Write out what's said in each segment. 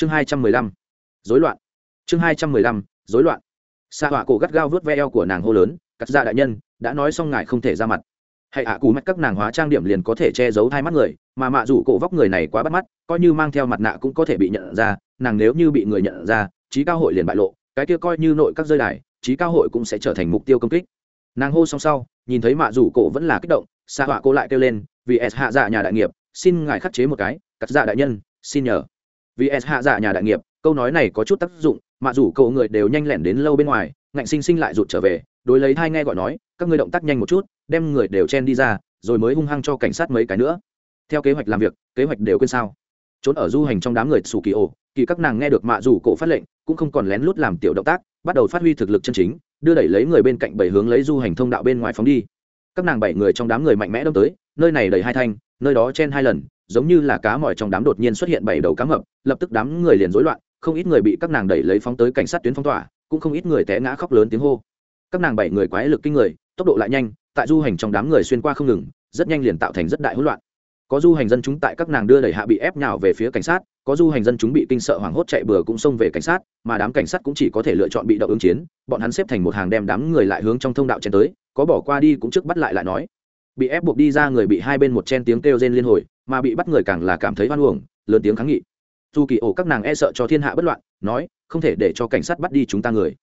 chương hai trăm mười lăm. Dối loạn. Chương hai trăm mười lăm dối loạn. Xạ họa cổ gắt gao vớt ve eo của nàng hô lớn, cắt ra đại nhân, đã nói xong ngài không thể ra mặt. Hãy hạ cù mắt các nàng hóa trang điểm liền có thể che giấu hai mắt người, mà mạ dù cổ vóc người này quá bắt mắt, coi như mang theo mặt nạ cũng có thể bị nhận ra, nàng nếu như bị người nhận ra trí cao hội liền bại lộ, cái kia coi như nội các rơi đài trí cao hội cũng sẽ trở thành mục tiêu công kích. Nàng hô xong sau, nhìn thấy mạ dù cổ vẫn là kích động xạ họa cô lại kêu lên, vì s hạ dạ nhà đại nghiệp, xin ngài khắc chế một cái, cắt dạ đại nhân, xin nhờ vì s hạ dạ nhà đại nghiệp, câu nói này có chút tác dụng, mà dù cậu người đều nhanh lẻn đến lâu bên ngoài, ngạnh sinh sinh lại rụt trở về, đối lấy hai nghe gọi nói, các ngươi động tác nhanh một chút, đem người đều chen đi ra, rồi mới hung hăng cho cảnh sát mấy cái nữa. Theo kế hoạch làm việc, kế hoạch đều quên sao. Trốn ở du hành trong đám người sủ kỳ ổ kỳ các nàng nghe được mạ dù cổ phát lệnh, cũng không còn lén lút làm tiểu động tác, bắt đầu phát huy thực lực chân chính, đưa đẩy lấy người bên cạnh bảy hướng lấy du hành thông đạo bên ngoài phóng đi. Các nàng bảy người trong đám người mạnh mẽ đâm tới, nơi này đầy hai thanh, nơi đó chen hai lần giống như là cá mỏi trong đám đột nhiên xuất hiện bảy đầu cá mập, lập tức đám người liền rối loạn, không ít người bị các nàng đẩy lấy phóng tới cảnh sát tuyến phong tỏa, cũng không ít người té ngã khóc lớn tiếng hô. Các nàng bảy người quái lực kinh người, tốc độ lại nhanh, tại du hành trong đám người xuyên qua không ngừng, rất nhanh liền tạo thành rất đại hỗn loạn. Có du hành dân chúng tại các nàng đưa đẩy hạ bị ép nhào về phía cảnh sát, có du hành dân chúng bị kinh sợ hoảng hốt chạy bừa cũng xông về cảnh sát, mà đám cảnh sát cũng chỉ có thể lựa chọn bị động ứng chiến, bọn hắn xếp thành một hàng đem đám người lại hướng trong thông đạo chen tới, có bỏ qua đi cũng trước bắt lại lại nói. Bị ép buộc đi ra người bị hai bên một chen tiếng kêu rên liên hồi mà bị bắt người càng là cảm thấy hoan uổng, lớn tiếng kháng nghị. Dù kỳ ổ các nàng e sợ cho thiên hạ bất loạn, nói, không thể để cho cảnh sát bắt đi chúng ta người.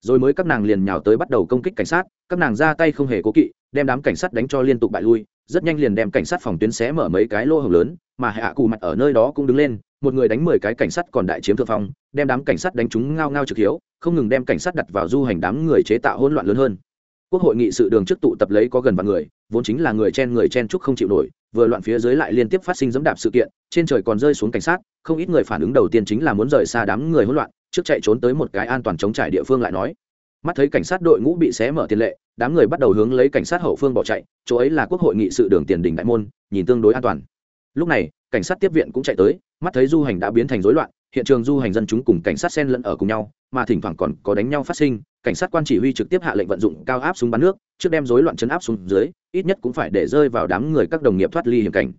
Rồi mới các nàng liền nhào tới bắt đầu công kích cảnh sát, các nàng ra tay không hề cố kỵ, đem đám cảnh sát đánh cho liên tục bại lui, rất nhanh liền đem cảnh sát phòng tuyến xé mở mấy cái lô hồng lớn, mà hạ cù mặt ở nơi đó cũng đứng lên, một người đánh mười cái cảnh sát còn đại chiếm thượng phong, đem đám cảnh sát đánh chúng ngao ngao trực hiếu, không ngừng đem cảnh sát đặt vào du hành đám người chế tạo hỗn loạn lớn hơn. Quốc hội nghị sự đường trước tụ tập lấy có gần vạn người, vốn chính là người chen người chen chúc không chịu nổi vừa loạn phía dưới lại liên tiếp phát sinh dẫm đạp sự kiện, trên trời còn rơi xuống cảnh sát, không ít người phản ứng đầu tiên chính là muốn rời xa đám người hỗn loạn, trước chạy trốn tới một cái an toàn chống trải địa phương lại nói. Mắt thấy cảnh sát đội ngũ bị xé mở tiền lệ, đám người bắt đầu hướng lấy cảnh sát hậu phương bỏ chạy, chỗ ấy là quốc hội nghị sự đường tiền đình đại môn, nhìn tương đối an toàn. Lúc này, cảnh sát tiếp viện cũng chạy tới, mắt thấy du hành đã biến thành rối loạn, hiện trường du hành dân chúng cùng cảnh sát xen lẫn ở cùng nhau, mà thỉnh thoảng còn có đánh nhau phát sinh cảnh sát quan chỉ huy trực tiếp hạ lệnh vận dụng cao áp súng bắn nước, trước đem rối loạn chấn áp xuống dưới, ít nhất cũng phải để rơi vào đám người các đồng nghiệp thoát ly hiểm cảnh.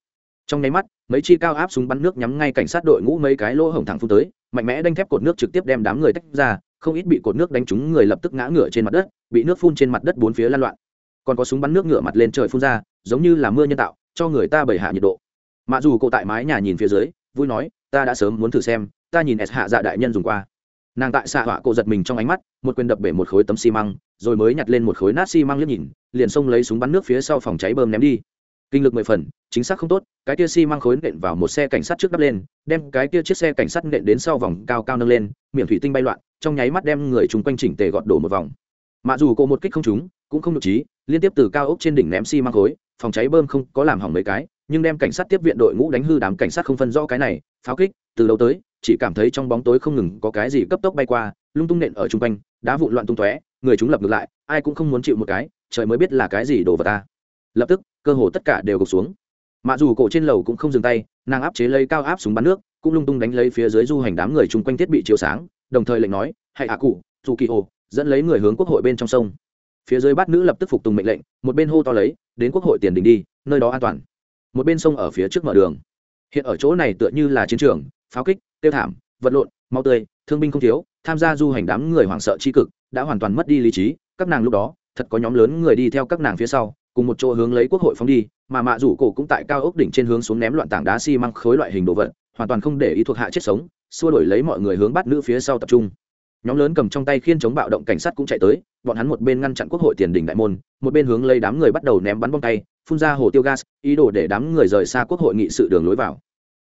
Trong nháy mắt, mấy chi cao áp súng bắn nước nhắm ngay cảnh sát đội ngũ mấy cái lỗ hổng thẳng phun tới, mạnh mẽ đanh thép cột nước trực tiếp đem đám người tách ra, không ít bị cột nước đánh trúng người lập tức ngã ngửa trên mặt đất, bị nước phun trên mặt đất bốn phía lan loạn. Còn có súng bắn nước ngửa mặt lên trời phun ra, giống như là mưa nhân tạo, cho người ta bày hạ nhiệt độ. Mặc dù cô tại mái nhà nhìn phía dưới, vui nói, ta đã sớm muốn thử xem, ta nhìn s hạ dạ đại nhân dùng qua nàng tại xạ họa cô giật mình trong ánh mắt, một quyền đập bể một khối tấm xi măng, rồi mới nhặt lên một khối nát xi măng liếc nhìn, liền xông lấy súng bắn nước phía sau phòng cháy bơm ném đi. Kinh lực mười phần, chính xác không tốt, cái kia xi măng khối nện vào một xe cảnh sát trước đắp lên, đem cái kia chiếc xe cảnh sát nện đến sau vòng cao cao nâng lên, miệng thủy tinh bay loạn, trong nháy mắt đem người chung quanh chỉnh tề gọt đổ một vòng. Mặc dù cô một kích không trúng, cũng không được trí liên tiếp từ cao ốc trên đỉnh ném xi măng khối, phòng cháy bơm không có làm hỏng mấy cái, nhưng đem cảnh sát tiếp viện đội ngũ đánh hư đám cảnh sát không phân rõ cái này, pháo kích từ lâu tới, chỉ cảm thấy trong bóng tối không ngừng có cái gì cấp tốc bay qua, lung tung nện ở chung quanh, đá vụn loạn tung tóe, người chúng lập ngược lại, ai cũng không muốn chịu một cái, trời mới biết là cái gì đổ vào ta. Lập tức, cơ hồ tất cả đều gục xuống. Mặc dù cổ trên lầu cũng không dừng tay, nàng áp chế lấy cao áp súng bắn nước, cũng lung tung đánh lấy phía dưới du hành đám người chung quanh thiết bị chiếu sáng, đồng thời lệnh nói, hãy hạ cụ, dù kỳ hồ dẫn lấy người hướng quốc hội bên trong sông. Phía dưới bát nữ lập tức phục tùng mệnh lệnh, một bên hô to lấy, đến quốc hội tiền đình đi, nơi đó an toàn. Một bên sông ở phía trước mở đường. Hiện ở chỗ này tựa như là chiến trường pháo kích, tiêu thảm, vật lộn, máu tươi, thương binh không thiếu, tham gia du hành đám người hoảng sợ tri cực, đã hoàn toàn mất đi lý trí, các nàng lúc đó, thật có nhóm lớn người đi theo các nàng phía sau, cùng một chỗ hướng lấy quốc hội phóng đi, mà mạ rủ cổ cũng tại cao ốc đỉnh trên hướng xuống ném loạn tảng đá xi măng khối loại hình đồ vật, hoàn toàn không để ý thuộc hạ chết sống, xua đổi lấy mọi người hướng bắt nữ phía sau tập trung. Nhóm lớn cầm trong tay khiên chống bạo động cảnh sát cũng chạy tới, bọn hắn một bên ngăn chặn quốc hội tiền đỉnh đại môn, một bên hướng lấy đám người bắt đầu ném bắn bom tay, phun ra hồ tiêu gas, ý đồ để đám người rời xa quốc hội nghị sự đường lối vào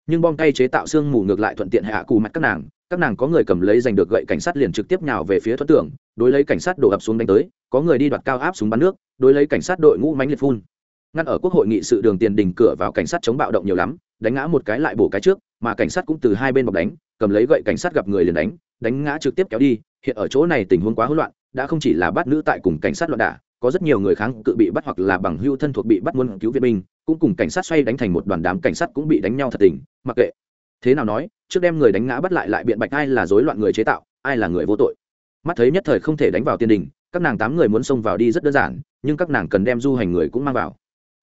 nhưng bom tay chế tạo xương mù ngược lại thuận tiện hạ cù mặt các nàng các nàng có người cầm lấy giành được gậy cảnh sát liền trực tiếp nhào về phía thuận tưởng đối lấy cảnh sát đổ ập xuống đánh tới, có người đi đoạt cao áp súng bắn nước, đối lấy cảnh sát đội ngũ mánh liệt phun. Ngăn ở quốc hội nghị sự đường tiền đình cửa vào cảnh sát chống bạo động nhiều lắm, đánh ngã một cái lại bổ cái trước, mà cảnh sát cũng từ hai bên bọc đánh, cầm lấy gậy cảnh sát gặp người liền đánh đánh ngã trực tiếp kéo đi, hiện ở chỗ này tình huống quá hỗn loạn, đã không chỉ là bắt nữ tại cùng cảnh sát loạn đả có rất nhiều người kháng cự bị bắt hoặc là bằng hưu thân thuộc bị bắt muốn cứu viện binh, cũng cùng cảnh sát xoay đánh thành một đoàn đám cảnh sát cũng bị đánh nhau thật tình, mặc kệ. Thế nào nói, trước đem người đánh ngã bắt lại lại biện bạch ai là rối loạn người chế tạo, ai là người vô tội. Mắt thấy nhất thời không thể đánh vào tiên đình, các nàng tám người muốn xông vào đi rất đơn giản, nhưng các nàng cần đem du hành người cũng mang vào.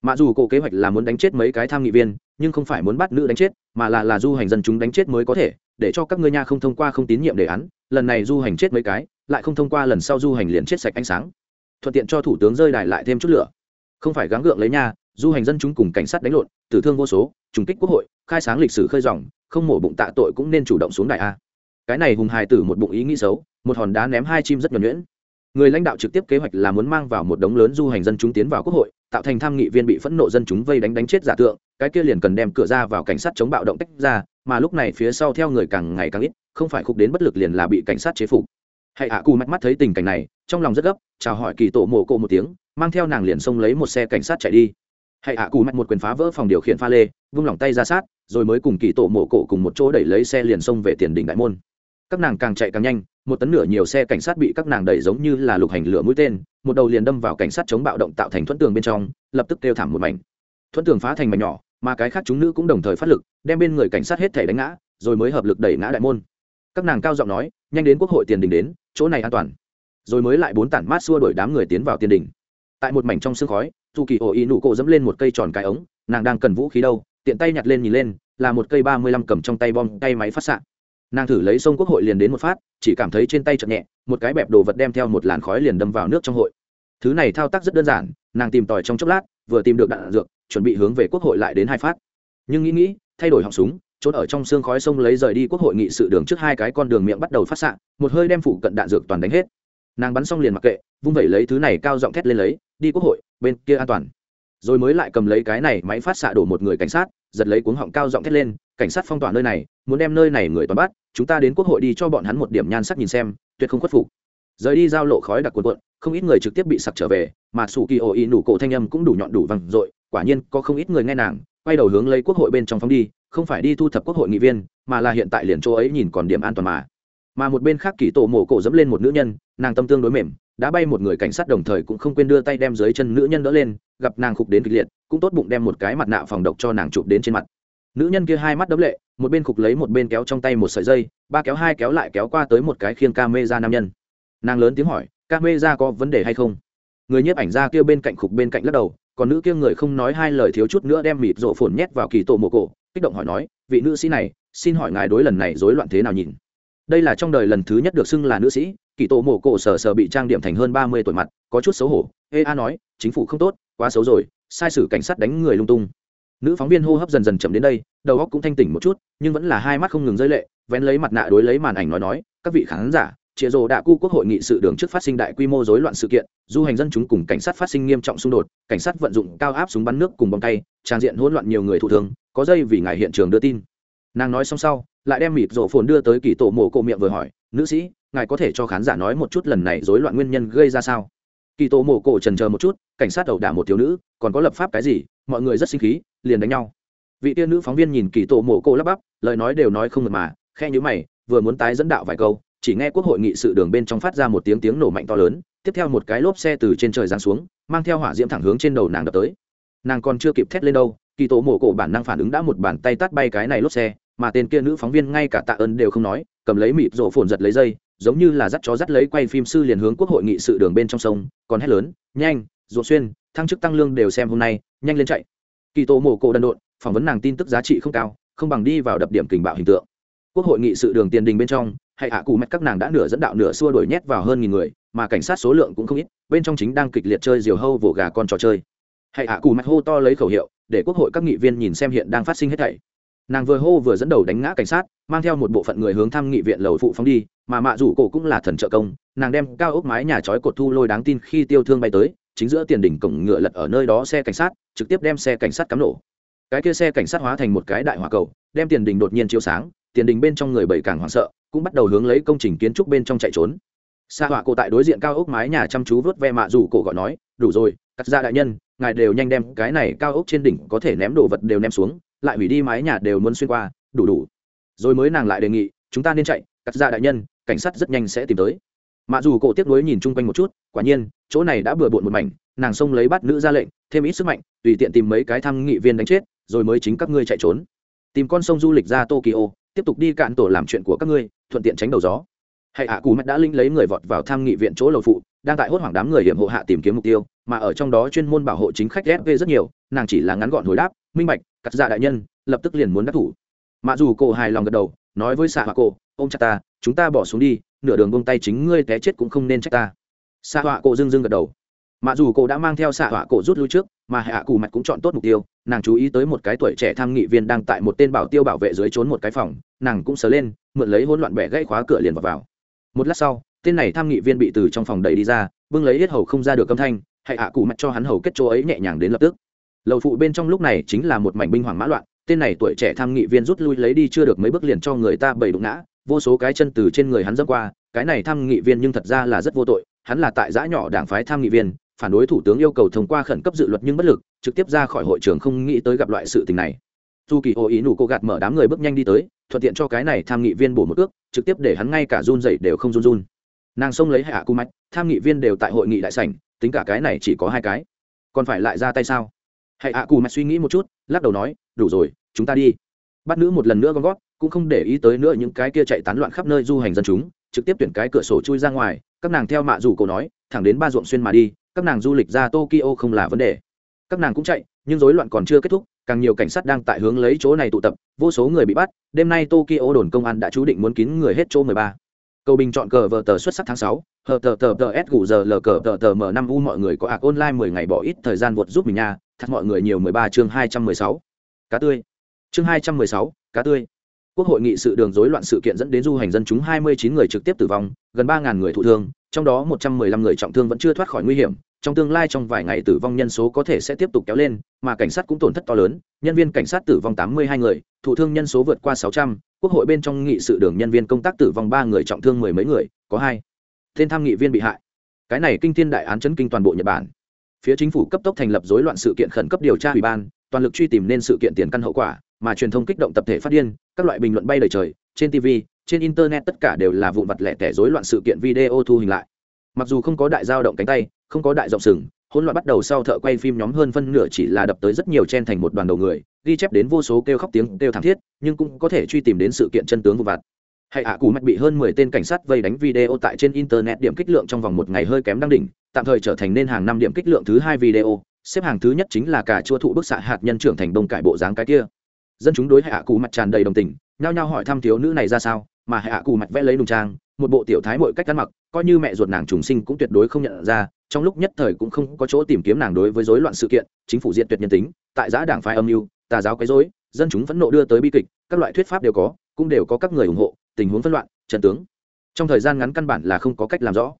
Mặc dù cổ kế hoạch là muốn đánh chết mấy cái tham nghị viên, nhưng không phải muốn bắt nữ đánh chết, mà là là du hành dân chúng đánh chết mới có thể, để cho các ngươi nha không thông qua không tín nhiệm đề án, lần này du hành chết mấy cái, lại không thông qua lần sau du hành liền chết sạch ánh sáng thuận tiện cho thủ tướng rơi đài lại thêm chút lửa. Không phải gắng gượng lấy nha, du hành dân chúng cùng cảnh sát đánh lộn, tử thương vô số, trùng kích quốc hội, khai sáng lịch sử khơi dòng, không mổ bụng tạ tội cũng nên chủ động xuống đại a. Cái này hùng hài tử một bụng ý nghĩ xấu, một hòn đá ném hai chim rất nhuẩn nhuyễn. Người lãnh đạo trực tiếp kế hoạch là muốn mang vào một đống lớn du hành dân chúng tiến vào quốc hội, tạo thành tham nghị viên bị phẫn nộ dân chúng vây đánh đánh chết giả tượng, cái kia liền cần đem cửa ra vào cảnh sát chống bạo động tách ra, mà lúc này phía sau theo người càng ngày càng ít, không phải khúc đến bất lực liền là bị cảnh sát chế phục hãy ạ, cù mắt mắt thấy tình cảnh này, trong lòng rất gấp, chào hỏi kỳ tổ mồ cổ một tiếng, mang theo nàng liền xông lấy một xe cảnh sát chạy đi. Hãy ạ, cù mắt một quyền phá vỡ phòng điều khiển pha lê, vung lòng tay ra sát, rồi mới cùng kỳ tổ mộ cổ cùng một chỗ đẩy lấy xe liền xông về tiền đỉnh đại môn. Các nàng càng chạy càng nhanh, một tấn nửa nhiều xe cảnh sát bị các nàng đẩy giống như là lục hành lửa mũi tên, một đầu liền đâm vào cảnh sát chống bạo động tạo thành thuẫn tường bên trong, lập tức kêu thảm một mảnh. Thuẫn tường phá thành mảnh nhỏ, mà cái khác chúng nữ cũng đồng thời phát lực, đem bên người cảnh sát hết thể đánh ngã, rồi mới hợp lực đẩy ngã đại môn. Các nàng cao giọng nói, nhanh đến quốc hội tiền đình đến chỗ này an toàn. Rồi mới lại bốn tản mát xua đuổi đám người tiến vào tiền đình. Tại một mảnh trong sương khói dù kỳ ổ ý nụ cổ dẫm lên một cây tròn cái ống, nàng đang cần vũ khí đâu, tiện tay nhặt lên nhìn lên, là một cây ba mươi lăm cầm trong tay bom, tay máy phát xạ. Nàng thử lấy sông quốc hội liền đến một phát, chỉ cảm thấy trên tay chậm nhẹ, một cái bẹp đồ vật đem theo một làn khói liền đâm vào nước trong hội. Thứ này thao tác rất đơn giản, nàng tìm tòi trong chốc lát, vừa tìm được đạn dược, chuẩn bị hướng về quốc hội lại đến hai phát. Nhưng nghĩ nghĩ, thay đổi họng súng trốn ở trong xương khói sông lấy rời đi quốc hội nghị sự đường trước hai cái con đường miệng bắt đầu phát xạ, một hơi đem phụ cận đạn dược toàn đánh hết. Nàng bắn xong liền mặc kệ, vung vẩy lấy thứ này cao giọng thét lên lấy, đi quốc hội, bên kia an toàn. Rồi mới lại cầm lấy cái này máy phát xạ đổ một người cảnh sát, giật lấy cuống họng cao giọng thét lên, cảnh sát phong tỏa nơi này, muốn đem nơi này người toàn bắt, chúng ta đến quốc hội đi cho bọn hắn một điểm nhan sắc nhìn xem, tuyệt không khuất phục. Rời đi giao lộ khói đặc cuộn cuộn, không ít người trực tiếp bị sặc trở về, mà sủ kỳ ổ ý nủ cổ thanh âm cũng đủ nhọn đủ vằng dội, quả nhiên có không ít người nghe nàng, quay đầu hướng lấy quốc hội bên trong phóng đi không phải đi thu thập quốc hội nghị viên, mà là hiện tại liền chỗ ấy nhìn còn điểm an toàn mà. Mà một bên khác kỳ tổ mổ cổ dẫm lên một nữ nhân, nàng tâm tương đối mềm, đã bay một người cảnh sát đồng thời cũng không quên đưa tay đem dưới chân nữ nhân đỡ lên, gặp nàng khục đến kịch liệt, cũng tốt bụng đem một cái mặt nạ phòng độc cho nàng chụp đến trên mặt. Nữ nhân kia hai mắt đấm lệ, một bên khục lấy một bên kéo trong tay một sợi dây, ba kéo hai kéo lại kéo qua tới một cái khiêng ca mê ra nam nhân. Nàng lớn tiếng hỏi ca mê ra có vấn đề hay không? Người nhiếp ảnh ra kia bên cạnh khục bên cạnh lắc đầu, còn nữ kia người không nói hai lời thiếu chút nữa đem mịt rộ phồn nhét vào kỳ tổ mồ cổ kích động hỏi nói, vị nữ sĩ này, xin hỏi ngài đối lần này rối loạn thế nào nhìn? Đây là trong đời lần thứ nhất được xưng là nữ sĩ, kỳ tổ mổ cổ sờ sờ bị trang điểm thành hơn ba mươi tuổi mặt, có chút xấu hổ. Ê, a nói, chính phủ không tốt, quá xấu rồi, sai sử cảnh sát đánh người lung tung. Nữ phóng viên hô hấp dần dần chậm đến đây, đầu óc cũng thanh tỉnh một chút, nhưng vẫn là hai mắt không ngừng rơi lệ, vén lấy mặt nạ đối lấy màn ảnh nói nói, các vị khán giả, chịa rồ đã cu quốc hội nghị sự đường trước phát sinh đại quy mô rối loạn sự kiện, du hành dân chúng cùng cảnh sát phát sinh nghiêm trọng xung đột, cảnh sát vận dụng cao áp súng bắn nước cùng bom tay, trang diện hỗn loạn nhiều người thụ thương có dây vì ngài hiện trường đưa tin. Nàng nói xong sau, lại đem mịt rổ phồn đưa tới kỳ tổ mồ cộ miệng vừa hỏi, nữ sĩ, ngài có thể cho khán giả nói một chút lần này rối loạn nguyên nhân gây ra sao? Kỳ tổ mồ cộ trần chờ một chút, cảnh sát ẩu đả một thiếu nữ, còn có lập pháp cái gì? Mọi người rất sinh khí, liền đánh nhau. Vị tiên nữ phóng viên nhìn kỳ tổ mồ cộ lắp bắp, lời nói đều nói không mật mà, khe nhữ mày, vừa muốn tái dẫn đạo vài câu, chỉ nghe quốc hội nghị sự đường bên trong phát ra một tiếng tiếng nổ mạnh to lớn, tiếp theo một cái lốp xe từ trên trời giáng xuống, mang theo hỏa diễm thẳng hướng trên đầu nàng đập tới. Nàng còn chưa kịp thét lên đâu kỳ tổ mổ cổ bản năng phản ứng đã một bàn tay tắt bay cái này lốp xe, mà tên kia nữ phóng viên ngay cả tạ ơn đều không nói, cầm lấy mịt rổ phồn giật lấy dây, giống như là dắt chó dắt lấy quay phim sư liền hướng quốc hội nghị sự đường bên trong sông, còn hét lớn, nhanh ruột xuyên, thăng chức tăng lương đều xem hôm nay, nhanh lên chạy. Kỳ tổ mổ cổ đần độn, phỏng vấn nàng tin tức giá trị không cao, không bằng đi vào đập điểm kình bạo hình tượng. Quốc hội nghị sự đường tiền đình bên trong hãy hạ cụ mạch các nàng đã nửa dẫn đạo nửa xua đuổi nhét vào hơn nghìn người, mà cảnh sát số lượng cũng không ít, bên trong chính đang kịch liệt chơi diều hâu vồ gà con trò chơi. Hãy hạ cụ mạch hô to lấy khẩu hiệu để quốc hội các nghị viên nhìn xem hiện đang phát sinh hết thảy. Nàng vừa hô vừa dẫn đầu đánh ngã cảnh sát, mang theo một bộ phận người hướng thăm nghị viện lầu phụ phóng đi, mà mạ rủ cổ cũng là thần trợ công, nàng đem cao ốc mái nhà trói cột thu lôi đáng tin khi tiêu thương bay tới, chính giữa tiền đỉnh cổng ngựa lật ở nơi đó xe cảnh sát, trực tiếp đem xe cảnh sát cắm nổ. Cái kia xe cảnh sát hóa thành một cái đại hỏa cầu, đem tiền đình đột nhiên chiếu sáng, tiền đình bên trong người bảy càng hoảng sợ, cũng bắt đầu hướng lấy công trình kiến trúc bên trong chạy trốn. Xa hỏa cổ tại đối diện cao ốc mái nhà chăm chú vớt ve mạ rủ cổ gọi nói, đủ rồi, cắt ra đại nhân ngài đều nhanh đem cái này cao ốc trên đỉnh có thể ném đồ vật đều ném xuống, lại hủy đi mái nhà đều muốn xuyên qua, đủ đủ. Rồi mới nàng lại đề nghị, chúng ta nên chạy, cắt ra đại nhân, cảnh sát rất nhanh sẽ tìm tới. Mà dù cổ tiếc nuối nhìn chung quanh một chút, quả nhiên, chỗ này đã bừa bộn một mảnh, nàng xông lấy bắt nữ ra lệnh, thêm ít sức mạnh, tùy tiện tìm mấy cái thăm nghị viên đánh chết, rồi mới chính các ngươi chạy trốn. Tìm con sông du lịch ra tokyo, tiếp tục đi cạn tổ làm chuyện của các ngươi, thuận tiện tránh đầu gió. Hãy hạ cù mạch đã linh lấy người vọt vào tham nghị viện chỗ lầu phụ, đang tại hốt hoảng đám người hiểm hộ hạ tìm kiếm mục tiêu mà ở trong đó chuyên môn bảo hộ chính khách sv rất nhiều nàng chỉ là ngắn gọn hồi đáp minh bạch cắt dạ đại nhân lập tức liền muốn đắc thủ. Mà dù cô hài lòng gật đầu nói với xạ họa cổ ông m chặt ta chúng ta bỏ xuống đi nửa đường bông tay chính ngươi té chết cũng không nên trách ta. Xạ họa cổ dưng dưng gật đầu. Mà dù cổ đã mang theo xạ họa cổ rút lui trước mà hạ cù mạch cũng chọn tốt mục tiêu nàng chú ý tới một cái tuổi trẻ tham nghị viên đang tại một tên bảo tiêu bảo vệ dưới trốn một cái phòng nàng cũng sờ lên mượn lấy hỗn loạn bẻ gãy khóa cửa liền vào, vào. một lát sau tên này tham nghị viên bị từ trong phòng đẩy đi ra bưng lấy hết hầu không ra được âm thanh hãy hạ cụ mặt cho hắn hầu kết chỗ ấy nhẹ nhàng đến lập tức. Lầu phụ bên trong lúc này chính là một mảnh binh hoàng mã loạn, tên này tuổi trẻ tham nghị viên rút lui lấy đi chưa được mấy bước liền cho người ta bầy đụng ngã, vô số cái chân từ trên người hắn dẫm qua, cái này tham nghị viên nhưng thật ra là rất vô tội, hắn là tại giã nhỏ đảng phái tham nghị viên, phản đối thủ tướng yêu cầu thông qua khẩn cấp dự luật nhưng bất lực, trực tiếp ra khỏi hội trường không nghĩ tới gặp loại sự tình này. Dù kỳ ô ý nụ cô gạt mở đám người bước nhanh đi tới, thuận tiện cho cái này tham nghị viên bổ một ước, trực tiếp để hắn ngay cả run dậy đều không run run. Nàng xông lấy hạ cu mạch, tham nghị viên đều tại hội nghị đại sảnh tính cả cái này chỉ có hai cái. Còn phải lại ra tay sao? Hãy hạ cù mạch suy nghĩ một chút, lắc đầu nói, đủ rồi, chúng ta đi. Bắt nữ một lần nữa gom gót, cũng không để ý tới nữa những cái kia chạy tán loạn khắp nơi du hành dân chúng, trực tiếp tuyển cái cửa sổ chui ra ngoài, các nàng theo mạ dù cổ nói, thẳng đến ba ruộng xuyên mà đi, các nàng du lịch ra tokyo không là vấn đề. Các nàng cũng chạy, nhưng rối loạn còn chưa kết thúc, càng nhiều cảnh sát đang tại hướng lấy chỗ này tụ tập, vô số người bị bắt, đêm nay tokyo đồn công an đã chú định muốn kín người hết chỗ mười ba cầu bình chọn cờ vờ tờ xuất sắc tháng sáu, hờ tờ tờ tờ s gù giờ lờ cờ tờ tờ m năm u mọi người có ạc online mười ngày bỏ ít thời gian vượt giúp mình nha. Thật mọi người nhiều mười ba chương hai trăm mười sáu. Cá tươi. Chương hai trăm mười sáu, cá tươi. Quốc hội nghị sự đường rối loạn sự kiện dẫn đến du hành dân chúng hai mươi chín người trực tiếp tử vong, gần ba ngàn người thụ thương, trong đó một trăm mười lăm người trọng thương vẫn chưa thoát khỏi nguy hiểm trong tương lai trong vài ngày tử vong nhân số có thể sẽ tiếp tục kéo lên, mà cảnh sát cũng tổn thất to lớn, nhân viên cảnh sát tử vong tám mươi hai người, thụ thương nhân số vượt qua sáu trăm, quốc hội bên trong nghị sự đường nhân viên công tác tử vong ba người trọng thương mười mấy người, có hai. Tên tham nghị viên bị hại. Cái này kinh thiên đại án chấn kinh toàn bộ nhật bản. Phía chính phủ cấp tốc thành lập rối loạn sự kiện khẩn cấp điều tra ủy ban, toàn lực truy tìm nên sự kiện tiền căn hậu quả, mà truyền thông kích động tập thể phát điên, các loại bình luận bay đầy trời, trên tv trên internet tất cả đều là vụn vặt lẻ tẻ rối loạn sự kiện video thu hình lại mặc dù không có đại dao động cánh tay, không có đại rộng sừng, hỗn loạn bắt đầu sau thợ quay phim nhóm hơn phân nửa chỉ là đập tới rất nhiều chen thành một đoàn đầu người, ghi chép đến vô số kêu khóc tiếng kêu thảm thiết, nhưng cũng có thể truy tìm đến sự kiện chân tướng vụ vặt. Hãy ạ à cù mạch bị hơn mười tên cảnh sát vây đánh video tại trên internet điểm kích lượng trong vòng một ngày hơi kém đăng đỉnh, tạm thời trở thành nên hàng năm điểm kích lượng thứ hai video, xếp hàng thứ nhất chính là cả chua thụ bức xạ hạt nhân trưởng thành đông cải bộ dáng cái kia. Dân chúng đối hạ cụ mặt tràn đầy đồng tình, nhao nhao hỏi thăm thiếu nữ này ra sao mà hạ cù mạch vẽ lấy nùng trang, một bộ tiểu thái mọi cách ăn mặc, coi như mẹ ruột nàng trùng sinh cũng tuyệt đối không nhận ra, trong lúc nhất thời cũng không có chỗ tìm kiếm nàng đối với rối loạn sự kiện, chính phủ diện tuyệt nhân tính, tại giã đảng phái âm mưu, tà giáo quấy rối, dân chúng phẫn nộ đưa tới bi kịch, các loại thuyết pháp đều có, cũng đều có các người ủng hộ, tình huống phân loạn trần tướng. Trong thời gian ngắn căn bản là không có cách làm rõ.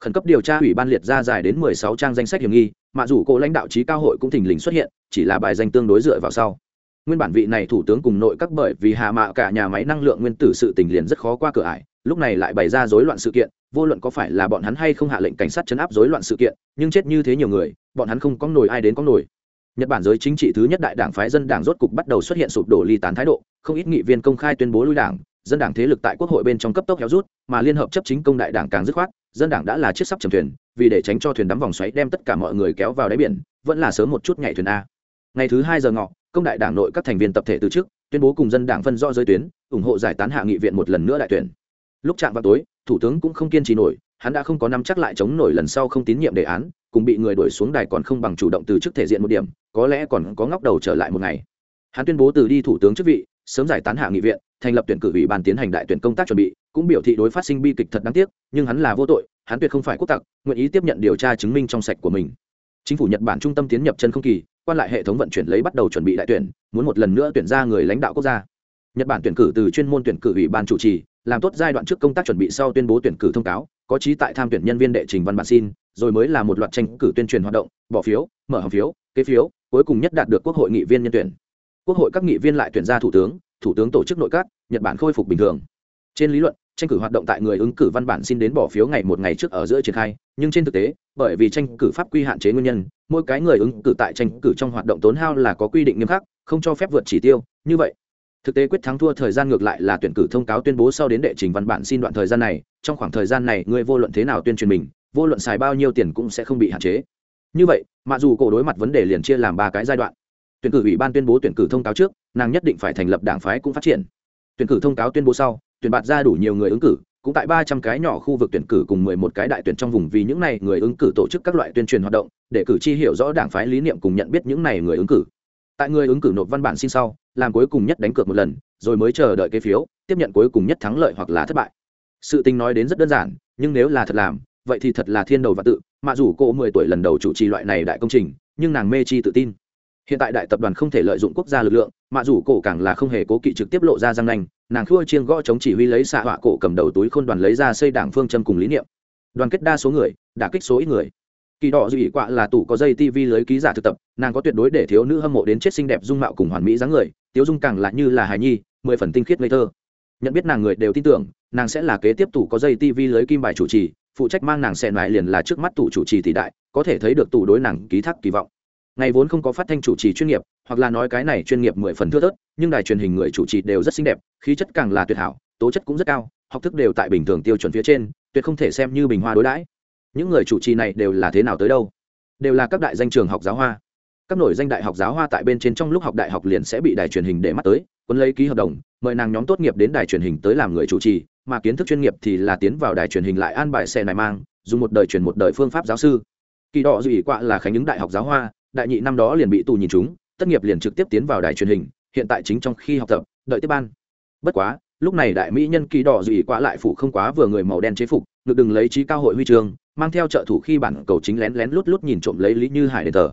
Khẩn cấp điều tra ủy ban liệt ra dài đến mười sáu trang danh sách hiểm nghi, mà dù cô lãnh đạo trí cao hội cũng thình lình xuất hiện, chỉ là bài danh tương đối dựa vào sau nguyên bản vị này thủ tướng cùng nội các bởi vì hạ mạ cả nhà máy năng lượng nguyên tử sự tình liền rất khó qua cửa ải, lúc này lại bày ra rối loạn sự kiện, vô luận có phải là bọn hắn hay không hạ lệnh cảnh sát chấn áp rối loạn sự kiện, nhưng chết như thế nhiều người, bọn hắn không có nổi ai đến có nổi. Nhật bản giới chính trị thứ nhất đại đảng phái dân đảng rốt cục bắt đầu xuất hiện sụp đổ ly tán thái độ, không ít nghị viên công khai tuyên bố lui đảng, dân đảng thế lực tại quốc hội bên trong cấp tốc héo rút, mà liên hợp chấp chính công đại đảng càng dứt khoát, dân đảng đã là chiếc sắp trầm thuyền, vì để tránh cho thuyền đắm vòng xoáy đem tất cả mọi người kéo vào đáy biển, vẫn là sớm một chút nhảy thuyền a. Ngày thứ hai giờ ngọ công đại đảng nội các thành viên tập thể từ chức, tuyên bố cùng dân đảng phân do giới tuyến, ủng hộ giải tán hạ nghị viện một lần nữa đại tuyển. Lúc chạm vào tối, thủ tướng cũng không kiên trì nổi, hắn đã không có năm chắc lại chống nổi lần sau không tín nhiệm đề án, cùng bị người đuổi xuống đài còn không bằng chủ động từ chức thể diện một điểm, có lẽ còn có ngóc đầu trở lại một ngày. Hắn tuyên bố từ đi thủ tướng chức vị, sớm giải tán hạ nghị viện, thành lập tuyển cử ủy ban tiến hành đại tuyển công tác chuẩn bị, cũng biểu thị đối phát sinh bi kịch thật đáng tiếc, nhưng hắn là vô tội, hắn tuyệt không phải quốc tặc, nguyện ý tiếp nhận điều tra chứng minh trong sạch của mình. Chính phủ nhật bản trung tâm tiến nhập chân không kỳ quan lại hệ thống vận chuyển lấy bắt đầu chuẩn bị đại tuyển, muốn một lần nữa tuyển ra người lãnh đạo quốc gia. Nhật bản tuyển cử từ chuyên môn tuyển cử ủy ban chủ trì, làm tốt giai đoạn trước công tác chuẩn bị sau tuyên bố tuyển cử thông cáo, có trí tại tham tuyển nhân viên đệ trình văn bản xin, rồi mới là một loạt tranh cử tuyên truyền hoạt động, bỏ phiếu, mở hòm phiếu, kế phiếu, cuối cùng nhất đạt được quốc hội nghị viên nhân tuyển. Quốc hội các nghị viên lại tuyển ra thủ tướng thủ tướng tổ chức nội các, nhật bản khôi phục bình thường. Trên lý luận tranh cử hoạt động tại người ứng cử văn bản xin đến bỏ phiếu ngày một ngày trước ở giữa triển khai, nhưng trên thực tế, bởi vì tranh cử pháp quy hạn chế nguyên nhân, mỗi cái người ứng cử tại tranh cử trong hoạt động tốn hao là có quy định nghiêm khắc, không cho phép vượt chỉ tiêu, như vậy. Thực tế quyết thắng thua thời gian ngược lại là tuyển cử thông cáo tuyên bố sau đến đệ trình văn bản xin đoạn thời gian này, trong khoảng thời gian này, người vô luận thế nào tuyên truyền mình, vô luận xài bao nhiêu tiền cũng sẽ không bị hạn chế. Như vậy, mặc dù cổ đối mặt vấn đề liền chia làm ba cái giai đoạn. Tuyển cử ủy ban tuyên bố tuyển cử thông cáo trước, nàng nhất định phải thành lập đảng phái cũng phát triển. Tuyển cử thông cáo tuyên bố sau tuyển bạt ra đủ nhiều người ứng cử, cũng tại ba trăm cái nhỏ khu vực tuyển cử cùng mười một cái đại tuyển trong vùng vì những này người ứng cử tổ chức các loại tuyên truyền hoạt động, để cử tri hiểu rõ đảng phái lý niệm cùng nhận biết những này người ứng cử. Tại người ứng cử nộp văn bản xin sau, làm cuối cùng nhất đánh cược một lần, rồi mới chờ đợi cái phiếu, tiếp nhận cuối cùng nhất thắng lợi hoặc là thất bại. Sự tình nói đến rất đơn giản, nhưng nếu là thật làm, vậy thì thật là thiên đầu và tự, mà dù cô mười tuổi lần đầu chủ trì loại này đại công trình, nhưng nàng mê chi tự tin. Hiện tại đại tập đoàn không thể lợi dụng quốc gia lực lượng, mà dù cổ càng là không hề cố kỵ trực tiếp lộ ra răng nanh nàng khua chiên gõ chống chỉ huy lấy xạ họa cổ cầm đầu túi khôn đoàn lấy ra xây đảng phương châm cùng lý niệm. Đoàn kết đa số người, đả kích số ít người. Kỳ đỏ dù ỉ quạ là tủ có dây tv lưới ký giả thực tập, nàng có tuyệt đối để thiếu nữ hâm mộ đến chết xinh đẹp dung mạo cùng hoàn mỹ dáng người, tiếu dung càng là như là hài nhi, mười phần tinh khiết ngây thơ. Nhận biết nàng người đều tin tưởng, nàng sẽ là kế tiếp tủ có dây tv lưới kim bài chủ trì, phụ trách mang nàng xẹn lại liền là trước mắt tủ chủ trì tỷ đại, có thể thấy được tủ đối nàng ký thác kỳ vọng. Ngày vốn không có phát thanh chủ trì chuyên nghiệp hoặc là nói cái này chuyên nghiệp mười phần thưa thớt, nhưng đài truyền hình người chủ trì đều rất xinh đẹp, khí chất càng là tuyệt hảo, tố chất cũng rất cao, học thức đều tại bình thường tiêu chuẩn phía trên, tuyệt không thể xem như bình hoa đối đãi. Những người chủ trì này đều là thế nào tới đâu? Đều là các đại danh trường học giáo hoa. Các nổi danh đại học giáo hoa tại bên trên trong lúc học đại học liền sẽ bị đài truyền hình để mắt tới quân lấy ký hợp đồng, mời nàng nhóm tốt nghiệp đến đài truyền hình tới làm người chủ trì, mà kiến thức chuyên nghiệp thì là tiến vào đài truyền hình lại an bài xe này mang, dùng một đời truyền một đời phương pháp giáo sư. Kỳ đỏ dù ỉ quạ là khánh ứng đại học giáo hoa, đại nhị năm đó liền bị tù nhìn chúng tất nghiệp liền trực tiếp tiến vào đài truyền hình, hiện tại chính trong khi học tập, đợi tiếp ban. Bất quá, lúc này đại mỹ nhân kỳ đỏ dị quá lại phủ không quá vừa người màu đen chế phục được đừng lấy trí cao hội huy chương, mang theo trợ thủ khi bản cầu chính lén lén lút lút nhìn trộm lấy lý như hải đền tờ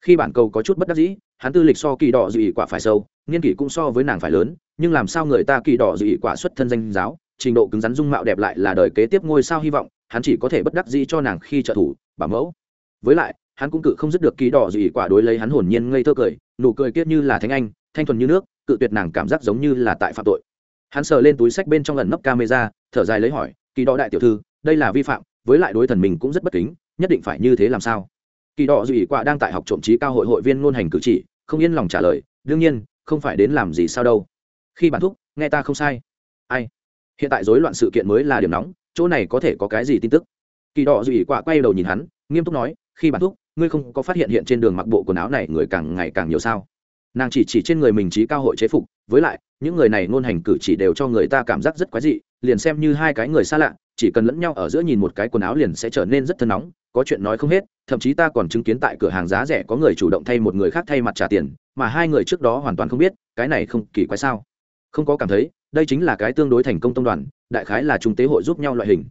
khi bản cầu có chút bất đắc dĩ, hắn tư lịch so kỳ đỏ dị quả phải sâu, nghiên kỷ cũng so với nàng phải lớn, nhưng làm sao người ta kỳ đỏ dị quả xuất thân danh giáo, trình độ cứng rắn dung mạo đẹp lại là đời kế tiếp ngôi sao hy vọng, hắn chỉ có thể bất đắc dĩ cho nàng khi trợ thủ, bảo mẫu. Với lại hắn cũng cự không dứt được kỳ đỏ dị quả đối lấy hắn hồn nhiên ngây thơ cười, nụ cười kiết như là thánh anh, thanh thuần như nước, cự tuyệt nàng cảm giác giống như là tại phạm tội. Hắn sờ lên túi sách bên trong lần nấp camera, thở dài lấy hỏi, kỳ đỏ đại tiểu thư, đây là vi phạm, với lại đối thần mình cũng rất bất kính, nhất định phải như thế làm sao? Kỳ đỏ dù quả đang tại học trộm trí cao hội hội viên ngôn hành cử chỉ, không yên lòng trả lời, đương nhiên, không phải đến làm gì sao đâu. Khi bản thúc, nghe ta không sai. Ai? Hiện tại rối loạn sự kiện mới là điểm nóng, chỗ này có thể có cái gì tin tức? Kỳ đỏ dù ỉ quả quay đầu nhìn hắn, nghiêm túc nói, khi bản thúc ngươi không có phát hiện hiện trên đường mặc bộ quần áo này người càng ngày càng nhiều sao? Nàng chỉ chỉ trên người mình trí cao hội chế phục, với lại, những người này ngôn hành cử chỉ đều cho người ta cảm giác rất quái dị, liền xem như hai cái người xa lạ, chỉ cần lẫn nhau ở giữa nhìn một cái quần áo liền sẽ trở nên rất thân nóng, có chuyện nói không hết, thậm chí ta còn chứng kiến tại cửa hàng giá rẻ có người chủ động thay một người khác thay mặt trả tiền, mà hai người trước đó hoàn toàn không biết, cái này không kỳ quái sao? Không có cảm thấy, đây chính là cái tương đối thành công tông đoàn, đại khái là trung tế hội giúp nhau loại hình.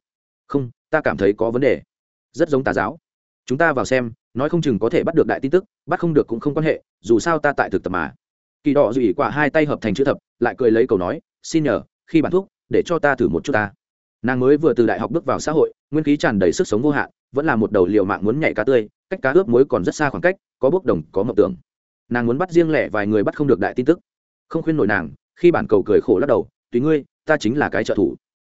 Không, ta cảm thấy có vấn đề. Rất giống tà giáo. Chúng ta vào xem nói không chừng có thể bắt được đại tin tức, bắt không được cũng không quan hệ, dù sao ta tại thực tập mà. Kỳ đỏ dù ỉ quả hai tay hợp thành chữ thập, lại cười lấy cầu nói, xin nhờ, khi bản thuốc để cho ta thử một chút ta. Nàng mới vừa từ đại học bước vào xã hội, nguyên khí tràn đầy sức sống vô hạn, vẫn là một đầu liều mạng muốn nhảy cá tươi, cách cá ướp muối còn rất xa khoảng cách, có bước đồng, có mộng tưởng. Nàng muốn bắt riêng lẻ vài người bắt không được đại tin tức. Không khuyên nổi nàng, khi bản cầu cười khổ lắc đầu, tùy ngươi, ta chính là cái trợ thủ.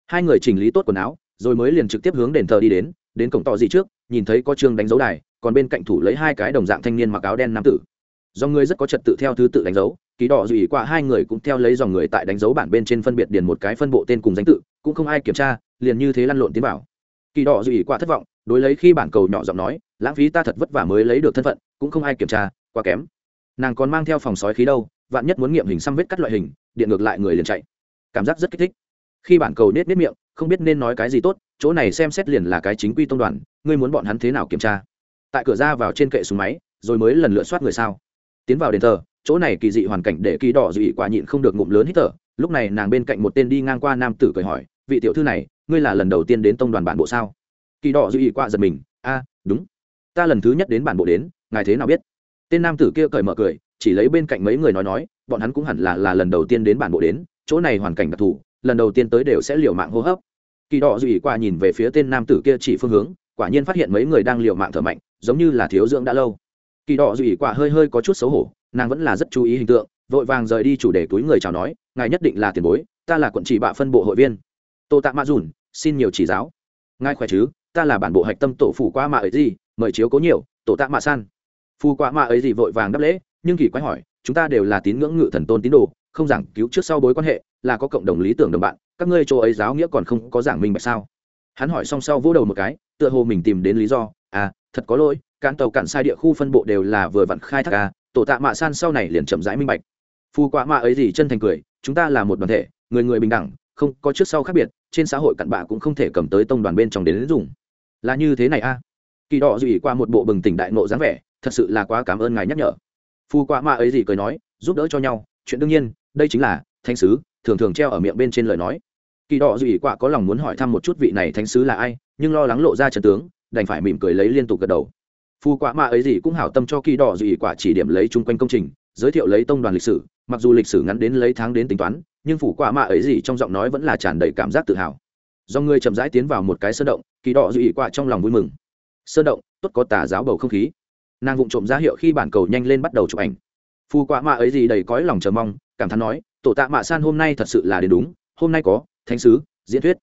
Hai người chỉnh lý tốt quần áo, rồi mới liền trực tiếp hướng đền thờ đi đến đến cổng tỏ gì trước, nhìn thấy có trường đánh dấu đài còn bên cạnh thủ lấy hai cái đồng dạng thanh niên mặc áo đen nam tử. Do người rất có trật tự theo thứ tự đánh dấu, ký đỏ dù ý qua hai người cũng theo lấy dòng người tại đánh dấu bản bên trên phân biệt điền một cái phân bộ tên cùng danh tự, cũng không ai kiểm tra, liền như thế lăn lộn tiến vào. Kỳ đỏ dù ý qua thất vọng, đối lấy khi bản cầu nhỏ giọng nói, lãng phí ta thật vất vả mới lấy được thân phận, cũng không ai kiểm tra, quá kém. Nàng còn mang theo phòng sói khí đâu, vạn nhất muốn nghiệm hình xăm vết cắt loại hình, điện ngược lại người liền chạy. Cảm giác rất kích thích. Khi bản cầu nết nết miệng, không biết nên nói cái gì tốt, chỗ này xem xét liền là cái chính quy tông đoàn, ngươi muốn bọn hắn thế nào kiểm tra? Tại cửa ra vào trên kệ súng máy, rồi mới lần lượt soát người sao. Tiến vào đền thờ, chỗ này kỳ dị hoàn cảnh để kỳ đỏ dị quả nhịn không được ngụm lớn hít thở. Lúc này nàng bên cạnh một tên đi ngang qua nam tử cười hỏi, vị tiểu thư này, ngươi là lần đầu tiên đến tông đoàn bản bộ sao? Kỳ đỏ dị quả giật mình, a, đúng. Ta lần thứ nhất đến bản bộ đến, ngài thế nào biết? Tên nam tử kia cởi mở cười, chỉ lấy bên cạnh mấy người nói nói, bọn hắn cũng hẳn là là lần đầu tiên đến bản bộ đến, chỗ này hoàn cảnh đặc thù, lần đầu tiên tới đều sẽ liều mạng hô hấp. Kỳ đỏ dị quả nhìn về phía tên nam tử kia chỉ phương hướng quả nhiên phát hiện mấy người đang liều mạng thở mạnh, giống như là thiếu dưỡng đã lâu. Kỳ đỏ dù ỉ quả hơi hơi có chút xấu hổ, nàng vẫn là rất chú ý hình tượng, vội vàng rời đi chủ đề túi người chào nói, ngài nhất định là tiền bối, ta là quận chỉ bạ phân bộ hội viên. Tô tạ mạ dùn, xin nhiều chỉ giáo. Ngài khỏe chứ? Ta là bản bộ hạch tâm tổ phủ qua mạ ấy gì, mời chiếu cố nhiều tổ tạ mạ san. Phu qua mạ ấy gì vội vàng đáp lễ, nhưng kỳ quái hỏi, chúng ta đều là tín ngưỡng ngự thần tôn tín đồ, không giảng cứu trước sau bối quan hệ, là có cộng đồng lý tưởng đồng bạn, các ngươi chỗ ấy giáo nghĩa còn không có giảng minh bạch sao? Hắn hỏi xong sau vỗ đầu một cái tựa hồ mình tìm đến lý do. À thật có lỗi cạn tàu cạn sai địa khu phân bộ đều là vừa vặn khai thác à, tổ tạ mạ san sau này liền chậm rãi minh bạch. Phù quạ mạ ấy gì chân thành cười chúng ta là một đoàn thể người người bình đẳng không có trước sau khác biệt trên xã hội cặn bạ cũng không thể cầm tới tông đoàn bên trong đến, đến dùng. Là như thế này a à? kỳ đỏ dủy qua một bộ bừng tỉnh đại nộ dáng vẻ thật sự là quá cảm ơn ngài nhắc nhở. Phù quạ mạ ấy gì cười nói giúp đỡ cho nhau chuyện đương nhiên đây chính là thanh sứ thường thường treo ở miệng bên trên lời nói kỳ đỏ dù ỉ quả có lòng muốn hỏi thăm một chút vị này thánh sứ là ai, nhưng lo lắng lộ ra trận tướng, đành phải mỉm cười lấy liên tục gật đầu. Phu quả mạ ấy gì cũng hảo tâm cho kỳ đỏ dù ỉ quả chỉ điểm lấy chung quanh công trình, giới thiệu lấy tông đoàn lịch sử, mặc dù lịch sử ngắn đến lấy tháng đến tính toán, nhưng phủ quả mạ ấy gì trong giọng nói vẫn là tràn đầy cảm giác tự hào. Do người chậm rãi tiến vào một cái sơn động, kỳ đỏ dù ỉ quả trong lòng vui mừng. Sơn động, tốt có tà giáo bầu không khí. Nàng vụng trộm ra hiệu khi bản cầu nhanh lên bắt đầu chụp ảnh. Phu quả mạ ấy gì đầy cõi lòng chờ mong, cảm thán nói, tổ tạ mạ san hôm nay thật sự là đến đúng, hôm nay có thánh sứ, diễn thuyết.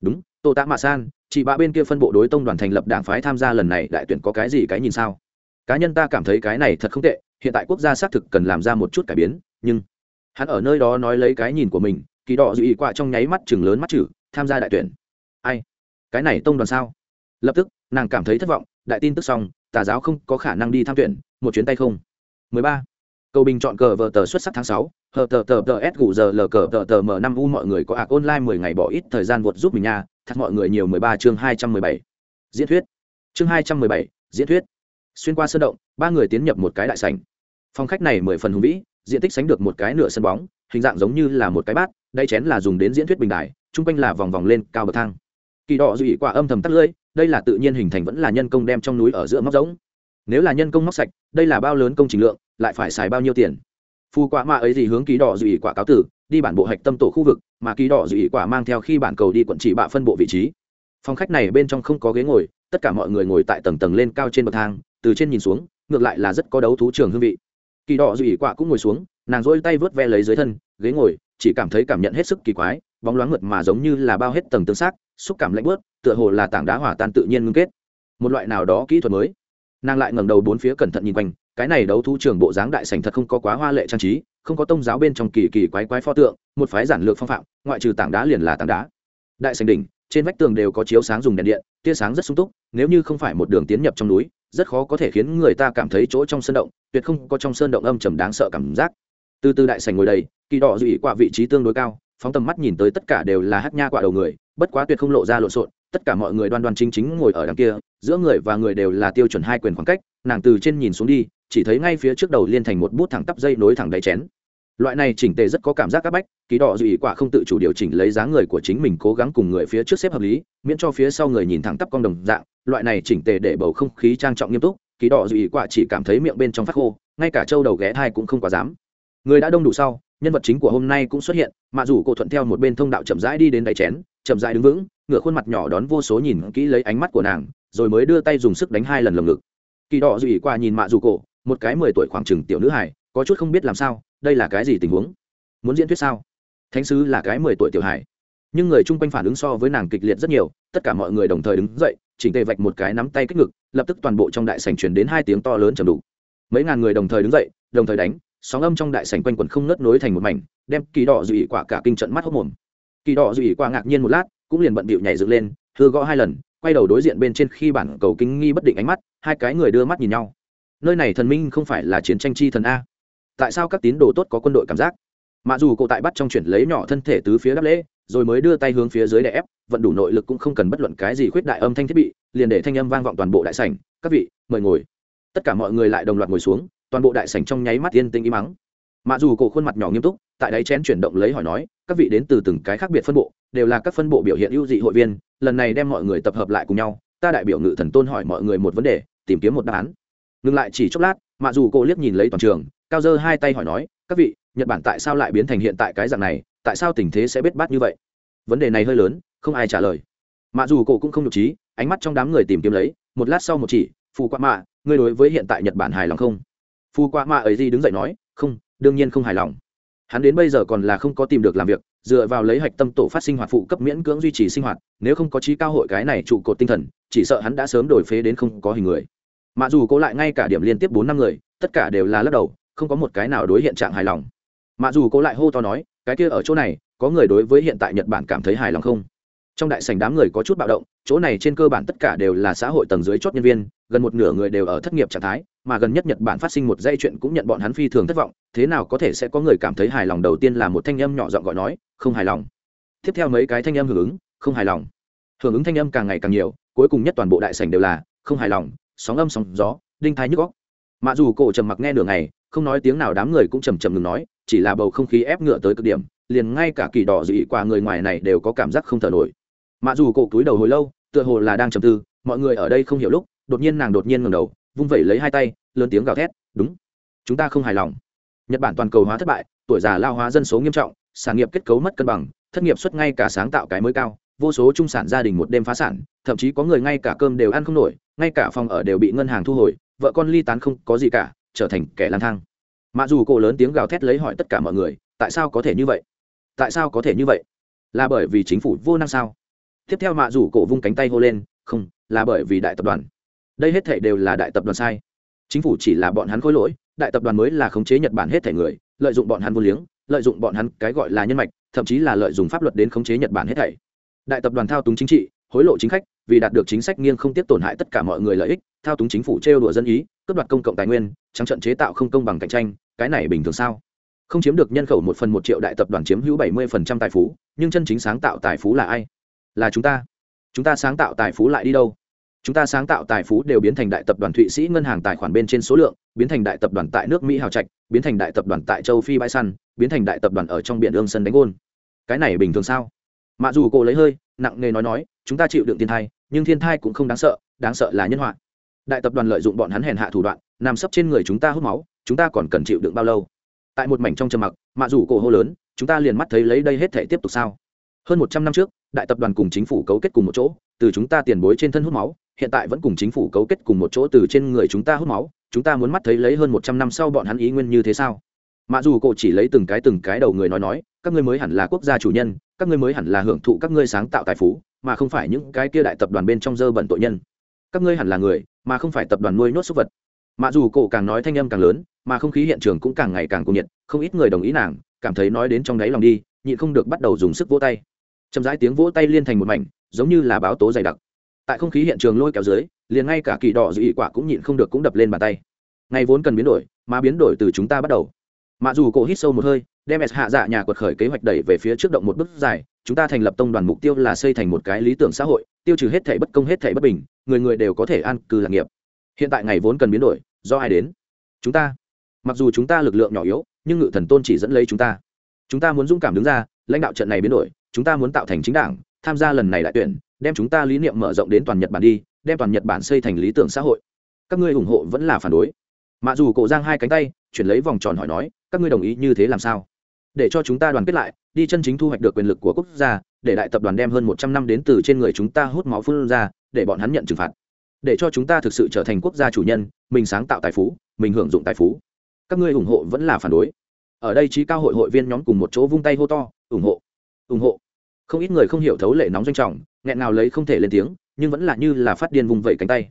Đúng, tô tạ mạ san, chị bạ bên kia phân bộ đối tông đoàn thành lập đảng phái tham gia lần này đại tuyển có cái gì cái nhìn sao? Cá nhân ta cảm thấy cái này thật không tệ, hiện tại quốc gia xác thực cần làm ra một chút cải biến, nhưng hắn ở nơi đó nói lấy cái nhìn của mình, kỳ đỏ dự ý quạ trong nháy mắt chừng lớn mắt chử, tham gia đại tuyển. Ai? Cái này tông đoàn sao? Lập tức, nàng cảm thấy thất vọng, đại tin tức xong, tà giáo không có khả năng đi tham tuyển, một chuyến tay không. 13. Cầu bình chọn cờ vờ tờ xuất sắc tháng 6, hờ tờ tờ tờ S gù giờ lờ cờ tờ tờ M 5 U mọi người có ạc online 10 ngày bỏ ít thời gian vượt giúp mình nha, thật mọi người nhiều 13 chương 217. Diễn thuyết. Chương 217, diễn thuyết. Xuyên qua sơn động, ba người tiến nhập một cái đại sảnh. Phòng khách này 10 phần hùng vĩ, diện tích sánh được một cái nửa sân bóng, hình dạng giống như là một cái bát, đây chén là dùng đến diễn thuyết bình đài, trung quanh là vòng vòng lên cao bậc thang. Kỳ đỏ dị quả âm thầm tắt lưỡi, đây là tự nhiên hình thành vẫn là nhân công đem trong núi ở giữa móc giống. Nếu là nhân công móc sạch, đây là bao lớn công trình lượng, lại phải xài bao nhiêu tiền? Phu quả mạ ấy gì hướng ký đỏ dị quả cáo tử, đi bản bộ hạch tâm tổ khu vực, mà ký đỏ dị quả mang theo khi bản cầu đi quận chỉ bạ phân bộ vị trí. Phòng khách này bên trong không có ghế ngồi, tất cả mọi người ngồi tại tầng tầng lên cao trên bậc thang, từ trên nhìn xuống, ngược lại là rất có đấu thú trường hương vị. Kỳ đỏ dị quả cũng ngồi xuống, nàng dỗi tay vớt ve lấy dưới thân ghế ngồi chỉ cảm thấy cảm nhận hết sức kỳ quái bóng loáng ngượt mà giống như là bao hết tầng tương xác xúc cảm lạnh bớt tựa hồ là tảng đá hỏa tan tự nhiên ngưng kết một loại nào đó kỹ thuật mới nàng lại ngẩng đầu bốn phía cẩn thận nhìn quanh cái này đấu thú trường bộ dáng đại sảnh thật không có quá hoa lệ trang trí, không có tông giáo bên trong kỳ kỳ quái quái pho tượng, một phái giản lược phong phạm, ngoại trừ tảng đá liền là tảng đá. Đại sảnh đỉnh, trên vách tường đều có chiếu sáng dùng đèn điện, tia sáng rất sung túc, nếu như không phải một đường tiến nhập trong núi, rất khó có thể khiến người ta cảm thấy chỗ trong sơn động, tuyệt không có trong sơn động âm trầm đáng sợ cảm giác. Từ từ đại sảnh ngồi đầy, kỳ đỏ dị quả vị trí tương đối cao, phóng tầm mắt nhìn tới tất cả đều là hát nha quả đầu người, bất quá tuyệt không lộ ra lộn xộn, tất cả mọi người đoan đoan chính chính ngồi ở đằng kia, giữa người và người đều là tiêu chuẩn hai quyền khoảng cách, nàng từ trên nhìn xuống đi chỉ thấy ngay phía trước đầu liên thành một bút thẳng tắp dây nối thẳng đáy chén. Loại này chỉnh tề rất có cảm giác các bách kỳ đỏ dị quả không tự chủ điều chỉnh lấy dáng người của chính mình cố gắng cùng người phía trước xếp hợp lý, miễn cho phía sau người nhìn thẳng tắp con đồng dạng, loại này chỉnh tề để bầu không khí trang trọng nghiêm túc kỳ đỏ dị quả chỉ cảm thấy miệng bên trong phát khô, ngay cả trâu đầu ghé thai cũng không quá dám. Người đã đông đủ sau, nhân vật chính của hôm nay cũng xuất hiện mạ dù cô thuận theo một bên thông đạo chậm rãi đi đến đáy chén, chậm rãi đứng vững, ngửa khuôn mặt nhỏ đón vô số nhìn kỹ lấy ánh mắt của nàng, rồi mới đưa tay dùng sức đánh hai lần lồng ngực. Kỳ đỏ dù ý qua nhìn mạ dù cổ một cái mười tuổi khoảng chừng tiểu nữ hải, có chút không biết làm sao, đây là cái gì tình huống? Muốn diễn thuyết sao? Thánh sứ là cái mười tuổi tiểu hải. Nhưng người chung quanh phản ứng so với nàng kịch liệt rất nhiều, tất cả mọi người đồng thời đứng dậy, chỉnh tề vạch một cái nắm tay kích ngực, lập tức toàn bộ trong đại sảnh truyền đến hai tiếng to lớn trầm đủ mấy ngàn người đồng thời đứng dậy, đồng thời đánh, sóng âm trong đại sảnh quanh quần không nớt nối thành một mảnh, đem kỳ đỏ dị quả cả kinh trận mắt hốc mồm. Kỳ đỏ dị quả ngạc nhiên một lát, cũng liền bận bịu nhảy dựng lên thưa gõ hai lần, quay đầu đối diện bên trên khi bản cầu kinh nghi bất định ánh mắt, hai cái người đưa mắt nhìn nhau nơi này thần minh không phải là chiến tranh chi thần a. Tại sao các tín đồ tốt có quân đội cảm giác? Mặc dù cậu tại bắt trong chuyển lấy nhỏ thân thể tứ phía đắp lễ, rồi mới đưa tay hướng phía dưới đè ép, vận đủ nội lực cũng không cần bất luận cái gì khuyết đại âm thanh thiết bị, liền để thanh âm vang vọng toàn bộ đại sảnh. Các vị, mời ngồi. Tất cả mọi người lại đồng loạt ngồi xuống, toàn bộ đại sảnh trong nháy mắt yên tĩnh im mắng mặc dù cổ khuôn mặt nhỏ nghiêm túc, tại đáy chén chuyển động lấy hỏi nói, các vị đến từ từng cái khác biệt phân bộ, đều là các phân bộ biểu hiện ưu dị hội viên, lần này đem mọi người tập hợp lại cùng nhau, ta đại biểu ngự thần tôn hỏi mọi người một vấn đề, tìm kiếm một đáp án ngừng lại chỉ chốc lát mạ dù cô liếc nhìn lấy toàn trường, cao dơ hai tay hỏi nói, các vị, nhật bản tại sao lại biến thành hiện tại cái dạng này? Tại sao tình thế sẽ biết bát như vậy? Vấn đề này hơi lớn, không ai trả lời. Mạ dù cô cũng không nhục trí, ánh mắt trong đám người tìm kiếm lấy, một lát sau một chỉ, phù quạ mạ, ngươi đối với hiện tại nhật bản hài lòng không? Phù quạ mạ ấy gì đứng dậy nói, không, đương nhiên không hài lòng. Hắn đến bây giờ còn là không có tìm được làm việc, dựa vào lấy hạch tâm tổ phát sinh hoạt phụ cấp miễn cưỡng duy trì sinh hoạt, nếu không có trí cao hội cái này trụ cột tinh thần, chỉ sợ hắn đã sớm đổi phế đến không có hình người mặc dù cố lại ngay cả điểm liên tiếp bốn năm người, tất cả đều là lắc đầu, không có một cái nào đối hiện trạng hài lòng. Mặc dù cố lại hô to nói, cái kia ở chỗ này, có người đối với hiện tại nhật bản cảm thấy hài lòng không? Trong đại sảnh đám người có chút bạo động, chỗ này trên cơ bản tất cả đều là xã hội tầng dưới chót nhân viên, gần một nửa người đều ở thất nghiệp trạng thái, mà gần nhất nhật bản phát sinh một dây chuyện cũng nhận bọn hắn phi thường thất vọng, thế nào có thể sẽ có người cảm thấy hài lòng đầu tiên là một thanh âm nhỏ giọng gọi nói, không hài lòng. Tiếp theo mấy cái thanh âm hưởng ứng, không hài lòng. Hưởng ứng thanh âm càng ngày càng nhiều, cuối cùng nhất toàn bộ đại sảnh đều là, không hài lòng sóng âm sóng gió, đinh thái nhức góc mạ dù cổ trầm mặc nghe nửa ngày, không nói tiếng nào đám người cũng trầm trầm ngừng nói, chỉ là bầu không khí ép ngựa tới cực điểm, liền ngay cả kỳ đỏ dị qua người ngoài này đều có cảm giác không thở nổi. Mạ dù cổ túi đầu hồi lâu, tựa hồ là đang trầm tư, mọi người ở đây không hiểu lúc, đột nhiên nàng đột nhiên ngẩng đầu, vung vẩy lấy hai tay, lớn tiếng gào thét, đúng, chúng ta không hài lòng. Nhật bản toàn cầu hóa thất bại, tuổi già lao hóa dân số nghiêm trọng, sản nghiệp kết cấu mất cân bằng, thất nghiệp xuất ngay cả sáng tạo cái mới cao vô số trung sản gia đình một đêm phá sản, thậm chí có người ngay cả cơm đều ăn không nổi, ngay cả phòng ở đều bị ngân hàng thu hồi, vợ con ly tán không có gì cả, trở thành kẻ lang thang. Mặc dù Cổ lớn tiếng gào thét lấy hỏi tất cả mọi người, tại sao có thể như vậy? Tại sao có thể như vậy? Là bởi vì chính phủ vô năng sao? Tiếp theo mạ rủ cổ vung cánh tay hô lên, không, là bởi vì đại tập đoàn. Đây hết thể đều là đại tập đoàn sai. Chính phủ chỉ là bọn hắn khối lỗi, đại tập đoàn mới là khống chế nhật bản hết thể người, lợi dụng bọn hắn vô liếng, lợi dụng bọn hắn cái gọi là nhân mạch, thậm chí là lợi dụng pháp luật đến khống chế nhật bản hết thảy đại tập đoàn thao túng chính trị, hối lộ chính khách, vì đạt được chính sách nghiêng không tiếp tổn hại tất cả mọi người lợi ích, thao túng chính phủ trêu đùa dân ý, cướp đoạt công cộng tài nguyên, trắng trận chế tạo không công bằng cạnh tranh, cái này bình thường sao? Không chiếm được nhân khẩu một phần một triệu đại tập đoàn chiếm hữu bảy mươi phần trăm tài phú, nhưng chân chính sáng tạo tài phú là ai? Là chúng ta. Chúng ta sáng tạo tài phú lại đi đâu? Chúng ta sáng tạo tài phú đều biến thành đại tập đoàn thụy sĩ ngân hàng tài khoản bên trên số lượng, biến thành đại tập đoàn tại nước mỹ hào trạch, biến thành đại tập đoàn tại châu phi bãi săn, biến thành đại tập đoàn ở trong biển ương sân đánh ôn cái này bình thường sao? Mạ dù cô lấy hơi, nặng nề nói nói, chúng ta chịu đựng thiên thai, nhưng thiên thai cũng không đáng sợ đáng sợ là nhân họa. Đại tập đoàn lợi dụng bọn hắn hèn hạ thủ đoạn, nằm sấp trên người chúng ta hút máu, chúng ta còn cần chịu đựng bao lâu? Tại một mảnh trong trầm mặc mạ dù cổ hô lớn, chúng ta liền mắt thấy lấy đây hết thể tiếp tục sao? Hơn một trăm năm trước, đại tập đoàn cùng chính phủ cấu kết cùng một chỗ, từ chúng ta tiền bối trên thân hút máu, hiện tại vẫn cùng chính phủ cấu kết cùng một chỗ từ trên người chúng ta hút máu, chúng ta muốn mắt thấy lấy hơn một trăm năm sau bọn hắn ý nguyên như thế sao? Mà dù cổ chỉ lấy từng cái từng cái đầu người nói nói, các ngươi mới hẳn là quốc gia chủ nhân, các ngươi mới hẳn là hưởng thụ các ngươi sáng tạo tài phú, mà không phải những cái kia đại tập đoàn bên trong dơ bẩn tội nhân. Các ngươi hẳn là người, mà không phải tập đoàn nuôi nhốt súc vật. Mà dù cổ càng nói thanh âm càng lớn, mà không khí hiện trường cũng càng ngày càng cuồng nhiệt, không ít người đồng ý nàng, cảm thấy nói đến trong đáy lòng đi, nhịn không được bắt đầu dùng sức vỗ tay. Chậm rãi tiếng vỗ tay liên thành một mảnh, giống như là báo tố dày đặc. Tại không khí hiện trường lôi kéo dưới, liền ngay cả kỳ đỏ dự ý quả cũng nhịn không được cũng đập lên bàn tay. Ngày vốn cần biến đổi, mà biến đổi từ chúng ta bắt đầu mặc dù cổ hít sâu một hơi, đem s hạ dạ nhà quật khởi kế hoạch đẩy về phía trước động một bước dài, chúng ta thành lập tông đoàn mục tiêu là xây thành một cái lý tưởng xã hội, tiêu trừ hết thể bất công, hết thể bất bình, người người đều có thể an cư lạc nghiệp. Hiện tại ngày vốn cần biến đổi, do ai đến? Chúng ta. Mặc dù chúng ta lực lượng nhỏ yếu, nhưng ngự thần tôn chỉ dẫn lấy chúng ta. Chúng ta muốn dũng cảm đứng ra, lãnh đạo trận này biến đổi, chúng ta muốn tạo thành chính đảng, tham gia lần này đại tuyển, đem chúng ta lý niệm mở rộng đến toàn nhật bản đi, đem toàn nhật bản xây thành lý tưởng xã hội. Các ngươi ủng hộ vẫn là phản đối. Mặc dù cổ giang hai cánh tay, chuyển lấy vòng tròn hỏi nói các ngươi đồng ý như thế làm sao? Để cho chúng ta đoàn kết lại, đi chân chính thu hoạch được quyền lực của quốc gia, để đại tập đoàn đem hơn một trăm năm đến từ trên người chúng ta hút máu phun ra, để bọn hắn nhận trừng phạt. Để cho chúng ta thực sự trở thành quốc gia chủ nhân, mình sáng tạo tài phú, mình hưởng dụng tài phú. Các ngươi ủng hộ vẫn là phản đối. Ở đây trí cao hội hội viên nhóm cùng một chỗ vung tay hô to, ủng hộ ủng hộ. Không ít người không hiểu thấu lệ nóng doanh trọng, nghẹn nào lấy không thể lên tiếng, nhưng vẫn là như là phát điên vùng vẫy cánh tay.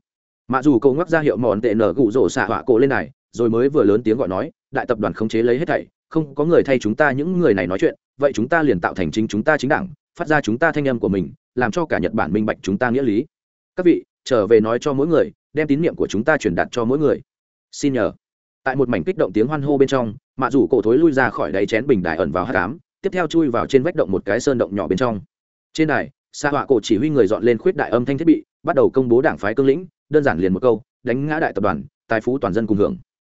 Mặc dù cậu ngoắc ra hiệu mòn tệ nở gụ rổ xạ họa cổ lên này, rồi mới vừa lớn tiếng gọi nói đại tập đoàn khống chế lấy hết thảy, không có người thay chúng ta những người này nói chuyện, vậy chúng ta liền tạo thành chính chúng ta chính đảng, phát ra chúng ta thanh âm của mình, làm cho cả nhật bản minh bạch chúng ta nghĩa lý. Các vị, trở về nói cho mỗi người, đem tín nhiệm của chúng ta truyền đạt cho mỗi người. Xin nhờ. Tại một mảnh kích động tiếng hoan hô bên trong, mạ rủ cổ thối lui ra khỏi đáy chén bình đài ẩn vào hát cám, tiếp theo chui vào trên vách động một cái sơn động nhỏ bên trong. Trên đài xa họa cổ chỉ huy người dọn lên khuyết đại âm thanh thiết bị, bắt đầu công bố đảng phái cương lĩnh, đơn giản liền một câu, đánh ngã đại tập đoàn, tài phú toàn dân cùng hưởng.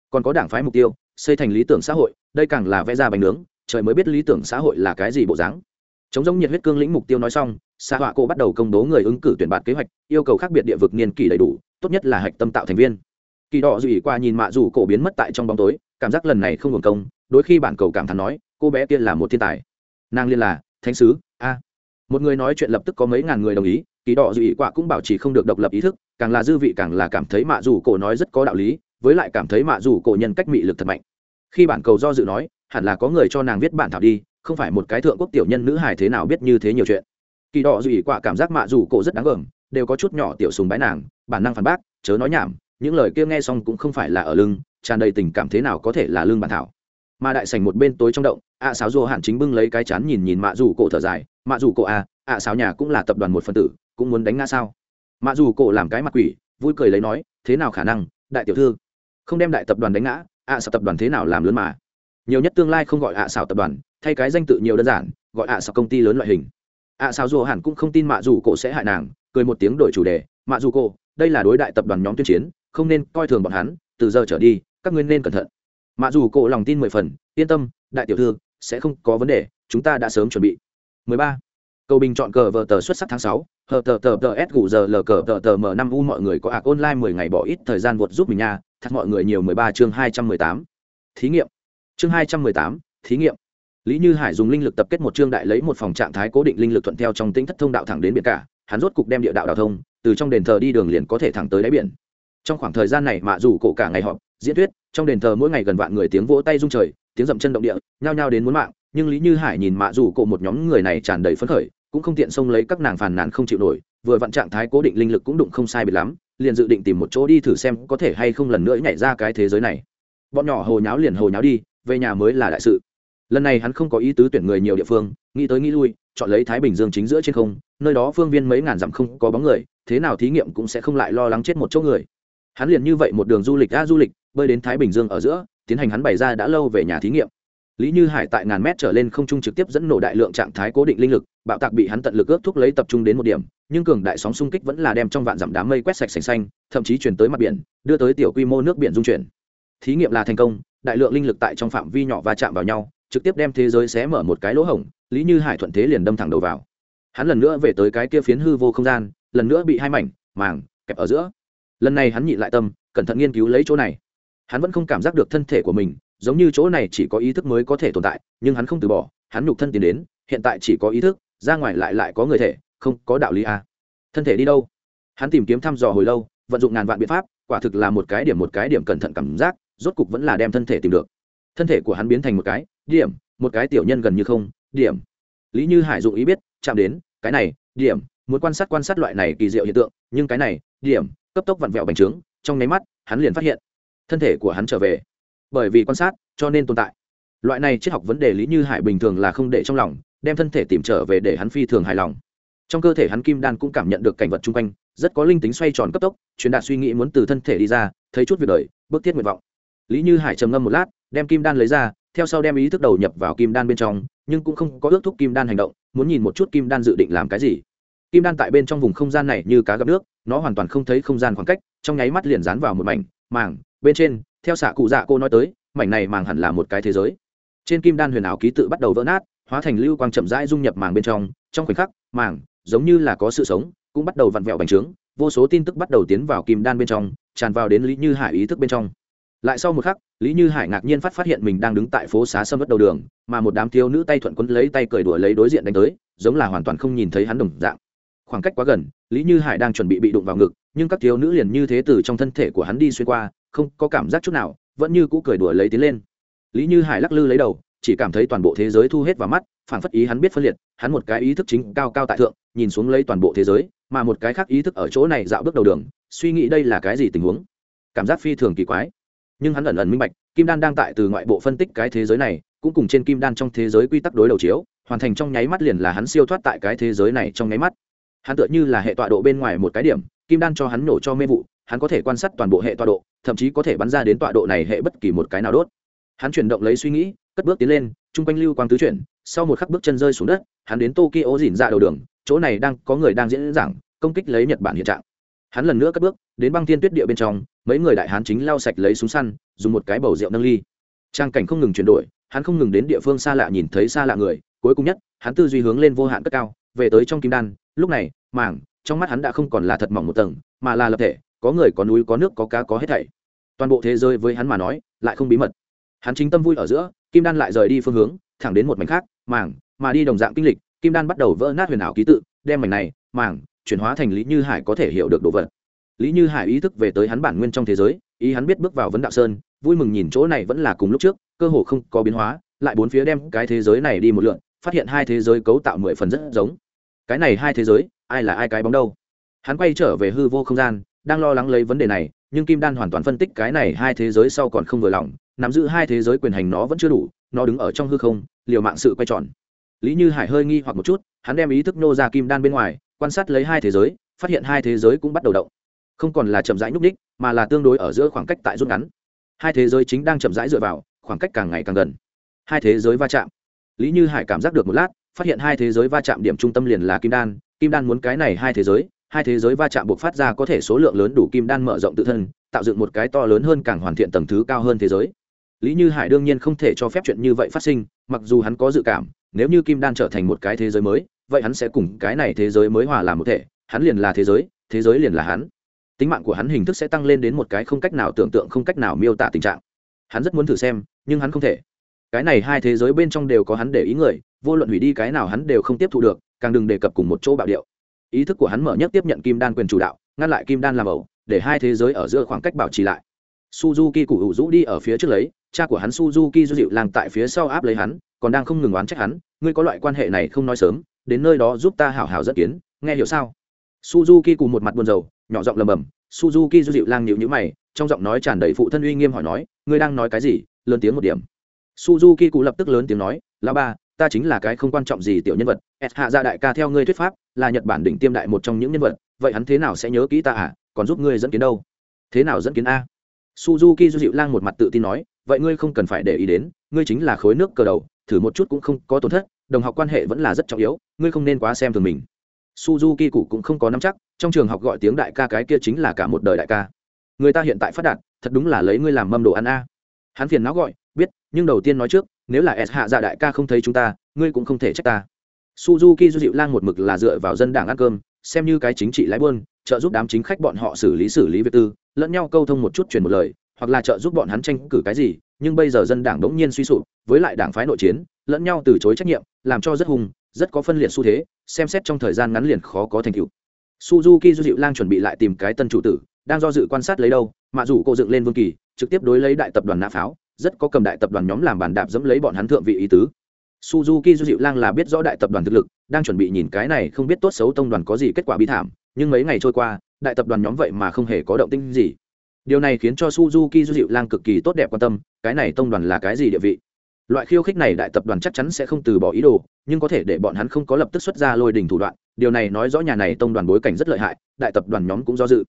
Còn có đảng phái mục tiêu xây thành lý tưởng xã hội, đây càng là vẽ ra bánh nướng, trời mới biết lý tưởng xã hội là cái gì bộ dáng. Chống giống nhiệt huyết cương lĩnh mục tiêu nói xong xã họa cô bắt đầu công bố người ứng cử tuyển bạt kế hoạch, yêu cầu khác biệt địa vực niên kỷ đầy đủ, tốt nhất là hạch tâm tạo thành viên. Kỳ đỏ dùy qua nhìn mạ dù cổ biến mất tại trong bóng tối, cảm giác lần này không hưởng công, đôi khi bản cầu cảm thán nói, cô bé kia là một thiên tài. Nàng liên là, thánh sứ, a. Một người nói chuyện lập tức có mấy ngàn người đồng ý, kỳ đỏ dùy qua cũng bảo trì không được độc lập ý thức, càng là dư vị càng là cảm thấy mạ dù cổ nói rất có đạo lý, với lại cảm thấy mạ dù cổ nhân cách mị lực thật mạnh khi bản cầu do dự nói, hẳn là có người cho nàng viết bản thảo đi, không phải một cái thượng quốc tiểu nhân nữ hài thế nào biết như thế nhiều chuyện. Kỳ đỏ dùy quả cảm giác mạ dù cổ rất đáng gờm, đều có chút nhỏ tiểu sùng bái nàng, bản năng phản bác, chớ nói nhảm, những lời kia nghe xong cũng không phải là ở lưng, tràn đầy tình cảm thế nào có thể là lưng bản thảo. Mà đại sảnh một bên tối trong động, ạ à sáo dù hạn chính bưng lấy cái chán nhìn nhìn mạ dù cổ thở dài, mạ dù cổ à ạ sáo nhà cũng là tập đoàn một phần tử, cũng muốn đánh ngã sao? Mạ dù cổ làm cái mặt quỷ, vui cười lấy nói, thế nào khả năng, đại tiểu thư? Không đem đại tập đoàn đánh ngã ạ à sao tập đoàn thế nào làm lớn mà. Nhiều nhất tương lai không gọi ạ à tập đoàn, thay cái danh tự nhiều đơn giản, gọi ạ à công ty lớn loại hình. Ạ à dù hẳn cũng không tin mạ dù cổ sẽ hại nàng, cười một tiếng đổi chủ đề, mạ dù cổ, đây là đối đại tập đoàn nhóm tuyên chiến, không nên coi thường bọn hắn, từ giờ trở đi, các ngươi nên cẩn thận. Mạ dù cổ lòng tin mười phần, yên tâm, đại tiểu thư, sẽ không có vấn đề, chúng ta đã sớm chuẩn bị. 13. Cầu bình chọn cờ vở tờ xuất sắc tháng 6, hờ tờ tờ tờ S gù giờ lờ cờ tờ tờ m năm U mọi người có ạc online 10 ngày bỏ ít thời gian vượt giúp mình nha, thật mọi người nhiều 13 chương 218. Thí nghiệm. Chương 218, thí nghiệm. Lý Như Hải dùng linh lực tập kết một chương đại lấy một phòng trạng thái cố định linh lực thuận theo trong tĩnh thất thông đạo thẳng đến biển cả, hắn rốt cục đem địa đạo đào thông, từ trong đền thờ đi đường liền có thể thẳng tới đáy biển. Trong khoảng thời gian này mạ dù cổ cả ngày họp, diễn thuyết, trong đền thờ mỗi ngày gần vạn người tiếng vỗ tay rung trời, tiếng dậm chân động địa, nhao nhao đến muốn mạng, nhưng lý như hải nhìn mạ dù cổ một nhóm người này tràn đầy phấn khởi cũng không tiện xông lấy các nàng phàn nàn không chịu nổi, vừa vặn trạng thái cố định linh lực cũng đụng không sai biệt lắm, liền dự định tìm một chỗ đi thử xem có thể hay không lần nữa nhảy ra cái thế giới này. Bọn nhỏ hồ nháo liền hồ nháo đi, về nhà mới là đại sự. Lần này hắn không có ý tứ tuyển người nhiều địa phương, nghĩ tới nghĩ lui, chọn lấy thái bình dương chính giữa trên không, nơi đó phương viên mấy ngàn dặm không có bóng người, thế nào thí nghiệm cũng sẽ không lại lo lắng chết một chỗ người. Hắn liền như vậy một đường du lịch ra du lịch, bơi đến thái bình dương ở giữa, tiến hành hắn bày ra đã lâu về nhà thí nghiệm lý như hải tại ngàn mét trở lên không trung trực tiếp dẫn nổ đại lượng trạng thái cố định linh lực, bạo tạc bị hắn tận lực ước thúc lấy tập trung đến một điểm, nhưng cường đại sóng xung kích vẫn là đem trong vạn dặm đám mây quét sạch sành xanh, thậm chí chuyển tới mặt biển, đưa tới tiểu quy mô nước biển dung chuyển. Thí nghiệm là thành công, đại lượng linh lực tại trong phạm vi nhỏ và chạm vào nhau, trực tiếp đem thế giới xé mở một cái lỗ hổng, lý như hải thuận thế liền đâm thẳng đầu vào. Hắn lần nữa về tới cái kia phiến hư vô không gian, lần nữa bị hai mảnh, màng, kẹp ở giữa. Lần này hắn nhị lại tâm, cẩn thận nghiên cứu lấy chỗ này. Hắn vẫn không cảm giác được thân thể của mình giống như chỗ này chỉ có ý thức mới có thể tồn tại, nhưng hắn không từ bỏ, hắn nhục thân tiến đến, hiện tại chỉ có ý thức, ra ngoài lại lại có người thể, không có đạo lý à. thân thể đi đâu? Hắn tìm kiếm thăm dò hồi lâu, vận dụng ngàn vạn biện pháp, quả thực là một cái điểm một cái điểm cẩn thận cảm giác, rốt cục vẫn là đem thân thể tìm được. Thân thể của hắn biến thành một cái, điểm, một cái tiểu nhân gần như không, điểm. Lý như hải dụng ý biết, chạm đến, cái này, điểm, muốn quan sát quan sát loại này kỳ diệu hiện tượng, nhưng cái này, điểm, cấp tốc vặn vẹo bành trướng, trong nháy mắt, hắn liền phát hiện, thân thể của hắn trở về bởi vì quan sát, cho nên tồn tại. Loại này triết học vấn đề lý như hải bình thường là không để trong lòng, đem thân thể tìm trở về để hắn phi thường hài lòng. Trong cơ thể hắn kim đan cũng cảm nhận được cảnh vật chung quanh, rất có linh tính xoay tròn cấp tốc, truyền đạt suy nghĩ muốn từ thân thể đi ra, thấy chút việc đời, bước thiết nguyện vọng. Lý như hải trầm ngâm một lát, đem kim đan lấy ra, theo sau đem ý thức đầu nhập vào kim đan bên trong, nhưng cũng không có ước thúc kim đan hành động, muốn nhìn một chút kim đan dự định làm cái gì. Kim đan tại bên trong vùng không gian này như cá gặp nước, nó hoàn toàn không thấy không gian khoảng cách, trong nháy mắt liền dán vào một mảnh, màng bên trên, theo xạ cụ dạ cô nói tới, mảnh này màng hẳn là một cái thế giới. Trên kim đan huyền ảo ký tự bắt đầu vỡ nát, hóa thành lưu quang chậm rãi dung nhập màng bên trong. Trong khoảnh khắc, màng, giống như là có sự sống, cũng bắt đầu vặn vẹo bành trướng. Vô số tin tức bắt đầu tiến vào kim đan bên trong, tràn vào đến lý như hải ý thức bên trong. Lại sau một khắc, lý như hải ngạc nhiên phát phát hiện mình đang đứng tại phố xá sâm mất đầu đường, mà một đám thiếu nữ tay thuận quấn lấy tay cười đùa lấy đối diện đánh tới, giống là hoàn toàn không nhìn thấy hắn đồng dạng. Khoảng cách quá gần, lý như hải đang chuẩn bị bị đụng vào ngực, nhưng các thiếu nữ liền như thế từ trong thân thể của hắn đi xuyên qua không có cảm giác chút nào, vẫn như cũ cười đùa lấy tiến lên. Lý như hải lắc lư lấy đầu, chỉ cảm thấy toàn bộ thế giới thu hết vào mắt phản phất ý hắn biết phân liệt, hắn một cái ý thức chính cao cao tại thượng, nhìn xuống lấy toàn bộ thế giới, mà một cái khác ý thức ở chỗ này dạo bước đầu đường, suy nghĩ đây là cái gì tình huống. Cảm giác phi thường kỳ quái. Nhưng hắn ẩn ẩn minh bạch, kim đan đang tại từ ngoại bộ phân tích cái thế giới này, cũng cùng trên kim đan trong thế giới quy tắc đối đầu chiếu, hoàn thành trong nháy mắt liền là hắn siêu thoát tại cái thế giới này trong nháy mắt. Hắn tựa như là hệ tọa độ bên ngoài một cái điểm, kim đan cho hắn nổ cho mê vụ hắn có thể quan sát toàn bộ hệ tọa độ, thậm chí có thể bắn ra đến tọa độ này hệ bất kỳ một cái nào đốt. Hắn chuyển động lấy suy nghĩ, cất bước tiến lên, chung quanh lưu quang tứ chuyển, sau một khắc bước chân rơi xuống đất, hắn đến tokyo dỉn ra dạ đầu đường, chỗ này đang có người đang diễn giảng, công kích lấy nhật bản hiện trạng. Hắn lần nữa cất bước, đến băng thiên tuyết địa bên trong, mấy người đại hán chính lao sạch lấy súng săn, dùng một cái bầu rượu nâng ly. Trang cảnh không ngừng chuyển đổi, hắn không ngừng đến địa phương xa lạ nhìn thấy xa lạ người, cuối cùng nhất, hắn tư duy hướng lên vô hạn cất cao, về tới trong kim đan, lúc này, mảng, trong mắt hắn đã không còn là thật mỏng một tầng, mà là lập thể có người có núi có nước có cá có hết thảy. Toàn bộ thế giới với hắn mà nói, lại không bí mật. Hắn chính tâm vui ở giữa, kim đan lại rời đi phương hướng, thẳng đến một mảnh khác, mảng, mà đi đồng dạng kinh lịch, kim đan bắt đầu vỡ nát huyền ảo ký tự, đem mảnh này, mảng, chuyển hóa thành lý như hải có thể hiểu được đồ vật. Lý như hải ý thức về tới hắn bản nguyên trong thế giới, ý hắn biết bước vào vấn đạo sơn, vui mừng nhìn chỗ này vẫn là cùng lúc trước, cơ hồ không có biến hóa, lại bốn phía đem cái thế giới này đi một lượn, phát hiện hai thế giới cấu tạo mười phần rất giống. Cái này hai thế giới, ai là ai cái bóng đâu? Hắn quay trở về hư vô không gian đang lo lắng lấy vấn đề này, nhưng kim đan hoàn toàn phân tích cái này hai thế giới sau còn không vừa lòng, nắm giữ hai thế giới quyền hành nó vẫn chưa đủ, nó đứng ở trong hư không, liều mạng sự quay tròn. Lý như hải hơi nghi hoặc một chút, hắn đem ý thức nô ra kim đan bên ngoài, quan sát lấy hai thế giới, phát hiện hai thế giới cũng bắt đầu động. Không còn là chậm rãi nhúc ních mà là tương đối ở giữa khoảng cách tại rút ngắn. Hai thế giới chính đang chậm rãi dựa vào, khoảng cách càng ngày càng gần. Hai thế giới va chạm. Lý như hải cảm giác được một lát, phát hiện hai thế giới va chạm điểm trung tâm liền là kim đan kim đan muốn cái này hai thế giới hai thế giới va chạm buộc phát ra có thể số lượng lớn đủ kim đan mở rộng tự thân, tạo dựng một cái to lớn hơn càng hoàn thiện tầng thứ cao hơn thế giới. Lý như hải đương nhiên không thể cho phép chuyện như vậy phát sinh, mặc dù hắn có dự cảm, nếu như kim đan trở thành một cái thế giới mới, vậy hắn sẽ cùng cái này thế giới mới hòa làm một thể, hắn liền là thế giới thế giới liền là hắn. Tính mạng của hắn hình thức sẽ tăng lên đến một cái không cách nào tưởng tượng, không cách nào miêu tả tình trạng. Hắn rất muốn thử xem, nhưng hắn không thể. Cái này hai thế giới bên trong đều có hắn để ý người, vô luận hủy đi cái nào hắn đều không tiếp thu được, càng đừng đề cập cùng một chỗ bạo điệu ý thức của hắn mở nhất tiếp nhận kim đan quyền chủ đạo, ngăn lại kim đan làm ẩu, để hai thế giới ở giữa khoảng cách bảo trì lại. Suzuki cụ hữu rũ đi ở phía trước lấy, cha của hắn suzuki du dịu làng tại phía sau áp lấy hắn, còn đang không ngừng oán trách hắn, ngươi có loại quan hệ này không nói sớm, đến nơi đó giúp ta hảo hảo dẫn kiến, nghe hiểu sao? Suzuki cụ một mặt buồn rầu, nhỏ giọng lầm bầm, suzuki du dịu lang nhịu nhữ mày, trong giọng nói tràn đầy phụ thân uy nghiêm hỏi nói, ngươi đang nói cái gì? Lớn tiếng một điểm. Suzuki cụ lập tức lớn tiếng nói la ba, ta chính là cái không quan trọng gì tiểu nhân vật s hạ gia đại ca theo ngươi thuyết pháp là nhật bản đỉnh tiêm đại một trong những nhân vật, vậy hắn thế nào sẽ nhớ kỹ ta à? Còn giúp ngươi dẫn kiến đâu? Thế nào dẫn kiến a? Suzuki du dịu lang một mặt tự tin nói, vậy ngươi không cần phải để ý đến, ngươi chính là khối nước cờ đầu, thử một chút cũng không có tổn thất, đồng học quan hệ vẫn là rất trọng yếu, ngươi không nên quá xem thường mình. Suzuki cụ cũng không có nắm chắc, trong trường học gọi tiếng đại ca cái kia chính là cả một đời đại ca. Người ta hiện tại phát đạt, thật đúng là lấy ngươi làm mâm đồ ăn a. Hắn phiền não gọi, biết, nhưng đầu tiên nói trước, nếu là s hạ dạ đại ca không thấy chúng ta, ngươi cũng không thể trách ta suzuki du dịu lang một mực là dựa vào dân đảng ăn cơm, xem như cái chính trị lái buôn, trợ giúp đám chính khách bọn họ xử lý xử lý việc tư, lẫn nhau câu thông một chút truyền một lời, hoặc là trợ giúp bọn hắn tranh cử cái gì, nhưng bây giờ dân đảng đống nhiên suy sụp, với lại đảng phái nội chiến, lẫn nhau từ chối trách nhiệm, làm cho rất hùng rất có phân liệt xu thế, xem xét trong thời gian ngắn liền khó có thành tựu. Suzuki du dịu lang chuẩn bị lại tìm cái tân chủ tử, đang do dự quan sát lấy đâu, mà dù cô dựng lên vương kỳ, trực tiếp đối lấy đại tập đoàn nã pháo, rất có cầm đại tập đoàn nhóm làm bàn đạp dẫm lấy bọn hắn thượng vị ý tứ suzuki du dịu lang là biết rõ đại tập đoàn thực lực, đang chuẩn bị nhìn cái này không biết tốt xấu tông đoàn có gì kết quả bi thảm, nhưng mấy ngày trôi qua, đại tập đoàn nhóm vậy mà không hề có động tinh gì. Điều này khiến cho suzuki du dịu lang cực kỳ tốt đẹp quan tâm, cái này tông đoàn là cái gì địa vị? Loại khiêu khích này đại tập đoàn chắc chắn sẽ không từ bỏ ý đồ, nhưng có thể để bọn hắn không có lập tức xuất ra lôi đình thủ đoạn, điều này nói rõ nhà này tông đoàn bối cảnh rất lợi hại, đại tập đoàn nhóm cũng do dự.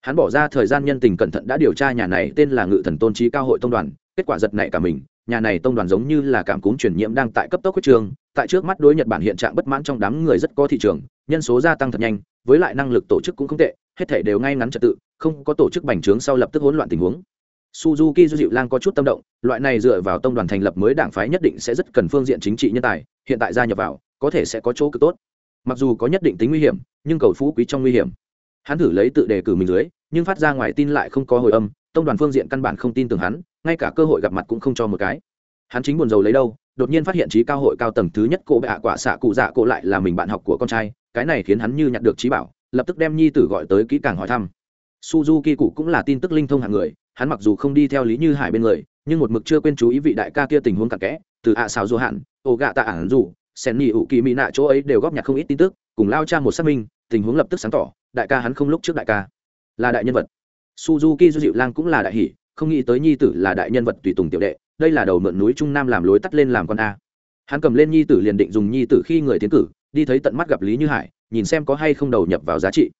Hắn bỏ ra thời gian nhân tình cẩn thận đã điều tra nhà này tên là ngự thần tôn trí cao hội tông đoàn, kết quả giật này cả mình nhà này tông đoàn giống như là cảm cúm truyền nhiễm đang tại cấp tốc huyết trường, tại trước mắt đối nhật bản hiện trạng bất mãn trong đám người rất có thị trường, nhân số gia tăng thật nhanh, với lại năng lực tổ chức cũng không tệ, hết thể đều ngay ngắn trật tự, không có tổ chức bành trướng sau lập tức hỗn loạn tình huống. Suzuki du dịu lang có chút tâm động, loại này dựa vào tông đoàn thành lập mới đảng phái nhất định sẽ rất cần phương diện chính trị nhân tài, hiện tại gia nhập vào, có thể sẽ có chỗ cực tốt. Mặc dù có nhất định tính nguy hiểm, nhưng cầu phú quý trong nguy hiểm. Hắn thử lấy tự đề cử mình dưới, nhưng phát ra ngoài tin lại không có hồi âm tông đoàn phương diện căn bản không tin tưởng hắn, ngay cả cơ hội gặp mặt cũng không cho một cái. Hắn chính buồn rầu lấy đâu, đột nhiên phát hiện trí cao hội cao tầng thứ nhất cô bệ quả xạ cụ dạ cô lại là mình bạn học của con trai, cái này khiến hắn như nhặt được trí bảo, lập tức đem nhi tử gọi tới kỹ càng hỏi thăm. Suzuki cụ cũng là tin tức linh thông hạng người, hắn mặc dù không đi theo lý như hải bên người, nhưng một mực chưa quên chú ý vị đại ca kia tình huống cặn kẽ, từ ạ xào dù hạn ô gạ tạ ản dù sen nhị ụ kỳ mỹ nạ chỗ ấy đều góp nhặt không ít tin tức, cùng lao cha một xác minh, tình huống lập tức sáng tỏ, đại ca hắn không lúc trước đại ca, là đại nhân vật suzuki Do dịu lang cũng là đại hỷ không nghĩ tới nhi tử là đại nhân vật tùy tùng tiểu đệ, đây là đầu mượn núi trung nam làm lối tắt lên làm con a hắn cầm lên nhi tử liền định dùng nhi tử khi người tiến cử, đi thấy tận mắt gặp lý như hải, nhìn xem có hay không đầu nhập vào giá trị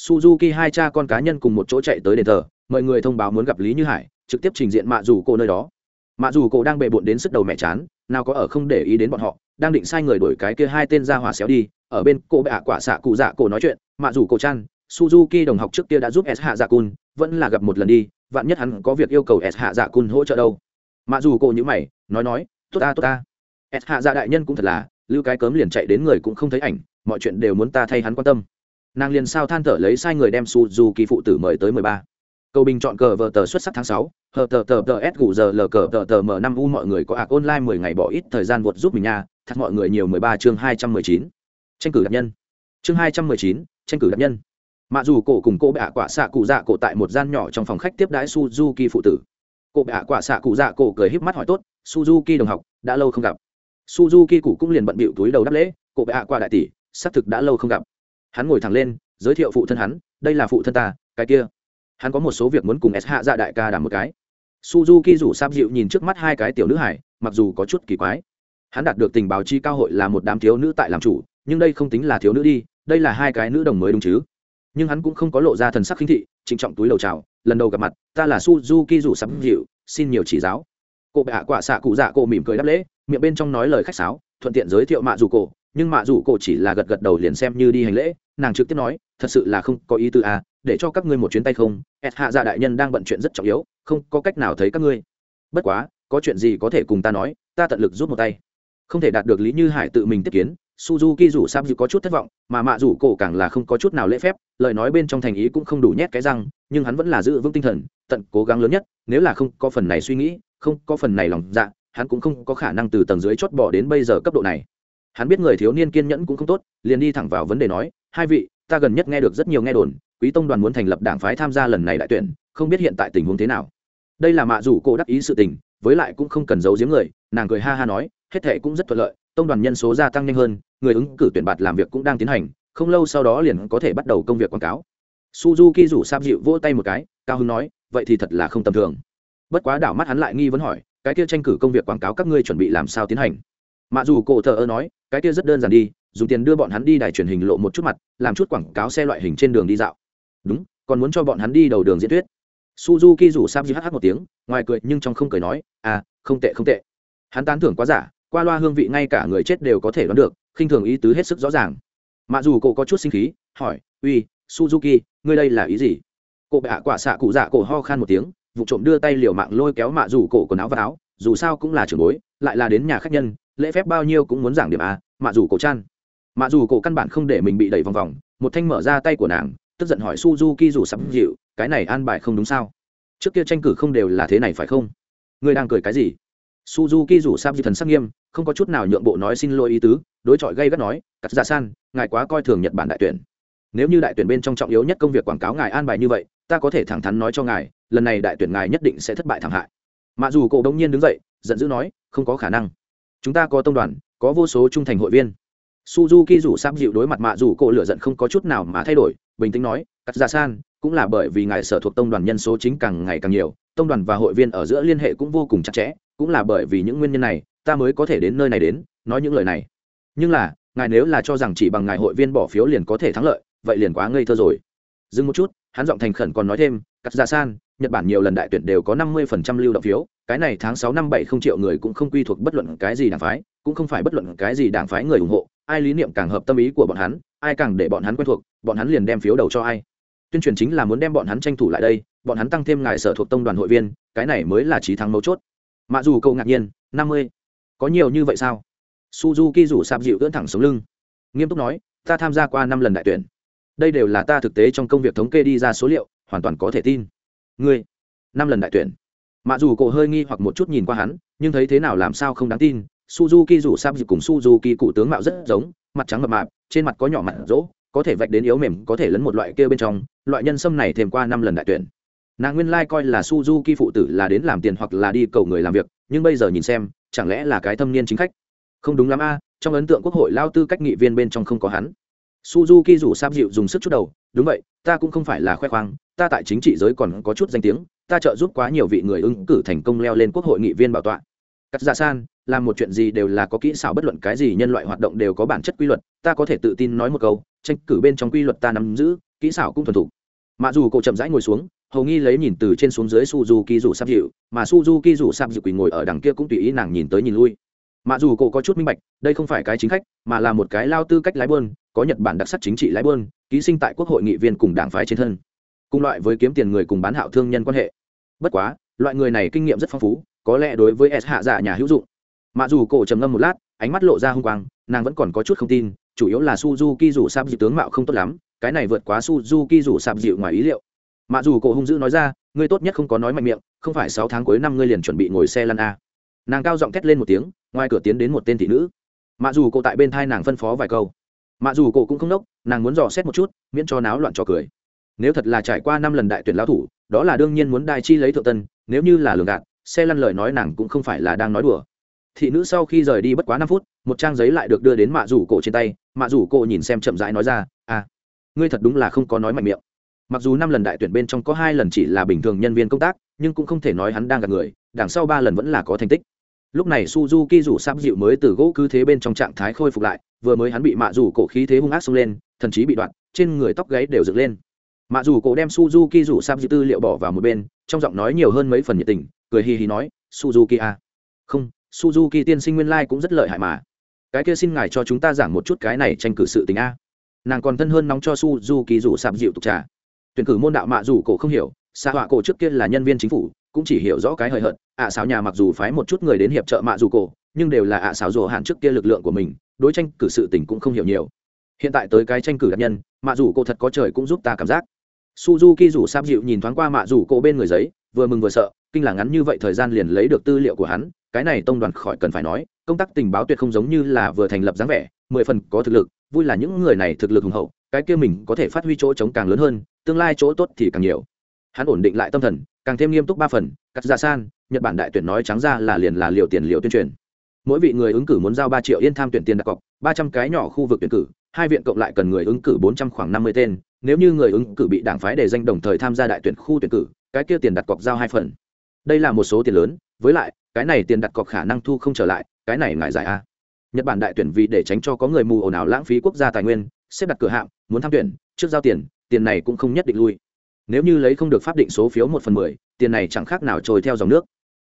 suzuki hai cha con cá nhân cùng một chỗ chạy tới đền thờ, mọi người thông báo muốn gặp lý như hải, trực tiếp trình diện mạ dù cô nơi đó mạ dù cô đang bề bộn đến sức đầu mẹ chán, nào có ở không để ý đến bọn họ, đang định sai người đổi cái kia hai tên ra hòa xéo đi, ở bên cô bệ ạ quả xạ cụ dạ cổ nói chuyện, mạ dù cô chăn suzuki đồng học trước kia đã giúp s hạ dạ cun, vẫn là gặp một lần đi, vạn nhất hắn có việc yêu cầu s hạ dạ cun hỗ trợ đâu. Mà dù cô như mày, nói nói, tốt ta tốt ta. S hạ dạ đại nhân cũng thật là, lưu cái cớm liền chạy đến người cũng không thấy ảnh, mọi chuyện đều muốn ta thay hắn quan tâm. Nàng liền sao than thở lấy sai người đem suzuki phụ tử mời tới mười ba. Cầu bình chọn cờ vờ tờ xuất sắc tháng sáu, hờ tờ tờ tờ s gù giờ lờ cờ tờ tờ m năm u mọi người có ạc online mười ngày bỏ ít thời gian vượt giúp mình nha, thật mọi người nhiều mười ba chương hai trăm mười chín. Tranh cử đặc nhân. Chương hai trăm mười chín, tranh cử đặc nhân mạ dù cổ cùng cô bệ ạ quả xạ cụ dạ cổ tại một gian nhỏ trong phòng khách tiếp đãi suzuki phụ tử. Cô bệ ạ quả xạ cụ dạ cổ cười híp mắt hỏi tốt, suzuki đồng học, đã lâu không gặp. Suzuki cụ cũng liền bận bịu túi đầu đáp lễ, cô bệ ạ quả đại tỷ, xác thực đã lâu không gặp. Hắn ngồi thẳng lên, giới thiệu phụ thân hắn, đây là phụ thân ta, cái kia. Hắn có một số việc muốn cùng s hạ dạ đại ca đảm một cái. Suzuki rủ sáp dịu nhìn trước mắt hai cái tiểu nữ hải mặc dù có chút kỳ quái. Hắn đạt được tình báo chi cao hội là một đám thiếu nữ tại làm chủ, nhưng đây không tính là thiếu nữ đi, đây là hai cái nữ đồng mới đúng chứ? Nhưng hắn cũng không có lộ ra thần sắc khinh thị, trịnh trọng túi đầu chào, lần đầu gặp mặt, ta là suzuki rủ sắm dịu, xin nhiều chỉ giáo. Cô bệ hạ quả xạ cụ dạ cô mỉm cười đáp lễ, miệng bên trong nói lời khách sáo, thuận tiện giới thiệu mạ dù cổ, nhưng mạ dù cổ chỉ là gật gật đầu liền xem như đi hành lễ, nàng trực tiếp nói, thật sự là không có ý tư à để cho các ngươi một chuyến tay không s hạ dạ đại nhân đang bận chuyện rất trọng yếu, không có cách nào thấy các ngươi. Bất quá, có chuyện gì có thể cùng ta nói, ta tận lực giúp một tay. Không thể đạt được lý như hải tự mình tiếp kiến suzuki rủ sáp dù có chút thất vọng, mà mạ rủ cổ càng là không có chút nào lễ phép, lời nói bên trong thành ý cũng không đủ nhét cái răng, nhưng hắn vẫn là giữ vững tinh thần, tận cố gắng lớn nhất, nếu là không có phần này suy nghĩ, không có phần này lòng dạ hắn cũng không có khả năng từ tầng dưới chót bỏ đến bây giờ cấp độ này. Hắn biết người thiếu niên kiên nhẫn cũng không tốt, liền đi thẳng vào vấn đề nói, hai vị, ta gần nhất nghe được rất nhiều nghe đồn, quý tông đoàn muốn thành lập đảng phái tham gia lần này đại tuyển, không biết hiện tại tình huống thế nào. Đây là mạ rủ cổ đắc ý sự tình, với lại cũng không cần giấu giếm người, nàng cười ha ha nói, hết thệ cũng rất thuận lợi tông đoàn nhân số gia tăng nhanh hơn, người ứng cử tuyển bạt làm việc cũng đang tiến hành, không lâu sau đó liền có thể bắt đầu công việc quảng cáo. Suzuki rủ sáp dịu vỗ tay một cái, cao hưng nói, vậy thì thật là không tầm thường. Bất quá đảo mắt hắn lại nghi vấn hỏi, cái kia tranh cử công việc quảng cáo các ngươi chuẩn bị làm sao tiến hành? Mà dù cổ thờ ơ nói, cái kia rất đơn giản đi, dùng tiền đưa bọn hắn đi đài truyền hình lộ một chút mặt, làm chút quảng cáo xe loại hình trên đường đi dạo. Đúng, còn muốn cho bọn hắn đi đầu đường diễn thuyết. Suzuki rủ sam hh một tiếng, ngoài cười nhưng trong không cười nói à không tệ không tệ. Hắn tán thưởng quá giả qua loa hương vị ngay cả người chết đều có thể đoán được, khinh thường ý tứ hết sức rõ ràng. Mặc dù cổ có chút sinh khí, hỏi, uy, suzuki, ngươi đây là ý gì? Cổ bạ quả xạ cụ dạ cổ ho khan một tiếng, vụ trộm đưa tay liều mạng lôi kéo mạ dù cổ quần áo và áo, dù sao cũng là trưởng bối, lại là đến nhà khách nhân, lễ phép bao nhiêu cũng muốn giảng điểm à mạ dù cổ chăn mạ dù cổ căn bản không để mình bị đẩy vòng vòng, một thanh mở ra tay của nàng, tức giận hỏi, suzuki dù sắm dịu, cái này an bài không đúng sao? Trước kia tranh cử không đều là thế này phải không? Ngươi đang cười cái gì? Suzuki rủ sam di thần sắc nghiêm, không có chút nào nhượng bộ nói xin lỗi ý tứ, đối chọi gây gắt nói, cắt ra san, ngài quá coi thường nhật bản đại tuyển. Nếu như đại tuyển bên trong trọng yếu nhất công việc quảng cáo ngài an bài như vậy, ta có thể thẳng thắn nói cho ngài, lần này đại tuyển ngài nhất định sẽ thất bại thảm hại. Mặc dù cậu đông nhiên đứng dậy, giận dữ nói, không có khả năng. Chúng ta có tông đoàn, có vô số trung thành hội viên. Suzuki rủ sáp dịu đối mặt mạ dù cổ lửa giận không có chút nào mà thay đổi, bình tĩnh nói, cắt ra san, cũng là bởi vì ngài sở thuộc tông đoàn nhân số chính càng ngày càng nhiều, tông đoàn và hội viên ở giữa liên hệ cũng vô cùng chặt chẽ cũng là bởi vì những nguyên nhân này, ta mới có thể đến nơi này đến, nói những lời này. Nhưng là, ngài nếu là cho rằng chỉ bằng ngài hội viên bỏ phiếu liền có thể thắng lợi, vậy liền quá ngây thơ rồi. Dừng một chút, hắn giọng thành khẩn còn nói thêm cắt ra san nhật bản nhiều lần đại tuyển đều có năm mươi phần trăm lưu động phiếu, cái này tháng sáu năm bảy không triệu người cũng không quy thuộc bất luận cái gì đảng phái, cũng không phải bất luận cái gì đảng phái người ủng hộ, ai lý niệm càng hợp tâm ý của bọn hắn, ai càng để bọn hắn quen thuộc, bọn hắn liền đem phiếu đầu cho ai. Tuyên truyền chính là muốn đem bọn hắn tranh thủ lại đây, bọn hắn tăng thêm ngài sở thuộc tông đoàn hội viên, cái này mới là trí thắng mấu chốt mạ dù câu ngạc nhiên, năm mươi, có nhiều như vậy sao? Suzuki rủ sạp dịu ưỡn thẳng sống lưng. Nghiêm túc nói, ta tham gia qua năm lần đại tuyển. Đây đều là ta thực tế trong công việc thống kê đi ra số liệu, hoàn toàn có thể tin. Ngươi, năm lần đại tuyển? Mặc dù cổ hơi nghi hoặc một chút nhìn qua hắn, nhưng thấy thế nào làm sao không đáng tin, suzuki rủ sạp dịu cùng suzuki cụ tướng mạo rất giống, mặt trắng mập mạp, trên mặt có nhỏ mặt rỗ, có thể vạch đến yếu mềm, có thể lấn một loại kia bên trong. Loại nhân sâm này thêm qua năm lần đại tuyển nàng nguyên lai、like、coi là suzuki phụ tử là đến làm tiền hoặc là đi cầu người làm việc, nhưng bây giờ nhìn xem, chẳng lẽ là cái thâm niên chính khách? Không đúng lắm a, trong ấn tượng quốc hội lao tư cách nghị viên bên trong không có hắn. Suzuki rủ sáp dịu dùng sức chút đầu, đúng vậy, ta cũng không phải là khoe khoang, ta tại chính trị giới còn có chút danh tiếng, ta trợ giúp quá nhiều vị người ứng cử thành công leo lên quốc hội nghị viên bảo tọa. Cắt giả san, làm một chuyện gì đều là có kỹ xảo bất luận cái gì nhân loại hoạt động đều có bản chất quy luật, ta có thể tự tin nói một câu, tranh cử bên trong quy luật ta nắm giữ, kỹ xảo cũng thuần thục. Mặc dù cậu chậm rãi ngồi xuống hầu nghi lấy nhìn từ trên xuống dưới suzuki rủ sắp dịu, mà suzuki rủ sắp dịu quỳ ngồi ở đằng kia cũng tùy ý nàng nhìn tới nhìn lui. Mặc dù cô có chút minh bạch, đây không phải cái chính khách, mà là một cái lao tư cách lái bơn, có nhật bản đặc sắc chính trị lái bơn, ký sinh tại quốc hội nghị viên cùng đảng phái trên thân. Cùng loại với kiếm tiền người cùng bán hạo thương nhân quan hệ. Bất quá, loại người này kinh nghiệm rất phong phú, có lẽ đối với s hạ dạ nhà hữu dụng. Mặc dù cổ trầm ngâm một lát, ánh mắt lộ ra h u n g quang, nàng vẫn còn có chút không tin, chủ yếu là suzuki rủ sạp dịu tướng mạo không tốt lắm, cái này vượt quá suzuki rủ sạp dịu ngoài ý liệu mạ dù cổ hung dữ nói ra, ngươi tốt nhất không có nói mạnh miệng, không phải sáu tháng cuối năm ngươi liền chuẩn bị ngồi xe lăn a nàng cao giọng thét lên một tiếng, ngoài cửa tiến đến một tên thị nữ. Mạ dù cổ tại bên thai nàng phân phó vài câu mạ dù cổ cũng không đốc nàng muốn dò xét một chút, miễn cho náo loạn trò cười. Nếu thật là trải qua năm lần đại tuyển lao thủ, đó là đương nhiên muốn đai chi lấy thượng tân, nếu như là lường gạt, xe lăn lời nói nàng cũng không phải là đang nói đùa. Thị nữ sau khi rời đi bất quá năm phút, một trang giấy lại được đưa đến mạ rủ cổ trên tay, mạ rủ cổ nhìn xem chậm rãi nói ra à ngươi thật đúng là không có nói mạnh miệng mặc dù năm lần đại tuyển bên trong có hai lần chỉ là bình thường nhân viên công tác, nhưng cũng không thể nói hắn đang gặp người, đằng sau ba lần vẫn là có thành tích. Lúc này suzuki rủ sáp dịu mới từ gỗ cứ thế bên trong trạng thái khôi phục lại, vừa mới hắn bị mạ rủ cổ khí thế hung ác xông lên, thần chí bị đoạn, trên người tóc gáy đều dựng lên. Mạ rủ cổ đem suzuki rủ sáp dịu tư liệu bỏ vào một bên, trong giọng nói nhiều hơn mấy phần nhiệt tình, cười hì hì nói, suzuki a à? không, suzuki tiên sinh nguyên lai cũng rất lợi hại mà. Cái kia xin ngài cho chúng ta giảng một chút cái này tranh cử sự tình a. Nàng còn thân hơn nóng cho suzuki rủ sạp dịu tục trà tuyển cử môn đạo mạ dù cổ không hiểu xạ họa cổ trước kia là nhân viên chính phủ, cũng chỉ hiểu rõ cái hời hợt, ạ à nhà mặc dù phái một chút người đến hiệp trợ mạ dù cổ, nhưng đều là ạ à xảo rồ hạn trước kia lực lượng của mình, đối tranh cử sự tình cũng không hiểu nhiều. Hiện tại tới cái tranh cử đặc nhân, mạ dù cổ thật có trời cũng giúp ta cảm giác. Suzuki rủ sáp dịu nhìn thoáng qua mạ dù cổ bên người giấy, vừa mừng vừa sợ, kinh là ngắn như vậy thời gian liền lấy được tư liệu của hắn, cái này tông đoàn khỏi cần phải nói, công tác tình báo tuyệt không giống như là vừa thành lập dáng vẻ, mười phần có thực lực, vui là những người này thực lực hùng hậu, cái kia mình có thể phát huy chỗ chống càng lớn hơn tương lai chỗ tốt thì càng nhiều. Hắn ổn định lại tâm thần, càng thêm nghiêm túc ba phần, cắt ra san, nhật bản đại tuyển nói trắng ra là liền là liều tiền liều tuyên truyền. Mỗi vị người ứng cử muốn giao ba triệu yên tham tuyển tiền đặt cọc, ba trăm cái nhỏ khu vực tuyển cử, hai viện cộng lại cần người ứng cử bốn trăm khoảng năm mươi tên. Nếu như người ứng cử bị đảng phái đề danh đồng thời tham gia đại tuyển khu tuyển cử, cái kia tiền đặt cọc giao hai phần. Đây là một số tiền lớn, với lại, cái này tiền đặt cọc khả năng thu không trở lại, cái này ngại giải a. Nhật bản đại tuyển vì để tránh cho có người mù ồn ào lãng phí quốc gia tài nguyên, xếp đặt cửa hạng, muốn tham tuyển, trước giao tiền tiền này cũng không nhất định lui. Nếu như lấy không được pháp định số phiếu một phần mười, tiền này chẳng khác nào trôi theo dòng nước.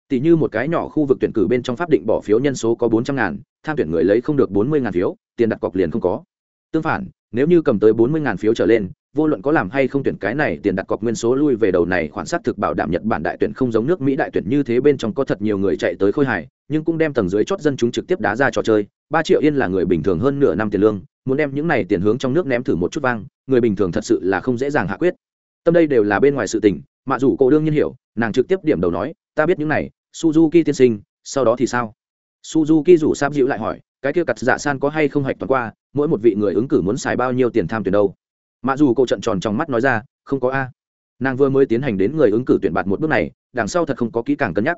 Tỷ như một cái nhỏ khu vực tuyển cử bên trong pháp định bỏ phiếu nhân số có bốn trăm ngàn, tham tuyển người lấy không được bốn mươi ngàn phiếu, tiền đặt cọc liền không có. Tương phản, nếu như cầm tới bốn mươi ngàn phiếu trở lên, vô luận có làm hay không tuyển cái này, tiền đặt cọc nguyên số lui về đầu này khoản sát thực bảo đảm nhật bản đại tuyển không giống nước mỹ đại tuyển như thế bên trong có thật nhiều người chạy tới khôi hài, nhưng cũng đem tầng dưới chót dân chúng trực tiếp đá ra trò chơi. Ba triệu yên là người bình thường hơn nửa năm tiền lương, muốn đem những này tiền hướng trong nước ném thử một chút vang người bình thường thật sự là không dễ dàng hạ quyết. Tâm đây đều là bên ngoài sự tình mạ dù cô đương nhiên hiểu, nàng trực tiếp điểm đầu nói, ta biết những này, suzuki tiên sinh, sau đó thì sao? Suzuki rủ sáp dịu lại hỏi, cái kia cặt dạ san có hay không hạch toàn qua, mỗi một vị người ứng cử muốn xài bao nhiêu tiền tham tuyển đâu? Mạ dù cô trận tròn trong mắt nói ra, không có a. Nàng vừa mới tiến hành đến người ứng cử tuyển bạt một bước này, đằng sau thật không có kỹ càng cân nhắc.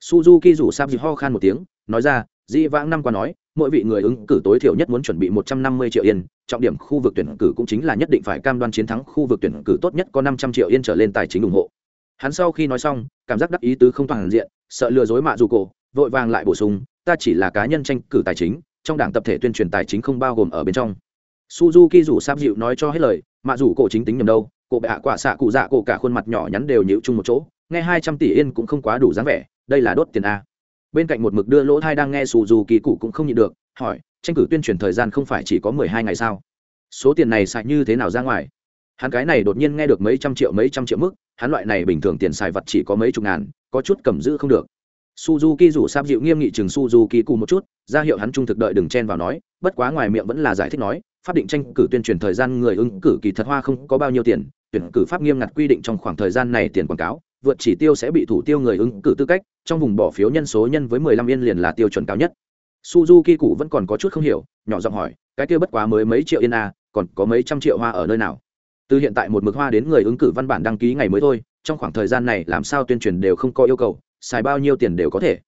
Suzuki rủ sáp dịu ho khan một tiếng, nói ra, dĩ vãng năm qua nói mỗi vị người ứng cử tối thiểu nhất muốn chuẩn bị một trăm năm mươi triệu yên, trọng điểm khu vực tuyển cử cũng chính là nhất định phải cam đoan chiến thắng khu vực tuyển cử tốt nhất có năm trăm triệu yên trở lên tài chính ủng hộ. Hắn sau khi nói xong, cảm giác đắc ý tứ không toàn diện, sợ lừa dối mạ dù cổ, vội vàng lại bổ sung, ta chỉ là cá nhân tranh cử tài chính, trong đảng tập thể tuyên truyền tài chính không bao gồm ở bên trong. Suzuki rủ sáp dịu nói cho hết lời, mạ dù cổ chính tính nhầm đâu, cổ bệ hạ quả xạ cụ dạ cổ cả khuôn mặt nhỏ nhắn đều nhíu chung một chỗ, nghe hai trăm tỷ yên cũng không quá đủ dáng vẻ, đây là đốt tiền a bên cạnh một mực đưa lỗ thai đang nghe suzuki cụ cũng không nhịn được, hỏi, tranh cử tuyên truyền thời gian không phải chỉ có mười hai ngày sao? Số tiền này xài như thế nào ra ngoài? Hắn cái này đột nhiên nghe được mấy trăm triệu mấy trăm triệu mức, hắn loại này bình thường tiền xài vật chỉ có mấy chục ngàn, có chút cầm giữ không được. Suzuki rủ sáp dịu nghiêm nghị chừng suzuki cụ một chút, ra hiệu hắn trung thực đợi đừng chen vào nói, bất quá ngoài miệng vẫn là giải thích nói, pháp định tranh cử tuyên truyền thời gian người ứng cử kỳ thật hoa không có bao nhiêu tiền, tuyển cử pháp nghiêm ngặt quy định trong khoảng thời gian này tiền quảng cáo vượt chỉ tiêu sẽ bị thủ tiêu người ứng cử tư cách, trong vùng bỏ phiếu nhân số nhân với mười lăm yên liền là tiêu chuẩn cao nhất. Suzuki cụ vẫn còn có chút không hiểu, nhỏ giọng hỏi, cái kia bất quá mới mấy triệu yên a còn có mấy trăm triệu hoa ở nơi nào? Từ hiện tại một mực hoa đến người ứng cử văn bản đăng ký ngày mới thôi, trong khoảng thời gian này làm sao tuyên truyền đều không có yêu cầu, xài bao nhiêu tiền đều có thể.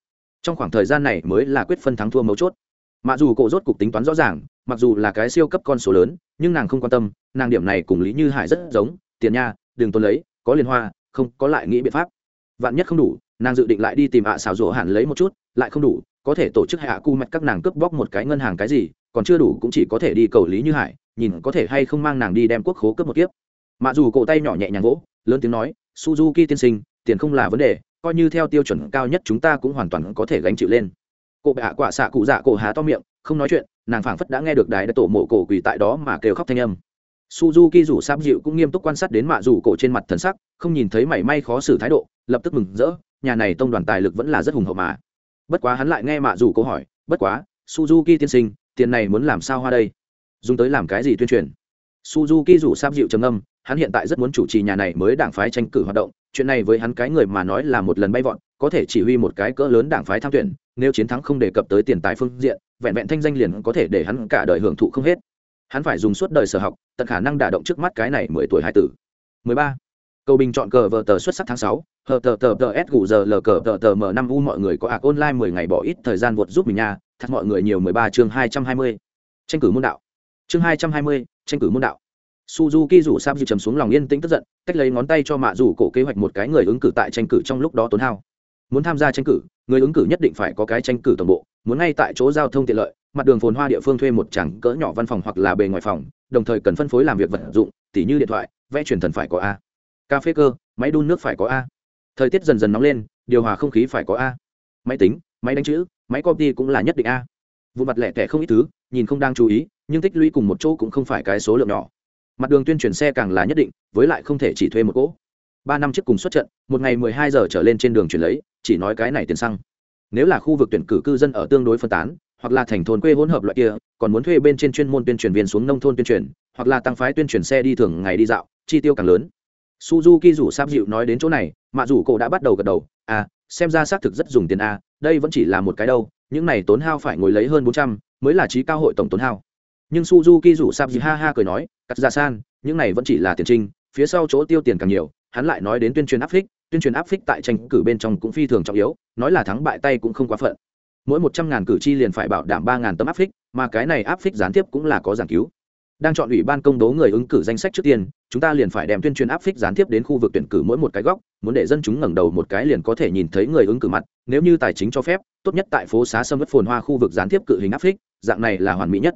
Trong khoảng thời gian này mới là quyết phân thắng thua mấu chốt. Mặc dù cổ rốt cục tính toán rõ ràng, mặc dù là cái siêu cấp con số lớn, nhưng nàng không quan tâm, nàng điểm này cùng lý như hải rất giống, tiền nha, đừng tôn lấy, có liên hoa không có lại nghĩ biện pháp. Vạn nhất không đủ, nàng dự định lại đi tìm ạ xảo rỗ hẳn lấy một chút, lại không đủ, có thể tổ chức hạ cu mạch các nàng cướp bóc một cái ngân hàng cái gì, còn chưa đủ cũng chỉ có thể đi cầu lý như hải, nhìn có thể hay không mang nàng đi đem quốc khố cướp một kiếp. Mà dù cổ tay nhỏ nhẹ nhàng gỗ lớn tiếng nói, suzuki tiên sinh, tiền không là vấn đề, coi như theo tiêu chuẩn cao nhất chúng ta cũng hoàn toàn có thể gánh chịu lên. Cụ bệ hạ quả xạ cụ dạ cổ há to miệng, không nói chuyện, nàng phảng phất đã nghe được đài đã tổ mộ cổ quỳ tại đó mà kêu khóc thanh âm suzuki rủ sáp dịu cũng nghiêm túc quan sát đến mạ rủ cổ trên mặt thần sắc, không nhìn thấy mảy may khó xử thái độ, lập tức mừng rỡ, nhà này tông đoàn tài lực vẫn là rất hùng hậu mà. Bất quá hắn lại nghe mạ rủ cổ hỏi, bất quá, suzuki tiên sinh, tiền này muốn làm sao hoa đây? Dùng tới làm cái gì tuyên truyền? Suzuki rủ sáp dịu trầm âm hắn hiện tại rất muốn chủ trì nhà này mới đảng phái tranh cử hoạt động, chuyện này với hắn cái người mà nói là một lần bay vọn có thể chỉ huy một cái cỡ lớn đảng phái tham tuyển, nếu chiến thắng không đề cập tới tiền tài phương diện, vẹn vẹn thanh danh liền có thể để hắn cả đời hưởng thụ không hết hắn phải dùng suốt đời sở học, tận khả năng đả động trước mắt cái này mười tuổi hai tử. Mười ba, cầu bình chọn cờ vờ tờ xuất sắc tháng sáu, hờ tờ tờ tờ s gù giờ lờ cờ tờ tờ m năm u mọi người có ạc online mười ngày bỏ ít thời gian vượt giúp mình nha, thật mọi người nhiều mười ba chương hai trăm hai mươi. Tranh cử môn đạo. Chương hai trăm hai mươi, tranh cử môn đạo. Suzuki rủ sam dư trầm xuống lòng yên tĩnh tức giận, cách lấy ngón tay cho mạ rủ cổ kế hoạch một cái người ứng cử tại tranh cử trong lúc đó tốn hao. Muốn tham gia tranh cử, người ứng cử nhất định phải có cái tranh cử tổng bộ, muốn ngay tại chỗ giao thông tiện lợi mặt đường phồn hoa địa phương thuê một chẳng cỡ nhỏ văn phòng hoặc là bề ngoài phòng, đồng thời cần phân phối làm việc vật dụng, tỉ như điện thoại, vẽ truyền thần phải có a. Cà phê cơ, máy đun nước phải có a. Thời tiết dần dần nóng lên, điều hòa không khí phải có a. Máy tính, máy đánh chữ, máy copy cũng là nhất định a. Vụ mặt lẻ tẻ không ít thứ, nhìn không đang chú ý, nhưng tích lũy cùng một chỗ cũng không phải cái số lượng nhỏ. Mặt đường tuyên truyền xe càng là nhất định, với lại không thể chỉ thuê một cỗ. Ba năm trước cùng xuất trận, một ngày mười hai giờ trở lên trên đường chuyển lấy, chỉ nói cái này tiền xăng. Nếu là khu vực tuyển cử cư dân ở tương đối phân tán hoặc là thành thôn quê hỗn hợp loại kia, còn muốn thuê bên trên chuyên môn tuyên truyền viên xuống nông thôn tuyên truyền, hoặc là tăng phái tuyên truyền xe đi thường ngày đi dạo, chi tiêu càng lớn. Suzuki rủ sáp dịu nói đến chỗ này mạ rủ cổ đã bắt đầu gật đầu à xem ra xác thực rất dùng tiền a, đây vẫn chỉ là một cái đâu, những này tốn hao phải ngồi lấy hơn bốn trăm, mới là trí cao hội tổng tốn hao. Nhưng suzuki rủ sáp dịu ha ha cười nói cắt ra san những này vẫn chỉ là tiền trinh, phía sau chỗ tiêu tiền càng nhiều. Hắn lại nói đến tuyên truyền áp phích, tuyên truyền áp phích tại tranh cử bên trong cũng phi thường trọng yếu, nói là thắng bại tay cũng không quá phận mỗi một trăm ngàn cử tri liền phải bảo đảm ba ngàn tấm áp phích, mà cái này áp phích gián tiếp cũng là có giảng cứu. Đang chọn ủy ban công bố người ứng cử danh sách trước tiên, chúng ta liền phải đem tuyên truyền áp phích gián tiếp đến khu vực tuyển cử mỗi một cái góc, muốn để dân chúng ngẩng đầu một cái liền có thể nhìn thấy người ứng cử mặt, nếu như tài chính cho phép, tốt nhất tại phố xá sâm vất phồn hoa khu vực gián tiếp cự hình áp phích, dạng này là hoàn mỹ nhất.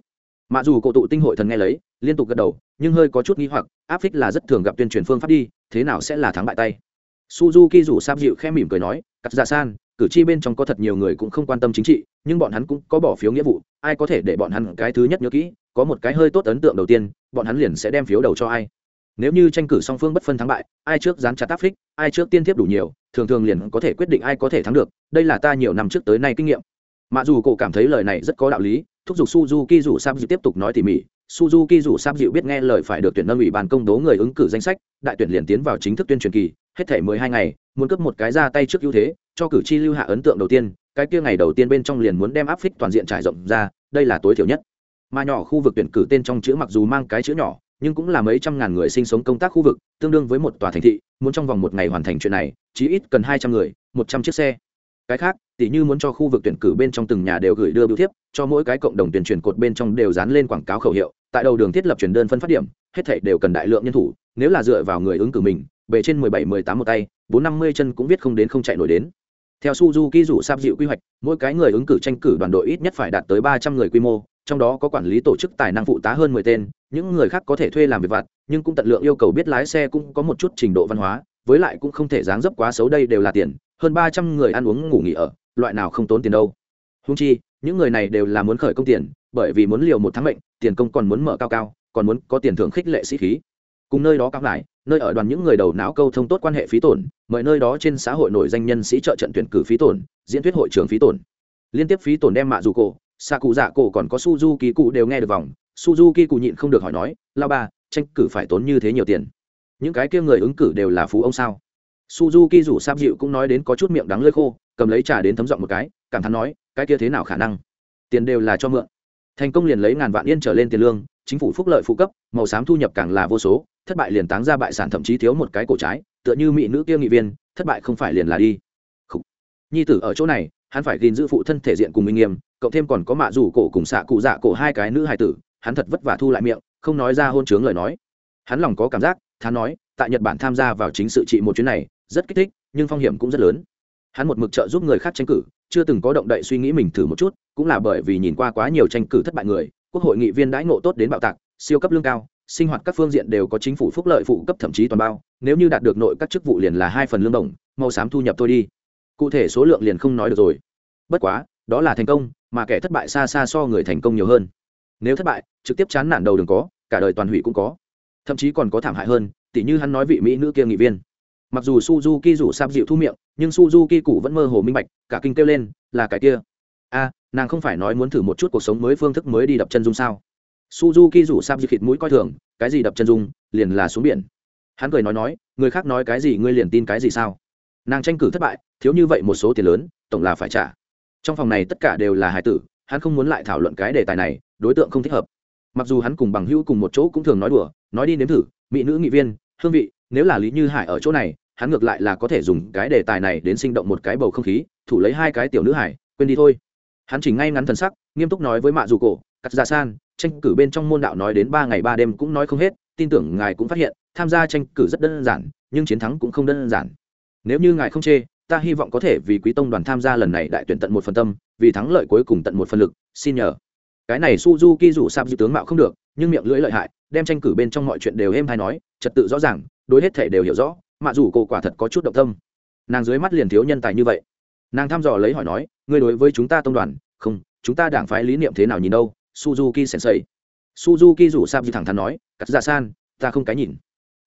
Mặc dù cổ tụ tinh hội thần nghe lấy, liên tục gật đầu, nhưng hơi có chút nghi hoặc, áp phích là rất thường gặp tuyên truyền phương pháp đi, thế nào sẽ là thắng bại tay? Suzuki rủ sáp dịu khe mỉm cười nói, cắt ra san cử tri bên trong có thật nhiều người cũng không quan tâm chính trị, nhưng bọn hắn cũng có bỏ phiếu nghĩa vụ, ai có thể để bọn hắn cái thứ nhất nhớ kỹ, có một cái hơi tốt ấn tượng đầu tiên, bọn hắn liền sẽ đem phiếu đầu cho ai. Nếu như tranh cử song phương bất phân thắng bại, ai trước dán chặt áp phích, ai trước tiên tiếp đủ nhiều, thường thường liền có thể quyết định ai có thể thắng được, đây là ta nhiều năm trước tới nay kinh nghiệm. Mặc dù cổ cảm thấy lời này rất có đạo lý, thúc giục suzuki rủ sam dịu tiếp tục nói tỉ mỉ, suzuki rủ sam dịu biết nghe lời phải được tuyển nâng ủy ban công bố người ứng cử danh sách, đại tuyển liền tiến vào chính thức tuyên truyền kỳ hết thể mười hai ngày, muốn cướp một cái ra tay trước ưu thế, cho cử tri lưu hạ ấn tượng đầu tiên, cái kia ngày đầu tiên bên trong liền muốn đem áp phích toàn diện trải rộng ra, đây là tối thiểu nhất. Mà nhỏ khu vực tuyển cử tên trong chữ mặc dù mang cái chữ nhỏ, nhưng cũng là mấy trăm ngàn người sinh sống công tác khu vực, tương đương với một tòa thành thị, muốn trong vòng một ngày hoàn thành chuyện này, chí ít cần hai trăm người, một trăm chiếc xe. Cái khác, tỉ như muốn cho khu vực tuyển cử bên trong từng nhà đều gửi đưa biểu thiếp, cho mỗi cái cộng đồng tuyển truyền cột bên trong đều dán lên quảng cáo khẩu hiệu, tại đầu đường thiết lập truyền đơn phân phát điểm, hết thảy đều cần đại lượng nhân thủ, nếu là dựa vào người ứng cử mình bề trên mười bảy, mười tám một tay, bốn năm mươi chân cũng viết không đến không chạy nổi đến. Theo suzuki rủ sáp dịu quy hoạch, mỗi cái người ứng cử tranh cử đoàn đội ít nhất phải đạt tới ba trăm người quy mô, trong đó có quản lý tổ chức tài năng phụ tá hơn mười tên, những người khác có thể thuê làm việc vặt, nhưng cũng tận lượng yêu cầu biết lái xe cũng có một chút trình độ văn hóa, với lại cũng không thể dáng dấp quá xấu đây đều là tiền, hơn ba trăm người ăn uống ngủ nghỉ ở, loại nào không tốn tiền đâu. Húng chi, những người này đều là muốn khởi công tiền, bởi vì muốn liều một tháng mệnh, tiền công còn muốn mở cao cao, còn muốn có tiền thưởng khích lệ sĩ khí. Cùng nơi đó cao lại nơi ở đoàn những người đầu não câu thông tốt quan hệ phí tổn, mời nơi đó trên xã hội nổi danh nhân sĩ trợ trận tuyển cử phí tổn, diễn thuyết hội trưởng phí tổn. Liên tiếp phí tổn đem mạ dù cổ xạ cụ dạ cổ còn có suzuki cụ đều nghe được vòng. Suzuki cụ nhịn không được hỏi nói lao ba tranh cử phải tốn như thế nhiều tiền? Những cái kia người ứng cử đều là phú ông sao? Suzuki rủ sáp dịu cũng nói đến có chút miệng đắng lơi khô, cầm lấy trà đến thấm giọng một cái, cảm thán nói, cái kia thế nào khả năng? Tiền đều là cho mượn. Thành công liền lấy ngàn vạn yên trở lên tiền lương, chính phủ phúc lợi phụ cấp, màu xám thu nhập càng là vô số thất bại liền táng ra bại sản thậm chí thiếu một cái cổ trái, tựa như mỹ nữ kia nghị viên, thất bại không phải liền là đi. Khủ. nhi tử ở chỗ này, hắn phải gìn giữ phụ thân thể diện cùng minh nghiêm, cộng thêm còn có mạ rủ cổ cùng xạ cụ dạ cổ hai cái nữ hài tử, hắn thật vất vả thu lại miệng, không nói ra hôn chướng lời nói. Hắn lòng có cảm giác hắn nói, tại nhật bản tham gia vào chính sự trị một chuyến này, rất kích thích, nhưng phong hiểm cũng rất lớn. Hắn một mực trợ giúp người khác tranh cử, chưa từng có động đậy suy nghĩ mình thử một chút, cũng là bởi vì nhìn qua quá nhiều tranh cử thất bại người, quốc hội nghị viên đãi ngộ tốt đến bạo tạc, siêu cấp lương cao sinh hoạt các phương diện đều có chính phủ phúc lợi phụ cấp thậm chí toàn bao, nếu như đạt được nội các chức vụ liền là hai phần lương đồng, màu xám thu nhập tôi đi. Cụ thể số lượng liền không nói được rồi. Bất quá, đó là thành công, mà kẻ thất bại xa xa so người thành công nhiều hơn. Nếu thất bại, trực tiếp chán nản đầu đường có, cả đời toàn hủy cũng có. Thậm chí còn có thảm hại hơn, tỉ như hắn nói vị mỹ nữ kia nghị viên. Mặc dù suzuki rủ sạp dịu thu miệng, nhưng suzuki cụ vẫn mơ hồ minh bạch, cả kinh kêu lên, là cái kia. A, nàng không phải nói muốn thử một chút cuộc sống mới phương thức mới đi đập chân dung sao? Suzuki rủ sạp dịu khịt mũi coi thường, cái gì đập chân dung, liền là xuống biển. Hắn cười nói nói, người khác nói cái gì ngươi liền tin cái gì sao? Nàng tranh cử thất bại, thiếu như vậy một số tiền lớn, tổng là phải trả. Trong phòng này tất cả đều là hải tử, hắn không muốn lại thảo luận cái đề tài này, đối tượng không thích hợp. Mặc dù hắn cùng bằng hữu cùng một chỗ cũng thường nói đùa, nói đi nếm thử, mỹ nữ nghị viên, hương vị, nếu là lý như hải ở chỗ này, hắn ngược lại là có thể dùng cái đề tài này đến sinh động một cái bầu không khí, thủ lấy hai cái tiểu nữ hải, quên đi thôi. Hắn chỉ ngay ngắn thần sắc, nghiêm túc nói với mạ dù cổ, cắt ra san tranh cử bên trong môn đạo nói đến ba ngày ba đêm cũng nói không hết, tin tưởng ngài cũng phát hiện, tham gia tranh cử rất đơn giản, nhưng chiến thắng cũng không đơn giản. Nếu như ngài không chê, ta hy vọng có thể vì quý tông đoàn tham gia lần này đại tuyển tận một phần tâm, vì thắng lợi cuối cùng tận một phần lực, xin nhờ. Cái này suzuki rủ sạp dư tướng mạo không được, nhưng miệng lưỡi lợi hại, đem tranh cử bên trong mọi chuyện đều êm hay nói, trật tự rõ ràng, đối hết thể đều hiểu rõ, mà dù cô quả thật có chút động tâm. Nàng dưới mắt liền thiếu nhân tài như vậy. Nàng thăm dò lấy hỏi nói, ngươi đối với chúng ta tông đoàn, không, chúng ta đảng phái lý niệm thế nào nhìn đâu? Suzuki sensei. Suzuki rủ sạp gì thẳng thắn nói cắt ra san ta không cái nhìn.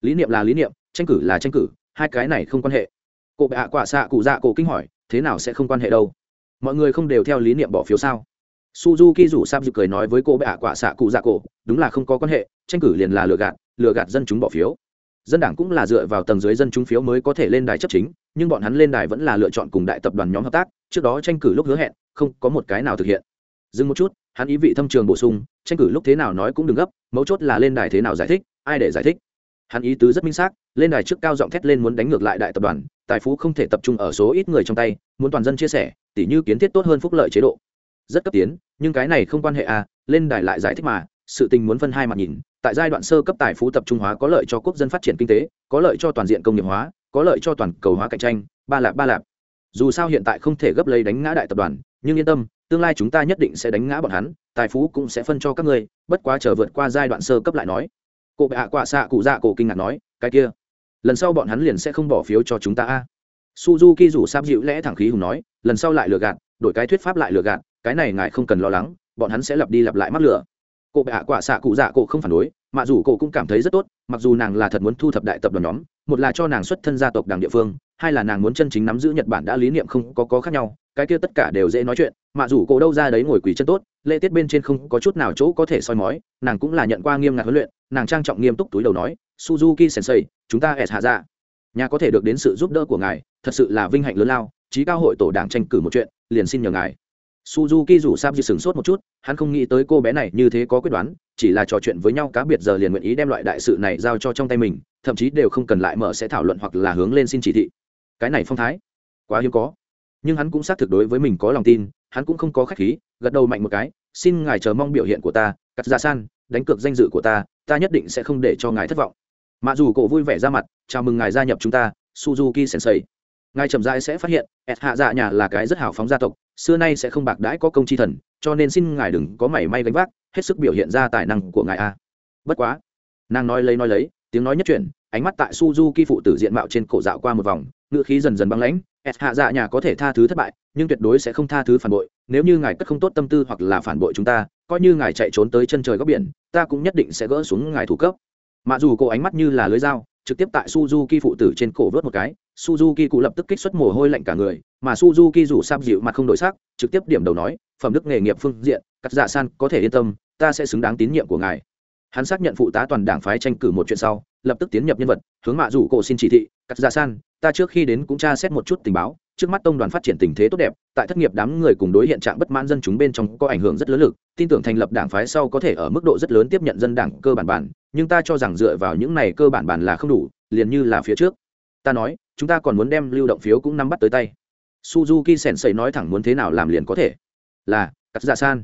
Lý niệm là lý niệm, tranh cử là tranh cử, hai cái này không quan hệ. Cụ bệ hạ quả xạ cụ dạ cổ kinh hỏi, thế nào sẽ không quan hệ đâu? Mọi người không đều theo lý niệm bỏ phiếu sao? Suzuki rủ sạp gì cười nói với cô bệ hạ quả xạ cụ dạ cổ, đúng là không có quan hệ, tranh cử liền là lừa gạt lừa gạt dân chúng bỏ phiếu. Dân đảng cũng là dựa vào tầng dưới dân chúng phiếu mới có thể lên đài chấp chính, nhưng bọn hắn lên đài vẫn là lựa chọn cùng đại tập đoàn nhóm hợp tác, trước đó tranh cử lúc hứa hẹn, không có một cái nào thực hiện. Dừng một chút hắn ý vị thâm trường bổ sung, tranh cử lúc thế nào nói cũng đừng gấp, mấu chốt là lên đài thế nào giải thích, ai để giải thích. Hắn ý tứ rất minh xác, lên đài trước cao giọng thét lên muốn đánh ngược lại đại tập đoàn, tài phú không thể tập trung ở số ít người trong tay, muốn toàn dân chia sẻ, tỉ như kiến thiết tốt hơn phúc lợi chế độ. Rất cấp tiến, nhưng cái này không quan hệ à lên đài lại giải thích mà, sự tình muốn phân hai mặt nhìn, tại giai đoạn sơ cấp tài phú tập trung hóa có lợi cho quốc dân phát triển kinh tế, có lợi cho toàn diện công nghiệp hóa, có lợi cho toàn cầu hóa cạnh tranh, ba lạp ba lạp. Dù sao hiện tại không thể gấp lấy đánh ngã đại tập đoàn, nhưng yên tâm tương lai chúng ta nhất định sẽ đánh ngã bọn hắn, tài phú cũng sẽ phân cho các ngươi, bất quá chờ vượt qua giai đoạn sơ cấp lại nói. Cụ bệ hạ quả xạ cụ dạ cổ kinh ngạc nói, cái kia, lần sau bọn hắn liền sẽ không bỏ phiếu cho chúng ta a. Suzuki rủ sáp dịu lẽ thẳng khí hùng nói, lần sau lại lừa gạt, đổi cái thuyết pháp lại lừa gạt, cái này ngài không cần lo lắng, bọn hắn sẽ lặp đi lặp lại mắc lừa. Cụ bệ hạ quả xạ cụ dạ cổ không phản đối mặc dù cổ cũng cảm thấy rất tốt, mặc dù nàng là thật muốn thu thập đại tập đoàn nhóm, một là cho nàng xuất thân gia tộc đảng địa phương, hai là nàng muốn chân chính nắm giữ nhật bản đã lý niệm không có có khác nhau cái kia tất cả đều dễ nói chuyện, mà dù cổ đâu ra đấy ngồi quỳ chân tốt, lễ tiết bên trên không có chút nào chỗ có thể soi mói, nàng cũng là nhận qua nghiêm ngặt huấn luyện, nàng trang trọng nghiêm túc túi đầu nói, suzuki sensei, chúng ta s hạ ra nhà có thể được đến sự giúp đỡ của ngài, thật sự là vinh hạnh lớn lao trí cao hội tổ đảng tranh cử một chuyện, liền xin nhờ ngài. Suzuki rủ sáp di sửng sốt một chút, hắn không nghĩ tới cô bé này như thế có quyết đoán, chỉ là trò chuyện với nhau cá biệt giờ liền nguyện ý đem loại đại sự này giao cho trong tay mình, thậm chí đều không cần lại mở sẽ thảo luận hoặc là hướng lên xin chỉ thị. Cái này phong thái, quá hiếm có nhưng hắn cũng xác thực đối với mình có lòng tin, hắn cũng không có khách khí, gật đầu mạnh một cái, xin ngài chờ mong biểu hiện của ta, cắt ra san, đánh cược danh dự của ta ta nhất định sẽ không để cho ngài thất vọng. Mặc dù cổ vui vẻ ra mặt, chào mừng ngài gia nhập chúng ta, suzuki sensei. Ngài chậm rãi sẽ phát hiện ẹt hạ dạ nhà là cái rất hào phóng gia tộc, xưa nay sẽ không bạc đãi có công tri thần, cho nên xin ngài đừng có mảy may gánh vác, hết sức biểu hiện ra tài năng của ngài a. Bất quá, nàng nói lấy nói lấy, tiếng nói nhất chuyển, ánh mắt tại suzuki phụ tử diện mạo trên cổ dạo qua một vòng ngựa khí dần dần băng lãnh s hạ dạ nhà có thể tha thứ thất bại, nhưng tuyệt đối sẽ không tha thứ phản bội. Nếu như ngài cất không tốt tâm tư hoặc là phản bội chúng ta, coi như ngài chạy trốn tới chân trời góc biển, ta cũng nhất định sẽ gỡ xuống ngài thủ cấp. Mặc dù cô ánh mắt như là lưới dao, trực tiếp tại suzuki phụ tử trên cổ vớt một cái, suzuki cụ lập tức kích xuất mồ hôi lạnh cả người, mà suzuki rủ sáp dịu mặt không đổi sắc, trực tiếp điểm đầu nói, phẩm đức nghề nghiệp phương diện, cắt dạ san có thể yên tâm, ta sẽ xứng đáng tín nhiệm của ngài. Hắn xác nhận phụ tá toàn đảng phái tranh cử một chuyện sau, lập tức tiến nhập nhân vật, hướng mạ rủ cổ xin chỉ thị, cắt dạ san ta trước khi đến cũng tra xét một chút tình báo, trước mắt tông đoàn phát triển tình thế tốt đẹp, tại thất nghiệp đám người cùng đối hiện trạng bất mãn dân chúng bên trong có ảnh hưởng rất lớn lực, tin tưởng thành lập đảng phái sau có thể ở mức độ rất lớn tiếp nhận dân đảng cơ bản bản, nhưng ta cho rằng dựa vào những này cơ bản bản là không đủ, liền như là phía trước. Ta nói, chúng ta còn muốn đem lưu động phiếu cũng nắm bắt tới tay. Suzuki sèn sầy nói thẳng muốn thế nào làm liền có thể. Là cắt dạ san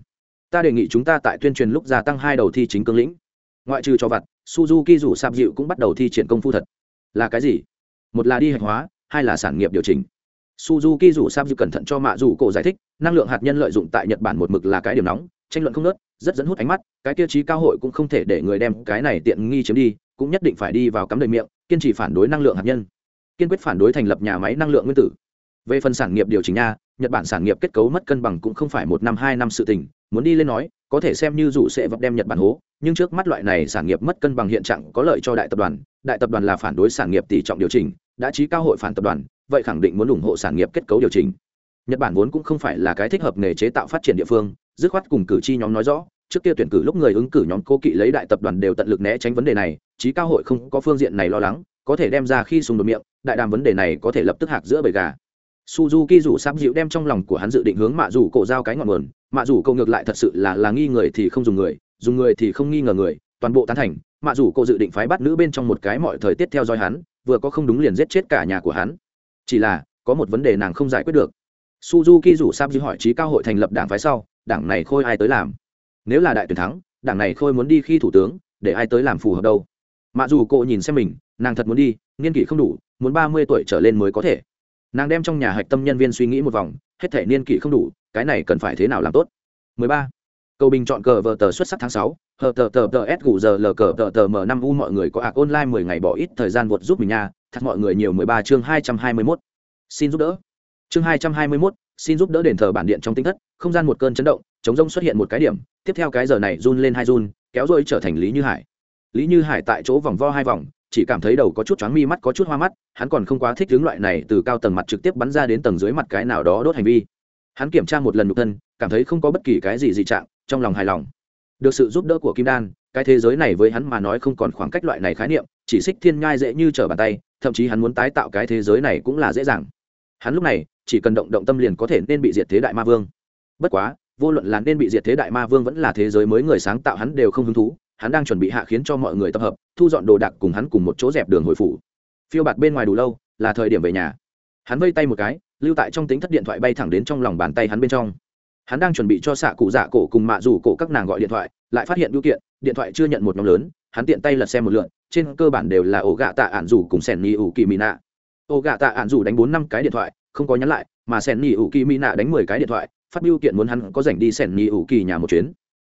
ta đề nghị chúng ta tại tuyên truyền lúc gia tăng hai đầu thi chính cương lĩnh. Ngoại trừ cho vặt, suzuki rủ sạp dịu cũng bắt đầu thi triển công phu thật. Là cái gì? Một là đi hạch hóa, hai là sản nghiệp điều chỉnh. Suzuki rủ sam dịu cẩn thận cho mạ rủ cổ giải thích, năng lượng hạt nhân lợi dụng tại nhật bản một mực là cái điểm nóng, tranh luận không nớt rất dẫn hút ánh mắt, cái tiêu chí cao hội cũng không thể để người đem cái này tiện nghi chiếm đi, cũng nhất định phải đi vào cắm đầy miệng, kiên trì phản đối năng lượng hạt nhân. Kiên quyết phản đối thành lập nhà máy năng lượng nguyên tử. Về phần sản nghiệp điều chỉnh nha, nhật bản sản nghiệp kết cấu mất cân bằng cũng không phải một năm, hai năm sự tình, muốn đi lên nói, có thể xem như rủ sẽ vập đem nhật bản hố, nhưng trước mắt loại này sản nghiệp mất cân bằng hiện trạng có lợi cho đại tập đoàn, đại tập đoàn là phản đối sản nghiệp tỷ trọng điều chỉnh đã trí cao hội phản tập đoàn, vậy khẳng định muốn ủng hộ sản nghiệp kết cấu điều chỉnh. Nhật bản vốn cũng không phải là cái thích hợp nghề chế tạo phát triển địa phương, dứt khoát cùng cử tri nhóm nói rõ, trước kia tuyển cử lúc người ứng cử nhóm cố kỵ lấy đại tập đoàn đều tận lực né tránh vấn đề này, trí cao hội không có phương diện này lo lắng, có thể đem ra khi xung đột miệng, đại đàm vấn đề này có thể lập tức hạc giữa bầy gà. Suzuki rủ sáp dịu đem trong lòng của hắn dự định hướng mạ rủ cổ giao cái ngọn nguồn, mạ rủ câu ngược lại thật sự là là nghi người thì không dùng người dùng người thì không nghi ngờ người, toàn bộ tán thành, mạ rủ cô dự định phái bắt nữ bên trong một cái mọi thời tiết theo dõi hắn vừa có không đúng liền giết chết cả nhà của hắn. Chỉ là, có một vấn đề nàng không giải quyết được. Suzuki rủ sam dư hỏi trí cao hội thành lập đảng phái sau, đảng này khôi ai tới làm? Nếu là đại tuyển thắng, đảng này khôi muốn đi khi thủ tướng, để ai tới làm phù hợp đâu? Mà dù cô nhìn xem mình, nàng thật muốn đi, nghiên kỷ không đủ, muốn ba mươi tuổi trở lên mới có thể. Nàng đem trong nhà hạch tâm nhân viên suy nghĩ một vòng, hết thể niên kỷ không đủ, cái này cần phải thế nào làm tốt? 13 cầu bình chọn cờ vờ tờ xuất sắc tháng 6, hờ tờ tờ tờ s gù giờ lờ cờ tờ tờ m năm u mọi người có ạc online 10 ngày bỏ ít thời gian vượt giúp mình nha. Thật mọi người nhiều 13 chương 221. xin giúp đỡ. Chương 221, xin giúp đỡ đền thờ bản điện trong tinh thất. Không gian một cơn chấn động chống rông xuất hiện một cái điểm. Tiếp theo cái giờ này run lên hai run kéo rồi trở thành lý như hải. Lý như hải tại chỗ vòng vo hai vòng chỉ cảm thấy đầu có chút choáng mi mắt có chút hoa mắt. Hắn còn không quá thích hướng loại này từ cao tầng mặt trực tiếp bắn ra đến tầng dưới mặt cái nào đó đốt hành vi. Hắn kiểm tra một lần nhục thân cảm thấy không có bất kỳ cái gì dị trạng trong lòng hài lòng. Được sự giúp đỡ của kim đan, cái thế giới này với hắn mà nói không còn khoảng cách loại này khái niệm, chỉ xích thiên nhai dễ như trở bàn tay, thậm chí hắn muốn tái tạo cái thế giới này cũng là dễ dàng. Hắn lúc này, chỉ cần động động tâm liền có thể nên bị diệt thế đại ma vương. Bất quá, vô luận là nên bị diệt thế đại ma vương vẫn là thế giới mới người sáng tạo hắn đều không hứng thú, hắn đang chuẩn bị hạ khiến cho mọi người tập hợp, thu dọn đồ đạc cùng hắn cùng một chỗ dẹp đường hồi phủ. Phiêu bạt bên ngoài đủ lâu, là thời điểm về nhà. Hắn vây tay một cái, lưu tại trong tính thất điện thoại bay thẳng đến trong lòng bàn tay hắn bên trong hắn đang chuẩn bị cho xạ cụ dạ cổ cùng mạ rủ cổ các nàng gọi điện thoại, lại phát hiện biểu kiện, điện thoại chưa nhận một nhóm lớn, hắn tiện tay lật xem một lượn trên cơ bản đều là ổ gạ tạ ạn rủ cùng sẻn nghỉ ủ kỳ mỹ nạ ổ gạ tạ ạn rủ đánh bốn năm cái điện thoại, không có nhắn lại, mà sẻn nghỉ ủ kỳ mỹ nạ đánh mười cái điện thoại, phát biểu kiện muốn hắn có dành đi sẻn nghỉ ủ kỳ nhà một chuyến.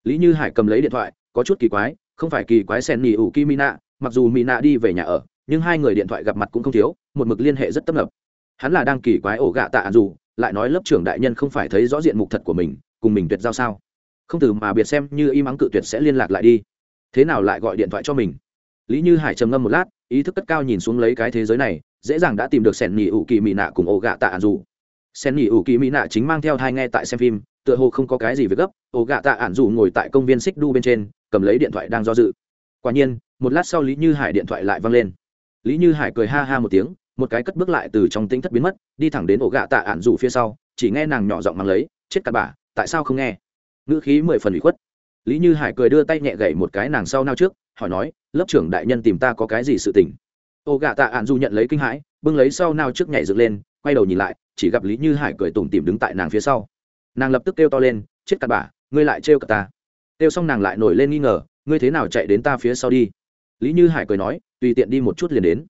Lý như hải cầm lấy điện thoại, có chút kỳ quái, không phải kỳ quái sẻn nghỉ ủ kỳ mỹ nạ mặc dù mỹ nạ đi về nhà ở, nhưng hai người điện thoại gặp mặt cũng không thiếu, một mực liên hệ rất tấp nập. Hắn là đang kỳ quái ổ gạ tạ ạn rủ lại nói lớp trưởng đại nhân không phải thấy rõ diện mục thật của mình, cùng mình tuyệt giao sao? Không từ mà biệt xem như y mắng cự tuyệt sẽ liên lạc lại đi. Thế nào lại gọi điện thoại cho mình? Lý như hải trầm ngâm một lát, ý thức cất cao nhìn xuống lấy cái thế giới này, dễ dàng đã tìm được sẻn nhị ủ kỳ mỹ nạ cùng ổ gạ tạ ạn dù sẻn nhị ủ kỳ mỹ nạ chính mang theo thai nghe tại xem phim, tựa hồ không có cái gì việc gấp ổ gạ tạ ạn dù ngồi tại công viên xích đu bên trên, cầm lấy điện thoại đang do dự. Quả nhiên, một lát sau lý như hải điện thoại lại văng lên. Lý như hải cười ha ha một tiếng một cái cất bước lại từ trong tính thất biến mất, đi thẳng đến ổ gạ tạ ạn rủ phía sau, chỉ nghe nàng nhỏ giọng mang lấy, chết cặp bà tại sao không nghe? Ngữ khí mười phần ủy khuất. Lý như hải cười đưa tay nhẹ gậy một cái nàng sau nao trước, hỏi nói, lớp trưởng đại nhân tìm ta có cái gì sự tình? Ô gạ tạ ạn du nhận lấy kinh hãi, bưng lấy sau nao trước nhảy dựng lên, quay đầu nhìn lại, chỉ gặp lý như hải cười tủm tìm đứng tại nàng phía sau. Nàng lập tức kêu to lên, chết cặp bà ngươi lại trêu cặp ta. Kêu xong nàng lại nổi lên nghi ngờ, ngươi thế nào chạy đến ta phía sau đi? Lý như hải cười nói, tùy tiện đi một chút liền đến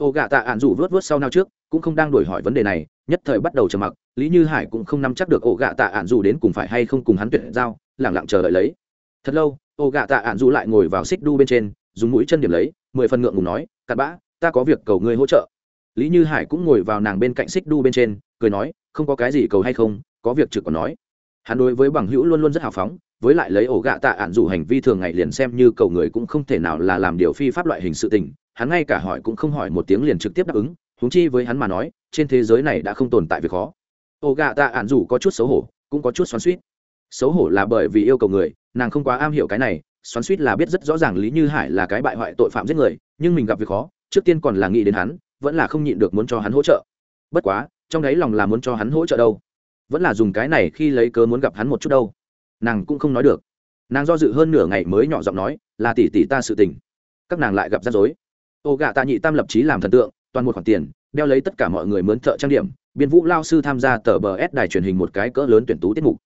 ô gạ tạ ạn dù vớt vớt sau nào trước, cũng không đang đổi hỏi vấn đề này, nhất thời bắt đầu trầm mặc, lý như hải cũng không nắm chắc được ổ gạ tạ ạn dù đến cùng phải hay không cùng hắn tuyển giao lẳng lặng chờ đợi lấy. Thật lâu ổ gạ tạ ạn dù lại ngồi vào xích đu bên trên, dùng mũi chân điểm lấy, mười phần ngượng ngùng nói, cặn bã, ta có việc cầu ngươi hỗ trợ. Lý như hải cũng ngồi vào nàng bên cạnh xích đu bên trên, cười nói, không có cái gì cầu hay không, có việc trực còn nói. Hắn đối với bằng hữu luôn luôn rất hào phóng, với lại lấy ổ gạ tạ ạn dù hành vi thường ngày liền xem như cầu người cũng không thể nào là làm điều phi pháp loại hình sự tình hắn ngay cả hỏi cũng không hỏi một tiếng liền trực tiếp đáp ứng, huống chi với hắn mà nói, trên thế giới này đã không tồn tại việc khó. Ô gạ tạ ạn dù có chút xấu hổ, cũng có chút xoắn suýt xấu hổ là bởi vì yêu cầu người, nàng không quá am hiểu cái này, xoắn suýt là biết rất rõ ràng lý như hải là cái bại hoại tội phạm giết người, nhưng mình gặp việc khó, trước tiên còn là nghĩ đến hắn, vẫn là không nhịn được muốn cho hắn hỗ trợ. Bất quá, trong đấy lòng là muốn cho hắn hỗ trợ đâu. Vẫn là dùng cái này khi lấy cớ muốn gặp hắn một chút đâu. Nàng cũng không nói được. Nàng do dự hơn nửa ngày mới nhỏ giọng nói, là tỷ tỷ ta sự tình. Các nàng lại gặp rắc rối ô gạ tạ nhị tam lập trí làm thần tượng, toàn một khoản tiền, đeo lấy tất cả mọi người mướn thợ trang điểm, biên vũ lao sư tham gia tờ bờ s đài truyền hình một cái cỡ lớn tuyển tú tiết mục.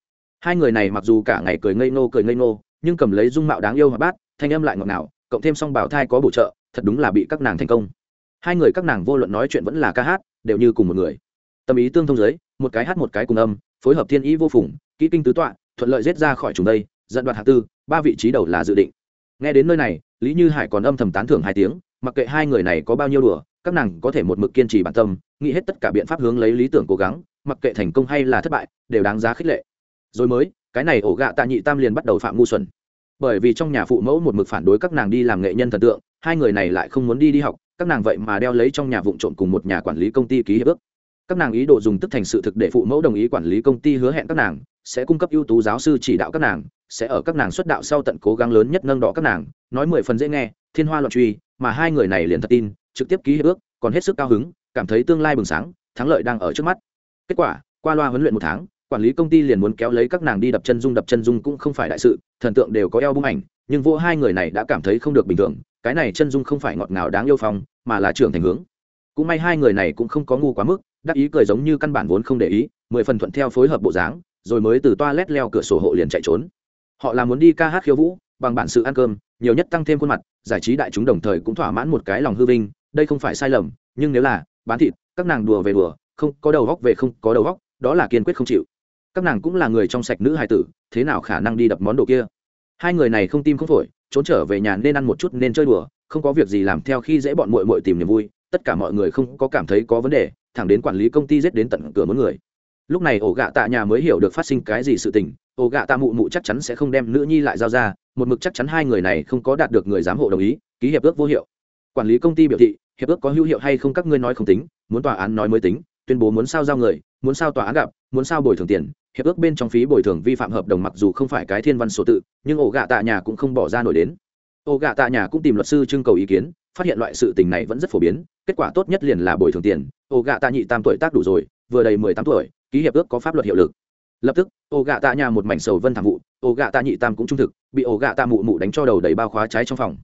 Hai người này mặc dù cả ngày cười ngây ngô, cười ngây ngô, nhưng cầm lấy dung mạo đáng yêu hoặc bát, thanh âm lại ngọt ngào, cộng thêm song bảo thai có bổ trợ, thật đúng là bị các nàng thành công. Hai người các nàng vô luận nói chuyện vẫn là ca hát, đều như cùng một người. Tâm ý tương thông giới một cái hát một cái cùng âm, phối hợp thiên ý vô phùng, kỹ kinh tứ tọa, thuận lợi giết ra khỏi chúng đây dẫn đoạt hạng tư, ba vị trí đầu là dự định. Nghe đến nơi này, lý như hải còn âm thầm tán thưởng hai tiếng mặc kệ hai người này có bao nhiêu đùa, các nàng có thể một mực kiên trì bản tâm, nghĩ hết tất cả biện pháp hướng lấy lý tưởng cố gắng, mặc kệ thành công hay là thất bại, đều đáng giá khích lệ. Rồi mới, cái này ổ gạ tạ nhị tam liền bắt đầu phạm ngu xuẩn. Bởi vì trong nhà phụ mẫu một mực phản đối các nàng đi làm nghệ nhân thần tượng, hai người này lại không muốn đi đi học, các nàng vậy mà đeo lấy trong nhà vụ trộm cùng một nhà quản lý công ty ký hiệp ước. Các nàng ý đồ dùng tức thành sự thực để phụ mẫu đồng ý quản lý công ty hứa hẹn các nàng, sẽ cung cấp ưu tú giáo sư chỉ đạo các nàng, sẽ ở các nàng xuất đạo sau tận cố gắng lớn nhất nâng đỏ các nàng, nói mười phần dễ nghe thiên hoa loạn truy, mà hai người này liền thật tin, trực tiếp ký hiệp ước, còn hết sức cao hứng, cảm thấy tương lai bừng sáng, thắng lợi đang ở trước mắt. Kết quả, qua loa huấn luyện một tháng, quản lý công ty liền muốn kéo lấy các nàng đi đập chân dung, đập chân dung cũng không phải đại sự, thần tượng đều có eo bung ảnh, nhưng vô hai người này đã cảm thấy không được bình thường, cái này chân dung không phải ngọt ngào đáng yêu phong, mà là trưởng thành hướng. Cũng may hai người này cũng không có ngu quá mức, đắc ý cười giống như căn bản vốn không để ý, mười phần thuận theo phối hợp bộ dáng, rồi mới từ toa lét leo cửa sổ hộ liền chạy trốn. Họ là muốn đi ca hát khiêu vũ bằng bản sự ăn cơm, nhiều nhất tăng thêm khuôn mặt, giải trí đại chúng đồng thời cũng thỏa mãn một cái lòng hư vinh, đây không phải sai lầm, nhưng nếu là bán thịt, các nàng đùa về đùa, không có đầu góc về không có đầu góc, đó là kiên quyết không chịu. Các nàng cũng là người trong sạch nữ hài tử, thế nào khả năng đi đập món đồ kia? Hai người này không tim không phổi, trốn trở về nhà nên ăn một chút nên chơi đùa, không có việc gì làm theo khi dễ bọn muội muội tìm niềm vui, tất cả mọi người không có cảm thấy có vấn đề, thẳng đến quản lý công ty giết đến tận cửa muốn người lúc này ổ gạ tạ nhà mới hiểu được phát sinh cái gì sự tình, ổ gạ tạ mụ mụ chắc chắn sẽ không đem nữ nhi lại giao ra, một mực chắc chắn hai người này không có đạt được người giám hộ đồng ý, ký hiệp ước vô hiệu. Quản lý công ty biểu thị, hiệp ước có hữu hiệu hay không các ngươi nói không tính, muốn tòa án nói mới tính, tuyên bố muốn sao giao người, muốn sao tòa án gặp, muốn sao bồi thường tiền, hiệp ước bên trong phí bồi thường vi phạm hợp đồng mặc dù không phải cái thiên văn số tự, nhưng ổ gạ tạ nhà cũng không bỏ ra nổi đến. Ổ gạ tạ nhà cũng tìm luật sư trưng cầu ý kiến, phát hiện loại sự tình này vẫn rất phổ biến, kết quả tốt nhất liền là bồi thường tiền. Ổ gạ tạ nhị tam tuổi tác đủ rồi, vừa đầy mười tám tuổi ký hiệp ước có pháp luật hiệu lực. Lập tức ổ gạ tạ nhà một mảnh sầu vân thảm vụ ổ gạ tạ nhị tam cũng trung thực, bị ổ gạ tạ mụ mụ đánh cho đầu đầy bao khóa trái trong phòng.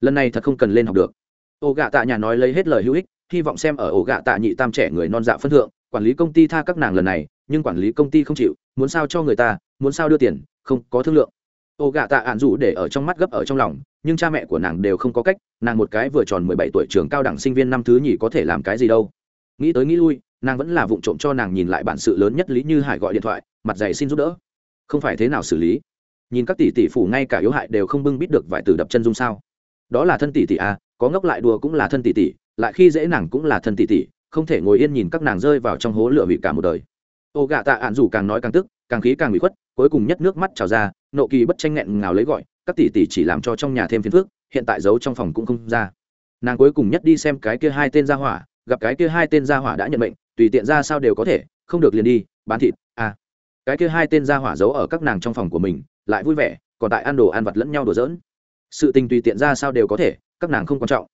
Lần này thật không cần lên học được. Ổ gạ tạ nhà nói lấy hết lời hữu ích, hy vọng xem ở ổ gạ tạ nhị tam trẻ người non dạ phân thượng, quản lý công ty tha các nàng lần này, nhưng quản lý công ty không chịu, muốn sao cho người ta, muốn sao đưa tiền, không có thương lượng. Ổ gạ tạ ạn rủ để ở trong mắt gấp ở trong lòng, nhưng cha mẹ của nàng đều không có cách, nàng một cái vừa tròn mười bảy tuổi trường cao đẳng sinh viên năm thứ nhì có thể làm cái gì đâu. Nghĩ tới nghĩ lui nàng vẫn là vụ trộm cho nàng nhìn lại bản sự lớn nhất lý như hải gọi điện thoại, mặt dày xin giúp đỡ. Không phải thế nào xử lý? Nhìn các tỷ tỷ phủ ngay cả yếu hại đều không bưng bít được vài từ đập chân dung sao? Đó là thân tỷ tỷ à có ngốc lại đùa cũng là thân tỷ tỷ, lại khi dễ nàng cũng là thân tỷ tỷ, không thể ngồi yên nhìn các nàng rơi vào trong hố lửa hủy cả một đời. Ô gạ tạ ạn dù càng nói càng tức, càng khí càng bị khuất, cuối cùng nhất nước mắt trào ra, nộ kỳ bất tranh nghẹn ngào lấy gọi, các tỷ tỷ chỉ làm cho trong nhà thêm phiền phức, hiện tại giấu trong phòng cũng không ra. Nàng cuối cùng nhất đi xem cái kia hai tên gia hỏa, gặp cái kia hai tên gia hỏa đã nhận mệnh tùy tiện ra sao đều có thể, không được liền đi, bán thịt à. Cái kia hai tên gia hỏa giấu ở các nàng trong phòng của mình, lại vui vẻ, còn tại ăn đồ ăn vặt lẫn nhau đùa giỡn. Sự tình tùy tiện ra sao đều có thể, các nàng không quan trọng.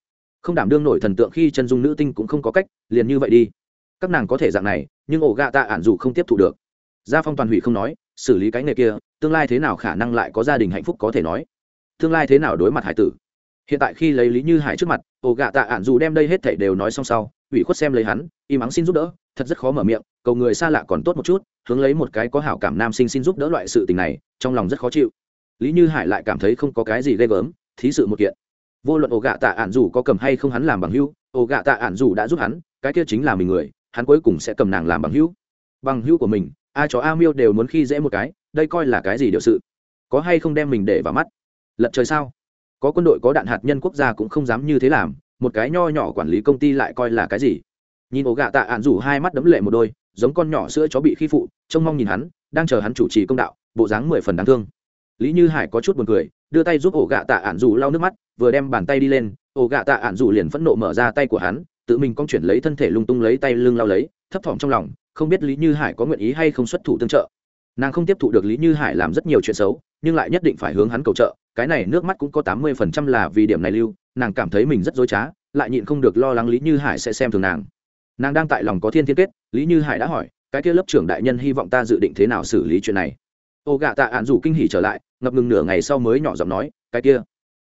Không đảm đương nổi thần tượng khi chân dung nữ tinh cũng không có cách, liền như vậy đi. Các nàng có thể dạng này, nhưng ổ gạ tạ ản dù không tiếp thụ được. Gia phong toàn hủy không nói, xử lý cái nghề kia, tương lai thế nào khả năng lại có gia đình hạnh phúc có thể nói. Tương lai thế nào đối mặt hải tử? Hiện tại khi lấy lý như hải trước mặt, ổ gạ tạ ản dù đem đây hết thảy đều nói xong sau ủy khuất xem lấy hắn, y mắng xin giúp đỡ, thật rất khó mở miệng, cầu người xa lạ còn tốt một chút, hướng lấy một cái có hảo cảm nam sinh xin giúp đỡ loại sự tình này, trong lòng rất khó chịu. Lý như hải lại cảm thấy không có cái gì ghê gớm, thí sự một kiện. Vô luận ổ gạ tạ ản dù có cầm hay không hắn làm bằng hữu, ổ gạ tạ ản dù đã giúp hắn, cái kia chính là mình người, hắn cuối cùng sẽ cầm nàng làm bằng hữu. Bằng hữu của mình ai chó a miêu đều muốn khi dễ một cái, đây coi là cái gì điều sự? Có hay không đem mình để vào mắt? Lật trời sao? Có quân đội, có đạn hạt nhân quốc gia cũng không dám như thế làm một cái nho nhỏ quản lý công ty lại coi là cái gì? Nhìn ổ gạ tạ ạn rủ hai mắt đấm lệ một đôi, giống con nhỏ sữa chó bị khi phụ, trông mong nhìn hắn, đang chờ hắn chủ trì công đạo, bộ dáng mười phần đáng thương. Lý như hải có chút buồn cười, đưa tay giúp ổ gạ tạ ạn rủ lau nước mắt, vừa đem bàn tay đi lên, ổ gạ tạ ạn rủ liền phẫn nộ mở ra tay của hắn, tự mình con chuyển lấy thân thể lung tung lấy tay lưng lau lấy, thấp thỏm trong lòng, không biết lý như hải có nguyện ý hay không xuất thủ tương trợ. Nàng không tiếp thụ được lý như hải làm rất nhiều chuyện xấu, nhưng lại nhất định phải hướng hắn cầu trợ, cái này nước mắt cũng có tám mươi phần trăm là vì điểm này lưu nàng cảm thấy mình rất dối trá, lại nhịn không được lo lắng lý như hải sẽ xem thường nàng. Nàng đang tại lòng có thiên thiên kết, lý như hải đã hỏi, cái kia lớp trưởng đại nhân hy vọng ta dự định thế nào xử lý chuyện này? Ô gạ tạ ạn dù kinh hỉ trở lại, ngập ngừng nửa ngày sau mới nhỏ giọng nói, cái kia,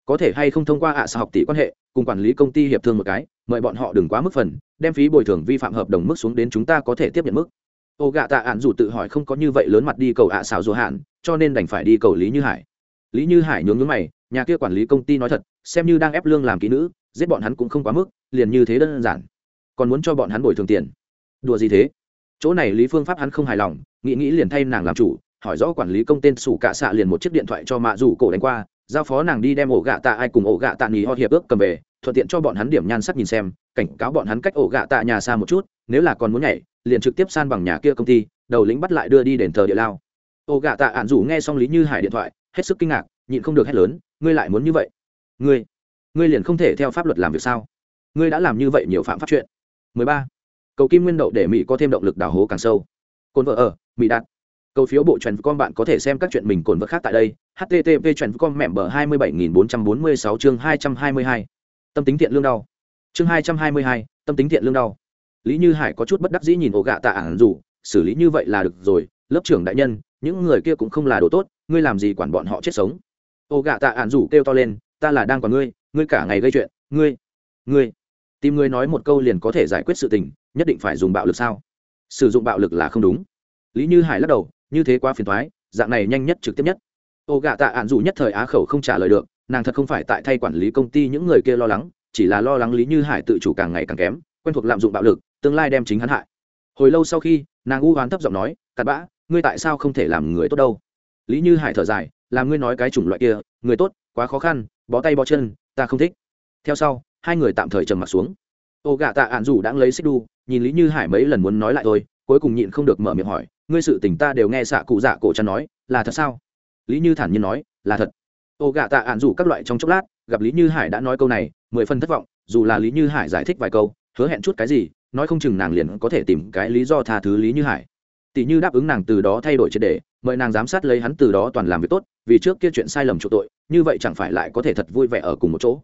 có thể hay không thông qua ạ à học tỷ quan hệ, cùng quản lý công ty hiệp thương một cái, mời bọn họ đừng quá mức phần, đem phí bồi thường vi phạm hợp đồng mức xuống đến chúng ta có thể tiếp nhận mức. Ô gạ tạ ạn dù tự hỏi không có như vậy lớn mặt đi cầu ạ à xào dù hạn, cho nên đành phải đi cầu lý như hải. Lý như hải nhướng nhướng mày nhà kia quản lý công ty nói thật, xem như đang ép lương làm kỹ nữ, giết bọn hắn cũng không quá mức, liền như thế đơn giản. Còn muốn cho bọn hắn bồi thường tiền. Đùa gì thế? Chỗ này lý phương pháp hắn không hài lòng, nghĩ nghĩ liền thay nàng làm chủ, hỏi rõ quản lý công tên sủ cạ xạ liền một chiếc điện thoại cho mạ rủ cổ đánh qua, giao phó nàng đi đem ổ gạ tạ ai cùng ổ gạ tạ nghỉ ho hiệp ước cầm về, thuận tiện cho bọn hắn điểm nhan sắc nhìn xem, cảnh cáo bọn hắn cách ổ gạ tạ nhà xa một chút, nếu là còn muốn nhảy, liền trực tiếp san bằng nhà kia công ty, đầu lĩnh bắt lại đưa đi đền thờ địa lao. Ổ gạ tạ ạn rủ nghe xong lý như hải điện thoại, hết sức kinh ngạc, nhịn không được hét lớn ngươi lại muốn như vậy? Ngươi ngươi liền không thể theo pháp luật làm việc sao? Ngươi đã làm như vậy nhiều phạm pháp chuyện. 13. cầu kim nguyên đậu để mỹ có thêm động lực đào hố càng sâu. Cồn vợ ở mỹ đạt. Cầu phiếu bộ truyền con bạn có thể xem các chuyện mình cồn vợ khác tại đây. Http truyền con mẹm bờ 27446 chương 222. tâm tính thiện lương đau. Chương 222, tâm tính thiện lương đau. Lý như hải có chút bất đắc dĩ nhìn ổ gạ tạ ản dù xử lý như vậy là được rồi lớp trưởng đại nhân những người kia cũng không là đồ tốt ngươi làm gì quản bọn họ chết sống? Ô gạ tạ ản rủ kêu to lên, ta là đang còn ngươi ngươi cả ngày gây chuyện, ngươi ngươi. Tìm ngươi nói một câu liền có thể giải quyết sự tình, nhất định phải dùng bạo lực sao? Sử dụng bạo lực là không đúng. Lý như hải lắc đầu, như thế quá phiền thoái dạng này nhanh nhất trực tiếp nhất. Ô gạ tạ ạn dù nhất thời á khẩu không trả lời được, nàng thật không phải tại thay quản lý công ty những người kia lo lắng, chỉ là lo lắng lý như hải tự chủ càng ngày càng kém, quen thuộc lạm dụng bạo lực, tương lai đem chính hắn hại. Hồi lâu sau khi, nàng u hoán thấp giọng nói, cặn bã, ngươi tại sao không thể làm người tốt đâu? Lý như hải thở dài làm ngươi nói cái chủng loại kia, người tốt, quá khó khăn, bó tay bó chân, ta không thích. Theo sau, hai người tạm thời trầm mặt xuống. Ô gạ tạ ạn dù đang lấy xích đu, nhìn lý như hải mấy lần muốn nói lại thôi, cuối cùng nhịn không được mở miệng hỏi, ngươi sự tình ta đều nghe xạ cụ dạ cổ chăn nói, là thật sao? Lý như thản nhiên nói, là thật. Ô gạ tạ ạn rủ các loại trong chốc lát, gặp lý như hải đã nói câu này, mười phân thất vọng, dù là lý như hải giải thích vài câu, hứa hẹn chút cái gì, nói không chừng nàng liền có thể tìm cái lý do tha thứ lý như hải tỷ như đáp ứng nàng từ đó thay đổi triệt đề mời nàng giám sát lấy hắn từ đó toàn làm việc tốt, vì trước kia chuyện sai lầm chỗ tội, như vậy chẳng phải lại có thể thật vui vẻ ở cùng một chỗ.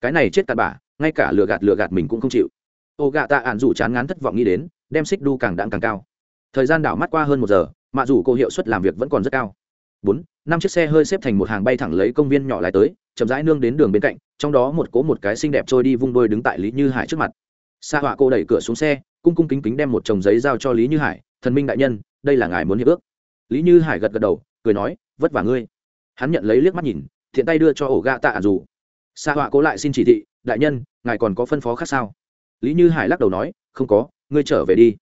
Cái này chết cặn bà ngay cả lừa gạt lừa gạt mình cũng không chịu. Ô gạ tạ ạn rủ chán ngán thất vọng nghĩ đến, đem xích đu càng đạn càng cao. Thời gian đảo mắt qua hơn một giờ, mạ dù cô hiệu suất làm việc vẫn còn rất cao. Bốn, năm chiếc xe hơi xếp thành một hàng bay thẳng lấy công viên nhỏ lại tới, chậm rãi nương đến đường bên cạnh, trong đó một cố một cái xinh đẹp trôi đi vung đôi đứng tại lý như hải trước mặt. Xa họa cô đẩy cửa xuống xe, cung cung kính kính đem một chồng giấy giao cho lý như hải thần minh đại nhân, đây là ngài muốn hiệp ước. Lý như hải gật gật đầu, cười nói, vất vả ngươi. Hắn nhận lấy liếc mắt nhìn, thiện tay đưa cho ổ gạ tạ dù. Sa họa cố lại xin chỉ thị, đại nhân, ngài còn có phân phó khác sao? Lý như hải lắc đầu nói, không có, ngươi trở về đi.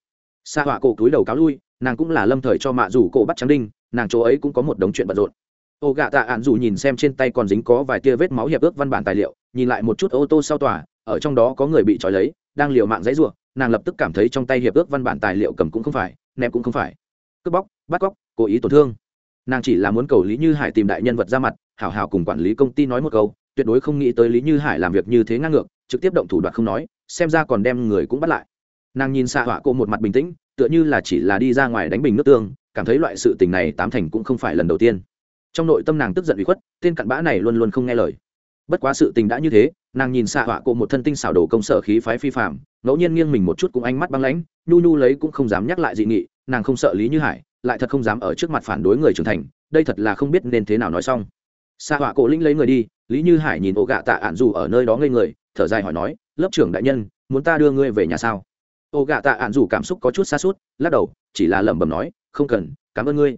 Sa họa cổ túi đầu cáo lui, nàng cũng là lâm thời cho mạ rủ cổ bắt trắng đinh, nàng chỗ ấy cũng có một đống chuyện bận rộn. Ô gạ tạ ạn dù nhìn xem trên tay còn dính có vài tia vết máu hiệp ước văn bản tài liệu, nhìn lại một chút ô tô sau tòa, ở trong đó có người bị trói lấy, đang liều mạng dãy ruộng nàng lập tức cảm thấy trong tay hiệp ước văn bản tài liệu cầm cũng không phải ném cũng không phải. Cướp bóc, bắt cóc, cố ý tổn thương. Nàng chỉ là muốn cầu lý như hải tìm đại nhân vật ra mặt, hảo hảo cùng quản lý công ty nói một câu, tuyệt đối không nghĩ tới lý như hải làm việc như thế ngang ngược, trực tiếp động thủ đoạn không nói, xem ra còn đem người cũng bắt lại. Nàng nhìn xạ họa cô một mặt bình tĩnh, tựa như là chỉ là đi ra ngoài đánh bình nước tương, cảm thấy loại sự tình này tám thành cũng không phải lần đầu tiên. Trong nội tâm nàng tức giận bị khuất, tên cặn bã này luôn luôn không nghe lời. Bất quá sự tình đã như thế nàng nhìn xạ họa cô một thân tinh xảo đồ công sở khí phái phi phạm, ngẫu nhiên nghiêng mình một chút cũng ánh mắt băng lãnh, nhu nhu lấy cũng không dám nhắc lại dị nghị, nàng không sợ lý như hải, lại thật không dám ở trước mặt phản đối người trưởng thành, đây thật là không biết nên thế nào nói xong. Xạ họa cổ linh lấy người đi, lý như hải nhìn ổ gạ tạ ạn dù ở nơi đó ngây người, thở dài hỏi nói, lớp trưởng đại nhân, muốn ta đưa ngươi về nhà sao? Ổ gạ tạ ạn dù cảm xúc có chút xa suốt lắc đầu, chỉ là lẩm bẩm nói, không cần, cảm ơn ngươi.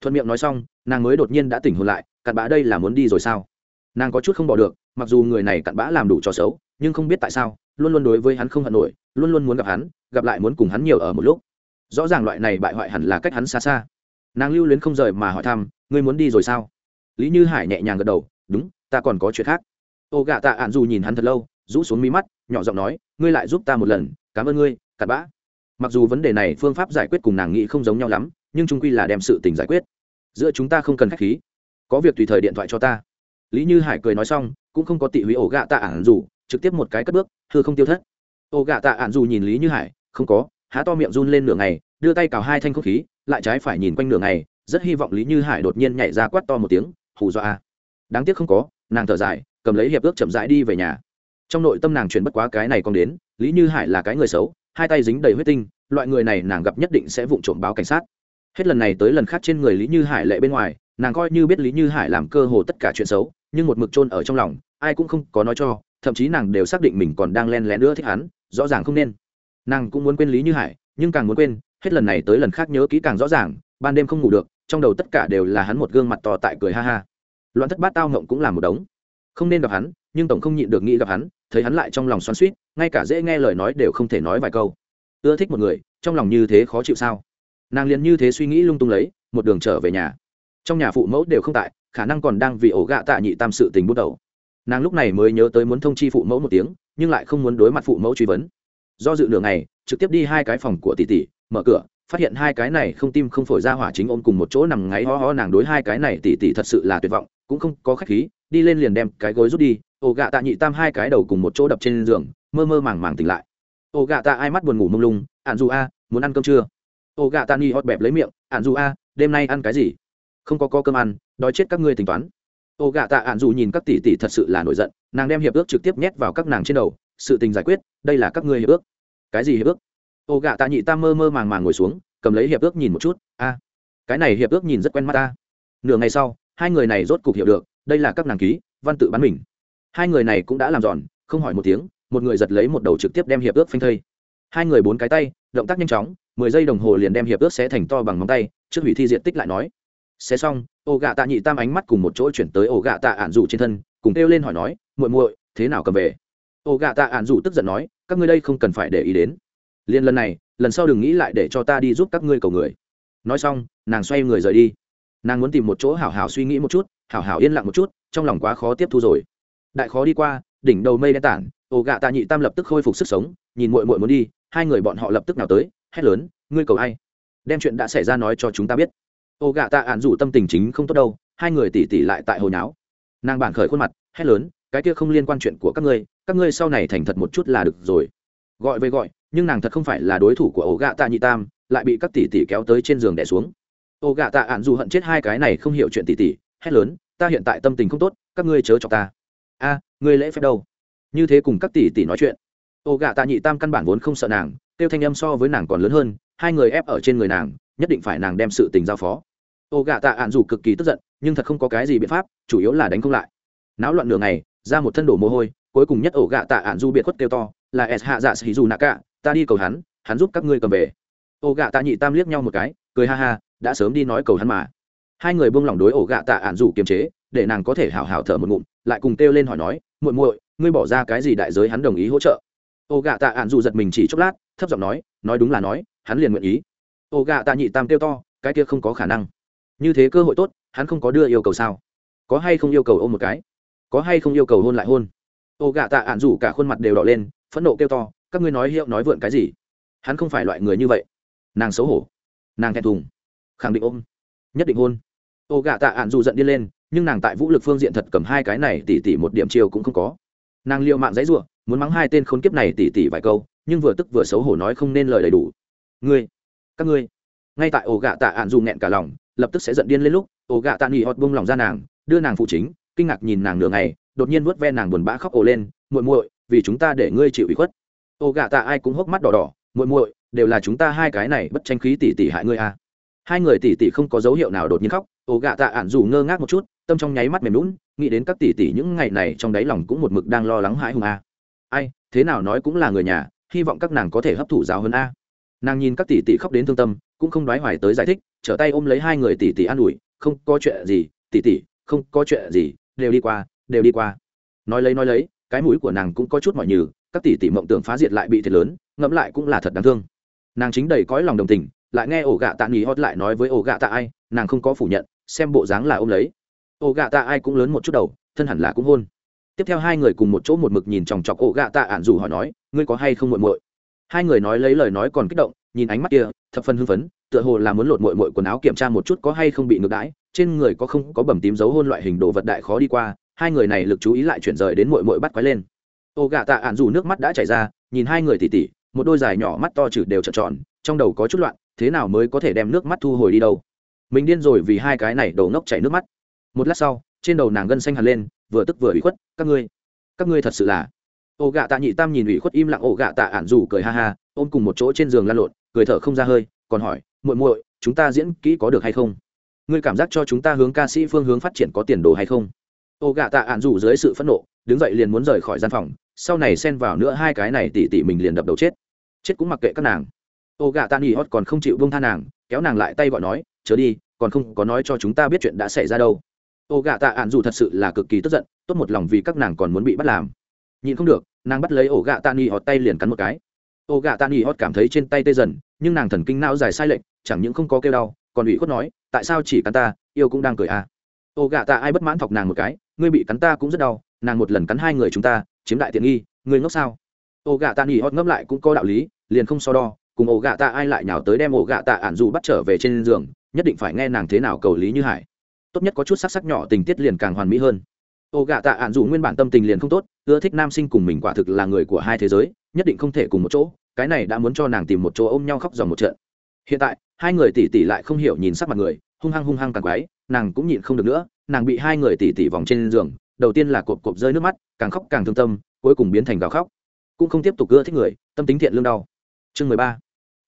Thuận miệng nói xong, nàng mới đột nhiên đã tỉnh hồn lại, cặn bã đây là muốn đi rồi sao? Nàng có chút không bỏ được, mặc dù người này cặn bã làm đủ cho xấu, nhưng không biết tại sao, luôn luôn đối với hắn không hận nổi, luôn luôn muốn gặp hắn, gặp lại muốn cùng hắn nhiều ở một lúc. Rõ ràng loại này bại hoại hẳn là cách hắn xa xa. Nàng lưu luyến không rời mà hỏi thăm, ngươi muốn đi rồi sao? Lý như hải nhẹ nhàng gật đầu, đúng, ta còn có chuyện khác. Ô gạ tạ ạn dù nhìn hắn thật lâu, rũ xuống mí mắt, nhỏ giọng nói, ngươi lại giúp ta một lần, cảm ơn ngươi, cặn bã. Mặc dù vấn đề này phương pháp giải quyết cùng nàng nghĩ không giống nhau lắm, nhưng trung quy là đem sự tình giải quyết. Giữa chúng ta không cần k h á c h khí. Có việc tùy thời điện thoại cho ta lý như hải cười nói xong, cũng không có tị hủy ổ gạ tạ ản dù, trực tiếp một cái cất bước thưa không tiêu thất. Ổ gạ tạ ản dù nhìn lý như hải, không có, há to miệng run lên nửa ngày, đưa tay cào hai thanh không khí, lại trái phải nhìn quanh nửa ngày, rất hy vọng lý như hải đột nhiên nhảy ra quát to một tiếng, hù dọa đáng tiếc không có, nàng thở dài, cầm lấy hiệp ước chậm rãi đi về nhà. Trong nội tâm nàng chuyển bất quá cái này còn đến, lý như hải là cái người xấu, hai tay dính đầy huyết tinh, loại người này nàng gặp nhất định sẽ vụng trộm báo cảnh sát. Hết lần này tới lần khác trên người lý như hải lệ bên ngoài, nàng coi như biết lý như hải làm cơ hồ tất cả chuyện xấu nhưng một mực chôn ở trong lòng, ai cũng không có nói cho, thậm chí nàng đều xác định mình còn đang len lén nữa thích hắn, rõ ràng không nên. Nàng cũng muốn quên lý như hải, nhưng càng muốn quên, hết lần này tới lần khác nhớ kỹ càng rõ ràng, ban đêm không ngủ được, trong đầu tất cả đều là hắn một gương mặt to tại cười ha ha. Loạn thất bát tao ngộng cũng là một đống. Không nên gặp hắn, nhưng tổng không nhịn được nghĩ gặp hắn, thấy hắn lại trong lòng xoắn suýt ngay cả dễ nghe lời nói đều không thể nói vài câu. Ưa thích một người, trong lòng như thế khó chịu sao? Nàng liền như thế suy nghĩ lung tung lấy, một đường trở về nhà trong nhà phụ mẫu đều không tại, khả năng còn đang vì ổ gạ tạ nhị tam sự tình bút đầu. Nàng lúc này mới nhớ tới muốn thông chi phụ mẫu một tiếng, nhưng lại không muốn đối mặt phụ mẫu truy vấn. Do dự đường này trực tiếp đi hai cái phòng của tỷ tỷ, mở cửa, phát hiện hai cái này không tim không phổi ra hỏa chính ôm cùng một chỗ nằm ngáy ho ho nàng đối hai cái này tỷ tỷ thật sự là tuyệt vọng, cũng không có khách khí, đi lên liền đem cái gối rút đi. Ổ gạ tạ nhị tam hai cái đầu cùng một chỗ đập trên giường, mơ mơ màng màng tỉnh lại. Ổ gạ tạ ai mắt buồn ngủ mông lung, ạn dù a, muốn ăn cơm chưa? Ổ gạ tạ ni hót bẹp lấy miệng, ạn dù a, đêm nay ăn cái gì? Không có có cơm ăn, đói chết các ngươi tính toán. Ô gạ tạ ạn dù nhìn các tỷ tỷ thật sự là nổi giận, nàng đem hiệp ước trực tiếp nhét vào các nàng trên đầu, sự tình giải quyết, đây là các ngươi hiệp ước. Cái gì hiệp ước? Ô gạ tạ nhị tam mơ mơ màng màng ngồi xuống, cầm lấy hiệp ước nhìn một chút, a, cái này hiệp ước nhìn rất quen mắt ta. Nửa ngày sau, hai người này rốt cục hiểu được, đây là các nàng ký, văn tự bán mình. Hai người này cũng đã làm giòn, không hỏi một tiếng, một người giật lấy một đầu trực tiếp đem hiệp ước phanh thây. Hai người bốn cái tay, động tác nhanh chóng, mười giây đồng hồ liền đem hiệp ước sẽ thành to bằng móng tay, trước hủy thi diện tích lại nói xé xong, ô gạ tạ nhị tam ánh mắt cùng một chỗ chuyển tới ô gạ tạ ạn rủ trên thân, cùng kêu lên hỏi nói, muội muội, thế nào cầm về? Ô gạ tạ ạn rủ tức giận nói, các ngươi đây không cần phải để ý đến. Liên lần này, lần sau đừng nghĩ lại để cho ta đi giúp các ngươi cầu người. Nói xong, nàng xoay người rời đi. Nàng muốn tìm một chỗ hảo hảo suy nghĩ một chút, hảo hảo yên lặng một chút, trong lòng quá khó tiếp thu rồi. Đại khó đi qua, đỉnh đầu mây đen tản ổ gạ tạ nhị tam lập tức khôi phục sức sống, nhìn muội muội muốn đi, hai người bọn họ lập tức nào tới, hét lớn, ngươi cầu ai? Đem chuyện đã xảy ra nói cho chúng ta biết ô gạ tạ ạn dù tâm tình chính không tốt đâu, hai người tỉ tỉ lại tại hồi nháo. Nàng bản khởi khuôn mặt, hét lớn, cái kia không liên quan chuyện của các ngươi các ngươi sau này thành thật một chút là được rồi. Gọi về gọi, nhưng nàng thật không phải là đối thủ của ổ gạ tạ nhị tam, lại bị các tỷ tỷ kéo tới trên giường đẻ xuống. Ổ gạ tạ ạn dù hận chết hai cái này không hiểu chuyện tỷ tỷ hét lớn, ta hiện tại tâm tình không tốt, các ngươi chớ cho ta. A, ngươi lễ phép đâu? Như thế cùng các tỷ tỷ nói chuyện. Ổ gạ tạ nhị tam căn bản vốn không sợ nàng, tiêu thanh âm so với nàng còn lớn hơn, hai người ép ở trên người nàng, nhất định phải nàng đem sự tình giao phó ổ gạ tạ ạn dù cực kỳ tức giận, nhưng thật không có cái gì biện pháp, chủ yếu là đánh không lại. Náo loạn nửa ngày, ra một thân đổ mồ hôi, cuối cùng nhất ổ gạ tạ ạn du biệt khuất kêu to, là s hạ dạ sĩ dù nạ cả, ta đi cầu hắn hắn giúp các ngươi cầm về. Ổ gạ tạ nhị tam liếc nhau một cái, cười ha ha, đã sớm đi nói cầu hắn mà. Hai người buông lỏng đối ổ gạ tạ ạn dù kiềm chế, để nàng có thể hào hào thở một ngụm, lại cùng kêu lên hỏi nói, muội muội, ngươi bỏ ra cái gì đại giới hắn đồng ý hỗ trợ? Ổ gạ tạ ạn dù giật mình chỉ chốc lát, thấp giọng nói nói đúng là nói, hắn liền nguyện ý. Ổ gạ tạ nhị tam kêu to, cái kia không có khả năng như thế cơ hội tốt, hắn không có đưa yêu cầu sao? Có hay không yêu cầu ôm một cái? Có hay không yêu cầu hôn lại hôn? Ô gạ tạ ạn rủ cả khuôn mặt đều đỏ lên, phẫn nộ kêu to, các ngươi nói hiệu nói vượn cái gì? Hắn không phải loại người như vậy. Nàng xấu hổ. Nàng thẹn thùng. Khẳng định ôm. Nhất định hôn. Ô gạ tạ ạn dù giận điên lên, nhưng nàng tại vũ lực phương diện thật cầm hai cái này tỉ tỉ một điểm chiều cũng không có. Nàng liệu mạng dãy ruộng muốn mắng hai tên khốn kiếp này tỉ tỉ vài câu, nhưng vừa tức vừa xấu hổ nói không nên lời đầy đủ. Ngươi, các ngươi. Ngay tại ổ gạ tạ ạn dù nghẹn cả lòng lập tức sẽ giận điên lên lúc, ổ gạ tạ nghỉ họt bông lòng ra nàng, đưa nàng phụ chính, kinh ngạc nhìn nàng nửa ngày, đột nhiên vuốt ve nàng buồn bã khóc ồ lên, muội muội, vì chúng ta để ngươi chịu ủy khuất ô gạ tạ ai cũng hốc mắt đỏ đỏ, muội muội, đều là chúng ta hai cái này bất tranh khí tỉ tỉ hại ngươi à. hai người tỉ tỉ không có dấu hiệu nào đột nhiên khóc ô gạ tạ ản dù ngơ ngác một chút, tâm trong nháy mắt mềm lún nghĩ đến các tỉ tỉ những ngày này trong đáy lòng cũng một mực đang lo lắng hãi hùng a à. ai, thế nào nói cũng là người nhà, hy vọng các nàng có thể hấp thụ giáo hơn a à. nàng nhìn các tỷ tỷ khóc đến thương tâm cũng không đoái hoài tới giải thích, trở tay ôm lấy hai người tỷ tỷ an ủi, không có chuyện gì, tỷ tỷ, không có chuyện gì, đều đi qua, đều đi qua. Nói lấy nói lấy, cái mũi của nàng cũng có chút mọi nhừ, các tỷ tỷ mộng tưởng phá diệt lại bị thiệt lớn, ngẫm lại cũng là thật đáng thương. Nàng chính đầy cõi lòng đồng tình, lại nghe ổ gạ tạ nghỉ hót lại nói với ổ gạ tạ ai, nàng không có phủ nhận, xem bộ dáng là ôm lấy. Ổ gạ tạ ai cũng lớn một chút đầu, thân hẳn là cũng hôn. Tiếp theo hai người cùng một chỗ một mực nhìn chòng chọc ổ gạ tạ ạn dù hỏi nói, ngươi có hay không muội muội? Hai người nói lấy lời nói còn kích động nhìn ánh mắt kia, thập phân hưng phấn, tựa hồ là muốn lột muội muội quần áo kiểm tra một chút có hay không bị ngược đãi. Trên người có không có bầm tím dấu hôn loại hình đồ vật đại khó đi qua, hai người này lực chú ý lại chuyển rời đến muội muội bắt quái lên. Ô gạ tạ ạn dù nước mắt đã chảy ra, nhìn hai người tỉ tỉ, một đôi dài nhỏ mắt to chử đều trợn tròn, trong đầu có chút loạn, thế nào mới có thể đem nước mắt thu hồi đi đâu? Mình điên rồi vì hai cái này đầu ngốc chảy nước mắt. Một lát sau, trên đầu nàng gân xanh hẳn lên, vừa tức vừa ủy khuất. Các ngươi các ngươi thật sự là ô gạ tạ nhị tam nhìn ủy khuất im lặng ổ gạ tạ ản dù cười ha ha, ôm cùng một chỗ trên giường lăn lộn, cười thở không ra hơi, còn hỏi, muội muội, chúng ta diễn kỹ có được hay không? Ngươi cảm giác cho chúng ta hướng ca sĩ phương hướng phát triển có tiền đồ hay không? Ô gạ tạ ản dù dưới sự phẫn nộ, đứng dậy liền muốn rời khỏi gian phòng, sau này xen vào nữa hai cái này tỉ tỉ mình liền đập đầu chết. Chết cũng mặc kệ các nàng. Ô gạ tạ nghỉ hót còn không chịu bông tha nàng, kéo nàng lại tay gọi nói chớ đi, còn không có nói cho chúng ta biết chuyện đã xảy ra đâu. Ô gạ tạ ạn dù thật sự là cực kỳ tức giận, tốt một lòng vì các nàng còn muốn bị bắt làm nhìn không được, nàng bắt lấy ổ gạ tạ nghỉ hót tay liền cắn một cái. Ô gạ tạ nghỉ hót cảm thấy trên tay tê dần, nhưng nàng thần kinh não dài sai lệch, chẳng những không có kêu đau, còn ủy khuất nói, tại sao chỉ cắn ta, yêu cũng đang cười à? Ô gạ tạ ai bất mãn thọc nàng một cái, ngươi bị cắn ta cũng rất đau, nàng một lần cắn hai người chúng ta, chiếm đại tiện nghi, ngươi ngốc sao? Ô gạ tạ nghỉ hót ngấp lại cũng có đạo lý, liền không so đo, cùng ổ gạ tạ ai lại nhào tới đem ổ gạ tạ ản dù bắt trở về trên giường, nhất định phải nghe nàng thế nào cầu lý như hải. Tốt nhất có chút sắc sắc nhỏ tình tiết liền càng hoàn mỹ hơn ô gạ tạ ạn dù nguyên bản tâm tình liền không tốt, ưa thích nam sinh cùng mình quả thực là người của hai thế giới, nhất định không thể cùng một chỗ, cái này đã muốn cho nàng tìm một chỗ ôm nhau khóc dòng một trận. Hiện tại, hai người tỷ tỷ lại không hiểu nhìn sắc mặt người, hung hăng hung hăng càng quái, nàng cũng nhịn không được nữa, nàng bị hai người tỷ tỷ vòng trên giường, đầu tiên là cộp cộp rơi nước mắt, càng khóc càng thương tâm, cuối cùng biến thành gào khóc. Cũng không tiếp tục ưa thích người, tâm tính thiện lương đau. Chương mười ba.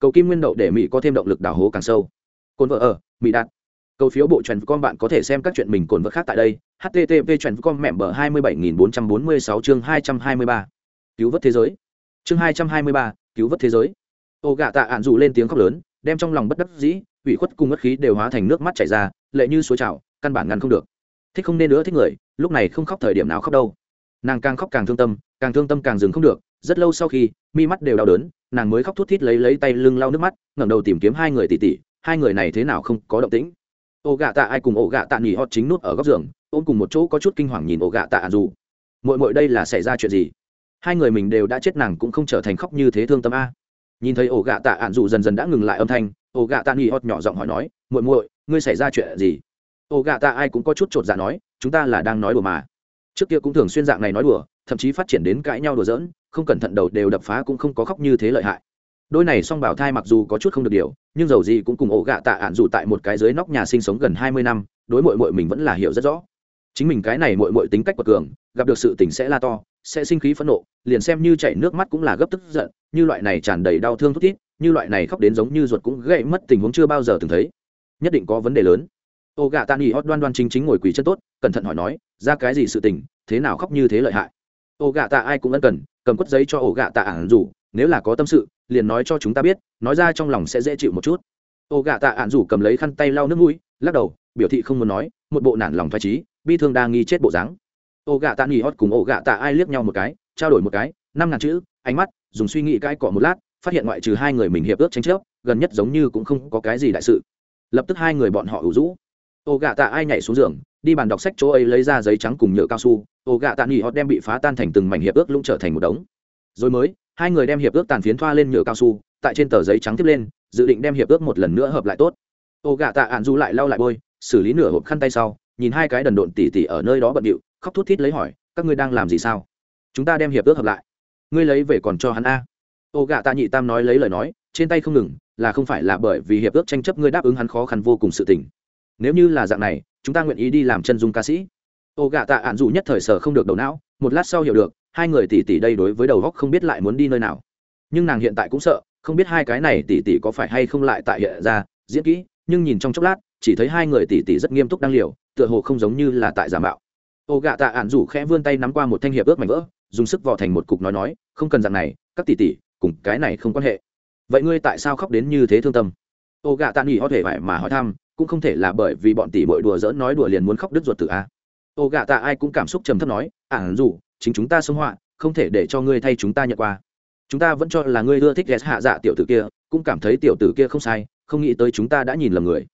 Cầu kim nguyên đậu để mỹ có thêm động lực đào hố càng sâu. Cồn vợ ở, mỹ đạt cầu phiếu bộ trần con bạn có thể xem các chuyện mình cồn vật khác tại đây. Http trần con mẹ bờ hai mươi bảy nghìn bốn trăm bốn mươi sáu chương hai trăm hai mươi ba. Cứu vớt thế giới. Chương hai trăm hai mươi ba, cứu vớt thế giới. Ô gạ tạ ạn dù lên tiếng khóc lớn, đem trong lòng bất đắc dĩ, ủy khuất cùng mất khí đều hóa thành nước mắt chảy ra, lệ như suối trào, căn bản ngăn không được. Thích không nên nữa thích người, lúc này không khóc thời điểm nào khóc đâu. Nàng càng khóc càng thương tâm, càng thương tâm càng dừng không được. Rất lâu sau khi, mi mắt đều đau đớn, nàng mới khóc thút thít lấy lấy tay lưng lau nước mắt, ngẩng đầu tìm kiếm hai người tỉ tỉ hai người này thế nào không có động tĩnh ổ gạ tạ ai cùng ổ gạ tạ nghỉ họ chính nút ở góc giường, ôm cùng một chỗ có chút kinh hoàng nhìn ổ gạ tạ dù mội mội đây là xảy ra chuyện gì? Hai người mình đều đã chết nàng cũng không trở thành khóc như thế thương tâm a. Nhìn thấy ổ gạ tạ ạn dù dần dần đã ngừng lại âm thanh ổ gạ tạ nghỉ họ nhỏ giọng hỏi nói, muội muội, ngươi xảy ra chuyện gì? Ổ gạ tạ ai cũng có chút chột dạ nói, chúng ta là đang nói đùa mà. Trước kia cũng thường xuyên dạng này nói đùa, thậm chí phát triển đến cãi nhau đùa giỡn, không cẩn thận đầu đều đập phá cũng không có khóc như thế lợi hại đôi này song bảo thai mặc dù có chút không được điều, nhưng dầu gì cũng cùng ổ gạ tạ ạn dù tại một cái dưới nóc nhà sinh sống gần hai mươi năm, đối mội mội mình vẫn là hiểu rất rõ. Chính mình cái này mội mội tính cách quật cường, gặp được sự tình sẽ la to, sẽ sinh khí phẫn nộ, liền xem như chảy nước mắt cũng là gấp tức giận, như loại này tràn đầy đau thương thút thít, như loại này khóc đến giống như ruột cũng gậy mất tình huống chưa bao giờ từng thấy. Nhất định có vấn đề lớn. Ô gạ tạ nghỉ hót đoan đoan chính chính ngồi quỳ chân tốt, cẩn thận hỏi nói, ra cái gì sự tình, thế nào khóc như thế lợi hại? Ô gạ tạ ai cũng ân cần, cầm quất giấy cho ổ gạ tạ ản rủ nếu là có tâm sự, liền nói cho chúng ta biết, nói ra trong lòng sẽ dễ chịu một chút. Ô gạ tạ ản rủ cầm lấy khăn tay lau nước mũi, lắc đầu, biểu thị không muốn nói, một bộ nản lòng thoải trí bi thương đa nghi chết bộ dáng. Ô gạ tạ nghỉ hót cùng ô gạ tạ ai liếc nhau một cái, trao đổi một cái, năm ngàn chữ, ánh mắt, dùng suy nghĩ cãi cọ một lát, phát hiện ngoại trừ hai người mình hiệp ước tranh chấp, gần nhất giống như cũng không có cái gì đại sự. Lập tức hai người bọn họ ủ rũ. Ô gạ tạ ai nhảy xuống giường, đi bàn đọc sách chỗ ấy lấy ra giấy trắng cùng nhựa cao su. Ô gạ tạ nghỉ hót đem bị phá tan thành từng mảnh hiệp ước lũng trở thành một đống. Rồi mới hai người đem hiệp ước tàn phiến thoa lên nhựa cao su, tại trên tờ giấy trắng tiếp lên, dự định đem hiệp ước một lần nữa hợp lại tốt. Ô gạ tạ ạn du lại lau lại bôi, xử lý nửa hộp khăn tay sau, nhìn hai cái đần độn tỉ tỉ ở nơi đó bận điệu, khóc thút thít lấy hỏi, các ngươi đang làm gì sao? Chúng ta đem hiệp ước hợp lại. Ngươi lấy về còn cho hắn a. Ô gạ tạ nhị tam nói lấy lời nói, trên tay không ngừng, là không phải là bởi vì hiệp ước tranh chấp ngươi đáp ứng hắn khó khăn vô cùng sự tình. Nếu như là dạng này, chúng ta nguyện ý đi làm chân dung ca sĩ. Ô gạ tạ ạn dù nhất thời sở không được đầu não một lát sau hiểu được, hai người tỷ tỷ đây đối với đầu góc không biết lại muốn đi nơi nào. Nhưng nàng hiện tại cũng sợ, không biết hai cái này tỷ tỷ có phải hay không lại tại hiện ra, diễn kỹ, nhưng nhìn trong chốc lát, chỉ thấy hai người tỷ tỷ rất nghiêm túc đang liều, tựa hồ không giống như là tại giả mạo. Ô gạ tạ ạn rủ khẽ vươn tay nắm qua một thanh hiệp ước mảnh vỡ, dùng sức vò thành một cục nói nói, không cần dạng này, các tỷ tỷ, cùng cái này không quan hệ. Vậy ngươi tại sao khóc đến như thế thương tâm? Ô gạ tạ nghỉ có thể phải mà hỏi thăm, cũng không thể là bởi vì bọn tỷ bội đùa dỡn nói đùa liền muốn khóc đứt ruột tự a ô gạ tạ ai cũng cảm xúc trầm thấp nói ản dù, chính chúng ta xông họa, không thể để cho ngươi thay chúng ta nhận qua chúng ta vẫn cho là ngươi ưa thích ghét hạ dạ tiểu tử kia, cũng cảm thấy tiểu tử kia không sai, không nghĩ tới chúng ta đã nhìn lầm người.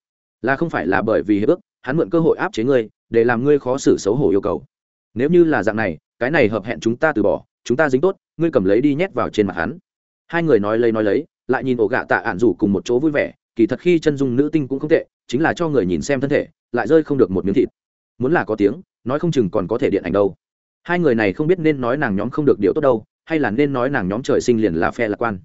Là không phải là bởi vì hiệp ước, hắn mượn cơ hội áp chế ngươi, để làm ngươi khó xử xấu hổ yêu cầu. Nếu như là dạng này, cái này hợp hẹn chúng ta từ bỏ, chúng ta dính tốt, ngươi cầm lấy đi nhét vào trên mặt hắn. Hai người nói lấy nói lấy, lại nhìn ổ gạ tạ ạn rủ cùng một chỗ vui vẻ, kỳ thật khi chân dung nữ tinh cũng không tệ, chính là cho người nhìn xem thân thể, lại rơi không được một miếng thịt. Muốn là có tiếng nói không chừng còn có thể điện ảnh đâu. Hai người này không biết nên nói nàng nhóm không được điều tốt đâu, hay là nên nói nàng nhóm trời sinh liền là phe lạc quan.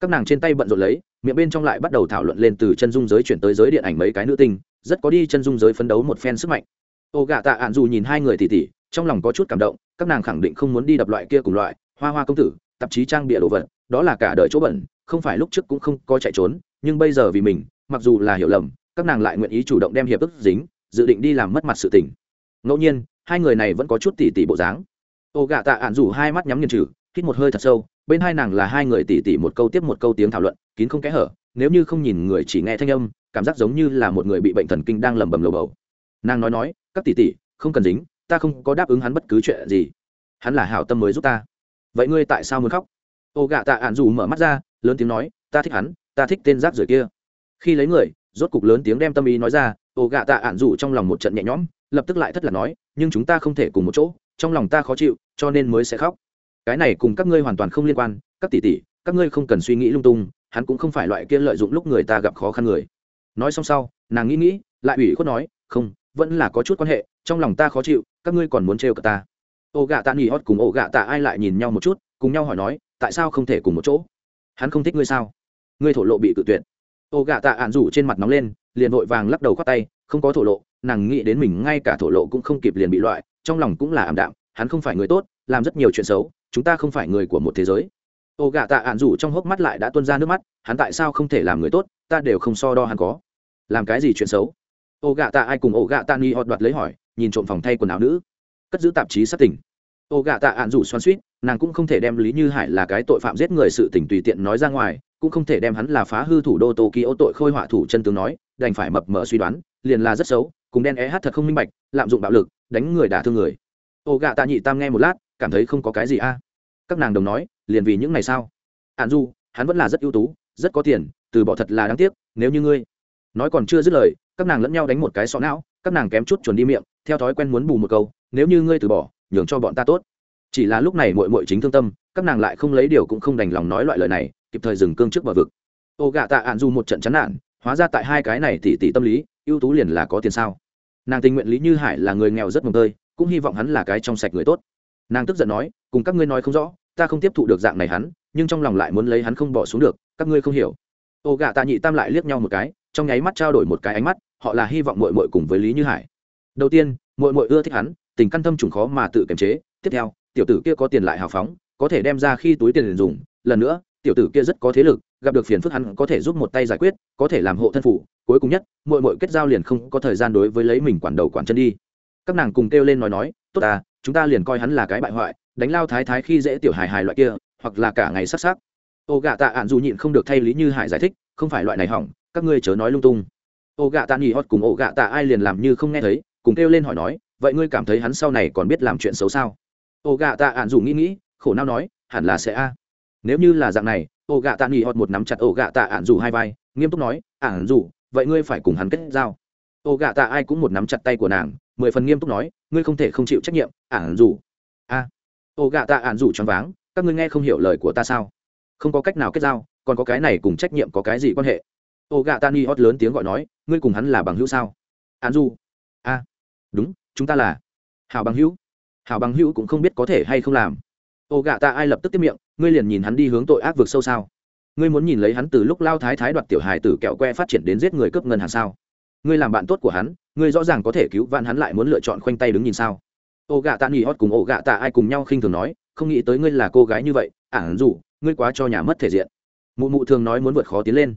Các nàng trên tay bận rộn lấy, miệng bên trong lại bắt đầu thảo luận lên từ chân dung giới chuyển tới giới điện ảnh mấy cái nữ tinh, rất có đi chân dung giới phấn đấu một phen sức mạnh. Ô gạ tạ ạn dù nhìn hai người tỉ tỉ, trong lòng có chút cảm động, các nàng khẳng định không muốn đi đập loại kia cùng loại, hoa hoa công tử, tạp chí trang bịa đồ vật, đó là cả đời chỗ bẩn, không phải lúc trước cũng không có chạy trốn, nhưng bây giờ vì mình, mặc dù là hiểu lầm, các nàng lại nguyện ý chủ động đem hiệp ức dính, dự định đi làm mất mặt sự tình ngẫu nhiên, hai người này vẫn có chút tỉ tỉ bộ dáng. Ô gạ tạ ạn rủ hai mắt nhắm nghiền trừ, hít một hơi thật sâu, bên hai nàng là hai người tỉ tỉ một câu tiếp một câu tiếng thảo luận, kín không kẽ hở, nếu như không nhìn người chỉ nghe thanh âm, cảm giác giống như là một người bị bệnh thần kinh đang lẩm bẩm lầu bầu. Nàng nói nói, các tỉ tỉ, không cần dính, ta không có đáp ứng hắn bất cứ chuyện gì. Hắn là hảo tâm mới giúp ta. Vậy ngươi tại sao muốn khóc? Ô gạ tạ ạn dù mở mắt ra, lớn tiếng nói, ta thích hắn, ta thích tên rác rưởi kia. Khi lấy người, rốt cục lớn tiếng đem tâm ý nói ra, ô gạ tạ ạn dù trong lòng một trận nhẹ nhõm lập tức lại thất là nói, nhưng chúng ta không thể cùng một chỗ, trong lòng ta khó chịu, cho nên mới sẽ khóc. Cái này cùng các ngươi hoàn toàn không liên quan, các tỷ tỷ, các ngươi không cần suy nghĩ lung tung, hắn cũng không phải loại kia lợi dụng lúc người ta gặp khó khăn người. Nói xong sau, nàng nghĩ nghĩ, lại ủy khuất nói, không, vẫn là có chút quan hệ, trong lòng ta khó chịu, các ngươi còn muốn trêu cả ta. Ô gạ tạ nghỉ hót cùng ô gạ tạ ai lại nhìn nhau một chút, cùng nhau hỏi nói, tại sao không thể cùng một chỗ? Hắn không thích ngươi sao? Ngươi thổ lộ bị cự tuyệt. Ô gạ tạ ạn rủ trên mặt nóng lên liền vội vàng lắc đầu khoát tay, không có thổ lộ, nàng nghĩ đến mình ngay cả thổ lộ cũng không kịp liền bị loại, trong lòng cũng là ảm đạm, hắn không phải người tốt, làm rất nhiều chuyện xấu, chúng ta không phải người của một thế giới. Ô gạ tạ ạn rủ trong hốc mắt lại đã tuôn ra nước mắt, hắn tại sao không thể làm người tốt, ta đều không so đo hắn có. Làm cái gì chuyện xấu? Ô gạ tạ ai cùng ô gạ tạ nghi họ đoạt lấy hỏi, nhìn trộm phòng thay quần áo nữ. Cất giữ tạp chí sát tỉnh ô gạ tạ ạn rủ xoan suýt nàng cũng không thể đem lý như hải là cái tội phạm giết người sự tỉnh tùy tiện nói ra ngoài, cũng không thể đem hắn là phá hư thủ đô tokyo tội khôi họa thủ chân tướng nói đành phải mập mờ suy đoán, liền là rất xấu, cùng đen é hát thật không minh bạch, lạm dụng bạo lực, đánh người đả thương người. Ô gạ tạ nhị tam nghe một lát, cảm thấy không có cái gì a. Các nàng đồng nói, liền vì những ngày sao Hạn du, hắn vẫn là rất ưu tú, rất có tiền, từ bỏ thật là đáng tiếc, nếu như ngươi nói còn chưa dứt lời, các nàng lẫn nhau đánh một cái sọ não, các nàng kém chút chuẩn đi miệng, theo thói quen muốn bù một câu, nếu như ngươi từ bỏ, nhường cho bọn ta tốt. Chỉ là lúc này mội mội chính thương tâm, các nàng lại không lấy điều cũng không đành lòng nói loại lời này, kịp thời dừng cương trước bờ vực. Ô gạ tạ ạn Du một trận chán nản hóa ra tại hai cái này tỷ tỷ tâm lý, ưu tú liền là có tiền sao? Nàng tình nguyện lý như hải là người nghèo rất mồm tơi, cũng hy vọng hắn là cái trong sạch người tốt. Nàng tức giận nói, cùng các ngươi nói không rõ, ta không tiếp thụ được dạng này hắn, nhưng trong lòng lại muốn lấy hắn không bỏ xuống được, các ngươi không hiểu. Ô gà tạ nhị tam lại liếc nhau một cái, trong nháy mắt trao đổi một cái ánh mắt, họ là hy vọng mội mội cùng với lý như hải. Đầu tiên mội mội ưa thích hắn, tình căn thâm trùng khó mà tự kiềm chế, tiếp theo, tiểu tử kia có tiền lại hào phóng, có thể đem ra khi túi tiền dùng, lần nữa, tiểu tử kia rất có thế lực gặp được phiền phức hắn có thể giúp một tay giải quyết, có thể làm hộ thân phủ, cuối cùng nhất mội mội kết giao liền không có thời gian đối với lấy mình quản đầu quản chân đi. Các nàng cùng kêu lên nói nói, tốt à chúng ta liền coi hắn là cái bại hoại, đánh lao thái thái khi dễ tiểu hài hài loại kia, hoặc là cả ngày sắc sắc. Ô gạ tạ ạn dù nhịn không được thay lý như hải giải thích, không phải loại này hỏng, các ngươi chớ nói lung tung. Ô gạ tạ nghỉ hót cùng ô gạ tạ ai liền làm như không nghe thấy, cùng kêu lên hỏi nói, vậy ngươi cảm thấy hắn sau này còn biết làm chuyện xấu sao? Ô gạ tạ ạn dù nghĩ nghĩ, khổ não nói, hẳn là sẽ a. Nếu như là dạng này ô gạ tạ nghỉ hót một nắm chặt ô gạ tạ ạn dù hai vai, nghiêm túc nói ạn dù vậy ngươi phải cùng hắn kết giao. Ô gạ tạ ai cũng một nắm chặt tay của nàng, mười phần nghiêm túc nói, ngươi không thể không chịu trách nhiệm ạn dù a. Ô gạ tạ ạn dù choáng váng, các ngươi nghe không hiểu lời của ta sao? Không có cách nào kết giao, còn có cái này cùng trách nhiệm có cái gì quan hệ? Ô gạ tạ nghỉ hót lớn tiếng gọi nói, ngươi cùng hắn là bằng hữu sao? Ạn dù a. Đúng, chúng ta là hảo bằng hữu. Hảo bằng hữu cũng không biết có thể hay không làm ô gạ tạ ai lập tức tiếp miệng, ngươi liền nhìn hắn đi hướng tội ác vực sâu sao? Ngươi muốn nhìn lấy hắn từ lúc lao thái thái đoạt tiểu hài tử kẹo que phát triển đến giết người cướp ngân hàng sao? Ngươi làm bạn tốt của hắn, ngươi rõ ràng có thể cứu vãn hắn lại muốn lựa chọn khoanh tay đứng nhìn sao? Ô gạ tạ nghỉ hót cùng ô gạ tạ ai cùng nhau khinh thường nói, không nghĩ tới ngươi là cô gái như vậy ản dù ngươi quá cho nhà mất thể diện. Mụ mụ thường nói muốn vượt khó tiến lên.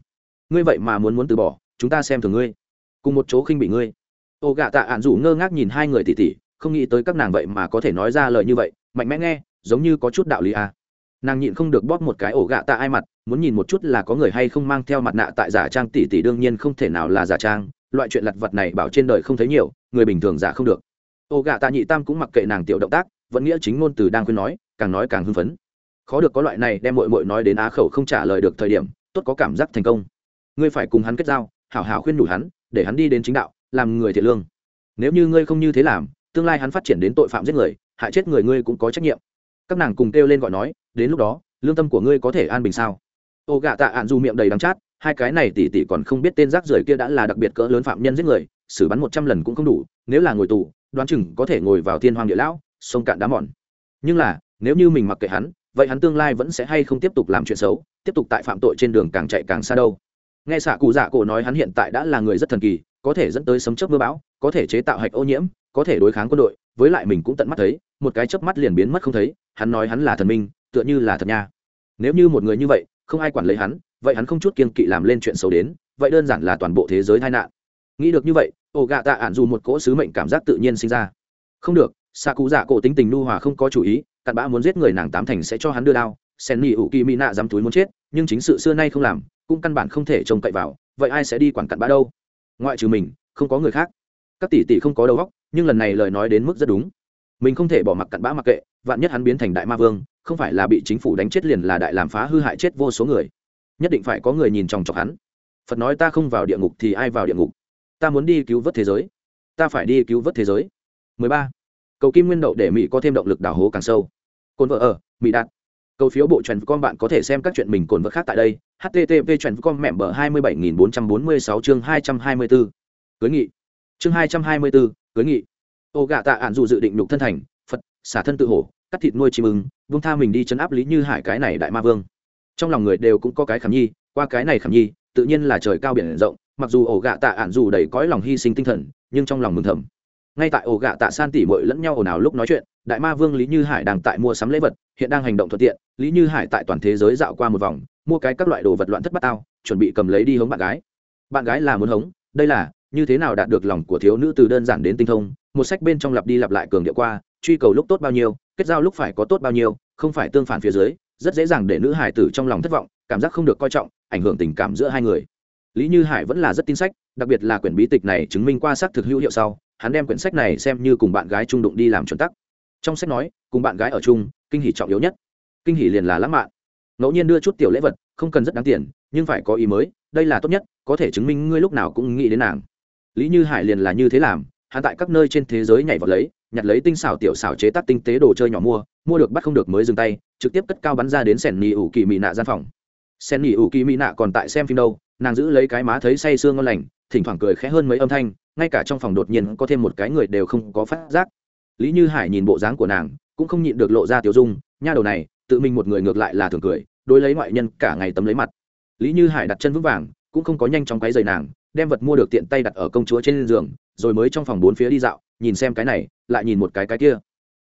Ngươi vậy mà muốn muốn từ bỏ, chúng ta xem thường ngươi. Cùng một chỗ khinh bị ngươi. Ô gạ tạ ạn dù ngơ ngác nhìn hai người tỉ tỉ, không nghĩ tới các nàng vậy mà có thể nói ra lời như vậy, mạnh mẽ nghe giống như có chút đạo lý à. nàng nhịn không được bóp một cái ổ gạ tạ ai mặt, muốn nhìn một chút là có người hay không mang theo mặt nạ tại giả trang, tỷ tỷ đương nhiên không thể nào là giả trang, loại chuyện lặt vặt này bảo trên đời không thấy nhiều, người bình thường giả không được. Ổ gạ tạ nhị tam cũng mặc kệ nàng tiểu động tác, vẫn nghĩa chính ngôn từ đang khuyên nói, càng nói càng hưng phấn. Khó được có loại này đem mội mội nói đến á khẩu không trả lời được thời điểm, tốt có cảm giác thành công. Ngươi phải cùng hắn kết giao, hảo hảo khuyên đủ hắn, để hắn đi đến chính đạo, làm người thiện lương. Nếu như ngươi không như thế làm, tương lai hắn phát triển đến tội phạm giết người, hại chết người ngươi cũng có trách nhiệm các nàng cùng kêu lên gọi nói, đến lúc đó, lương tâm của ngươi có thể an bình sao? Ô gạ tạ ạn dù miệng đầy đắng chát, hai cái này tỉ tỉ còn không biết tên rác rưởi kia đã là đặc biệt cỡ lớn phạm nhân giết người, xử bắn một trăm lần cũng không đủ, nếu là ngồi tù, đoán chừng có thể ngồi vào thiên hoàng địa lão, sông cạn đá mòn. Nhưng là, nếu như mình mặc kệ hắn, vậy hắn tương lai vẫn sẽ hay không tiếp tục làm chuyện xấu, tiếp tục tại phạm tội trên đường càng chạy càng xa đâu? Nghe xạ cụ dạ cổ nói hắn hiện tại đã là người rất thần kỳ, có thể dẫn tới sấm chớp mưa bão, có thể chế tạo hạch ô nhiễm, có thể đối kháng quân đội với lại mình cũng tận mắt thấy, một cái chớp mắt liền biến mất không thấy, hắn nói hắn là thần minh, tựa như là thật nha. Nếu như một người như vậy, không ai quản lấy hắn, vậy hắn không chút kiên kỵ làm lên chuyện xấu đến, vậy đơn giản là toàn bộ thế giới tai nạn. Nghĩ được như vậy ổ gạ tạ ạn dù một cỗ sứ mệnh cảm giác tự nhiên sinh ra. Không được xạ cụ dạ cổ tính tình nu hòa không có chủ ý, cặn bã muốn giết người nàng tám thành sẽ cho hắn đưa đao sen nỉ ủ kỳ mỹ nạ dám túi muốn chết, nhưng chính sự xưa nay không làm, cũng căn bản không thể trông cậy vào, vậy ai sẽ đi quản cặn bã đâu? Ngoại trừ mình, không có người khác. Các tỷ tỷ không có đầu óc nhưng lần này lời nói đến mức rất đúng. Mình không thể bỏ mặc cặn bã mặc kệ vạn nhất hắn biến thành đại ma vương không phải là bị chính phủ đánh chết liền là đại làm phá hư hại chết vô số người. Nhất định phải có người nhìn chòng chọc hắn. Phật nói ta không vào địa ngục thì ai vào địa ngục? Ta muốn đi cứu vớt thế giới. Ta phải đi cứu vớt thế giới. 13. cầu kim nguyên đậu để mỹ có thêm động lực đào hố càng sâu. Cồn vợ ở mỹ đạt. Cầu phiếu bộ truyền con bạn có thể xem các chuyện mình cồn vợ khác tại đây. Http truyền con mẹm bờ 27446 chương 224. cưới nghị. Chương 224, cưới nghị. Ô gạ tạ ạn dù dự định đục thân thành, phật, xả thân tự hổ, cắt thịt nuôi chim ưng vương tha mình đi chấn áp lý như hải cái này đại ma vương. Trong lòng người đều cũng có cái khảm nhi, qua cái này khảm nhi, tự nhiên là trời cao biển rộng, mặc dù ổ gạ tạ ạn dù đầy cõi lòng hy sinh tinh thần, nhưng trong lòng mừng thầm. Ngay tại ổ gạ tạ san tỉ mội lẫn nhau ồn ào lúc nói chuyện, đại ma vương lý như hải đang tại mua sắm lễ vật, hiện đang hành động thuận tiện, lý như hải tại toàn thế giới dạo qua một vòng, mua cái các loại đồ vật loạn thất bát ao chuẩn bị cầm lấy đi hống bạn gái. Bạn gái là muốn hống, đây là như thế nào đạt được lòng của thiếu nữ từ đơn giản đến tinh thông, một sách bên trong lặp đi lặp lại cường điệu qua, truy cầu lúc tốt bao nhiêu, kết giao lúc phải có tốt bao nhiêu, không phải tương phản phía dưới, rất dễ dàng để nữ hải tử trong lòng thất vọng, cảm giác không được coi trọng, ảnh hưởng tình cảm giữa hai người. Lý như hải vẫn là rất tin sách, đặc biệt là quyển bí tịch này chứng minh qua xác thực hữu hiệu sau, hắn đem quyển sách này xem như cùng bạn gái trung đụng đi làm chuẩn tắc. Trong sách nói, cùng bạn gái ở chung, kinh hỷ trọng yếu nhất. Kinh hỷ liền là lãng mạn. Ngẫu nhiên đưa chút tiểu lễ vật, không cần rất đáng tiền, nhưng phải có ý mới, đây là tốt nhất, có thể chứng minh ngươi lúc nào cũng nghĩ đến nàng lý như hải liền là như thế làm, hắn tại các nơi trên thế giới nhảy vào lấy, nhặt lấy tinh xảo tiểu xảo chế tác tinh tế đồ chơi nhỏ mua mua được bắt không được mới dừng tay, trực tiếp cất cao bắn ra đến sẻn nỉ ủ kỳ mỹ nạ gian phòng. Sen nỉ ủ kỳ mỹ nạ còn tại xem phim đâu, nàng giữ lấy cái má thấy say sương ngon lành, thỉnh thoảng cười khẽ hơn mấy âm thanh, ngay cả trong phòng đột nhiên có thêm một cái người đều không có phát giác. Lý như hải nhìn bộ dáng của nàng, cũng không nhịn được lộ ra tiểu dung, nha đầu này, tự mình một người ngược lại là thường cười, đối lấy ngoại nhân cả ngày tấm lấy mặt. Lý như hải đặt chân vững vàng, cũng không có nhanh chóng quấy rầy nàng đem vật mua được tiện tay đặt ở công chúa trên giường, rồi mới trong phòng bốn phía đi dạo, nhìn xem cái này, lại nhìn một cái cái kia.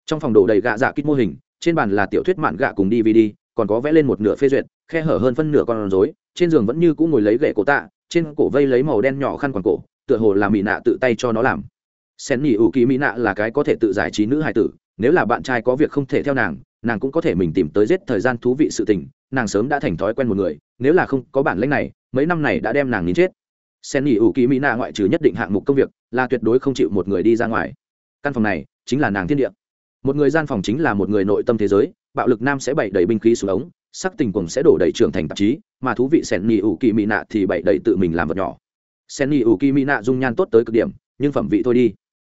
Trong phòng đổ đầy gạ dạ kít mô hình, trên bàn là tiểu thuyết mạn gạ cùng dvd, còn có vẽ lên một nửa phê duyệt, khe hở hơn phân nửa con rối, trên giường vẫn như cũng ngồi lấy gậy cổ tạ, trên cổ vây lấy màu đen nhỏ khăn quàng cổ, tựa hồ là mỹ nạ tự tay cho nó làm. Sen nhỉ ủ kỳ mỹ nạ là cái có thể tự giải trí nữ hài tử, nếu là bạn trai có việc không thể theo nàng nàng cũng có thể mình tìm tới giết thời gian thú vị sự tình, nàng sớm đã thành thói quen một người, nếu là không có bản lĩnh này, mấy năm này đã đem nàng nín chết sen nghỉ ủ kỳ mỹ nạ ngoại trừ nhất định hạng mục công việc, là tuyệt đối không chịu một người đi ra ngoài. Căn phòng này chính là nàng thiên địa. Một người gian phòng chính là một người nội tâm thế giới, bạo lực nam sẽ bày đầy binh khí xuống ống, sắc tình cùng sẽ đổ đầy trưởng thành tạp chí, mà thú vị sen nghỉ ủ kỳ mỹ nạ thì bày đầy tự mình làm vật nhỏ. Sen nghỉ ủ kỳ mỹ nạ dung nhan tốt tới cực điểm, nhưng phẩm vị thôi đi.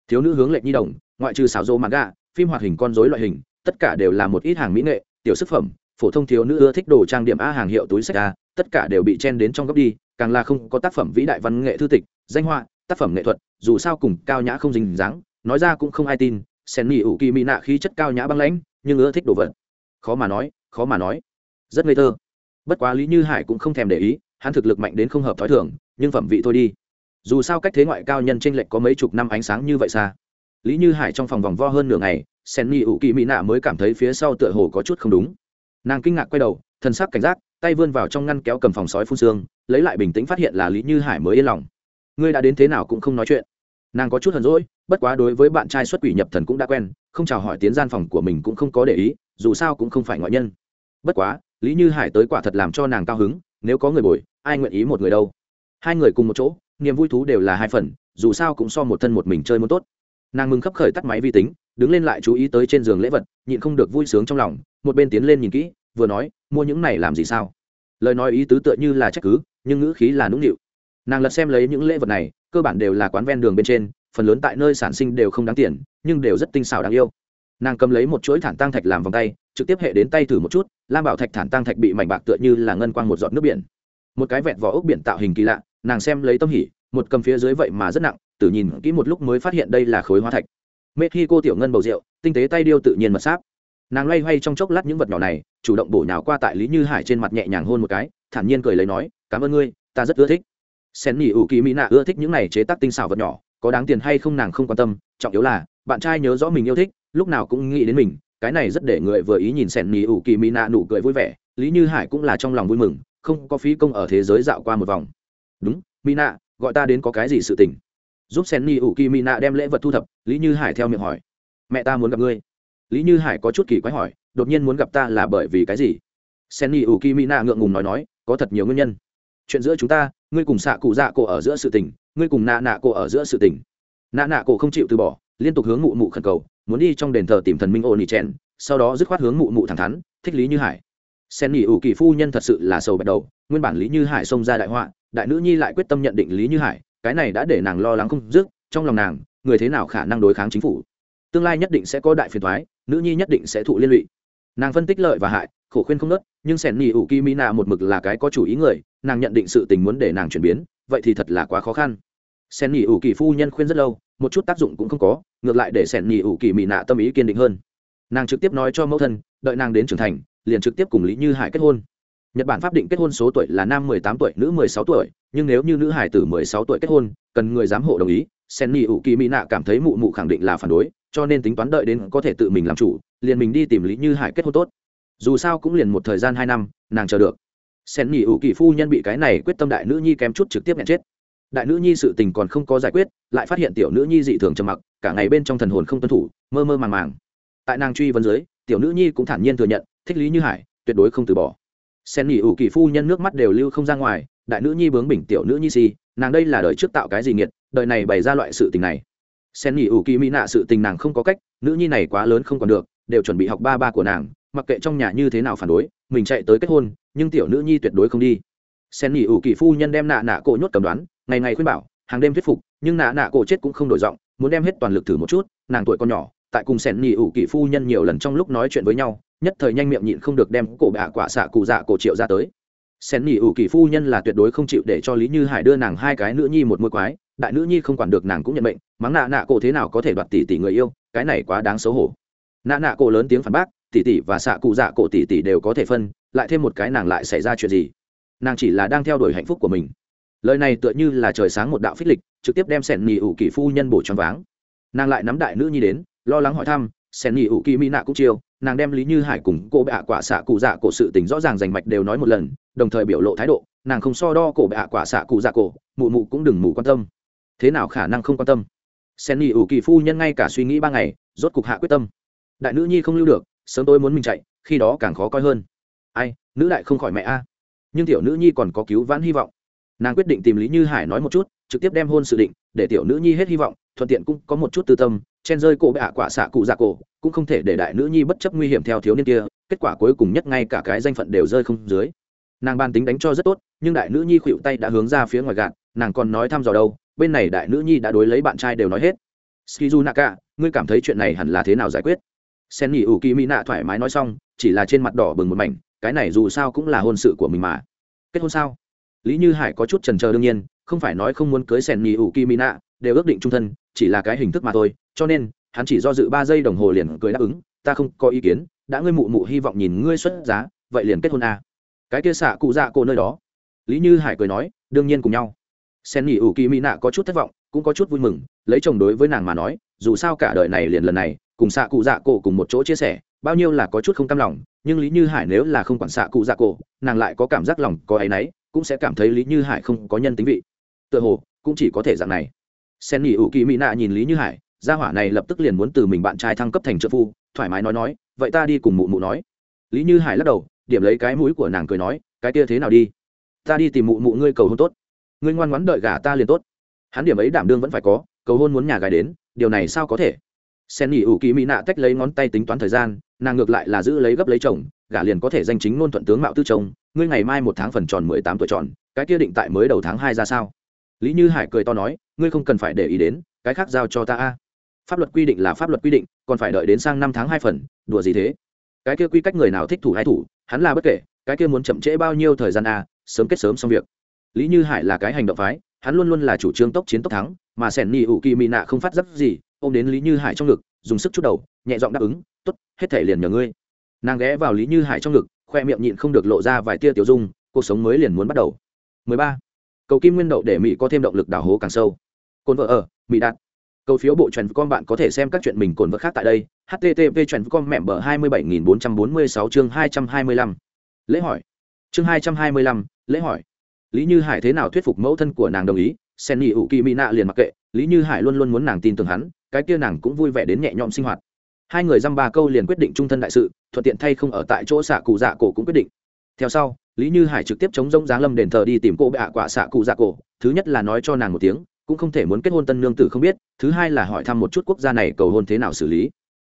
Thiếu nữ hướng lệnh nhi đồng, ngoại trừ xảo dô mặt gà phim hoạt hình con dối loại hình, tất cả đều là một ít hàng mỹ nghệ, tiểu sức phẩm, phổ thông thiếu nữ ưa thích đồ trang điểm a hàng hiệu túi sách a tất cả đều bị chen đến trong góc đi, càng là không có tác phẩm vĩ đại văn nghệ thư tịch, danh họa, tác phẩm nghệ thuật, dù sao cùng cao nhã không dình dáng, nói ra cũng không ai tin, sen nghỉ ủ kỳ mỹ nạ khí chất cao nhã băng lãnh, nhưng ưa thích đồ vật. Khó mà nói, khó mà nói. Rất ngây thơ. Bất quá lý như hải cũng không thèm để ý, hắn thực lực mạnh đến không hợp thói thường, nhưng phẩm vị thôi đi. Dù sao cách thế ngoại cao nhân tranh lệch có mấy chục năm ánh sáng như vậy xa. Lý như hải trong phòng vòng vo hơn nửa ngày, sen Mi ủ kỳ mỹ nạ mới cảm thấy phía sau tựa hồ có chút không đúng. Nàng kinh ngạc quay đầu thân sắc cảnh giác tay vươn vào trong ngăn kéo cầm phòng sói phun xương, lấy lại bình tĩnh phát hiện là lý như hải mới yên lòng. Ngươi đã đến thế nào cũng không nói chuyện. Nàng có chút hờn rỗi bất quá đối với bạn trai xuất quỷ nhập thần cũng đã quen, không chào hỏi tiến gian phòng của mình cũng không có để ý, dù sao cũng không phải ngoại nhân. Bất quá, lý như hải tới quả thật làm cho nàng cao hứng, nếu có người bồi, ai nguyện ý một người đâu. Hai người cùng một chỗ, niềm vui thú đều là hai phần, dù sao cũng so một thân một mình chơi muốn tốt. Nàng mừng khấp khởi tắt máy vi tính, đứng lên lại chú ý tới trên giường lễ vật, nhịn không được vui sướng trong lòng, một bên tiến lên nhìn kỹ vừa nói, mua những này làm gì sao? Lời nói ý tứ tựa như là trách cứ, nhưng ngữ khí là nũng nịu. Nàng lật xem lấy những lễ vật này, cơ bản đều là quán ven đường bên trên, phần lớn tại nơi sản sinh đều không đáng tiền, nhưng đều rất tinh xảo đáng yêu. Nàng cầm lấy một chuỗi thản tăng thạch làm vòng tay, trực tiếp hệ đến tay thử một chút, lam bảo thạch thản tăng thạch bị mảnh bạc tựa như là ngân quang một giọt nước biển. Một cái vẹn vỏ ốc biển tạo hình kỳ lạ, nàng xem lấy tâm hỉ, một cầm phía dưới vậy mà rất nặng, tử nhìn kỹ một lúc mới phát hiện đây là khối hóa thạch. Mê khi cô tiểu ngân bầu rượu, tinh tế tay điêu tự nhiên mật sáp. Nàng loay hoay trong chốc lát những vật nhỏ này chủ động bổ nhào qua tại lý như hải trên mặt nhẹ nhàng hôn một cái, thản nhiên cười lấy nói, cảm ơn ngươi, ta rất ưa thích. Sen nỉ ủ kỳ mỹ nạ ưa thích những này chế tác tinh xảo vật nhỏ, có đáng tiền hay không nàng không quan tâm, trọng yếu là, bạn trai nhớ rõ mình yêu thích, lúc nào cũng nghĩ đến mình, cái này rất để người vừa ý nhìn sen nỉ ủ kỳ mỹ nạ nụ cười vui vẻ, lý như hải cũng là trong lòng vui mừng, không có phí công ở thế giới dạo qua một vòng. Đúng, mỹ nạ, gọi ta đến có cái gì sự tình? Giúp sen ni ủ kỳ mỹ nạ đem lễ vật thu thập, lý như hải theo miệng hỏi, mẹ ta muốn gặp ngươi. Lý như hải có chút kỳ quái hỏi đột nhiên muốn gặp ta là bởi vì cái gì? Sen ni ủ kỳ mỹ ngượng ngùng nói nói, có thật nhiều nguyên nhân. Chuyện giữa chúng ta, ngươi cùng xạ cụ dạ cổ ở giữa sự tình, ngươi cùng nạ nạ cổ ở giữa sự tình. Nạ nạ cổ không chịu từ bỏ, liên tục hướng mụ mụ khẩn cầu, muốn đi trong đền thờ tìm thần minh ô nỉ trèn sau đó dứt khoát hướng mụ mụ thẳng thắn, thích lý như hải. Sen nỉ ủ kỳ phu nhân thật sự là sầu bắt đầu, nguyên bản lý như hải xông ra đại họa, đại nữ nhi lại quyết tâm nhận định lý như hải, cái này đã để nàng lo lắng không dứt, trong lòng nàng, người thế nào khả năng đối kháng chính phủ? Tương lai nhất định sẽ có đại phiền thoái, nữ nhi nhất định sẽ thụ liên lụy nàng phân tích lợi và hại, khổ khuyên không nớt, nhưng sẻn nhì ủ kỳ mỹ nạ một mực là cái có chủ ý người, nàng nhận định sự tình muốn để nàng chuyển biến, vậy thì thật là quá khó khăn. Sẻn nhì ủ kỳ phu nhân khuyên rất lâu, một chút tác dụng cũng không có, ngược lại để sẻn nhì ủ kỳ mỹ nạ tâm ý kiên định hơn. Nàng trực tiếp nói cho mẫu thân, đợi nàng đến trưởng thành, liền trực tiếp cùng lý như hải kết hôn. Nhật bản pháp định kết hôn số tuổi là nam 18 tuổi, nữ 16 tuổi, nhưng nếu như nữ hải tử 16 tuổi kết hôn, cần người giám hộ đồng ý, sen ni ủ kỳ mỹ nạ cảm thấy mụ mụ khẳng định là phản đối, cho nên tính toán đợi đến có thể tự mình làm chủ liền mình đi tìm lý như hải kết hôn tốt. Dù sao cũng liền một thời gian hai năm, nàng chờ được. Sen nghỉ ủ kỳ phu nhân bị cái này quyết tâm đại nữ nhi kém chút trực tiếp nhận chết. Đại nữ nhi sự tình còn không có giải quyết, lại phát hiện tiểu nữ nhi dị thường trầm mặc, cả ngày bên trong thần hồn không tuân thủ, mơ mơ màng màng. Tại nàng truy vấn dưới, tiểu nữ nhi cũng thản nhiên thừa nhận, thích lý như hải, tuyệt đối không từ bỏ. Sen nghỉ ủ kỳ phu nhân nước mắt đều lưu không ra ngoài, đại nữ nhi bướng bỉnh tiểu nữ nhi si, nàng đây là đời trước tạo cái gì nghiệt, đời này bày ra loại sự tình này. Sen nghỉ ủ kỳ mỹ nạ sự tình nàng không có cách, nữ nhi này quá lớn không còn được đều chuẩn bị học ba ba của nàng, mặc kệ trong nhà như thế nào phản đối, mình chạy tới kết hôn, nhưng tiểu nữ nhi tuyệt đối không đi. Sen nghỉ ủ kỳ phu nhân đem nạ nạ cổ nhốt cầm đoán, ngày ngày khuyên bảo, hàng đêm thuyết phục, nhưng nạ nạ cổ chết cũng không đổi giọng, muốn đem hết toàn lực thử một chút, nàng tuổi còn nhỏ, tại cùng sen nghỉ ủ kỳ phu nhân nhiều lần trong lúc nói chuyện với nhau, nhất thời nhanh miệng nhịn không được đem cổ bạ quả xạ cụ dạ cổ triệu ra tới. Sen nghỉ ủ kỳ phu nhân là tuyệt đối không chịu để cho lý như hải đưa nàng hai cái nữ nhi một môi quái, đại nữ nhi không quản được nàng cũng nhận bệnh mắng nạ nạ cổ thế nào có thể đoạt tỷ tỷ người yêu, cái này quá đáng xấu hổ nạ nạ cổ lớn tiếng phản bác tỷ tỷ và xạ cụ dạ cổ tỷ tỷ đều có thể phân, lại thêm một cái nàng lại xảy ra chuyện gì? Nàng chỉ là đang theo đuổi hạnh phúc của mình. Lời này tựa như là trời sáng một đạo phích lịch, trực tiếp đem sẻn nhị ủ kỳ phu nhân bổ choáng váng. Nàng lại nắm đại nữ nhi đến, lo lắng hỏi thăm, sẻn nhị ủ kỳ mỹ nạ cũng chiêu nàng đem lý như hải cùng cô bệ ạ quả xạ cụ dạ cổ sự tình rõ ràng rành mạch đều nói một lần, đồng thời biểu lộ thái độ, nàng không so đo cổ bệ ạ quả xạ cụ dạ cổ, mụ mụ cũng đừng mù quan tâm. Thế nào khả năng không quan tâm? Sen nhị ủ kỳ phu nhân ngay cả suy nghĩ ba ngày, rốt cục hạ quyết tâm đại nữ nhi không lưu được, sớm tôi muốn mình chạy, khi đó càng khó coi hơn. Ai, nữ đại không khỏi mẹ a. Nhưng tiểu nữ nhi còn có cứu vãn hy vọng. Nàng quyết định tìm lý như hải nói một chút, trực tiếp đem hôn sự định, để tiểu nữ nhi hết hy vọng, thuận tiện cũng có một chút tư tâm, chen rơi cổ bệ ạ quả xạ cụ dạ cổ, cũng không thể để đại nữ nhi bất chấp nguy hiểm theo thiếu niên kia, kết quả cuối cùng nhất ngay cả cái danh phận đều rơi không dưới. Nàng ban tính đánh cho rất tốt, nhưng đại nữ nhi khuỵu tay đã hướng ra phía ngoài gạt, nàng còn nói thăm dò đâu, bên này đại nữ nhi đã đối lấy bạn trai đều nói hết. Skizu naka, ngươi cảm thấy chuyện này hẳn là thế nào giải quyết? Sen nghỉ ủ kỳ mỹ nạ thoải mái nói xong, chỉ là trên mặt đỏ bừng một mảnh, cái này dù sao cũng là hôn sự của mình mà. Kết hôn sao? Lý như hải có chút trần trờ đương nhiên, không phải nói không muốn cưới sen nghỉ ủ kỳ mỹ nạ, đều ước định trung thân, chỉ là cái hình thức mà thôi, cho nên, hắn chỉ do dự ba giây đồng hồ liền cười đáp ứng, ta không có ý kiến, đã ngươi mụ mụ hy vọng nhìn ngươi xuất giá, vậy liền kết hôn à. cái kia xạ cụ dạ cô nơi đó. Lý như hải cười nói, đương nhiên cùng nhau. Sen nghỉ ủ kỳ mỹ nạ có chút thất vọng, cũng có chút vui mừng, lấy chồng đối với nàng mà nói, dù sao cả đời này liền lần này cùng xạ cụ dạ cổ cùng một chỗ chia sẻ, bao nhiêu là có chút không cam lòng, nhưng lý như hải nếu là không quản xạ cụ dạ cổ, nàng lại có cảm giác lòng có áy náy, cũng sẽ cảm thấy lý như hải không có nhân tính vị. Tựa hồ, cũng chỉ có thể dạng này. Sen nghỉ ủ kỳ mỹ nạ nhìn lý như hải, gia hỏa này lập tức liền muốn từ mình bạn trai thăng cấp thành trợ phu, thoải mái nói nói, vậy ta đi cùng mụ mụ nói. Lý như hải lắc đầu, điểm lấy cái mũi của nàng cười nói, cái kia thế nào đi? Ta đi tìm mụ mụ ngươi cầu hôn tốt. Ngươi ngoan ngoãn đợi gả ta liền tốt. Hắn điểm ấy đảm đương vẫn phải có, cầu hôn muốn nhà gái đến, điều này sao có thể? Sen nghỉ ủ kỳ mỹ nạ tách lấy ngón tay tính toán thời gian, nàng ngược lại là giữ lấy gấp lấy chồng, gả liền có thể danh chính ngôn thuận tướng mạo tư chồng. Ngươi ngày mai một tháng phần tròn mười tám tuổi tròn, cái kia định tại mới đầu tháng hai ra sao? Lý như hải cười to nói, ngươi không cần phải để ý đến, cái khác giao cho ta a. Pháp luật quy định là pháp luật quy định, còn phải đợi đến sang năm tháng hai phần, đùa gì thế? Cái kia quy cách người nào thích thủ hay thủ, hắn là bất kể, cái kia muốn chậm trễ bao nhiêu thời gian a, sớm kết sớm xong việc. Lý như hải là cái hành động phái, hắn luôn luôn là chủ trương tốc chiến tốc thắng, mà sẻn nhị ủ kỳ mỹ nạ không phát giác gì ôm đến lý như hải trong ngực, dùng sức chút đầu, nhẹ giọng đáp ứng t ố t hết thể liền nhờ ngươi. Nàng ghé vào lý như hải trong ngực, khoe miệng nhịn không được lộ ra vài tia tiểu dung, cuộc sống mới liền muốn bắt đầu. 13. cầu kim nguyên đậu để mỹ có thêm động lực đào hố càng sâu. Cồn vợ ở, mỹ đạt. Cầu phiếu bộ truyền con bạn có thể xem các chuyện mình cồn vợ khác tại đây, http truyền con mẹm bờ hai mươi bảy nghìn bốn trăm bốn mươi sáu chương hai trăm hai mươi lăm. Lễ hỏi. Chương hai trăm hai mươi lăm, lễ hỏi. Lý như hải thế nào thuyết phục mẫu thân của nàng đồng ý? Sen nghỉ ủ kỳ mỹ nạ liền mặc kệ, lý như hải luôn luôn muốn nàng tin tưởng hắn, cái kia nàng cũng vui vẻ đến nhẹ nhõm sinh hoạt. Hai người dăm ba câu liền quyết định trung thân đại sự, thuận tiện thay không ở tại chỗ xạ cụ dạ cổ cũng quyết định. Theo sau, lý như hải trực tiếp chống rông giáng lâm đền thờ đi tìm cô bệ ạ quả xạ cụ dạ cổ, thứ nhất là nói cho nàng một tiếng, cũng không thể muốn kết hôn tân nương tử không biết, thứ hai là hỏi thăm một chút quốc gia này cầu hôn thế nào xử lý.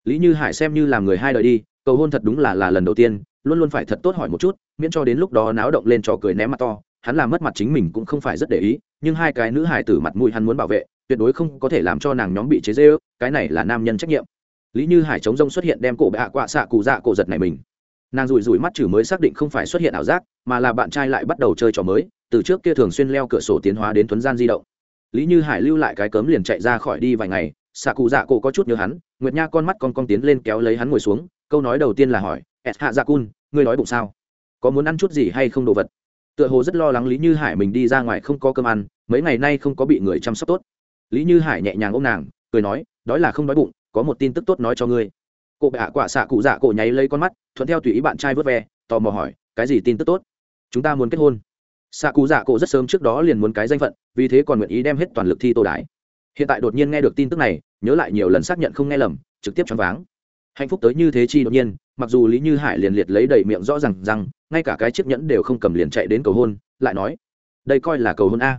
Lý như hải xem như làm người hai đời đi, cầu hôn thật đúng là là lần đầu tiên, luôn luôn phải thật tốt hỏi một chút, miễn cho đến lúc đó náo động lên trò cười ném mặt to hắn làm mất mặt chính mình cũng không phải rất để ý, nhưng hai cái nữ hài tử mặt mũi hắn muốn bảo vệ, tuyệt đối không có thể làm cho nàng nhóm bị chế dê ước cái này là nam nhân trách nhiệm. Lý như hải chống rông xuất hiện đem cổ bệ hạ quạ xạ cụ dạ cổ giật này mình. Nàng rủi rủi mắt chử mới xác định không phải xuất hiện ảo giác, mà là bạn trai lại bắt đầu chơi trò mới, từ trước kia thường xuyên leo cửa sổ tiến hóa đến thuấn gian di động. Lý như hải lưu lại cái cấm liền chạy ra khỏi đi vài ngày, xạ cụ dạ cổ có chút nhớ hắn, nguyệt nha con mắt con con tiến lên kéo lấy hắn ngồi xuống, câu nói đầu tiên là hỏi s hạ dạ cun, ngươi nói bụng sao? Có muốn ăn chút gì hay không đồ vật? Tựa hồ rất lo lắng lý như hải mình đi ra ngoài không có cơm ăn, mấy ngày nay không có bị người chăm sóc tốt. Lý như hải nhẹ nhàng ôm nàng, cười nói, đói là không đói bụng, có một tin tức tốt nói cho ngươi. Cụ bạ hạ quả xạ cụ dạ cổ nháy lấy con mắt, thuận theo tùy ý bạn trai vớt ve, tò mò hỏi, cái gì tin tức tốt? Chúng ta muốn kết hôn. Xạ cụ dạ cổ rất sớm trước đó liền muốn cái danh phận, vì thế còn nguyện ý đem hết toàn lực thi tô đái. Hiện tại đột nhiên nghe được tin tức này, nhớ lại nhiều lần xác nhận không nghe lầm, trực tiếp choáng váng hạnh phúc tới như thế chi đột nhiên, mặc dù lý như hải liền liệt lấy đầy miệng rõ r à n g rằng, ngay cả cái chiếc nhẫn đều không cầm liền chạy đến cầu hôn, lại nói, đây coi là cầu hôn a.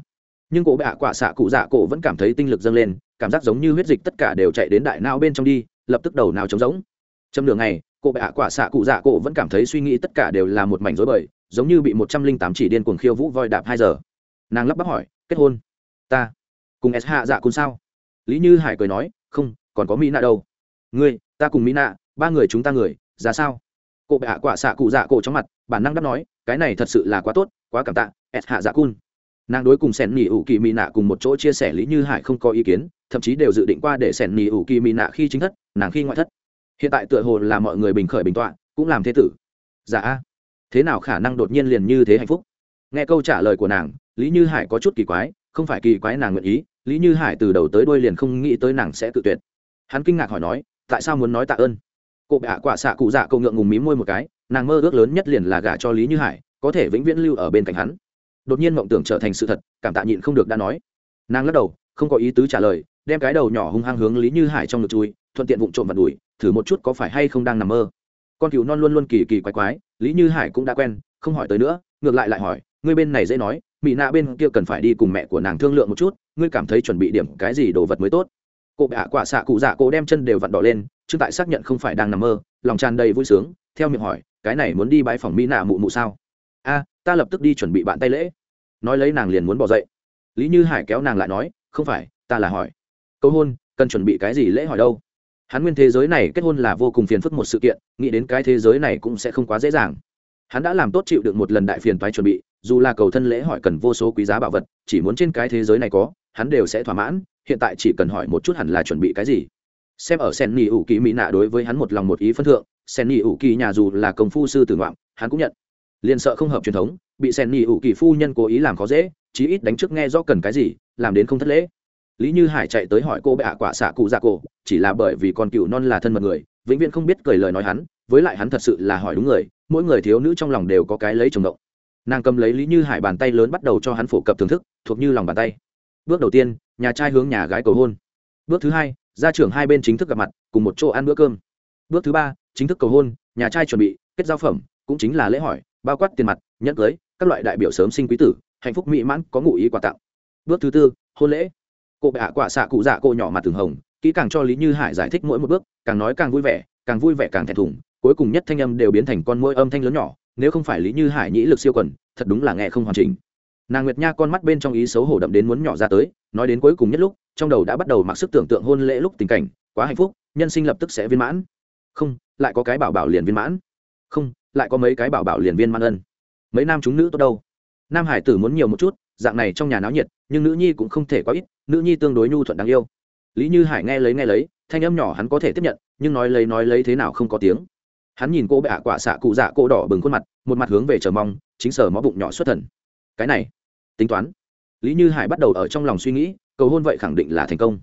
Nhưng cổ bạ quả xạ cụ dạ cổ vẫn cảm thấy tinh lực dâng lên, cảm giác giống như huyết dịch tất cả đều chạy đến đại não bên trong đi, lập tức đầu nào trống rỗng. Trong đường này cổ bạ quả xạ cụ dạ cổ vẫn cảm thấy suy nghĩ tất cả đều là một mảnh rối bời, giống như bị một trăm linh tám chỉ điên cuồng khiêu vũ voi đạp hai giờ. Nàng lắp bắp hỏi, kết hôn? Ta? Cùng s hạ dạ cùng sao? Lý như hải cười nói, không, còn có mỹ nạ đâu. Ngươi ta cùng mỹ nạ, ba người chúng ta người, ra sao? Cụ bệ hạ quả xạ cụ dạ cổ trong mặt, bản năng đáp nói, cái này thật sự là quá tốt, quá cảm tạ, ẹt hạ dạ cun. Nàng đối cùng sẻn nỉ ủ kỳ mỹ nạ cùng một chỗ chia sẻ lý như hải không có ý kiến, thậm chí đều dự định qua để sẻn nỉ ủ kỳ mỹ nạ khi chính thất, nàng khi ngoại thất. Hiện tại tựa hồ là mọi người bình khởi bình tọa, cũng làm thế tử. Dạ. Thế nào khả năng đột nhiên liền như thế hạnh phúc? Nghe câu trả lời của nàng, lý như hải có chút kỳ quái, không phải kỳ quái nàng nguyện ý, lý như hải từ đầu tới đuôi liền không nghĩ tới nàng sẽ tự tuyệt. Hắn kinh ngạc hỏi nói tại sao muốn nói tạ ơn? Cụ bạ quả xạ cụ dạ cậu ngượng ngùng mí môi một cái, nàng mơ ước lớn nhất liền là gả cho lý như hải, có thể vĩnh viễn lưu ở bên cạnh hắn. Đột nhiên mộng tưởng trở thành sự thật, cảm tạ nhịn không được đã nói. Nàng lắc đầu, không có ý tứ trả lời, đem cái đầu nhỏ hung hăng hướng lý như hải trong ngực chui, thuận tiện vụng trộm vặt đùi thử một chút có phải hay không đang nằm mơ. Con cừu non luôn luôn kỳ kỳ quái quái, lý như hải cũng đã quen, không hỏi tới nữa, ngược lại lại hỏi, ngươi bên này dễ nói mỹ nạ bên kia cần phải đi cùng mẹ của nàng thương lượng một chút, ngươi cảm thấy chuẩn bị điểm cái gì đồ vật mới tốt? Cụ bạ quả xạ cụ dạ cổ đem chân đều vặn đỏ lên, trương tại xác nhận không phải đang nằm mơ, lòng tràn đầy vui sướng, theo miệng hỏi, cái này muốn đi bãi phòng mỹ nạ mụ mụ sao? A, ta lập tức đi chuẩn bị bạn tay lễ. Nói lấy nàng liền muốn bỏ dậy. Lý như hải kéo nàng lại nói, không phải, ta là hỏi. Câu hôn, cần chuẩn bị cái gì lễ hỏi đâu? Hắn nguyên thế giới này kết hôn là vô cùng phiền phức một sự kiện, nghĩ đến cái thế giới này cũng sẽ không quá dễ dàng. Hắn đã làm tốt chịu được một lần đại phiền toái chuẩn bị dù là cầu thân lễ hỏi cần vô số quý giá bảo vật, chỉ muốn trên cái thế giới này có, hắn đều sẽ thỏa mãn, hiện tại chỉ cần hỏi một chút hẳn là chuẩn bị cái gì. Xem ở sen nỉ ủ kỳ mỹ nạ đối với hắn một lòng một ý phân thượng, sen nỉ ủ kỳ nhà dù là công phu sư tử ngoạm, hắn cũng nhận. Liền sợ không hợp truyền thống, bị sen nỉ ủ kỳ phu nhân cố ý làm khó dễ, chí ít đánh trước nghe rõ cần cái gì, làm đến không thất lễ. Lý như hải chạy tới hỏi cô bệ ạ quả xạ cụ già cổ, chỉ là bởi vì con cựu non là thân mật người, vĩnh viễn không biết cười lời nói hắn, với lại hắn thật sự là hỏi đúng người, mỗi người thiếu nữ trong lòng đều có cái lấy chồng động nàng cầm lấy lý như hải bàn tay lớn bắt đầu cho hắn phổ cập thưởng thức, thuộc như lòng bàn tay. Bước đầu tiên, nhà trai hướng nhà gái cầu hôn. Bước thứ hai, gia trưởng hai bên chính thức gặp mặt, cùng một chỗ ăn bữa cơm. Bước thứ ba, chính thức cầu hôn, nhà trai chuẩn bị, kết giao phẩm, cũng chính là lễ hỏi, bao quát tiền mặt, nhẫn cưới, các loại đại biểu sớm sinh quý tử, hạnh phúc mỹ mãn, có ngụ ý quà tặng. Bước thứ tư, hôn lễ. Cô bệ hạ quả xạ cụ dạ cô nhỏ mặt thường hồng, kỹ càng cho lý như hải giải thích mỗi một bước, càng nói càng vui vẻ, càng vui vẻ càng thẹn thùng, cuối cùng nhất thanh âm đều biến thành con môi âm thanh lớn nhỏ nếu không phải lý như hải nhĩ lực siêu quần, thật đúng là nghe không hoàn chỉnh. Nàng nguyệt nha con mắt bên trong ý xấu hổ đậm đến muốn nhỏ ra tới, nói đến cuối cùng nhất lúc, trong đầu đã bắt đầu mặc sức tưởng tượng hôn lễ lúc tình cảnh, quá hạnh phúc, nhân sinh lập tức sẽ viên mãn. Không, lại có cái bảo bảo liền viên mãn. Không, lại có mấy cái bảo bảo liền viên mãn ân. Mấy nam chúng nữ tốt đâu? Nam hải tử muốn nhiều một chút, dạng này trong nhà náo nhiệt, nhưng nữ nhi cũng không thể quá ít, nữ nhi tương đối nhu thuận đáng yêu. Lý như hải nghe lấy nghe lấy, thanh âm nhỏ hắn có thể tiếp nhận, nhưng nói lấy nói lấy thế nào không có tiếng hắn nhìn cô bệ hạ quả xạ cụ dạ cô đỏ bừng khuôn mặt, một mặt hướng về chờ mong, chính sở mó bụng nhỏ xuất thần. Cái này, tính toán. Lý như hải bắt đầu ở trong lòng suy nghĩ, cầu hôn vậy khẳng định là thành công.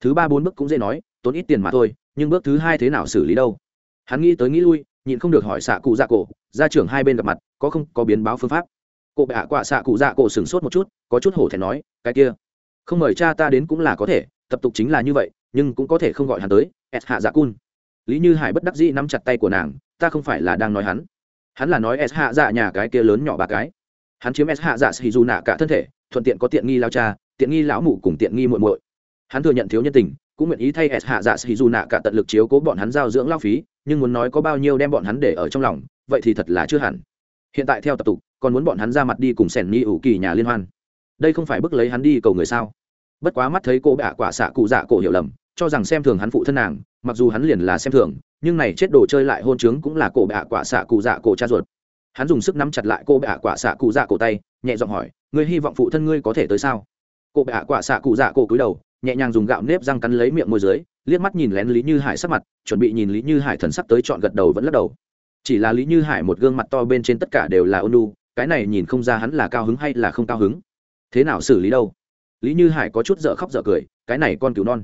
Thứ ba bốn bước cũng dễ nói, tốn ít tiền mà thôi, nhưng bước thứ hai thế nào xử lý đâu? Hắn nghĩ tới nghĩ lui, nhịn không được hỏi xạ cụ dạ cổ, gia trưởng hai bên gặp mặt, có không có biến báo phương pháp? Cô bệ hạ quả xạ cụ dạ cổ sửng sốt một chút, có chút hổ thẹn nói, cái kia, không mời cha ta đến cũng là có thể, tập tục chính là như vậy, nhưng cũng có thể không gọi hắn tới ẹt hạ dạ cun lý như hải bất đắc dĩ nắm chặt tay của nàng, ta không phải là đang nói hắn. Hắn là nói s hạ dạ nhà cái kia lớn nhỏ ba cái. Hắn chiếm s hạ dạ xì dù nạ cả thân thể, thuận tiện có tiện nghi lao cha, tiện nghi lão mụ cùng tiện nghi muội muội. Hắn thừa nhận thiếu nhân tình, cũng nguyện ý thay s hạ dạ xì dù nạ cả tận lực chiếu cố bọn hắn giao dưỡng lao phí, nhưng muốn nói có bao nhiêu đem bọn hắn để ở trong lòng, vậy thì thật là chưa hẳn. Hiện tại theo tập tục, còn muốn bọn hắn ra mặt đi cùng sẻn nhi ủ kỳ nhà liên hoan. Đây không phải bức lấy hắn đi cầu người sao? Bất quá mắt thấy cô bạ quả xạ cụ dạ cổ hiểu lầm cho rằng xem thường hắn phụ thân nàng, mặc dù hắn liền là xem thường, nhưng này chết đồ chơi lại hôn trướng cũng là cổ bạ quả xạ cụ dạ cổ cha ruột. Hắn dùng sức nắm chặt lại cô hạ quả xạ cụ dạ cổ tay, nhẹ giọng hỏi, ngươi hy vọng phụ thân ngươi có thể tới sao? Cô hạ quả xạ cụ dạ cổ cúi đầu, nhẹ nhàng dùng gạo nếp răng cắn lấy miệng môi dưới, liếc mắt nhìn lén lý như hải sắc mặt, chuẩn bị nhìn lý như hải thần sắc tới chọn gật đầu vẫn lắc đầu. Chỉ là lý như hải một gương mặt to bên trên tất cả đều là ôn lu cái này nhìn không ra hắn là cao hứng hay là không cao hứng. Thế nào xử lý đâu? Lý như hải có chút dở khóc dở cười, cái này con cứu non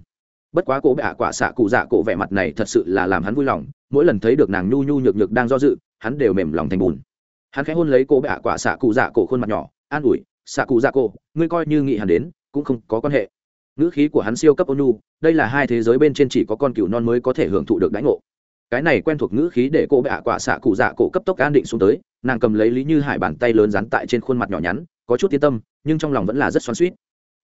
bất quá cổ bạ quả xạ cụ dạ cổ vẻ mặt này thật sự là làm hắn vui lòng, mỗi lần thấy được nàng nhu nhu nhược nhược đang do dự, hắn đều mềm lòng thành bùn. Hắn khẽ hôn lấy cổ bạ quả xạ cụ dạ cổ khuôn mặt nhỏ, an ủi, xạ cụ dạ cổ, ngươi coi như nghị hắn đến, cũng không có quan hệ. Ngữ khí của hắn siêu cấp ôn nhu, đây là hai thế giới bên trên chỉ có con cừu non mới có thể hưởng thụ được đãi ngộ. Cái này quen thuộc ngữ khí để cô bạ quả xạ cụ dạ cổ cấp tốc an định xuống tới, nàng cầm lấy lý như hải bàn tay lớn dán tại trên khuôn mặt nhỏ nhắn, có chút yên tâm, nhưng trong lòng vẫn là rất xoắn suýt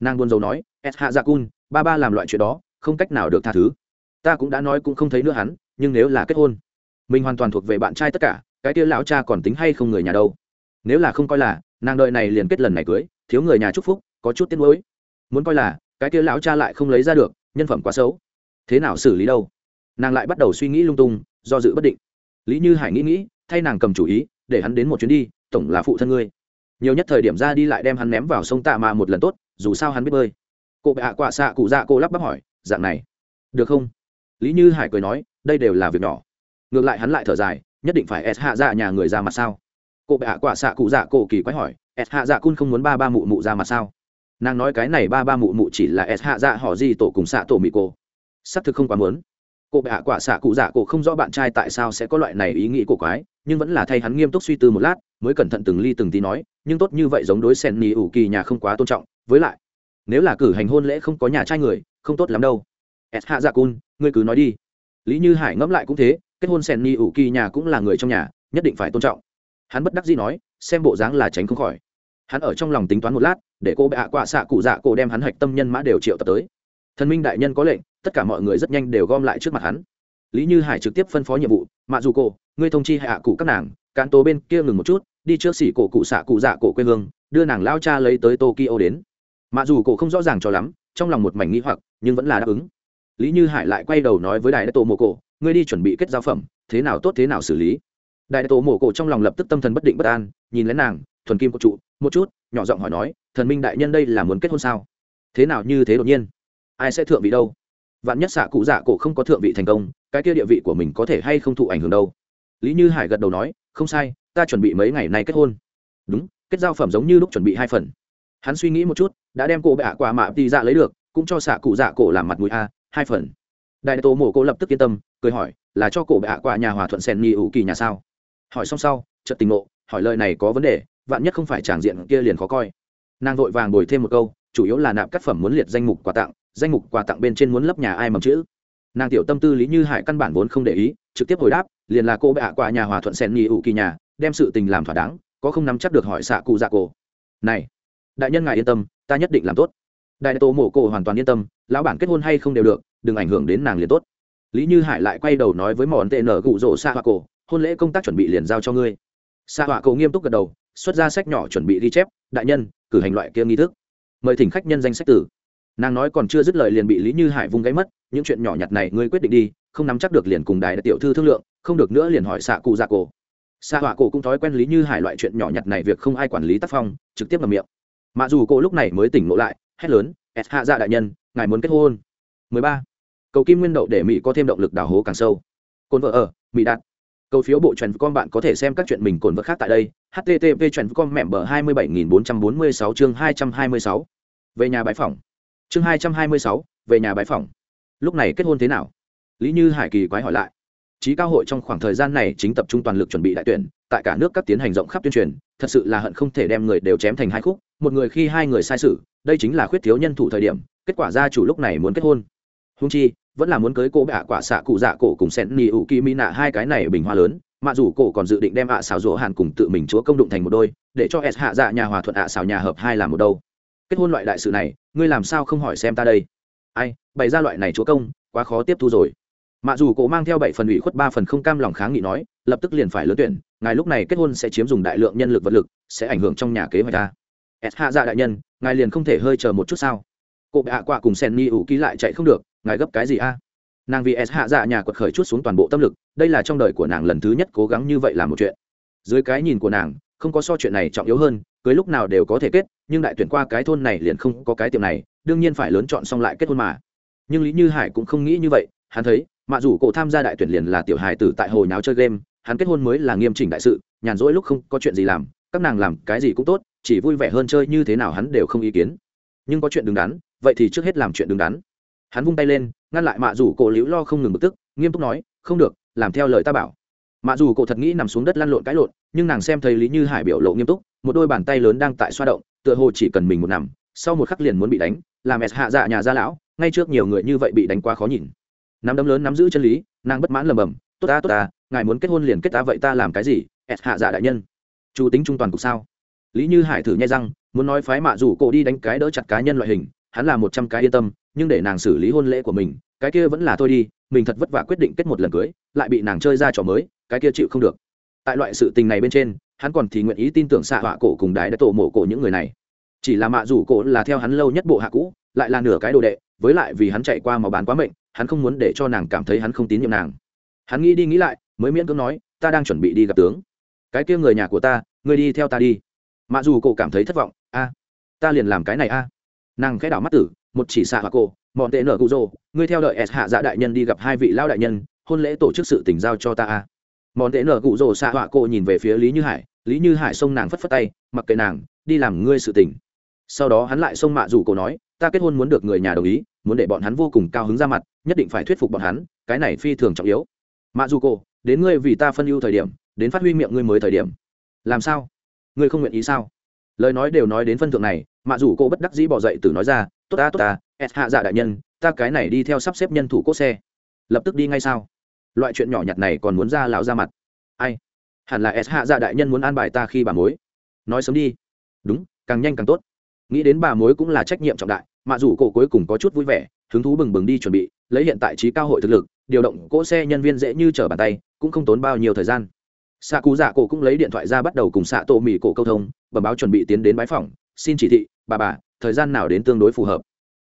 nàng buồn rầu nói s hạ dạ cun, ba ba làm loại chuyện đó không cách nào được tha thứ. Ta cũng đã nói cũng không thấy nữa hắn, nhưng nếu là kết hôn, mình hoàn toàn thuộc về bạn trai tất cả, cái tia lão cha còn tính hay không người nhà đâu. Nếu là không coi là, nàng đợi này liền kết lần này cưới, thiếu người nhà chúc phúc, có chút tiếc nuối. Muốn coi là, cái tia lão cha lại không lấy ra được, nhân phẩm quá xấu. Thế nào xử lý đâu? Nàng lại bắt đầu suy nghĩ lung tung, do dự bất định. Lý như hải nghĩ nghĩ, thay nàng cầm chủ ý, để hắn đến một chuyến đi, tổng là phụ thân ngươi. Nhiều nhất thời điểm ra đi lại đem hắn ném vào sông tạ mà một lần tốt, dù sao hắn biết bơi. Cô bệ hạ quạ xạ cụ dạ cô lắp bắp hỏi dạng này. Được không? Lý như hải cười nói, đây đều là việc nhỏ. Ngược lại hắn lại thở dài, nhất định phải s hạ dạ nhà người ra mặt sao? Cô bệ hạ quả xạ cụ dạ cô kỳ quái hỏi, s hạ dạ cun không muốn ba ba mụ mụ ra mặt sao? Nàng nói cái này ba ba mụ mụ chỉ là s hạ dạ họ gì tổ cùng xạ tổ mị cô xác thực không quá muốn. Cô bệ hạ quả xạ cụ dạ cổ không rõ bạn trai tại sao sẽ có loại này ý nghĩ cổ quái, nhưng vẫn là thay hắn nghiêm túc suy tư một lát, mới cẩn thận từng ly từng tí nói, nhưng tốt như vậy giống đối sen ni ủ kỳ nhà không quá tôn trọng, với lại nếu là cử hành hôn lễ không có nhà trai người, không tốt lắm đâu. S hạ dạ cun, ngươi cứ nói đi. Lý như hải ngẫm lại cũng thế, kết hôn sen ni ủ kỳ nhà cũng là người trong nhà, nhất định phải tôn trọng. Hắn bất đắc dĩ nói, xem bộ dáng là tránh không khỏi. Hắn ở trong lòng tính toán một lát, để cô bệ hạ quạ xạ cụ dạ cổ đem hắn hạch tâm nhân mã đều triệu tập tới. Thần minh đại nhân có lệnh, tất cả mọi người rất nhanh đều gom lại trước mặt hắn. Lý như hải trực tiếp phân phó nhiệm vụ, mạ dù cổ, ngươi thông chi hạ cụ các nàng, cán tố bên kia ngừng một chút, đi trước xỉ cổ cụ xạ cụ dạ cổ quê hương, đưa nàng lao cha lấy tới tokyo đến mặc dù cổ không rõ ràng cho lắm, trong lòng một mảnh nghĩ hoặc, nhưng vẫn là đáp ứng. Lý như hải lại quay đầu nói với đại đại tổ mộ cổ, ngươi đi chuẩn bị kết giao phẩm, thế nào tốt thế nào xử lý. Đại đại tổ mộ cổ trong lòng lập tức tâm thần bất định bất an, nhìn lấy nàng, thuần kim của trụ, một chút, nhỏ giọng hỏi nói, thần minh đại nhân đây là muốn kết hôn sao? Thế nào như thế đột nhiên? Ai sẽ thượng vị đâu? Vạn nhất xạ cụ dạ cổ không có thượng vị thành công, cái kia địa vị của mình có thể hay không thụ ảnh hưởng đâu? Lý như hải gật đầu nói, không sai, ta chuẩn bị mấy ngày nay kết hôn. Đúng, kết giao phẩm giống như lúc chuẩn bị hai phần hắn suy nghĩ một chút, đã đem cổ bệ ạ quả mạ tì dạ lấy được, cũng cho xạ cụ dạ cổ làm mặt mũi a, hai phần. Đại tổ mổ cổ lập tức yên tâm, cười hỏi, là cho cổ bệ ạ quả nhà hòa thuận sen nghi ủ kỳ nhà sao? Hỏi xong sau, chợt tình ngộ, hỏi lời này có vấn đề, vạn nhất không phải tràng diện kia liền khó coi. Nàng vội vàng đổi thêm một câu, chủ yếu là nạp các phẩm muốn liệt danh mục quà tặng, danh mục quà tặng bên trên muốn lấp nhà ai mầm chữ. Nàng tiểu tâm tư lý như hải căn bản vốn không để ý, trực tiếp hồi đáp, liền là cô bệ ạ qua nhà hòa thuận sen nghi ủ kỳ nhà, đem sự tình làm thỏa đáng, có không nắm chắc được hỏi xạ cụ dạ cổ. Này đại nhân ngài yên tâm, ta nhất định làm tốt. Đại tô mổ cổ hoàn toàn yên tâm, lão bản kết hôn hay không đều được, đừng ảnh hưởng đến nàng liền tốt. Lý như hải lại quay đầu nói với mòn tệ nở cụ rỗ xa hoa cổ, hôn lễ công tác chuẩn bị liền giao cho ngươi. Xa hoa cổ nghiêm túc gật đầu, xuất ra sách nhỏ chuẩn bị ghi chép, đại nhân, cử hành loại kia nghi thức. Mời thỉnh khách nhân danh sách tử. Nàng nói còn chưa dứt lời liền bị lý như hải vung gáy mất, những chuyện nhỏ nhặt này ngươi quyết định đi, không nắm chắc được liền cùng đài tiểu thư thương lượng, không được nữa liền hỏi xạ cụ dạ cổ. Xạ họa cổ cũng thói quen lý như hải loại chuyện nhỏ nhặt này việc không ai quản lý tác phong, trực tiếp ngầm miệng mà dù cô lúc này mới tỉnh ngộ lại, hét lớn s hạ dạ đại nhân, ngài muốn kết hôn. 13. cầu kim nguyên đậu để mỹ có thêm động lực đào hố càng sâu. Cồn vợ ở, mỹ đạt. Cầu phiếu bộ truyền con bạn có thể xem các chuyện mình cồn vợ khác tại đây. Http truyền con mẹm bờ 27446 chương 226. về nhà bãi phòng chương hai trăm hai mươi sáu, về nhà bãi phòng lúc này kết hôn thế nào? Lý như hải kỳ quái hỏi lại trí cao hội trong khoảng thời gian này chính tập trung toàn lực chuẩn bị đại tuyển, tại cả nước các tiến hành rộng khắp tuyên truyền, thật sự là hận không thể đem người đều chém thành hai khúc, một người khi hai người sai sự đây chính là khuyết thiếu nhân thủ thời điểm, kết quả gia chủ lúc này muốn kết hôn. Hung chi, vẫn là muốn cưới cô bạ quả xạ cụ dạ cổ cùng sen ni ủ kỳ mi nạ hai cái này bình hoa lớn, mà dù cổ còn dự định đem ạ xào rỗ hàn cùng tự mình chúa công đụng thành một đôi, để cho s hạ dạ nhà hòa thuận ạ xào nhà hợp hai làm một đâu. Kết hôn loại đại sự này, ngươi làm sao không hỏi xem ta đây? Ai, bày ra loại này chúa công, quá khó tiếp thu rồi mạ dù cổ mang theo bảy phần ủy khuất, ba phần không cam lòng kháng nghị nói, lập tức liền phải lớn tuyển, ngài lúc này kết hôn sẽ chiếm dùng đại lượng nhân lực vật lực, sẽ ảnh hưởng trong nhà kế hoạch ta. S hạ dạ đại nhân, ngài liền không thể hơi chờ một chút sao? Cụ bệ hạ quạ cùng sen ni ủ ký lại chạy không được, ngài gấp cái gì a? Nàng vì s hạ dạ nhà quật khởi chút xuống toàn bộ tâm lực, đây là trong đời của nàng lần thứ nhất cố gắng như vậy là một chuyện. Dưới cái nhìn của nàng, không có so chuyện này trọng yếu hơn, cưới lúc nào đều có thể kết, nhưng đại tuyển qua cái thôn này liền không có cái tiệm này, đương nhiên phải lớn chọn xong lại kết hôn mà. Nhưng lý như hải cũng không nghĩ như vậy, hắn thấy Mạ dù cổ tham gia đại tuyển liền là tiểu hài tử tại hồi nháo chơi game, hắn kết hôn mới là nghiêm chỉnh đại sự, nhàn rỗi lúc không có chuyện gì làm, các nàng làm cái gì cũng tốt, chỉ vui vẻ hơn chơi như thế nào hắn đều không ý kiến. Nhưng có chuyện đứng đắn, vậy thì trước hết làm chuyện đứng đắn. Hắn vung tay lên, ngăn lại mạ dù cổ liễu lo không ngừng bực tức, nghiêm túc nói, không được, làm theo lời ta bảo. Mạ dù cổ thật nghĩ nằm xuống đất lăn lộn cãi lộn, nhưng nàng xem thấy lý như hải biểu lộ nghiêm túc, một đôi bàn tay lớn đang tại xoa động, tựa hồ chỉ cần mình một nằm, sau một khắc liền muốn bị đánh, làm s hạ dạ nhà gia lão, ngay trước nhiều người như vậy bị đánh quá khó nhìn nắm đấm lớn nắm giữ chân lý, nàng bất mãn lầm bầm tốt ta tốt ta, ngài muốn kết hôn liền kết ta, vậy ta làm cái gì? S hạ dạ đại nhân. Chủ tính trung toàn cục sao? Lý như hải thử nhai răng, muốn nói phái mạ rủ cổ đi đánh cái đỡ chặt cá nhân loại hình, hắn là một trăm cái yên tâm, nhưng để nàng xử lý hôn lễ của mình, cái kia vẫn là thôi đi, mình thật vất vả quyết định kết một lần cưới, lại bị nàng chơi ra trò mới, cái kia chịu không được. Tại loại sự tình này bên trên, hắn còn thì nguyện ý tin tưởng xạ họa cổ cùng đái đã tổ mộ cổ những người này. Chỉ là mạ rủ cổ là theo hắn lâu nhất bộ hạ cũ, lại là nửa cái đồ đệ, với lại vì hắn chạy qua mà bán quá mệnh hắn không muốn để cho nàng cảm thấy hắn không tín nhiệm nàng. Hắn nghĩ đi nghĩ lại, mới miễn cưỡng nói, ta đang chuẩn bị đi gặp tướng. Cái kia người nhà của ta, ngươi đi theo ta đi. Mặc dù cổ cảm thấy thất vọng, a, ta liền làm cái này a. Nàng khẽ đảo mắt tử, một chỉ xạ hoặc cổ, mọn tệ nở cụ rồ, ngươi theo đợi s hạ dạ đại nhân đi gặp hai vị lao đại nhân, hôn lễ tổ chức sự tỉnh giao cho ta a. Mọn tệ nở cụ rồ xạ họa cổ nhìn về phía lý như hải, lý như hải xông nàng phất phất tay, mặc kệ nàng, đi làm ngươi sự tỉnh sau đó hắn lại xông mạ dù cổ nói ta kết hôn muốn được người nhà đồng ý muốn để bọn hắn vô cùng cao hứng ra mặt nhất định phải thuyết phục bọn hắn cái này phi thường trọng yếu. Mạ dù cô, đến ngươi vì ta phân ưu thời điểm đến phát huy miệng ngươi mới thời điểm. Làm sao? Ngươi không nguyện ý sao? Lời nói đều nói đến phân thượng này mạ dù cô bất đắc dĩ bỏ dậy từ nói ra tốt ta tốt ta s hạ dạ đại nhân ta cái này đi theo sắp xếp nhân thủ cốt xe. Lập tức đi ngay sao loại chuyện nhỏ nhặt này còn muốn ra lão ra mặt. Ai? Hẳn là s hạ dạ đại nhân muốn an bài ta khi bà mối. Nói sớm đi. Đúng càng nhanh càng tốt nghĩ đến bà mối cũng là trách nhiệm trọng đại, mà dù cổ cuối cùng có chút vui vẻ, hứng thú bừng bừng đi chuẩn bị, lấy hiện tại trí cao hội thực lực, điều động cỗ xe nhân viên dễ như trở bàn tay, cũng không tốn bao nhiêu thời gian. Xạ cụ dạ cổ cũng lấy điện thoại ra bắt đầu cùng xạ tổ mỹ cổ câu thông, bẩm báo chuẩn bị tiến đến bãi phòng xin chỉ thị, bà bà, thời gian nào đến tương đối phù hợp?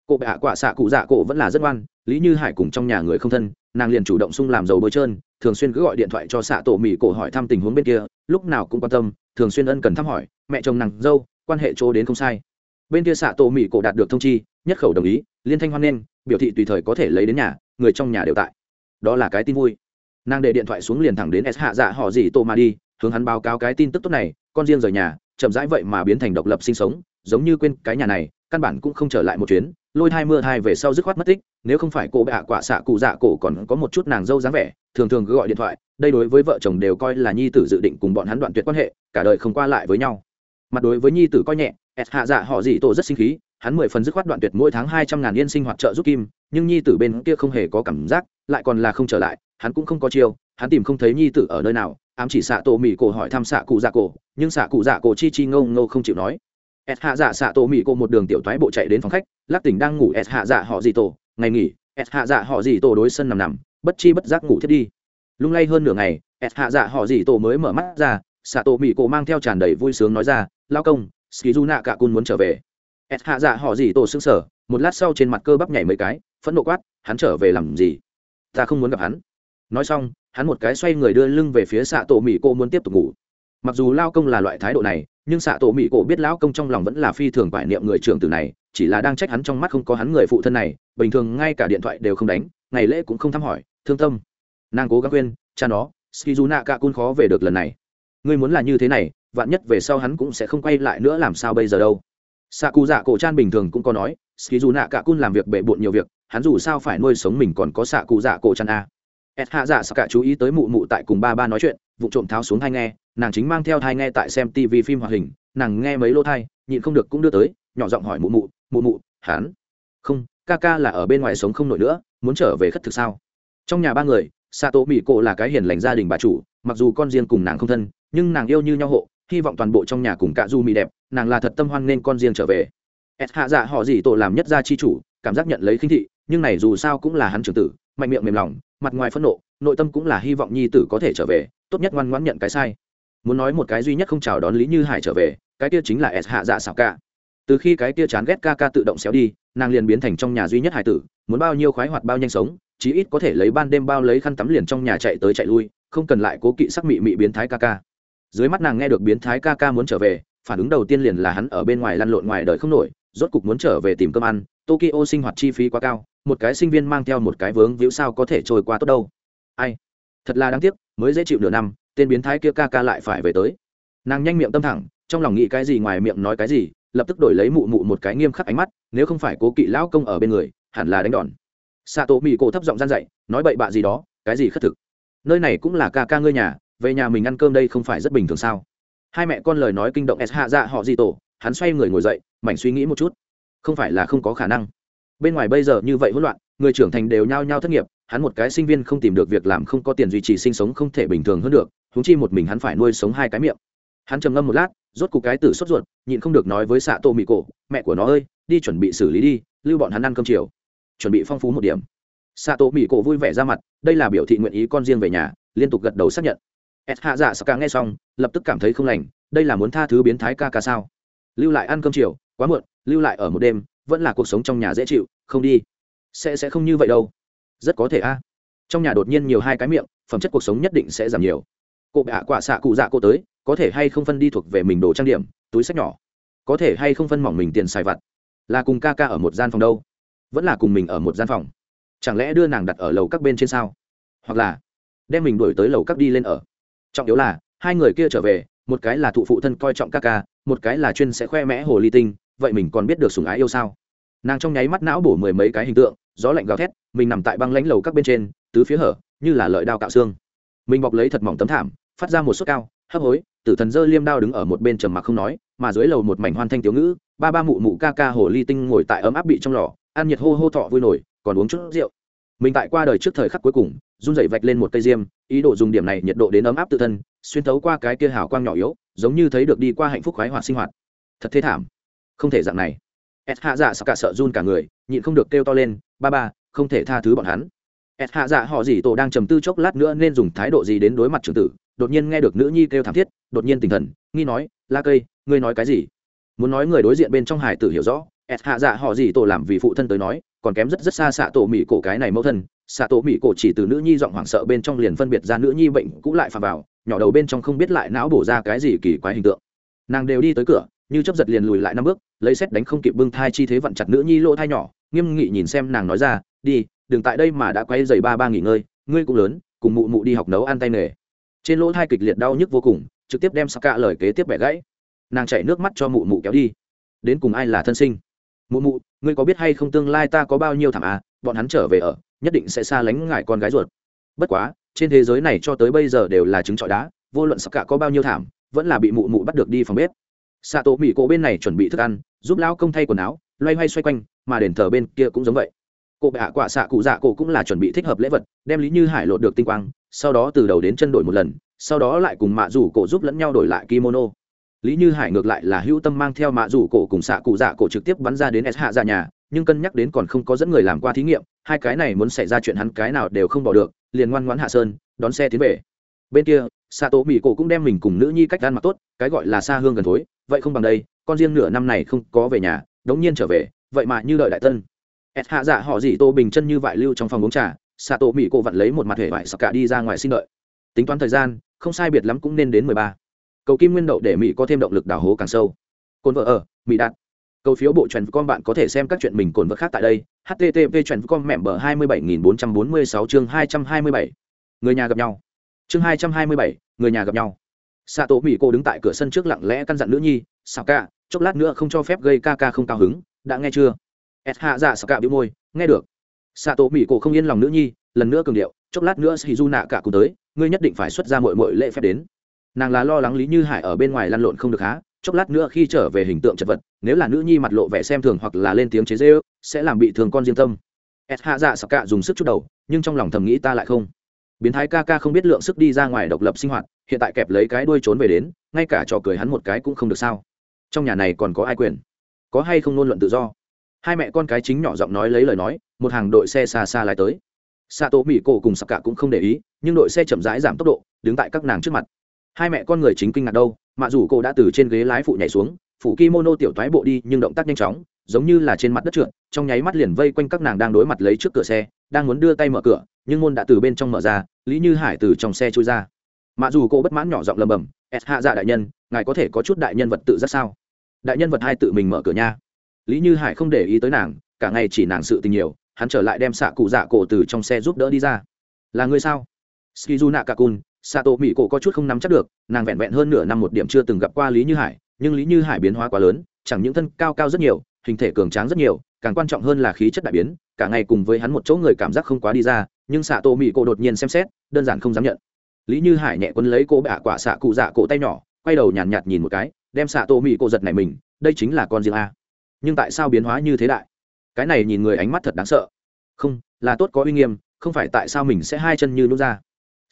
Cụ bạ quả xạ cụ dạ cổ vẫn là rất ngoan, lý như hải cùng trong nhà người không thân, nàng liền chủ động sung làm dầu bôi trơn, thường xuyên cứ gọi điện thoại cho xạ tổ mỹ cổ hỏi thăm tình huống bên kia, lúc nào cũng quan tâm, thường xuyên ân cần thăm hỏi, mẹ chồng nàng dâu, quan hệ chỗ đến không sai bên kia xạ tổ mỹ cổ đạt được thông chi, nhất khẩu đồng ý, liên thanh hoan nghênh, biểu thị tùy thời có thể lấy đến nhà, người trong nhà đều tại. Đó là cái tin vui. Nàng để điện thoại xuống liền thẳng đến s hạ dạ họ gì tô mà đi, hướng hắn báo cáo cái tin tức tốt này, con riêng rời nhà, chậm rãi vậy mà biến thành độc lập sinh sống, giống như quên cái nhà này, căn bản cũng không trở lại một chuyến, lôi thai mưa thai về sau dứt khoát mất tích, nếu không phải cô bạ quả xạ cụ dạ cổ còn có một chút nàng dâu dáng vẻ, thường thường cứ gọi điện thoại, đây đối với vợ chồng đều coi là nhi tử dự định cùng bọn hắn đoạn tuyệt quan hệ, cả đời không qua lại với nhau. Mặt đối với nhi tử coi nhẹ s hạ dạ họ gì tổ rất sinh khí, hắn mười phần dứt khoát đoạn tuyệt mỗi tháng hai trăm ngàn yên sinh hoạt trợ giúp kim, nhưng nhi tử bên kia không hề có cảm giác, lại còn là không trở lại, hắn cũng không có chiêu, hắn tìm không thấy nhi tử ở nơi nào, ám chỉ xạ tổ mỹ cổ hỏi thăm xạ cụ dạ cổ, nhưng xạ cụ dạ cổ chi chi ngâu ngâu không chịu nói. S hạ dạ xạ tổ mỹ cổ một đường tiểu thoái bộ chạy đến phòng khách, lắc tỉnh đang ngủ s hạ dạ họ gì tổ, ngày nghỉ s hạ dạ họ gì tổ đối sân nằm nằm, bất chi bất giác ngủ thiết đi. Lung lay hơn nửa ngày s hạ dạ họ gì tổ mới mở mắt ra, xạ tổ mỹ cổ mang theo tràn đầy vui sướng nói ra, lao công ski du nạ cả cun muốn trở về. S hạ dạ họ gì tổ xương sở một lát sau trên mặt cơ bắp nhảy mấy cái, phẫn nộ quát, hắn trở về làm gì? Ta không muốn gặp hắn. Nói xong, hắn một cái xoay người đưa lưng về phía xạ tổ mỹ cô muốn tiếp tục ngủ. Mặc dù lao công là loại thái độ này, nhưng xạ tổ mỹ cổ biết lão công trong lòng vẫn là phi thường quải niệm người trưởng tử này, chỉ là đang trách hắn trong mắt không có hắn người phụ thân này, bình thường ngay cả điện thoại đều không đánh, ngày lễ cũng không thăm hỏi, thương tâm. Nàng cố gắng khuyên, cha nó, skizuna cả cun khó về được lần này. Ngươi muốn là như thế này vạn nhất về sau hắn cũng sẽ không quay lại nữa làm sao bây giờ đâu. Xạ cụ dạ cổ chan bình thường cũng có nói ski dù nạ cả cun làm việc bệ bộn nhiều việc, hắn dù sao phải nuôi sống mình còn có xạ cụ dạ cổ chan a. S hạ dạ cả chú ý tới mụ mụ tại cùng ba ba nói chuyện, vụ trộm tháo xuống thai nghe, nàng chính mang theo thai nghe tại xem tv phim hoạt hình, nàng nghe mấy lô thai, nhịn không được cũng đưa tới, nhỏ giọng hỏi mụ mụ mụ mụ, hắn? Không, ca ca là ở bên ngoài sống không nổi nữa, muốn trở về khất thực sao? Trong nhà ba người, sato mỹ cổ là cái hiền lành gia đình bà chủ, mặc dù con riêng cùng nàng không thân, nhưng nàng yêu như nhau hộ hy vọng toàn bộ trong nhà cùng cả du mì đẹp, nàng là thật tâm hoan nên con riêng trở về. S hạ dạ họ gì tổ làm nhất gia chi chủ, cảm giác nhận lấy khinh thị, nhưng này dù sao cũng là hắn trưởng tử, mạnh miệng mềm lòng, mặt ngoài phẫn nộ, nội tâm cũng là hy vọng nhi tử có thể trở về, tốt nhất ngoan ngoãn nhận cái sai. Muốn nói một cái duy nhất không chào đón lý như hải trở về, cái kia chính là s hạ dạ xảo ca. Từ khi cái kia chán ghét ca ca tự động xéo đi, nàng liền biến thành trong nhà duy nhất hải tử, muốn bao nhiêu khoái hoạt bao nhanh sống, chí ít có thể lấy ban đêm bao lấy khăn tắm liền trong nhà chạy tới chạy lui, không cần lại cố kỵ sắc mị mị biến thái ca ca dưới mắt nàng nghe được biến thái ca ca muốn trở về, phản ứng đầu tiên liền là hắn ở bên ngoài lăn lộn ngoài đời không nổi, rốt cục muốn trở về tìm cơm ăn, tokyo sinh hoạt chi phí quá cao, một cái sinh viên mang theo một cái vướng víu sao có thể trôi qua tốt đâu. Ai? Thật là đáng tiếc, mới dễ chịu nửa năm, tên biến thái kia ca ca lại phải về tới. Nàng nhanh miệng tâm thẳng, trong lòng nghĩ cái gì ngoài miệng nói cái gì, lập tức đổi lấy mụ mụ một cái nghiêm khắc ánh mắt, nếu không phải cố kỵ lão công ở bên người, hẳn là đánh đòn. Xạ tổ mỹ cổ thấp giọng gian dậy nói bậy bạ gì đó, cái gì khất thực? Nơi này cũng là ca ca ngươi nhà về nhà mình ăn cơm đây không phải rất bình thường sao? Hai mẹ con lời nói kinh động s hạ dạ họ gì tổ, hắn xoay người ngồi dậy, mảnh suy nghĩ một chút. Không phải là không có khả năng. Bên ngoài bây giờ như vậy hỗn loạn, người trưởng thành đều nhao nhao thất nghiệp, hắn một cái sinh viên không tìm được việc làm không có tiền duy trì sinh sống không thể bình thường hơn được húng chi một mình hắn phải nuôi sống hai cái miệng. Hắn trầm ngâm một lát, rốt cục cái tử sốt ruột, nhịn không được nói với xạ tô mị cổ, mẹ của nó ơi, đi chuẩn bị xử lý đi, lưu bọn hắn ăn cơm chiều. Chuẩn bị phong phú một điểm. Xạ tô mị cổ vui vẻ ra mặt, đây là biểu thị nguyện ý con riêng về nhà, liên tục gật đầu xác nhận s hạ dạ sắc ca nghe xong, lập tức cảm thấy không lành, đây là muốn tha thứ biến thái ca ca sao? Lưu lại ăn cơm chiều, quá muộn, lưu lại ở một đêm, vẫn là cuộc sống trong nhà dễ chịu, không đi. Sẽ sẽ không như vậy đâu. Rất có thể a. Trong nhà đột nhiên nhiều hai cái miệng, phẩm chất cuộc sống nhất định sẽ giảm nhiều. Cụ bạ quả xạ cụ dạ cô tới, có thể hay không phân đi thuộc về mình đồ trang điểm, túi sách nhỏ. Có thể hay không phân mỏng mình tiền xài vặt. Là cùng ca ca ở một gian phòng đâu? Vẫn là cùng mình ở một gian phòng. Chẳng lẽ đưa nàng đặt ở lầu các bên trên sao? Hoặc là đem mình đuổi tới lầu các đi lên ở? Trọng yếu là, hai người kia trở về, một cái là thụ phụ thân coi trọng ca ca, một cái là chuyên sẽ khoe mẽ hồ ly tinh, vậy mình còn biết được sùng ái yêu sao? Nàng trong nháy mắt não bổ mười mấy cái hình tượng, gió lạnh gào thét, mình nằm tại băng lãnh lầu các bên trên, tứ phía hở, như là lợi đao cạo xương. Mình bọc lấy thật mỏng tấm thảm, phát ra một suất cao, hấp hối, tử thần dơ liêm đao đứng ở một bên trầm mặc không nói, mà dưới lầu một mảnh hoan thanh tiểu ngữ, ba ba mụ mụ ca ca hồ ly tinh ngồi tại ấm áp bị trong lò, ăn nhiệt hô hô thọ vui nổi, còn uống chút rượu. Mình tại qua đời trước thời khắc cuối cùng, run rẩy vạch lên một cây diêm ý đồ dùng điểm này nhiệt độ đến ấm áp tự thân, xuyên thấu qua cái kia hào quang nhỏ yếu, giống như thấy được đi qua hạnh phúc khoái hoạt sinh hoạt. Thật thế thảm. Không thể dạng này. S hạ dạ sợ cả sợ run cả người, nhịn không được kêu to lên, ba ba, không thể tha thứ bọn hắn. S hạ dạ họ gì tổ đang trầm tư chốc lát nữa nên dùng thái độ gì đến đối mặt trưởng tử, đột nhiên nghe được nữ nhi kêu thảm thiết, đột nhiên tinh thần, nghi nói, la cây, ngươi nói cái gì? Muốn nói người đối diện bên trong hải tử hiểu rõ s hạ dạ họ gì tổ làm vì phụ thân tới nói, còn kém rất rất xa xạ tổ mỹ cổ cái này mẫu thân xạ tổ mỹ cổ chỉ từ nữ nhi giọng hoảng sợ bên trong liền phân biệt ra nữ nhi bệnh cũ lại phà vào, nhỏ đầu bên trong không biết lại não bổ ra cái gì kỳ quái hình tượng. Nàng đều đi tới cửa, như chấp giật liền lùi lại năm bước, lấy xét đánh không kịp bưng thai chi thế vặn chặt nữ nhi lỗ thai nhỏ, nghiêm nghị nhìn xem nàng nói ra, đi, đừng tại đây mà đã quay dày ba ba nghỉ ngơi, ngươi cũng lớn, cùng mụ mụ đi học nấu ăn tay nghề. Trên lỗ thai kịch liệt đau nhức vô cùng, trực tiếp đem sắc cạ lời kế tiếp bẻ gãy. Nàng chạy nước mắt cho mụ mụ kéo đi. Đến cùng ai là thân sinh? Mụ mụ, ngươi có biết hay không tương lai ta có bao nhiêu thảm à? Bọn hắn trở về ở, nhất định sẽ xa lánh ngại con gái ruột. Bất quá, trên thế giới này cho tới bây giờ đều là trứng trọi đá, vô luận sắc cả có bao nhiêu thảm, vẫn là bị mụ mụ bắt được đi phòng bếp. Xạ tổ mỹ cổ bên này chuẩn bị thức ăn, giúp lão công thay quần áo, loay hoay xoay quanh, mà đền thờ bên kia cũng giống vậy. Cô bạ hạ quả xạ cụ dạ cổ cũng là chuẩn bị thích hợp lễ vật, đem lý như hải lột được tinh quang, sau đó từ đầu đến chân đổi một lần, sau đó lại cùng mạ rủ cổ giúp lẫn nhau đổi lại kimono. Lý như hải ngược lại là hữu tâm mang theo mạ rủ cổ cùng xạ cụ dạ cổ trực tiếp bắn ra đến s hạ ra nhà nhưng cân nhắc đến còn không có dẫn người làm qua thí nghiệm, hai cái này muốn xảy ra chuyện hắn cái nào đều không bỏ được, liền ngoan ngoãn hạ sơn, đón xe tiến về. Bên kia xạ tổ mỹ cổ cũng đem mình cùng nữ nhi cách gan mặc tốt, cái gọi là xa hương gần thối, vậy không bằng đây, con riêng nửa năm này không có về nhà, đống nhiên trở về, vậy mà như đợi đại tân. S hạ dạ họ dì tô bình chân như vải lưu trong phòng uống trà xạ tổ mỹ cổ vặn lấy một mặt hệ vải sặc cả đi ra ngoài xin đợi. Tính toán thời gian, không sai biệt lắm cũng nên đến mười ba. Cầu kim nguyên đậu để mỹ có thêm động lực đào hố càng sâu. Cồn vợ ở mỹ đạt cầu phiếu bộ truyền con bạn có thể xem các chuyện mình cồn vật khác tại đây. Http truyền com mẹ bờ hai mươi bảy nghìn bốn trăm bốn mươi sáu chương hai trăm hai mươi bảy. Người nhà gặp nhau. Chương hai trăm hai mươi bảy, người nhà gặp nhau. Xạ tổ mỹ cô đứng tại cửa sân trước lặng lẽ căn dặn nữ nhi sao ca, chốc lát nữa không cho phép gây ca ca không cao hứng, đã nghe chưa? S hạ dạ sao ca bĩu môi, nghe được. Xạ tổ mỹ cô không yên lòng nữ nhi, lần nữa cường điệu, chốc lát nữa sĩ du nạ cả cùng tới, ngươi nhất định phải xuất ra mọi mọi lễ phép đến. Nàng là lo lắng lý như hải ở bên ngoài lăn lộn không được há chốc lát nữa khi trở về hình tượng chật vật, nếu là nữ nhi mặt lộ vẻ xem thường hoặc là lên tiếng chế dễ sẽ làm bị thương con riêng tâm. S hạ dạ sặc cạ dùng sức chút đầu, nhưng trong lòng thầm nghĩ ta lại không. Biến thái ca ca không biết lượng sức đi ra ngoài độc lập sinh hoạt, hiện tại kẹp lấy cái đuôi trốn về đến, ngay cả trò cười hắn một cái cũng không được sao. Trong nhà này còn có ai quyền? Có hay không ngôn luận tự do? Hai mẹ con cái chính nhỏ giọng nói lấy lời nói, một hàng đội xe xa xa lái tới. Xạ tổ mỹ cổ cùng sặc cả cũng không để ý, nhưng đội xe chậm rãi giảm tốc độ, đứng tại các nàng trước mặt hai mẹ con người chính kinh ngạc đâu, mặc dù cô đã từ trên ghế lái phụ nhảy xuống, phủ kimono tiểu thoái bộ đi, nhưng động tác nhanh chóng, giống như là trên mặt đất trượt, trong nháy mắt liền vây quanh các nàng đang đối mặt lấy trước cửa xe, đang muốn đưa tay mở cửa, nhưng môn đã từ bên trong mở ra, lý như hải từ trong xe trôi ra. Mặc dù cô bất mãn nhỏ giọng lầm bầm s hạ dạ đại nhân, ngài có thể có chút đại nhân vật tự giác sao? Đại nhân vật hai tự mình mở cửa nha. Lý như hải không để ý tới nàng, cả ngày chỉ nàng sự tình nhiều, hắn trở lại đem xạ cụ dạ cổ từ trong xe giúp đỡ đi ra. Là người sao? Skizu nạ cả cun sato mỹ cổ có chút không nắm chắc được nàng vẹn vẹn hơn nửa năm một điểm chưa từng gặp qua lý như hải nhưng lý như hải biến hóa quá lớn chẳng những thân cao cao rất nhiều hình thể cường tráng rất nhiều càng quan trọng hơn là khí chất đại biến cả ngày cùng với hắn một chỗ người cảm giác không quá đi ra nhưng xạ tổ mỹ cổ đột nhiên xem xét đơn giản không dám nhận. Lý như hải nhẹ quân lấy cô bạ quả xạ cụ dạ cổ tay nhỏ quay đầu nhàn nhạt, nhạt nhìn một cái đem xạ tổ mỹ cổ giật này mình đây chính là con riêng a. Nhưng tại sao biến hóa như thế đại? Cái này nhìn người ánh mắt thật đáng sợ. Không là tốt có uy nghiêm không phải tại sao mình sẽ hai chân như nút ra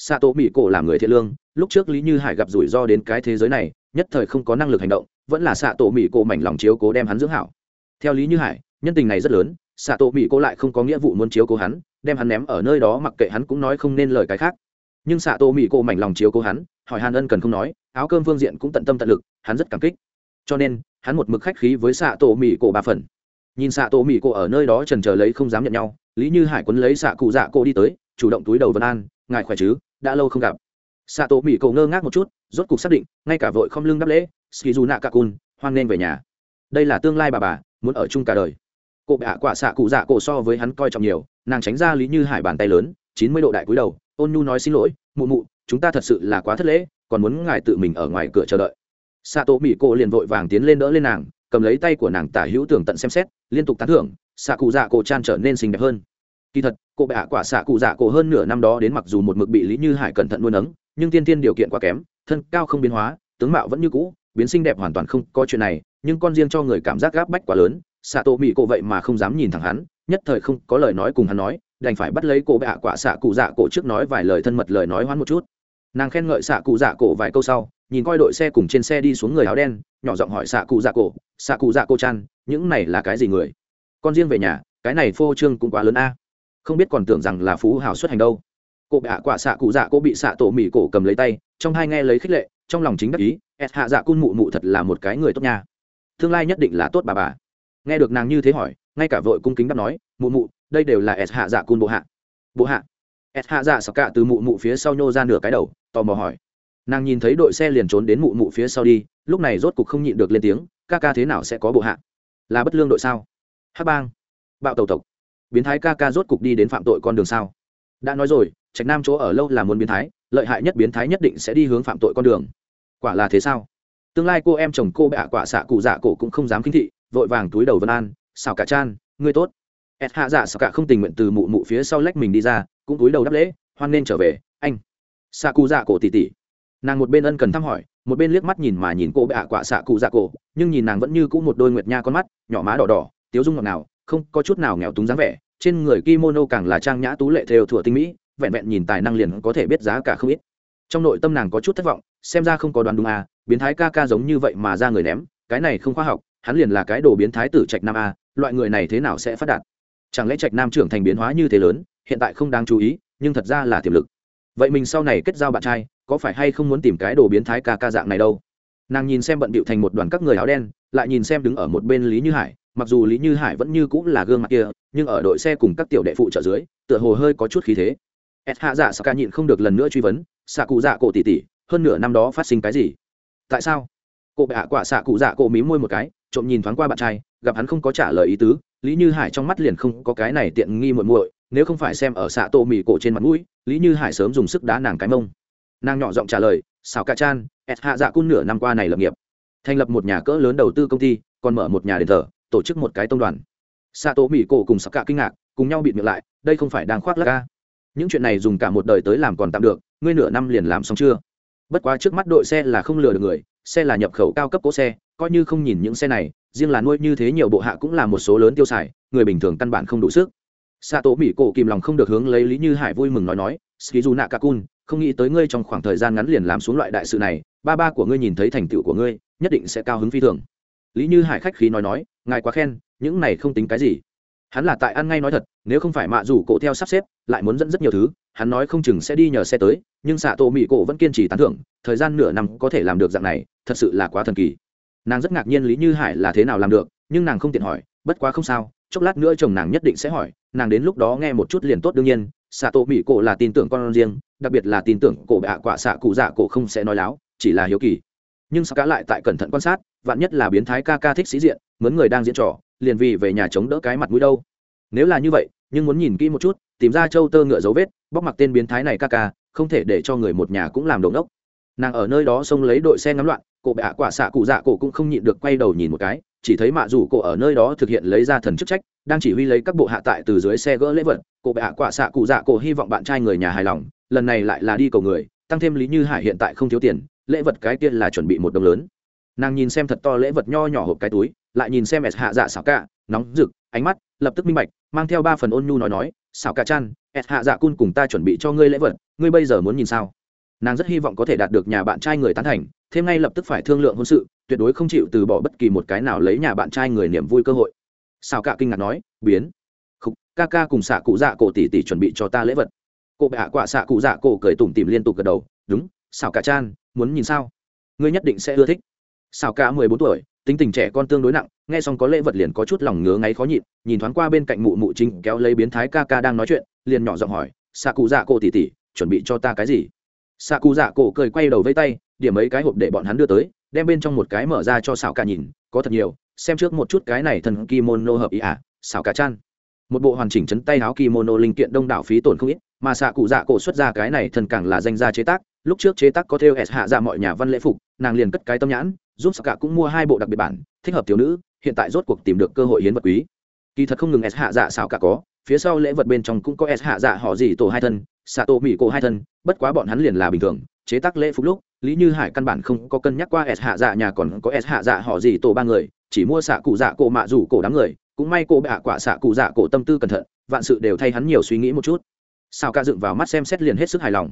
xạ tổ mỹ cổ làm người thiện lương, lúc trước lý như hải gặp rủi ro đến cái thế giới này, nhất thời không có năng lực hành động, vẫn là xạ tổ mỹ cổ mảnh lòng chiếu cố đem hắn dưỡng hảo. Theo lý như hải, nhân tình này rất lớn xạ tổ mỹ cổ lại không có nghĩa vụ muốn chiếu cố hắn, đem hắn ném ở nơi đó mặc kệ hắn cũng nói không nên lời cái khác. Nhưng xạ tổ mỹ cổ mảnh lòng chiếu cố hắn, hỏi hàn ân cần không nói, áo cơm phương diện cũng tận tâm tận lực, hắn rất cảm kích. Cho nên, hắn một mực khách khí với xạ tổ mỹ cổ ba phần. Nhìn xạ tổ mỹ cổ ở nơi đó trần trờ lấy không dám nhận nhau, lý như hải quấn lấy xạ cụ dạ cô đi tới, chủ động túi đầu vân an, ngài khỏe chứ? Đã lâu không gặp. Xạ tổ mỹ cầu ngơ ngác một chút, rốt cục xác định, ngay cả vội không lưng đáp lễ ski du nạ cả cun hoan nên về nhà. Đây là tương lai bà bà, muốn ở chung cả đời. Cụ bạ quả xạ cụ dạ cổ so với hắn coi trọng nhiều, nàng tránh ra lý như hải bàn tay lớn, chín mươi độ đại cúi đầu, ôn nhu nói xin lỗi, mụ mụ, chúng ta thật sự là quá thất lễ, còn muốn ngài tự mình ở ngoài cửa chờ đợi. Xạ tổ mỹ cổ liền vội vàng tiến lên đỡ lên nàng, cầm lấy tay của nàng tả hữu tưởng tận xem xét, liên tục tán thưởng, xạ cụ dạ cổ tràn trở nên xinh đẹp hơn. Kỳ thật cô bệ hạ quả xạ cụ dạ cổ hơn nửa năm đó đến mặc dù một mực bị lý như hải cẩn thận nuôi nấng, nhưng tiên tiên điều kiện quá kém, thân cao không biến hóa, tướng mạo vẫn như cũ, biến xinh đẹp hoàn toàn không có chuyện này, nhưng con riêng cho người cảm giác gáp bách quá lớn, xạ tổ mỹ cổ vậy mà không dám nhìn thẳng hắn, nhất thời không có lời nói cùng hắn nói, đành phải bắt lấy cô bệ hạ quả xạ cụ dạ cổ trước nói vài lời thân mật lời nói hoán một chút. Nàng khen ngợi xạ cụ dạ cổ vài câu sau, nhìn coi đội xe cùng trên xe đi xuống người áo đen, nhỏ giọng hỏi xạ cụ dạ cổ, xạ cụ dạ cô chăn những này là cái gì người? Con riêng về nhà, cái này phô trương cũng quá lớn a không biết còn tưởng rằng là phú hào xuất hành đâu. Cụ bạ quả xạ cụ dạ cô bị xạ tổ mỹ cổ cầm lấy tay, trong hai nghe lấy khích lệ, trong lòng chính đắc ý s hạ dạ cun mụ mụ thật là một cái người tốt nha. Tương lai nhất định là tốt bà bà. Nghe được nàng như thế hỏi, ngay cả vội cung kính đáp nói, mụ mụ, đây đều là s hạ dạ cun bộ hạ. Bộ hạ? S hạ dạ sọc cạ từ mụ mụ phía sau nhô ra nửa cái đầu, tò mò hỏi. Nàng nhìn thấy đội xe liền trốn đến mụ mụ phía sau đi, lúc này rốt cục không nhịn được lên tiếng, ca ca thế nào sẽ có bộ hạ? Là bất lương đội sao? Hát bang. Bạo tàu tộc biến thái ca ca rốt cục đi đến phạm tội con đường sao? Đã nói rồi, trạch nam chỗ ở lâu là muốn biến thái, lợi hại nhất biến thái nhất định sẽ đi hướng phạm tội con đường. Quả là thế sao? Tương lai cô em chồng cô bạ quả xạ cụ dạ cổ cũng không dám khinh thị, vội vàng túi đầu vân an xào cả chan, ngươi tốt. Ẹt hạ dạ xào cả không tình nguyện từ mụ mụ phía sau lách mình đi ra, cũng túi đầu đáp lễ, hoan nên trở về, anh. Xạ cụ dạ cổ tỉ tỉ. Nàng một bên ân cần thăm hỏi, một bên liếc mắt nhìn mà nhìn cô bạ quả xạ cụ dạ cổ, nhưng nhìn nàng vẫn như cũ một đôi nguyệt nha con mắt, nhỏ má đỏ đỏ, tiếu dung ngọt nào không có chút nào nghèo túng dáng vẻ, trên người kimono càng là trang nhã tú lệ theo thủa tinh mỹ, vẹn vẹn nhìn tài năng liền có thể biết giá cả không ít. Trong nội tâm nàng có chút thất vọng, xem ra không có đoán đúng à biến thái ca ca giống như vậy mà ra người ném, cái này không khoa học, hắn liền là cái đồ biến thái tử trạch nam a, loại người này thế nào sẽ phát đạt? Chẳng lẽ trạch nam trưởng thành biến hóa như thế lớn, hiện tại không đáng chú ý, nhưng thật ra là tiềm lực. Vậy mình sau này kết giao bạn trai, có phải hay không muốn tìm cái đồ biến thái ca ca dạng này đâu? Nàng nhìn xem bận bịu thành một đoàn các người áo đen, lại nhìn xem đứng ở một bên lý như hải mặc dù lý như hải vẫn như cũng là gương mặt kia, nhưng ở đội xe cùng các tiểu đệ phụ trợ dưới, tựa hồ hơi có chút khí thế. Ed hạ dạ sa ca nhịn không được lần nữa truy vấn xạ cụ dạ cổ tỉ tỉ hơn nửa năm đó phát sinh cái gì? Tại sao? Cô bệ hạ quả xạ cụ dạ cổ mí môi một cái, trộm nhìn thoáng qua bạn trai, gặp hắn không có trả lời ý tứ, lý như hải trong mắt liền không có cái này tiện nghi muội muội, nếu không phải xem ở xạ tô mì cổ trên mặt mũi, lý như hải sớm dùng sức đá nàng cái mông. Nàng nhỏ giọng trả lời xào ca chan ed hạ dạ cun nửa năm qua này lập nghiệp, thành lập một nhà cỡ lớn đầu tư công ty, còn mở một nhà đền thờ tổ chức một cái tông đoàn. Xạ tổ mỹ cổ cùng sắc cả kinh ngạc, cùng nhau bịt miệng lại, đây không phải đang khoác lác ca những chuyện này dùng cả một đời tới làm còn tạm được, ngươi nửa năm liền làm xong chưa? Bất quá trước mắt đội xe là không lừa được người, xe là nhập khẩu cao cấp cỗ xe, coi như không nhìn những xe này, riêng là nuôi như thế nhiều bộ hạ cũng là một số lớn tiêu xài, người bình thường căn bản không đủ sức. Xạ tổ mỹ cổ kìm lòng không được hướng lấy lý như hải vui mừng nói nói ski du nạ kakun không nghĩ tới ngươi trong khoảng thời gian ngắn liền làm xuống loại đại sự này, ba ba của ngươi nhìn thấy thành tựu của ngươi, nhất định sẽ cao hứng phi thường lý như hải khách khí nói nói, ngài quá khen, những này không tính cái gì. Hắn là tại ăn ngay nói thật, nếu không phải mạ rủ cổ theo sắp xếp, lại muốn dẫn rất nhiều thứ, hắn nói không chừng sẽ đi nhờ xe tới, nhưng xạ tổ mỹ cổ vẫn kiên trì tán thưởng, thời gian nửa năm có thể làm được dạng này, thật sự là quá thần kỳ. Nàng rất ngạc nhiên lý như hải là thế nào làm được, nhưng nàng không tiện hỏi, bất quá không sao, chốc lát nữa chồng nàng nhất định sẽ hỏi. Nàng đến lúc đó nghe một chút liền tốt đương nhiên, xạ tổ mỹ cổ là tin tưởng con riêng, đặc biệt là tin tưởng cổ bạ hạ quả xạ cụ dạ cổ không sẽ nói láo, chỉ là hiếu kỳ. Nhưng sao cá lại tại cẩn thận quan sát vạn nhất là biến thái ca ca thích sĩ diện, mướn người đang diễn trò, liền vì về nhà chống đỡ cái mặt mũi đâu. Nếu là như vậy, nhưng muốn nhìn kỹ một chút, tìm ra châu tơ ngựa dấu vết, bóc mặc tên biến thái này ca ca, không thể để cho người một nhà cũng làm đồn đốc nàng ở nơi đó xông lấy đội xe ngắm loạn, cổ bệ hạ quả xạ cụ dạ cổ cũng không nhịn được quay đầu nhìn một cái, chỉ thấy mạ rủ cổ ở nơi đó thực hiện lấy ra thần chức trách, đang chỉ huy lấy các bộ hạ tại từ dưới xe gỡ lễ vật. Cổ bệ hạ quả xạ cụ dạ cổ hy vọng bạn trai người nhà hài lòng, lần này lại là đi cầu người, tăng thêm lý như hải hiện tại không thiếu tiền, lễ vật cái kia là chuẩn bị một đồng lớn nàng nhìn xem thật to lễ vật nho nhỏ hộp cái túi lại nhìn xem s hạ dạ xảo cả nóng rực ánh mắt lập tức minh bạch mang theo ba phần ôn nhu nói nói xảo cả chan s hạ dạ cun cùng ta chuẩn bị cho ngươi lễ vật ngươi bây giờ muốn nhìn sao? Nàng rất hy vọng có thể đạt được nhà bạn trai người tán thành thêm ngay lập tức phải thương lượng hôn sự tuyệt đối không chịu từ bỏ bất kỳ một cái nào lấy nhà bạn trai người niềm vui cơ hội. Xảo cả kinh ngạc nói biến Khúc, ca ca cùng xạ cụ dạ cổ tỷ tỷ chuẩn bị cho ta lễ vật. Cô bệ hạ quả xạ cụ dạ cổ cười tủm tìm liên tục gật đầu đúng xảo cả chan muốn nhìn sao? Ngươi nhất định sẽ ưa thích xảo cả mười bốn tuổi, tính tình trẻ con tương đối nặng, nghe xong có lễ vật liền có chút lòng ngứa ngáy khó nhịn, nhìn thoáng qua bên cạnh mụ mụ chính kéo lấy biến thái ca ca đang nói chuyện, liền nhỏ giọng hỏi xạ cụ dạ cổ tỉ tỉ chuẩn bị cho ta cái gì? Xạ cụ dạ cổ cười quay đầu với tay, điểm mấy cái hộp để bọn hắn đưa tới, đem bên trong một cái mở ra cho xảo cả nhìn, có thật nhiều, xem trước một chút cái này thần kimono hợp ý à xảo cả chăn một bộ hoàn chỉnh chấn tay áo kimono linh kiện đông đảo phí tổn không ít, mà xạ cụ dạ cổ xuất ra cái này thần càng là danh gia chế tác, lúc trước chế tác có theo s hạ ra mọi nhà văn lễ phục, nàng liền cất cái tâm nhãn giúp xạ cả cũng mua hai bộ đặc biệt bản, thích hợp thiếu nữ, hiện tại rốt cuộc tìm được cơ hội hiến vật quý. Kỳ thật không ngừng s hạ dạ xảo cả có, phía sau lễ vật bên trong cũng có s hạ dạ họ gì tổ hai thân xạ tổ mỹ cổ hai thân, bất quá bọn hắn liền là bình thường. Chế tác lễ phục lúc, lý như hải căn bản không có cân nhắc qua s hạ dạ nhà còn có s hạ dạ họ gì tổ ba người, chỉ mua xạ cụ dạ cổ mạ rủ cổ đám người. Cũng may cô bạ quả xạ cụ dạ cổ tâm tư cẩn thận, vạn sự đều thay hắn nhiều suy nghĩ một chút. Sao ca dựng vào mắt xem xét liền hết sức hài lòng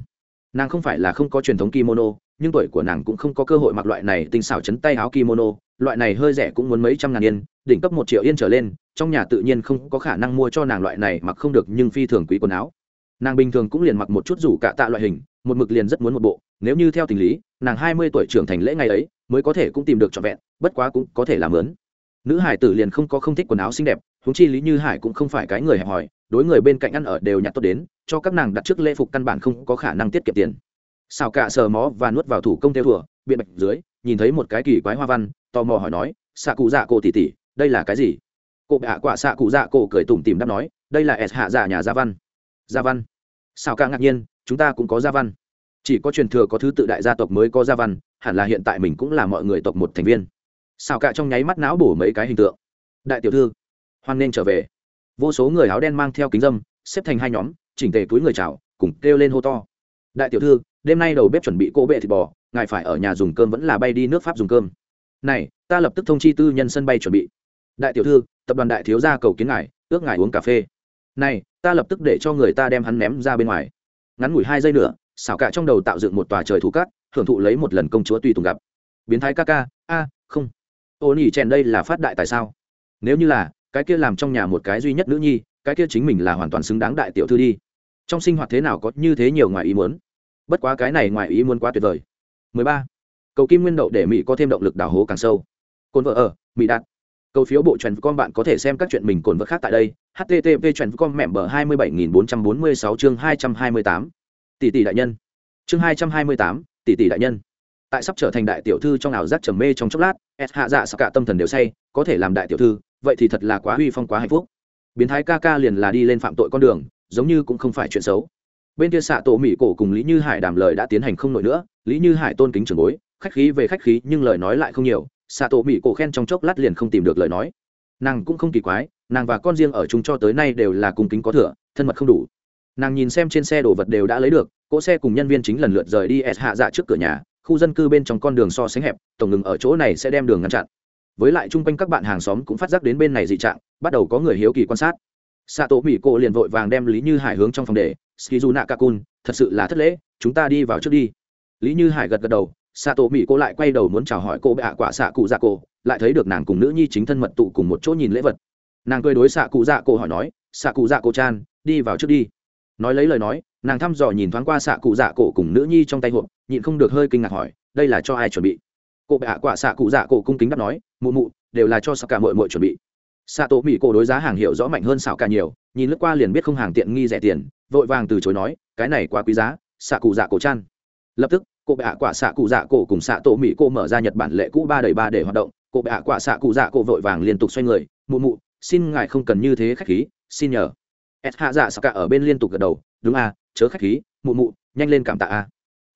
nàng không phải là không có truyền thống kimono, nhưng tuổi của nàng cũng không có cơ hội mặc loại này tinh xảo chấn tay áo kimono, loại này hơi rẻ cũng muốn mấy trăm ngàn yên, đỉnh cấp một triệu yên trở lên, trong nhà tự nhiên không có khả năng mua cho nàng loại này mặc không được nhưng phi thường quý quần áo. Nàng bình thường cũng liền mặc một chút rủ cả tạ loại hình, một mực liền rất muốn một bộ, nếu như theo tình lý, nàng hai mươi tuổi trưởng thành lễ ngày ấy, mới có thể cũng tìm được trọn vẹn, bất quá cũng có thể làm lớn. Nữ hải tử liền không có không thích quần áo xinh đẹp húng chi lý như hải cũng không phải cái người hẹp hòi đối người bên cạnh ăn ở đều nhặt tốt đến, cho các nàng đặt trước lễ phục căn bản không có khả năng tiết kiệm tiền. Xào cả sờ mó và nuốt vào thủ công theo thùa, biện bạch dưới, nhìn thấy một cái kỳ quái hoa văn, tò mò hỏi nói xạ cụ dạ cổ tỉ tỉ đây là cái gì? Cô bạ quả xạ cụ dạ cổ cười tủm tìm đáp nói, đây là s hạ dạ nhà gia văn. Gia văn? Xào cạ ngạc nhiên, chúng ta cũng có gia văn. Chỉ có truyền thừa có thứ tự đại gia tộc mới có gia văn, hẳn là hiện tại mình cũng là mọi người tộc một thành viên. Xào cả trong nháy mắt não bổ mấy cái hình tượng. Đại tiểu thư, hoan nên trở về vô số người áo đen mang theo kính dâm, xếp thành hai nhóm, chỉnh tề túi người chào, cùng kêu lên hô to. Đại tiểu thư, đêm nay đầu bếp chuẩn bị cỗ bệ thịt bò, ngài phải ở nhà dùng cơm vẫn là bay đi nước pháp dùng cơm. Này, ta lập tức thông chi tư nhân sân bay chuẩn bị. Đại tiểu thư, tập đoàn đại thiếu gia cầu kiến ngài, ước ngài uống cà phê. Này, ta lập tức để cho người ta đem hắn ném ra bên ngoài. Ngắn ngủi hai giây nữa, xảo cả trong đầu tạo dựng một tòa trời thủ cát, hưởng thụ lấy một lần công chúa tùy tùng gặp. Biến thái ca ca, a, không. Ô nỉ chèn đây là phát đại tại sao? Nếu như là cái kia làm trong nhà một cái duy nhất nữ nhi cái kia chính mình là hoàn toàn xứng đáng đại tiểu thư đi. Trong sinh hoạt thế nào có như thế nhiều ngoài ý muốn? Bất quá cái này ngoài ý muốn quá tuyệt vời. 13. cầu kim nguyên đậu để mỹ có thêm động lực đào hố càng sâu. Cồn vợ ở mỹ đạt. Cầu phiếu bộ truyền con bạn có thể xem các chuyện mình cồn vợ khác tại đây. Http truyền con mẹm bờ 27446 chương 228. tỷ tỷ đại nhân. Chương 228, tỷ tỷ đại nhân. Tại sắp trở thành đại tiểu thư trong ảo giác trầm mê trong chốc lát s hạ dạ sắc cả tâm thần đều say có thể làm đại tiểu thư vậy thì thật là quá huy phong quá hạnh phúc. Biến thái ca ca liền là đi lên phạm tội con đường, giống như cũng không phải chuyện xấu. Bên kia xạ tổ mỹ cổ cùng lý như hải đàm lời đã tiến hành không nổi nữa, lý như hải tôn kính trường bối, khách khí về khách khí nhưng lời nói lại không nhiều, xạ tổ mỹ cổ khen trong chốc lát liền không tìm được lời nói. Nàng cũng không kỳ quái, nàng và con riêng ở chung cho tới nay đều là cùng kính có thừa, thân mật không đủ. Nàng nhìn xem trên xe đồ vật đều đã lấy được, cỗ xe cùng nhân viên chính lần lượt rời đi s hạ dạ trước cửa nhà, khu dân cư bên trong con đường so sánh hẹp, tổng ngừng ở chỗ này sẽ đem đường ngăn chặn với lại chung quanh các bạn hàng xóm cũng phát giác đến bên này dị trạng, bắt đầu có người hiếu kỳ quan sát. Xạ tổ mỹ cổ liền vội vàng đem lý như hải hướng trong phòng để skizu nakakun thật sự là thất lễ, chúng ta đi vào trước đi. Lý như hải gật gật đầu xạ tổ mỹ cô lại quay đầu muốn chào hỏi cô bệ ạ quả xạ cụ dạ cô lại thấy được nàng cùng nữ nhi chính thân mật tụ cùng một chỗ nhìn lễ vật. Nàng cười đối xạ cụ dạ cô hỏi nói, xạ cụ dạ cô chan, đi vào trước đi. Nói lấy lời nói, nàng thăm dò nhìn thoáng qua xạ cụ dạ cổ cùng nữ nhi trong tay hộp, nhịn không được hơi kinh ngạc hỏi, đây là cho ai chuẩn bị? Cô bệ ạ quả xạ cụ dạ cổ cung kính đáp nói, mụ mụ, đều là cho xạ cả mội mội chuẩn bị. Xạ tổ mỹ cổ đối giá hàng hiệu rõ mạnh hơn xảo cả nhiều, nhìn lướt qua liền biết không hàng tiện nghi rẻ tiền, vội vàng từ chối nói, cái này quá quý giá, xạ cụ dạ cổ chăn lập tức, cô bệ ạ quả xạ cụ dạ cổ cùng xạ tổ mỹ cô mở ra nhật bản lệ cũ ba đầy ba để hoạt động, cô bệ ạ quả xạ cụ dạ cổ vội vàng liên tục xoay người, mụ mụ, xin ngài không cần như thế khách khí, xin nhờ. S hạ dạ xạ cả ở bên liên tục gật đầu, đúng à chớ khách khí, mụ mụ, nhanh lên cảm tạ a. À.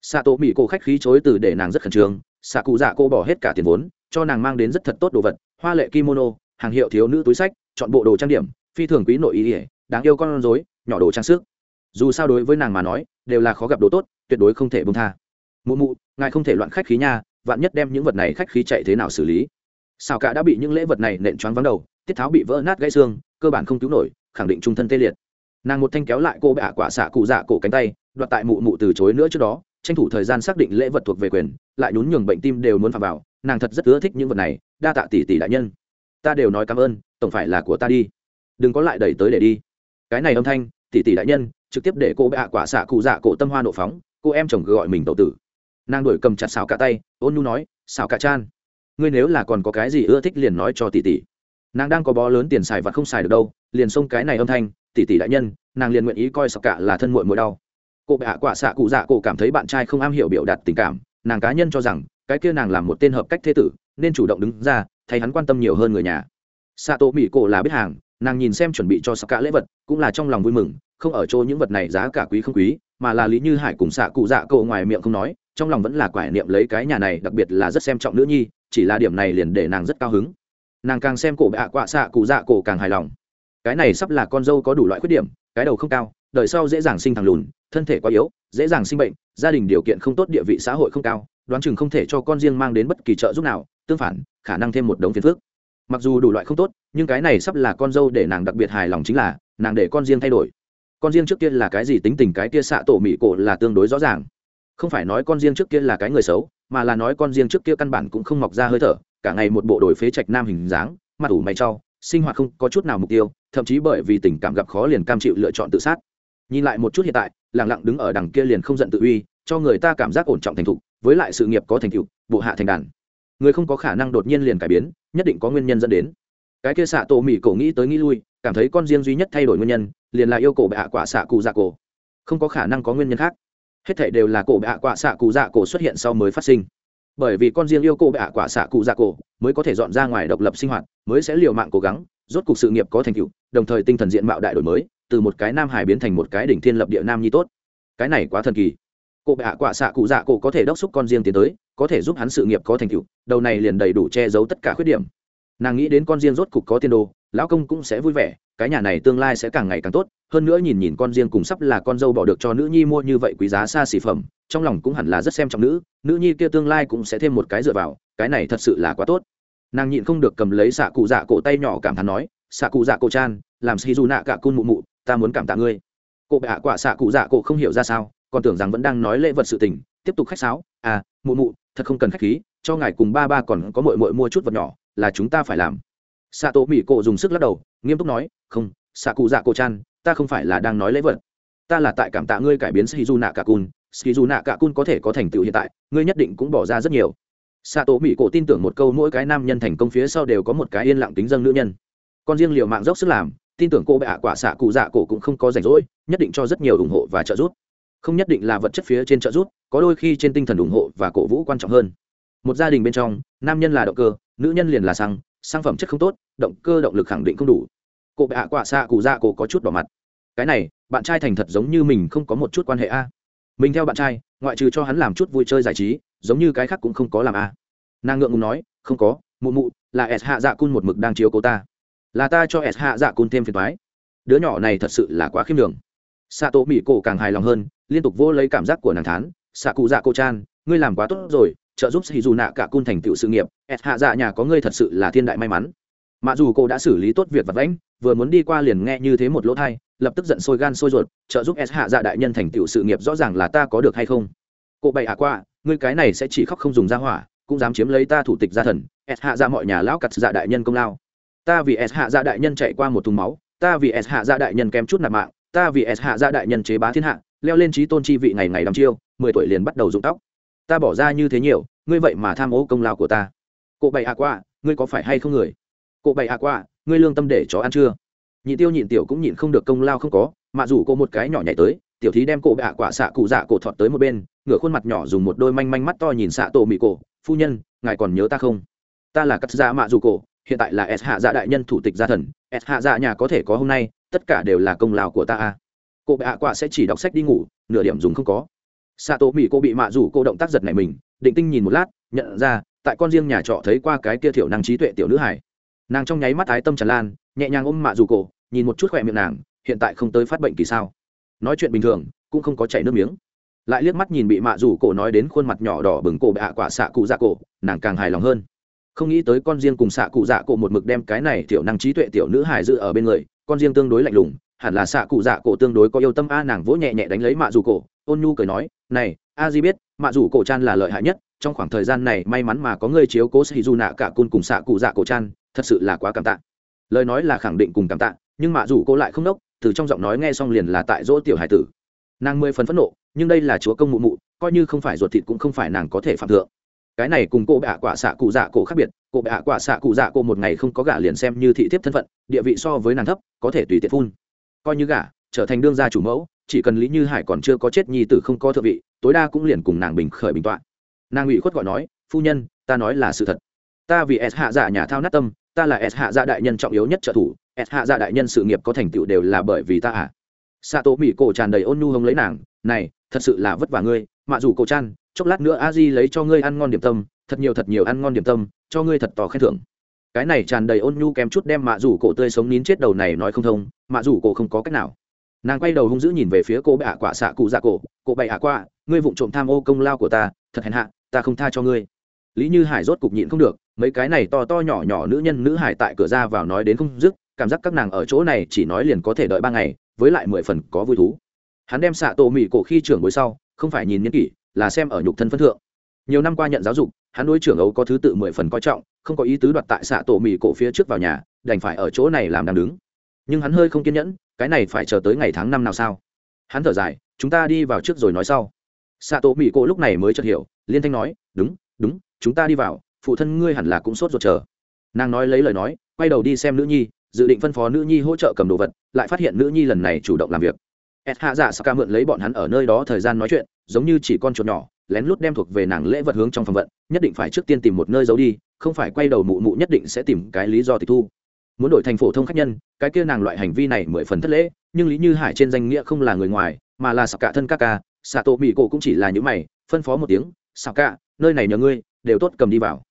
xạ tổ mỹ cô khách khí chối từ để nàng rất khẩn trương xạ cụ dạ cô bỏ hết cả tiền vốn, cho nàng mang đến rất thật tốt đồ vật, hoa lệ kimono, hàng hiệu thiếu nữ túi sách, chọn bộ đồ trang điểm, phi thường quý nội ý ỉa, đáng yêu con rối, nhỏ đồ trang sức. Dù sao đối với nàng mà nói, đều là khó gặp đồ tốt, tuyệt đối không thể bông tha. Mụ mụ, ngài không thể loạn khách khí nha, vạn nhất đem những vật này khách khí chạy thế nào xử lý. Sao cả đã bị những lễ vật này nện choáng vắng đầu, tiết tháo bị vỡ nát gãy xương, cơ bản không cứu nổi, khẳng định trung thân tê liệt. Nàng một thanh kéo lại cô bạ quả xạ cụ dạ cổ cánh tay, đoạt tại mụ mụ từ chối nữa trước đó tranh thủ thời gian xác định lễ vật thuộc về quyền, lại nhún nhường bệnh tim đều muốn phạm vào, nàng thật rất ưa thích những vật này, đa tạ tỷ tỷ đại nhân. Ta đều nói cảm ơn, tổng phải là của ta đi. Đừng có lại đẩy tới để đi. Cái này âm thanh, tỷ tỷ đại nhân, trực tiếp để cô bệ hạ quả xạ cụ dạ cổ tâm hoa nộ phóng, cô em chồng gọi mình tậu tử. Nàng đuổi cầm chặt xào cả tay, ôn nhu nói xào cả chan, ngươi nếu là còn có cái gì ưa thích liền nói cho tỷ tỷ. Nàng đang có bó lớn tiền xài và không xài được đâu, liền xông cái này âm thanh, tỷ tỷ đại nhân, nàng liền nguyện ý coi sọc cả là thân muội muội đau cô bệ hạ quả xạ cụ dạ cổ cảm thấy bạn trai không am hiểu biểu đạt tình cảm, nàng cá nhân cho rằng, cái kia nàng làm một tên hợp cách thế tử, nên chủ động đứng ra, thay hắn quan tâm nhiều hơn người nhà. Xạ tổ mỹ cổ là biết hàng, nàng nhìn xem chuẩn bị cho sắc cả lễ vật, cũng là trong lòng vui mừng, không ở chỗ những vật này giá cả quý không quý, mà là lý như hải cùng xạ cụ dạ cậu ngoài miệng không nói, trong lòng vẫn là quải niệm lấy cái nhà này đặc biệt là rất xem trọng nữ nhi, chỉ là điểm này liền để nàng rất cao hứng. Nàng càng xem cổ bệ hạ quạ xạ cụ dạ cổ càng hài lòng. Cái này sắp là con dâu có đủ loại khuyết điểm, cái đầu không cao, đời sau dễ dàng sinh thằng lùn thân thể quá yếu, dễ dàng sinh bệnh, gia đình điều kiện không tốt, địa vị xã hội không cao, đoán chừng không thể cho con riêng mang đến bất kỳ trợ giúp nào, tương phản, khả năng thêm một đống phiền phước mặc dù đủ loại không tốt, nhưng cái này sắp là con dâu để nàng đặc biệt hài lòng chính là, nàng để con riêng thay đổi. Con riêng trước kia là cái gì tính tình cái kia xạ tổ mỹ cổ là tương đối rõ ràng. Không phải nói con riêng trước kia là cái người xấu, mà là nói con riêng trước kia căn bản cũng không mọc ra hơi thở, cả ngày một bộ đổi phế trạch nam hình dáng, mặt ủ mày trau, sinh hoạt không có chút nào mục tiêu, thậm chí bởi vì tình cảm gặp khó liền cam chịu lựa chọn tự sát. Nhìn lại một chút hiện tại lẳng lặng đứng ở đằng kia liền không giận tự uy, cho người ta cảm giác ổn trọng thành thục, với lại sự nghiệp có thành tựu, bộ hạ thành đàn. Người không có khả năng đột nhiên liền cải biến, nhất định có nguyên nhân dẫn đến. Cái kia xạ tổ mỹ cổ nghĩ tới nghĩ lui, cảm thấy con riêng duy nhất thay đổi nguyên nhân, liền là yêu cổ bệ hạ quả xạ cụ dạ cổ. Không có khả năng có nguyên nhân khác. Hết thảy đều là cổ bệ hạ quả xạ cụ dạ cổ xuất hiện sau mới phát sinh. Bởi vì con riêng yêu cổ bệ hạ quả xạ cụ dạ cổ mới có thể dọn ra ngoài độc lập sinh hoạt, mới sẽ liều mạng cố gắng, rốt cuộc sự nghiệp có thành tựu, đồng thời tinh thần diện mạo đại đổi mới từ một cái nam hải biến thành một cái đỉnh thiên lập địa nam nhi tốt. Cái này quá thần kỳ. Cụ bệ hạ quả xạ cụ dạ cổ có thể đốc xúc con riêng tiến tới, có thể giúp hắn sự nghiệp có thành tựu, đầu này liền đầy đủ che giấu tất cả khuyết điểm. Nàng nghĩ đến con riêng rốt cục có tiên đồ, lão công cũng sẽ vui vẻ, cái nhà này tương lai sẽ càng ngày càng tốt, hơn nữa nhìn nhìn con riêng cùng sắp là con dâu bỏ được cho nữ nhi mua như vậy quý giá xa xỉ phẩm, trong lòng cũng hẳn là rất xem trọng nữ nữ nhi kia tương lai cũng sẽ thêm một cái dựa vào, cái này thật sự là quá tốt. Nàng nhịn không được cầm lấy xạ cụ dạ cổ tay nhỏ cảm thán nói, xạ cụ dạ cổ chan, làm xì dù nạ cả cun mụ mụ ta muốn cảm tạ ngươi. Cô bệ hạ quả xạ cụ dạ cụ không hiểu ra sao, còn tưởng rằng vẫn đang nói lễ vật sự tình, tiếp tục khách sáo. À mụ mụ, thật không cần khách khí, cho ngài cùng ba ba còn có mội mội mua chút vật nhỏ, là chúng ta phải làm. Xạ tổ mỹ cổ dùng sức lắc đầu, nghiêm túc nói, không, xạ cụ dạ cổ chan, ta không phải là đang nói lễ vật. Ta là tại cảm tạ ngươi cải biến shizu nạ cả cun shizu nạ cả cun có thể có thành tựu hiện tại, ngươi nhất định cũng bỏ ra rất nhiều. Xạ tổ mỹ cổ tin tưởng một câu mỗi cái nam nhân thành công phía sau đều có một cái yên lặng tính dân nữ nhân. Con riêng liều mạng dốc sức làm tin tưởng cô bệ hạ quả xạ cụ dạ cổ cũng không có rảnh rỗi, nhất định cho rất nhiều ủng hộ và trợ giúp. Không nhất định là vật chất phía trên trợ giúp, có đôi khi trên tinh thần ủng hộ và cổ vũ quan trọng hơn. Một gia đình bên trong, nam nhân là động cơ, nữ nhân liền là xăng xăng phẩm chất không tốt, động cơ động lực khẳng định không đủ. Cô bệ hạ quả xạ cụ dạ cổ có chút đỏ mặt. Cái này, bạn trai thành thật giống như mình không có một chút quan hệ a. Mình theo bạn trai, ngoại trừ cho hắn làm chút vui chơi giải trí, giống như cái khác cũng không có làm a. Nàng ngượng ngùng nói, không có, mụ mụ, là s hạ dạ cun một mực đang chiếu cố ta là ta cho s hạ dạ cun thêm phiền thoái đứa nhỏ này thật sự là quá khiêm đường xạ tổ mỹ cổ càng hài lòng hơn, liên tục vô lấy cảm giác của nàng thán xạ cụ dạ cô chan, ngươi làm quá tốt rồi, trợ giúp sĩ dù nạ cả cun thành tựu sự nghiệp, s hạ dạ nhà có ngươi thật sự là thiên đại may mắn. Mà dù cô đã xử lý tốt việc vật lãnh vừa muốn đi qua liền nghe như thế một lỗ thai lập tức giận sôi gan sôi ruột, trợ giúp s hạ dạ đại nhân thành tựu sự nghiệp rõ ràng là ta có được hay không? Cô bậy hạ qua, ngươi cái này sẽ chỉ khóc không dùng ra hỏa, cũng dám chiếm lấy ta thủ tịch gia thần, s hạ dạ mọi nhà lão cặt dạ đại nhân công lao ta vì s hạ dạ đại nhân chạy qua một thùng máu, ta vì s hạ dạ đại nhân kém chút nạp mạng, ta vì s hạ dạ đại nhân chế bá thiên hạ, leo lên trí tôn chi vị ngày ngày đăm chiêu, mười tuổi liền bắt đầu rụng tóc. Ta bỏ ra như thế nhiều, ngươi vậy mà tham ô công lao của ta. Cộ bậy hạ qua, ngươi có phải hay không người? Cộ bậy hạ qua, ngươi lương tâm để chó ăn chưa? Nhị tiêu nhịn tiểu cũng nhịn không được công lao không có, mà dù cô một cái nhỏ nhảy tới, tiểu thí đem cổ bạ quả xạ cụ dạ cổ thọt tới một bên, ngửa khuôn mặt nhỏ dùng một đôi manh manh mắt to nhìn xạ tổ mị cổ, phu nhân, ngài còn nhớ ta không? Ta là cắt dạ mạ dù cổ hiện tại là s hạ dạ đại nhân thủ tịch gia thần, s hạ dạ nhà có thể có hôm nay, tất cả đều là công lao của ta a cô hạ quả sẽ chỉ đọc sách đi ngủ, nửa điểm dùng không có. Xạ tổ mỹ cô bị mạ rủ cô động tác giật này mình, định tinh nhìn một lát, nhận ra, tại con riêng nhà trọ thấy qua cái kia thiểu năng trí tuệ tiểu nữ hải nàng trong nháy mắt ái tâm tràn lan, nhẹ nhàng ôm mạ rủ cổ nhìn một chút khỏe miệng nàng, hiện tại không tới phát bệnh kỳ sao. Nói chuyện bình thường, cũng không có chảy nước miếng. Lại liếc mắt nhìn bị mạ rủ cổ nói đến khuôn mặt nhỏ đỏ bừng cổ hạ quả xạ cụ dạ cổ, nàng càng hài lòng hơn không nghĩ tới con riêng cùng xạ cụ dạ cổ một mực đem cái này tiểu năng trí tuệ tiểu nữ hải dự ở bên người, con riêng tương đối lạnh lùng, hẳn là xạ cụ dạ cổ tương đối có yêu tâm a, nàng vỗ nhẹ nhẹ đánh lấy mạ rủ cổ, ôn nhu cười nói, này, a di biết, mạ rủ cổ chan là lợi hại nhất, trong khoảng thời gian này may mắn mà có người chiếu cố sĩ dù nạ cả cun cùng xạ cụ dạ cổ chan, thật sự là quá cảm tạ. Lời nói là khẳng định cùng cảm tạ, nhưng mạ rủ cô lại không đốc từ trong giọng nói nghe xong liền là tại dỗ tiểu hải tử. Nàng mười phần phẫn nộ, nhưng đây là chúa công mụ mụ, coi như không phải ruột thịt cũng không phải nàng có thể phạm thượng cái này cùng cô bạ quả xạ cụ dạ cổ khác biệt, cô bạ quả xạ cụ dạ cổ một ngày không có gả liền xem như thị thiếp thân phận, địa vị so với nàng thấp, có thể tùy tiện phun. Coi như gả, trở thành đương gia chủ mẫu, chỉ cần lý như hải còn chưa có chết nhi tử không có thượng vị, tối đa cũng liền cùng nàng bình khởi bình tọa. Nàng ủy khuất gọi nói, phu nhân, ta nói là sự thật. Ta vì s hạ dạ nhà thao nát tâm, ta là s hạ dạ đại nhân trọng yếu nhất trợ thủ, s hạ dạ đại nhân sự nghiệp có thành tựu đều là bởi vì ta à. Xạ tổ mỹ cổ tràn đầy ôn nhu hông lấy nàng, này, thật sự là vất vả ngươi mạ dù cổ chan chốc lát nữa a di lấy cho ngươi ăn ngon điểm tâm, thật nhiều thật nhiều ăn ngon điểm tâm, cho ngươi thật to khen thưởng. Cái này tràn đầy ôn nhu kém chút đem mạ rủ cổ tươi sống nín chết đầu này nói không thông, mạ rủ cổ không có cách nào. Nàng quay đầu hung dữ nhìn về phía cô bệ ạ quả xạ cụ dạ cổ cổ bệ ạ quả ngươi vụng trộm tham ô công lao của ta, thật hèn hạ, ta không tha cho ngươi. Lý như hải rốt cục nhịn không được, mấy cái này to to nhỏ nhỏ nữ nhân nữ hải tại cửa ra vào nói đến không dứt, cảm giác các nàng ở chỗ này chỉ nói liền có thể đợi ba ngày, với lại mười phần có vui thú. Hắn đem xạ tổ mỹ cổ khi trưởng bối sau, không phải nhìn nhân kỷ là xem ở nhục thân phân thượng. Nhiều năm qua nhận giáo dục, hắn đối trưởng ấu có thứ tự mười phần coi trọng, không có ý tứ đoạt tại xạ tổ mì cổ phía trước vào nhà, đành phải ở chỗ này làm đang đứng. Nhưng hắn hơi không kiên nhẫn, cái này phải chờ tới ngày tháng năm nào sao? Hắn thở dài, chúng ta đi vào trước rồi nói sau. Xạ tổ mì cổ lúc này mới chợt hiểu, liên thanh nói, đúng đúng, chúng ta đi vào, phụ thân ngươi hẳn là cũng sốt ruột chờ. Nàng nói lấy lời nói, quay đầu đi xem nữ nhi, dự định phân phó nữ nhi hỗ trợ cầm đồ vật, lại phát hiện nữ nhi lần này chủ động làm việc. Et hạ dạ saka mượn lấy bọn hắn ở nơi đó thời gian nói chuyện, giống như chỉ con chuột nhỏ, lén lút đem thuộc về nàng lễ vật hướng trong phòng vận, nhất định phải trước tiên tìm một nơi giấu đi, không phải quay đầu mụ mụ nhất định sẽ tìm cái lý do tịch thu. Muốn đổi thành phổ thông khách nhân, cái kia nàng loại hành vi này mười phần thất lễ, nhưng lý như hải trên danh nghĩa không là người ngoài, mà là sạc cả thân ca ca xạ tổ mỹ cổ cũng chỉ là những mày, phân phó một tiếng sạc cả nơi này nhờ ngươi, đều tốt cầm đi vào.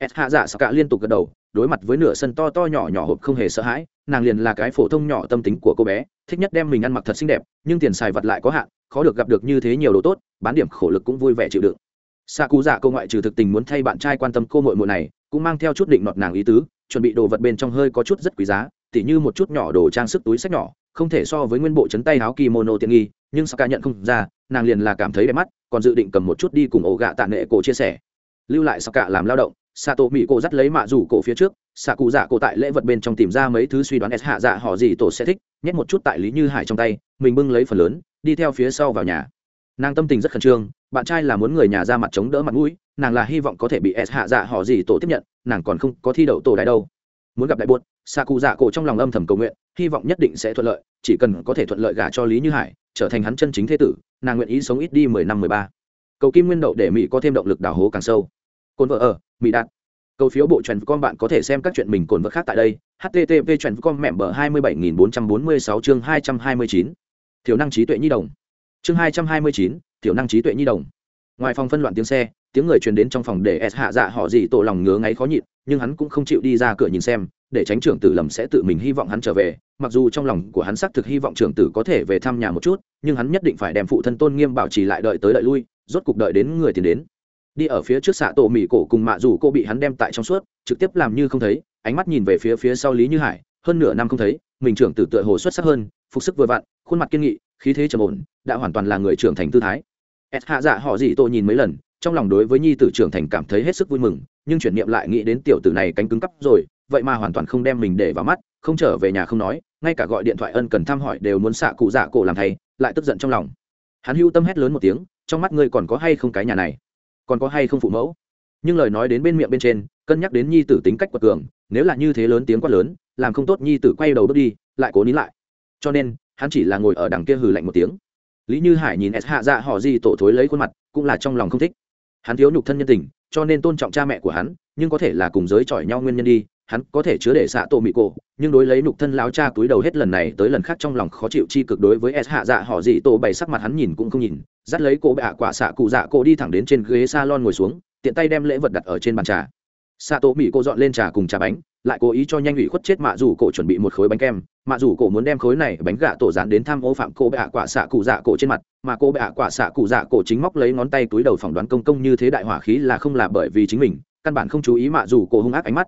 S hạ dạ sạc cả liên tục gật đầu, đối mặt với nửa sân to to nhỏ nhỏ hộp không hề sợ hãi nàng liền là cái phổ thông nhỏ tâm tính của cô bé, thích nhất đem mình ăn mặc thật xinh đẹp, nhưng tiền xài vật lại có hạn, khó được gặp được như thế nhiều đồ tốt, bán điểm khổ lực cũng vui vẻ chịu đựng. Xa cú dạ cô ngoại trừ thực tình muốn thay bạn trai quan tâm cô mội mội này, cũng mang theo chút định nọt nàng ý tứ, chuẩn bị đồ vật bên trong hơi có chút rất quý giá, tỉ như một chút nhỏ đồ trang sức túi sách nhỏ, không thể so với nguyên bộ chấn tay áo kimono tiện nghi, nhưng sao ca nhận không ra, nàng liền là cảm thấy đẹp mắt, còn dự định cầm một chút đi cùng ổ gạ tạ nệ cổ chia sẻ. Lưu lại sao cả làm lao động xạ tổ mỹ cổ dắt lấy mạ rủ cổ phía trước, xạ cụ dạ cổ tại lễ vật bên trong tìm ra mấy thứ suy đoán s hạ dạ họ gì tổ sẽ thích, nhét một chút tại lý như hải trong tay, mình bưng lấy phần lớn, đi theo phía sau vào nhà. Nàng tâm tình rất khẩn trương, bạn trai là muốn người nhà ra mặt chống đỡ mặt mũi, nàng là hy vọng có thể bị s hạ dạ họ gì tổ tiếp nhận, nàng còn không có thi đậu tổ đại đâu. Muốn gặp đại buốt xạ cụ dạ cổ trong lòng âm thầm cầu nguyện, hy vọng nhất định sẽ thuận lợi, chỉ cần có thể thuận lợi gả cho lý như hải, trở thành hắn chân chính thế tử, nàng nguyện ý sống ít đi mười năm mười ba. Cầu kim nguyên đậu để mỹ có thêm động lực đào hố càng sâu cồn vợ ở mỹ đạt. Cầu phiếu bộ trend con bạn có thể xem các chuyện mình cồn vợ khác tại đây. Http trend com mẹm bờ hai mươi bảy nghìn bốn trăm bốn mươi sáu chương hai trăm hai mươi chín. Thiểu năng trí tuệ nhi đồng. Chương hai trăm hai mươi chín, thiểu năng trí tuệ nhi đồng. Ngoài phòng phân loạn tiếng xe, tiếng người truyền đến trong phòng để s hạ dạ họ gì tổ lòng ngứa ngáy khó nhịn, nhưng hắn cũng không chịu đi ra cửa nhìn xem, để tránh trưởng tử lầm sẽ tự mình hy vọng hắn trở về. Mặc dù trong lòng của hắn xác thực hy vọng trưởng tử có thể về thăm nhà một chút, nhưng hắn nhất định phải đem phụ thân tôn nghiêm bảo trì lại đợi tới đợi lui, rốt cục đợi đến người tiền đến đi ở phía trước xạ tổ mỹ cổ cùng mạ dù cô bị hắn đem tại trong suốt, trực tiếp làm như không thấy, ánh mắt nhìn về phía phía sau lý như hải, hơn nửa năm không thấy, mình trưởng tử tựa hồ xuất sắc hơn, phục sức vừa vặn, khuôn mặt kiên nghị, khí thế trầm ổn, đã hoàn toàn là người trưởng thành tư thái. S hạ dạ họ gì tôi nhìn mấy lần, trong lòng đối với nhi tử trưởng thành cảm thấy hết sức vui mừng, nhưng chuyển niệm lại nghĩ đến tiểu tử này cánh cứng cắp rồi, vậy mà hoàn toàn không đem mình để vào mắt, không trở về nhà không nói, ngay cả gọi điện thoại ân cần thăm hỏi đều muốn xạ cụ dạ cổ làm thầy lại tức giận trong lòng. Hắn hưu tâm hét lớn một tiếng, trong mắt ngươi còn có hay không cái nhà này? Còn có hay không phụ mẫu? Nhưng lời nói đến bên miệng bên trên, cân nhắc đến nhi tử tính cách quật cường, nếu là như thế lớn tiếng quát lớn, làm không tốt nhi tử quay đầu bước đi, lại cố nín lại. Cho nên, hắn chỉ là ngồi ở đằng kia hừ lạnh một tiếng. Lý như hải nhìn s hạ dạ họ gì tổ thối lấy khuôn mặt, cũng là trong lòng không thích. Hắn thiếu nhục thân nhân tình, cho nên tôn trọng cha mẹ của hắn, nhưng có thể là cùng giới chọi nhau nguyên nhân đi hắn có thể chứa để xạ tổ mị cổ, nhưng đối lấy nhục thân láo cha túi đầu hết lần này tới lần khác trong lòng khó chịu chi cực đối với s hạ dạ họ gì tổ bày sắc mặt hắn nhìn cũng không nhìn, dắt lấy cô bạ quả xạ cụ dạ cô đi thẳng đến trên ghế s a lon ngồi xuống, tiện tay đem lễ vật đặt ở trên bàn trà. Xạ tổ mị cô dọn lên trà cùng trà bánh, lại cố ý cho nhanh ủy khuất chết mạ rủ cổ chuẩn bị một khối bánh kem. Mạ rủ cổ muốn đem khối này bánh gà tổ dán đến tham ô phạm cô bạ quả xạ cụ dạ cổ trên mặt, mà cô bạ quả xạ cụ dạ cổ chính móc lấy ngón tay túi đầu phỏng đoán công công như thế đại hỏa khí là không là bởi vì chính mình, căn bản không chú ý mạ rủ cổ hung ác ánh mắt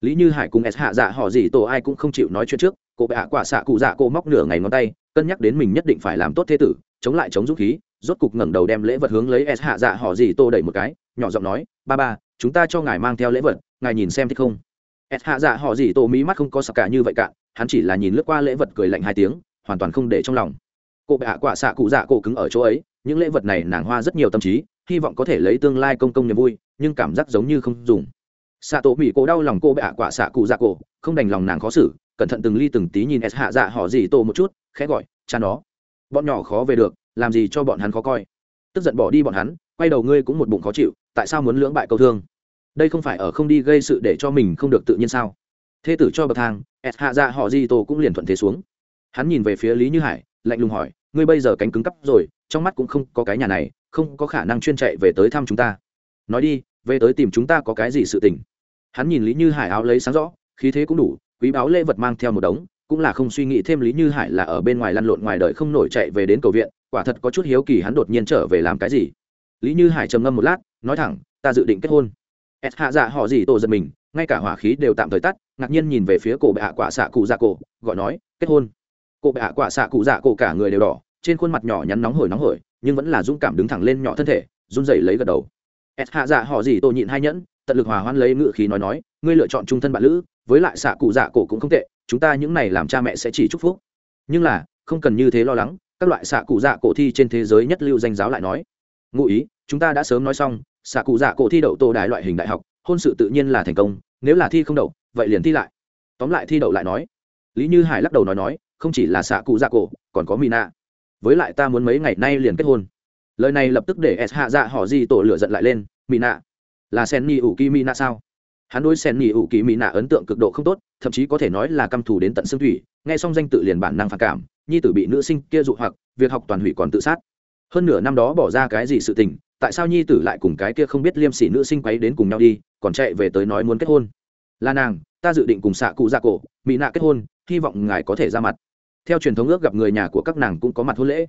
lý như hải cùng s hạ dạ họ gì tổ ai cũng không chịu nói chuyện trước, cô bạ quả xạ cụ dạ cô móc nửa ngày ngón tay, cân nhắc đến mình nhất định phải làm tốt thế tử, chống lại chống dũng khí, rốt cục ngẩng đầu đem lễ vật hướng lấy s hạ dạ họ gì tô đẩy một cái, nhỏ giọng nói, ba ba, chúng ta cho ngài mang theo lễ vật, ngài nhìn xem thích không? S hạ dạ họ gì tô mí mắt không có sặc cả như vậy cả, hắn chỉ là nhìn lướt qua lễ vật cười lạnh hai tiếng, hoàn toàn không để trong lòng. Cô bạ quả xạ cụ dạ cô cứng ở chỗ ấy, những lễ vật này nàng hoa rất nhiều tâm trí, hy vọng có thể lấy tương lai công công niềm vui, nhưng cảm giác giống như không dùng xạ tổ mỹ cổ đau lòng cô bạ quả xạ cụ dạ cổ, không đành lòng nàng khó xử, cẩn thận từng ly từng tí nhìn s hạ dạ họ gì tô một chút, khẽ gọi, cha nó, bọn nhỏ khó về được, làm gì cho bọn hắn khó coi. Tức giận bỏ đi bọn hắn, quay đầu ngươi cũng một bụng khó chịu, tại sao muốn lưỡng bại câu thương? Đây không phải ở không đi gây sự để cho mình không được tự nhiên sao? Thế tử cho bậc thang, s hạ dạ họ di tô cũng liền thuận thế xuống. Hắn nhìn về phía lý như hải, lạnh lùng hỏi, ngươi bây giờ cánh cứng cắp rồi, trong mắt cũng không có cái nhà này, không có khả năng chuyên chạy về tới thăm chúng ta. Nói đi về tới tìm chúng ta có cái gì sự tình. Hắn nhìn lý như hải áo lấy sáng rõ, khí thế cũng đủ, quý báo lễ vật mang theo một đống, cũng là không suy nghĩ thêm lý như hải là ở bên ngoài lăn lộn ngoài đời không nổi chạy về đến cầu viện, quả thật có chút hiếu kỳ hắn đột nhiên trở về làm cái gì. Lý như hải trầm ngâm một lát, nói thẳng, ta dự định kết hôn. Ed hạ dạ họ gì tổ giật mình, ngay cả hỏa khí đều tạm thời tắt, ngạc nhiên nhìn về phía cổ bệ hạ quả xạ cụ dạ cổ, gọi nói, kết hôn. Cổ bệ hạ quả xạ cụ dạ cổ cả người đều đỏ, trên khuôn mặt nhỏ nhắn nóng hổi nóng hổi, nhưng vẫn là dũng cảm đứng thẳng lên nhỏ thân thể, run rẩy lấy gật đầu s hạ dạ họ gì tôi nhịn hai nhẫn, tận lực hòa hoan lấy ngự khí nói nói, ngươi lựa chọn trung thân bạn lữ, với lại xạ cụ dạ cổ cũng không tệ, chúng ta những này làm cha mẹ sẽ chỉ chúc phúc. Nhưng là, không cần như thế lo lắng, các loại xạ cụ dạ cổ thi trên thế giới nhất lưu danh giáo lại nói, ngụ ý, chúng ta đã sớm nói xong, xạ cụ dạ cổ thi đậu tô đái loại hình đại học, hôn sự tự nhiên là thành công, nếu là thi không đậu, vậy liền thi lại. Tóm lại thi đậu lại nói, lý như hải lắc đầu nói nói, không chỉ là xạ cụ dạ cổ, còn có mina. Với lại ta muốn mấy ngày nay liền kết hôn lời này lập tức để s hạ dạ họ di tổ lửa giận lại lên mina là sen ni ủ kỳ mỹ nạ sao? Hắn đối sen ni ủ kỳ mỹ nạ ấn tượng cực độ không tốt, thậm chí có thể nói là căm thù đến tận xương thủy, nghe xong danh tự liền bản năng phản cảm, nhi tử bị nữ sinh kia dụ hoặc, việc học toàn hủy còn tự sát. Hơn nửa năm đó bỏ ra cái gì sự tình, tại sao nhi tử lại cùng cái kia không biết liêm sỉ nữ sinh quấy đến cùng nhau đi, còn chạy về tới nói muốn kết hôn? Là nàng, ta dự định cùng xạ cụ ra cổ mỹ nạ kết hôn, hy vọng ngài có thể ra mặt. Theo truyền thống ước gặp người nhà của các nàng cũng có mặt hôn lễ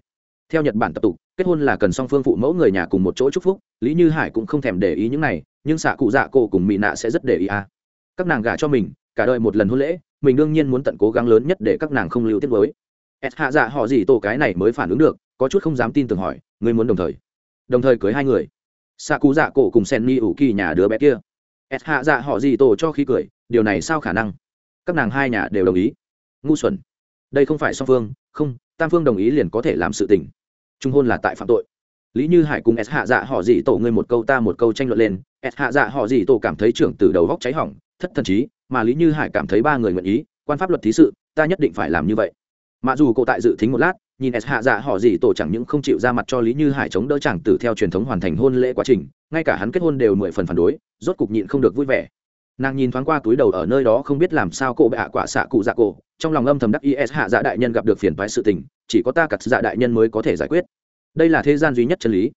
theo nhật bản tập tục, kết hôn là cần song phương phụ mẫu người nhà cùng một chỗ chúc phúc, lý như hải cũng không thèm để ý những này, nhưng xạ cụ dạ cổ cùng mỹ nạ sẽ rất để ý à. các nàng gả cho mình, cả đời một lần hôn lễ, mình đương nhiên muốn tận cố gắng lớn nhất để các nàng không lưu tiết với s hạ dạ họ gì tổ cái này mới phản ứng được, có chút không dám tin tưởng hỏi người muốn đồng thời? Đồng thời cưới hai người. Xạ cụ dạ cổ cùng sen ni ủ kỳ nhà đứa bé kia. S hạ dạ họ gì tổ cho khí cười, điều này sao khả năng? Các nàng hai nhà đều đồng ý. Ngu xuẩn. Đây không phải song phương, không, tam phương đồng ý liền có thể làm sự tình trung hôn là tại phạm tội. Lý như hải cùng s hạ dạ họ dị tổ ngươi một câu ta một câu tranh luận lên, s hạ dạ họ dị tổ cảm thấy trưởng từ đầu góc cháy hỏng, thất thần trí, mà lý như hải cảm thấy ba người nguyện ý, quan pháp luật thí sự, ta nhất định phải làm như vậy. Mặc dù cô tại dự tính một lát, nhìn s hạ dạ họ dị tổ chẳng những không chịu ra mặt cho lý như hải chống đỡ chẳng tử theo truyền thống hoàn thành hôn lễ quá trình, ngay cả hắn kết hôn đều mười phần phản đối, rốt cục nhịn không được vui vẻ nàng nhìn thoáng qua túi đầu ở nơi đó không biết làm sao cô bệ hạ quả xạ cụ dạ cổ, trong lòng âm thầm đắc is hạ dạ đại nhân gặp được phiền phái sự tình, chỉ có ta cặt dạ đại nhân mới có thể giải quyết. Đây là thế gian duy nhất chân lý.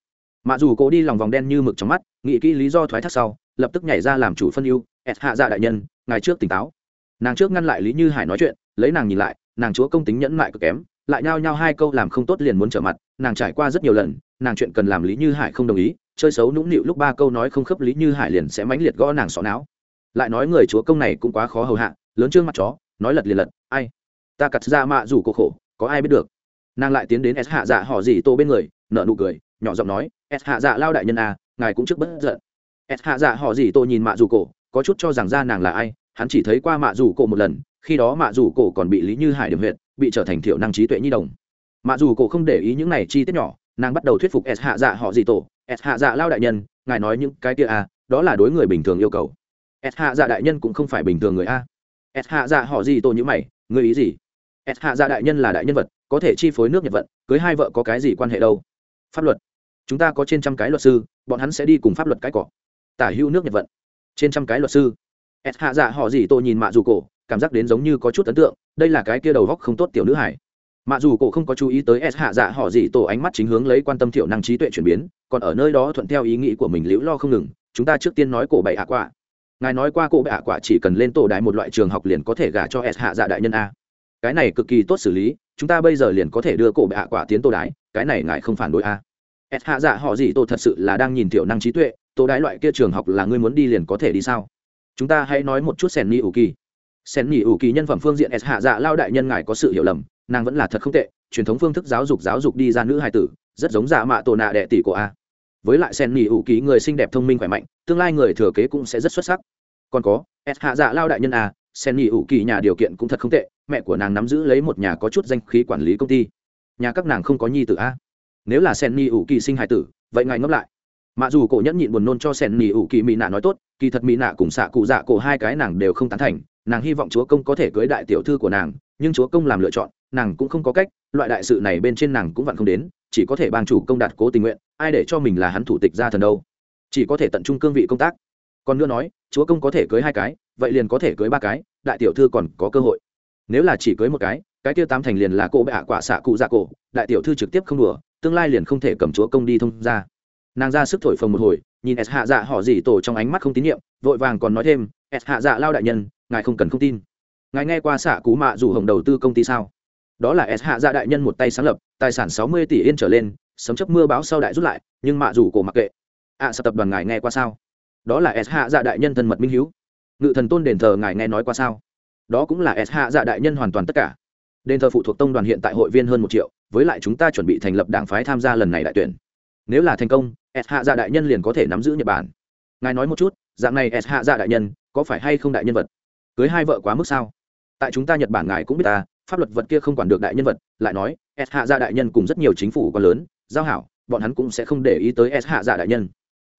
Mặc dù cô đi lòng vòng đen như mực trong mắt, nghĩ kỹ lý do thoái thác sau, lập tức nhảy ra làm chủ phân ưu, s hạ dạ đại nhân ngày trước tỉnh táo. Nàng trước ngăn lại lý như hải nói chuyện, lấy nàng nhìn lại, nàng chúa công tính nhẫn lại cực kém, lại nhao nhao hai câu làm không tốt liền muốn trở mặt, nàng trải qua rất nhiều lần, nàng chuyện cần làm lý như hải không đồng ý, chơi xấu nũng nịu lúc ba câu nói không khớp lý như hải liền sẽ mãnh liệt gõ nàng sọ não lại nói người chúa công này cũng quá khó hầu hạ, lớn trương mặt chó, nói lật liền lật, ai? Ta cặt ra mạ rủ cô khổ, có ai biết được? Nàng lại tiến đến s hạ dạ họ gì tô bên người, nở nụ cười, nhỏ giọng nói, s hạ dạ lao đại nhân à ngài cũng trước bất giận. S hạ dạ họ gì tô nhìn mạ rủ cổ, có chút cho rằng ra nàng là ai, hắn chỉ thấy qua mạ rủ cổ một lần, khi đó mạ rủ cổ còn bị lý như hải điểm huyện bị trở thành thiểu năng trí tuệ nhi đồng. Mạ dù cổ không để ý những này chi tiết nhỏ, nàng bắt đầu thuyết phục s hạ dạ họ gì tổ s hạ dạ lao đại nhân, ngài nói những cái kia à đó là đối người bình thường yêu cầu s hạ dạ đại nhân cũng không phải bình thường người a. S hạ dạ họ gì tổ như mày, người ý gì? S hạ dạ đại nhân là đại nhân vật, có thể chi phối nước nhật vận, cưới hai vợ có cái gì quan hệ đâu? Pháp luật. Chúng ta có trên trăm cái luật sư, bọn hắn sẽ đi cùng pháp luật cái cỏ. Tả hữu nước nhật vận. Trên trăm cái luật sư. S hạ dạ họ gì tôi nhìn mạ dù cổ, cảm giác đến giống như có chút ấn tượng, đây là cái kia đầu góc không tốt tiểu nữ hải mạ dù cổ không có chú ý tới s hạ dạ họ gì tổ ánh mắt chính hướng lấy quan tâm thiểu năng trí tuệ chuyển biến, còn ở nơi đó thuận theo ý nghĩ của mình liễu lo không ngừng, chúng ta trước tiên nói cổ bậy hạ quả ngài nói qua cô bệ hạ quả chỉ cần lên tổ đại một loại trường học liền có thể gả cho s hạ dạ đại nhân a. Cái này cực kỳ tốt xử lý, chúng ta bây giờ liền có thể đưa cổ bệ hạ quả tiến tổ đái cái này ngài không phản đối a. S hạ dạ họ gì tổ thật sự là đang nhìn thiểu năng trí tuệ, tổ đái loại kia trường học là ngươi muốn đi liền có thể đi sao? Chúng ta hãy nói một chút sen ni ủ kỳ sen ni ủ kỳ nhân phẩm phương diện s hạ dạ lao đại nhân ngài có sự hiểu lầm, nàng vẫn là thật không tệ, truyền thống phương thức giáo dục giáo dục đi ra nữ hài tử, rất giống dạ mạ tổ nạ đệ tỷ của a. Với lại sen ni ủ kỳ người xinh đẹp thông minh khỏe mạnh tương lai người thừa kế cũng sẽ rất xuất sắc. Còn có s hạ dạ lao đại nhân à, sen ni ủ kỳ nhà điều kiện cũng thật không tệ mẹ của nàng nắm giữ lấy một nhà có chút danh khí quản lý công ty. Nhà các nàng không có nhi tử a nếu là sen ni ủ kỳ sinh hài tử vậy ngài ngẫm lại. Mà dù cổ nhẫn nhịn buồn nôn cho sen ni ủ kỳ mỹ nạ nói tốt kỳ thật mỹ nạ cùng xạ cụ dạ cổ hai cái nàng đều không tán thành nàng hy vọng chúa công có thể cưới đại tiểu thư của nàng nhưng chúa công làm lựa chọn nàng cũng không có cách loại đại sự này bên trên nàng cũng vặn không đến chỉ có thể bang chủ công đạt cố tình nguyện ai để cho mình là hắn thủ tịch ra thần đâu chỉ có thể tận trung cương vị công tác. Còn nữa nói, chúa công có thể cưới hai cái, vậy liền có thể cưới ba cái, đại tiểu thư còn có cơ hội. Nếu là chỉ cưới một cái cái kia tám thành liền là cô bệ hạ quả xạ cụ dạ cổ, đại tiểu thư trực tiếp không đùa, tương lai liền không thể cầm chúa công đi thông ra nàng ra sức thổi phồng một hồi, nhìn s hạ dạ họ gì tổ trong ánh mắt không tín nhiệm, vội vàng còn nói thêm, s hạ dạ lao đại nhân, ngài không cần không tin. Ngài nghe qua xạ cú mạ rủ hồng đầu tư công ty sao? Đó là s hạ dạ đại nhân một tay sáng lập, tài sản sáu mươi tỷ yên trở lên, sấm chấp mưa báo sau đại rút lại, nhưng mạ rủ cổ mặc kệ ạ à, tập đoàn ngài nghe qua sao? Đó là s hạ dạ đại nhân thân mật minh hiếu. Ngự thần tôn đền thờ ngài nghe nói qua sao? Đó cũng là s hạ dạ đại nhân hoàn toàn tất cả. Đền thờ phụ thuộc tông đoàn hiện tại hội viên hơn một triệu với lại chúng ta chuẩn bị thành lập đảng phái tham gia lần này đại tuyển. Nếu là thành công s hạ dạ đại nhân liền có thể nắm giữ nhật bản. Ngài nói một chút dạng này s hạ dạ đại nhân có phải hay không đại nhân vật? Cưới hai vợ quá mức sao? Tại chúng ta nhật bản ngài cũng biết ta pháp luật vật kia không quản được đại nhân vật lại nói s hạ dạ đại nhân cùng rất nhiều chính phủ quá lớn giao hảo bọn hắn cũng sẽ không để ý tới s hạ dạ đại nhân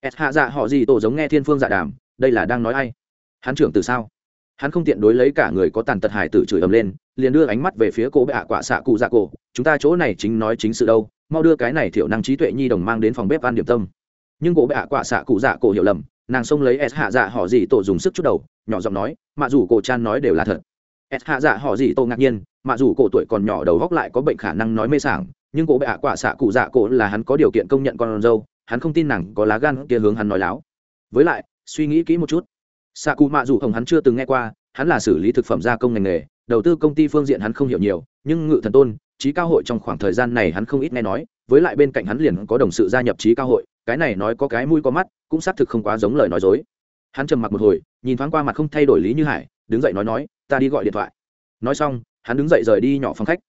s hạ dạ họ gì tổ giống nghe thiên phương dạ đàm, đây là đang nói ai? Hắn trưởng từ sao? Hắn không tiện đối lấy cả người có tàn tật hải tử chửi ầm lên, liền đưa ánh mắt về phía cô bệ hạ quả xạ cụ dạ cổ. Chúng ta chỗ này chính nói chính sự đâu, mau đưa cái này thiểu năng trí tuệ nhi đồng mang đến phòng bếp ăn điểm tâm. Nhưng cô bệ hạ quả xạ cụ dạ cổ hiểu lầm, nàng xông lấy s hạ dạ họ gì tổ dùng sức chút đầu, nhỏ giọng nói, mạ dù cổ chan nói đều là thật. S hạ dạ họ gì tổ ngạc nhiên, mạ dù cổ tuổi còn nhỏ đầu góc lại có bệnh khả năng nói mê sảng, nhưng cô bệ hạ quả xạ cụ dạ cổ là hắn có điều kiện công nhận con dâu hắn không tin nàng có lá gan kia hướng hắn nói láo. Với lại, suy nghĩ kỹ một chút. Xạ cụ mạ dù hồng hắn chưa từng nghe qua, hắn là xử lý thực phẩm gia công ngành nghề, đầu tư công ty phương diện hắn không hiểu nhiều, nhưng ngự thần tôn, trí cao hội trong khoảng thời gian này hắn không ít nghe nói, với lại bên cạnh hắn liền có đồng sự gia nhập trí cao hội, cái này nói có cái mũi có mắt, cũng xác thực không quá giống lời nói dối. Hắn trầm mặc một hồi, nhìn thoáng qua mặt không thay đổi lý như hải, đứng dậy nói nói, ta đi gọi điện thoại. Nói xong, hắn đứng dậy rời đi nhỏ phòng khách.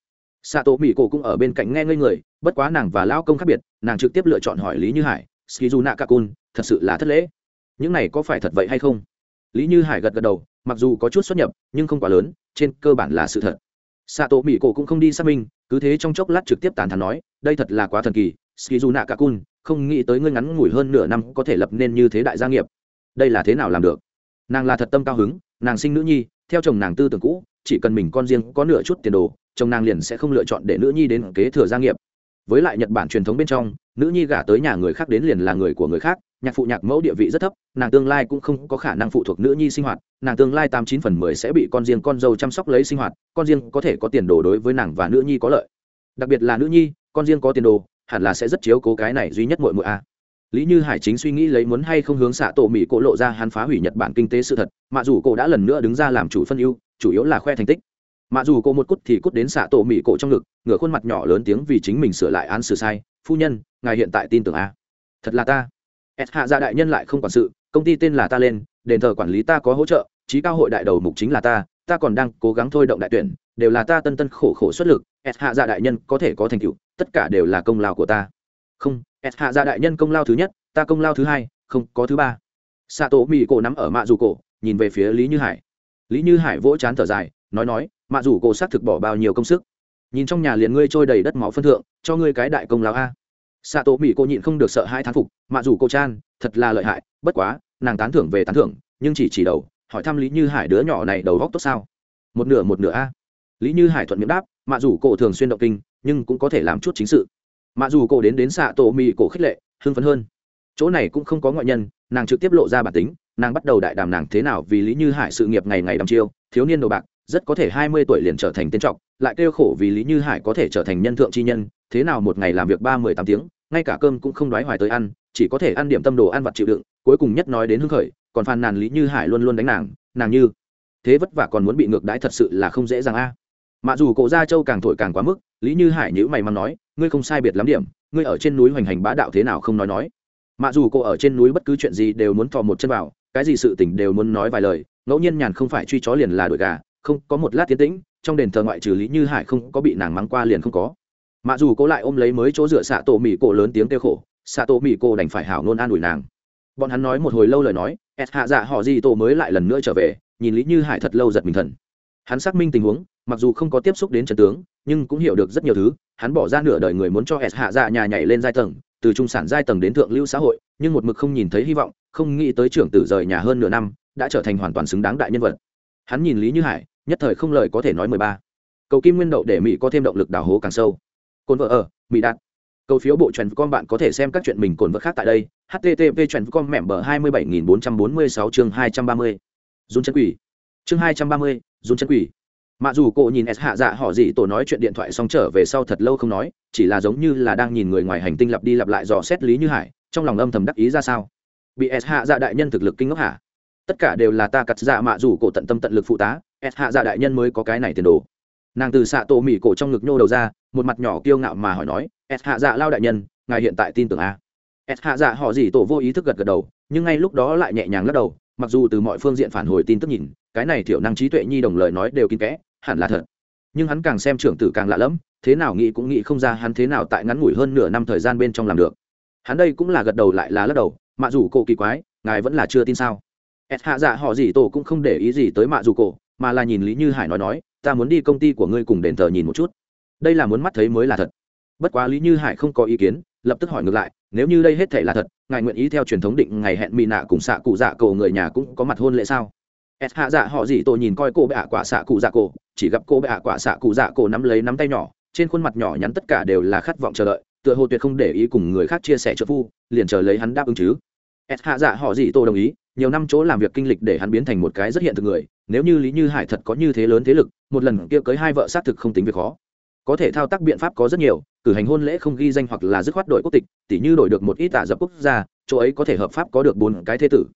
Xạ tổ mỹ cổ cũng ở bên cạnh nghe ngây người bất quá nàng và lao công khác biệt, nàng trực tiếp lựa chọn hỏi lý như hải skizu nakakun thật sự là thất lễ? Những này có phải thật vậy hay không? Lý như hải gật gật đầu, mặc dù có chút xuất nhập, nhưng không quá lớn, trên cơ bản là sự thật. Xạ tổ mỹ cổ cũng không đi xác minh, cứ thế trong chốc lát trực tiếp tàn thắn nói, đây thật là quá thần kỳ skizu nakakun không nghĩ tới ngươi ngắn ngủi hơn nửa năm có thể lập nên như thế đại gia nghiệp. Đây là thế nào làm được? Nàng là thật tâm cao hứng, nàng sinh nữ nhi, theo chồng nàng tư tưởng cũ, chỉ cần mình con riêng có nửa chút tiền đồ, chồng nàng liền sẽ không lựa chọn để nữ nhi đến kế thừa gia nghiệp với lại nhật bản truyền thống bên trong, nữ nhi gả tới nhà người khác đến liền là người của người khác, nhạc phụ nhạc mẫu địa vị rất thấp, nàng tương lai cũng không có khả năng phụ thuộc nữ nhi sinh hoạt, nàng tương lai tám chín phần mười sẽ bị con riêng con dâu chăm sóc lấy sinh hoạt, con riêng có thể có tiền đồ đối với nàng và nữ nhi có lợi. Đặc biệt là nữ nhi, con riêng có tiền đồ, hẳn là sẽ rất chiếu cố cái này duy nhất mội mội a. Lý như hải chính suy nghĩ lấy muốn hay không hướng xạ tổ mỹ cổ lộ ra hắn phá hủy nhật bản kinh tế sự thật, mà dù cổ đã lần nữa đứng ra làm chủ phân ưu, chủ yếu là khoe thành tích mà dù cô một cút thì cút đến xạ tổ mỹ cổ trong ngực, ngửa khuôn mặt nhỏ lớn tiếng vì chính mình sửa lại án xử sai. Phu nhân, ngài hiện tại tin tưởng a? Thật là ta. S hạ gia đại nhân lại không quản sự, công ty tên là ta lên, đền thờ quản lý ta có hỗ trợ trí cao hội đại đầu mục chính là ta ta còn đang cố gắng thôi động đại tuyển, đều là ta tân tân khổ khổ xuất lực s hạ gia đại nhân có thể có thành tựu, tất cả đều là công lao của ta. Không s hạ gia đại nhân công lao thứ nhất, ta công lao thứ hai, không, có thứ ba. Xạ tổ mỹ cổ nắm ở mạ dù cổ, nhìn về phía lý như hải. Lý như hải vỗ chán thở dài, nói nói mạ rủ cổ xác thực bỏ bao nhiêu công sức. Nhìn trong nhà liền ngươi trôi đầy đất máu phân thượng, cho ngươi cái đại công lao a. Xạ tổ mỹ cô nhịn không được sợ hai thán phục, mạ rủ cô chan, thật là lợi hại, bất quá, nàng tán thưởng về tán thưởng, nhưng chỉ chỉ đầu, hỏi thăm lý như hải đứa nhỏ này đầu góc tốt sao? Một nửa một nửa a. Lý như hải thuận miệng đáp, mạ rủ cổ thường xuyên động kinh, nhưng cũng có thể làm chút chính sự. Mạ dù cổ đến đến xạ tổ mỹ cổ khích lệ, hưng phấn hơn. Chỗ này cũng không có ngoại nhân, nàng trực tiếp lộ ra bản tính, nàng bắt đầu đại đàm nàng thế nào vì lý như hải sự nghiệp ngày ngày đăm chiêu, thiếu niên đồ bạc rất có thể hai mươi tuổi liền trở thành tên trọng, lại kêu khổ vì lý như hải có thể trở thành nhân thượng chi nhân, thế nào một ngày làm việc ba mươi tám tiếng, ngay cả cơm cũng không đoái hoài tới ăn, chỉ có thể ăn điểm tâm đồ ăn vặt chịu đựng, cuối cùng nhất nói đến hưng khởi, còn phàn nàn lý như hải luôn luôn đánh nàng nàng như, thế vất vả còn muốn bị ngược đãi thật sự là không dễ dàng a. Mặc dù cổ gia châu càng thổi càng quá mức, lý như hải nhữ mày mắng nói, ngươi không sai biệt lắm điểm, ngươi ở trên núi hoành hành bá đạo thế nào không nói nói. Mặc dù cô ở trên núi bất cứ chuyện gì đều muốn thò một chân vào, cái gì sự tình đều muốn nói vài lời, ngẫu nhiên nhàn không phải truy chó liền là đuổi gà không có một lát tiến tĩnh, trong đền thờ ngoại trừ lý như hải không có bị nàng mắng qua liền không có. Mặc dù cô lại ôm lấy mới chỗ dựa xạ tổ mỹ cổ lớn tiếng kêu khổ xạ tổ mỹ cổ đành phải hảo nôn an ủi nàng. Bọn hắn nói một hồi lâu lời nói ẹt hạ dạ họ gì tổ mới lại lần nữa trở về, nhìn lý như hải thật lâu giật mình thần. Hắn xác minh tình huống, mặc dù không có tiếp xúc đến trần tướng, nhưng cũng hiểu được rất nhiều thứ, hắn bỏ ra nửa đời người muốn cho ẹt hạ dạ nhà nhảy lên giai tầng, từ trung sản giai tầng đến thượng lưu xã hội, nhưng một mực không nhìn thấy hy vọng, không nghĩ tới trưởng tử rời nhà hơn nửa năm, đã trở thành hoàn toàn xứng đáng đại nhân vật. Hắn nhìn lý như hải nhất thời không lời có thể nói mười ba. Cầu kim nguyên đậu để mỹ có thêm động lực đào hố càng sâu. Cồn vợ ở, mỹ đạt. Cầu phiếu bộ truyền com bạn có thể xem các chuyện mình cồn vợ khác tại đây. Http truyền com mẹm bờ hai mươi bảy nghìn bốn trăm bốn mươi sáu chương hai trăm ba mươi. Dùn chân quỷ. Chương hai trăm ba mươi dùn chân quỷ. Mặc dù cô nhìn s hạ dạ họ gì tổ nói chuyện điện thoại xong trở về sau thật lâu không nói, chỉ là giống như là đang nhìn người ngoài hành tinh lặp đi lặp lại dò xét lý như hải, trong lòng âm thầm đắc ý ra sao. Bị s hạ dạ đại nhân thực lực kinh ngốc hả? Tất cả đều là ta cắt dạ mạ dù cổ tận tâm tận lực phụ tá s hạ dạ đại nhân mới có cái này tiền đồ. Nàng từ xạ tổ mỹ cổ trong ngực nhô đầu ra, một mặt nhỏ kiêu ngạo mà hỏi nói, s hạ dạ lao đại nhân, ngài hiện tại tin tưởng a? S hạ dạ họ gì tổ vô ý thức gật gật đầu, nhưng ngay lúc đó lại nhẹ nhàng lắc đầu, mặc dù từ mọi phương diện phản hồi tin tức nhìn, cái này thiểu năng trí tuệ nhi đồng lời nói đều kín kẽ, hẳn là thật. Nhưng hắn càng xem trưởng tử càng lạ lẫm, thế nào nghĩ cũng nghĩ không ra hắn thế nào tại ngắn ngủi hơn nửa năm thời gian bên trong làm được. Hắn đây cũng là gật đầu lại là lắc đầu, mạ dù cổ kỳ quái, ngài vẫn là chưa tin sao? S hạ dạ họ gì tổ cũng không để ý gì tới mạ dù cổ mà là nhìn lý như hải nói nói, ta muốn đi công ty của ngươi cùng đền thờ nhìn một chút. Đây là muốn mắt thấy mới là thật. Bất quá lý như hải không có ý kiến, lập tức hỏi ngược lại, nếu như đây hết thể là thật, ngài nguyện ý theo truyền thống định ngày hẹn mỹ nạ cùng xạ cụ dạ cổ người nhà cũng có mặt hôn lễ sao? S hạ dạ họ gì tôi nhìn coi cô bệ ạ quả xạ cụ dạ cổ, chỉ gặp cô bệ ạ quả xạ cụ dạ cổ nắm lấy nắm tay nhỏ, trên khuôn mặt nhỏ nhắn tất cả đều là khát vọng chờ đợi, tựa hồ tuyệt không để ý cùng người khác chia sẻ trợ phu, liền chờ lấy hắn đáp ứng chứ s hạ dạ họ gì tôi đồng ý, nhiều năm chỗ làm việc kinh lịch để hắn biến thành một cái rất hiện thực người, nếu như lý như hải thật có như thế lớn thế lực, một lần kia cưới hai vợ xác thực không tính việc khó. Có thể thao tác biện pháp có rất nhiều, cử hành hôn lễ không ghi danh hoặc là dứt khoát đổi quốc tịch, tỉ như đổi được một ít tả dập quốc gia, chỗ ấy có thể hợp pháp có được bốn cái thế tử.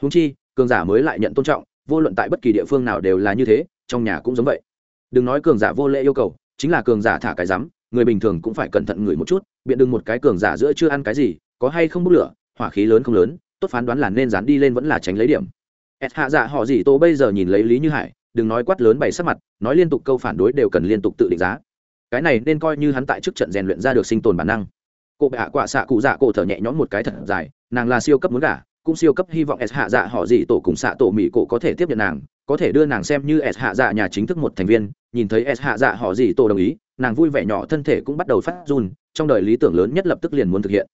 Húng chi, cường giả mới lại nhận tôn trọng, vô luận tại bất kỳ địa phương nào đều là như thế, trong nhà cũng giống vậy. Đừng nói cường giả vô lễ yêu cầu, chính là cường giả thả cái rắm, người bình thường cũng phải cẩn thận người một chút, biện đừng một cái cường giả giữa chưa ăn cái gì, có hay không bốc lửa hỏa khí lớn không lớn, tốt phán đoán là nên dán đi lên vẫn là tránh lấy điểm. S hạ dạ họ gì tô bây giờ nhìn lấy lý như hải, đừng nói quát lớn bày sắc mặt, nói liên tục câu phản đối đều cần liên tục tự định giá. Cái này nên coi như hắn tại trước trận rèn luyện ra được sinh tồn bản năng. Cụ bệ hạ quạ xạ cụ dạ cổ thở nhẹ nhõm một cái thật dài, nàng là siêu cấp muốn gả, cũng siêu cấp hy vọng s hạ dạ họ gì tổ cùng xạ tổ mỹ cổ có thể tiếp nhận nàng, có thể đưa nàng xem như s hạ dạ nhà chính thức một thành viên, nhìn thấy s hạ dạ họ gì tổ đồng ý, nàng vui vẻ nhỏ thân thể cũng bắt đầu phát run, trong đời lý tưởng lớn nhất lập tức liền muốn thực hiện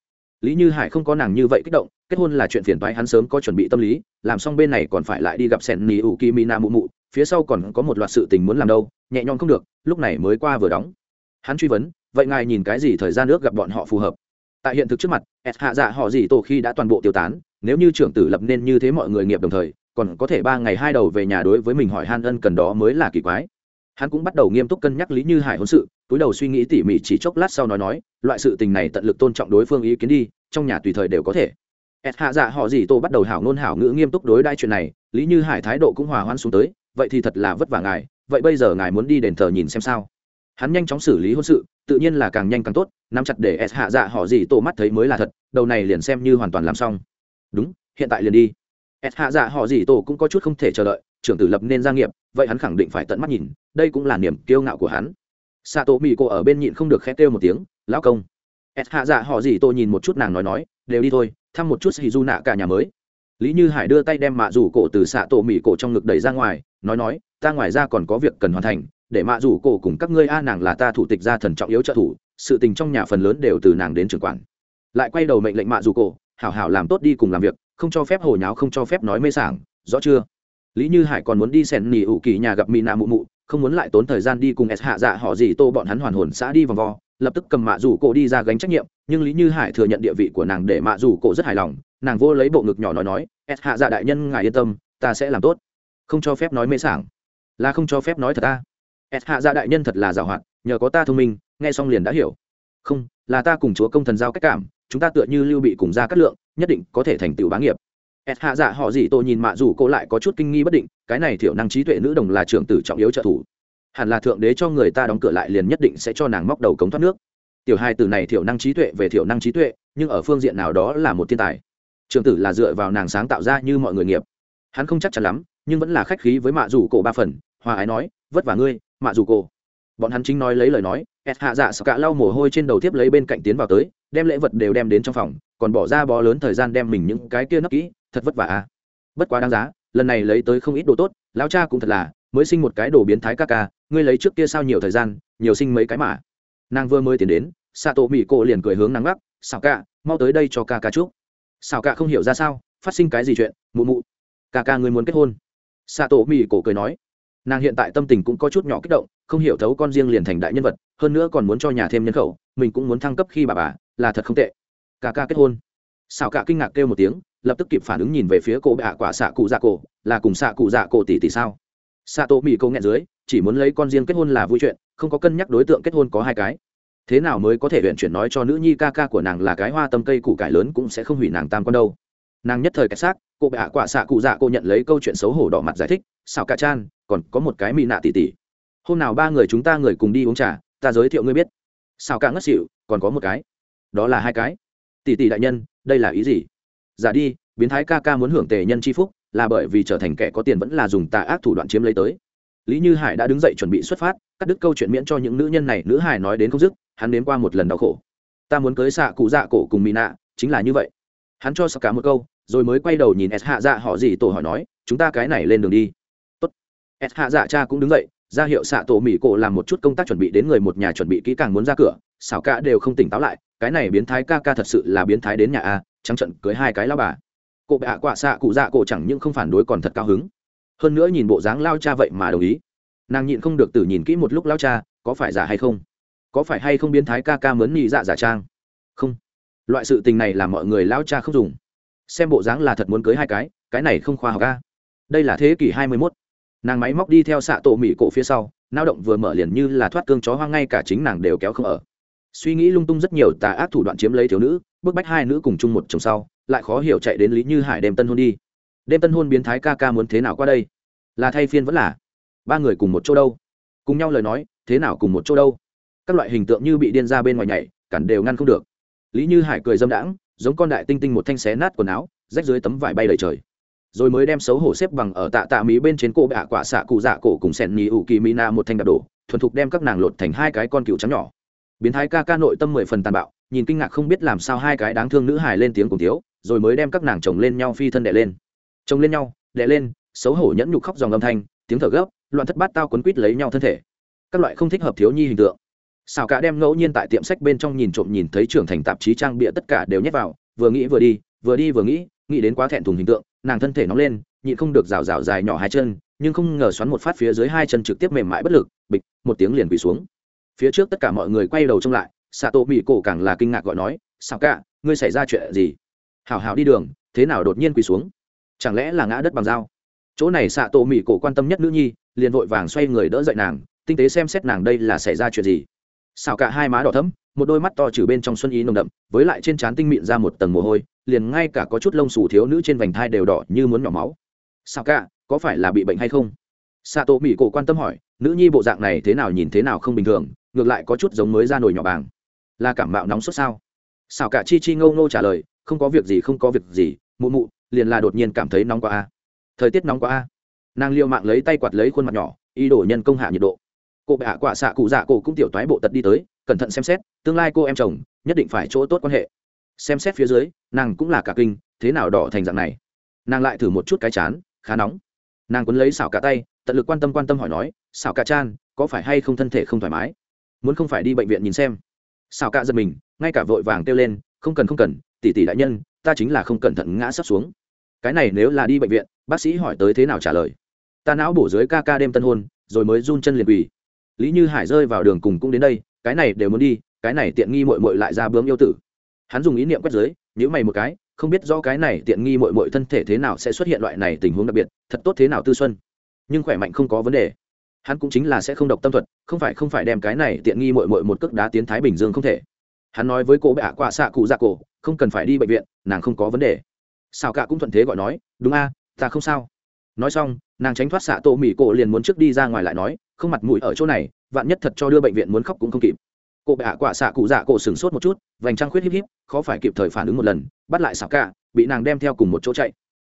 lý như hải không có nàng như vậy kích động, kết hôn là chuyện phiền toái, hắn sớm có chuẩn bị tâm lý, làm xong bên này còn phải lại đi gặp sẻn nỉ ủ kỳ mina mụ mụ, phía sau còn có một loạt sự tình muốn làm đâu, nhẹ nhõm không được, lúc này mới qua vừa đóng. Hắn truy vấn, vậy ngài nhìn cái gì thời gian nước gặp bọn họ phù hợp? Tại hiện thực trước mặt s hạ dạ họ gì tổ khi đã toàn bộ tiêu tán, nếu như trưởng tử lập nên như thế mọi người nghiệp đồng thời, còn có thể ba ngày hai đầu về nhà đối với mình hỏi han ân cần đó mới là kỳ quái hắn cũng bắt đầu nghiêm túc cân nhắc lý như hải hôn sự, túi đầu suy nghĩ tỉ mỉ chỉ chốc lát sau nói nói, loại sự tình này tận lực tôn trọng đối phương ý kiến đi, trong nhà tùy thời đều có thể. S hạ dạ họ gì tô bắt đầu hảo ngôn hảo ngữ nghiêm túc đối đai chuyện này, lý như hải thái độ cũng hòa hoan xuống tới, vậy thì thật là vất vả ngài, vậy bây giờ ngài muốn đi đền thờ nhìn xem sao. Hắn nhanh chóng xử lý hôn sự, tự nhiên là càng nhanh càng tốt, nắm chặt để s hạ dạ họ gì tô mắt thấy mới là thật, đầu này liền xem như hoàn toàn làm xong. Đúng, hiện tại liền đi. S hạ dạ họ gì tô cũng có chút không thể chờ đợi trưởng tử lập nên gia nghiệp, vậy hắn khẳng định phải tận mắt nhìn, đây cũng là niềm kiêu ngạo của hắn. Xạ tổ mỹ cô ở bên nhịn không được khét kêu một tiếng, lão công. S hạ dạ họ gì tôi nhìn một chút nàng nói nói, đều đi thôi, thăm một chút hì du nạ cả nhà mới. Lý như hải đưa tay đem mạ rủ cổ từ xạ tổ mỹ cổ trong ngực đẩy ra ngoài, nói nói, ta ngoài ra còn có việc cần hoàn thành, để mạ rủ cổ cùng các ngươi a, nàng là ta thủ tịch gia thần trọng yếu trợ thủ, sự tình trong nhà phần lớn đều từ nàng đến trưởng quản. Lại quay đầu mệnh lệnh mạ rủ cổ, hảo hảo làm tốt đi cùng làm việc, không cho phép hồi nháo, không cho phép nói mê sảng, rõ chưa? Lý như hải còn muốn đi sẻn nỉ ủ kỳ nhà gặp mỹ nạ mụ mụ, không muốn lại tốn thời gian đi cùng s hạ dạ họ gì tô bọn hắn hoàn hồn xã đi vòng vo, lập tức cầm mạ rủ cổ đi ra gánh trách nhiệm, nhưng lý như hải thừa nhận địa vị của nàng để mạ rủ cổ rất hài lòng, nàng vô lấy bộ ngực nhỏ nói nói, s hạ dạ đại nhân ngài yên tâm, ta sẽ làm tốt. Không cho phép nói mê sảng. Là không cho phép nói thật ta. S hạ dạ đại nhân thật là giàu hoạt, nhờ có ta thông minh, nghe xong liền đã hiểu. Không, là ta cùng chúa công thần giao cách cảm, chúng ta tựa như lưu bị cùng ra Cát lượng, nhất định có thể thành tựu bá nghiệp s hạ dạ họ gì tôi nhìn mạ dù cô lại có chút kinh nghi bất định, cái này thiểu năng trí tuệ nữ đồng là trưởng tử trọng yếu trợ thủ. Hẳn là thượng đế cho người ta đóng cửa lại liền nhất định sẽ cho nàng móc đầu cống thoát nước. Tiểu hai từ này thiểu năng trí tuệ về thiểu năng trí tuệ, nhưng ở phương diện nào đó là một thiên tài. Trường tử là dựa vào nàng sáng tạo ra như mọi người nghiệp. Hắn không chắc chắn lắm, nhưng vẫn là khách khí với mạ dù cổ ba phần, hòa ái nói, vất vả ngươi, mạ dù cổ bọn hắn chính nói lấy lời nói, Et hạ dạ sợ cả lau mồ hôi trên đầu tiếp lấy bên cạnh tiến vào tới đem lễ vật đều đem đến trong phòng, còn bỏ ra bó lớn thời gian đem mình những cái kia nấp kỹ, thật vất vả à. Bất quá đáng giá, lần này lấy tới không ít đồ tốt, lão cha cũng thật là, mới sinh một cái đồ biến thái ca ca, ngươi lấy trước kia sao nhiều thời gian, nhiều sinh mấy cái mà. Nàng vừa mới tiến đến xạ tổ mỹ cổ liền cười hướng nắng gắt xào ca, mau tới đây cho ca ca chúc. Xào ca không hiểu ra sao, phát sinh cái gì chuyện, mụ mụ. Ca ca ngươi muốn kết hôn. Xạ tổ mỹ cổ cười nói. Nàng hiện tại tâm tình cũng có chút nhỏ kích động, không hiểu thấu con riêng liền thành đại nhân vật, hơn nữa còn muốn cho nhà thêm nhân khẩu, mình cũng muốn thăng cấp khi bà bà là thật không tệ. Cả ca kết hôn. Xào cả kinh ngạc kêu một tiếng, lập tức kịp phản ứng nhìn về phía cô bạ quả xạ cụ dạ cổ, là cùng xạ cụ dạ cổ tỷ tỷ sao? Xạ tổ mỹ câu nghẹn dưới, chỉ muốn lấy con riêng kết hôn là vui chuyện, không có cân nhắc đối tượng kết hôn có hai cái. Thế nào mới có thể huyện chuyển nói cho nữ nhi ca ca của nàng là cái hoa tâm cây củ cải lớn cũng sẽ không hủy nàng tam con đâu. Nàng nhất thời cái xác cô hạ quả xạ cụ dạ cô nhận lấy câu chuyện xấu hổ đỏ mặt giải thích xào cả chan, còn có một cái mỹ nạ tỷ tỷ. Hôm nào ba người chúng ta người cùng đi uống trà, ta giới thiệu ngươi biết. Xào cả ngất xỉu, còn có một cái đó là hai cái. Tỷ tỷ đại nhân, đây là ý gì? Giả đi, biến thái ca ca muốn hưởng tề nhân c h i phúc, là bởi vì trở thành kẻ có tiền vẫn là dùng tà ác thủ đoạn chiếm lấy tới. Lý như hải đã đứng dậy chuẩn bị xuất phát, cắt đứt câu chuyện miễn cho những nữ nhân này, nữ hải nói đến không dứt, hắn đến qua một lần đau khổ. Ta muốn cưới xạ cụ dạ cổ cùng mỹ nạ chính là như vậy. Hắn cho sợ cả một câu, rồi mới quay đầu nhìn s hạ dạ họ gì tổ hỏi nói, chúng ta cái này lên đường đi. Tốt. S hạ dạ cha cũng đứng dậy ra hiệu xạ tổ mỹ cổ làm một chút công tác chuẩn bị đến người một nhà chuẩn bị kỹ càng muốn ra cửa, xảo ca đều không tỉnh táo lại, cái này biến thái ca ca thật sự là biến thái đến nhà a, trắng trận cưới hai cái lao bà. Cụ bạ quạ xạ cụ dạ cổ chẳng những không phản đối còn thật cao hứng. Hơn nữa nhìn bộ dáng lao cha vậy mà đồng ý. Nàng nhịn không được tự nhìn kỹ một lúc lao cha, có phải giả hay không? Có phải hay không biến thái ca ca mướn nhị dạ giả trang? Không. Loại sự tình này là mọi người lao cha không dùng. Xem bộ dáng là thật muốn cưới hai cái cái này không khoa học ca đây là thế kỷ hai mươi mốt nàng máy móc đi theo xạ tổ mỹ cổ phía sau, nao động vừa mở liền như là thoát cương chó hoang ngay cả chính nàng đều kéo không ở. Suy nghĩ lung tung rất nhiều tà ác thủ đoạn chiếm lấy thiếu nữ, bức bách hai nữ cùng chung một chồng sau, lại khó hiểu chạy đến lý như hải đem tân hôn đi. Đêm tân hôn biến thái ca ca muốn thế nào qua đây? Là thay phiên vẫn là? Ba người cùng một chỗ đâu? Cùng nhau lời nói, thế nào cùng một chỗ đâu? Các loại hình tượng như bị điên ra bên ngoài nhảy, cản đều ngăn không được. Lý như hải cười dâm đãng, giống con đại tinh tinh một thanh xé nát quần áo, rách dưới tấm vải bay đầy trời rồi mới đem xấu hổ xếp bằng ở tạ tạ mí bên trên cô bạ quả xạ cụ dạ cổ cùng sẹn nhì ủ kỳ mỹ na một thanh đạp đổ, thuần thục đem các nàng lột thành hai cái con cựu trắng nhỏ. Biến thái ca ca nội tâm mười phần tàn bạo, nhìn kinh ngạc không biết làm sao hai cái đáng thương nữ hài lên tiếng cùng thiếu, rồi mới đem các nàng chồng lên nhau phi thân đẻ lên. Chồng lên nhau đẻ lên, xấu hổ nhẫn nhục khóc dòng âm thanh, tiếng thở gấp, loạn thất bát tao quấn quít lấy nhau thân thể. Các loại không thích hợp thiếu nhi hình tượng. Xào cả đem ngẫu nhiên tại tiệm sách bên trong nhìn trộm nhìn thấy trưởng thành tạp chí trang bịa tất cả đều nhét vào, vừa nghĩ vừa đi vừa đi vừa nghĩ nghĩ đến quá thẹn thùng hình tượng, nàng thân thể nóng lên, nhịn không được rào rào dài nhỏ hai chân, nhưng không ngờ xoắn một phát phía dưới hai chân trực tiếp mềm mại bất lực, bịch, một tiếng liền quỳ xuống. Phía trước tất cả mọi người quay đầu trông lại xạ tổ mỹ cổ càng là kinh ngạc gọi nói sao cả ngươi xảy ra chuyện gì? Hào hào đi đường, thế nào đột nhiên quỳ xuống? Chẳng lẽ là ngã đất bằng dao? Chỗ này xạ tổ mỹ cổ quan tâm nhất nữ nhi, liền vội vàng xoay người đỡ dậy nàng, tinh tế xem xét nàng đây là xảy ra chuyện gì. Xào cả hai má đỏ thấm một đôi mắt to trừ bên trong xuân ý nồng đậm, với lại trên trán tinh mịn ra một tầng mồ hôi liền ngay cả có chút lông xù thiếu nữ trên vành thai đều đỏ như muốn nhỏ máu. Sao cả, có phải là bị bệnh hay không? Xạ tổ mỹ cổ quan tâm hỏi, nữ nhi bộ dạng này thế nào nhìn thế nào không bình thường, ngược lại có chút giống mới ra nồi nhỏ bàng. Là cảm mạo nóng sốt sao? Sao cả chi chi ngâu ngô trả lời, không có việc gì, không có việc gì, mụ mụ, liền là đột nhiên cảm thấy nóng quá a. Thời tiết nóng quá a. Nàng liêu mạng lấy tay quạt lấy khuôn mặt nhỏ y đổ nhân công hạ nhiệt độ. Cụ bạ hạ quả xạ cụ dạ cổ cũng tiểu toái bộ tật đi tới, cẩn thận xem xét, tương lai cô em chồng, nhất định phải chỗ tốt quan hệ xem xét phía dưới, nàng cũng là cả kinh, thế nào đỏ thành dạng này? Nàng lại thử một chút cái chán, khá nóng. Nàng quấn lấy xảo cả tay, tận lực quan tâm quan tâm hỏi nói, xảo cả chan, có phải hay không thân thể không thoải mái? Muốn không phải đi bệnh viện nhìn xem. Xảo cả giật mình, ngay cả vội vàng kêu lên, không cần không cần, tỷ tỷ đại nhân, ta chính là không cẩn thận ngã sắp xuống. Cái này nếu là đi bệnh viện, bác sĩ hỏi tới thế nào trả lời? Ta não bổ dưới ca ca đêm tân hôn, rồi mới run chân liền quỳ. Lý như hải rơi vào đường cùng cũng đến đây, cái này đều muốn đi, cái này tiện nghi mội mội lại ra bướm yêu tử hắn dùng ý niệm quét dưới nhữ mày một cái, không biết do cái này tiện nghi mội mội thân thể thế nào sẽ xuất hiện loại này tình huống đặc biệt, thật tốt thế nào tư xuân. Nhưng khỏe mạnh không có vấn đề. Hắn cũng chính là sẽ không độc tâm thuật, không phải không phải đem cái này tiện nghi mội mội một cước đá tiến thái bình dương không thể. Hắn nói với cô bệ ạ qua xạ cụ dạ cổ, không cần phải đi bệnh viện, nàng không có vấn đề. Sao cả cũng thuận thế gọi nói, đúng a, ta không sao. Nói xong, nàng tránh thoát xạ tổ mỹ cổ liền muốn trước đi ra ngoài lại nói, không mặt mũi ở chỗ này, vạn nhất thật cho đưa bệnh viện muốn khóc cũng không kịp cô bệ hạ quả xạ cụ dạ cổ sửng sốt một chút, vành trăng khuyết híp híp, khó phải kịp thời phản ứng một lần, bắt lại xạ cả, bị nàng đem theo cùng một chỗ chạy.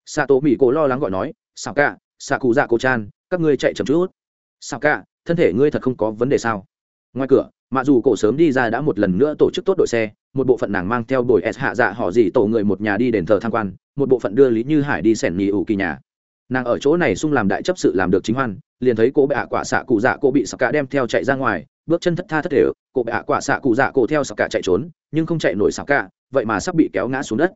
Xạ tổ mỹ cổ lo lắng gọi nói xạ cả, xạ cụ dạ cổ chan, các ngươi chạy chậm chút. Xạ cả, thân thể ngươi thật không có vấn đề sao? Ngoài cửa, mặc dù cổ sớm đi ra đã một lần nữa tổ chức tốt đội xe, một bộ phận nàng mang theo đội s hạ dạ họ gì tổ người một nhà đi đền thờ tham quan, một bộ phận đưa lý như hải đi sẻn nhì ủ kỳ nhà. Nàng ở chỗ này sung làm đại chấp sự làm được chính hoan, liền thấy cô bệ hạ quả xạ cụ dạ cô bị sạc cả đem theo chạy ra ngoài bước chân thất tha thất thể cô bệ ạ quả xạ cụ dạ cô theo sạc cả chạy trốn, nhưng không chạy nổi sạc cả, vậy mà sắp bị kéo ngã xuống đất.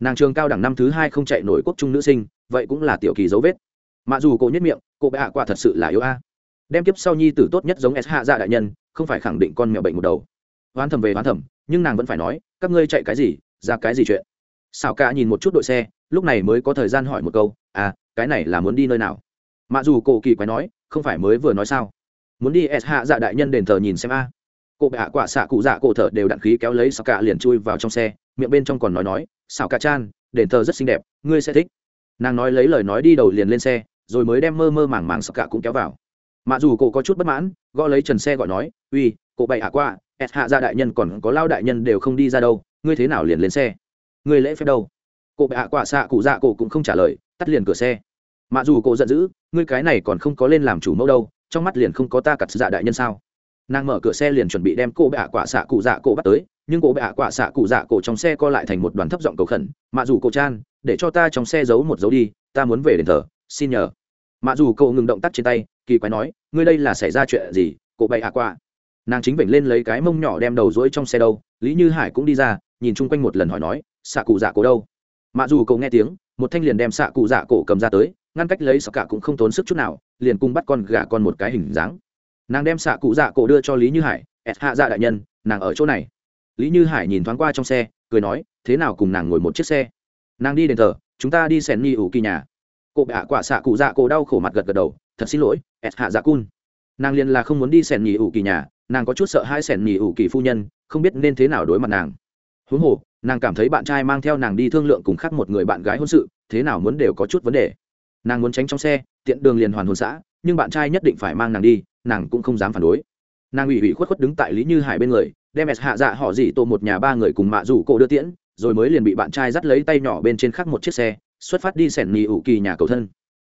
Nàng trường cao đẳng năm thứ hai không chạy nổi quốc trung nữ sinh, vậy cũng là tiểu kỳ dấu vết. Mặc dù cô nhất miệng cô bệ ạ quả thật sự là yếu a. Đem kiếp sau nhi tử tốt nhất giống s hạ dạ đại nhân, không phải khẳng định con mèo bệnh một đầu. Hoán thầm về hoán thầm, nhưng nàng vẫn phải nói, các ngươi chạy cái gì, ra cái gì chuyện? Xào cả nhìn một chút đội xe, lúc này mới có thời gian hỏi một câu à cái này là muốn đi nơi nào? Mặc dù cổ kỳ quái nói, không phải mới vừa nói sao? Muốn đi s hạ dạ đại nhân đền thờ nhìn xem a. À. cô bệ hạ quả xạ cụ dạ cổ thở đều đặn khí kéo lấy xào cả liền chui vào trong xe, miệng bên trong còn nói nói xào cả chan, đền thờ rất xinh đẹp, ngươi sẽ thích. Nàng nói lấy lời nói đi đầu liền lên xe, rồi mới đem mơ mơ màng màng xào cả cũng kéo vào. Mặc dù cô có chút bất mãn, gõ lấy trần xe gọi nói, uy, cô bệ hạ quả, s hạ dạ đại nhân còn có lao đại nhân đều không đi ra đâu, ngươi thế nào liền lên xe? Ngươi lễ phép đâu? Cô bệ hạ quả xạ cụ dạ cổ cũng không trả lời, tắt liền cửa xe. Mặc dù cô giận dữ, ngươi cái này còn không có lên làm chủ mẫu đâu trong mắt liền không có ta cặt dạ đại nhân sao? Nàng mở cửa xe liền chuẩn bị đem cô bệ ạ quả xạ cụ dạ cổ bắt tới, nhưng cô bệ ạ quả xạ cụ dạ cổ trong xe co lại thành một đoàn thấp giọng cầu khẩn, mạ dù cổ chan, để cho ta trong xe giấu một dấu đi, ta muốn về đền thờ, xin nhờ. Mạ dù cậu ngừng động tác trên tay, kỳ quái nói, ngươi đây là xảy ra chuyện gì cổ bệ ạ quả? Nàng chính vểnh lên lấy cái mông nhỏ đem đầu rỗi trong xe đâu, lý như hải cũng đi ra, nhìn chung quanh một lần hỏi nói, xạ cụ dạ cổ đâu? Mạ dù cậu nghe tiếng, một thanh liền đem xạ cụ dạ cổ cầm ra tới, ngăn cách lấy sợ cả cũng không tốn sức chút nào liền cung bắt con gà con một cái hình dáng. Nàng đem xạ cụ dạ cổ đưa cho lý như hải, ẹt hạ dạ đại nhân, nàng ở chỗ này. Lý như hải nhìn thoáng qua trong xe, cười nói, thế nào cùng nàng ngồi một chiếc xe? Nàng đi đền thờ, chúng ta đi sèn ni ủ kỳ nhà. Cụ bạ quả xạ cụ dạ cổ đau khổ mặt gật gật đầu, thật xin lỗi, ẹt hạ dạ cun. Nàng liền là không muốn đi sèn ni ủ kỳ nhà, nàng có chút sợ hai sèn ni ủ kỳ phu nhân, không biết nên thế nào đối mặt nàng. Huống hồ, nàng cảm thấy bạn trai mang theo nàng đi thương lượng cùng khác một người bạn gái hôn sự, thế nào muốn đều có chút vấn đề. Nàng muốn tránh trong xe tiện đường liền hoàn hồn xã, nhưng bạn trai nhất định phải mang nàng đi, nàng cũng không dám phản đối. Nàng ủy ủy khuất khuất đứng tại lý như hải bên người, đem s hạ dạ họ dì tô một nhà ba người cùng mạ rủ cổ đưa tiễn, rồi mới liền bị bạn trai dắt lấy tay nhỏ bên trên khắc một chiếc xe, xuất phát đi sẻn nì ủ kỳ nhà cầu thân.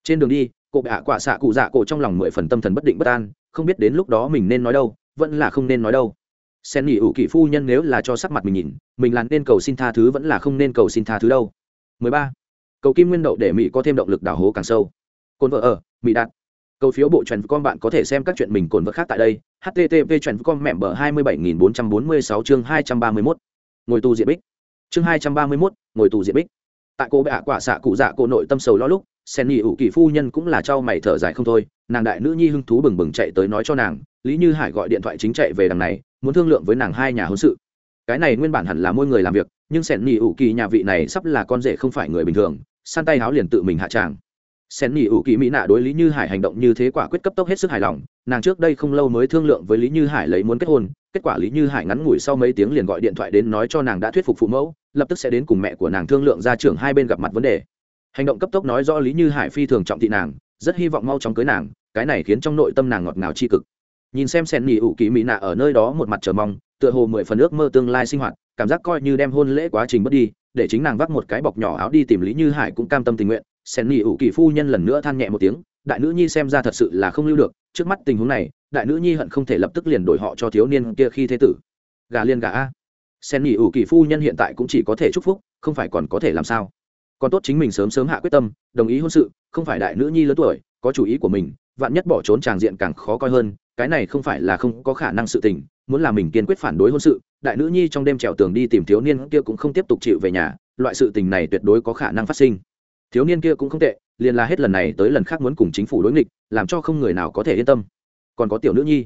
Trên đường đi, cô bạ quả xạ cụ dạ cổ trong lòng mười phần tâm thần bất định bất an, không biết đến lúc đó mình nên nói đâu, vẫn là không nên nói đâu. Sen nhì ủ kỳ phu nhân nếu là cho sắc mặt mình nhìn, mình là nên cầu xin tha thứ vẫn là không nên cầu xin tha thứ đâu. 13. cầu kim nguyên đậu để mỹ có thêm động lực đào hố càng sâu cồn vợ ở mỹ đạt. Cầu phiếu bộ truyện con bạn có thể xem các chuyện mình cồn vợ khác tại đây. Http truyền con mẹm bờ 27446 chương 231. ngồi tù diện bích. Chương 231, ngồi tù diện bích. Tại cô bệ quả xạ cụ dạ cô nội tâm sầu lo lúc sen nhị ủ kỳ phu nhân cũng là trao mày thở dài không thôi. Nàng đại nữ nhi hưng thú bừng bừng chạy tới nói cho nàng lý như hải gọi điện thoại chính chạy về đằng này muốn thương lượng với nàng hai nhà hôn sự. Cái này nguyên bản hẳn là môi người làm việc nhưng sen nhị ủ kỳ nhà vị này sắp là con rể không phải người bình thường san tay háo liền tự mình hạ tràng sen nhị ủ kỳ mỹ nạ đối lý như hải hành động như thế quả quyết cấp tốc hết sức hài lòng, nàng trước đây không lâu mới thương lượng với lý như hải lấy muốn kết hôn, kết quả lý như hải ngắn ngủi sau mấy tiếng liền gọi điện thoại đến nói cho nàng đã thuyết phục phụ mẫu, lập tức sẽ đến cùng mẹ của nàng thương lượng ra trưởng hai bên gặp mặt vấn đề. Hành động cấp tốc nói rõ lý như hải phi thường trọng thị nàng, rất hy vọng mau chóng cưới nàng, cái này khiến trong nội tâm nàng ngọt ngào c h i cực. Nhìn xem sen nhị ủ kỳ mỹ nạ ở nơi đó một mặt chờ mong, tựa hồ mười phần ước mơ tương lai sinh hoạt, cảm giác coi như đem hôn lễ quá trình mất đi, để chính nàng vác một cái bọc nhỏ áo đi tìm lý như hải cũng cam tâm tình nguyện sen nhị ủ kỳ phu nhân lần nữa than nhẹ một tiếng, đại nữ nhi xem ra thật sự là không lưu được, trước mắt tình huống này, đại nữ nhi hận không thể lập tức liền đổi họ cho thiếu niên kia khi thế tử. Gà liên gà a. Sen nhị ủ kỳ phu nhân hiện tại cũng chỉ có thể chúc phúc, không phải còn có thể làm sao? Còn tốt chính mình sớm sớm hạ quyết tâm, đồng ý hôn sự, không phải đại nữ nhi lớn tuổi, có chủ ý của mình, vạn nhất bỏ trốn tràng diện càng khó coi hơn, cái này không phải là không có khả năng sự tình, muốn là mình kiên quyết phản đối hôn sự, đại nữ nhi trong đêm trèo tường đi tìm thiếu niên kia cũng không tiếp tục chịu về nhà, loại sự tình này tuyệt đối có khả năng phát sinh thiếu niên kia cũng không tệ, liền là hết lần này tới lần khác muốn cùng chính phủ đối nghịch, làm cho không người nào có thể yên tâm. Còn có tiểu nữ nhi.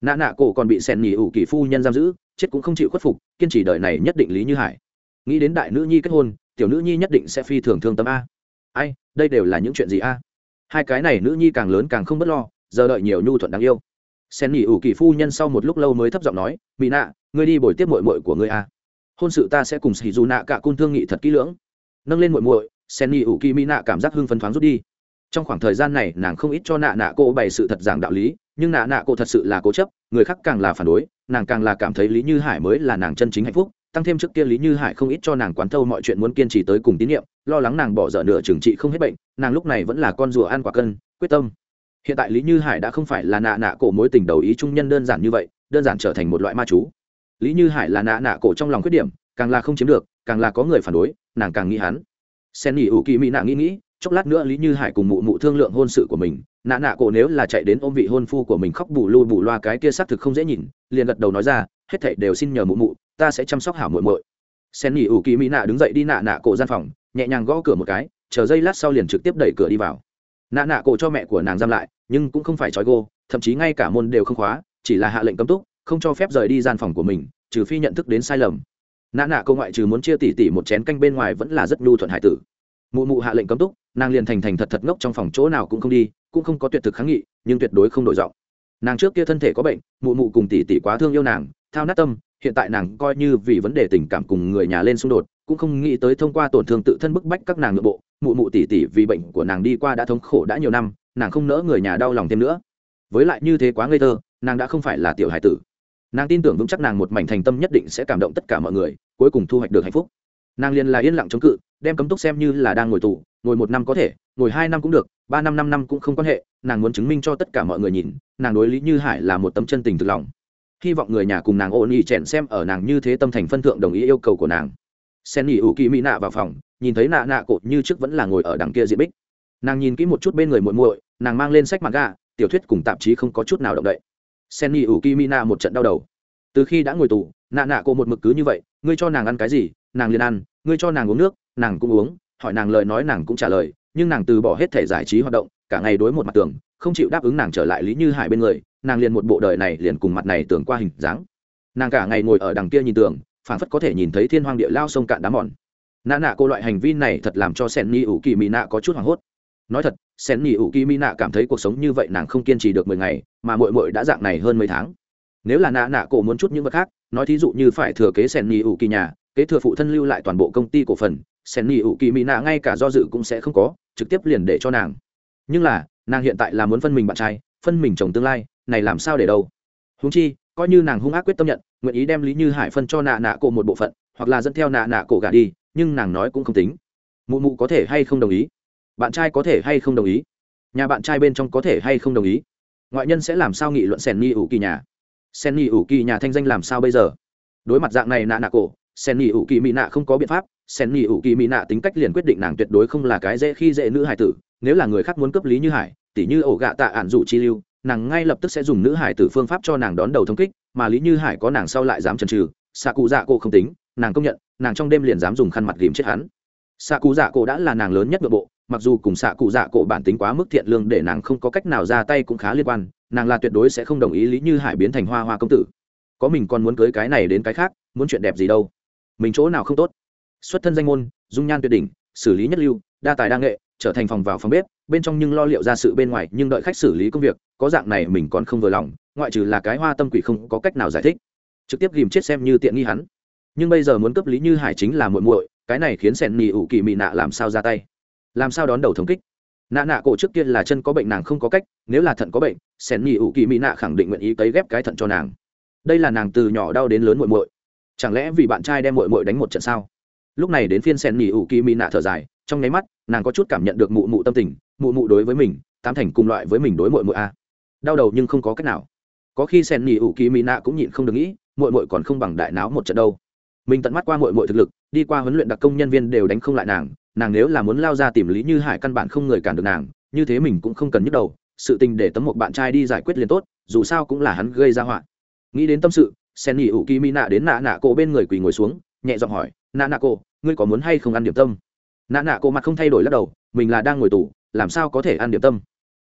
Nạ nạ cổ còn bị sèn nhì ủ kỳ phu nhân giam giữ, chết cũng không chịu khuất phục, kiên trì đời này nhất định lý như hải. Nghĩ đến đại nữ nhi kết hôn, tiểu nữ nhi nhất định sẽ phi thường thương tâm a. Ai, đây đều là những chuyện gì a? Hai cái này nữ nhi càng lớn càng không b ấ t lo, giờ đợi nhiều nhu thuận đáng yêu. Sen nghỉ ủ kỳ phu nhân sau một lúc lâu mới thấp giọng nói mỹ nạ, ngươi đi bồi tiếp mội mội của ngươi a. Hôn sự ta sẽ cùng xì dù nạ cả cung thương nghị thật kỹ lưỡng. Nâng lên mội mội sen ni ủ kỳ mỹ nạ cảm giác hưng phấn thoáng rút đi. Trong khoảng thời gian này, nàng không ít cho nạ nạ cô bày sự thật giảng đạo lý, nhưng nạ nạ cô thật sự là cố chấp, người khác càng là phản đối, nàng càng là cảm thấy lý như hải mới là nàng chân chính hạnh phúc, tăng thêm trước kia lý như hải không ít cho nàng quán thâu mọi chuyện muốn kiên trì tới cùng tín nhiệm, lo lắng nàng bỏ dở nửa trừng trị không hết bệnh, nàng lúc này vẫn là con rùa ăn quả cân, quyết tâm. Hiện tại lý như hải đã không phải là nạ nạ cổ mối tình đầu ý trung nhân đơn giản như vậy, đơn giản trở thành một loại ma chú. Lý như hải là nạ nạ cổ trong lòng khuyết điểm, càng là không chiếm được, càng là có người phản đối, nàng càng nghĩ hắn sen nghỉ ủ kỳ mỹ nạ nghĩ nghĩ, chốc lát nữa lý như hải cùng mụ mụ thương lượng hôn sự của mình. Nạ nạ cổ nếu là chạy đến ôm vị hôn phu của mình khóc bù lùi bù loa cái kia xác thực không dễ nhìn, liền gật đầu nói ra, hết thảy đều xin nhờ mụ mụ, ta sẽ chăm sóc hảo muội muội. Sen nghỉ ủ kỳ mỹ nạ đứng dậy đi nạ nạ cổ gian phòng, nhẹ nhàng gõ cửa một cái, chờ giây lát sau liền trực tiếp đẩy cửa đi vào. Nạ nạ cổ cho mẹ của nàng giam lại, nhưng cũng không phải trói gô, thậm chí ngay cả môn đều không khóa, chỉ là hạ lệnh cấm túc, không cho phép rời đi gian phòng của mình, trừ phi nhận thức đến sai lầm nã nạ cô ngoại trừ muốn chia tỉ tỉ một chén canh bên ngoài vẫn là rất nhu thuận hải tử. Mụ mụ hạ lệnh cấm túc, nàng liền thành thành thật thật ngốc trong phòng chỗ nào cũng không đi, cũng không có tuyệt thực kháng nghị, nhưng tuyệt đối không đổi giọng. Nàng trước kia thân thể có bệnh, mụ mụ cùng tỉ tỉ quá thương yêu nàng, thao nát tâm, hiện tại nàng coi như vì vấn đề tình cảm cùng người nhà lên xung đột, cũng không nghĩ tới thông qua tổn thương tự thân bức bách các nàng nội bộ, mụ mụ tỉ tỉ vì bệnh của nàng đi qua đã thống khổ đã nhiều năm, nàng không nỡ người nhà đau lòng thêm nữa. Với lại như thế quá ngây thơ, nàng đã không phải là tiểu hải tử nàng tin tưởng vững chắc nàng một mảnh thành tâm nhất định sẽ cảm động tất cả mọi người, cuối cùng thu hoạch được hạnh phúc. Nàng liền là yên lặng chống cự, đem cấm túc xem như là đang ngồi tù, ngồi một năm có thể, ngồi hai năm cũng được, ba năm năm năm cũng không quan hệ, nàng muốn chứng minh cho tất cả mọi người nhìn, nàng đối lý như hải là một tấm chân tình thực lòng. Hy vọng người nhà cùng nàng ôn ỉ chèn xem ở nàng như thế tâm thành phân thượng đồng ý yêu cầu của nàng. Sen ỉ ủ kỳ mỹ nạ vào phòng, nhìn thấy nạ nạ cột như trước vẫn là ngồi ở đằng kia diện bích. Nàng nhìn kỹ một chút bên người muội muội, nàng mang lên sách mặt gà tiểu thuyết cùng tạp chí không có chút nào động đậy sen ni ủ kỳ một trận đau đầu. Từ khi đã ngồi tù, nạ nạ cô một mực cứ như vậy, ngươi cho nàng ăn cái gì, nàng liền ăn, ngươi cho nàng uống nước, nàng cũng uống, hỏi nàng lời nói nàng cũng trả lời, nhưng nàng từ bỏ hết thể giải trí hoạt động, cả ngày đối một mặt tường, không chịu đáp ứng nàng trở lại lý như hải bên người, nàng liền một bộ đời này liền cùng mặt này tưởng qua hình dáng. Nàng cả ngày ngồi ở đằng kia nhìn tường phản phất có thể nhìn thấy thiên hoang địa lao sông cạn đá mòn. Nạ nạ cô loại hành vi này thật làm cho sen ni ủ kỳ mỹ nạ có chút hoảng hốt nói thật, sen ni ủ kỳ mỹ nạ cảm thấy cuộc sống như vậy nàng không kiên trì được mười ngày, mà mội mội đã dạng này hơn mấy tháng. Nếu là nạ nạ cổ muốn chút những vật khác, nói thí dụ như phải thừa kế sen ni ủ kỳ nhà kế thừa phụ thân lưu lại toàn bộ công ty cổ phần, sen ni ủ kỳ mỹ nạ ngay cả do dự cũng sẽ không có, trực tiếp liền để cho nàng. Nhưng là, nàng hiện tại là muốn phân mình bạn trai, phân mình chồng tương lai, này làm sao để đâu? Húng chi, coi như nàng hung ác quyết tâm nhận, nguyện ý đem lý như hải phân cho nạ nạ cổ một bộ phận, hoặc là dẫn theo nạ nạ cổ gà đi, nhưng nàng nói cũng không tính. Mụ mụ có thể hay không đồng ý? Bạn trai có thể hay không đồng ý? Nhà bạn trai bên trong có thể hay không đồng ý? Ngoại nhân sẽ làm sao nghị luận sen ni ủ kỳ nhà? Sen ni ủ kỳ nhà thanh danh làm sao bây giờ? Đối mặt dạng này nạ nạ cổ, sen ni ủ kỳ mỹ nạ không có biện pháp. Sen ni ủ kỳ mỹ nạ tính cách liền quyết định nàng tuyệt đối không là cái dễ khi dễ nữ hải tử. Nếu là người khác muốn cấp lý như hải, tỉ như ổ gạ tạ ản dụ chi lưu, nàng ngay lập tức sẽ dùng nữ hải tử phương pháp cho nàng đón đầu thông kích, mà lý như hải có nàng sau lại dám chần trừ xạ cụ dạ cô không tính, nàng công nhận, nàng trong đêm liền dám dùng khăn mặt ghìm chết hắn xạ cụ dạ cổ đã là nàng lớn nhất nội bộ, mặc dù cùng xạ cụ dạ cổ bản tính quá mức thiện lương để nàng không có cách nào ra tay cũng khá liên quan, nàng là tuyệt đối sẽ không đồng ý lý như hải biến thành hoa hoa công tử. Có mình còn muốn cưới cái này đến cái khác, muốn chuyện đẹp gì đâu. Mình chỗ nào không tốt? Xuất thân danh môn, dung nhan tuyệt đỉnh, xử lý nhất lưu, đa tài đa nghệ, trở thành phòng vào phòng bếp, bên trong nhưng lo liệu ra sự bên ngoài, nhưng đợi khách xử lý công việc, có dạng này mình còn không vừa lòng, ngoại trừ là cái hoa tâm quỷ không có cách nào giải thích. Trực tiếp ghìm chết xem như tiện nghi hắn. Nhưng bây giờ muốn cấp lý như hải chính là muội muội cái này khiến sẻn nỉ ủ kỳ mị nạ làm sao ra tay? Làm sao đón đầu thống kích? Nạ nạ cổ trước kia là chân có bệnh, nàng không có cách, nếu là thận có bệnh sẻn nỉ ủ kỳ mị nạ khẳng định nguyện ý cấy ghép cái thận cho nàng. Đây là nàng từ nhỏ đau đến lớn muội muội. Chẳng lẽ vì bạn trai đem muội muội đánh một trận sao? Lúc này đến phiên sẻn nỉ ủ kỳ mị nạ thở dài, trong nháy mắt, nàng có chút cảm nhận được mụ mụ tâm tình, mụ mụ đối với mình, tám thành cùng loại với mình đối muội muội a. Đau đầu nhưng không có cách nào. Có khi sẻn nỉ ủ kỳ mị nạ cũng nhịn không được nghĩ, muội muội còn không bằng đại náo một trận đâu. Mình tận mắt qua muội muội thực lực đi qua huấn luyện đặc công nhân viên đều đánh không lại nàng nàng nếu là muốn lao ra tìm lý như hải căn bản không người cản được nàng, như thế mình cũng không cần nhức đầu, sự tình để tấm một bạn trai đi giải quyết liền tốt, dù sao cũng là hắn gây ra họa. Nghĩ đến tâm sự sen nghỉ ủ kỳ mỹ nạ đến nạ nạ cổ bên người quỳ ngồi xuống, nhẹ giọng hỏi nạ nạ cổ ngươi có muốn hay không ăn điểm tâm? Nạ nạ cổ mặt không thay đổi lắc đầu, mình là đang ngồi tù, làm sao có thể ăn điểm tâm?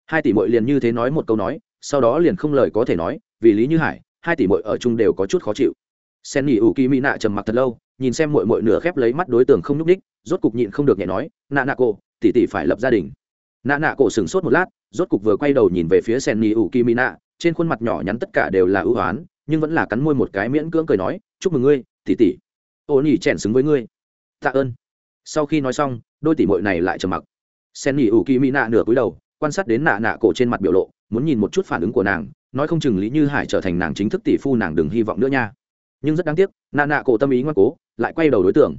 Hai tỷ mội liền như thế nói một câu nói, sau đó liền không lời có thể nói, vì lý như hải, hai tỷ mội ở chung đều có chút khó chịu. Sen nghỉ ủ kỳ mỹ nạ trầm mặc thật lâu nhìn xem mội mội nửa khép lấy mắt đối tượng không nhúc ních rốt cục nhịn không được nhẹ nói, nạ nạ cổ, tỷ tỷ phải lập gia đình. Nạ nạ cổ sửng sốt một lát, rốt cục vừa quay đầu nhìn về phía sen nghỉ ủ kỳ mỹ nạ trên khuôn mặt nhỏ nhắn tất cả đều là ưu hoán nhưng vẫn là cắn môi một cái miễn cưỡng cười nói, chúc mừng ngươi, tỷ tỷ. Ô nhỉ chèn xứng với ngươi. Tạ ơn. Sau khi nói xong, đôi tỷ mội này lại trầm mặc. Sen nghỉ ủ kỳ mỹ nạ nửa cúi đầu, quan sát đến nạ nạ cổ trên mặt biểu lộ, muốn nhìn một chút phản ứng của nàng, nói không chừng lý như hải trở thành nàng chính thức tỷ phu nàng đừng hy vọng nữa nha. Nhưng rất đáng tiếc, nạ nạ cổ tâm ý ngoan cố lại quay đầu đối tượng.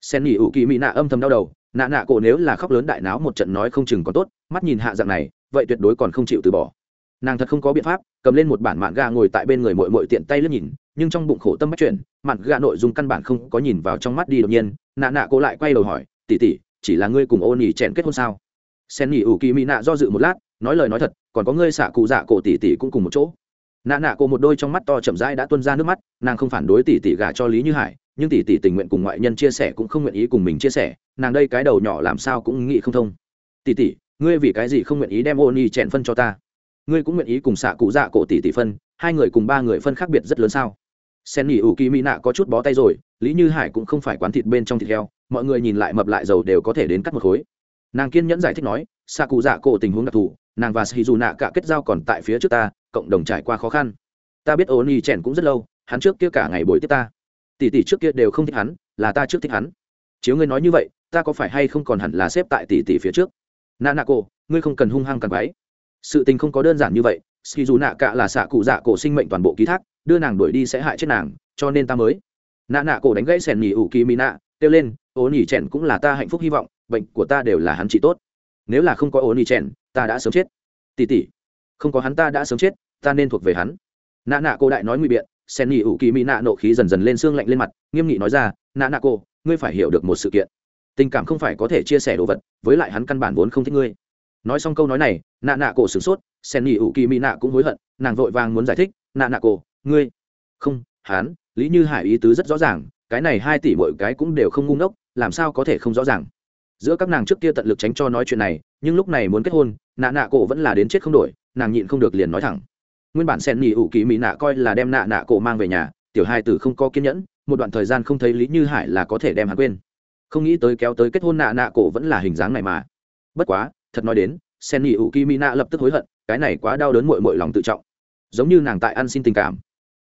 Sen nghỉ ủ kỳ mỹ nạ âm thầm đau đầu, nạ nạ cổ nếu là khóc lớn đại náo một trận nói không chừng còn tốt, mắt nhìn hạ dạng này, vậy tuyệt đối còn không chịu từ bỏ. Nàng thật không có biện pháp, cầm lên một bản mạn gà ngồi tại bên người mội mội tiện tay lướt nhìn, nhưng trong bụng khổ tâm bắt chuyển mạn gà nội dung căn bản không có nhìn vào trong mắt đi đột nhiên, nạ nạ cổ lại quay đầu hỏi tỉ tỉ chỉ là ngươi cùng ô nỉ chèn kết hôn sao? Sen nỉ ủ kỳ mỹ nạ do dự một lát, nói lời nói thật, còn có ngươi xạ cụ dạ cổ tỉ tỉ cũng cùng một chỗ. Nạ nạ cổ một đôi trong mắt to chậm rãi đã tuân ra nước mắt, nàng không phản đối tỷ tỷ gả cho lý như hải nhưng tỷ tỷ tình nguyện cùng ngoại nhân chia sẻ cũng không nguyện ý cùng mình chia sẻ, nàng đây cái đầu nhỏ làm sao cũng nghĩ không thông. Tỷ tỷ, ngươi vì cái gì không nguyện ý đem ô nhi chèn phân cho ta? Ngươi cũng nguyện ý cùng xạ cụ dạ cổ tỷ tỷ phân, hai người cùng ba người phân khác biệt rất lớn sao? Sen nghỉ ủ kỳ mỹ nạ có chút bó tay rồi, lý như hải cũng không phải quán thịt bên trong thịt heo, mọi người nhìn lại mập lại dầu đều có thể đến cắt một khối. Nàng kiên nhẫn giải thích nói, xạ cụ dạ cổ tình huống đặc thù, nàng và sĩ dù nạ cả kết giao còn tại phía trước ta, cộng đồng trải qua khó khăn. Ta biết ô nhi chèn cũng rất lâu, hắn trước kia cả ngày buổi tiếp ta tỷ tỷ trước kia đều không thích hắn là ta trước thích hắn. Chiếu ngươi nói như vậy ta có phải hay không còn hẳn là xếp tại tỷ tỷ phía trước? Nạ nạ cổ ngươi không cần hung hăng càng váy sự tình không có đơn giản như vậy ski dù nạ cả là xạ cụ dạ cổ sinh mệnh toàn bộ ký thác đưa nàng đuổi đi sẽ hại chết nàng cho nên ta mới. Nạ nạ cổ đánh gãy sèn nhì ủ kỳ mỹ nạ kêu lên ố nhì trẻn cũng là ta hạnh phúc hy vọng bệnh của ta đều là hắn trị tốt. Nếu là không có ố nhì trẻn ta đã sớm chết. Tỷ tỷ, không có hắn ta đã sớm chết ta nên thuộc về hắn. Nạ nạ cổ đại nói nguy biện sen nhì ủ kỳ mỹ nạ nộ khí dần dần lên xương lạnh lên mặt nghiêm nghị nói ra nạ nạ cô, ngươi phải hiểu được một sự kiện. Tình cảm không phải có thể chia sẻ đồ vật với lại hắn căn bản vốn không thích ngươi. Nói xong câu nói này nạ nạ cổ sửng sốt sen nhì ủ kỳ mỹ nạ cũng hối hận nàng vội vàng muốn giải thích nạ nạ cổ ngươi không hắn lý như hải ý tứ rất rõ ràng cái này hai tỷ mỗi cái cũng đều không ngu ngốc làm sao có thể không rõ ràng? Giữa các nàng trước kia tận lực tránh cho nói chuyện này nhưng lúc này muốn kết hôn nạ nạ cổ vẫn là đến chết không đổi nàng nhịn không được liền nói thẳng nguyên bản sen Nỉ ủ kỳ mỹ nạ coi là đem nạ nạ cổ mang về nhà, tiểu hai tử không có kiên nhẫn, một đoạn thời gian không thấy lý như hải là có thể đem hắn quên. Không nghĩ tới kéo tới kết hôn nạ nạ cổ vẫn là hình dáng này mà. Bất quá, thật nói đến, sen Nỉ ủ kỳ mỹ nạ lập tức hối hận, cái này quá đau đớn mội mội lòng tự trọng. Giống như nàng tại ăn xin tình cảm.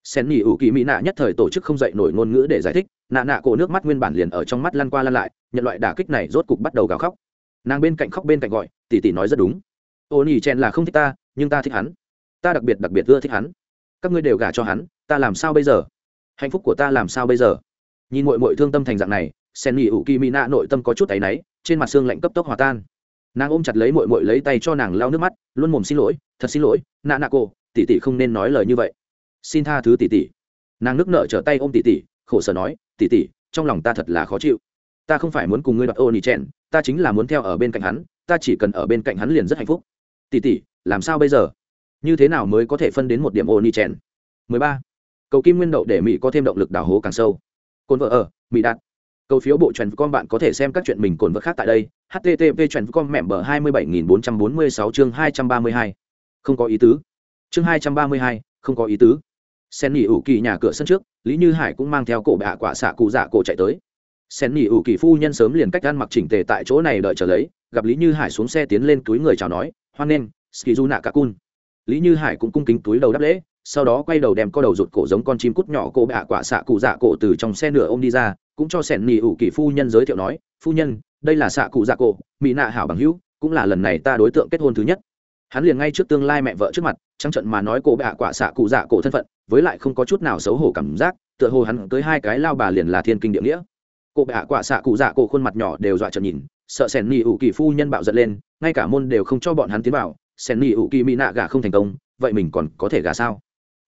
Sen Nỉ ủ kỳ mỹ nạ nhất thời tổ chức không dậy nổi ngôn ngữ để giải thích, nạ nạ cổ nước mắt nguyên bản liền ở trong mắt lăn qua lăn lại, nhận loại đả kích này rốt cục bắt đầu gào khóc. Nàng bên cạnh khóc bên cạnh gọi, tỷ tỷ nói rất đúng. Ô nhì chen là không thích ta, nhưng ta thích hắn ta đặc biệt đặc biệt ưa thích hắn. Các ngươi đều gả cho hắn, ta làm sao bây giờ? Hạnh phúc của ta làm sao bây giờ? Nhìn mội mội thương tâm thành dạng này sen nghỉ ủ kỳ mỹ nạ nội tâm có chút áy náy, trên mặt xương lạnh cấp tốc hòa tan. Nàng ôm chặt lấy mội mội lấy tay cho nàng lau nước mắt, luôn mồm xin lỗi, thật xin lỗi, nạ nạ cô, tỷ tỷ không nên nói lời như vậy. Xin tha thứ tỷ tỷ. Nàng nước nợ trở tay ôm tỷ tỷ, khổ sở nói, tỷ tỷ, trong lòng ta thật là khó chịu. Ta không phải muốn cùng ngươi đoạt ô nỉ trẻn ta chính là muốn theo ở bên cạnh hắn, ta chỉ cần ở bên cạnh hắn liền rất hạnh phúc. Tỷ tỷ, làm sao bây giờ? Như thế nào mới có thể phân đến một điểm ô ni trẻn 13. cầu kim nguyên đậu để mỹ có thêm động lực đào hố càng sâu. Cồn vợ ở, mỹ đạt. Cầu phiếu bộ truyền con bạn có thể xem các chuyện mình cồn vợ khác tại đây. Http truyền com mẹm bờ hai mươi bảy nghìn bốn trăm bốn mươi sáu chương hai trăm ba mươi hai. Không có ý tứ. Chương hai trăm ba mươi hai, không có ý tứ. Sen nỉ ủ kỳ nhà cửa sân trước, lý như hải cũng mang theo cổ bạ quả xạ cụ dạ cổ chạy tới. Sen nỉ ủ kỳ phu nhân sớm liền cách ăn mặc chỉnh tề tại chỗ này đợi chờ lấy, gặp lý như hải xuống xe tiến lên túi người chào nói, hoan nghênh, skizu nạ cả cun lý như hải cũng cung kính túi đầu đáp lễ, sau đó quay đầu đem co đầu rụt cổ giống con chim cút nhỏ cổ bạ quả xạ cụ dạ cổ từ trong xe nửa ô m đi ra, cũng cho sẻn nỉ ủ kỳ phu nhân giới thiệu nói, phu nhân, đây là xạ cụ dạ cổ, mỹ nạ hảo bằng hữu, cũng là lần này ta đối tượng kết hôn thứ nhất. Hắn liền ngay trước tương lai mẹ vợ trước mặt trăng trận mà nói cổ bạ quả xạ cụ dạ cổ thân phận, với lại không có chút nào xấu hổ cảm giác, tựa hồ hắn tới hai cái lao bà liền là thiên kinh địa nghĩa. Cổ bạ quả xạ cụ dạ cổ khuôn mặt nhỏ đều dọa trận nhìn, sợ sẻn nỉ ủ kỳ phu nhân bạo giật lên, ngay cả môn đều không cho bọn hắn tiến vào sẻn nỉ ủ kỳ mỹ nạ gà không thành công, vậy mình còn có thể gà sao?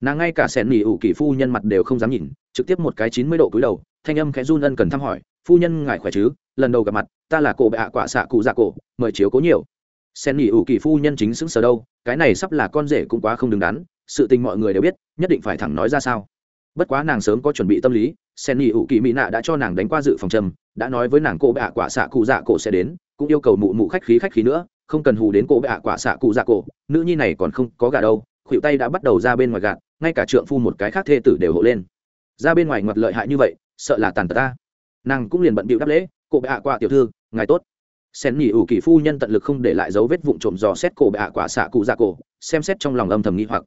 Nàng ngay cả sẻn nỉ ủ kỳ phu nhân mặt đều không dám nhìn, trực tiếp một cái chín mươi độ cúi đầu, thanh âm khẽ run ân cần thăm hỏi, phu nhân ngài khỏe chứ? Lần đầu gặp mặt, ta là cổ bạ quả xạ cụ dạ cổ, mời chiếu cố nhiều. Sen nghỉ ủ kỳ phu nhân chính xứng sở đâu, cái này sắp là con rể cũng quá không đứng đắn, sự tình mọi người đều biết, nhất định phải thẳng nói ra sao. Bất quá nàng sớm có chuẩn bị tâm lý, sen nghỉ ủ kỳ mỹ nạ đã cho nàng đánh qua dự phòng trầm, đã nói với nàng cô bạ quả xạ cụ dạ cổ sẽ đến, cũng yêu cầu mụ mụ khách khí khách khí nữa không cần hù đến cô ạ quả xạ cụ dạ cổ, nữ nhi này còn không có gà đâu khuỵu tay đã bắt đầu ra bên ngoài gạt, ngay cả trượng phu một cái khác thê tử đều hộ lên. Ra bên ngoài ngoặt lợi hại như vậy, sợ là tàn tật ta. Nàng cũng liền bận bịu đáp lễ cô ạ quả tiểu thư, ngài tốt. Sen nhỉ ủ kỳ phu nhân tận lực không để lại dấu vết vụn trộm dò xét cổ bạ quả xạ cụ dạ cổ, xem xét trong lòng âm thầm nghi hoặc.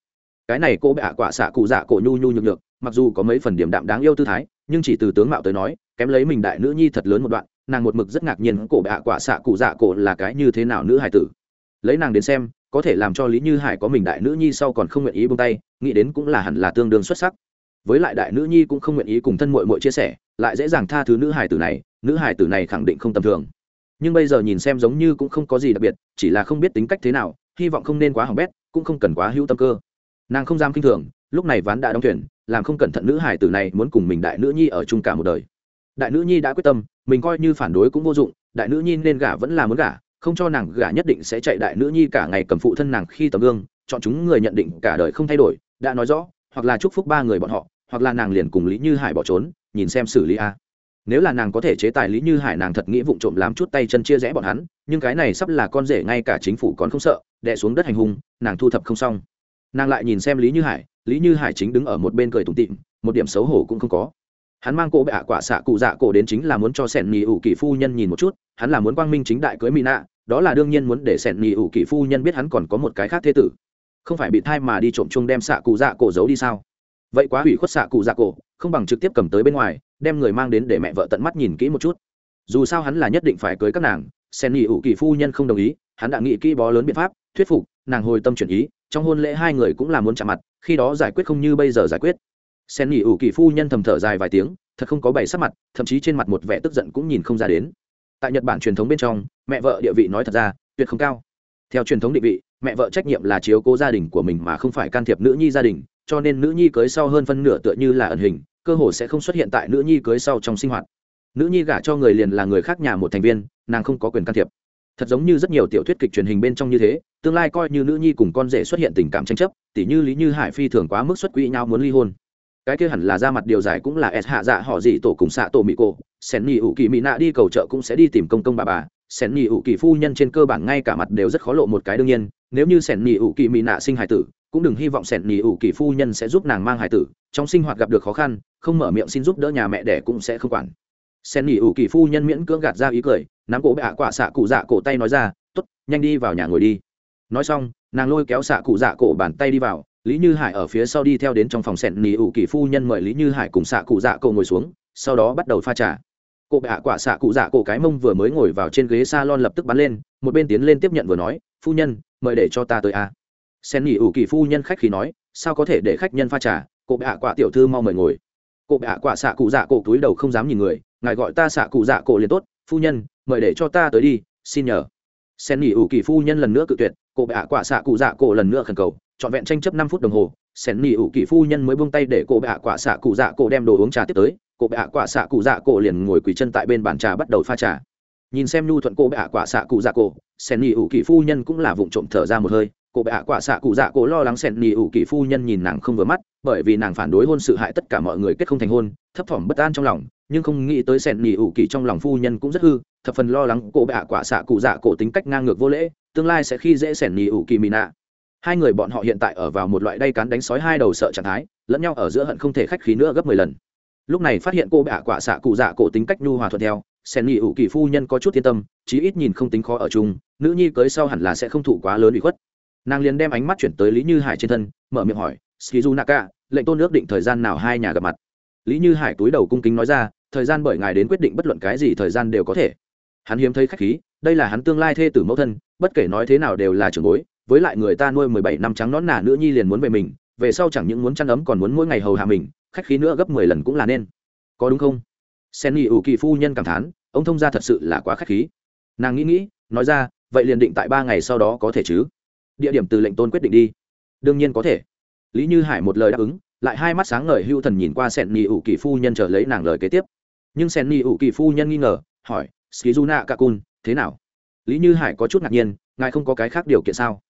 Cái này cô ạ quả xạ cụ dạ cổ nhu nhu nhược nhược, mặc dù có mấy phần điểm đạm đáng yêu tư thái, nhưng chỉ từ tướng mạo tới nói, kém lấy mình đại nữ nhi thật lớn một đoạn nàng một mực rất ngạc nhiên cổ bạ quả xạ cụ dạ cổ là cái như thế nào nữ hải tử. Lấy nàng đến xem, có thể làm cho lý như hải có mình đại nữ nhi sau còn không nguyện ý buông tay, nghĩ đến cũng là hẳn là tương đương xuất sắc. Với lại đại nữ nhi cũng không nguyện ý cùng thân mội mội chia sẻ, lại dễ dàng tha thứ nữ hải tử này, nữ hải tử này khẳng định không tầm thường. Nhưng bây giờ nhìn xem giống như cũng không có gì đặc biệt, chỉ là không biết tính cách thế nào, hy vọng không nên quá hỏng bét, cũng không cần quá hữu tâm cơ. Nàng không dám k i n h thường, lúc này ván đã đóng thuyền, làm không cẩn thận nữ hải tử này muốn cùng mình đại nữ nhi ở chung cả một đời đại nữ nhi đã quyết tâm, mình coi như phản đối cũng vô dụng, đại nữ nhi nên gả vẫn là muốn gả, không cho nàng gả nhất định sẽ chạy đại nữ nhi cả ngày cầm phụ thân nàng khi tấm gương, chọn chúng người nhận định cả đời không thay đổi, đã nói rõ, hoặc là chúc phúc ba người bọn họ, hoặc là nàng liền cùng lý như hải bỏ trốn, nhìn xem xử lý a. Nếu là nàng có thể chế tài lý như hải, nàng thật nghĩ vụng trộm lắm chút tay chân chia rẽ bọn hắn, nhưng cái này sắp là con rể ngay cả chính phủ còn không sợ đẻ xuống đất hành hung, nàng thu thập không xong. Nàng lại nhìn xem lý như hải, lý như hải chính đứng ở một bên cười tủm tịm một điểm xấu hổ cũng không có hắn mang cô bệ ạ quả xạ cụ dạ cổ đến chính là muốn cho sẻn nghỉ ủ kỳ phu nhân nhìn một chút, hắn là muốn quang minh chính đại cưới mỹ nạ, đó là đương nhiên muốn để sẻn nghỉ ủ kỳ phu nhân biết hắn còn có một cái khác thế tử. Không phải bị thai mà đi trộm chung đem xạ cụ dạ cổ giấu đi sao? Vậy quá hủy khuất xạ cụ dạ cổ, không bằng trực tiếp cầm tới bên ngoài, đem người mang đến để mẹ vợ tận mắt nhìn kỹ một chút. Dù sao hắn là nhất định phải cưới các nàng, sẻn nghỉ ủ kỳ phu nhân không đồng ý, hắn đã nghĩ kỹ bó lớn biện pháp, thuyết phục, nàng hồi tâm chuyển ý, trong hôn lễ hai người cũng là muốn chạm mặt, khi đó giải quyết không như bây giờ giải quyết sen nghỉ ủ kỳ phu nhân thầm thở dài vài tiếng, thật không có bày sắc mặt, thậm chí trên mặt một vẻ tức giận cũng nhìn không ra đến. Tại nhật bản truyền thống bên trong, mẹ vợ địa vị nói thật ra, tuyệt không cao. Theo truyền thống định vị, mẹ vợ trách nhiệm là chiếu cố gia đình của mình mà không phải can thiệp nữ nhi gia đình, cho nên nữ nhi cưới sau hơn phân nửa tựa như là ẩn hình, cơ hồ sẽ không xuất hiện tại nữ nhi cưới sau trong sinh hoạt. Nữ nhi gả cho người liền là người khác nhà một thành viên, nàng không có quyền can thiệp. Thật giống như rất nhiều tiểu thuyết kịch truyền hình bên trong như thế, tương lai coi như nữ nhi cùng con rể xuất hiện tình cảm tranh chấp, tỉ như lý như hải phi thường quá mức xuất quỹ nhau muốn ly hôn cái kia hẳn là ra mặt điều giải cũng là s hạ dạ họ gì tổ cùng xạ tổ mỹ cổ. Sen nhị ủ kỳ mỹ nạ đi cầu trợ cũng sẽ đi tìm công công bà bà. Sen nhị ủ kỳ phu nhân trên cơ bản ngay cả mặt đều rất khó lộ một cái đương nhiên. Nếu như sen nhị ủ kỳ mỹ nạ sinh hải tử, cũng đừng hy vọng sen nhị ủ kỳ phu nhân sẽ giúp nàng mang hải tử. Trong sinh hoạt gặp được khó khăn, không mở miệng xin giúp đỡ nhà mẹ đẻ cũng sẽ không quản. Sen nhị ủ kỳ phu nhân miễn cưỡng gạt ra ý cười, nắm cổ bệ quả xạ cụ dạ cổ tay nói ra t ố t nhanh đi vào nhà ngồi đi. Nói xong, nàng lôi kéo xạ cụ dạ cổ bàn tay đi vào lý như hải ở phía sau đi theo đến trong phòng sẹn nỉ ủ kỳ phu nhân mời lý như hải cùng xạ cụ dạ cổ ngồi xuống, sau đó bắt đầu pha trà. Cụ bạ quả xạ cụ dạ cổ cái mông vừa mới ngồi vào trên ghế s a lon lập tức bắn lên, một bên tiến lên tiếp nhận vừa nói, phu nhân, mời để cho ta tới a. À. sen nghỉ ủ kỳ phu nhân khách khi nói, sao có thể để khách nhân pha trà Cụ bệ quả tiểu thư mau mời ngồi. Cụ bạ quả xạ cụ dạ cổ túi đầu không dám nhìn người, ngài gọi ta xạ cụ dạ cổ liền tốt, phu nhân, mời để cho ta tới đi, xin nhờ. Sen nghỉ ủ kỳ phu nhân lần nữa cự tuyệt cụ bạ quả xạ cụ dạ cổ lần nữa khẩn cầu trọn vẹn tranh chấp năm phút đồng hồ, sen nỉ ủ kỳ phu nhân mới buông tay để cô bệ hạ quả xạ cụ dạ cổ đem đồ uống trà tiếp tới. Cô bệ hạ quả xạ cụ dạ cổ liền ngồi quỳ chân tại bên bàn trà bắt đầu pha trà. Nhìn xem nhu thuận cô bệ hạ quả xạ cụ dạ cổ, sen nỉ ủ kỳ phu nhân cũng là vụng trộm thở ra một hơi. Cô bệ hạ quả xạ cụ dạ cổ lo lắng sen nỉ ủ kỳ phu nhân nhìn nàng không vừa mắt, bởi vì nàng phản đối hôn sự hại tất cả mọi người kết không thành hôn, thấp thỏm bất an trong lòng, nhưng không nghĩ tới sen nỉ ủ kỳ trong lòng phu nhân cũng rất hư, thập phần lo lắng cô bệ hạ quả xạ cụ dạ cổ tính cách ngang ngược vô lễ, tương lai sẽ khi dễ sẻn nỉ ủ kỳ mỹ nạ hai người bọn họ hiện tại ở vào một loại đay cắn đánh sói hai đầu sợ trạng thái, lẫn nhau ở giữa hận không thể khách khí nữa gấp mười lần. Lúc này phát hiện cô bạ quả xạ cụ dạ cổ tính cách nhu hòa thuận theo, sen nhị ủ kỳ phu nhân có chút yên tâm, chí ít nhìn không tính khó ở chung, nữ nhi cưới sau hẳn là sẽ không thụ quá lớn bị khuất. Nàng liền đem ánh mắt chuyển tới lý như hải trên thân, mở miệng hỏi skizu naka lệnh tôn nước định thời gian nào hai nhà gặp mặt? Lý như hải túi đầu cung kính nói ra, thời gian bởi ngài đến quyết định bất luận cái gì thời gian đều có thể. Hắn hiếm thấy khách khí, đây là hắn tương lai thê tử mẫu thân, bất kể nói thế nào đều là trường bối với lại người ta nuôi mười bảy năm trắng nón nà nữ nhi liền muốn về mình, về sau chẳng những muốn chăn ấm còn muốn mỗi ngày hầu hạ mình, khách khí nữa gấp mười lần cũng là nên. Có đúng không? Sen nghỉ ủ kỳ phu nhân cảm thán, ông thông gia thật sự là quá khách khí. Nàng nghĩ nghĩ, nói ra, vậy liền định tại ba ngày sau đó có thể chứ? Địa điểm từ lệnh tôn quyết định đi. Đương nhiên có thể. Lý như hải một lời đáp ứng, lại hai mắt sáng ngời hưu thần nhìn qua sen nghỉ ủ kỳ phu nhân chờ lấy nàng lời kế tiếp. Nhưng sen nghỉ ủ kỳ phu nhân nghi ngờ, hỏi skizuna kakun, thế nào? Lý như hải có chút ngạc nhiên, ngài không có cái khác điều kiện sao?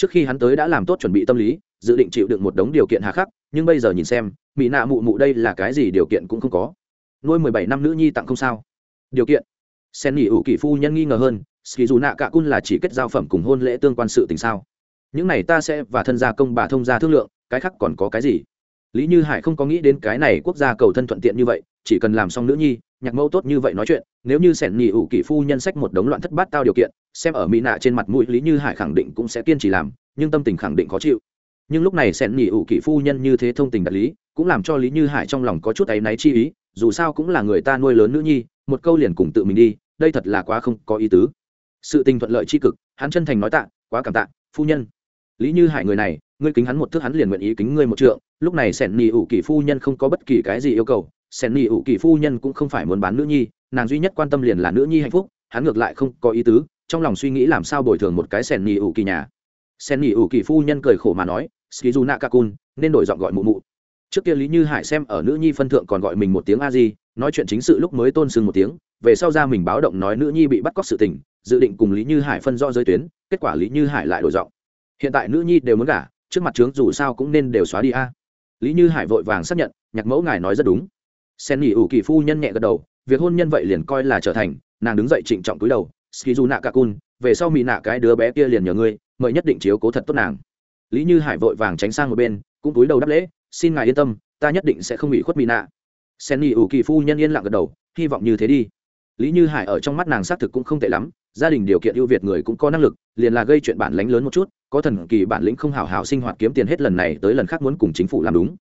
Trước khi hắn tới đã làm tốt chuẩn bị tâm lý, dự định chịu đựng một đống điều kiện hà khắc, nhưng bây giờ nhìn xem, mỹ nạ mụ mụ đây là cái gì điều kiện cũng không có. Nuôi mười bảy năm nữ nhi tặng không sao. Điều kiện. Sen nghỉ ủ kỷ phu nhân nghi ngờ hơn, ski dù nạ cả cun là chỉ kết giao phẩm cùng hôn lễ tương quan sự tình sao? Những này ta sẽ và thân gia công bà thông gia thương lượng, cái khác còn có cái gì? Lý như hải không có nghĩ đến cái này quốc gia cầu thân thuận tiện như vậy, chỉ cần làm xong nữ nhi, nhạc mẫu tốt như vậy nói chuyện, nếu như sẻn nhì ủ kỷ phu nhân sách một đống loạn thất bát tao điều kiện xem ở mỹ nạ trên mặt mũi lý như hải khẳng định cũng sẽ kiên trì làm, nhưng tâm tình khẳng định khó chịu. Nhưng lúc này sẻn nhị ủ kỷ phu nhân như thế thông tình đạt lý, cũng làm cho lý như hải trong lòng có chút áy náy chi ý, dù sao cũng là người ta nuôi lớn nữ nhi, một câu liền cùng tự mình đi, đây thật là quá không có ý tứ. Sự tình thuận lợi chi cực, hắn chân thành nói tạ, quá cảm tạ, phu nhân. Lý như hải người này, ngươi kính hắn một thước hắn liền nguyện ý kính ngươi một trượng, lúc này sẻn nhị ủ kỷ phu nhân không có bất kỳ cái gì yêu cầu, sen nhị ủ kỷ phu nhân cũng không phải muốn bán nữ nhi, nàng duy nhất quan tâm liền là nữ nhi hạnh phúc, hắn ngược lại không có ý tứ trong lòng suy nghĩ làm sao bồi thường một cái sen ni ủ kỳ nhà. Sen ni ủ kỳ phu nhân cười khổ mà nói, skizu nakakun, nên đổi giọng gọi mụ mụ. Trước kia lý như hải xem ở nữ nhi phân thượng còn gọi mình một tiếng a di, nói chuyện chính sự lúc mới tôn sưng một tiếng, về sau ra mình báo động nói nữ nhi bị bắt cóc sự tình, dự định cùng lý như hải phân rõ giới tuyến, kết quả lý như hải lại đổi giọng. Hiện tại nữ nhi đều muốn gả, trước mặt trướng dù sao cũng nên đều xóa đi a. Lý như hải vội vàng xác nhận, nhạc mẫu ngài nói rất đúng. Sen nghỉ ủ kỳ phu nhân nhẹ gật đầu, việc hôn nhân vậy liền coi là trở thành, nàng đứng dậy trịnh trọng túi đầu ski du nạ cả cun về sau mỹ nạ cái đứa bé kia liền nhờ ngươi, mời nhất định chiếu cố thật tốt nàng. Lý như hải vội vàng tránh sang một bên, cũng túi đầu đáp lễ, xin ngài yên tâm, ta nhất định sẽ không bị khuất mỹ nạ. Sen nghỉ ủ kỳ phu nhân yên lặng gật đầu, hy vọng như thế đi. Lý như hải ở trong mắt nàng xác thực cũng không tệ lắm, gia đình điều kiện ưu việt người cũng có năng lực, liền là gây chuyện bản lánh lớn một chút, có thần kỳ bản lĩnh không hào hào sinh hoạt kiếm tiền hết lần này tới lần khác muốn cùng chính phủ làm đúng.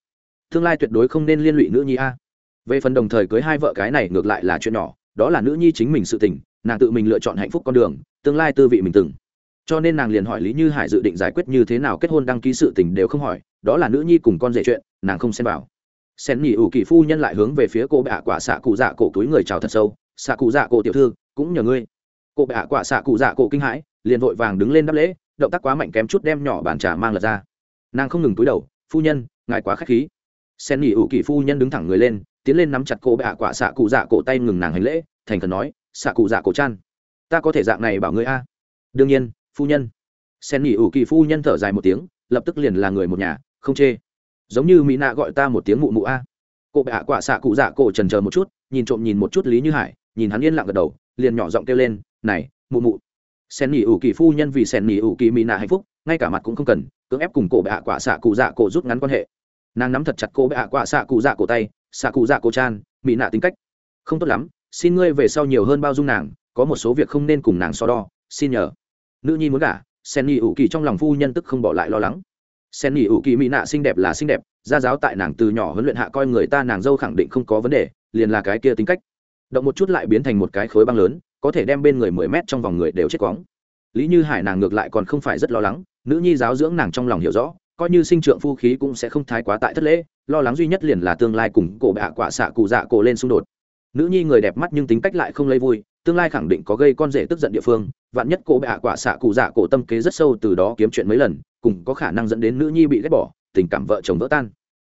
Tương lai tuyệt đối không nên liên lụy nữ nhi a. Về phần đồng thời cưới hai vợ cái này ngược lại là chuyện nhỏ, đó là nữ nhi chính mình sự tình nàng tự mình lựa chọn hạnh phúc con đường, tương lai tư vị mình từng. Cho nên nàng liền hỏi lý như hải dự định giải quyết như thế nào, kết hôn đăng ký sự tình đều không hỏi, đó là nữ nhi cùng con rể chuyện, nàng không xem vào. Sen nhị ủ kỳ phu nhân lại hướng về phía cô bệ hạ quả xạ cụ dạ cổ túi người chào thật sâu, xạ cụ dạ cổ tiểu thư, cũng nhờ ngươi. Cô bệ hạ quả xạ cụ dạ cổ kinh hãi, liền vội vàng đứng lên đáp lễ, động tác quá mạnh kém chút đem nhỏ bàn trà mang lật ra. Nàng không ngừng túi đầu, phu nhân, ngài quá k h á c h khí. Sen nhị ủ kỳ phu nhân đứng thẳng người lên, tiến lên nắm chặt cô bệ hạ quả xạ cụ dạ cổ tay ngừng nàng hành lễ, thành thần nói xạ cụ dạ cổ chan. Ta có thể dạng này bảo ngươi a. Đương nhiên, phu nhân. Sen nhị ủ kỳ phu nhân thở dài một tiếng, lập tức liền là người một nhà, không chê. Giống như mỹ nạ gọi ta một tiếng mụ mụ a. Cô bệ hạ quả xạ cụ dạ cổ trần chờ một chút, nhìn trộm nhìn một chút lý như hải, nhìn hắn yên lặng gật đầu, liền nhỏ giọng kêu lên, này, mụ mụ. Sen nhị ủ kỳ phu nhân vì sen nhị ủ kỳ mỹ nạ hạnh phúc, ngay cả mặt cũng không cần, cưỡng ép cùng cổ bệ hạ quả xạ cụ dạ cổ rút ngắn quan hệ. Nàng nắm thật chặt cô bệ hạ quả xạ cụ dạ cổ tay, xạ cụ dạ cổ chan, mỹ nạ tính cách. Không tốt lắm xin ngươi về sau nhiều hơn bao dung nàng, có một số việc không nên cùng nàng so đo, xin nhờ. Nữ nhi muốn gả sen nhị ủ kỳ trong lòng phu nhân tức không bỏ lại lo lắng. Sen nhị ủ kỳ mỹ nạ xinh đẹp là xinh đẹp, gia giáo tại nàng từ nhỏ huấn luyện hạ coi người ta nàng dâu khẳng định không có vấn đề, liền là cái kia tính cách. Động một chút lại biến thành một cái khối băng lớn, có thể đem bên người mười mét trong vòng người đều chết quóng. Lý như hải nàng ngược lại còn không phải rất lo lắng, nữ nhi giáo dưỡng nàng trong lòng hiểu rõ, coi như sinh trượng phu khí cũng sẽ không thái quá tại thất lễ, lo lắng duy nhất liền là tương lai cùng cổ bạ quả xạ cụ dạ cổ lên xung đột nữ nhi người đẹp mắt nhưng tính cách lại không lấy vui, tương lai khẳng định có gây con rể tức giận địa phương, vạn nhất cổ hạ quả xạ cụ dạ cổ tâm kế rất sâu từ đó kiếm chuyện mấy lần, cùng có khả năng dẫn đến nữ nhi bị ghét bỏ, tình cảm vợ chồng vỡ tan.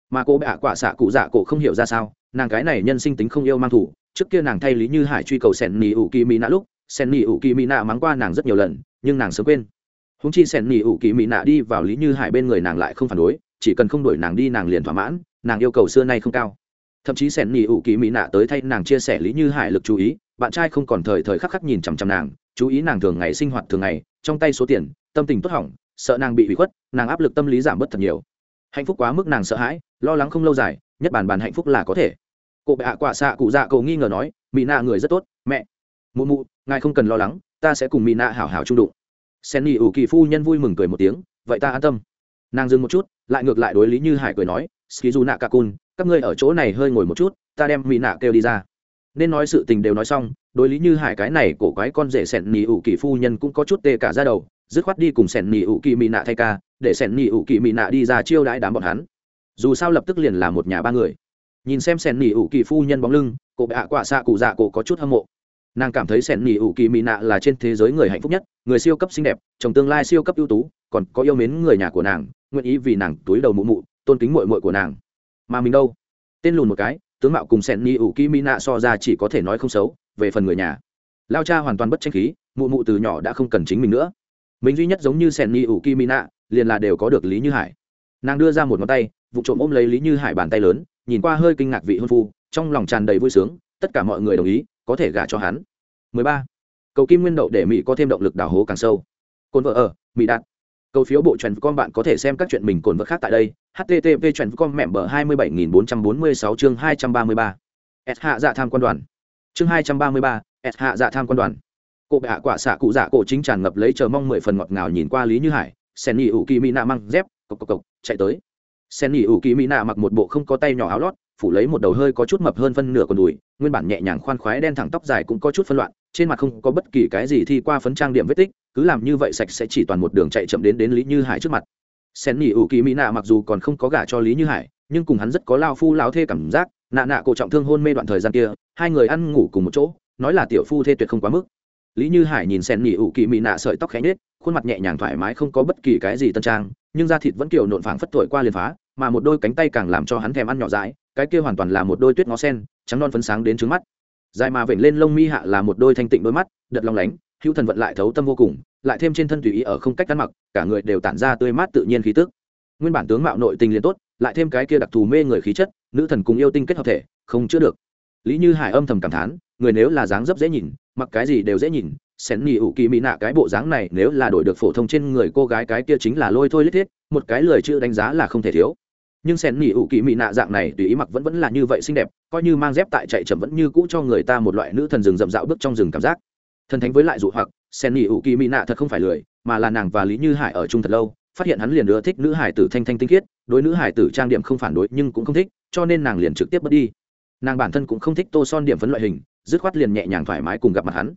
Mà cô hạ quả xạ cụ dạ cổ không hiểu ra sao, nàng cái này nhân sinh tính không yêu mang thủ, trước kia nàng thay lý như hải truy cầu sẻn nỉ ủ kỳ mỹ nạ lúc, sẻn nỉ ủ kỳ mỹ nạ mắng qua nàng rất nhiều lần, nhưng nàng sớm quên. Húng chi sẻn nỉ ủ kỳ mỹ nạ đi vào lý như hải bên người nàng lại không phản đối, chỉ cần không đuổi nàng đi nàng liền thỏa mãn, nàng yêu cầu xưa nay không cao thậm chí sẻn nhị ủ kỳ mỹ nạ tới thay nàng chia sẻ lý như hải lực chú ý, bạn trai không còn thời thời khắc khắc nhìn chằm chằm nàng, chú ý nàng thường ngày sinh hoạt thường ngày, trong tay số tiền, tâm tình tốt hỏng, sợ nàng bị hủy khuất, nàng áp lực tâm lý giảm bớt thật nhiều. Hạnh phúc quá mức nàng sợ hãi, lo lắng không lâu dài, nhất bản bàn hạnh phúc là có thể. Cụ bệ hạ quả xạ cụ dạ cầu nghi ngờ nói mỹ nạ người rất tốt, mẹ. Mụ mụ, ngài không cần lo lắng, ta sẽ cùng mỹ nạ hảo hảo trung đụng. Sen ni ủ kỳ phu nhân vui mừng cười một tiếng, vậy ta an tâm. Nàng dừng một chút, lại ngược lại đối lý như hải cười nói ski du nạ ca cun các ngươi ở chỗ này hơi ngồi một chút, ta đem mỹ nạ kêu đi ra. Nên nói sự tình đều nói xong, đối lý như hải cái này cổ quái con rể sẹn nỉ ủ kỳ phu nhân cũng có chút tê cả ra đầu, dứt khoát đi cùng sẹn nỉ ủ kỳ mỹ nạ thay ca, để sẹn nỉ ủ kỳ mỹ nạ đi ra chiêu đãi đám bọn hắn. Dù sao lập tức liền là một nhà ba người. Nhìn xem sẹn nỉ ủ kỳ phu nhân bóng lưng, cổ bệ hạ quả xạ cụ dạ cổ có chút hâm mộ. Nàng cảm thấy sẹn nỉ ủ kỳ mỹ nạ là trên thế giới người hạnh phúc nhất, người siêu cấp xinh đẹp, chồng tương lai siêu cấp ưu tú, còn có yêu mến người nhà của nàng, nguyện ý vì nàng túi đầu mụ mụ, tôn kính mội mội của nàng mà mình đâu? Tên lùn một cái, tướng mạo cùng sẹn ni ủ kỳ mỹ nạ so ra chỉ có thể nói không xấu, về phần người nhà. Lao cha hoàn toàn bất tranh khí, mụ mụ từ nhỏ đã không cần chính mình nữa. Mình duy nhất giống như sẹn ni ủ kỳ mỹ nạ liền là đều có được lý như hải. Nàng đưa ra một ngón tay, vụ trộm ôm lấy lý như hải bàn tay lớn, nhìn qua hơi kinh ngạc vị hôn phu, trong lòng tràn đầy vui sướng, tất cả mọi người đồng ý, có thể gả cho hắn. 13. cầu kim nguyên đậu để mỹ có thêm động lực đào hố càng sâu. Cồn vợ ở, mỹ đạt cầu phiếu bộ truyền con bạn có thể xem các chuyện mình cồn vật khác tại đây. Http truyền con mẹ bờ 27446 chương 233. s hạ dạ tham quan đoàn. Chương 233, s hạ dạ tham quan đoàn. Cụ hạ quả xạ cụ dạ cổ chính tràn ngập lấy chờ mong mười phần ngọt ngào nhìn qua lý như hải. Sen nhị ủ kỳ mỹ nạ mang dép cộc cộc cộc chạy tới. Sen nhị ủ kỳ mỹ nạ mặc một bộ không có tay nhỏ áo lót phủ lấy một đầu hơi có chút mập hơn phân nửa con đùi nguyên bản nhẹ nhàng khoan khoái đen thẳng tóc dài cũng có chút phân loạn trên mặt không có bất kỳ cái gì thi qua phấn trang điểm vết tích cứ làm như vậy sạch sẽ chỉ toàn một đường chạy chậm đến đến lý như hải trước mặt. Sen Nỉ ủ kỳ mỹ nạ mặc dù còn không có gả cho lý như hải, nhưng cùng hắn rất có lao phu lao thê cảm giác, nạ nạ cổ trọng thương hôn mê đoạn thời gian kia, hai người ăn ngủ cùng một chỗ, nói là tiểu phu thê tuyệt không quá mức. Lý như hải nhìn sen Nỉ ủ kỳ mỹ nạ sợi tóc khẽ nết khuôn mặt nhẹ nhàng thoải mái không có bất kỳ cái gì tân trang, nhưng da thịt vẫn kiểu nộn phảng phất thổi qua liền phá, mà một đôi cánh tay càng làm cho hắn thèm ăn nhỏ dãi, cái kia hoàn toàn là một đôi tuyết ngó sen, trắng non phấn sáng đến trứng mắt. Dài mà vểnh lên lông mi hạ là một đôi thanh tịnh đôi mắt, đợt long lánh, hữu thần vận lại thấu tâm vô cùng lại thêm trên thân tùy ý ở không cách ăn mặc, cả người đều tản ra tươi mát tự nhiên khí tức. Nguyên bản tướng mạo nội tình liền tốt, lại thêm cái kia đặc thù mê người khí chất, nữ thần cùng yêu tinh kết hợp thể, không chữa được. Lý như hải âm thầm cảm thán, người nếu là dáng dấp dễ nhìn, mặc cái gì đều dễ nhìn xén nỉ ủ kỳ mỹ nạ cái bộ dáng này nếu là đổi được phổ thông trên người cô gái cái kia chính là lôi thôi lít thiết, một cái lời chữ đánh giá là không thể thiếu. Nhưng xén nỉ ủ kỳ mỹ nạ dạng này tùy ý mặc vẫn vẫn là như vậy xinh đẹp, coi như mang dép tại chạy chậm vẫn như cũ cho người ta một loại nữ thần rừng rậm rạo bước trong rừng cảm giác. Thần thánh với lại dụ hoặc sen nỉ ủ kỳ mỹ nạ thật không phải lười, mà là nàng và lý như hải ở chung thật lâu, phát hiện hắn liền ưa thích nữ hải tử thanh thanh tinh khiết, đối nữ hải tử trang điểm không phản đối nhưng cũng không thích, cho nên nàng liền trực tiếp bớt đi. Nàng bản thân cũng không thích tô son điểm phấn loại hình, dứt khoát liền nhẹ nhàng thoải mái cùng gặp mặt hắn.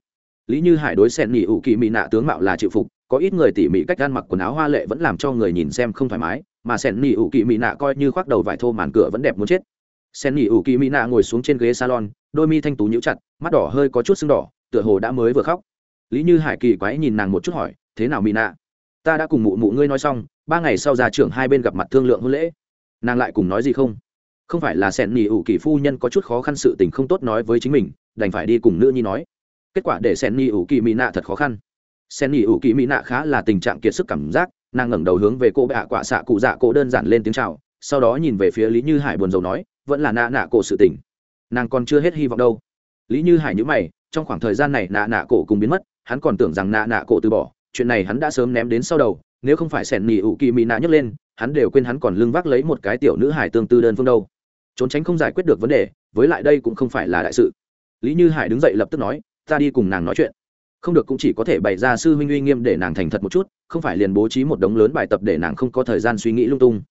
Lý như hải đối xen nỉ ủ kỳ mỹ nạ tướng mạo là chịu phục, có ít người tỉ mỉ cách ăn mặc quần áo hoa lệ vẫn làm cho người nhìn xem không thoải mái, mà sen nỉ ủ kỳ mỹ nạ coi như khoác đầu vải thô màn cửa vẫn đẹp muốn chết. Sen nỉ ủ kỳ mỹ nạ ngồi xuống trên ghế salon, đôi mi thanh tú nhíu chặt, mắt đỏ hơi có chút sưng đỏ, tựa hồ đã mới vừa khóc lý như hải kỳ quái nhìn nàng một chút hỏi, thế nào mỹ nạ ta đã cùng mụ mụ ngươi nói xong, ba ngày sau ra trưởng hai bên gặp mặt thương lượng hôn lễ. Nàng lại cùng nói gì không? Không phải là sẻn nỉ ủ kỳ phu nhân có chút khó khăn sự tình không tốt nói với chính mình, đành phải đi cùng nữ nhi nói. Kết quả để sẻn nỉ ủ kỳ mỹ nạ thật khó khăn. Sẻn nỉ ủ kỳ mỹ nạ khá là tình trạng kiệt sức cảm giác, nàng ngẩng đầu hướng về cô bạ quả xạ cụ dạ cô đơn giản lên tiếng chào, sau đó nhìn về phía lý như hải buồn rầu nói, vẫn là nạ nạ cổ sự tình. Nàng còn chưa hết hy vọng đâu. Lý như hải nhữ mày, trong khoảng thời gian này nạ nạ cổ cùng biến mất hắn còn tưởng rằng nạ nạ cổ từ bỏ, chuyện này hắn đã sớm ném đến sau đầu, nếu không phải sẻn nỉ ủ kỳ mỹ nạ nhấc lên, hắn đều quên hắn còn lưng vác lấy một cái tiểu nữ hải tương tư đơn phương đâu. Trốn tránh không giải quyết được vấn đề, với lại đây cũng không phải là đại sự. Lý như hải đứng dậy lập tức nói, ta đi cùng nàng nói chuyện. Không được cũng chỉ có thể bày ra sư huynh uy nghiêm để nàng thành thật một chút, không phải liền bố trí một đống lớn bài tập để nàng không có thời gian suy nghĩ lung tung.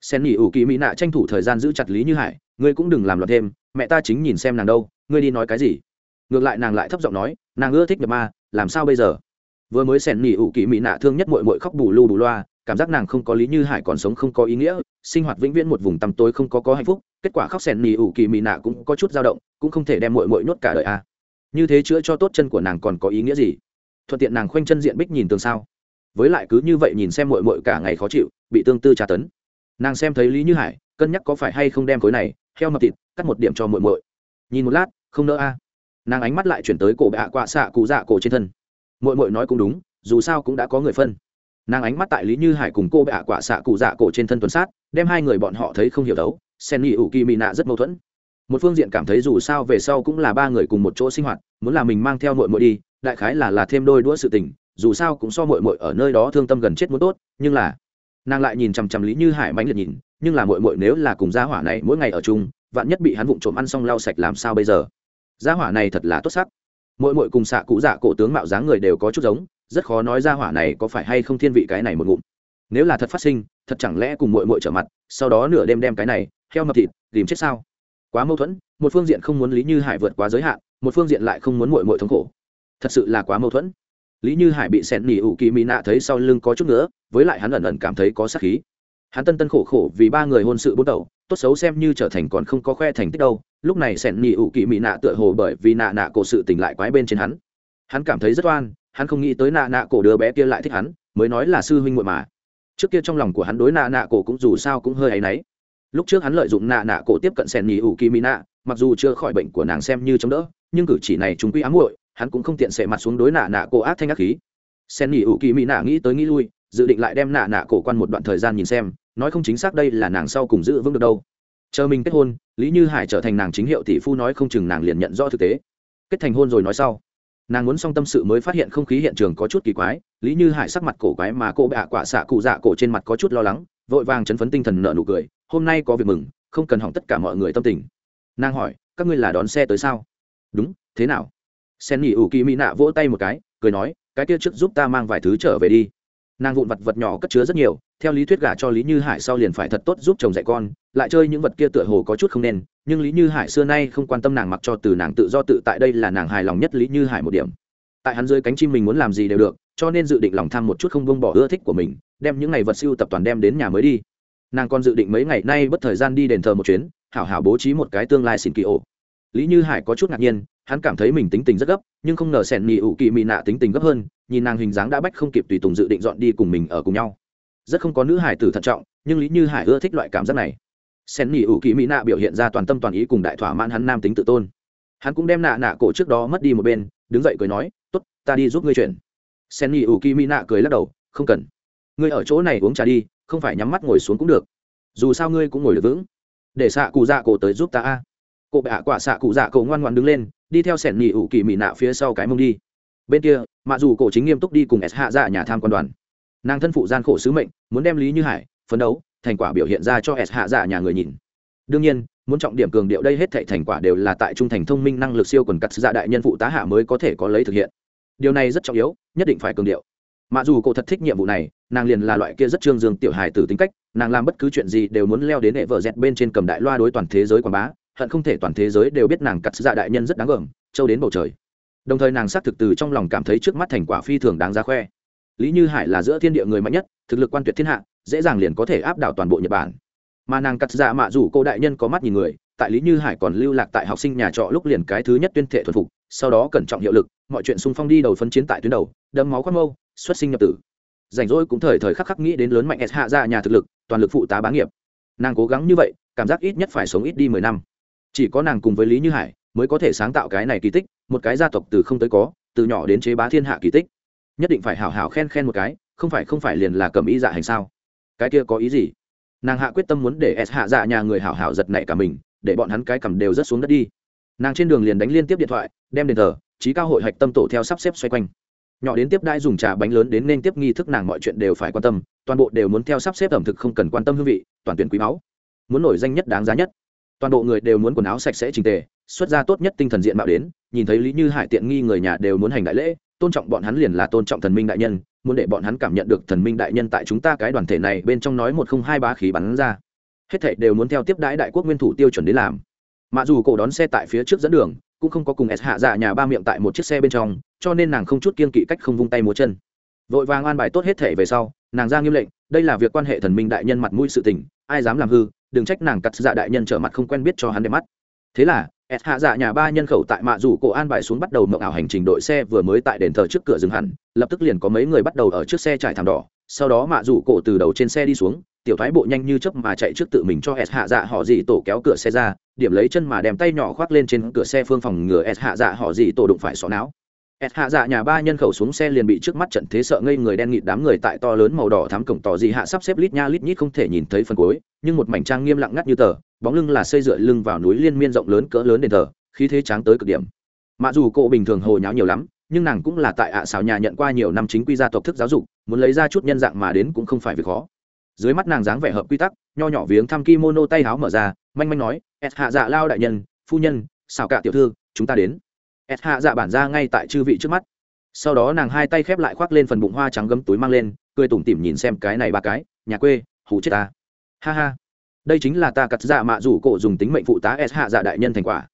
Sen nghỉ ủ kỳ mỹ nạ tranh thủ thời gian giữ chặt lý như hải, ngươi cũng đừng làm loạn thêm, mẹ ta chính nhìn xem nàng đâu, ngươi đi nói cái gì? Ngược lại nàng lại thấp giọng nói, nàng ưa thích nhập ma làm sao bây giờ? Vừa mới sẻn nỉ ủ kỳ mỹ nạ thương nhất mội mội khóc bù lu bù loa, cảm giác nàng không có lý như hải còn sống không có ý nghĩa, sinh hoạt vĩnh viễn một vùng tăm tối không có có hạnh phúc, kết quả khóc sẻn nỉ ủ kỳ mỹ nạ cũng có chút dao động, cũng không thể đem mội mội nhốt cả đời a. À. như thế chữa cho tốt chân của nàng còn có ý nghĩa gì? Thuận tiện nàng khoanh chân diện bích nhìn tường sao. Với lại cứ như vậy nhìn xem mội mội cả ngày khó chịu, bị tương tư tra tấn. Nàng xem thấy lý như hải, cân nhắc có phải hay không đem khối này, heo mập thịt, cắt một điểm cho mội mội nhìn một lát, không nỡ a nàng ánh mắt lại chuyển tới cổ bạ quạ xạ cụ dạ cổ trên thân. Mội mội nói cũng đúng, dù sao cũng đã có người phân. Nàng ánh mắt tại lý như hải cùng cô bạ quạ xạ cụ dạ cổ trên thân tuần sát, đem hai người bọn họ thấy không hiểu đấu, sen nghĩ ủ kỳ mị nạ rất mâu thuẫn. Một phương diện cảm thấy dù sao về sau cũng là ba người cùng một chỗ sinh hoạt, muốn là mình mang theo mội mội đi, đại khái là là thêm đôi đũa sự tình, dù sao cũng so mội mội ở nơi đó thương tâm gần chết muốn tốt, nhưng là nàng lại nhìn chằm chằm lý như hải mãnh liệt nhìn, nhưng là mội mội nếu là cùng gia hỏa này mỗi ngày ở chung, vạn nhất bị hắn vụng trộm ăn xong lau sạch làm sao bây giờ? Gia hỏa này thật là tốt sắc. Mỗi mỗi cùng xạ cụ dạ cổ tướng mạo dáng người đều có chút giống, rất khó nói gia hỏa này có phải hay không thiên vị cái này một ngụm. Nếu là thật phát sinh, thật chẳng lẽ cùng mội mội trở mặt, sau đó nửa đêm đem cái này, heo mập thịt, tìm chết sao? Quá mâu thuẫn, một phương diện không muốn lý như hải vượt quá giới hạn, một phương diện lại không muốn mội mội thống khổ. Thật sự là quá mâu thuẫn. Lý như hải bị xẹn nỉ ủ kỳ mỹ nạ thấy sau lưng có chút nữa với lại hắn ẩn ẩn cảm thấy có sắc khí. Hắn tân tân khổ khổ vì ba người hôn sự bốn đầu, tốt xấu xem như trở thành còn không có khoe thành tích đâu lúc này sẻn nhị ủ kỳ mỹ nạ tựa hồ bởi vì nạ nạ cổ sự tỉnh lại quái bên trên hắn. Hắn cảm thấy rất oan, hắn không nghĩ tới nạ nạ cổ đứa bé kia lại thích hắn, mới nói là sư huynh muội mà. Trước kia trong lòng của hắn đối nạ nạ cổ cũng dù sao cũng hơi áy náy. Lúc trước hắn lợi dụng nạ nạ cổ tiếp cận sẻn nhị ủ kỳ mỹ nạ, mặc dù chưa khỏi bệnh của nàng xem như chống đỡ, nhưng cử chỉ này chúng quy ám muội, hắn cũng không tiện sệ mặt xuống đối nạ nạ cổ ác thanh ác khí. Sen nhị ủ kỳ mỹ nạ nghĩ tới nghĩ lui, dự định lại đem nạ nạ cổ quan một đoạn thời gian nhìn xem, nói không chính xác đây là nàng sau cùng giữ vững được đâu chờ mình kết hôn, lý như hải trở thành nàng chính hiệu tỷ phu nói không chừng nàng liền nhận rõ thực tế. Kết thành hôn rồi nói sau, nàng muốn xong tâm sự mới phát hiện không khí hiện trường có chút kỳ quái, lý như hải sắc mặt cổ quái mà cô bạ quả xạ cụ dạ cổ trên mặt có chút lo lắng, vội vàng chấn phấn tinh thần nợ nụ cười, hôm nay có việc mừng, không cần hỏng tất cả mọi người tâm tình. Nàng hỏi, các ngươi là đón xe tới sao? Đúng, thế nào? Sen nghỉ ủ kỳ mỹ nạ vỗ tay một cái, cười nói, cái kia trước giúp ta mang vài thứ trở về đi nàng vụn vật vật nhỏ cất chứa rất nhiều, theo lý thuyết gả cho lý như hải sau liền phải thật tốt giúp chồng dạy con, lại chơi những vật kia tựa hồ có chút không nên, nhưng lý như hải xưa nay không quan tâm nàng mặc cho từ nàng tự do tự tại đây là nàng hài lòng nhất lý như hải một điểm. Tại hắn dưới cánh chim mình muốn làm gì đều được, cho nên dự định lòng tham một chút không buông bỏ ưa thích của mình, đem những ngày vật siêu tập toàn đem đến nhà mới đi. Nàng còn dự định mấy ngày nay bất thời gian đi đền thờ một chuyến, hảo hảo bố trí một cái tương lai xin kỳ ổ. Lý như hải có chút ngạc nhiên, hắn cảm thấy mình tính tình rất gấp, nhưng không ngờ sẻn nhị ủ kỳ mị nạ tính tình gấp hơn nhìn nàng hình dáng đã bách không kịp tùy tùng dự định dọn đi cùng mình ở cùng nhau. Rất không có nữ hải tử thận trọng, nhưng lý như hải ưa thích loại cảm giác này. Sen nhị ủ kỳ mỹ nạ biểu hiện ra toàn tâm toàn ý cùng đại thỏa mãn hắn nam tính tự tôn. Hắn cũng đem nạ nạ cổ trước đó mất đi một bên, đứng dậy cười nói t ố t ta đi giúp ngươi chuyển. Sen nhị ủ kỳ mỹ nạ cười lắc đầu, không cần. Ngươi ở chỗ này uống trà đi, không phải nhắm mắt ngồi xuống cũng được. Dù sao ngươi cũng ngồi được vững. Để xạ cụ dạ cổ tới giúp ta a. Cô bệ hạ quả xạ cụ dạ cổ ngoan ngoan đứng lên, đi theo sẻn nhị ủ kỳ mỹ nạ phía sau cái mông đi bên kia mặc dù cổ chính nghiêm túc đi cùng s hạ dạ nhà tham quan đoàn. Nàng thân phụ gian khổ sứ mệnh, muốn đem lý như hải phấn đấu, thành quả biểu hiện ra cho s hạ dạ nhà người nhìn. Đương nhiên, muốn trọng điểm cường điệu đây hết thệ thành quả đều là tại trung thành thông minh năng lực siêu quần cắt dạ đại nhân phụ tá hạ mới có thể có lấy thực hiện. Điều này rất trọng yếu, nhất định phải cường điệu. Mặc dù cô thật thích nhiệm vụ này, nàng liền là loại kia rất trương dương tiểu hài tử tính cách, nàng làm bất cứ chuyện gì đều muốn leo đến hệ vợ dẹt bên trên cầm đại loa đối toàn thế giới quảng bá, hận không thể toàn thế giới đều biết nàng cắt dạ đại nhân rất đáng gờm, châu đến bầu trời đồng thời nàng xác thực từ trong lòng cảm thấy trước mắt thành quả phi thường đáng ra khoe. Lý như hải là giữa thiên địa người mạnh nhất, thực lực quan tuyệt thiên hạ, dễ dàng liền có thể áp đảo toàn bộ nhật bản. Mà nàng cắt dạ mạ dù cô đại nhân có mắt nhìn người, tại lý như hải còn lưu lạc tại học sinh nhà trọ lúc liền cái thứ nhất tuyên thệ thuần phục, sau đó cẩn trọng hiệu lực, mọi chuyện xung phong đi đầu phân chiến tại tuyến đầu đấm máu khoác mâu, xuất sinh nhập tử. Rảnh rỗi cũng thời thời khắc khắc nghĩ đến lớn mạnh s hạ ra nhà thực lực, toàn lực phụ tá bá nghiệp. Nàng cố gắng như vậy, cảm giác ít nhất phải sống ít đi mười năm. Chỉ có nàng cùng với lý như hải mới có thể sáng tạo cái này kỳ tích một cái gia tộc từ không tới có, từ nhỏ đến chế bá thiên hạ kỳ tích. Nhất định phải hảo hảo khen khen một cái, không phải không phải liền là cầm ý dạ hành sao? Cái kia có ý gì? Nàng hạ quyết tâm muốn để s hạ dạ nhà người hảo hảo giật nảy cả mình, để bọn hắn cái cầm đều rất xuống đất đi. Nàng trên đường liền đánh liên tiếp điện thoại, đem đền thờ, trí cao hội hạch tâm tổ theo sắp xếp xoay quanh. Nhỏ đến tiếp đai dùng trà bánh lớn đến nên tiếp nghi thức nàng mọi chuyện đều phải quan tâm, toàn bộ đều muốn theo sắp xếp ẩm thực không cần quan tâm hương vị, toàn tuyển quý máu muốn nổi danh nhất đáng giá nhất. Toàn bộ người đều muốn quần áo sạch sẽ trình tề xuất ra tốt nhất tinh thần diện mạo đến, nhìn thấy lý như hải tiện nghi người nhà đều muốn hành đại lễ, tôn trọng bọn hắn liền là tôn trọng thần minh đại nhân, muốn để bọn hắn cảm nhận được thần minh đại nhân tại chúng ta cái đoàn thể này bên trong nói một không hai ba khí bắn ra. Hết thảy đều muốn theo tiếp đãi đại quốc nguyên thủ tiêu chuẩn đến làm. Mặc dù cổ đón xe tại phía trước dẫn đường, cũng không có cùng s hạ dạ nhà ba miệng tại một chiếc xe bên trong, cho nên nàng không chút kiên kỵ cách không vung tay múa chân. Vội vàng an bài tốt hết thể về sau, nàng ra nghiêm lệnh, đây là việc quan hệ thần minh đại nhân mặt mũi sự tình, ai dám làm hư, đừng trách nàng cắt dạ đại nhân trở mặt không quen biết cho hắn đẹp mắt. Thế là s hạ dạ nhà ba nhân khẩu tại mạ dù cổ an bài xuống bắt đầu mộng ảo hành trình đội xe vừa mới tại đền thờ trước cửa dừng hẳn, lập tức liền có mấy người bắt đầu ở trước xe trải thảm đỏ, sau đó mạ dù cổ từ đầu trên xe đi xuống, tiểu thái bộ nhanh như chớp mà chạy trước tự mình cho s hạ dạ họ gì tổ kéo cửa xe ra, điểm lấy chân mà đem tay nhỏ khoác lên trên cửa xe phương phòng ngừa s hạ dạ họ gì tổ đụng phải xó não. S hạ dạ nhà ba nhân khẩu xuống xe liền bị trước mắt trận thế sợ ngây người đen nghịt đám người tại to lớn màu đỏ thắm cổng tỏ gì hạ sắp xếp lít nha lít nhít không thể nhìn thấy phần cuối, nhưng một mảnh trang nghiêm lặng ngắt như tờ bóng lưng là xây dựa lưng vào núi liên miên rộng lớn cỡ lớn đền thờ, khí thế tráng tới cực điểm. Mặc dù cô bình thường hồ nháo nhiều lắm, nhưng nàng cũng là tại ạ à xào nhà nhận qua nhiều năm chính quy gia tộc thức giáo dục, muốn lấy ra chút nhân dạng mà đến cũng không phải việc khó. Dưới mắt nàng dáng vẻ hợp quy tắc, nho nhỏ viếng thăm kimono tay áo mở ra, manh manh nói, et hạ dạ lao đại nhân, phu nhân, xào cả tiểu thư, chúng ta đến. Et hạ dạ bản ra ngay tại chư vị trước mắt. Sau đó nàng hai tay khép lại khoác lên phần bụng hoa trắng gấm túi mang lên, cười tủm tỉm nhìn xem cái này ba cái, nhà quê, hù chết ta. Ha ha đây chính là ta cắt dạ mạ rủ cổ dùng tính mệnh phụ tá s hạ dạ đại nhân thành quả.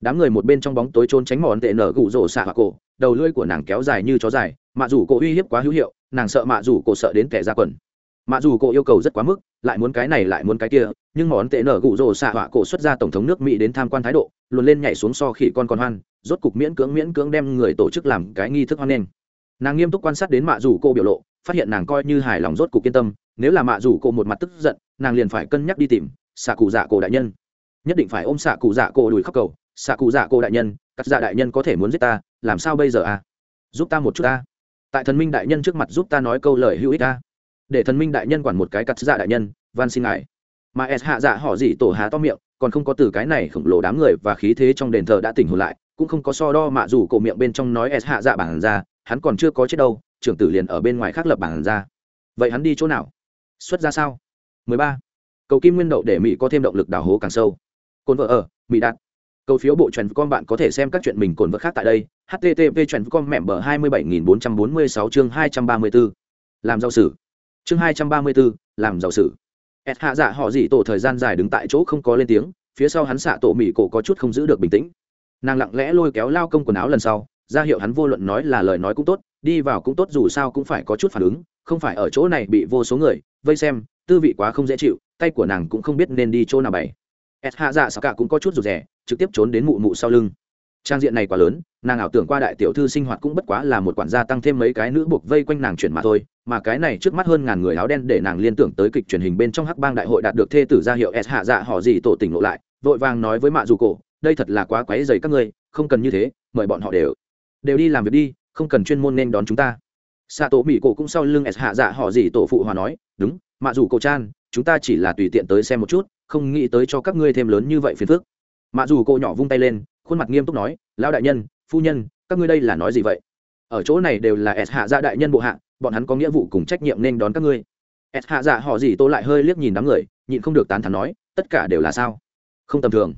Đám người một bên trong bóng tối trốn tránh mòn tệ nở gụ rổ xạ hạ cổ, đầu lưỡi của nàng kéo dài như chó dài, mạ rủ cổ uy hiếp quá hữu hiệu, nàng sợ mạ rủ cổ sợ đến kẻ ra quần. Mạ dù cổ yêu cầu rất quá mức, lại muốn cái này lại muốn cái kia, nhưng món tệ nở gụ rồ xạ họa cổ xuất ra tổng thống nước mỹ đến tham quan thái độ luôn lên nhảy xuống so khỉ con còn hoan, rốt cục miễn cưỡng miễn cưỡng đem người tổ chức làm cái nghi thức hoan nghênh. Nàng nghiêm túc quan sát đến mạ dù cô biểu lộ, phát hiện nàng coi như hài lòng rốt cục yên tâm, nếu là mạ dù cô một mặt tức giận nàng liền phải cân nhắc đi tìm xạ cụ dạ cổ đại nhân. Nhất định phải ôm xạ cụ dạ cổ đùi khóc cầu. Xạ cụ dạ cổ đại nhân, cắt dạ đại nhân có thể muốn giết ta, làm sao bây giờ à? Giúp ta một chút ta. Tại thần minh đại nhân trước mặt giúp ta nói câu lời hữu ích ta. Để thần minh đại nhân quản một cái cắt dạ đại nhân, van xin ngài. Mà s hạ dạ họ gì tổ há to miệng, còn không có từ cái này khổng lồ đám người và khí thế trong đền thờ đã tỉnh hồn lại, cũng không có so đo mạ dù cổ miệng bên trong nói s hạ dạ bản ra, hắn còn chưa có chết đâu, trưởng tử liền ở bên ngoài khác lập bản ra. Vậy hắn đi chỗ nào? Xuất ra sao? 13. cầu kim nguyên đậu để mỹ có thêm động lực đào hố càng sâu. Cồn vợ ở, mỹ đạt. Cầu phiếu bộ truyền con bạn có thể xem các chuyện mình cồn vợ khác tại đây. Http truyền con mẹm bờ 27446 chương 234. làm giàu sử. Chương hai trăm ba mươi bốn làm giàu sử. Ed hạ dạ họ dị tổ thời gian dài đứng tại chỗ không có lên tiếng. Phía sau hắn xạ tổ mỹ cổ có chút không giữ được bình tĩnh. Nàng lặng lẽ lôi kéo lao công quần áo lần sau. Ra hiệu hắn vô luận nói là lời nói cũng tốt, đi vào cũng tốt, dù sao cũng phải có chút phản ứng không phải ở chỗ này bị vô số người vây xem, tư vị quá không dễ chịu, tay của nàng cũng không biết nên đi chỗ nào bày. S hạ dạ sao cả cũng có chút rụt rè, trực tiếp trốn đến mụ mụ sau lưng. Trang diện này quá lớn, nàng ảo tưởng qua đại tiểu thư sinh hoạt cũng bất quá là một quản gia tăng thêm mấy cái nữ buộc vây quanh nàng chuyển mà thôi, mà cái này trước mắt hơn ngàn người áo đen để nàng liên tưởng tới kịch truyền hình bên trong hắc bang đại hội đạt được thê tử gia hiệu s hạ dạ họ gì tổ tỉnh lộ lại, vội vàng nói với mạ dù cổ, đây thật là quá quáy dày các ngươi, không cần như thế, mời bọn họ đều đều đi làm việc đi, không cần chuyên môn nên đón chúng ta xạ tổ mỹ cổ cũng sau lưng s hạ dạ họ gì tổ phụ hòa nói, đúng, mạ dù cổ chan chúng ta chỉ là tùy tiện tới xem một chút, không nghĩ tới cho các ngươi thêm lớn như vậy phiền phức. Mặc dù cô nhỏ vung tay lên, khuôn mặt nghiêm túc nói, lão đại nhân, phu nhân, các ngươi đây là nói gì vậy? Ở chỗ này đều là s hạ dạ đại nhân bộ hạ, bọn hắn có nghĩa vụ cùng trách nhiệm nên đón các ngươi. S hạ dạ họ gì tô lại hơi liếc nhìn đám người, nhịn không được tán thắn nói, tất cả đều là sao? Không tầm thường.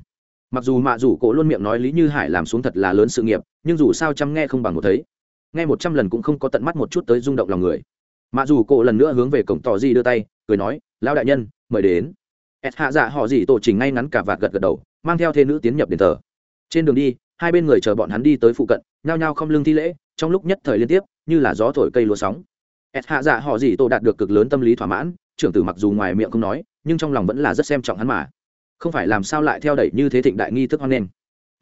Mặc dù mạ dù cổ luôn miệng nói lý như hải làm xuống thật là lớn sự nghiệp, nhưng dù sao chăm nghe không bằng một thấy nghe một trăm lần cũng không có tận mắt một chút tới rung động lòng người. Mà dù cổ lần nữa hướng về cổng tỏ di đưa tay, cười nói, lão đại nhân, mời đến. S hạ dạ họ gì tổ chỉnh ngay ngắn cả vạt gật gật đầu, mang theo thê nữ tiến nhập đền thờ. Trên đường đi, hai bên người chờ bọn hắn đi tới phụ cận, nhao nhao không lưng thi lễ, trong lúc nhất thời liên tiếp, như là gió thổi cây lúa sóng. S hạ dạ họ gì tổ đạt được cực lớn tâm lý thỏa mãn, trưởng tử mặc dù ngoài miệng không nói, nhưng trong lòng vẫn là rất xem trọng hắn mà. Không phải làm sao lại theo đẩy như thế thịnh đại nghi thức hoan nghênh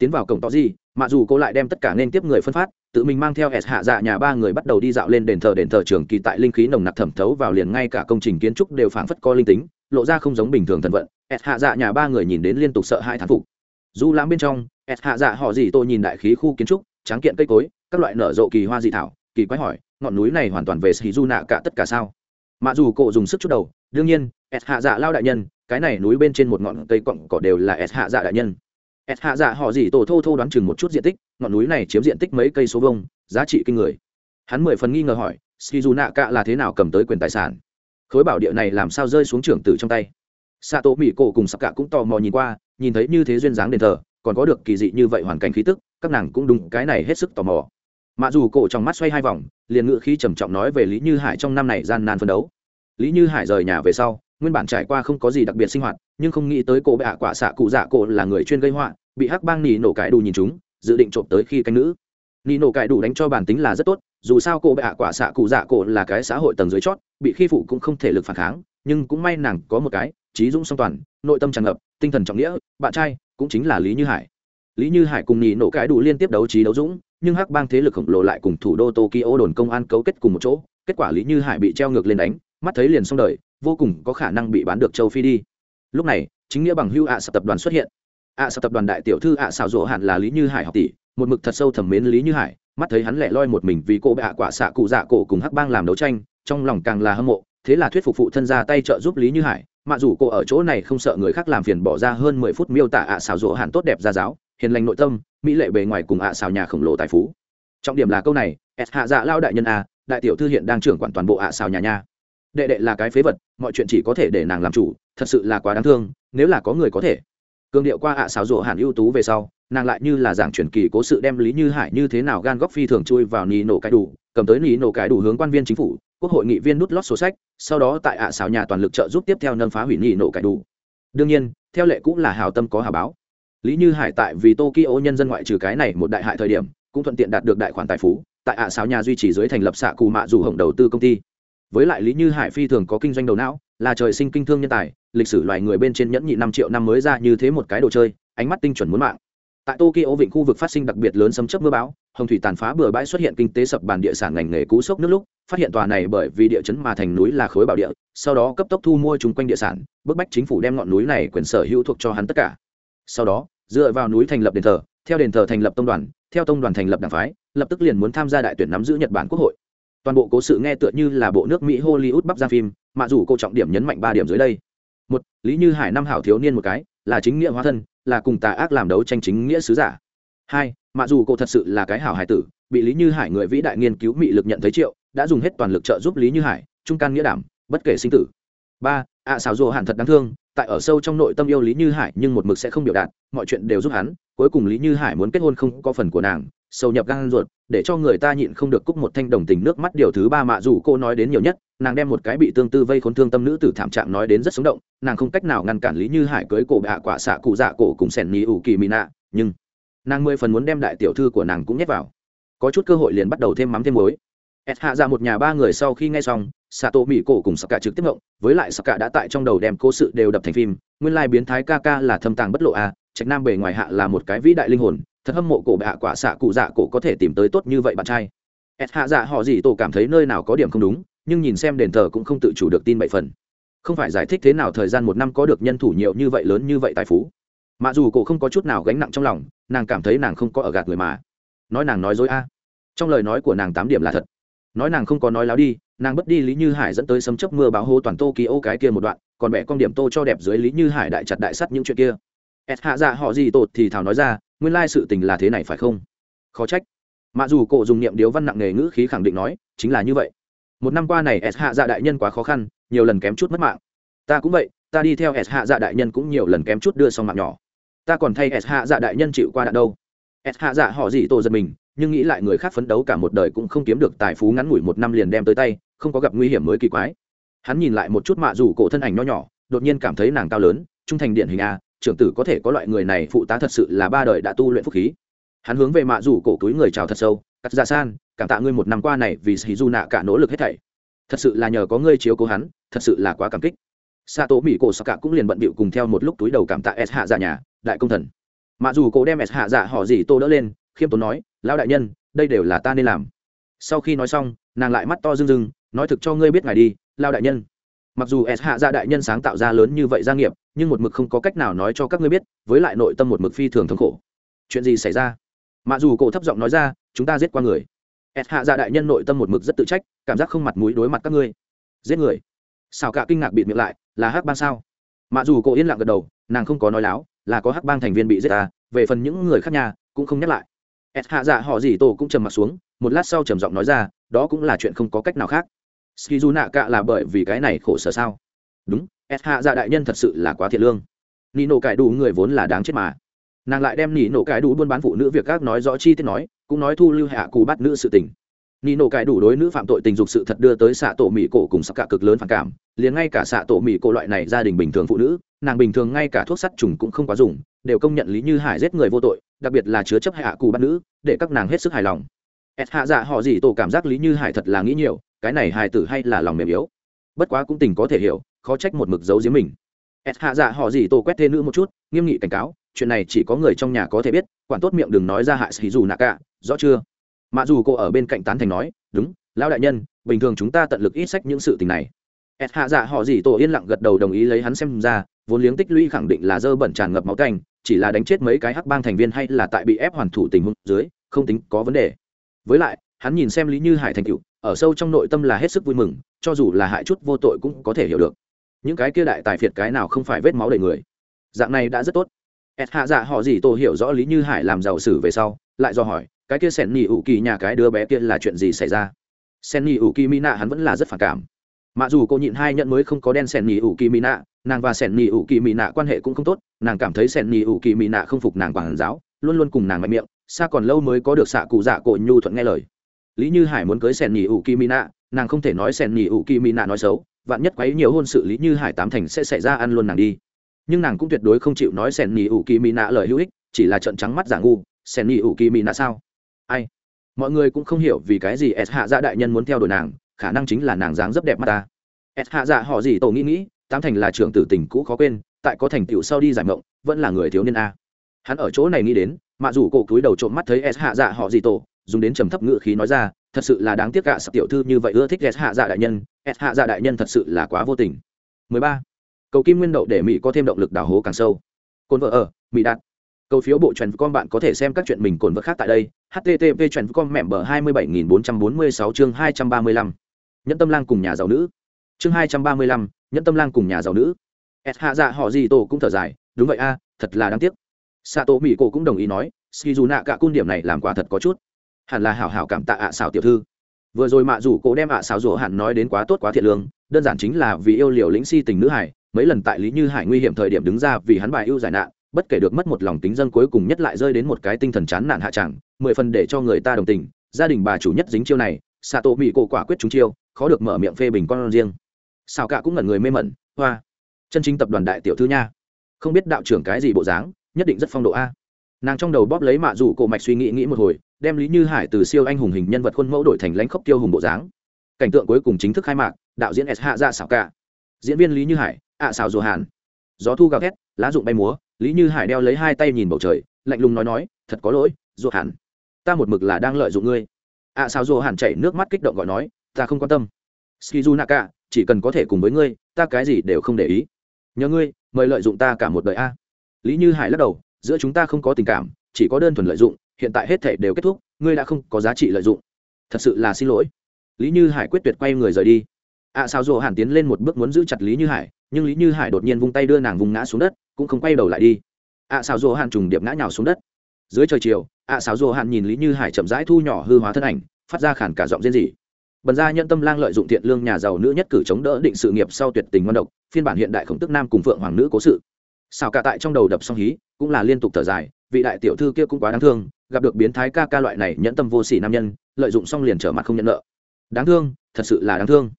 tiến vào cổng tỏ gì mặc dù cô lại đem tất cả nên tiếp người phân phát, tự mình mang theo s hạ dạ nhà ba người bắt đầu đi dạo lên đền thờ đền thờ trường kỳ tại linh khí nồng nặc thẩm thấu vào liền ngay cả công trình kiến trúc đều phảng phất co linh tính, lộ ra không giống bình thường thần vận. S hạ dạ nhà ba người nhìn đến liên tục sợ hai thán phục. Du lãm bên trong, s hạ dạ họ gì tôi nhìn đại khí khu kiến trúc, tráng kiện cây cối, các loại nở rộ kỳ hoa dị thảo, kỳ quái hỏi, ngọn núi này hoàn toàn về sĩ du nạ cả tất cả sao? Mặc dù cô dùng sức chút đầu, đương nhiên, s hạ dạ lao đại nhân, cái này núi bên trên một ngọn cây cọng cỏ đều là s hạ dạ đại nhân s hạ dạ họ gì tổ thô thô đoán chừng một chút diện tích, ngọn núi này chiếm diện tích mấy cây số vông giá trị kinh người. Hắn mười phần nghi ngờ hỏi skizu nạ cạ là thế nào cầm tới quyền tài sản? Khối bảo địa này làm sao rơi xuống trưởng tử trong tay? Xạ tổ mỹ cổ cùng sắc cạ cũng tò mò nhìn qua, nhìn thấy như thế duyên dáng đền thờ, còn có được kỳ dị như vậy hoàn cảnh khí tức, các nàng cũng đúng cái này hết sức tò mò. Mặc dù cổ trong mắt xoay hai vòng, liền ngự khí trầm trọng nói về lý như hải trong năm này gian nan phấn đấu. Lý như hải rời nhà về sau, nguyên bản trải qua không có gì đặc biệt sinh hoạt nhưng không nghĩ tới cổ bệ hạ quả xạ cụ dạ cổ là người chuyên gây họa, bị hắc bang nỉ nổ cải đủ nhìn chúng, dự định trộm tới khi canh nữ. Nỉ nổ cải đủ đánh cho bản tính là rất tốt, dù sao cổ bệ hạ quả xạ cụ dạ cổ là cái xã hội tầng dưới chót, bị khi phụ cũng không thể lực phản kháng, nhưng cũng may nàng có một cái, trí dũng song toàn, nội tâm tràn ngập, tinh thần trọng nghĩa, bạn trai, cũng chính là lý như hải. Lý như hải cùng nỉ nổ cải đủ liên tiếp đấu trí đấu dũng, nhưng hắc bang thế lực khổng lồ lại cùng thủ đô tokyo đồn công an cấu kết cùng một chỗ, kết quả lý như hải bị treo ngược lên đánh, mắt thấy liền xong đời, vô cùng có khả năng bị bán được châu phi đi lúc này, chính nghĩa bằng hưu ạ à sập tập đoàn xuất hiện. Ạ à sập tập đoàn đại tiểu thư ạ xào rộ hạn là lý như hải học tỷ, một mực thật sâu thẩm mến lý như hải, mắt thấy hắn lẻ loi một mình vì cô bệ quả xạ cụ dạ cổ cùng hắc bang làm đấu tranh, trong lòng càng là hâm mộ, thế là thuyết phục phụ thân ra tay trợ giúp lý như hải, mặc dù cô ở chỗ này không sợ người khác làm phiền bỏ ra hơn mười phút miêu tả ạ xào rộ hạn tốt đẹp ra giáo, hiền lành nội tâm, mỹ lệ bề ngoài cùng ạ xào nhà khổng lồ tài phú. Trọng điểm là câu này, s hạ dạ lao đại nhân a, đại tiểu thư hiện đang trưởng quản toàn bộ ạ xào nhà nha đệ đệ là cái phế vật, mọi chuyện chỉ có thể để nàng làm chủ, thật sự là quá đáng thương, nếu là có người có thể. Cương điệu qua ạ xáo rộ hàn ưu tú về sau, nàng lại như là giảng truyền kỳ cố sự đem lý như hải như thế nào gan góc phi thường chui vào nì nổ cái đủ, cầm tới nì nổ cái đủ hướng quan viên chính phủ, quốc hội nghị viên nút lót sổ sách, sau đó tại ạ xào nhà toàn lực trợ giúp tiếp theo nâng phá hủy nì nổ cái đủ. Đương nhiên, theo lệ cũng là hào tâm có hào báo. Lý như hải tại vì tokyo nhân dân ngoại trừ cái này một đại hại thời điểm, cũng thuận tiện đạt được đại khoản tài phú, tại ạ xào nhà duy trì dưới thành lập xạ cù mạ dù hồng đầu tư công ty với lại lý như hải phi thường có kinh doanh đầu não, là trời sinh kinh thương nhân tài, lịch sử loài người bên trên nhẫn nhị năm triệu năm mới ra như thế một cái đồ chơi, ánh mắt tinh chuẩn muốn mạng. Tại tokyo vịnh khu vực phát sinh đặc biệt lớn sấm chấp mưa bão, hồng thủy tàn phá bừa bãi xuất hiện kinh tế sập bàn địa sản ngành nghề cú sốc nước lúc, phát hiện tòa này bởi vì địa chấn mà thành núi là khối bảo địa, sau đó cấp tốc thu mua chung quanh địa sản, bức bách chính phủ đem ngọn núi này quyền sở hữu thuộc cho hắn tất cả. Sau đó, dựa vào núi thành lập đền thờ, theo đền thờ thành lập tông đoàn, theo tông đoàn thành lập đảng phái, lập tức liền muốn tham gia đại tuyển nắm giữ nhật bản quốc hội toàn bộ cố sự nghe tựa như là bộ nước mỹ hollywood bắp ra phim, mà dù cô trọng điểm nhấn mạnh ba điểm dưới đây. Một, lý như hải năm hảo thiếu niên một cái, là chính nghĩa hóa thân, là cùng tà ác làm đấu tranh chính nghĩa sứ giả. Hai mặc dù cô thật sự là cái hảo hải tử, bị lý như hải người vĩ đại nghiên cứu mị lực nhận thấy triệu, đã dùng hết toàn lực trợ giúp lý như hải, trung can nghĩa đảm, bất kể sinh tử. Ba, ạ xào rùa hẳn thật đáng thương, tại ở sâu trong nội tâm yêu lý như hải nhưng một mực sẽ không biểu đạt, mọi chuyện đều giúp hắn, cuối cùng lý như hải muốn kết hôn không có phần của nàng sâu nhập gan ruột, để cho người ta nhịn không được cúc một thanh đồng tình nước mắt điều thứ ba mạ dù cô nói đến nhiều nhất, nàng đem một cái bị tương tư vây khốn thương tâm nữ tử thảm trạng nói đến rất sống động, nàng không cách nào ngăn cản lý như hải cưới cổ bạ quả xạ cụ dạ cổ cùng sẻn ní ủ kỳ mỹ nạ, nhưng nàng mười phần muốn đem đại tiểu thư của nàng cũng nhét vào. Có chút cơ hội liền bắt đầu thêm mắm thêm muối. Ed hạ ra một nhà ba người sau khi nghe xong xạ tổ mỹ cổ cùng sắc cả trực tiếp ngộng với lại sắc cả đã tại trong đầu đem cố sự đều đập thành phim, nguyên lai biến thái ca ca là thâm tàng bất lộ à trạch nam bề ngoài hạ là một cái vĩ đại linh hồn, thật hâm mộ cổ bệ hạ quả xạ cụ dạ cổ có thể tìm tới tốt như vậy bạn trai. Ed hạ dạ họ gì tổ cảm thấy nơi nào có điểm không đúng, nhưng nhìn xem đền thờ cũng không tự chủ được tin bảy phần. Không phải giải thích thế nào thời gian một năm có được nhân thủ nhiều như vậy lớn như vậy tài phú. Mà dù cổ không có chút nào gánh nặng trong lòng, nàng cảm thấy nàng không có ở gạt người mà. Nói nàng nói dối a. Trong lời nói của nàng tám điểm là thật. Nói nàng không có nói láo đi, nàng bất đi lý như hải dẫn tới sấm chấp mưa báo hô toàn tô ký ô cái kia một đoạn, còn mẹ con điểm tô cho đẹp dưới lý như hải đại chặt đại sắt những chuyện kia s hạ dạ họ gì tột thì thảo nói ra, nguyên lai sự tình là thế này phải không? Khó trách. Mặc dù cổ dùng niệm điếu văn nặng nề ngữ khí khẳng định nói, chính là như vậy. Một năm qua này s hạ dạ đại nhân quá khó khăn, nhiều lần kém chút mất mạng. Ta cũng vậy, ta đi theo s hạ dạ đại nhân cũng nhiều lần kém chút đưa xong mạng nhỏ. Ta còn thay s hạ dạ đại nhân chịu qua đạn đâu. S hạ dạ họ gì tổ giật mình, nhưng nghĩ lại người khác phấn đấu cả một đời cũng không kiếm được tài phú ngắn ngủi một năm liền đem tới tay, không có gặp nguy hiểm mới kỳ quái. Hắn nhìn lại một chút mạ dù cổ thân ảnh nho nhỏ, đột nhiên cảm thấy nàng cao lớn, trung thành điện hình a trưởng tử có thể có loại người này phụ tá thật sự là ba đời đã tu luyện phúc khí. Hắn hướng về mạ dù cổ túi người chào thật sâu, cắt ra san, cảm tạ ngươi một năm qua này vì sĩ du nạ cả nỗ lực hết thảy. Thật sự là nhờ có ngươi chiếu cố hắn, thật sự là quá cảm kích. Sa tố mỹ cổ sắc cả cũng liền bận bịu cùng theo một lúc túi đầu cảm tạ s hạ dạ nhà, đại công thần. Mạ dù cổ đem s hạ dạ họ gì tô đỡ lên, khiêm tốn nói, lão đại nhân, đây đều là ta nên làm. Sau khi nói xong, nàng lại mắt to rưng rưng, nói, thực cho ngươi biết ngài đi lao đại nhân mặc dù s hạ gia đại nhân sáng tạo ra lớn như vậy gia nghiệp, nhưng một mực không có cách nào nói cho các ngươi biết, với lại nội tâm một mực phi thường thống khổ. Chuyện gì xảy ra? Mặc dù cổ thấp giọng nói ra, chúng ta giết qua người. S hạ gia đại nhân nội tâm một mực rất tự trách, cảm giác không mặt mũi đối mặt các ngươi. Giết người? Sao cả kinh ngạc bịt miệng lại, là hắc bang sao? Mặc dù cổ yên lặng gật đầu, nàng không có nói láo, là có hắc bang thành viên bị giết ta, về phần những người khác nhà cũng không nhắc lại. S hạ dạ họ gì tổ cũng trầm mặt xuống, một lát sau trầm giọng nói ra, đó cũng là chuyện không có cách nào khác ski du nạ cạ là bởi vì cái này khổ sở sao? Đúng s hạ dạ đại nhân thật sự là quá thiệt lương. Nị nổ cải đủ người vốn là đáng chết mà. Nàng lại đem nị nổ cải đủ buôn bán phụ nữ việc các nói rõ chi tiết nói, cũng nói thu lưu hạ cù bắt nữ sự tình. Nị nổ cải đủ đối nữ phạm tội tình dục sự thật đưa tới xạ tổ mỹ cổ cùng sắc cả cực lớn phản cảm, liền ngay cả xạ tổ mỹ cổ loại này gia đình bình thường phụ nữ, nàng bình thường ngay cả thuốc sắt trùng cũng không quá dùng, đều công nhận lý như hải giết người vô tội, đặc biệt là chứa chấp hạ cù bắt nữ, để các nàng hết sức hài lòng. S hạ dạ họ gì tổ cảm giác lý như hải thật là nghĩ nhiều cái này hài tử hay là lòng mềm yếu. Bất quá cũng tình có thể hiểu, khó trách một mực giấu giếm mình. S hạ dạ họ gì tổ quét thê nữ một chút, nghiêm nghị cảnh cáo, chuyện này chỉ có người trong nhà có thể biết, quản tốt miệng đừng nói ra hại xì dù nạ cả, rõ chưa? Mà dù cô ở bên cạnh tán thành nói, đúng, lão đại nhân, bình thường chúng ta tận lực ít sách những sự tình này. S hạ dạ họ gì tổ yên lặng gật đầu đồng ý lấy hắn xem ra, vốn liếng tích lũy khẳng định là dơ bẩn tràn ngập máu canh, chỉ là đánh chết mấy cái hắc bang thành viên hay là tại bị ép hoàn thủ tình huống dưới, không tính có vấn đề. Với lại, hắn nhìn xem lý như hải thành cựu ở sâu trong nội tâm là hết sức vui mừng, cho dù là hại chút vô tội cũng có thể hiểu được. Những cái kia đại tài phiệt cái nào không phải vết máu đầy người. Dạng này đã rất tốt. Ed hạ dạ họ gì tô hiểu rõ lý như hải làm giàu sử về sau, lại do hỏi, cái kia sen nhị ủ kỳ nhà cái đứa bé kia là chuyện gì xảy ra? Sen nhị ủ kỳ mỹ nạ hắn vẫn là rất phản cảm. Mặc dù cô nhịn hai nhận mới không có đen sen nhị ủ kỳ mỹ nạ nàng và sen nhị ủ kỳ mỹ nạ quan hệ cũng không tốt, nàng cảm thấy sen nhị ủ kỳ mỹ nạ không phục nàng quản giáo, luôn luôn cùng nàng mạnh miệng, xa còn lâu mới có được xạ cụ dạ cổ nhu thuận nghe lời lý như hải muốn cưới sen nỉ ủ kỳ mỹ nạ, nàng không thể nói sen nỉ ủ kỳ mỹ nạ nói xấu, vạn nhất quấy nhiều hôn sự lý như hải tám thành sẽ xảy ra ăn luôn nàng đi. Nhưng nàng cũng tuyệt đối không chịu nói sen nỉ ủ kỳ mỹ nạ lời hữu ích, chỉ là trận trắng mắt giả ngu sen nỉ ủ kỳ mỹ nạ sao? Ai? Mọi người cũng không hiểu vì cái gì s hạ dạ đại nhân muốn theo đuổi nàng, khả năng chính là nàng dáng rất đẹp mắt ta. S hạ dạ họ gì tổ nghĩ nghĩ, tám thành là trưởng tử tình cũ khó quên, tại có thành tựu sau đi giải mộng, vẫn là người thiếu niên a. Hắn ở chỗ này nghĩ đến, mạ dù cổ cúi đầu trộm mắt thấy s hạ dạ họ gì tổ dùng đến trầm thấp ngự khí nói ra, thật sự là đáng tiếc cả sập tiểu thư như vậy ưa thích s hạ dạ đại nhân, s hạ dạ đại nhân thật sự là quá vô tình. 13. cầu kim nguyên đậu để mỹ có thêm động lực đào hố càng sâu. Cồn vợ ở, mỹ đạt. Cầu phiếu bộ truyện con bạn có thể xem các chuyện mình cồn vợ khác tại đây http trend com mẹm bờ hai mươi bảy nghìn bốn trăm bốn mươi sáu chương hai trăm ba mươi lăm. Nhẫn tâm lang cùng nhà giàu nữ. Chương hai trăm ba mươi lăm, nhẫn tâm lang cùng nhà giàu nữ. S hạ dạ họ gì tổ cũng thở dài, đúng vậy a, thật là đáng tiếc. Sato mỹ cổ cũng đồng ý nói ski dù cả cung điểm này làm quả thật có chút hẳn là hảo hảo cảm tạ ạ à xảo tiểu thư. Vừa rồi mạ rủ cổ đem ạ à xảo rủa hẳn nói đến quá tốt quá thiện lương, đơn giản chính là vì yêu liều lĩnh si tình nữ hải, mấy lần tại lý như hải nguy hiểm thời điểm đứng ra vì hắn bài yêu giải nạn, bất kể được mất một lòng tính dân cuối cùng nhất lại rơi đến một cái tinh thần chán nản hạ chẳng, mười phần để cho người ta đồng tình, gia đình bà chủ nhất dính chiêu này xạ tổ mỹ cổ quả quyết chúng chiêu, khó được mở miệng phê bình con riêng. Xào cả cũng ngẩn người mê mẩn, hoa, chân chính tập đoàn đại tiểu thư nha. Không biết đạo trưởng cái gì bộ dáng, nhất định rất phong độ a. Nàng trong đầu bóp lấy mạ rủ cổ mạch suy nghĩ nghĩ một hồi đem lý như hải từ siêu anh hùng hình nhân vật khuôn mẫu đổi thành lãnh khốc tiêu hùng bộ dáng. Cảnh tượng cuối cùng chính thức khai mạc, đạo diễn s hạ dạ ra xảo cả, diễn viên lý như hải, ạ à xảo dù hàn. Gió thu gào thét, lá rụng bay múa, lý như hải đeo lấy hai tay nhìn bầu trời, lạnh lùng nói nói, thật có lỗi dù hàn. Ta một mực là đang lợi dụng ngươi. ạ à xảo dù hàn chảy nước mắt kích động gọi nói, ta không quan tâm. Skizu naka chỉ cần có thể cùng với ngươi, ta cái gì đều không để ý. Nhờ ngươi, mời lợi dụng ta cả một đời a. Lý như hải lắc đầu, giữa chúng ta không có tình cảm, chỉ có đơn thuần lợi dụng hiện tại hết thể đều kết thúc ngươi đã không có giá trị lợi dụng. Thật sự là xin lỗi. Lý như hải quyết tuyệt quay người rời đi. Ạ à, sao dồ hàn tiến lên một bước muốn giữ chặt lý như hải nhưng lý như hải đột nhiên vung tay đưa nàng vùng ngã xuống đất cũng không quay đầu lại đi. Ạ sao rồ hàn trùng điệp ngã nhào xuống đất. Dưới trời chiều ạ sao rồ hàn nhìn lý như hải chậm rãi thu nhỏ hư hóa thân ảnh phát ra khản cả giọng riêng gì bần gia nhân tâm lang lợi dụng thiện lương nhà giàu nữ nhất cử chống đỡ định sự nghiệp sau tuyệt tình ngon độc phiên bản hiện đại khổng tức nam cùng phượng hoàng nữ cố sự. Xào cả tại trong đầu đập song hí cũng là liên tục thở dài vị đại tiểu thư kia cũng quá đáng thương, gặp được biến thái ca ca loại này nhẫn tâm vô sỉ nam nhân, lợi dụng xong liền trở mặt không nhận nợ. Đáng thương, thật sự là đáng thương.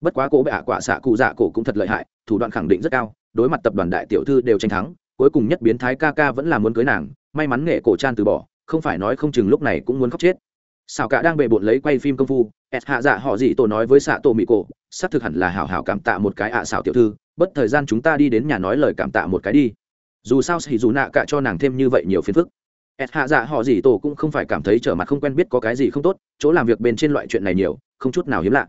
Bất quá cổ bệ ạ quả xạ cụ dạ cổ cũng thật lợi hại, thủ đoạn khẳng định rất cao, đối mặt tập đoàn đại tiểu thư đều tranh thắng, cuối cùng nhất biến thái ca ca vẫn là muốn cưới nàng, may mắn nghệ cổ tràn từ bỏ, không phải nói không chừng lúc này cũng muốn khóc chết. Xào cả đang bề bộn lấy quay phim công phu ẹt hạ dạ họ gì tổ nói với xạ tổ mỹ cổ, xác thực hẳn là hảo hảo cảm tạ một cái ạ xảo tiểu thư, bất thời gian chúng ta đi đến nhà nói lời cảm tạ một cái đi dù sao thì dù nạ cả cho nàng thêm như vậy nhiều phiền phức. Ẹt hạ dạ họ gì tổ cũng không phải cảm thấy trở mặt không quen biết có cái gì không tốt, chỗ làm việc bên trên loại chuyện này nhiều, không chút nào hiếm lạ.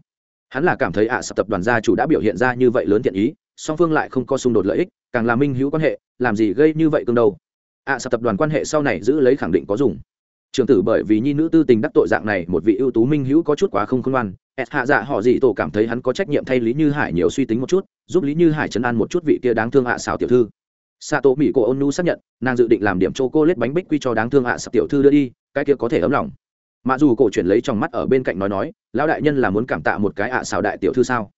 Hắn là cảm thấy ạ à tập đoàn gia chủ đã biểu hiện ra như vậy lớn thiện ý, song phương lại không có xung đột lợi ích, càng là minh hữu quan hệ, làm gì gây như vậy cương đâu ạ à tập đoàn quan hệ sau này giữ lấy khẳng định có dùng. Trường tử bởi vì nhi nữ tư tình đắc tội dạng này một vị ưu tú minh hữu có chút quá không khôn ngoan ẹt hạ dạ họ gì tổ cảm thấy hắn có trách nhiệm thay lý như hải nhiều suy tính một chút, giúp lý như hải chấn an một chút vị kia đáng thương ạ xảo tiểu thư. Sato tổ mỹ cổ ôn nu xác nhận, nàng dự định làm điểm chô cô lết bánh bích quy cho đáng thương ạ à tiểu thư đưa đi, cái kia có thể ấm lòng. Mà dù cổ chuyển lấy trong mắt ở bên cạnh nói nói, lão đại nhân là muốn cảm tạ một cái ạ xào đại tiểu thư sao?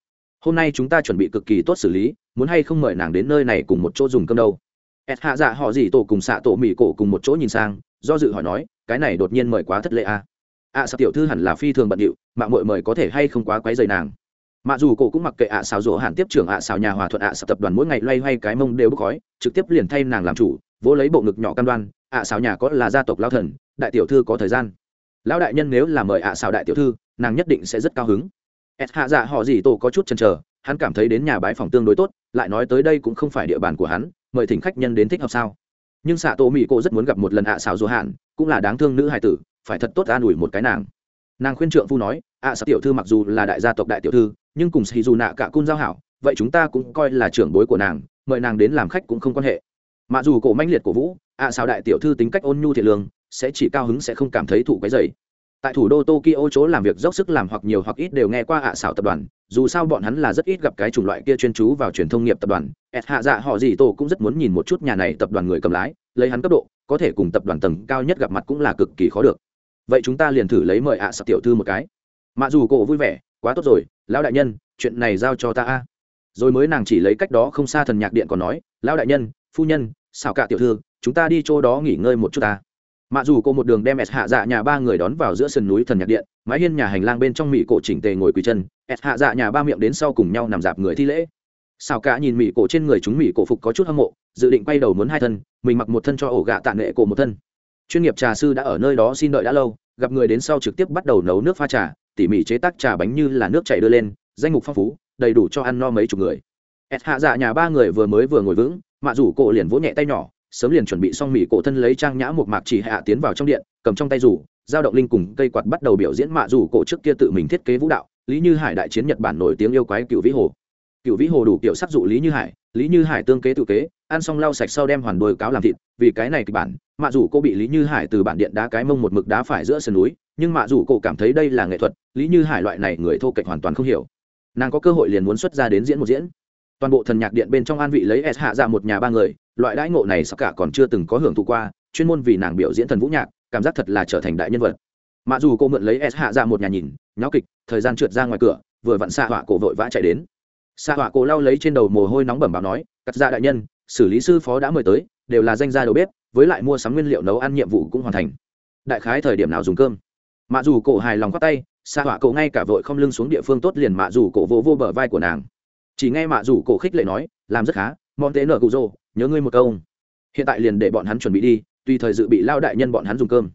Hôm nay chúng ta chuẩn bị cực kỳ tốt xử lý, muốn hay không mời nàng đến nơi này cùng một chỗ dùng cơm đâu? Et hạ dạ họ gì tổ cùng xạ tổ mỹ cổ cùng một chỗ nhìn sang, do dự hỏi nói, cái này đột nhiên mời quá thất lễ à. ạ sập tiểu thư hẳn là phi thường bận điệu, mạng muội mời có thể hay không quá quấy rầy nàng? Mặc dù cổ cũng mặc kệ ạ xào rỗ hạn tiếp trưởng ạ xào nhà hòa thuận ạ xào tập đoàn mỗi ngày loay hoay cái mông đều bốc khói, trực tiếp liền thay nàng làm chủ, vỗ lấy bộ ngực nhỏ cam đoan, ạ xào nhà có là gia tộc lao thần, đại tiểu thư có thời gian. Lão đại nhân nếu là mời ạ xào đại tiểu thư, nàng nhất định sẽ rất cao hứng. Ed hạ dạ họ gì tổ có chút chần chờ, hắn cảm thấy đến nhà bái phòng tương đối tốt, lại nói tới đây cũng không phải địa bàn của hắn, mời thỉnh khách nhân đến thích hợp sao. Nhưng xạ tổ mỹ cô rất muốn gặp một lần ạ xào dỗ hạn cũng là đáng thương nữ hài tử, phải thật tốt an ủi một cái nàng. Nàng khuyên trượng phu nói, ạ xào tiểu thư mặc dù là đại gia tộc đại tiểu thư nhưng cùng xì dù nạ cả cun giao hảo, vậy chúng ta cũng coi là trưởng bối của nàng, mời nàng đến làm khách cũng không quan hệ. Mà dù cổ manh liệt của vũ, ạ xào đại tiểu thư tính cách ôn nhu thiệt lương, sẽ chỉ cao hứng sẽ không cảm thấy thụ cái dày tại thủ đô tokyo chỗ làm việc dốc sức làm hoặc nhiều hoặc ít đều nghe qua ạ xảo tập đoàn, dù sao bọn hắn là rất ít gặp cái chủng loại kia chuyên chú vào truyền thông nghiệp tập đoàn. Ẹt hạ dạ họ gì tô cũng rất muốn nhìn một chút nhà này tập đoàn người cầm lái, lấy hắn cấp độ, có thể cùng tập đoàn tầng cao nhất gặp mặt cũng là cực kỳ khó được. Vậy chúng ta liền thử lấy mời ạ à tiểu thư một cái. Mặc dù cổ vui vẻ, quá tốt rồi lão đại nhân, chuyện này giao cho ta a. Rồi mới nàng chỉ lấy cách đó không xa thần nhạc điện còn nói, lão đại nhân, phu nhân, xảo cả tiểu thư, chúng ta đi chỗ đó nghỉ ngơi một chút ta. Mạ dù cô một đường đem s hạ dạ nhà ba người đón vào giữa sườn núi thần nhạc điện, mái hiên nhà hành lang bên trong mỹ cổ chỉnh tề ngồi quỳ chân, s hạ dạ nhà ba miệng đến sau cùng nhau nằm dạp người thi lễ. Xào cả nhìn mỹ cổ trên người chúng mỹ cổ phục có chút hâm mộ, dự định quay đầu muốn hai thân, mình mặc một thân cho ổ gạ tạ nghệ cổ một thân. Chuyên nghiệp trà sư đã ở nơi đó xin đợi đã lâu, gặp người đến sau trực tiếp bắt đầu nấu nước pha trà tỉ mỉ chế tác trà bánh như là nước chảy đưa lên, danh mục phong phú, đầy đủ cho ăn no mấy chục người. S hạ dạ nhà ba người vừa mới vừa ngồi vững, mạ rủ cổ liền vỗ nhẹ tay nhỏ, sớm liền chuẩn bị xong mỹ cổ thân lấy trang nhã một mạc chỉ hạ tiến vào trong điện, cầm trong tay rủ, giao động linh cùng cây quạt bắt đầu biểu diễn mạ rủ cổ trước kia tự mình thiết kế vũ đạo, lý như hải đại chiến nhật bản nổi tiếng yêu quái cựu vĩ hồ. Cựu vĩ hồ đủ kiểu sắc dụ lý như hải, lý như hải tương kế tự kế ăn xong lau sạch sau đem hoàn đôi cáo làm thịt, vì cái này kịch bản, mạ dù cô bị lý như hải từ bản điện đá cái mông một mực đá phải giữa sườn núi, nhưng mạ dù cô cảm thấy đây là nghệ thuật, lý như hải loại này người thô kệch hoàn toàn không hiểu. Nàng có cơ hội liền muốn xuất ra đến diễn một diễn. Toàn bộ thần nhạc điện bên trong an vị lấy s hạ ra một nhà ba người, loại đãi ngộ này sắc cả còn chưa từng có hưởng thụ qua, chuyên môn vì nàng biểu diễn thần vũ nhạc, cảm giác thật là trở thành đại nhân vật. Mặc dù cô mượn lấy s hạ ra một nhà nhìn, nháo kịch, thời gian trượt ra ngoài cửa, vừa vặn xạ họa cổ vội vã chạy đến. Xạ họa cổ lau lấy trên đầu mồ hôi nóng bẩm báo nói, cắt ra đại nhân xử lý sư phó đã mời tới, đều là danh gia đầu bếp, với lại mua sắm nguyên liệu nấu ăn nhiệm vụ cũng hoàn thành. Đại khái thời điểm nào dùng cơm? Mạ dù cổ hài lòng khoác tay xa họa cổ ngay cả vội không lưng xuống địa phương tốt liền mạ dù cổ vô vô bờ vai của nàng. Chỉ nghe mạ dù cổ khích lệ nói, làm rất khá mong tế nở cụ rô nhớ ngươi một câu. Hiện tại liền để bọn hắn chuẩn bị đi, tùy thời dự bị lao đại nhân bọn hắn dùng cơm.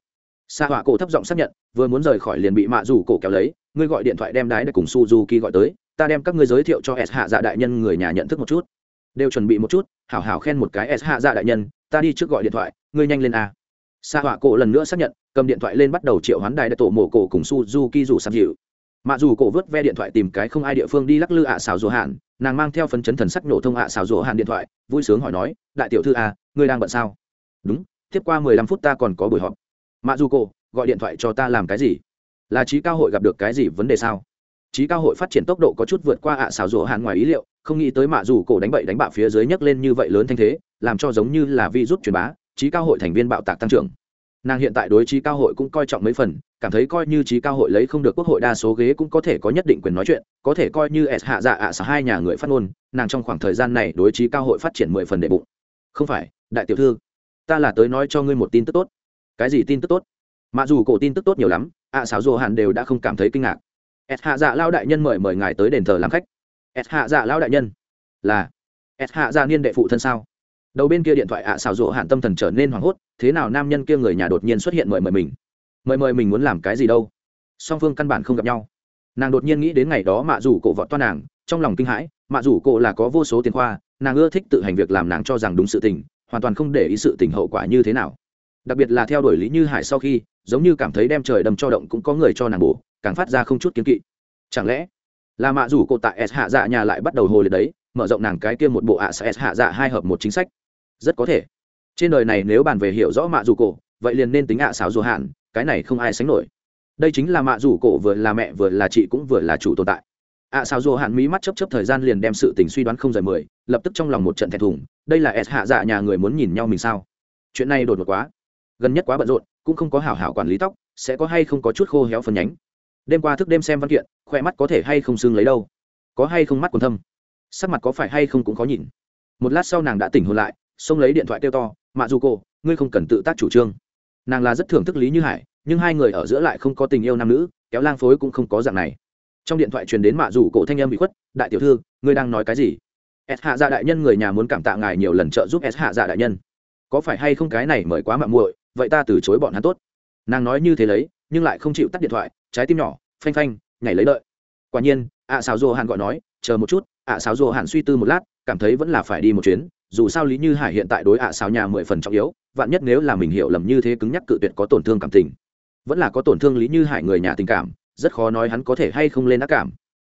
Sa họa cổ thấp giọng xác nhận, vừa muốn rời khỏi liền bị mạ rủ cổ kéo lấy, ngươi gọi điện thoại đem đái để cùng suzuki gọi tới, ta đem các ngươi giới thiệu cho s hạ dạ đại nhân người nhà nhận thức một chút đều chuẩn bị một chút, hảo hảo khen một cái s hạ dạ đại nhân, ta đi trước gọi điện thoại, ngươi nhanh lên a. Sa họa cổ lần nữa xác nhận, cầm điện thoại lên bắt đầu triệu hoán đài đại tổ mổ cổ cùng suzuki rủ sắp dịu mạ dù cổ vớt ve điện thoại tìm cái không ai địa phương đi lắc lư ạ xào rùa hạn, nàng mang theo phấn chấn thần sắc nổ thông ạ xào rùa hạn điện thoại, vui sướng hỏi nói, đại tiểu thư à ngươi đang bận sao? Đúng, tiếp qua mười lăm phút ta còn có buổi họp. Mạ dù cổ, gọi điện thoại cho ta làm cái gì? Là trí cao hội gặp được cái gì vấn đề sao? Trí cao hội phát triển tốc độ có chút vượt qua ạ xào rùa hạn ngoài ý liệu không nghĩ tới mạ dù cổ đánh bậy đánh bạo phía dưới nhấc lên như vậy lớn thanh thế, làm cho giống như là vi rút truyền bá, trí cao hội thành viên bạo tạc tăng trưởng. Nàng hiện tại đối trí cao hội cũng coi trọng mấy phần, cảm thấy coi như trí cao hội lấy không được quốc hội đa số ghế cũng có thể có nhất định quyền nói chuyện, có thể coi như s hạ dạ ạ à hai nhà người phát ngôn, nàng trong khoảng thời gian này đối trí cao hội phát triển mười phần đệ bụng. Không phải, đại tiểu thư, ta là tới nói cho ngươi một tin tức tốt. Cái gì tin tức tốt? Mặc dù cổ tin tức tốt nhiều lắm, ạ à xáo dô hàn đều đã không cảm thấy kinh ngạc. S hạ dạ lao đại nhân mời mời ngài tới đền thờ làm khách s hạ dạ lao đại nhân. Là. S hạ dạ niên đệ phụ thân sao? Đầu bên kia điện thoại ạ à xào rộ hạn tâm thần trở nên hoảng hốt, thế nào nam nhân kia người nhà đột nhiên xuất hiện mời mời mình? Mời mời mình muốn làm cái gì đâu? Song phương căn bản không gặp nhau. Nàng đột nhiên nghĩ đến ngày đó mạ rủ cổ vọt toan nàng, trong lòng kinh hãi, mạ rủ cổ là có vô số tiền khoa, nàng ưa thích tự hành việc làm nàng cho rằng đúng sự tình, hoàn toàn không để ý sự tình hậu quả như thế nào. Đặc biệt là theo đuổi lý như hải sau khi, giống như cảm thấy đem trời đầm cho động cũng có người cho nàng bổ, càng phát ra không chút kiến kỵ. Chẳng lẽ là mạ rủ cổ tại s hạ dạ nhà lại bắt đầu hồ liệt đấy, mở rộng nàng cái kia một bộ ạ s hạ dạ hai hợp một chính sách. Rất có thể. Trên đời này nếu bàn về hiểu rõ mạ rủ cổ, vậy liền nên tính ạ xảo dù hạn, cái này không ai sánh nổi. Đây chính là mạ rủ cổ vừa là mẹ vừa là chị cũng vừa là chủ tồn tại. Ạ xáo dù hạn mỹ mắt chấp chấp thời gian liền đem sự tình suy đoán không rời mười, lập tức trong lòng một trận thẹn thùng, đây là s hạ dạ nhà người muốn nhìn nhau mình sao? Chuyện này đột ngột quá. Gần nhất quá bận rộn, cũng không có hảo hảo quản lý tóc, sẽ có hay không có chút khô héo phần nhánh đêm qua thức đêm xem văn kiện khoe mắt có thể hay không xương lấy đâu. Có hay không mắt còn thâm? Sắc mặt có phải hay không cũng khó nhìn. Một lát sau nàng đã tỉnh hồn lại, xông lấy điện thoại kêu to, mạ dù cô, ngươi không cần tự tác chủ trương. Nàng là rất thưởng thức lý như hải, nhưng hai người ở giữa lại không có tình yêu nam nữ, kéo lang phối cũng không có dạng này. Trong điện thoại truyền đến mạ dù cổ thanh em bị khuất, đại tiểu thư, ngươi đang nói cái gì? S hạ dạ đại nhân, người nhà muốn cảm tạ ngài nhiều lần trợ giúp s hạ dạ đại nhân. Có phải hay không cái này mời quá mạng muội, vậy ta từ chối bọn hắn tốt. Nàng nói như thế lấy, nhưng lại không chịu tắt điện thoại trái tim nhỏ phanh phanh nhảy lấy đợi. Quả nhiên ạ à xào dô hàn gọi nói chờ một chút ạ à xào dô hàn suy tư một lát cảm thấy vẫn là phải đi một chuyến dù sao lý như hải hiện tại đối ạ à xào nhà mười phần trọng yếu vạn nhất nếu là mình hiểu lầm như thế cứng nhắc cự tuyệt có tổn thương cảm tình. Vẫn là có tổn thương lý như hải người nhà tình cảm rất khó nói hắn có thể hay không lên ác cảm.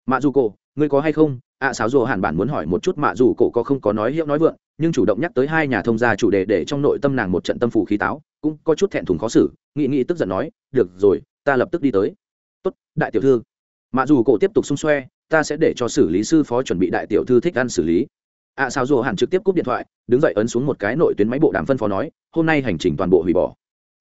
Mạ dù cổ ngươi có hay không? ạ à, sáo rồ hàn bản muốn hỏi một chút mạ dù cổ có không có nói hiệu nói vượng nhưng chủ động nhắc tới hai nhà thông gia chủ đề để trong nội tâm nàng một trận tâm phủ khí táo cũng có chút thẹn thùng khó xử nghị nghị tức giận nói được rồi ta lập tức đi tới. Tốt đại tiểu thư. Mặc dù cổ tiếp tục xung xoe ta sẽ để cho xử lý sư phó chuẩn bị đại tiểu thư thích ăn xử lý. Ạ à, sao dù hàn trực tiếp cúp điện thoại đứng dậy ấn xuống một cái nội tuyến máy bộ đàm phân phó nói hôm nay hành trình toàn bộ hủy bỏ.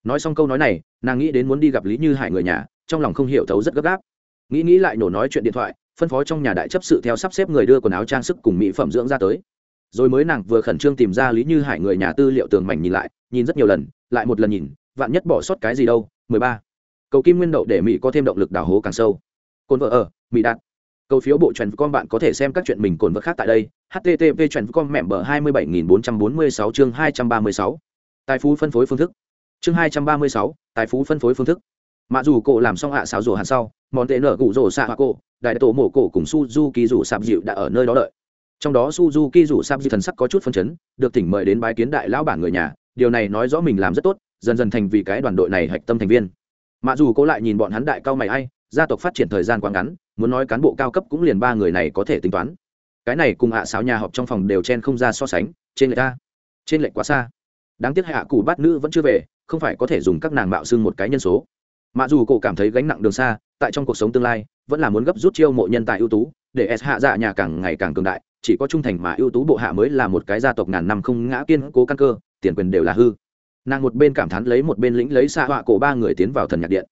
Nói xong câu nói này nàng nghĩ đến muốn đi gặp lý như hải người nhà trong lòng không hiểu thấu rất gấp gáp. Nghĩ nghĩ lại nổ nói chuyện điện thoại phân phó trong nhà đại chấp sự theo sắp xếp người đưa quần áo trang sức cùng mỹ phẩm dưỡng ra tới. Rồi mới nàng vừa khẩn trương tìm ra lý như hải người nhà tư liệu tường mảnh nhìn lại nhìn rất nhiều lần lại một lần nhìn vạn nhất bỏ sót cái gì đâu mười ba cầu kim nguyên đậu để mỹ có thêm động lực đào hố càng sâu. Cồn vợ ở, mỹ đạt. Cầu phiếu bộ truyền con bạn có thể xem các chuyện mình cồn vợ khác tại đây. Http truyền con mẹm bờ hai mươi bảy nghìn bốn trăm bốn mươi sáu chương hai trăm ba mươi sáu. Tài phú phân phối phương thức. Chương hai trăm ba mươi sáu, tài phú phân phối phương thức. Mà dù cổ làm xong hạ xáo rổ hàn sau, món tệ nở cụ rổ xạ hoa cổ, đại tổ mổ cổ cùng suzuki rủ sạp dịu đã ở nơi đó đợi. Trong đó suzuki rủ sạp dịu thần sắc có chút phân chấn, được thỉnh mời đến bái kiến đại lão bản người nhà. Điều này nói rõ mình làm rất tốt, dần dần thành vì cái đoàn đội này hạch tâm thành viên mặc dù cô lại nhìn bọn hắn đại cao mày ai, gia tộc phát triển thời gian quá ngắn, muốn nói cán bộ cao cấp cũng liền ba người này có thể tính toán. Cái này cùng hạ sáo nhà họp trong phòng đều chen không ra so sánh, trên lệch ta trên lệch quá xa. Đáng tiếc hạ cụ bát nữ vẫn chưa về, không phải có thể dùng các nàng mạo xưng một cái nhân số. Mặc dù cổ cảm thấy gánh nặng đường xa, tại trong cuộc sống tương lai, vẫn là muốn gấp rút chiêu mộ nhân tài ưu tú, để s hạ dạ nhà càng ngày càng cường đại, chỉ có trung thành mà ưu tú bộ hạ mới là một cái gia tộc ngàn năm không ngã kiên cố căn cơ, tiền quyền đều là hư nàng một bên cảm thán lấy một bên lĩnh lấy xạ họa cổ ba người tiến vào thần nhạc điện.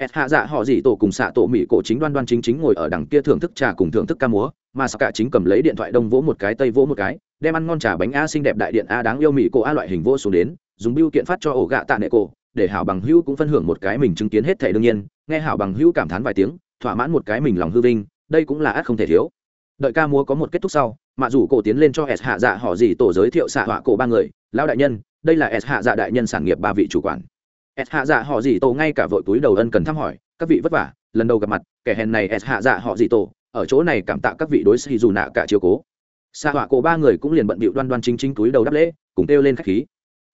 S hạ dạ họ dì tổ cùng xạ tổ mỹ cổ chính đoan đoan chính chính ngồi ở đằng kia thưởng thức trà cùng thưởng thức ca múa, mà sao cả chính cầm lấy điện thoại đông vỗ một cái, tây vỗ một cái, đem ăn ngon trà bánh a xinh đẹp đại điện a đáng yêu mỹ cổ a loại hình vô xuống đến, dùng biêu kiện phát cho ổ gạ tạ nệ cổ, để hảo bằng hữu cũng phân hưởng một cái mình chứng kiến hết thể đương nhiên, nghe hảo bằng hữu cảm thán vài tiếng, thỏa mãn một cái mình lòng hư vinh, đây cũng là ắt không thể thiếu. Đợi ca múa có một kết thúc sau, mạ rủ cổ tiến lên cho s hạ dạ họ gì tổ giới thiệu xạ họa cổ ba người, lão đại nhân đây là s hạ dạ đại nhân sản nghiệp ba vị chủ quản. s hạ dạ họ gì tổ ngay cả vội túi đầu ân cần thăm hỏi, các vị vất vả, lần đầu gặp mặt, kẻ hèn này s hạ dạ họ gì tổ, ở chỗ này cảm tạ các vị đối xì dù nạ cả chiều cố. Xa họa cổ ba người cũng liền bận bịu đoan đoan chính chính túi đầu đáp lễ, cùng kêu lên khách khí.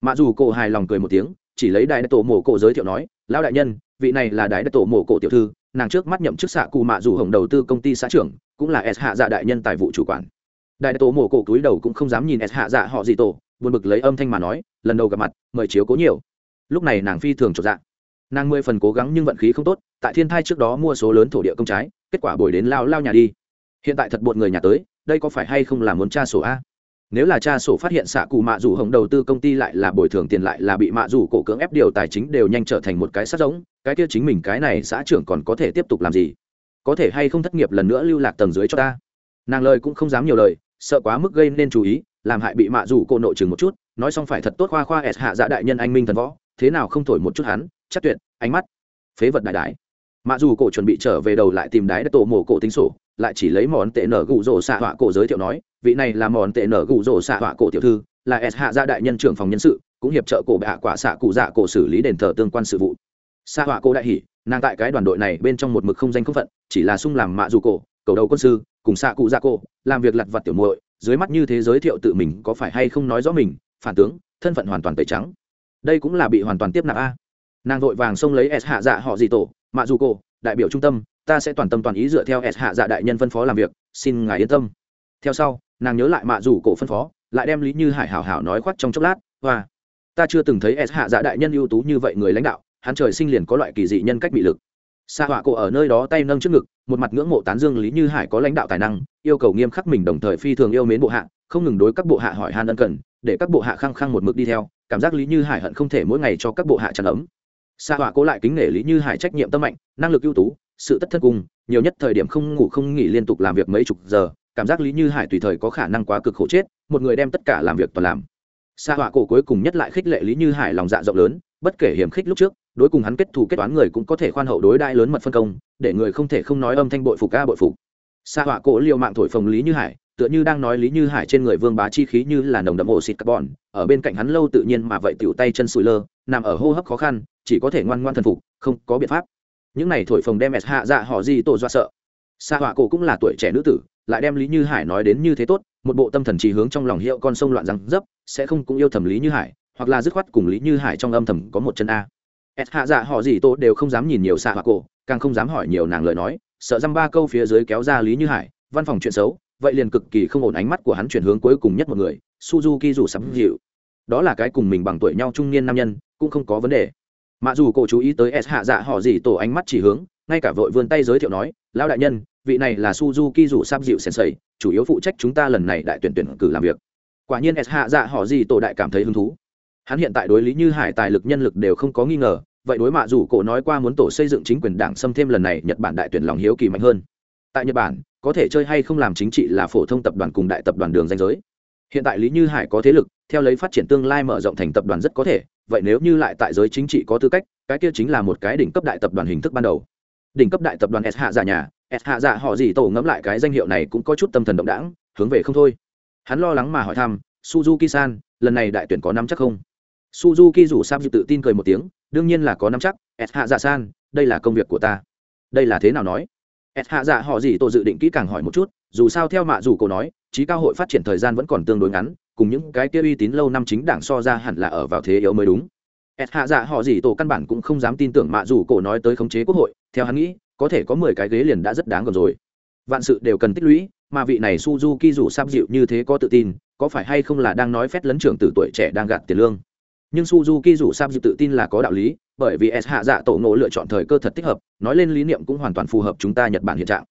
Mặc dù cổ hài lòng cười một tiếng, chỉ lấy đại tổ mổ cổ giới thiệu nói, lão đại nhân, vị này là đại tổ mổ cổ tiểu thư, nàng trước mắt nhậm chức xạ cụ mạ dù hồng đầu tư công ty xã trưởng, cũng là s hạ dạ đại nhân tài vụ chủ quản. Đại tổ mổ cổ túi đầu cũng không dám nhìn s hạ dạ họ gì tổ buồn bực lấy âm thanh mà nói, lần đầu gặp mặt, mời chiếu cố nhiều. Lúc này nàng phi thường trọn dạ. Nàng mười phần cố gắng nhưng vận khí không tốt, tại thiên thai trước đó mua số lớn thổ địa công trái, kết quả bồi đến lao lao nhà đi. Hiện tại thật buồn người nhà tới, đây có phải hay không là muốn tra sổ a? Nếu là cha sổ phát hiện xạ cụ mạ dù hồng đầu tư công ty lại là bồi thường tiền lại là bị mạ dù cổ cưỡng ép điều tài chính đều nhanh trở thành một cái sát giống, cái kia chính mình cái này xã trưởng còn có thể tiếp tục làm gì? Có thể hay không thất nghiệp lần nữa lưu lạc tầng dưới cho ta? Nàng lời cũng không dám nhiều lời sợ quá mức gây nên chú ý làm hại bị mạ rủ cổ nội chừng một chút nói xong phải thật tốt khoa khoa s hạ dạ đại nhân anh minh thần võ thế nào không thổi một chút hắn chắc tuyệt ánh mắt. Phế vật đại đái, mạ dù cổ chuẩn bị trở về đầu lại tìm đái đất tổ mổ cổ tính sổ lại chỉ lấy món tệ nở gụ rổ xạ họa cổ giới thiệu nói vị này là món tệ nở gụ rổ xạ họa cổ tiểu thư là s hạ gia đại nhân trưởng phòng nhân sự cũng hiệp trợ cổ bệ hạ quả xạ cụ dạ cổ xử lý đền thờ tương quan sự vụ. Xạ họa cổ đại hỉ, nàng tại cái đoàn đội này bên trong một mực không danh không phận chỉ là sung làm mạ dù cổ cầu đầu quân sư cùng xạ cụ dạ cổ, làm việc lặt vặt tiểu muội, dưới mắt như thế giới thiệu tự mình có phải hay không nói rõ mình, phản tướng, thân phận hoàn toàn tẩy trắng. Đây cũng là bị hoàn toàn tiếp nạp a. Nàng vội vàng xông lấy s hạ dạ họ gì tổ, mạ dù cổ, đại biểu trung tâm, ta sẽ toàn tâm toàn ý dựa theo s hạ dạ đại nhân phân phó làm việc, xin ngài yên tâm. Theo sau, nàng nhớ lại mạ dù cổ phân phó, lại đem lý như hải hảo hảo nói khoác trong chốc lát và ta chưa từng thấy s hạ dạ đại nhân ưu tú như vậy người lãnh đạo, hắn trời sinh liền có loại kỳ dị nhân cách bị lực xa họa cổ ở nơi đó tay nâng trước ngực, một mặt ngưỡng mộ tán dương lý như hải có lãnh đạo tài năng, yêu cầu nghiêm khắc mình đồng thời phi thường yêu mến bộ hạ, không ngừng đối các bộ hạ hỏi han ân cần, để các bộ hạ khăng khăng một mực đi theo, cảm giác lý như hải hận không thể mỗi ngày cho các bộ hạ tràn ấm. Xa họa cố lại kính nể lý như hải trách nhiệm tâm mạnh, năng lực ưu tú, sự tất thất cùng, nhiều nhất thời điểm không ngủ không nghỉ liên tục làm việc mấy chục giờ, cảm giác lý như hải tùy thời có khả năng quá cực khổ chết, một người đem tất cả làm việc toàn làm. Xa họa cổ cuối cùng nhất lại khích lệ lý như hải lòng dạ rộng lớn, bất kể hiểm khích lúc trước đối cùng hắn kết thù kết toán người cũng có thể khoan hậu đối đại lớn mật phân công, để người không thể không nói âm thanh bội phục ca bội phục. Xa họa cổ liều mạng thổi phồng lý như hải, tựa như đang nói lý như hải trên người vương bá chi khí như là nồng đậm ổ xịt carbon, ở bên cạnh hắn lâu tự nhiên mà vậy tiểu tay chân sùi lơ, nằm ở hô hấp khó khăn, chỉ có thể ngoan ngoan thần phục, không có biện pháp. Những này thổi phồng đem hạ dạ họ gì tổ do sợ. Xa họa cổ cũng là tuổi trẻ nữ tử, lại đem lý như hải nói đến như thế tốt, một bộ tâm thần chỉ hướng trong lòng hiệu con sông loạn răng dấp, sẽ không cũng yêu thầm lý như hải, hoặc là dứt khoát cùng lý như hải trong âm thầm có một chân a s hạ dạ họ gì tổ đều không dám nhìn nhiều xạ hoa cổ, càng không dám hỏi nhiều nàng lời nói, sợ dăm ba câu phía dưới kéo ra lý như hải, văn phòng chuyện xấu, vậy liền cực kỳ không ổn ánh mắt của hắn chuyển hướng cuối cùng nhất một người, suzuki rủ sắm dịu. Đó là cái cùng mình bằng tuổi nhau trung niên nam nhân, cũng không có vấn đề. Mặc dù cổ chú ý tới s hạ dạ họ gì tổ ánh mắt chỉ hướng, ngay cả vội vươn tay giới thiệu nói, lão đại nhân, vị này là suzuki rủ sắp dịu sensei, chủ yếu phụ trách chúng ta lần này đại tuyển tuyển cử làm việc. Quả nhiên s hạ dạ họ gì tổ đại cảm thấy hứng thú hắn hiện tại đối lý như hải tài lực nhân lực đều không có nghi ngờ, vậy đối mạ dù cổ nói qua muốn tổ xây dựng chính quyền đảng xâm thêm lần này nhật bản đại tuyển lòng hiếu kỳ mạnh hơn. Tại nhật bản, có thể chơi hay không làm chính trị là phổ thông tập đoàn cùng đại tập đoàn đường danh giới. Hiện tại lý như hải có thế lực, theo lấy phát triển tương lai mở rộng thành tập đoàn rất có thể, vậy nếu như lại tại giới chính trị có tư cách, cái kia chính là một cái đỉnh cấp đại tập đoàn hình thức ban đầu. Đỉnh cấp đại tập đoàn s hạ giả nhà, s hạ giả họ gì tổ ngẫm lại cái danh hiệu này cũng có chút tâm thần động đảng hướng về không thôi. Hắn lo lắng mà hỏi thăm suzuki san lần này đại tuyển có năm chắc không? Suzuki rủ sam tự tin cười một tiếng, đương nhiên là có năm chắc s hạ Dạ san, đây là công việc của ta. Đây là thế nào nói? S hạ dạ họ gì tổ dự định kỹ càng hỏi một chút, dù sao theo mạ dù cổ nói, trí cao hội phát triển thời gian vẫn còn tương đối ngắn, cùng những cái kia uy tín lâu năm chính đảng so ra hẳn là ở vào thế yếu mới đúng. S hạ dạ họ gì tổ căn bản cũng không dám tin tưởng mạ dù cổ nói tới khống chế quốc hội, theo hắn nghĩ, có thể có mười cái ghế liền đã rất đáng gần rồi. Vạn sự đều cần tích lũy, mà vị này suzuki dù sắp dịu như thế có tự tin, có phải hay không là đang nói phép lấn trưởng từ tuổi trẻ đang gạt tiền lương? Nhưng suzuki rủ sắp dịu tự tin là có đạo lý, bởi vì s hạ dạ tổ ngộ lựa chọn thời cơ thật thích hợp, nói lên lý niệm cũng hoàn toàn phù hợp chúng ta nhật bản hiện trạng.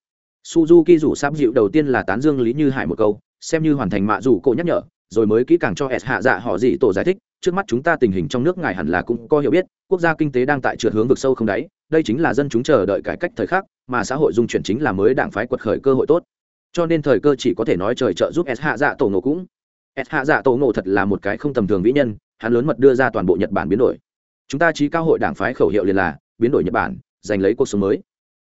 Suzuki rủ sáp dịu đầu tiên là tán dương lý như hải một câu, xem như hoàn thành mạ rủ cổ nhắc nhở, rồi mới kỹ càng cho s hạ dạ họ gì tổ giải thích, trước mắt chúng ta tình hình trong nước ngài hẳn là cũng có hiểu biết, quốc gia kinh tế đang tại trượt hướng vực sâu không đáy, đây chính là dân chúng chờ đợi cải cách thời khắc, mà xã hội dung chuyển chính là mới đảng phái quật khởi cơ hội tốt. Cho nên thời cơ chỉ có thể nói trời trợ giúp s hạ dạ tổ ngộ cũng s hạ dạ tổ ngộ thật là một cái không tầm thường vĩ nhân, hắn lớn mật đưa ra toàn bộ nhật bản biến đổi. Chúng ta trí cao hội đảng phái khẩu hiệu liền là biến đổi nhật bản, giành lấy cuộc sống mới.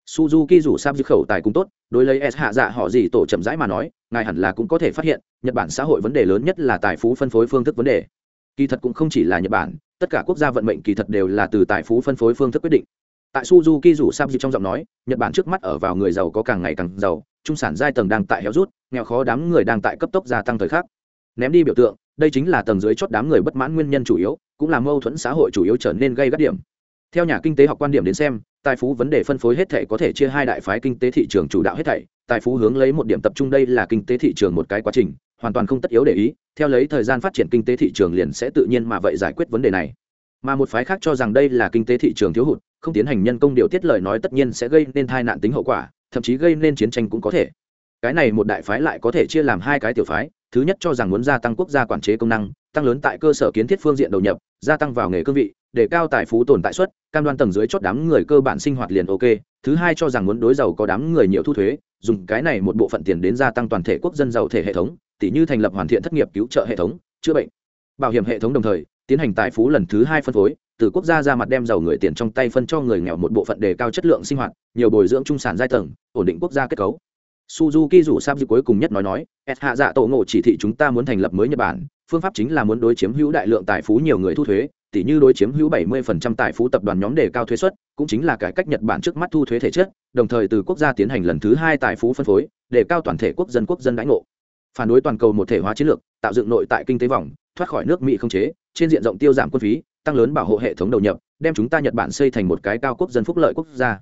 Suzuki rủ sam dư khẩu tài cũng tốt, đối lấy s hạ dạ họ gì tổ chậm rãi mà nói, ngài hẳn là cũng có thể phát hiện, nhật bản xã hội vấn đề lớn nhất là tài phú phân phối phương thức vấn đề. Kỳ thật cũng không chỉ là nhật bản, tất cả quốc gia vận mệnh kỳ thật đều là từ tài phú phân phối phương thức quyết định. Tại suzuki rủ sam dư trong giọng nói, nhật bản trước mắt ở vào người giàu có càng ngày càng giàu, trung sản giai tầng đang tại héo rút, nghèo khó đám người đang tại cấp tốc gia tăng thời khắc ném đi biểu tượng, đây chính là tầng dưới chót đám người bất mãn nguyên nhân chủ yếu, cũng là mâu thuẫn xã hội chủ yếu trở nên gây gắt điểm. Theo nhà kinh tế học quan điểm đến xem, tài phú vấn đề phân phối hết thể có thể chia hai đại phái kinh tế thị trường chủ đạo hết thảy, tài phú hướng lấy một điểm tập trung đây là kinh tế thị trường một cái quá trình, hoàn toàn không tất yếu để ý, theo lấy thời gian phát triển kinh tế thị trường liền sẽ tự nhiên mà vậy giải quyết vấn đề này. Mà một phái khác cho rằng đây là kinh tế thị trường thiếu hụt, không tiến hành nhân công điều tiết lời nói tất nhiên sẽ gây nên tai nạn tính hậu quả, thậm chí gây nên chiến tranh cũng có thể. Cái này một đại phái lại có thể chia làm hai cái tiểu phái thứ nhất cho rằng muốn gia tăng quốc gia quản chế công năng, tăng lớn tại cơ sở kiến thiết phương diện đầu nhập, gia tăng vào nghề cương vị, để cao tài phú tồn tại suất, cam đoan tầng dưới chót đám người cơ bản sinh hoạt liền ok. Thứ hai cho rằng muốn đối giàu có đám người nhiều thu thuế, dùng cái này một bộ phận tiền đến gia tăng toàn thể quốc dân giàu thể hệ thống tỷ như thành lập hoàn thiện thất nghiệp cứu trợ hệ thống, chữa bệnh, bảo hiểm hệ thống đồng thời, tiến hành tài phú lần thứ hai phân phối, từ quốc gia ra mặt đem giàu người tiền trong tay phân cho người nghèo một bộ phận đề cao chất lượng sinh hoạt, nhiều bồi dưỡng trung sản giai tầng, ổn định quốc gia kết cấu suzuki rủ sáp dư cuối cùng nhất nói nói s hạ dạ tổ ngộ chỉ thị chúng ta muốn thành lập mới nhật bản, phương pháp chính là muốn đối chiếm hữu đại lượng tài phú nhiều người thu thuế tỷ như đối chiếm hữu 70% tài phú tập đoàn nhóm đề cao thuế suất, cũng chính là cải cách nhật bản trước mắt thu thuế thể chất, đồng thời từ quốc gia tiến hành lần thứ hai tài phú phân phối đề cao toàn thể quốc dân quốc dân đãi ngộ. Phản đối toàn cầu một thể hóa chiến lược, tạo dựng nội tại kinh tế vòng, thoát khỏi nước mỹ không chế, trên diện rộng tiêu giảm quân phí, tăng lớn bảo hộ hệ thống đầu nhập, đem chúng ta nhật bản xây thành một cái cao quốc dân phúc lợi quốc gia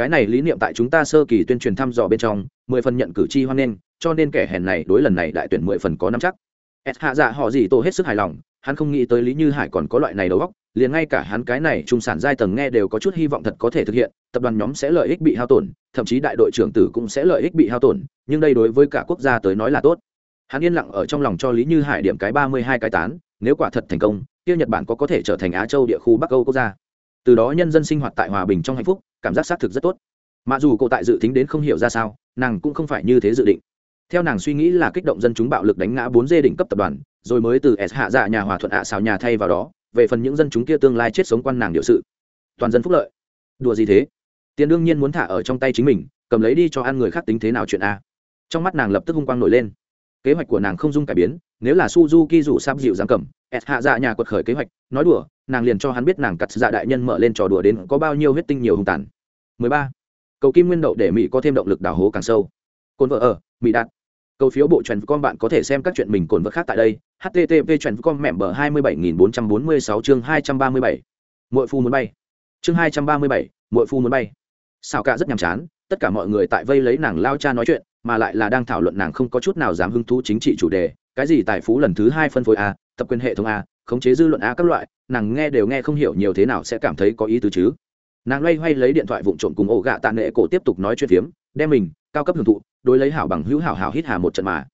cái này lý niệm tại chúng ta sơ kỳ tuyên truyền thăm dò bên trong, mười phần nhận cử tri hoan nghênh, cho nên kẻ hèn này đối lần này đại tuyển mười phần có năm chắc. S hạ dạ họ gì tổ hết sức hài lòng, hắn không nghĩ tới lý như hải còn có loại này đầu góc liền ngay cả hắn cái này trung sản giai tầng nghe đều có chút hy vọng thật có thể thực hiện, tập đoàn nhóm sẽ lợi ích bị hao tổn, thậm chí đại đội trưởng tử cũng sẽ lợi ích bị hao tổn, nhưng đây đối với cả quốc gia tới nói là tốt. Hắn yên lặng ở trong lòng cho lý như hải điểm cái ba mươi hai cái tán, nếu quả thật thành công, kia nhật bản có có thể trở thành á châu địa khu bắc âu quốc gia. Từ đó nhân dân sinh hoạt tại hòa bình trong hạnh phúc cảm giác xác thực rất tốt. Mà dù cô tại dự tính đến không hiểu ra sao, nàng cũng không phải như thế dự định. Theo nàng suy nghĩ là kích động dân chúng bạo lực đánh ngã bốn dê đỉnh cấp tập đoàn, rồi mới từ s hạ dạ nhà hòa thuận ạ xào nhà thay vào đó, về phần những dân chúng kia tương lai chết sống quan nàng điều sự. Toàn dân phúc lợi. Đùa gì thế? Tiền đương nhiên muốn thả ở trong tay chính mình, cầm lấy đi cho ăn người khác tính thế nào chuyện a. Trong mắt nàng lập tức hung quang nổi lên kế hoạch của nàng không dung cải biến, nếu là suzuki rủ sáp dịu giáng cầm s hạ dạ nhà quật khởi kế hoạch, nói đùa, nàng liền cho hắn biết nàng cắt dạ đại nhân mở lên trò đùa đến có bao nhiêu huyết tinh nhiều hung tàn. 13. cầu kim nguyên đậu để mỹ có thêm động lực đào hố càng sâu. Cồn vợ ở, mỹ đạt. Cầu phiếu bộ truyền con bạn có thể xem các chuyện mình cồn vợ khác tại đây. Http truyền com mẹm bờ hai mươi bảy nghìn bốn trăm bốn mươi sáu chương hai trăm ba mươi bảy. Mỗi phu muốn bay. Chương hai trăm ba mươi bảy mỗi phu muốn bay. Sao cả rất nhàm chán, tất cả mọi người tại vây lấy nàng lao cha nói chuyện mà lại là đang thảo luận nàng không có chút nào dám hứng thú chính trị chủ đề, cái gì tài phú lần thứ hai phân phối a, tập quyền hệ thống a, khống chế dư luận a các loại, nàng nghe đều nghe không hiểu nhiều thế nào sẽ cảm thấy có ý tứ chứ. Nàng loay hoay lấy điện thoại vụng trộm cùng ổ gạ tạ nệ cổ tiếp tục nói chuyện phiếm, đem mình, cao cấp hưởng thụ, đối lấy hảo bằng hữu hảo hảo hít hà một trận mà.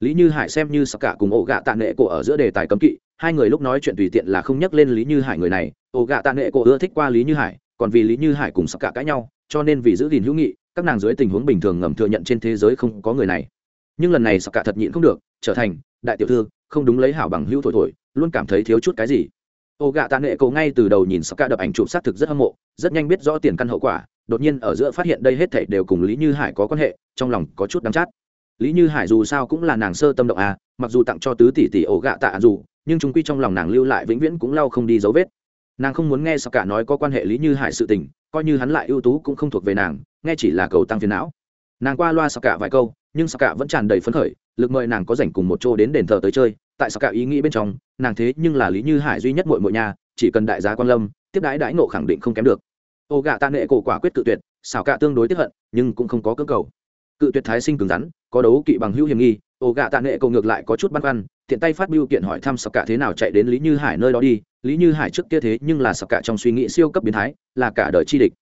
Lý như hải xem như sắc cả cùng ổ gạ tạ nệ cổ ở giữa đề tài cấm kỵ, hai người lúc nói chuyện tùy tiện là không nhắc lên lý như hải người này, ổ gạ tạ nệ cổ ưa thích qua lý như hải, còn vì lý như hải cùng sắc cả cãi nhau cho nên vì giữ gìn hữu nghị, các nàng dưới tình huống bình thường ngầm thừa nhận trên thế giới không có người này. Nhưng lần này sọc cả thật nhịn không được, trở thành, đại tiểu thư, không đúng lấy hảo bằng hữu thổi thổi, luôn cảm thấy thiếu chút cái gì. Ô gạ tạ nghệ cổ ngay từ đầu nhìn sọc cả đập ảnh chụp xác thực rất hâm mộ, rất nhanh biết rõ tiền căn hậu quả, đột nhiên ở giữa phát hiện đây hết thảy đều cùng lý như hải có quan hệ, trong lòng có chút đắng chát. Lý như hải dù sao cũng là nàng sơ tâm động à mặc dù tặng cho tứ tỷ tỷ ổ gạ tạ dù, nhưng chúng quy trong lòng nàng lưu lại vĩnh viễn cũng lau không đi dấu vết. Nàng không muốn nghe sao cả nói có quan hệ lý như hải sự tình coi như hắn lại ưu tú cũng không thuộc về nàng, nghe chỉ là cầu tăng phiền não. Nàng qua loa sọc cả vài câu, nhưng sọc cả vẫn tràn đầy phấn khởi, lực mời nàng có rảnh cùng một chỗ đến đền thờ tới chơi. Tại sọc cả ý nghĩ bên trong, nàng thế nhưng là lý như hải duy nhất muội muội nhà chỉ cần đại gia quan lâm, tiếp đái đãi nộ khẳng định không kém được. Ô gạ tạ nệ cổ quả quyết cự tuyệt, xảo cả tương đối tiếp hận, nhưng cũng không có cơ cầu. Cự tuyệt thái sinh cứng rắn, có đấu kỵ bằng hữu hiểm nghi, ô gạ tạ nệ cổ ngược lại có chút băn khoăn tiện tay phát biểu kiện hỏi thăm xảo cả thế nào chạy đến lý như hải nơi đó đi. Lý như hải trước kia thế nhưng là xảo cả trong suy nghĩ siêu cấp biến thái, là cả đời chi địch.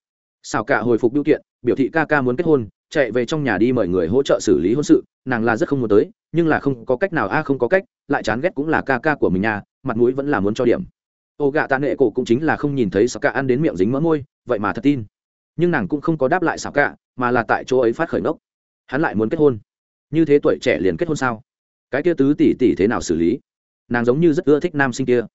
Xảo cả hồi phục biểu kiện, biểu thị ca ca muốn kết hôn, chạy về trong nhà đi mời người hỗ trợ xử lý hôn sự, nàng là rất không muốn tới, nhưng là không có cách nào, a, không có cách, lại chán ghét cũng là ca ca của mình nhà mặt mũi vẫn là muốn cho điểm. Ô gạ tạ nệ cổ cũng chính là không nhìn thấy sao cả ăn đến miệng dính mỡ môi, vậy mà thật tin. Nhưng nàng cũng không có đáp lại sao cả, mà là tại chỗ ấy phát khởi ngốc. Hắn lại muốn kết hôn. Như thế tuổi trẻ liền kết hôn sao? Cái kia tứ tỷ tỷ thế nào xử lý? Nàng giống như rất ưa thích nam sinh kia.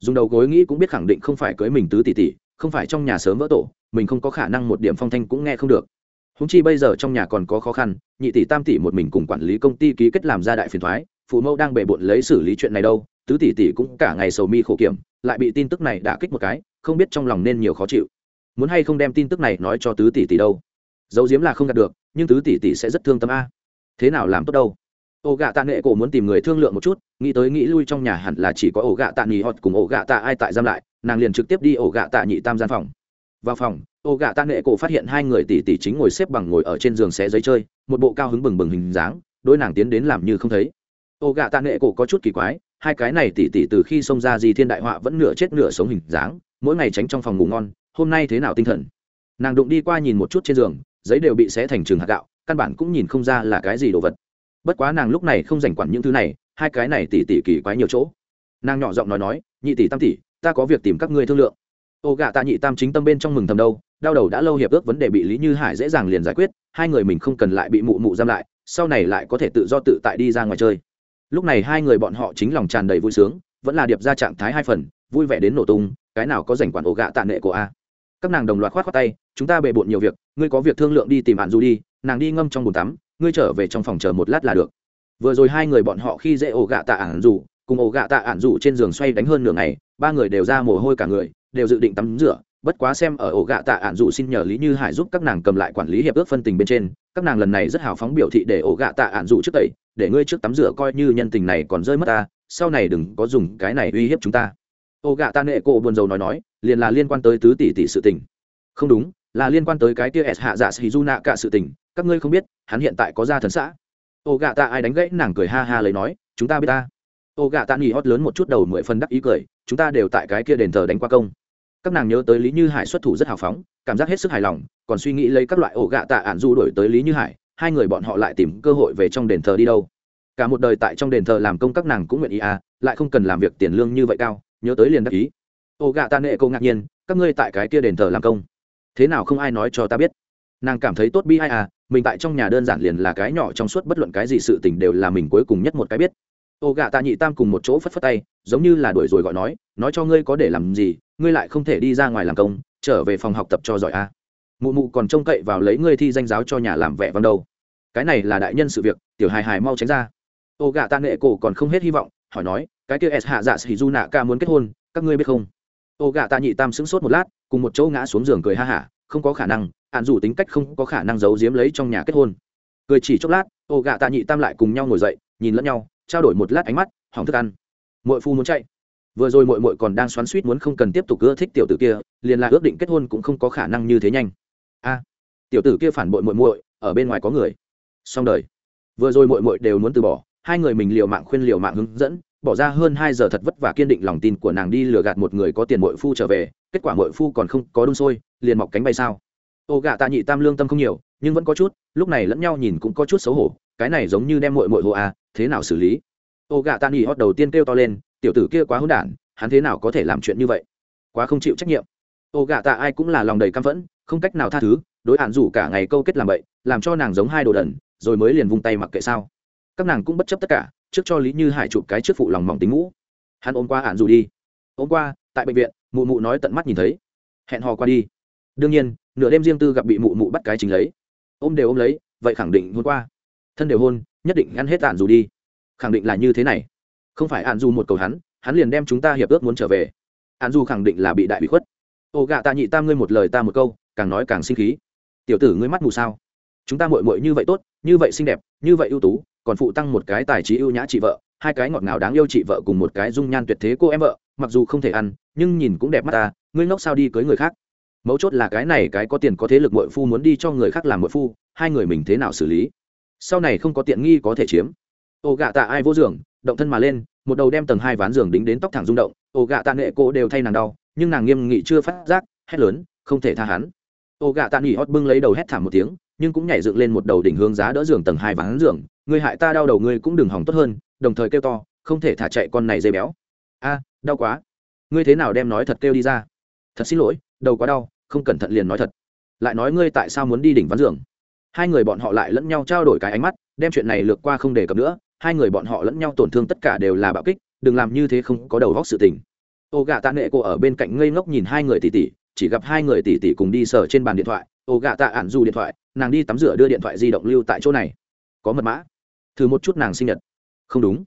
Dùng đầu gối nghĩ cũng biết khẳng định không phải cưới mình tứ tỷ tỷ, không phải trong nhà sớm vỡ tổ, mình không có khả năng một điểm phong thanh cũng nghe không được. Húng chi bây giờ trong nhà còn có khó khăn, nhị tỷ tam tỷ một mình cùng quản lý công ty ký kết làm ra đại phiền thoái, phụ mẫu đang bề bộn lấy xử lý chuyện này đâu, tứ tỷ tỷ cũng cả ngày sầu mi khổ kiểm, lại bị tin tức này đả kích một cái, không biết trong lòng nên nhiều khó chịu. Muốn hay không đem tin tức này nói cho tứ tỷ tỷ đâu? Dấu diếm là không đạt được, nhưng tứ tỷ tỷ sẽ rất thương tâm a. Thế nào làm tốt đâu? Ổ gạ tạ nghệ cổ muốn tìm người thương lượng một chút, nghĩ tới nghĩ lui trong nhà hẳn là chỉ có ổ gạ tạ nghỉ họt cùng ổ gạ tạ ai tại giam lại, nàng liền trực tiếp đi ổ gạ tạ nhị tam gian phòng. Vào phòng, ổ gạ tạ nghệ cổ phát hiện hai người tỷ tỷ chính ngồi xếp bằng ngồi ở trên giường xé giấy chơi, một bộ cao hứng bừng bừng hình dáng đôi nàng tiến đến làm như không thấy. Ổ gạ tạ nghệ cổ có chút kỳ quái, hai cái này tỷ tỷ từ khi xông ra gì thiên đại họa vẫn nửa chết nửa sống hình dáng, mỗi ngày tránh trong phòng ngủ ngon, hôm nay thế nào tinh thần? Nàng đụng đi qua nhìn một chút trên giường, giấy đều bị xé thành trường hạt gạo, căn bản cũng nhìn không ra là cái gì đồ vật bất quá nàng lúc này không dành quản những thứ này, hai cái này tỉ tỉ kỳ quái nhiều chỗ. Nàng nhỏ giọng nói nói, nhị tỷ tam tỷ, ta có việc tìm các ngươi thương lượng. Ô gạ tạ nhị tam chính tâm bên trong mừng thầm đâu, đau đầu đã lâu hiệp ước vấn đề bị lý như hải dễ dàng liền giải quyết, hai người mình không cần lại bị mụ mụ giam lại, sau này lại có thể tự do tự tại đi ra ngoài chơi. Lúc này hai người bọn họ chính lòng tràn đầy vui sướng, vẫn là điệp ra trạng thái hai phần, vui vẻ đến nổ tung, cái nào có dành quản ổ gạ tạ nệ của a. Các nàng đồng loạt khoát khoát tay, chúng ta bề bộn nhiều việc, ngươi có việc thương lượng đi tìm bạn du đi, nàng đi ngâm trong bồn tắm ngươi trở về trong phòng chờ một lát là được. Vừa rồi hai người bọn họ khi dễ ổ gạ tạ ản dù cùng ổ gạ tạ ản dù trên giường xoay đánh hơn nửa ngày, ba người đều ra mồ hôi cả người, đều dự định tắm rửa. Bất quá xem ở ổ gạ tạ ản dù xin nhờ lý như hải giúp các nàng cầm lại quản lý hiệp ước phân tình bên trên, các nàng lần này rất hào phóng biểu thị để ổ gạ tạ ản dù trước tẩy, để ngươi trước tắm rửa coi như nhân tình này còn rơi mất ta, sau này đừng có dùng cái này uy hiếp chúng ta. Ổ gạ tạ nệ cổ buồn rầu nói nói, liền là liên quan tới tứ tỷ tỷ sự tình. Không đúng, là liên quan tới cái kia s hạ dạ sĩ du nạ cả sự tình các ngươi không biết, hắn hiện tại có gia thần xã. Ô gạ tạ ai đánh gãy nàng cười ha ha lấy nói, chúng ta biết ta. Ô gạ tạ nghỉ hót lớn một chút đầu mười phần đắc ý cười, chúng ta đều tại cái kia đền thờ đánh qua công. Các nàng nhớ tới lý như hải xuất thủ rất hào phóng, cảm giác hết sức hài lòng, còn suy nghĩ lấy các loại ổ gạ tạ ạn du đổi tới lý như hải, hai người bọn họ lại tìm cơ hội về trong đền thờ đi đâu. Cả một đời tại trong đền thờ làm công các nàng cũng nguyện ý à lại không cần làm việc tiền lương như vậy cao, nhớ tới liền đắc ý. Ổ gạ tạ nệ cô ngạc nhiên, các ngươi tại cái kia đền thờ làm công, thế nào không ai nói cho ta biết? Nàng cảm thấy tốt bi ai à mình tại trong nhà đơn giản liền là cái nhỏ trong suốt bất luận cái gì sự tình đều là mình cuối cùng nhất một cái biết. Ô gạ tạ nhị tam cùng một chỗ phất phất tay, giống như là đuổi rồi gọi nói nói cho ngươi có để làm gì, ngươi lại không thể đi ra ngoài làm công, trở về phòng học tập cho giỏi a mụ mụ còn trông cậy vào lấy ngươi thi danh giáo cho nhà làm vẻ văn đâu. Cái này là đại nhân sự việc, tiểu hài hài mau tránh ra. Ô gạ tạ nghệ cổ còn không hết hy vọng, hỏi nói, cái kia s hạ dạ sĩ du nạ ca muốn kết hôn, các ngươi biết không? Ô gạ tạ nhị tam sững sốt một lát, cùng một chỗ ngã xuống giường cười ha hả, không có khả năng ạn dù tính cách không có khả năng giấu giếm lấy trong nhà kết hôn. Cười chỉ chốc lát, ô gạ tạ nhị tam lại cùng nhau ngồi dậy, nhìn lẫn nhau, trao đổi một lát ánh mắt, hỏng thức ăn. Mội phu muốn chạy. Vừa rồi mội mội còn đang xoắn suýt muốn không cần tiếp tục ưa thích tiểu tử kia, liền là ước định kết hôn cũng không có khả năng như thế nhanh. A, tiểu tử kia phản bội mội mội ở bên ngoài có người. Xong đời. Vừa rồi mội mội đều muốn từ bỏ, hai người mình liều mạng khuyên liều mạng hướng dẫn, bỏ ra hơn hai giờ thật vất vả kiên định lòng tin của nàng đi lừa gạt một người có tiền mội phu trở về, kết quả mội phu còn không có đun sôi, liền mọc cánh bay sao? Ô gạ tạ nhị tam lương tâm không nhiều, nhưng vẫn có chút, lúc này lẫn nhau nhìn cũng có chút xấu hổ, cái này giống như đem mội mội hộ à thế nào xử lý? Ô gạ tạ nhị hót đầu tiên kêu to lên, tiểu tử kia quá hỗn đản, hắn thế nào có thể làm chuyện như vậy? Quá không chịu trách nhiệm. Ô gạ tạ ai cũng là lòng đầy căm phẫn, không cách nào tha thứ, đối hạn rủ cả ngày câu kết làm vậy, làm cho nàng giống hai đồ đần, rồi mới liền vung tay mặc kệ sao. Các nàng cũng bất chấp tất cả, trước cho lý như hải chụp cái trước phụ lòng mỏng tính ngũ. Hắn ôm qua hạn rủ đi. Ôm qua, tại bệnh viện, mụ mụ nói tận mắt nhìn thấy. Hẹn hò qua đi. Đương nhiên nửa đêm riêng tư gặp bị mụ mụ bắt cái chính lấy. Ôm đều ôm lấy, vậy khẳng định hôn qua. Thân đều hôn, nhất định ngăn hết ạn dù đi. Khẳng định là như thế này. Không phải ạn dù một cầu hắn hắn liền đem chúng ta hiệp ước muốn trở về. Ạn dù khẳng định là bị đại bị khuất. Ô gạ ta nhị tam ngươi một lời ta một câu, càng nói càng sinh khí. Tiểu tử ngươi mắt mù sao? Chúng ta mội mội như vậy tốt, như vậy xinh đẹp, như vậy ưu tú, còn phụ tăng một cái tài trí ưu nhã chị vợ, hai cái ngọt ngào đáng yêu chị vợ cùng một cái dung nhan tuyệt thế cô em vợ, mặc dù không thể ăn, nhưng nhìn cũng đẹp mắt ta, ngươi ngốc sao đi cưới người khác? Mấu chốt là cái này cái có tiền có thế lực mội phu muốn đi cho người khác làm mội phu, hai người mình thế nào xử lý? Sau này không có tiện nghi có thể chiếm. Ô gạ tạ ai vô giường, động thân mà lên, một đầu đem tầng hai ván giường đính đến tóc thẳng rung động. Ô gạ tạ nệ cô đều thay nàng đau, nhưng nàng nghiêm nghị chưa phát giác, hét lớn, không thể tha hắn. Ô gạ tạ nghỉ hót bưng lấy đầu hét thảm một tiếng, nhưng cũng nhảy dựng lên một đầu đỉnh hướng giá đỡ giường tầng hai ván giường. Người hại ta đau đầu ngươi cũng đừng hỏng tốt hơn, đồng thời kêu to, không thể thả chạy con này dây béo. A, đau quá. Ngươi thế nào đem nói thật kêu đi ra? Thật xin lỗi, đầu quá đau không cẩn thận liền nói thật. Lại nói ngươi tại sao muốn đi đỉnh ván giường? Hai người bọn họ lại lẫn nhau trao đổi cái ánh mắt, đem chuyện này lược qua không đề cập nữa, hai người bọn họ lẫn nhau tổn thương tất cả đều là bạo kích, đừng làm như thế không có đầu góc sự tình. Ô gạ tạ nệ cô ở bên cạnh ngây ngốc nhìn hai người tỷ tỷ chỉ gặp hai người tỷ tỷ cùng đi sở trên bàn điện thoại ô gạ tạ ản du điện thoại, nàng đi tắm rửa đưa điện thoại di động lưu tại chỗ này. Có mật mã. Thử một chút nàng sinh nhật. Không đúng.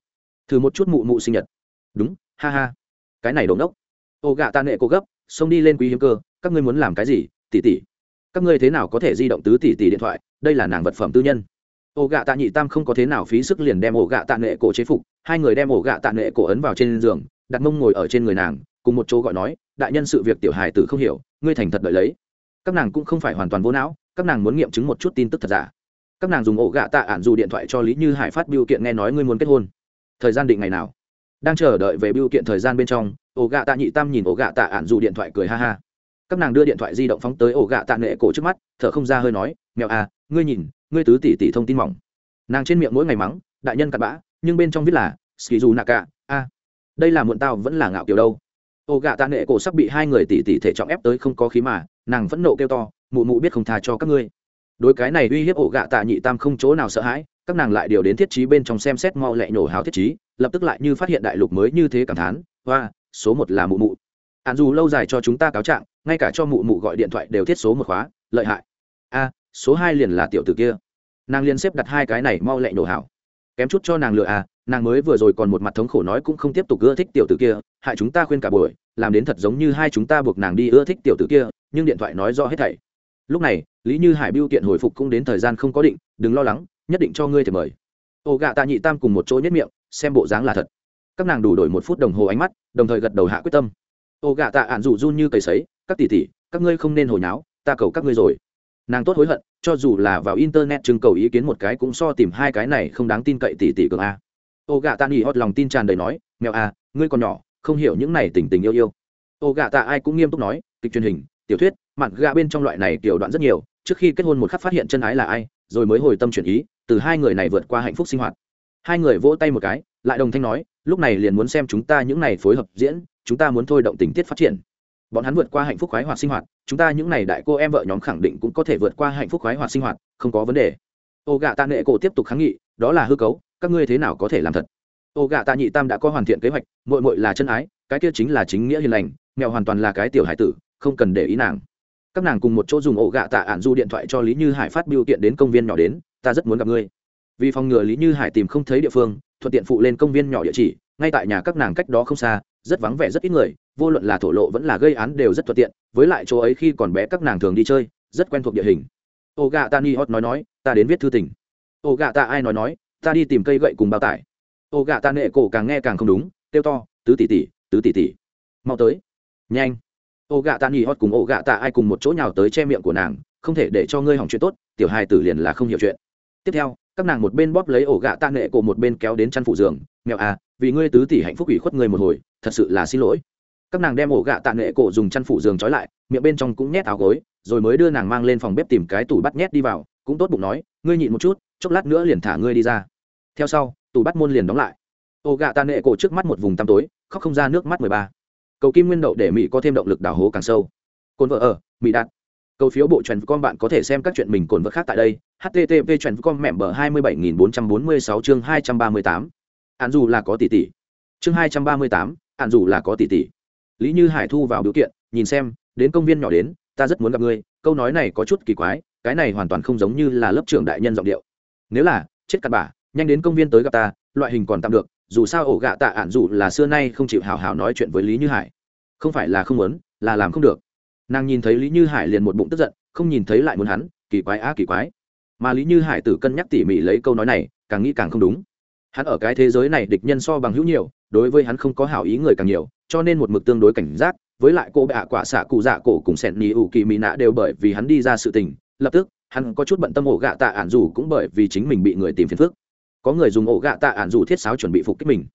Thử một chút mụ mụ sinh nhật. Đúng, ha ha. Cái này đồn đốc. Ô gạ tạ nệ cô gấp, xông đi lên quý hiếm cơ các ngươi muốn làm cái gì, tỷ tỷ? Các ngươi thế nào có thể di động tứ tỷ tỷ điện thoại? Đây là nàng vật phẩm tư nhân. Ổ gạ tạ nhị tam không có thế nào phí sức liền đem ổ gạ tạ nệ cổ chế phục, hai người đem ổ gạ tạ nệ cổ ấn vào trên giường, đặt mông ngồi ở trên người nàng, cùng một chỗ gọi nói, đại nhân sự việc tiểu hài tử không hiểu, ngươi thành thật đợi lấy. Các nàng cũng không phải hoàn toàn vô não, các nàng muốn nghiệm chứng một chút tin tức thật giả. Các nàng dùng ổ gạ tạ ản dù điện thoại cho lý như hải phát biểu kiện nghe nói ngươi muốn kết hôn. Thời gian định ngày nào? Đang chờ đợi về biểu kiện thời gian bên trong ổ gạ tạ nhị tam nhìn ổ gạ tạ ản dù điện thoại cười ha ha các nàng đưa điện thoại di động phóng tới ổ gạ tạ nệ cổ trước mắt, thở không ra hơi nói, mèo à ngươi nhìn, ngươi tứ tỷ tỷ thông tin mỏng. Nàng trên miệng mỗi ngày mắng, đại nhân cặn bã, nhưng bên trong viết là ski dù nạ cả, a, đây là muộn tao, vẫn là ngạo kiểu đâu. Ổ gạ tạ nệ cổ sắp bị hai người tỷ tỷ thể trọng ép tới không có khí mà, nàng vẫn nộ kêu to, mụ mụ biết không tha cho các ngươi. Đối cái này uy hiếp ổ gạ tạ nhị tam không chỗ nào sợ hãi, các nàng lại điều đến thiết trí bên trong xem xét mau lẹ nổ hào thiết trí, lập tức lại như phát hiện đại lục mới như thế cảm thán, hoa, số một là mụ mụ. Hạn dù lâu dài cho chúng ta cáo trạng ngay cả cho mụ mụ gọi điện thoại đều thiết số một khóa, lợi hại. A, số hai liền là tiểu tử kia. Nàng liên xếp đặt hai cái này mau lẹ nổ hảo. Kém chút cho nàng lựa à nàng mới vừa rồi còn một mặt thống khổ nói cũng không tiếp tục ưa thích tiểu tử kia, hại chúng ta khuyên cả buổi, làm đến thật giống như hai chúng ta buộc nàng đi ưa thích tiểu tử kia, nhưng điện thoại nói rõ hết thảy. Lúc này, lý như hải biêu kiện hồi phục cũng đến thời gian không có định, đừng lo lắng, nhất định cho ngươi thì mời. Ô gạ tạ nhị tam cùng một chỗ nhất miệng, xem bộ dáng là thật. Các nàng đủ đổi một phút đồng hồ ánh mắt, đồng thời gật đầu hạ quyết tâm. Ô gạ tạ ạn rủ run như cầy sấy các tỷ tỷ, các ngươi không nên hồi náo ta cầu các ngươi rồi. Nàng tốt hối hận, cho dù là vào internet trưng cầu ý kiến một cái cũng so tìm hai cái này không đáng tin cậy tỷ tỷ cường a. Ô gạ ta nghỉ hót lòng tin tràn đầy nói, mèo a ngươi còn nhỏ, không hiểu những này tình tình yêu yêu. Ô gạ tạ ai cũng nghiêm túc nói, kịch truyền hình, tiểu thuyết mặn gạ bên trong loại này kiểu đoạn rất nhiều, trước khi kết hôn một khắc phát hiện chân ái là ai, rồi mới hồi tâm chuyển ý, từ hai người này vượt qua hạnh phúc sinh hoạt. Hai người vỗ tay một cái, lại đồng thanh nói, lúc này liền muốn xem chúng ta những này phối hợp diễn, chúng ta muốn thôi động tình tiết phát triển bọn hắn vượt qua hạnh phúc khoái hoạt sinh hoạt, chúng ta những này đại cô em vợ nhóm khẳng định cũng có thể vượt qua hạnh phúc khoái hoạt sinh hoạt, không có vấn đề. Ô gạ tạ nệ cổ tiếp tục kháng nghị, đó là hư cấu, các ngươi thế nào có thể làm thật? Ô gạ tạ nhị tam đã có hoàn thiện kế hoạch mội mội là chân ái, cái kia chính là chính nghĩa hiền lành, mèo hoàn toàn là cái tiểu hải tử, không cần để ý nàng. Các nàng cùng một chỗ dùng ổ gạ tạ ạn du điện thoại cho lý như hải phát biểu kiện đến công viên nhỏ đến, ta rất muốn gặp ngươi. Vì phòng ngừa lý như hải tìm không thấy địa phương, thuận tiện phụ lên công viên nhỏ địa chỉ, ngay tại nhà các nàng cách đó không xa rất vắng vẻ rất ít người, vô luận là thổ lộ vẫn là gây án đều rất thuận tiện, với lại chỗ ấy khi còn bé các nàng thường đi chơi, rất quen thuộc địa hình. Ô gà ta ni hot nói nói, ta đến viết thư tình. Ô gà ta ai nói nói, ta đi tìm cây gậy cùng bao tải. Ô gà ta nệ cổ càng nghe càng không đúng, kêu to, tứ tỷ tỷ, tứ tỷ tỷ, mau tới. Nhanh. Ô gà ta ni hot cùng ô gà ta ai cùng một chỗ nhào tới che miệng của nàng, không thể để cho ngươi hỏng chuyện tốt, tiểu hai tử liền là không hiểu chuyện. Tiếp theo, các nàng một bên bóp lấy ổ gạ tạ nệ cổ một bên kéo đến chăn phụ giường mẹo à vì ngươi tứ tỷ hạnh phúc ủy khuất ngươi một hồi thật sự là xin lỗi. Các nàng đem ổ gạ tạ nghệ cổ dùng chăn phủ giường trói lại, miệng bên trong cũng nhét áo gối, rồi mới đưa nàng mang lên phòng bếp tìm cái tủ bắt nhét đi vào, cũng tốt bụng nói, ngươi nhịn một chút, chốc lát nữa liền thả ngươi đi ra. Theo sau, tủ bắt môn liền đóng lại. Ổ gạ tạ nghệ cổ trước mắt một vùng tăm tối, khóc không ra nước mắt mười ba. Cầu kim nguyên đậu để mỹ có thêm động lực đào hố càng sâu. Cồn vợ ở, mỹ đạt. Cầu phiếu bộ truyền com bạn có thể xem các chuyện mình cồn vợ khác tại đây. Http truyền com mẹm bờ hai mươi bảy nghìn bốn trăm bốn mươi sáu chương hai trăm ba mươi tám. Hạn dù là có tỷ tỷ. Chương hai trăm ba mươi tám hạn dù là có tỷ tỷ lý như hải thu vào biểu kiện, nhìn xem, đến công viên nhỏ đến, ta rất muốn gặp ngươi, câu nói này có chút kỳ quái, cái này hoàn toàn không giống như là lớp trưởng đại nhân giọng điệu. Nếu là, chết cặn bả nhanh đến công viên tới gặp ta, loại hình còn tạm được, dù sao ổ gạ tạ ạn dù là xưa nay không chịu hào hào nói chuyện với lý như hải. Không phải là không muốn, là làm không được. Nàng nhìn thấy lý như hải liền một bụng tức giận, không nhìn thấy lại muốn hắn, kỳ quái á kỳ quái. Mà lý như hải tử cân nhắc tỉ mỉ lấy câu nói này, càng nghĩ càng không đúng. Hắn ở cái thế giới này địch nhân so bằng hữu nhiều đối với hắn không có hảo ý người càng nhiều, cho nên một mực tương đối cảnh giác, với lại cô bạ quả xạ cụ dạ cổ cùng sẹn nhì ủ kỳ mỹ nạ đều bởi vì hắn đi ra sự tình, lập tức, hắn có chút bận tâm ổ gạ tạ ản dù cũng bởi vì chính mình bị người tìm phiền phức. Có người dùng ổ gạ tạ ản dù thiết sáo chuẩn bị phục kích mình.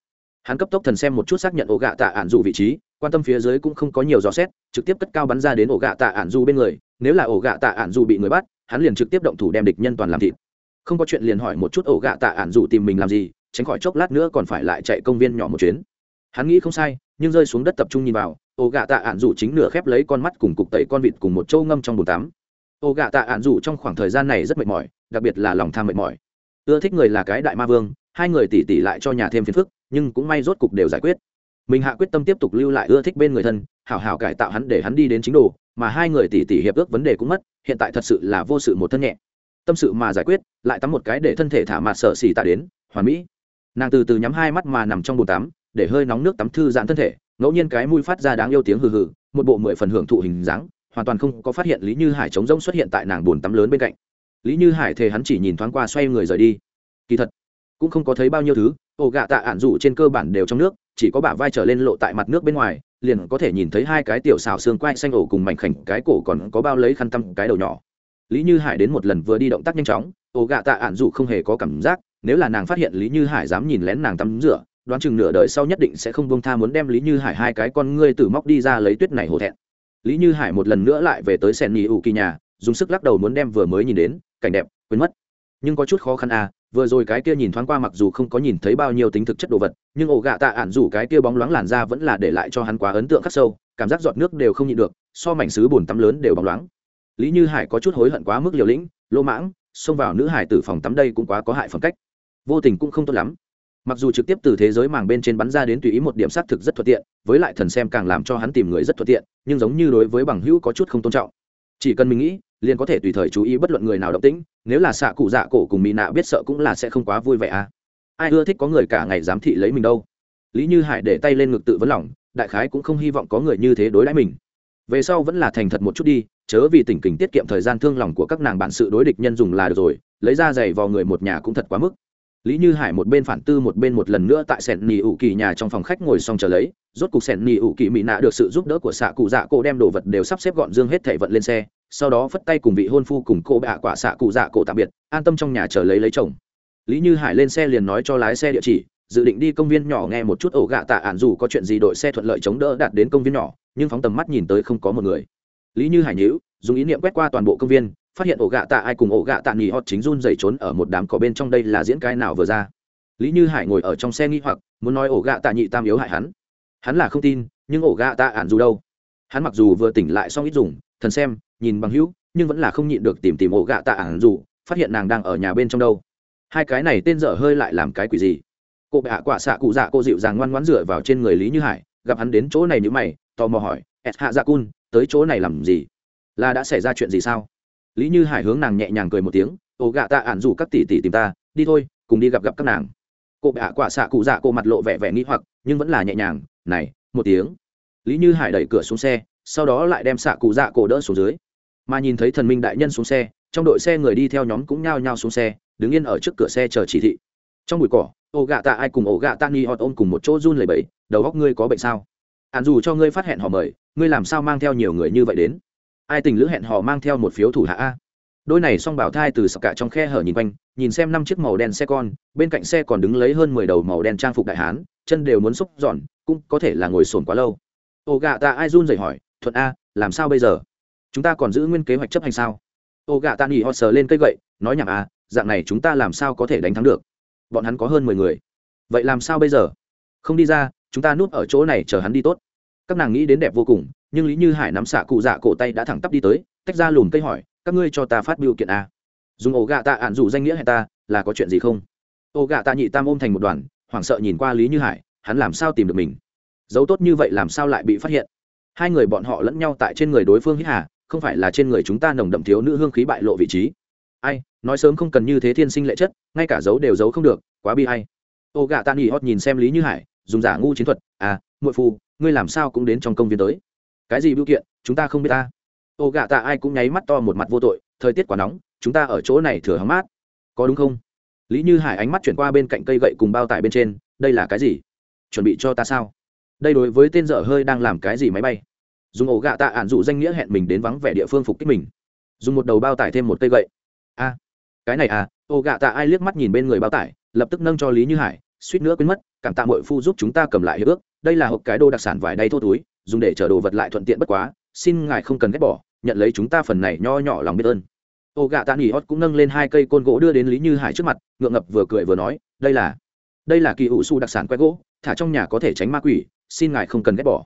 Hắn cấp tốc thần xem một chút xác nhận ổ gạ tạ ản dù vị trí, quan tâm phía dưới cũng không có nhiều dò xét, trực tiếp cất cao bắn ra đến ổ gạ tạ ản dù bên người, nếu là ổ gạ tạ ản dù bị người bắt, hắn liền trực tiếp động thủ đem địch nhân toàn làm thịt. Không có chuyện liền hỏi một chút ổ gạ tạ ản dù tìm mình làm gì tránh khỏi chốc lát nữa còn phải lại chạy công viên nhỏ một chuyến. Hắn nghĩ không sai, nhưng rơi xuống đất tập trung nhìn vào, ô gạ tạ ạn dù chính nửa khép lấy con mắt cùng cục tẩy con vịt cùng một châu ngâm trong bồn tắm. Ô gạ tạ ạn dù trong khoảng thời gian này rất mệt mỏi, đặc biệt là lòng tham mệt mỏi. Ưa thích người là cái đại ma vương, hai người tỉ tỉ lại cho nhà thêm phiền phức, nhưng cũng may rốt cục đều giải quyết. Mình hạ quyết tâm tiếp tục lưu lại ưa thích bên người thân, hảo hảo cải tạo hắn để hắn đi đến chính đồ, mà hai người tỉ tỉ hiệp ước vấn đề cũng mất, hiện tại thật sự là vô sự một thân nhẹ. Tâm sự mà giải quyết, lại tắm một cái để thân thể thả mặt sợ xì tạ đến, hoàn mỹ nàng từ từ nhắm hai mắt mà nằm trong bồn tắm, để hơi nóng nước tắm thư giãn thân thể, ngẫu nhiên cái mũi phát ra đáng yêu tiếng hừ hừ, một bộ mười phần hưởng thụ hình dáng, hoàn toàn không có phát hiện lý như hải trống rỗng xuất hiện tại nàng bồn tắm lớn bên cạnh. Lý như hải thề hắn chỉ nhìn thoáng qua xoay người rời đi. Kỳ thật, cũng không có thấy bao nhiêu thứ, ổ gạ tạ ản rủ trên cơ bản đều trong nước, chỉ có bả vai trở lên lộ tại mặt nước bên ngoài, liền có thể nhìn thấy hai cái tiểu xào xương quai xanh ổ cùng mảnh khảnh, cái cổ còn có bao lấy khăn tăm cái đầu nhỏ. Lý như hải đến một lần vừa đi động tác nhanh chóng, ổ gạ tạ ản rủ không hề có cảm giác nếu là nàng phát hiện lý như hải dám nhìn lén nàng tắm rửa, đoán chừng nửa đời sau nhất định sẽ không bông tha muốn đem lý như hải hai cái con ngươi từ móc đi ra lấy tuyết này hổ thẹn. Lý như hải một lần nữa lại về tới sen nhì ủ kỳ nhà, dùng sức lắc đầu muốn đem vừa mới nhìn đến, cảnh đẹp, quên mất. Nhưng có chút khó khăn à vừa rồi cái kia nhìn thoáng qua mặc dù không có nhìn thấy bao nhiêu tính thực chất đồ vật, nhưng ổ gạ tạ ản rủ cái kia bóng loáng làn da vẫn là để lại cho hắn quá ấn tượng khắc sâu, cảm giác giọt nước đều không nhịn được, so mảnh xứ bùn tắm lớn đều bóng loáng. Lý như hải có chút hối hận quá mức liều lĩnh, lỗ mãng, xông vào nữ hải tử phòng tắm đây cũng quá có hại phẩm cách vô tình cũng không tốt lắm. Mặc dù trực tiếp từ thế giới màng bên trên bắn ra đến tùy ý một điểm xác thực rất thuận tiện, với lại thần xem càng làm cho hắn tìm người rất thuận tiện, nhưng giống như đối với bằng hữu có chút không tôn trọng. Chỉ cần mình nghĩ, liền có thể tùy thời chú ý bất luận người nào động tĩnh, nếu là xạ cụ dạ cổ cùng mỹ nạ biết sợ cũng là sẽ không quá vui vẻ à. Ai ưa thích có người cả ngày giám thị lấy mình đâu. Lý như hải để tay lên ngực tự vấn lòng, đại khái cũng không hy vọng có người như thế đối đãi mình. Về sau vẫn là thành thật một chút đi, chớ vì tỉnh kình tiết kiệm thời gian thương lòng của các nàng bạn sự đối địch nhân dùng là được rồi, lấy ra giày vào người một nhà cũng thật quá mức lý như hải một bên phản tư một bên một lần nữa tại sẻn nỉ ủ kỳ nhà trong phòng khách ngồi xong chờ lấy, rốt cục sẻn nỉ ủ kỳ mỹ nạ được sự giúp đỡ của xạ cụ dạ cô đem đồ vật đều sắp xếp gọn dương hết thảy vận lên xe, sau đó phất tay cùng vị hôn phu cùng cô bạ quả xạ cụ dạ cổ tạm biệt, an tâm trong nhà chờ lấy lấy chồng. Lý như hải lên xe liền nói cho lái xe địa chỉ, dự định đi công viên nhỏ nghe một chút ổ gạ tạ ản dù có chuyện gì đội xe thuận lợi chống đỡ đạt đến công viên nhỏ, nhưng phóng tầm mắt nhìn tới không có một người. Lý như hải nhữ dùng ý niệm quét qua toàn bộ công viên phát hiện ổ gạ tạ ai cùng ổ gạ tạ nghỉ hot chính run dày trốn ở một đám cỏ bên trong đây là diễn cái nào vừa ra. Lý như hải ngồi ở trong xe nghi hoặc, muốn nói ổ gạ tạ nhị tam yếu hại hắn. Hắn là không tin, nhưng ổ gạ tạ ản dù đâu? Hắn mặc dù vừa tỉnh lại xong ít dùng, thần xem, nhìn bằng hữu, nhưng vẫn là không nhịn được tìm tìm ổ gạ tạ ản dù, phát hiện nàng đang ở nhà bên trong đâu. Hai cái này tên dở hơi lại làm cái quỷ gì? Cô bệ hạ quả xạ cụ dạ cô dịu dàng ngoan ngoãn dựa vào trên người lý như hải, gặp hắn đến chỗ này như mày, tò mò hỏi, ẹt hạ dạ cun, tới chỗ này làm gì? Là đã xảy ra chuyện gì sao? Lý như hải hướng nàng nhẹ nhàng cười một tiếng ổ gạ tạ ạn rủ các tỷ tỷ tìm ta, đi thôi, cùng đi gặp gặp các nàng. Cô bạ quả xạ cụ dạ cô mặt lộ vẻ vẻ nghĩ hoặc, nhưng vẫn là nhẹ nhàng, này, một tiếng. Lý như hải đẩy cửa xuống xe, sau đó lại đem xạ cụ dạ cổ đỡ xuống dưới. Mà nhìn thấy thần minh đại nhân xuống xe, trong đội xe người đi theo nhóm cũng nhao nhao xuống xe, đứng yên ở trước cửa xe chờ chỉ thị. Trong bụi cỏ ổ gạ tạ, ai cùng ổ gạ tạ nghi họ ôm cùng một chỗ run lầy bẫy đầu góc ngươi có bệnh sao? Hẳn dù cho ngươi phát hẹn họ mời, ngươi làm sao mang theo nhiều người như vậy đến? Ai tình lữ hẹn họ mang theo một phiếu thủ hạ a. Đôi này xong bảo thai từ sọc cả trong khe hở nhìn quanh, nhìn xem năm chiếc màu đen xe con, bên cạnh xe còn đứng lấy hơn mười đầu màu đen trang phục đại hán, chân đều muốn xúc giòn, cũng có thể là ngồi sồn quá lâu. Ô gạ tạ ai run dậy hỏi thuận a, làm sao bây giờ? Chúng ta còn giữ nguyên kế hoạch chấp hành sao? Ô gạ tạ nghỉ họ sờ lên cây gậy, nói nhảm a, dạng này chúng ta làm sao có thể đánh thắng được? Bọn hắn có hơn mười người. Vậy làm sao bây giờ? Không đi ra, chúng ta núp ở chỗ này chờ hắn đi tốt các nàng nghĩ đến đẹp vô cùng, nhưng lý như hải nắm xạ cụ dạ cổ tay đã thẳng tắp đi tới, tách ra lùm cây hỏi, các ngươi cho ta phát biểu kiện a dùng ổ gạ tạ ạn dụ danh nghĩa hay ta, là có chuyện gì không? Ổ gạ tạ nhị tam ôm thành một đoàn, hoảng sợ nhìn qua lý như hải, hắn làm sao tìm được mình? Dấu tốt như vậy làm sao lại bị phát hiện? Hai người bọn họ lẫn nhau tại trên người đối phương hít hà, không phải là trên người chúng ta nồng đậm thiếu nữ hương khí bại lộ vị trí. Ai, nói sớm không cần như thế thiên sinh lệ chất, ngay cả dấu đều giấu không được, quá bi hay ô gạ tạ nghỉ hót nhìn xem lý như hải, dùng giả ngu chiến thuật à muội phu ngươi làm sao cũng đến trong công viên tới. Cái gì biểu kiện, chúng ta không biết ta. Ô gạ tạ ai cũng nháy mắt to một mặt vô tội, thời tiết quá nóng, chúng ta ở chỗ này thừa hóng mát. Có đúng không? Lý như hải ánh mắt chuyển qua bên cạnh cây gậy cùng bao tải bên trên, đây là cái gì? Chuẩn bị cho ta sao? Đây đối với tên dở hơi đang làm cái gì máy bay? Dùng ổ gạ tạ ạn dụ danh nghĩa hẹn mình đến vắng vẻ địa phương phục kích mình. Dùng một đầu bao tải thêm một cây gậy. A, cái này à ổ gạ tạ ai liếc mắt nhìn bên người bao tải, lập tức nâng cho lý như hải, suýt nữa quên mất, cảm tạ mội phu giúp chúng ta cầm lại hiệp ước đây là hộp cái đồ đặc sản vải đay thô túi, dùng để chở đồ vật lại thuận tiện bất quá, xin ngài không cần ghét bỏ, nhận lấy chúng ta phần này nho nhỏ lòng biết ơn. Ô gạ tạ nghỉ hót cũng nâng lên hai cây côn gỗ đưa đến lý như hải trước mặt, ngượng ngập vừa cười vừa nói, đây là đây là kỳ ủ su đặc sản quét gỗ, thả trong nhà có thể tránh ma quỷ, xin ngài không cần ghét bỏ.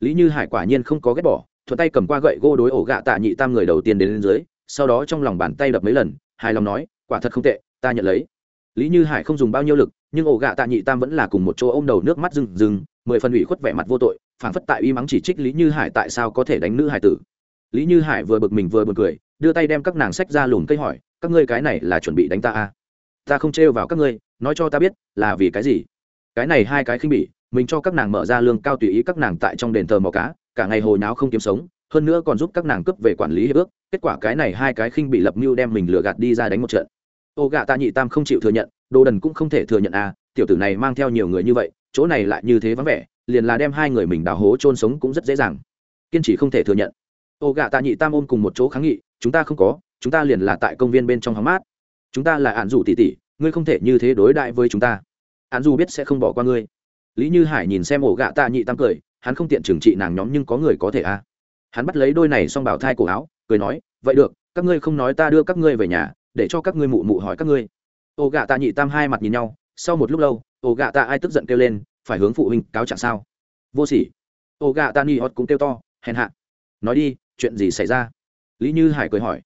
Lý như hải quả nhiên không có ghét bỏ, thuận tay cầm qua gậy gỗ đối ổ gạ tạ nhị tam người đầu tiên đến lên dưới, sau đó trong lòng bàn tay đập mấy lần, hài lòng nói, quả thật không tệ, ta nhận lấy. Lý như hải không dùng bao nhiêu lực, nhưng ổ gạ tạ nhị tam vẫn là cùng một chỗ ô m đầu nước mắt rừng rừng mười phần ủy khuất vẻ mặt vô tội, phảng phất tại uy mắng chỉ trích lý như hải tại sao có thể đánh nữ hải tử. Lý như hải vừa bực mình vừa b u ồ n cười, đưa tay đem các nàng sách ra lùm cây hỏi, các ngươi cái này là chuẩn bị đánh ta à? ta không trêu vào các ngươi, nói cho ta biết, là vì cái gì? Cái này hai cái khinh bỉ, mình cho các nàng mở ra lương cao tùy ý các nàng tại trong đền thờ mò cá, cả ngày hồi náo không kiếm sống, hơn nữa còn giúp các nàng cướp về quản lý hiệp ước, kết quả cái này hai cái khinh bị lập mưu đem mình lừa gạt đi ra đánh một trận. Ô gạ tạ nhị tam không chịu thừa nhận, đồ đần cũng không thể thừa nhận à tiểu tử này mang theo nhiều người như vậy chỗ này lại như thế vắng vẻ, liền là đem hai người mình đào hố trôn sống cũng rất dễ dàng. Kiên trì không thể thừa nhận. Ô gạ tạ nhị tam ôm cùng một chỗ kháng nghị, chúng ta không có, chúng ta liền là tại công viên bên trong hóng mát. Chúng ta là ạn dù tỉ tỉ ngươi không thể như thế đối đại với chúng ta. Ạn dù biết sẽ không bỏ qua ngươi. Lý như hải nhìn xem ổ gạ tạ nhị tam cười, hắn không tiện trừng trị nàng nhóm nhưng có người có thể à. Hắn bắt lấy đôi này xong bảo thai cổ áo, cười nói, vậy được, các ngươi không nói ta đưa các ngươi về nhà, để cho các ngươi mụ mụ hỏi các ngươi. Ô gạ tạ nhị tam hai mặt nhìn nhau sau một lúc lâu ô gạ tạ ai tức giận kêu lên, phải hướng phụ huynh cáo trạng sao? Vô sỉ. Ô gạ tạ ni hót cũng kêu to, hèn hạ. Nói đi, chuyện gì xảy ra? Lý như hải cười hỏi.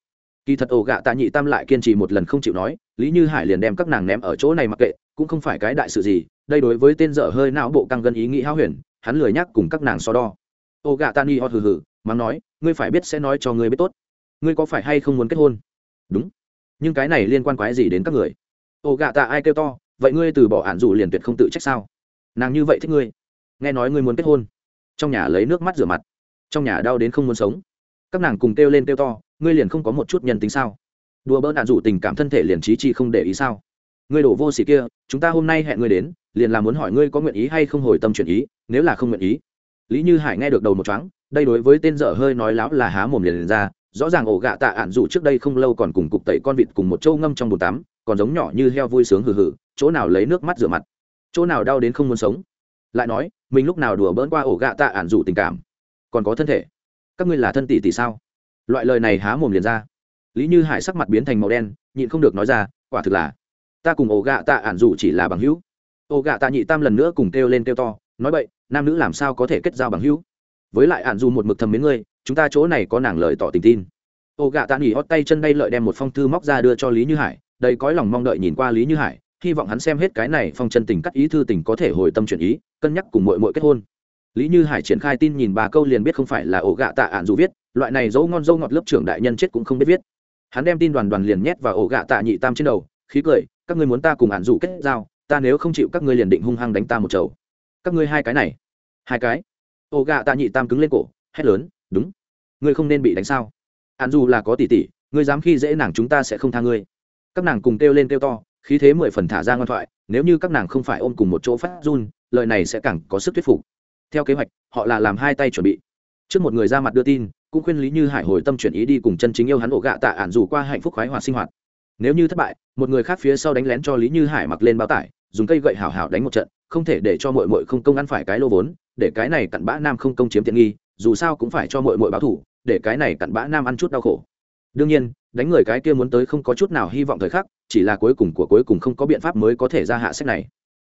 Kỳ thật ổ gạ tạ nhị tam lại kiên trì một lần không chịu nói, lý như hải liền đem các nàng ném ở chỗ này mặc kệ, cũng không phải cái đại sự gì, đây đối với tên dở hơi não bộ căng gân ý nghĩ hao huyền, hắn lười nhắc cùng các nàng so đo. Ổ gạ tạ ni hót hừ hừ, mắng nói, ngươi phải biết sẽ nói cho ngươi biết tốt. Ngươi có phải hay không muốn kết hôn? Đúng. Nhưng cái này liên quan quái gì đến các người? Ổ gạ tạ ai kêu to vậy ngươi từ bỏ ạn dù liền tuyệt không tự trách sao? Nàng như vậy thích ngươi? Nghe nói ngươi muốn kết hôn. Trong nhà lấy nước mắt rửa mặt. Trong nhà đau đến không muốn sống. Các nàng cùng kêu lên kêu to ngươi liền không có một chút nhân tính sao? Đùa bỡn ạn dụ tình cảm thân thể liền trí chi không để ý sao? Ngươi đổ vô xỉ kia chúng ta hôm nay hẹn ngươi đến liền là muốn hỏi ngươi có nguyện ý hay không hồi tâm chuyển ý nếu là không nguyện ý. Lý như hải nghe được đầu một chóng đây đối với tên dở hơi nói láo là há mồm liền, liền ra rõ ràng ổ gạ tạ ạn dụ trước đây không lâu còn cùng cục tẩy con vịt cùng một châu ngâm trong bồn tắm còn giống nhỏ như heo vui sướng hừ hừ chỗ nào lấy nước mắt rửa mặt, chỗ nào đau đến không muốn sống. Lại nói, mình lúc nào đùa bỡn qua ổ gạ tạ ản dụ tình cảm. Còn có thân thể. Các ngươi là thân tỷ tỷ sao? Loại lời này há mồm liền ra. Lý như hải sắc mặt biến thành màu đen, nhịn không được nói ra, quả thực là, ta cùng ổ gạ tạ ản dụ chỉ là bằng hữu. Ổ gạ tạ nhị tam lần nữa cùng kêu lên kêu to, nói vậy nam nữ làm sao có thể kết giao bằng hữu? Với lại ản dù một mực thầm mến ngươi, chúng ta chỗ này có nàng lời tỏ tình tin. Ổ gạ tạ nghỉ hót tay chân đây lợi đem một phong thư móc ra đưa cho lý như hải, đầy cõi lòng mong đợi nhìn qua lý như hải hy vọng hắn xem hết cái này phong chân tình cắt ý thư tình có thể hồi tâm chuyển ý, cân nhắc cùng mội mội kết hôn. Lý như hải triển khai tin nhìn ba câu liền biết không phải là ổ gạ tạ ạn dù viết, loại này dấu ngon dâu ngọt lớp trưởng đại nhân chết cũng không biết viết. Hắn đem tin đoàn đoàn liền nhét vào ổ gạ tạ nhị tam trên đầu, khí cười, các ngươi muốn ta cùng ạn dù kết giao, ta nếu không chịu các ngươi liền định hung hăng đánh ta một chầu. Các ngươi hai cái này. Hai cái. Ổ gạ tạ nhị tam cứng lên cổ, hét lớn, đúng. Ngươi không nên bị đánh sao? Ạn dù là có tỷ tỷ, ngươi dám khi dễ nàng chúng ta sẽ không tha ngươi. Các nàng cùng kêu lên kêu to khí thế mười phần thả ra ngoan thoại, nếu như các nàng không phải ôm cùng một chỗ phát run, lời này sẽ càng có sức thuyết phục. Theo kế hoạch, họ là làm hai tay chuẩn bị. Trước một người ra mặt đưa tin, cũng khuyên lý như hải hồi tâm chuyển ý đi cùng chân chính yêu hắn ổ gạ tạ ản dù qua hạnh phúc khoái hoạt sinh hoạt. Nếu như thất bại, một người khác phía sau đánh lén cho lý như hải mặc lên bao tải, dùng cây gậy hảo hảo đánh một trận, không thể để cho mội mội không công ăn phải cái lô vốn, để cái này cặn bã nam không công chiếm tiện nghi, dù sao cũng phải cho mội mội báo thủ để cái này cặn bã nam ăn chút đau khổ. Đương nhiên, đánh người cái kia muốn tới không có chút nào hy vọng thời khắc chỉ là cuối cùng của cuối cùng không có biện pháp mới có thể ra hạ sách này.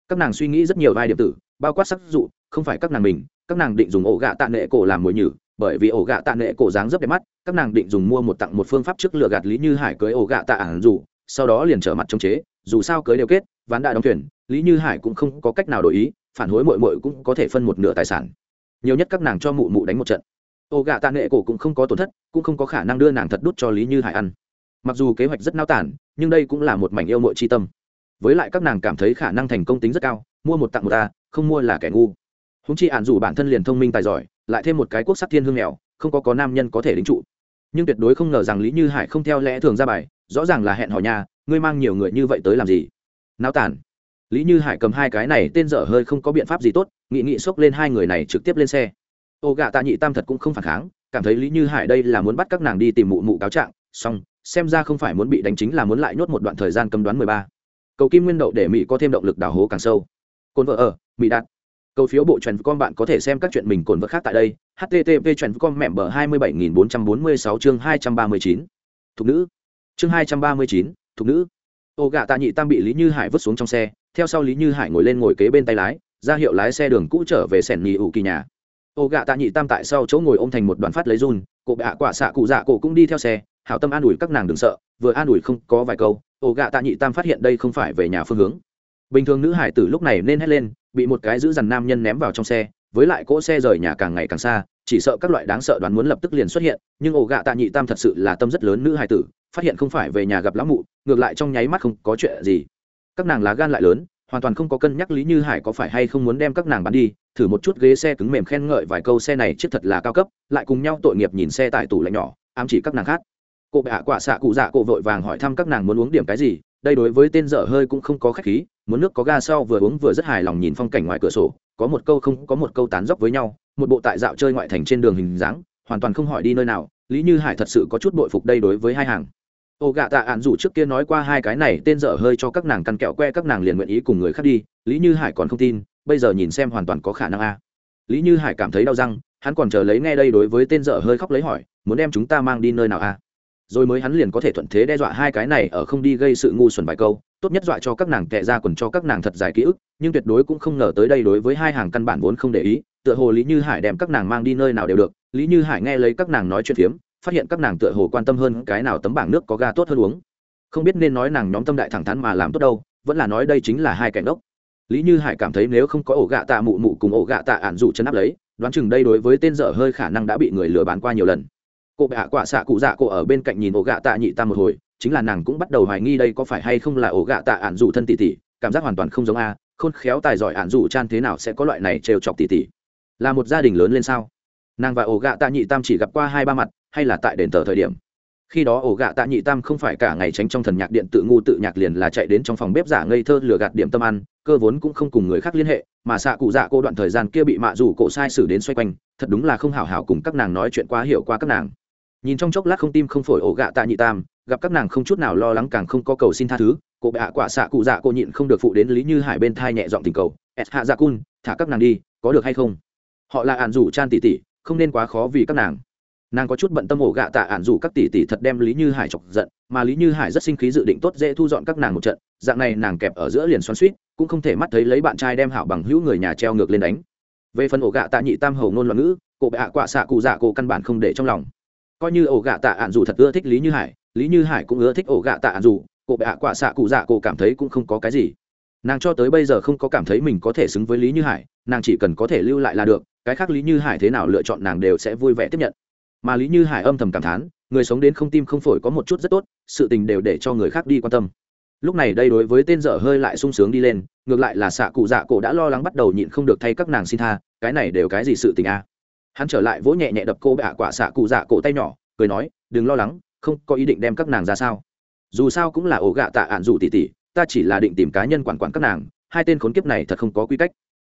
Các nàng suy nghĩ rất nhiều vai điểm tử, bao quát sắc dụ, không phải các nàng mình, các nàng định dùng ổ gạ tạ nệ cổ làm mồi nhử, bởi vì ổ gạ tạ nệ cổ dáng rất đẹp mắt, các nàng định dùng mua một tặng một phương pháp trước lựa gạt lý như hải cưới ổ gạ tạ ản dù, sau đó liền trở mặt chống chế, dù sao cưới đều kết, ván đại đóng thuyền, lý như hải cũng không có cách nào đổi ý, phản hối mội mội cũng có thể phân một nửa tài sản. Nhiều nhất các nàng cho mụ mụ đánh một trận. Ổ gạ tạ nệ cổ cũng không có tổn thất, cũng không có khả năng đưa nàng thật đút cho lý như hải ăn mặc dù kế hoạch rất nao tản, nhưng đây cũng là một mảnh yêu mội tri tâm. Với lại các nàng cảm thấy khả năng thành công tính rất cao, mua một tặng một ta, không mua là kẻ ngu. Húng chi ạn dù bản thân liền thông minh tài giỏi, lại thêm một cái quốc sắc thiên hương nghèo không có có nam nhân có thể đính trụ. Nhưng tuyệt đối không ngờ rằng lý như hải không theo lẽ thường ra bài, rõ ràng là hẹn hò nhà, ngươi mang nhiều người như vậy tới làm gì? Nao tản. Lý như hải cầm hai cái này, tên dở hơi không có biện pháp gì tốt, nghị nghị xốc lên hai người này trực tiếp lên xe. Ô gạ tạ nhị tam thật cũng không phản kháng, cảm thấy lý như hải đây là muốn bắt các nàng đi tìm mụ mụ cáo trạng, xong xem ra không phải muốn bị đánh chính là muốn lại nhốt một đoạn thời gian cấm đoán mười ba. Cầu kim nguyên đậu để mỹ có thêm động lực đào hố càng sâu. Cồn vợ ở, mỹ đạt. Cầu phiếu bộ truyền con bạn có thể xem các chuyện mình cồn vợ khác tại đây. Http truyền con mẹm bờ hai mươi bảy nghìn bốn trăm bốn mươi sáu chương hai trăm ba mươi chín. Thục nữ. Chương hai trăm ba mươi chín, thục nữ. Ô gạ tạ nhị tam bị lý như hải vứt xuống trong xe. Theo sau lý như hải ngồi lên ngồi kế bên tay lái, ra hiệu lái xe đường cũ trở về sẻn nhì ủ kỳ nhà. Ô gạ tạ nhị tam tại sau chỗ ngồi ôm thành một đoàn phát lấy run. Cụ bạ quả xạ cụ dạ cổ cũng đi theo xe hảo tâm an ủi các nàng đừng sợ, vừa an ủi không có vài câu, ổ gạ tạ nhị tam phát hiện đây không phải về nhà phương hướng. Bình thường nữ hải tử lúc này nên hét lên, bị một cái giữ dằn nam nhân ném vào trong xe, với lại cỗ xe rời nhà càng ngày càng xa, chỉ sợ các loại đáng sợ đoán muốn lập tức liền xuất hiện, nhưng ổ gạ tạ nhị tam thật sự là tâm rất lớn nữ hải tử, phát hiện không phải về nhà gặp lão mụ, ngược lại trong nháy mắt không có chuyện gì. Các nàng lá gan lại lớn, hoàn toàn không có cân nhắc lý như hải có phải hay không muốn đem các nàng bán đi, thử một chút ghế xe cứng mềm khen ngợi vài câu xe này chiếc thật là cao cấp, lại cùng nhau tội nghiệp nhìn xe tại tủ lạnh nhỏ, ám chỉ các nàng khác cô bệ hạ quả xạ cụ dạ cổ vội vàng hỏi thăm các nàng muốn uống điểm cái gì, đây đối với tên dở hơi cũng không có khách khí, muốn nước có ga sau vừa uống vừa rất hài lòng nhìn phong cảnh ngoài cửa sổ, có một câu không, có một câu tán dốc với nhau, một bộ tại dạo chơi ngoại thành trên đường hình dáng, hoàn toàn không hỏi đi nơi nào, lý như hải thật sự có chút bội phục đây đối với hai hàng. Ô gạ tạ ạn dù trước kia nói qua hai cái này, tên dở hơi cho các nàng căn kẹo que, các nàng liền nguyện ý cùng người khác đi, lý như hải còn không tin, bây giờ nhìn xem hoàn toàn có khả năng a. Lý như hải cảm thấy đau răng, hắn còn chờ lấy nghe đây đối với tên dở hơi khóc lấy hỏi, muốn đem chúng ta mang đi nơi nào à rồi mới hắn liền có thể thuận thế đe dọa hai cái này ở không đi gây sự ngu xuẩn bài câu, tốt nhất dọa cho các nàng tệ ra quần cho các nàng thật dài ký ức, nhưng tuyệt đối cũng không ngờ tới đây đối với hai hàng căn bản vốn không để ý, tựa hồ lý như hải đem các nàng mang đi nơi nào đều được, lý như hải nghe lấy các nàng nói chuyện phiếm, phát hiện các nàng tựa hồ quan tâm hơn cái nào tấm bảng nước có ga tốt hơn uống. Không biết nên nói nàng nhóm tâm đại thẳng thắn mà làm tốt đâu, vẫn là nói đây chính là hai cảnh đốc lý như hải cảm thấy nếu không có ổ gạ tạ mụ mụ cùng ổ gạ tạ ản dụ chân áp lấy, đoán chừng đây đối với tên dở hơi khả năng đã bị người lừa bán qua nhiều lần cô bệ hạ quả xạ cụ dạ cô ở bên cạnh nhìn ổ gạ tạ nhị tam một hồi, chính là nàng cũng bắt đầu hoài nghi đây có phải hay không là ổ gạ tạ ản dụ thân tỷ tỷ, cảm giác hoàn toàn không giống a, khôn khéo tài giỏi ản dụ chan thế nào sẽ có loại này trêu chọc tỷ tỷ. Là một gia đình lớn lên sao? Nàng và ổ gạ tạ nhị tam chỉ gặp qua hai ba mặt, hay là tại đền thờ thời điểm? Khi đó ổ gạ tạ nhị tam không phải cả ngày tránh trong thần nhạc điện tự ngu tự nhạc liền là chạy đến trong phòng bếp giả ngây thơ lừa gạt điểm tâm ăn, cơ vốn cũng không cùng người khác liên hệ, mà xạ cụ dạ cô đoạn thời gian kia bị mạ dù cổ sai sử đến xoay quanh, thật đúng là không hảo hảo cùng các nàng nói chuyện quá hiểu qua các nàng nhìn trong chốc lát không tim không phổi ổ gạ tạ nhị tam, gặp các nàng không chút nào lo lắng càng không có cầu xin tha thứ, cô bệ hạ quả xạ cụ dạ cô nhịn không được phụ đến lý như hải bên thai nhẹ giọng tình cầu s hạ dạ cun, thả các nàng đi, có được hay không? Họ là ạn rủ chan tỉ tỉ không nên quá khó vì các nàng. Nàng có chút bận tâm ổ gạ tạ ạn rủ các tỷ tỷ thật đem lý như hải chọc giận, mà lý như hải rất sinh khí dự định tốt dễ thu dọn các nàng một trận, dạng này nàng kẹp ở giữa liền xoắn suýt cũng không thể mắt thấy lấy bạn trai đem hảo bằng hữu người nhà treo ngược lên đánh. Về phần ổ gạ tạ nhị tam hầu ngôn loạn ngữ cụ bệ hạ quạ xạ cụ dạ cô căn bản không để trong lòng coi như ổ gạ tạ ạn dù thật ưa thích lý như hải, lý như hải cũng ưa thích ổ gạ tạ ạn dù cụ bệ quả xạ cụ dạ cụ cảm thấy cũng không có cái gì. Nàng cho tới bây giờ không có cảm thấy mình có thể xứng với lý như hải, nàng chỉ cần có thể lưu lại là được, cái khác lý như hải thế nào lựa chọn nàng đều sẽ vui vẻ tiếp nhận. Mà lý như hải âm thầm cảm thán, người sống đến không tim không phổi có một chút rất tốt, sự tình đều để cho người khác đi quan tâm. Lúc này đây đối với tên dở hơi lại sung sướng đi lên, ngược lại là xạ cụ dạ cổ đã lo lắng bắt đầu nhịn không được thay các nàng xin tha, cái này đều cái gì sự tình a à hắn trở lại vỗ nhẹ nhẹ đập cô bạ quả xạ cụ dạ cổ tay nhỏ, cười nói, đừng lo lắng, không có ý định đem các nàng ra sao. Dù sao cũng là ổ gạ tạ ạn dù tỉ tỉ, ta chỉ là định tìm cá nhân quản quản các nàng, hai tên khốn kiếp này thật không có quy cách.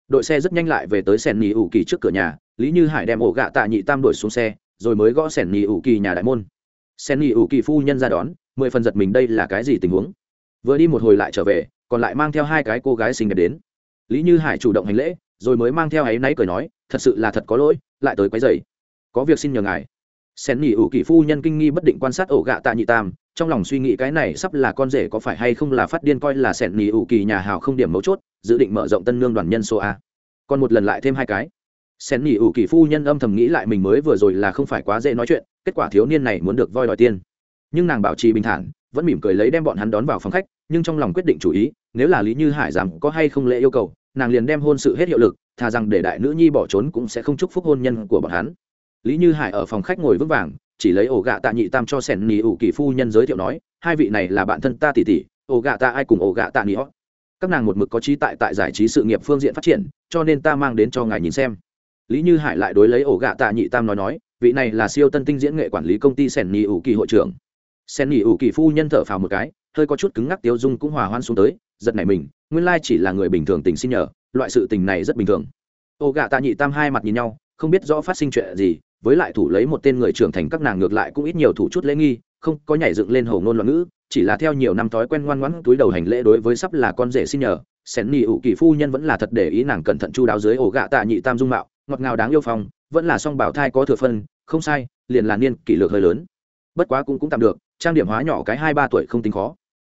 Đội xe rất nhanh lại về tới sẻn nhì ủ kỳ trước cửa nhà, lý như hải đem ổ gạ tạ nhị tam đuổi xuống xe, rồi mới gõ sẻn nhì ủ kỳ nhà đại môn. Sẻn nhì ủ kỳ phu nhân ra đón, mười phần giật mình đây là cái gì tình huống. Vừa đi một hồi lại trở về, còn lại mang theo hai cái cô gái xinh đẹp đến lý như hải chủ động hành lễ, rồi mới mang theo áy náy cười nói, thật sự là thật có lỗi, lại tới quấy dày có việc xin nhờ ngài. Sen nhị ủ kỳ phu nhân kinh nghi bất định quan sát ổ gạ tạ nhị tam, trong lòng suy nghĩ cái này sắp là con rể có phải hay không là phát điên coi là sẻn nhị ủ kỳ nhà hào không điểm mấu chốt, dự định mở rộng tân nương đoàn nhân số a. Còn một lần lại thêm hai cái. Sen nhị ủ kỳ phu nhân âm thầm nghĩ lại mình mới vừa rồi là không phải quá dễ nói chuyện, kết quả thiếu niên này muốn được voi đòi tiên nhưng nàng bảo trì bình thản, vẫn mỉm cười lấy đem bọn hắn đón vào phòng khách, nhưng trong lòng quyết định chủ ý, nếu là lý như hải dám có hay không lễ yêu cầu nàng liền đem hôn sự hết hiệu lực, thà rằng để đại nữ nhi bỏ trốn cũng sẽ không chúc phúc hôn nhân của bọn hắn. Lý như hải ở phòng khách ngồi vững vàng, chỉ lấy ổ gạ tạ nhị tam cho sẻn nỉ ủ kỳ phu nhân giới thiệu nói, hai vị này là bạn thân ta tỷ tỷ, ổ gạ tạ ai cùng ổ gạ tạ nỉ các nàng một mực có trí tại tại giải trí sự nghiệp phương diện phát triển, cho nên ta mang đến cho ngài nhìn xem. Lý như hải lại đối lấy ổ gạ tạ nhị tam nói nói, vị này là siêu tân tinh diễn nghệ quản lý công ty sẻn nỉ ủ kỳ hội trưởng. Sẻn nghỉ ủ kỳ phu nhân thở phào một cái hơi có chút cứng ngắc tiêu dung cũng hòa hoan xuống tới, giật nảy mình, nguyên lai chỉ là người bình thường tình xin nhờ, loại sự tình này rất bình thường. Ô gạ tạ nhị tam hai mặt nhìn nhau, không biết rõ phát sinh chuyện gì, với lại thủ lấy một tên người trưởng thành các nàng ngược lại cũng ít nhiều thủ chút lễ nghi, không có nhảy dựng lên hầu ngôn loạn ngữ, chỉ là theo nhiều năm thói quen ngoan ngoãn túi đầu hành lễ đối với sắp là con rể xin nhờ, sen nghỉ ủ kỳ phu nhân vẫn là thật để ý nàng cẩn thận chu đáo dưới ổ gạ tạ nhị tam dung mạo, ngọt ngào đáng yêu phong, vẫn là song bảo thai có thừa phân, không sai, liền là niên kỷ lược hơi lớn bất quá cũng cũng tạm được, trang điểm hóa nhỏ cái hai ba tuổi không tính khó.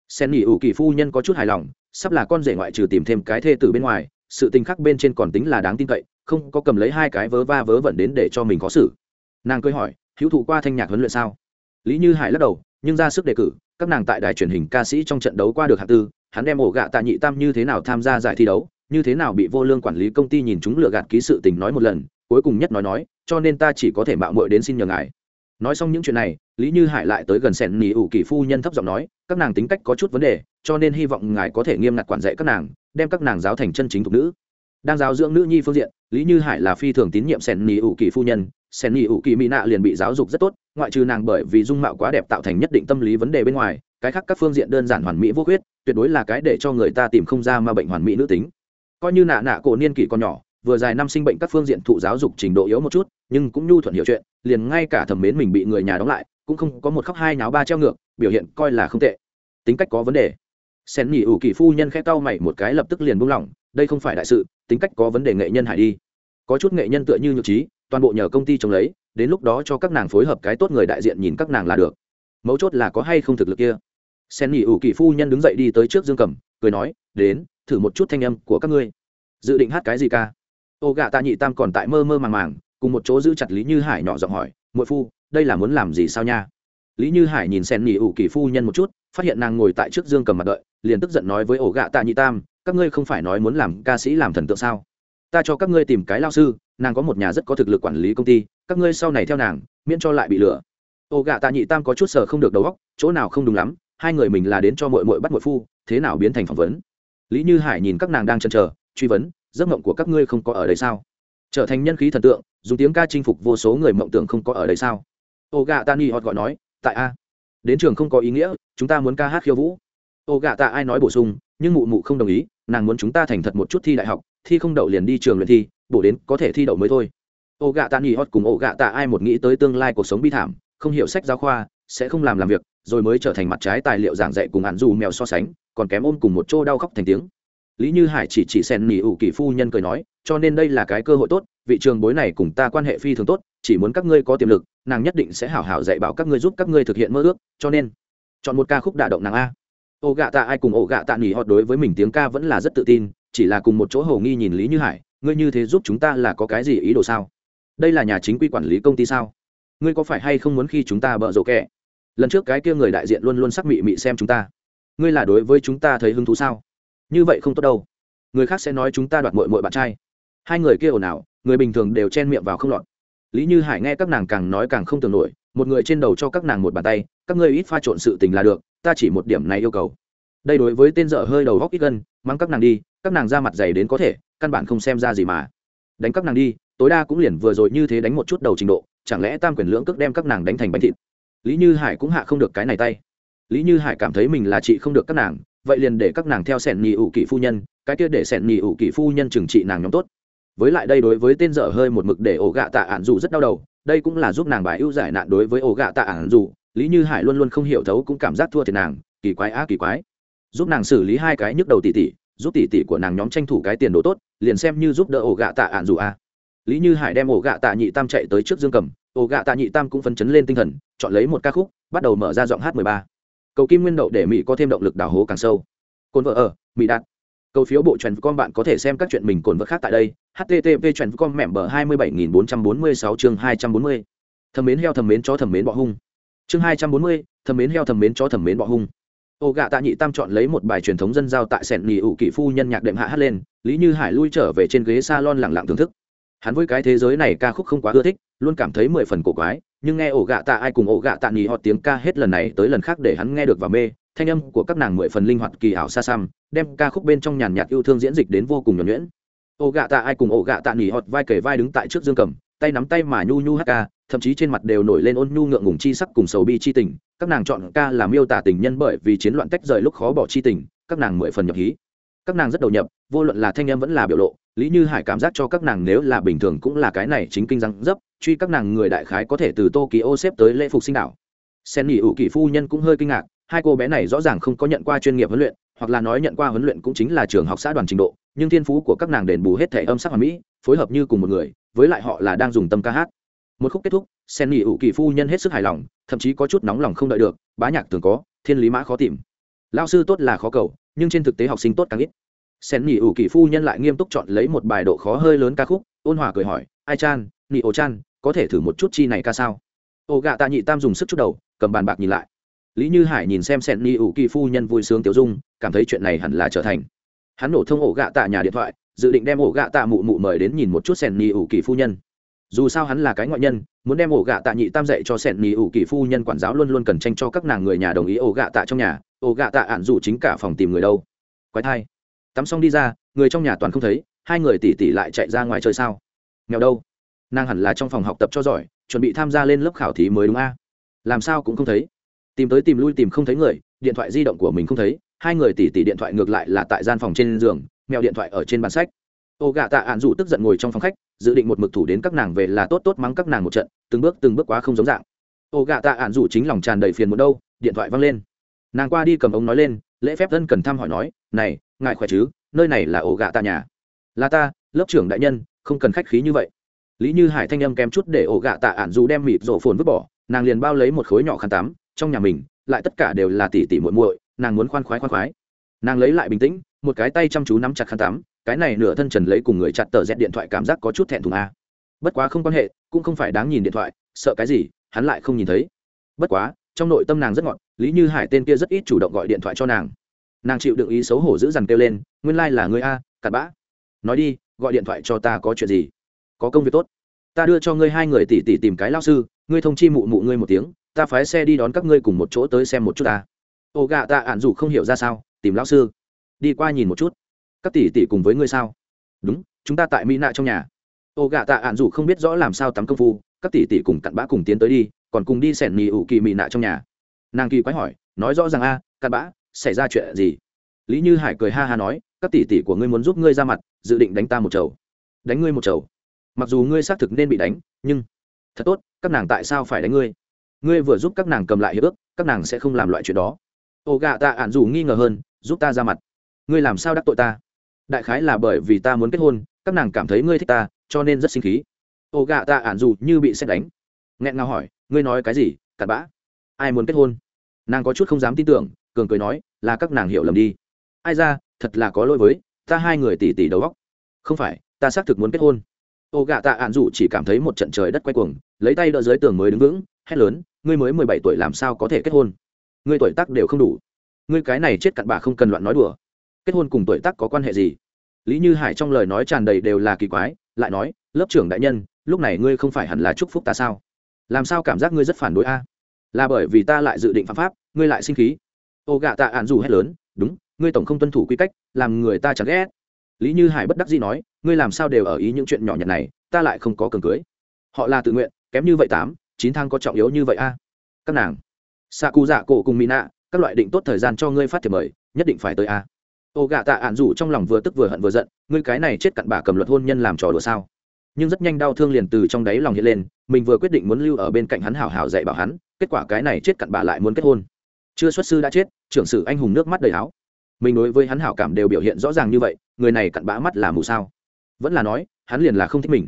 Sen nghỉ ủ kỳ phu nhân có chút hài lòng, sắp là con rể ngoại trừ tìm thêm cái thê từ bên ngoài, sự tình khác bên trên còn tính là đáng tin cậy, không có cầm lấy hai cái vớ va vớ vẩn đến để cho mình có xử. Nàng cười hỏi, hữu thụ qua thanh nhạc huấn luyện sao? Lý như hải lắc đầu, nhưng ra sức đề cử, các nàng tại đài truyền hình ca sĩ trong trận đấu qua được hạng tư, hắn đem ổ gạ tạ nhị tam như thế nào tham gia giải thi đấu, như thế nào bị vô lương quản lý công ty nhìn chúng lừa gạt ký sự tình nói một lần, cuối cùng nhất nói nói, cho nên ta chỉ có thể mạo muội đến xin nhờ ngài nói xong những chuyện này, lý như hải lại tới gần sẻn nỉ ủ kỳ phu nhân thấp giọng nói, các nàng tính cách có chút vấn đề, cho nên hy vọng ngài có thể nghiêm ngặt quản dạy các nàng, đem các nàng giáo thành chân chính thục nữ. Đang giáo dưỡng nữ nhi phương diện, lý như hải là phi thường tín nhiệm sẻn nỉ ủ kỳ phu nhân, sẻn nỉ ủ kỳ mỹ nạ liền bị giáo dục rất tốt, ngoại trừ nàng bởi vì dung mạo quá đẹp tạo thành nhất định tâm lý vấn đề bên ngoài, cái khác các phương diện đơn giản hoàn mỹ vô khuyết, tuyệt đối là cái để cho người ta tìm không ra mà bệnh hoàn mỹ nữ tính. Coi như nạ nạ cổ niên kỷ còn nhỏ, vừa dài năm sinh bệnh các phương diện thụ giáo dục trình độ yếu một chút nhưng cũng nhu thuận hiểu chuyện, liền ngay cả thẩm mến mình bị người nhà đóng lại, cũng không có một khóc hai náo ba treo ngược, biểu hiện coi là không tệ. Tính cách có vấn đề. Sen nghỉ ủ kỳ phu nhân khẽ cau mày một cái lập tức liền buông lỏng, đây không phải đại sự, tính cách có vấn đề nghệ nhân hải đi. Có chút nghệ nhân tựa như nhược trí, toàn bộ nhờ công ty chống lấy, đến lúc đó cho các nàng phối hợp cái tốt người đại diện nhìn các nàng là được. Mấu chốt là có hay không thực lực kia. Sen nghỉ ủ kỳ phu nhân đứng dậy đi tới trước dương cầm, cười nói, đến, thử một chút thanh âm của các ngươi. Dự định hát cái gì ca? Ô gạ tạ nhị tam còn tại mơ mơ màng màng cùng một chỗ giữ chặt lý như hải nhỏ giọng hỏi muội phu đây là muốn làm gì sao nha lý như hải nhìn sen nghỉ ủ kỳ phu nhân một chút phát hiện nàng ngồi tại trước dương cầm mặt đợi liền tức giận nói với ổ gạ tạ nhị tam các ngươi không phải nói muốn làm ca sĩ làm thần tượng sao ta cho các ngươi tìm cái lao sư nàng có một nhà rất có thực lực quản lý công ty các ngươi sau này theo nàng miễn cho lại bị lừa ổ gạ tạ nhị tam có chút sờ không được đầu óc chỗ nào không đúng lắm hai người mình là đến cho mội mội bắt mội phu thế nào biến thành phỏng vấn lý như hải nhìn các nàng đang chăn chờ truy vấn giấc mộng của các ngươi không có ở đây sao trở thành nhân khí thần tượng, dùng tiếng ca chinh phục vô số người mộng tưởng không có ở đây sao? Ô gà ta ni hot gọi nói, tại a, đến trường không có ý nghĩa, chúng ta muốn ca hát khiêu vũ. Ô gà ta ai nói bổ sung, nhưng mụ mụ không đồng ý, nàng muốn chúng ta thành thật một chút thi đại học, thi không đậu liền đi trường luyện thi, bổ đến có thể thi đậu mới thôi. Ô gà ta ni hot cùng ô gà ta ai một nghĩ tới tương lai cuộc sống bi thảm, không hiểu sách giáo khoa, sẽ không làm làm việc, rồi mới trở thành mặt trái tài liệu giảng dạy cùng hạn dù mèo so sánh, còn kém ôm cùng một chỗ đau khóc thành tiếng lý như hải chỉ chỉ sen nỉ ủ kỳ phu nhân cười nói, cho nên đây là cái cơ hội tốt, vị trường bối này cùng ta quan hệ phi thường tốt, chỉ muốn các ngươi có tiềm lực, nàng nhất định sẽ hảo hảo dạy bảo các ngươi giúp các ngươi thực hiện mơ ước, cho nên chọn một ca khúc đả động nàng a. Ô gạ tạ ai cùng ổ gạ tạ nỉ họ đối với mình tiếng ca vẫn là rất tự tin, chỉ là cùng một chỗ hầu nghi nhìn lý như hải, ngươi như thế giúp chúng ta là có cái gì ý đồ sao? Đây là nhà chính quy quản lý công ty sao? Ngươi có phải hay không muốn khi chúng ta bợ rộ kẻ lần trước cái kia người đại diện luôn luôn sắc mị mị xem chúng ta. Ngươi là đối với chúng ta thấy hứng thú sao? Như vậy không tốt đâu. Người khác sẽ nói chúng ta đoạt mội mội bạn trai. Hai người kia ồn ào, người bình thường đều chen miệng vào không lọt. Lý như hải nghe các nàng càng nói càng không tưởng nổi, một người trên đầu cho các nàng một bàn tay, các ngươi ít pha trộn sự tình là được, ta chỉ một điểm này yêu cầu. Đây đối với tên dở hơi đầu góc ít gân, mang các nàng đi, các nàng ra mặt dày đến có thể, căn bản không xem ra gì mà. Đánh các nàng đi, tối đa cũng liền vừa rồi như thế đánh một chút đầu trình độ, chẳng lẽ tam quyền lưỡng cước đem các nàng đánh thành bánh thịt? Lý như hải cũng hạ không được cái này tay. Lý như hải cảm thấy mình là chị không được các nàng vậy liền để các nàng theo sẻn nhì ủ kỷ phu nhân, cái kia để sẻn nhì ủ kỷ phu nhân trừng trị nàng nhóm tốt. Với lại đây đối với tên dở hơi một mực để ổ gạ tạ ản dù rất đau đầu, đây cũng là giúp nàng bài ưu giải nạn đối với ổ gạ tạ ản dù. Lý như hải luôn luôn không hiểu thấu cũng cảm giác thua thiệt nàng, kỳ quái á kỳ quái. Giúp nàng xử lý hai cái nhức đầu tỷ tỷ giúp tỷ tỷ của nàng nhóm tranh thủ cái tiền đồ tốt, liền xem như giúp đỡ ổ gạ tạ ản dù a. Lý như hải đem ổ gạ tạ nhị tam chạy tới trước dương cầm, ổ gạ tạ nhị tam cũng phấn chấn lên tinh thần, chọn lấy một ca khúc, bắt đầu mở ra giọng hát mười ba cầu kim nguyên đậu để mỹ có thêm động lực đào hố càng sâu. Cồn vợ ở, mỹ đạt. Cầu phiếu bộ truyền con bạn có thể xem các chuyện mình cồn vợ khác tại đây. Http truyền con mẹm bờ hai mươi bảy nghìn bốn trăm bốn mươi sáu chương hai trăm bốn mươi. Thầm mến heo thầm mến chó thầm mến bọ hung. Chương hai trăm bốn mươi thầm mến heo thầm mến chó thầm mến bọ hung. Ô gạ tạ nhị tam chọn lấy một bài truyền thống dân giao tại sẻn nghỉ ủ kỷ phu nhân nhạc đệm hạ hát lên, lý như hải lui trở về trên ghế s a lon lẳng lặng thưởng thức. Hắn với cái thế giới này ca khúc không quá ưa thích, luôn cảm thấy mười phần cổ quái nhưng nghe ổ gạ tạ ai cùng ổ gạ tạ nhì họ tiếng ca hết lần này tới lần khác để hắn nghe được và mê, thanh âm của các nàng mười phần linh hoạt kỳ ảo xa xăm, đem ca khúc bên trong nhàn nhạt yêu thương diễn dịch đến vô cùng nhuẩn nhuyễn. Ổ gạ tạ ai cùng ổ gạ tạ nhì họ vai kể vai đứng tại trước dương cầm, tay nắm tay mà nhu nhu hát ca, thậm chí trên mặt đều nổi lên ôn nhu ngượng ngùng chi sắc cùng sầu bi chi tình, các nàng chọn ca làm miêu tả tình nhân bởi vì chiến loạn tách rời lúc khó bỏ chi tình, các nàng mười phần nhập hí các nàng rất đầu nhập, vô luận là thanh em vẫn là biểu lộ, lý như hải cảm giác cho các nàng nếu là bình thường cũng là cái này chính kinh răng dấp, truy các nàng người đại khái có thể từ tokyo xếp tới lễ phục sinh đảo. Sen nghỉ ủ kỳ phu nhân cũng hơi kinh ngạc, hai cô bé này rõ ràng không có nhận qua chuyên nghiệp huấn luyện, hoặc là nói nhận qua huấn luyện cũng chính là trường học xã đoàn trình độ, nhưng thiên phú của các nàng đền bù hết thể âm sắc hoàn mỹ, phối hợp như cùng một người, với lại họ là đang dùng tâm ca hát. Một khúc kết thúc, sen nghỉ ủ kỳ phu nhân hết sức hài lòng, thậm chí có chút nóng lòng không đợi được, bá nhạc thường có, thiên lý mã khó tìm. Lao sư tốt là khó cầu nhưng trên thực tế học sinh tốt càng ít. Sen nghỉ ủ kỳ phu nhân lại nghiêm túc chọn lấy một bài độ khó hơi lớn ca khúc, ôn hòa cười hỏi, ai chan nhị ổ chan, có thể thử một chút chi này ca sao? Ô gạ tạ nhị tam dùng sức chút đầu, cầm bàn bạc nhìn lại. Lý như hải nhìn xem sen nghỉ ủ kỳ phu nhân vui sướng tiểu dung, cảm thấy chuyện này hẳn là trở thành. Hắn nổ thông ổ gạ tạ nhà điện thoại, dự định đem ổ gạ tạ mụ mụ mời đến nhìn một chút sen nghỉ ủ kỳ phu nhân. Dù sao hắn là cái ngoại nhân, muốn đem ổ gạ tạ nhị tam dạy cho sẻn nhị ủ kỳ phu nhân quản giáo luôn luôn cần tranh cho các nàng người nhà đồng ý ổ gạ tạ trong nhà ổ gạ tạ ạn dù chính cả phòng tìm người đâu? Quái thai. Tắm xong đi ra, người trong nhà toàn không thấy, hai người tỉ tỉ lại chạy ra ngoài chơi sao? Nghèo đâu? Nàng hẳn là trong phòng học tập cho giỏi, chuẩn bị tham gia lên lớp khảo thí mới đúng a. Làm sao cũng không thấy. Tìm tới tìm lui tìm không thấy người, điện thoại di động của mình không thấy, hai người tỉ tỉ điện thoại ngược lại là tại gian phòng trên giường, mèo điện thoại ở trên bàn sách. Ô gạ tạ ạn dụ tức giận ngồi trong phòng khách, dự định một mực thủ đến các nàng về là tốt tốt mắng các nàng một trận, từng bước từng bước quá không giống dạng. Ô gạ tạ ạn dụ chính lòng tràn đầy phiền một đâu, điện thoại văng lên nàng qua đi cầm ống nói lên, lễ phép thân cần thăm hỏi nói, này, ngài khỏe chứ? Nơi này là ổ gạ tạ nhà. Là ta, lớp trưởng đại nhân, không cần khách khí như vậy. Lý như hải thanh âm kém chút để ổ gạ tạ ạn dù đem mịt rổ phồn vứt bỏ, nàng liền bao lấy một khối nhỏ khăn tắm, trong nhà mình, lại tất cả đều là tỉ tỉ muội muội, nàng muốn khoan khoái khoan khoái. Nàng lấy lại bình tĩnh, một cái tay chăm chú nắm chặt khăn tắm, cái này nửa thân trần lấy cùng người chặt tờ dẹt điện thoại cảm giác có chút thẹn thùng a. Bất quá không quan hệ, cũng không phải đáng nhìn điện thoại, sợ cái gì, hắn lại không nhìn thấy. Bất quá trong nội tâm nàng rất ngọt, lý như hải tên kia rất ít chủ động gọi điện thoại cho nàng. Nàng chịu đựng ý xấu hổ giữ dằn kêu lên, nguyên lai、like、là người a, cặn bã. Nói đi, gọi điện thoại cho ta có chuyện gì? Có công việc tốt. Ta đưa cho ngươi hai người tỉ tỉ tìm cái lao sư, ngươi thông chi mụ mụ ngươi một tiếng, ta phái xe đi đón các ngươi cùng một chỗ tới xem một chút ta. Ô gạ ta, ạn dù không hiểu ra sao, tìm lao sư. Đi qua nhìn một chút. Các tỷ tỷ cùng với ngươi sao? Đúng, chúng ta tại mỹ nạ trong nhà. Ô gạ tạ ạn dù không biết rõ làm sao tắm công phu, các tỷ tỷ cùng cặn bã cùng tiến tới đi còn cùng đi sẻn mì ủ kỳ mị nạ trong nhà. Nàng kỳ quái hỏi, nói rõ ràng a, cặn bã, xảy ra chuyện gì? Lý như hải cười ha ha nói, các tỷ tỷ của ngươi muốn giúp ngươi ra mặt, dự định đánh ta một chầu. Đánh ngươi một chầu. Mặc dù ngươi xác thực nên bị đánh, nhưng thật tốt, các nàng tại sao phải đánh ngươi? Ngươi vừa giúp các nàng cầm lại hiệp ước, các nàng sẽ không làm loại chuyện đó. Ô gạ tạ ạn dù nghi ngờ hơn, giúp ta ra mặt. Ngươi làm sao đắc tội ta? Đại khái là bởi vì ta muốn kết hôn, các nàng cảm thấy ngươi thích ta, cho nên rất sinh khí. Ô gạ tạ ạn dù như bị xét đánh. Nghẹn ngào hỏi ngươi nói cái gì, cặn bã? Ai muốn kết hôn? Nàng có chút không dám tin tưởng, cường cười nói, là các nàng hiểu lầm đi. Ai ra, thật là có lỗi với, ta hai người tỉ tỉ đầu góc không phải, ta xác thực muốn kết hôn. Ô gạ tạ ạn dụ chỉ cảm thấy một trận trời đất quay cuồng, lấy tay đỡ dưới tường mới đứng vững, hét lớn, ngươi mới mười bảy tuổi làm sao có thể kết hôn? Ngươi tuổi tác đều không đủ. Ngươi cái này chết cặn bà không cần loạn nói đùa. Kết hôn cùng tuổi tác có quan hệ gì? Lý như hải trong lời nói tràn đầy đều là kỳ quái, lại nói, lớp trưởng đại nhân, lúc này ngươi không phải hẳn là chúc phúc ta sao? Làm sao cảm giác ngươi rất phản đối a? Là bởi vì ta lại dự định phạm pháp, ngươi lại sinh khí. Ô gạ tạ ạn dù hét lớn, đúng, ngươi tổng không tuân thủ quy cách, làm người ta chẳng ghét. Lý như hải bất đắc dĩ nói, ngươi làm sao đều ở ý những chuyện nhỏ nhặt này, ta lại không có cường cưới. Họ là tự nguyện, kém như vậy tám, chín tháng có trọng yếu như vậy a? Các nàng xạ cụ dạ cổ cùng mỹ nạ các loại định tốt thời gian cho ngươi phát thiệp mời, nhất định phải tới a. Ô gạ tạ ạn dù trong lòng vừa tức vừa hận vừa giận, ngươi cái này chết cặn bà cầm luật hôn nhân làm trò đùa sao? Nhưng rất nhanh đau thương liền từ trong đáy lòng hiện lên mình vừa quyết định muốn lưu ở bên cạnh hắn hảo hảo dạy bảo hắn, kết quả cái này chết cặn bà lại muốn kết hôn. Chưa xuất sư đã chết, trưởng sử anh hùng nước mắt đầy áo. Mình đối với hắn hảo cảm đều biểu hiện rõ ràng như vậy, người này cặn bã mắt là mù sao? Vẫn là nói, hắn liền là không thích mình.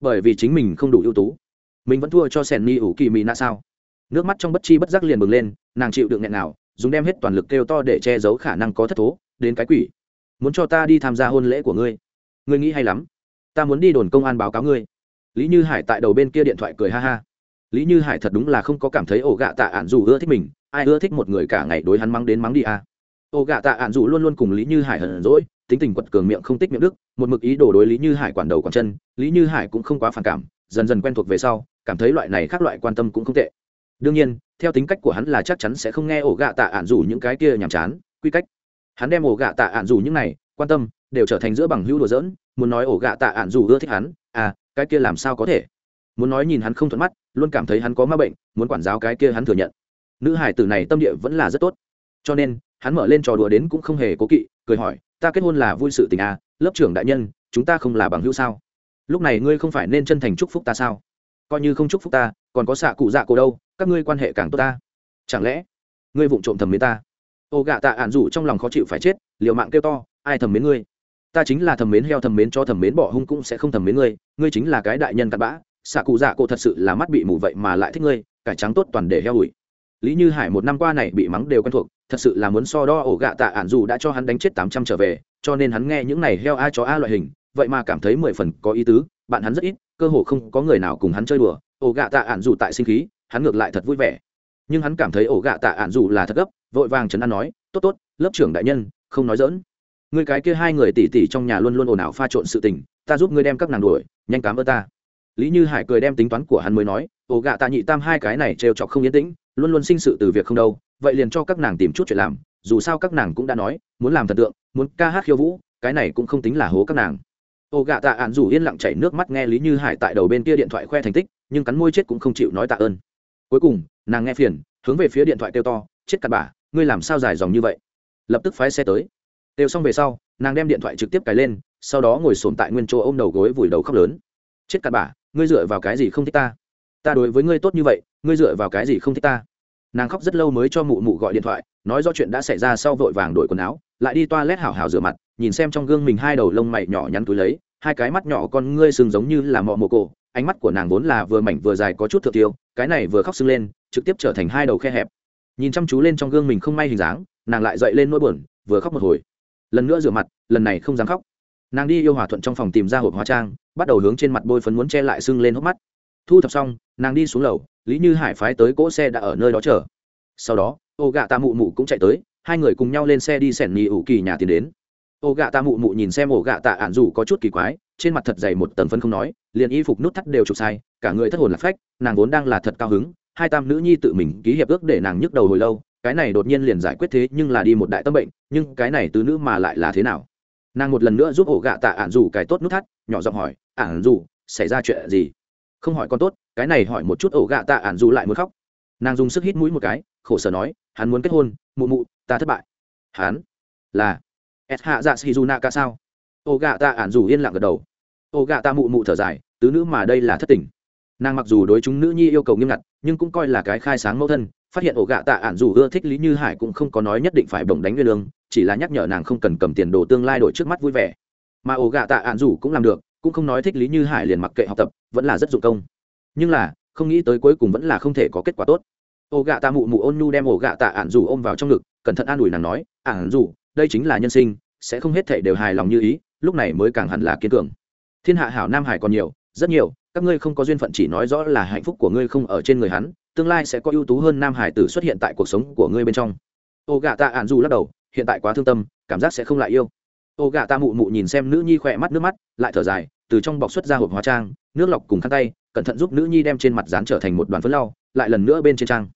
Bởi vì chính mình không đủ ưu tú. Mình vẫn thua cho sèn ni ủ kỳ mỹ nạ sao? Nước mắt trong bất chi bất giác liền bừng lên, nàng chịu đựng nghẹn nào, dùng đem hết toàn lực kêu to để che giấu khả năng có thất thố, đến cái quỷ. Muốn cho ta đi tham gia hôn lễ của ngươi. Ngươi nghĩ hay lắm. Ta muốn đi đồn công an báo cáo ngươi lý như hải tại đầu bên kia điện thoại cười ha ha. Lý như hải thật đúng là không có cảm thấy ổ gạ tạ ạn dù ưa thích mình, ai ưa thích một người cả ngày đối hắn mắng đến mắng đi à. ổ gạ tạ ạn dù luôn luôn cùng lý như hải hận rỗi tính tình quật cường miệng không tích miệng đức, một mực ý đồ đối lý như hải quản đầu quản chân, lý như hải cũng không quá phản cảm, dần dần quen thuộc về sau, cảm thấy loại này khác loại quan tâm cũng không tệ. Đương nhiên, theo tính cách của hắn là chắc chắn sẽ không nghe ổ gạ tạ ạn dù những cái kia nhàm chán, quy cách. Hắn đem ổ gạ tạ ạn dù những này, quan tâm, đều trở thành giữa bằng hữu đùa giỡn, muốn nói ổ gạ tạ ạn dù ưa thích hắn à cái kia làm sao có thể? Muốn nói nhìn hắn không thuận mắt, luôn cảm thấy hắn có ma bệnh, muốn quản giáo cái kia hắn thừa nhận. Nữ hải tử này tâm địa vẫn là rất tốt. Cho nên, hắn mở lên trò đùa đến cũng không hề cố kỵ, cười hỏi, ta kết hôn là vui sự tình à lớp trưởng đại nhân, chúng ta không là bằng hữu sao? Lúc này ngươi không phải nên chân thành chúc phúc ta sao? Coi như không chúc phúc ta, còn có xạ cụ dạ cổ đâu, các ngươi quan hệ càng tốt ta. Chẳng lẽ ngươi vụng trộm thầm mến ta? Ô gạ tạ ạn rủ trong lòng khó chịu phải chết liệu mạng kêu to, ai thầm mến ngươi? Ta chính là thầm mến heo thầm mến cho thầm mến bỏ hung cũng sẽ không thầm mến ngươi ngươi chính là cái đại nhân cặn bã, xạ cụ dạ cổ thật sự là mắt bị mù vậy mà lại thích ngươi, cải trắng tốt toàn để heo ủi. Lý như hải một năm qua này bị mắng đều quen thuộc, thật sự là muốn so đo ổ gạ tạ ản dù đã cho hắn đánh chết tám trăm trở về, cho nên hắn nghe những này heo a chó a loại hình, vậy mà cảm thấy mười phần có ý tứ, bạn hắn rất ít, cơ hồ không có người nào cùng hắn chơi đùa, ổ gạ tạ ản dù tại sinh khí, hắn ngược lại thật vui vẻ. Nhưng hắn cảm thấy ổ gạ tạ ản dù là thật gấp, vội vàng chấn an nói, tốt tốt, lớp trưởng đại nhân, không nói dỡn người cái kia hai người tỉ tỉ trong nhà luôn luôn ồn ào pha trộn sự tình, ta giúp ngươi đem các nàng đuổi, nhanh cám ơn ta. Lý như hải cười đem tính toán của hắn mới nói ổ gạ tạ nhị tam hai cái này trêu chọc không yên tĩnh, luôn luôn sinh sự từ việc không đâu, vậy liền cho các nàng tìm chút chuyện làm, dù sao các nàng cũng đã nói, muốn làm thần tượng, muốn ca hát khiêu vũ, cái này cũng không tính là hố các nàng. Ô gạ tạ ạn dù yên lặng chảy nước mắt nghe lý như hải tại đầu bên kia điện thoại khoe thành tích, nhưng cắn môi chết cũng không chịu nói tạ ơn. Cuối cùng, nàng nghe phiền, hướng về phía điện thoại kêu to, chết cặn bà ngươi làm sao dài dòng như vậy? Lập tức phái xe tới đều xong về sau, nàng đem điện thoại trực tiếp cài lên, sau đó ngồi sồn tại nguyên chỗ ôm đầu gối vùi đầu khóc lớn. Chết cặn bà ngươi dựa vào cái gì không thích ta? Ta đối với ngươi tốt như vậy, ngươi dựa vào cái gì không thích ta? Nàng khóc rất lâu mới cho mụ mụ gọi điện thoại, nói do chuyện đã xảy ra sau vội vàng đổi quần áo, lại đi toa lét hảo hảo rửa mặt, nhìn xem trong gương mình hai đầu lông mày nhỏ nhắn túi lấy, hai cái mắt nhỏ con ngươi sừng giống như là mọ mồ cổ, ánh mắt của nàng vốn là vừa mảnh vừa dài có chút thượng tiêu, cái này vừa khóc sưng lên, trực tiếp trở thành hai đầu khe hẹp. Nhìn chăm chú lên trong gương mình không may hình dáng, nàng lại dậy lên nỗi buồn, vừa khóc một hồi lần nữa rửa mặt, lần này không dám khóc. Nàng đi yêu hòa thuận trong phòng tìm ra hộp hóa trang, bắt đầu hướng trên mặt bôi phấn muốn che lại sưng lên hốc mắt. Thu thập xong, nàng đi xuống lầu, lý như hải phái tới cỗ xe đã ở nơi đó chờ. Sau đó, ô gạ ta mụ mụ cũng chạy tới, hai người cùng nhau lên xe đi sẻn nhì ủ kỳ nhà tiến đến. Ô gạ ta mụ mụ nhìn xem ổ gạ tạ ạn dù có chút kỳ quái, trên mặt thật dày một tầng phân không nói, liền y phục nút thắt đều chụp sai, cả người thất hồn lạc phách, nàng vốn đang là thật cao hứng, hai tam nữ nhi tự mình ký hiệp ước để nàng nhức đầu hồi lâu cái này đột nhiên liền giải quyết thế nhưng là đi một đại tâm bệnh, nhưng cái này tứ nữ mà lại là thế nào? Nàng một lần nữa giúp ổ gạ tạ ạn dù cài tốt nút thắt, nhỏ giọng hỏi ạn dù xảy ra chuyện gì? Không hỏi con tốt, cái này hỏi một chút ổ gạ tạ ạn dù lại muốn khóc. Nàng dùng sức hít mũi một cái, khổ sở nói, hắn muốn kết hôn, mụ mụ, ta thất bại. Hắn? Là. S hạ dạ shizuna ca sao? Ổ gạ tạ ạn dù yên lặng gật đầu. Ổ gạ tạ mụ mụ thở dài, tứ nữ mà đây là thất tình. Nàng mặc dù đối chúng nữ nhi yêu cầu nghiêm ngặt, nhưng cũng coi là cái khai sáng mẫu thân phát hiện ổ gạ tạ ạn dù ưa thích lý như hải cũng không có nói nhất định phải bổng đánh nguyên lương, chỉ là nhắc nhở nàng không cần cầm tiền đồ tương lai đổi trước mắt vui vẻ. Mà ổ gạ tạ ạn dù cũng làm được, cũng không nói thích lý như hải liền mặc kệ học tập, vẫn là rất dụng công. Nhưng là, không nghĩ tới cuối cùng vẫn là không thể có kết quả tốt. Ổ gạ tạ mụ mụ ôn nhu đem ổ gạ tạ ạn dù ôm vào trong ngực, cẩn thận an ủi nàng nói ạn dù, đây chính là nhân sinh, sẽ không hết thể đều hài lòng như ý, lúc này mới càng hẳn là kiên cường. Thiên hạ hảo nam hải còn nhiều, rất nhiều các ngươi không có duyên phận chỉ nói rõ là hạnh phúc của ngươi không ở trên người hắn, tương lai sẽ có ưu tú hơn nam hải tử xuất hiện tại cuộc sống của ngươi bên trong. Ô gà ta ạn dù lắc đầu, hiện tại quá thương tâm, cảm giác sẽ không lại yêu. Ô gà ta mụ mụ nhìn xem nữ nhi khỏe mắt nước mắt, lại thở dài, từ trong bọc xuất ra hộp hóa trang, nước lọc cùng khăn tay, cẩn thận giúp nữ nhi đem trên mặt dán trở thành một đoàn phấn lau, lại lần nữa bên trên trang.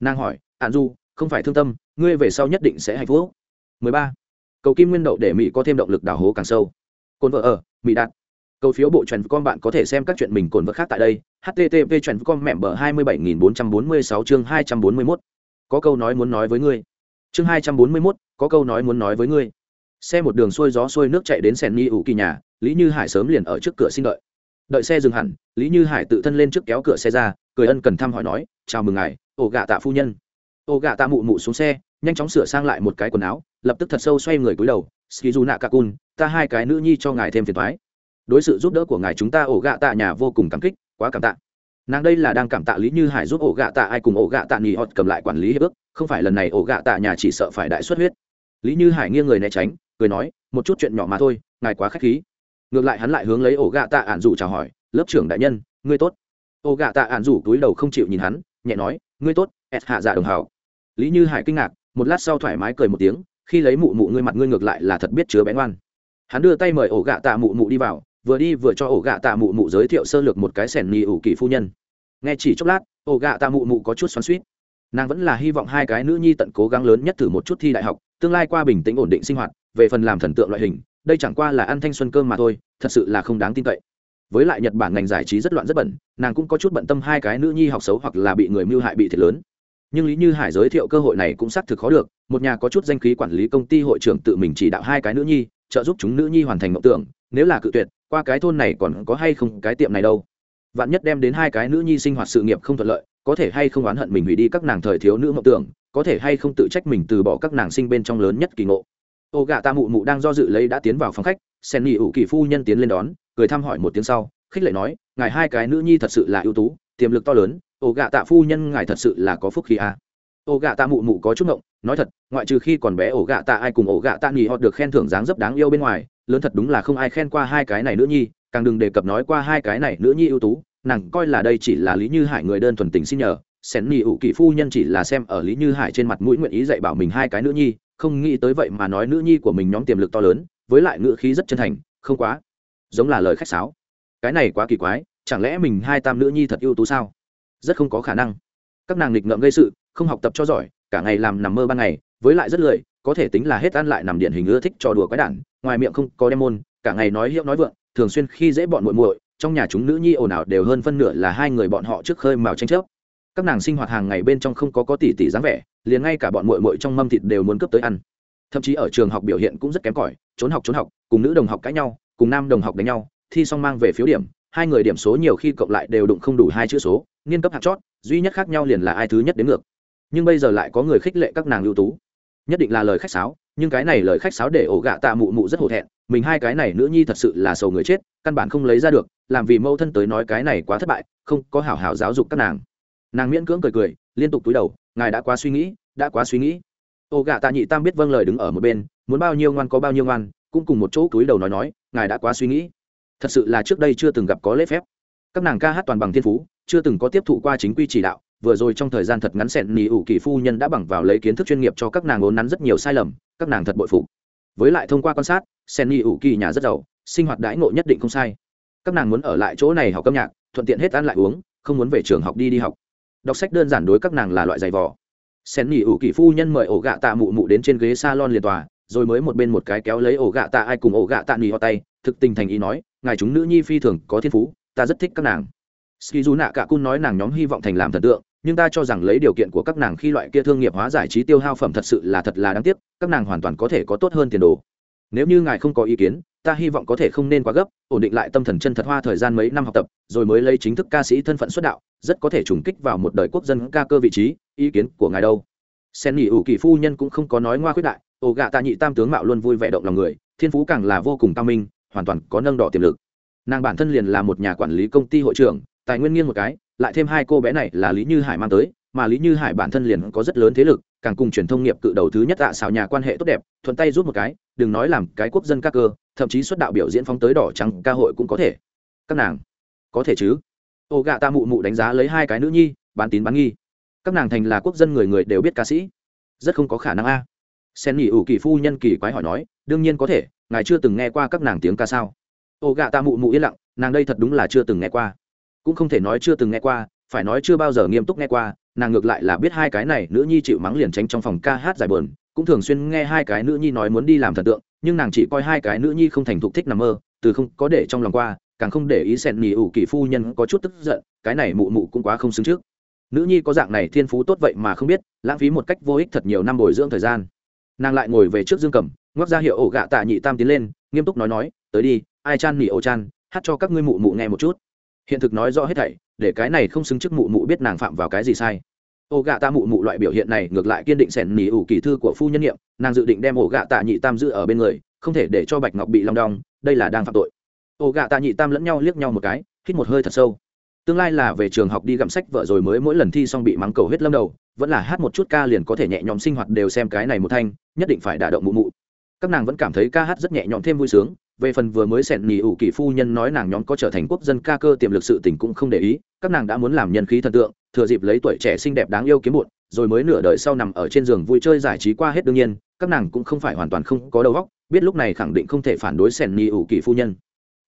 Nàng hỏi, ạn du, không phải thương tâm, ngươi về sau nhất định sẽ hạnh phúc. 13. cầu kim nguyên đậu để mỹ có thêm động lực đào hố càng sâu. Cồn vợ ở mỹ đạt cầu phiếu bộ truyền con bạn có thể xem các chuyện mình cồn vật khác tại đây. Http truyền con mẹm bờ hai mươi bảy nghìn bốn trăm bốn mươi sáu chương hai trăm bốn mươi mốt. Có câu nói muốn nói với ngươi. Chương hai trăm bốn mươi mốt, có câu nói muốn nói với ngươi. Xe một đường xuôi gió xuôi nước chạy đến sèn ni ủ kỳ nhà, lý như hải sớm liền ở trước cửa xin đợi. Đợi xe dừng hẳn, lý như hải tự thân lên trước kéo cửa xe ra, cười ân cần thăm hỏi nói, chào mừng ngài, ổ gạ tạ phu nhân. Ổ gạ tạ mụ mụ xuống xe, nhanh chóng sửa sang lại một cái quần áo, lập tức thật sâu xoay người cúi đầu, skizu nạ kakun ta hai cái nữ nhi cho ngài thêm phiền thoái đối sự giúp đỡ của ngài chúng ta ổ gạ tạ nhà vô cùng cảm kích, quá cảm tạ. Nàng đây là đang cảm tạ lý như hải giúp ổ gạ tạ ai cùng ổ gạ tạ nghỉ họt cầm lại quản lý hiệp ước, không phải lần này ổ gạ tạ nhà chỉ sợ phải đại xuất huyết. Lý như hải nghiêng người né tránh, cười nói, một chút chuyện nhỏ mà thôi, ngài quá k h á c h khí. Ngược lại hắn lại hướng lấy ổ gạ tạ ạn rủ chào hỏi, lớp trưởng đại nhân, ngươi tốt. Ổ gạ tạ ạn rủ túi đầu không chịu nhìn hắn, nhẹ nói, ngươi tốt ẹt hạ dạ đồng hào lý như hải kinh ngạc, một lát sau thoải mái cười một tiếng, khi lấy mụ mụ ngươi mặt ngươi ngược lại là thật biết chứa bén oan. Hắn đưa tay mời ổ gạ tạ mụ mụ đi vào vừa đi vừa cho ổ gạ tạ mụ mụ giới thiệu sơ lược một cái sẻn nhì ủ kỳ phu nhân. Nghe chỉ chốc lát, ổ gạ tạ mụ mụ có chút xoắn suýt nàng vẫn là hy vọng hai cái nữ nhi tận cố gắng lớn nhất thử một chút thi đại học, tương lai qua bình tĩnh ổn định sinh hoạt, về phần làm thần tượng loại hình, đây chẳng qua là ăn thanh xuân cơm mà thôi, thật sự là không đáng tin cậy. Với lại nhật bản ngành giải trí rất loạn rất bẩn, nàng cũng có chút bận tâm hai cái nữ nhi học xấu hoặc là bị người mưu hại bị thiệt lớn. Nhưng lý như hải giới thiệu cơ hội này cũng xác thực khó được, một nhà có chút danh khí quản lý công ty hội trưởng tự mình chỉ đạo hai cái nữ nhi, trợ giúp chúng nữ nhi hoàn thành mộng tưởng, nếu là cự tuyệt qua cái thôn này còn có hay không cái tiệm này đâu vạn nhất đem đến hai cái nữ nhi sinh hoạt sự nghiệp không thuận lợi, có thể hay không oán hận mình hủy đi các nàng thời thiếu nữ mộng tưởng, có thể hay không tự trách mình từ bỏ các nàng sinh bên trong lớn nhất kỳ ngộ ô gà ta mụ mụ đang do dự lấy đã tiến vào phòng khách, sen nghỉ ủ kỳ phu nhân tiến lên đón, cười thăm hỏi một tiếng sau, khích lệ nói, ngài hai cái nữ nhi thật sự là ưu tú, tiềm lực to lớn, Ô Gà tạ phu nhân ngài thật sự là có phúc khí à. ổ gạ tạ mụ mụ có chút ngộng, nói thật, ngoại trừ khi còn bé ổ gạ tạ ai cùng ổ gạ tạ nghỉ họ được khen thưởng dáng dấp đáng yêu bên ngoài lớn thật đúng là không ai khen qua hai cái này nữ nhi, càng đừng đề cập nói qua hai cái này nữ nhi ưu tú, nàng coi là đây chỉ là lý như hải người đơn thuần tình xin nhờ xén nhị ủ kỷ phu nhân chỉ là xem ở lý như hải trên mặt mũi nguyện ý dạy bảo mình hai cái nữ nhi, không nghĩ tới vậy mà nói nữ nhi của mình nhóm tiềm lực to lớn, với lại ngữ khí rất chân thành, không quá giống là lời khách sáo. Cái này quá kỳ quái, chẳng lẽ mình hai tam nữ nhi thật ưu tú sao? Rất không có khả năng. Các nàng nghịch ngợm gây sự, không học tập cho giỏi cả ngày làm nằm mơ ban ngày, với lại rất lười, có thể tính là hết ăn lại nằm điện hình ưa thích trò đùa quái đản, ngoài miệng không có đem môn, cả ngày nói hiệu nói vượng, thường xuyên khi dễ bọn muội muội, trong nhà chúng nữ nhi ồn ào đều hơn phân nửa là hai người bọn họ trước khơi mào tranh chấp. Các nàng sinh hoạt hàng ngày bên trong không có có tỷ tỷ dáng vẻ, liền ngay cả bọn muội muội trong mâm thịt đều muốn cướp tới ăn. Thậm chí ở trường học biểu hiện cũng rất kém cỏi, trốn học trốn học, cùng nữ đồng học cãi nhau, cùng nam đồng học đánh nhau, thi xong mang về phiếu điểm, hai người điểm số nhiều khi cộng lại đều đụng không đủ hai chữ số, niên cấp hạt chót, duy nhất khác nhau liền là ai thứ nhất đến ngược nhưng bây giờ lại có người khích lệ các nàng ưu tú. Nhất định là lời khách sáo, nhưng cái này lời khách sáo để ổ gạ tạ mụ mụ rất hổ thẹn, mình hai cái này nữ nhi thật sự là sầu người chết, căn bản không lấy ra được, làm vì mâu thân tới nói cái này quá thất bại, không có hảo hảo giáo dục các nàng. Nàng miễn cưỡng cười cười, liên tục túi đầu, ngài đã quá suy nghĩ, đã quá suy nghĩ. Ổ gạ tạ nhị tam biết vâng lời đứng ở một bên, muốn bao nhiêu ngoan có bao nhiêu ngoan, cũng cùng một chỗ túi đầu nói nói, ngài đã quá suy nghĩ. Thật sự là trước đây chưa từng gặp có lễ phép. Các nàng ca hát toàn bằng thiên phú, chưa từng có tiếp thụ qua chính quy chỉ đạo vừa rồi trong thời gian thật ngắn xẹn nỉ ủ kỳ phu nhân đã bằng vào lấy kiến thức chuyên nghiệp cho các nàng ốn nắn rất nhiều sai lầm, các nàng thật bội phụ với lại thông qua quan sát xẹn nỉ ủ kỳ nhà rất giàu, sinh hoạt đãi ngộ nhất định không sai. Các nàng muốn ở lại chỗ này học âm nhạc, thuận tiện hết ăn lại uống, không muốn về trường học đi đi học. Đọc sách đơn giản đối các nàng là loại giày vò. Xẹn nỉ ủ kỳ phu nhân mời ổ gạ tạ mụ mụ đến trên ghế salon liền tòa, rồi mới một bên một cái kéo lấy ổ gạ tạ ai cùng ổ gạ tạ nỉ ho tay, thực tình thành ý nói, ngài chúng nữ nhi phi thường có thiên phú, ta rất thích các nàng. Ski dù nạ cả cun nói nàng nhóm hy vọng thành làm thần tượng nhưng ta cho rằng lấy điều kiện của các nàng khi loại kia thương nghiệp hóa giải trí tiêu hao phẩm thật sự là thật là đáng tiếc, các nàng hoàn toàn có thể có tốt hơn tiền đồ. Nếu như ngài không có ý kiến, ta hy vọng có thể không nên quá gấp, ổn định lại tâm thần chân thật hoa thời gian mấy năm học tập, rồi mới lấy chính thức ca sĩ thân phận xuất đạo, rất có thể trùng kích vào một đời quốc dân ca cơ vị trí, ý kiến của ngài đâu? Sen nghỉ ủ kỳ phu nhân cũng không có nói ngoa khuyết đại ổ gạ tạ nhị tam tướng mạo luôn vui vẻ động lòng người, thiên phú càng là vô cùng cao minh, hoàn toàn có nâng đỏ tiềm lực. Nàng bản thân liền là một nhà quản lý công ty hội trưởng, tài nguyên nghiêng một cái lại thêm hai cô bé này là lý như hải mang tới, mà lý như hải bản thân liền có rất lớn thế lực, càng cùng truyền thông nghiệp cự đầu thứ nhất tạ xào nhà quan hệ tốt đẹp, thuận tay rút một cái, đừng nói làm cái quốc dân ca cơ, thậm chí xuất đạo biểu diễn phóng tới đỏ trắng ca hội cũng có thể. Các nàng, có thể chứ? Ô gạ ta mụ mụ đánh giá lấy hai cái nữ nhi, bán tín bán nghi. Các nàng thành là quốc dân người người đều biết ca sĩ. Rất không có khả năng a. Sen nghỉ ủ kỳ phu nhân kỳ quái hỏi nói, đương nhiên có thể, ngài chưa từng nghe qua các nàng tiếng ca sao? Ô gạ ta mụ mụ yên lặng, nàng đây thật đúng là chưa từng nghe qua cũng không thể nói chưa từng nghe qua, phải nói chưa bao giờ nghiêm túc nghe qua, nàng ngược lại là biết hai cái này nữ nhi chịu mắng liền tránh trong phòng ca hát dài bờn cũng thường xuyên nghe hai cái nữ nhi nói muốn đi làm thần tượng, nhưng nàng chỉ coi hai cái nữ nhi không thành thục thích nằm mơ, từ không có để trong lòng qua, càng không để ý xen nỉ ủ kỳ phu nhân có chút tức giận, cái này mụ mụ cũng quá không xứng trước. Nữ nhi có dạng này thiên phú tốt vậy mà không biết, lãng phí một cách vô ích thật nhiều năm bồi dưỡng thời gian. Nàng lại ngồi về trước dương cầm, ngoắc ra hiệu ổ gạ tạ nhị tam tiến lên, nghiêm túc nói nói, tới đi, ai chan nỉ ổ chan, hát cho các ngươi mụ mụ nghe một chút hiện thực nói rõ hết thảy, để cái này không xứng chức mụ mụ biết nàng phạm vào cái gì sai. Ổ gạ tạ mụ mụ loại biểu hiện này ngược lại kiên định sẻn nỉ ủ kỳ thư của phu nhân nhiệm nàng dự định đem ổ gạ tạ nhị tam giữ ở bên người, không thể để cho bạch ngọc bị long đong, đây là đang phạm tội. Ổ gạ tạ nhị tam lẫn nhau liếc nhau một cái, hít một hơi thật sâu. Tương lai là về trường học đi gặm sách vợ rồi mới mỗi lần thi xong bị mắng cầu hết lâm đầu, vẫn là hát một chút ca liền có thể nhẹ nhõm sinh hoạt đều xem cái này một thanh, nhất định phải đả động mụ mụ. Các nàng vẫn cảm thấy ca hát rất nhẹ nhõm thêm vui sướng về phần vừa mới xẻn nhì ủ kỳ phu nhân nói nàng nhóm có trở thành quốc dân ca cơ tiềm lực sự tình cũng không để ý, các nàng đã muốn làm nhân khí thần tượng, thừa dịp lấy tuổi trẻ xinh đẹp đáng yêu kiếm muộn rồi mới nửa đời sau nằm ở trên giường vui chơi giải trí qua hết đương nhiên, các nàng cũng không phải hoàn toàn không có đầu óc, biết lúc này khẳng định không thể phản đối xẹn nhì ủ kỳ phu nhân.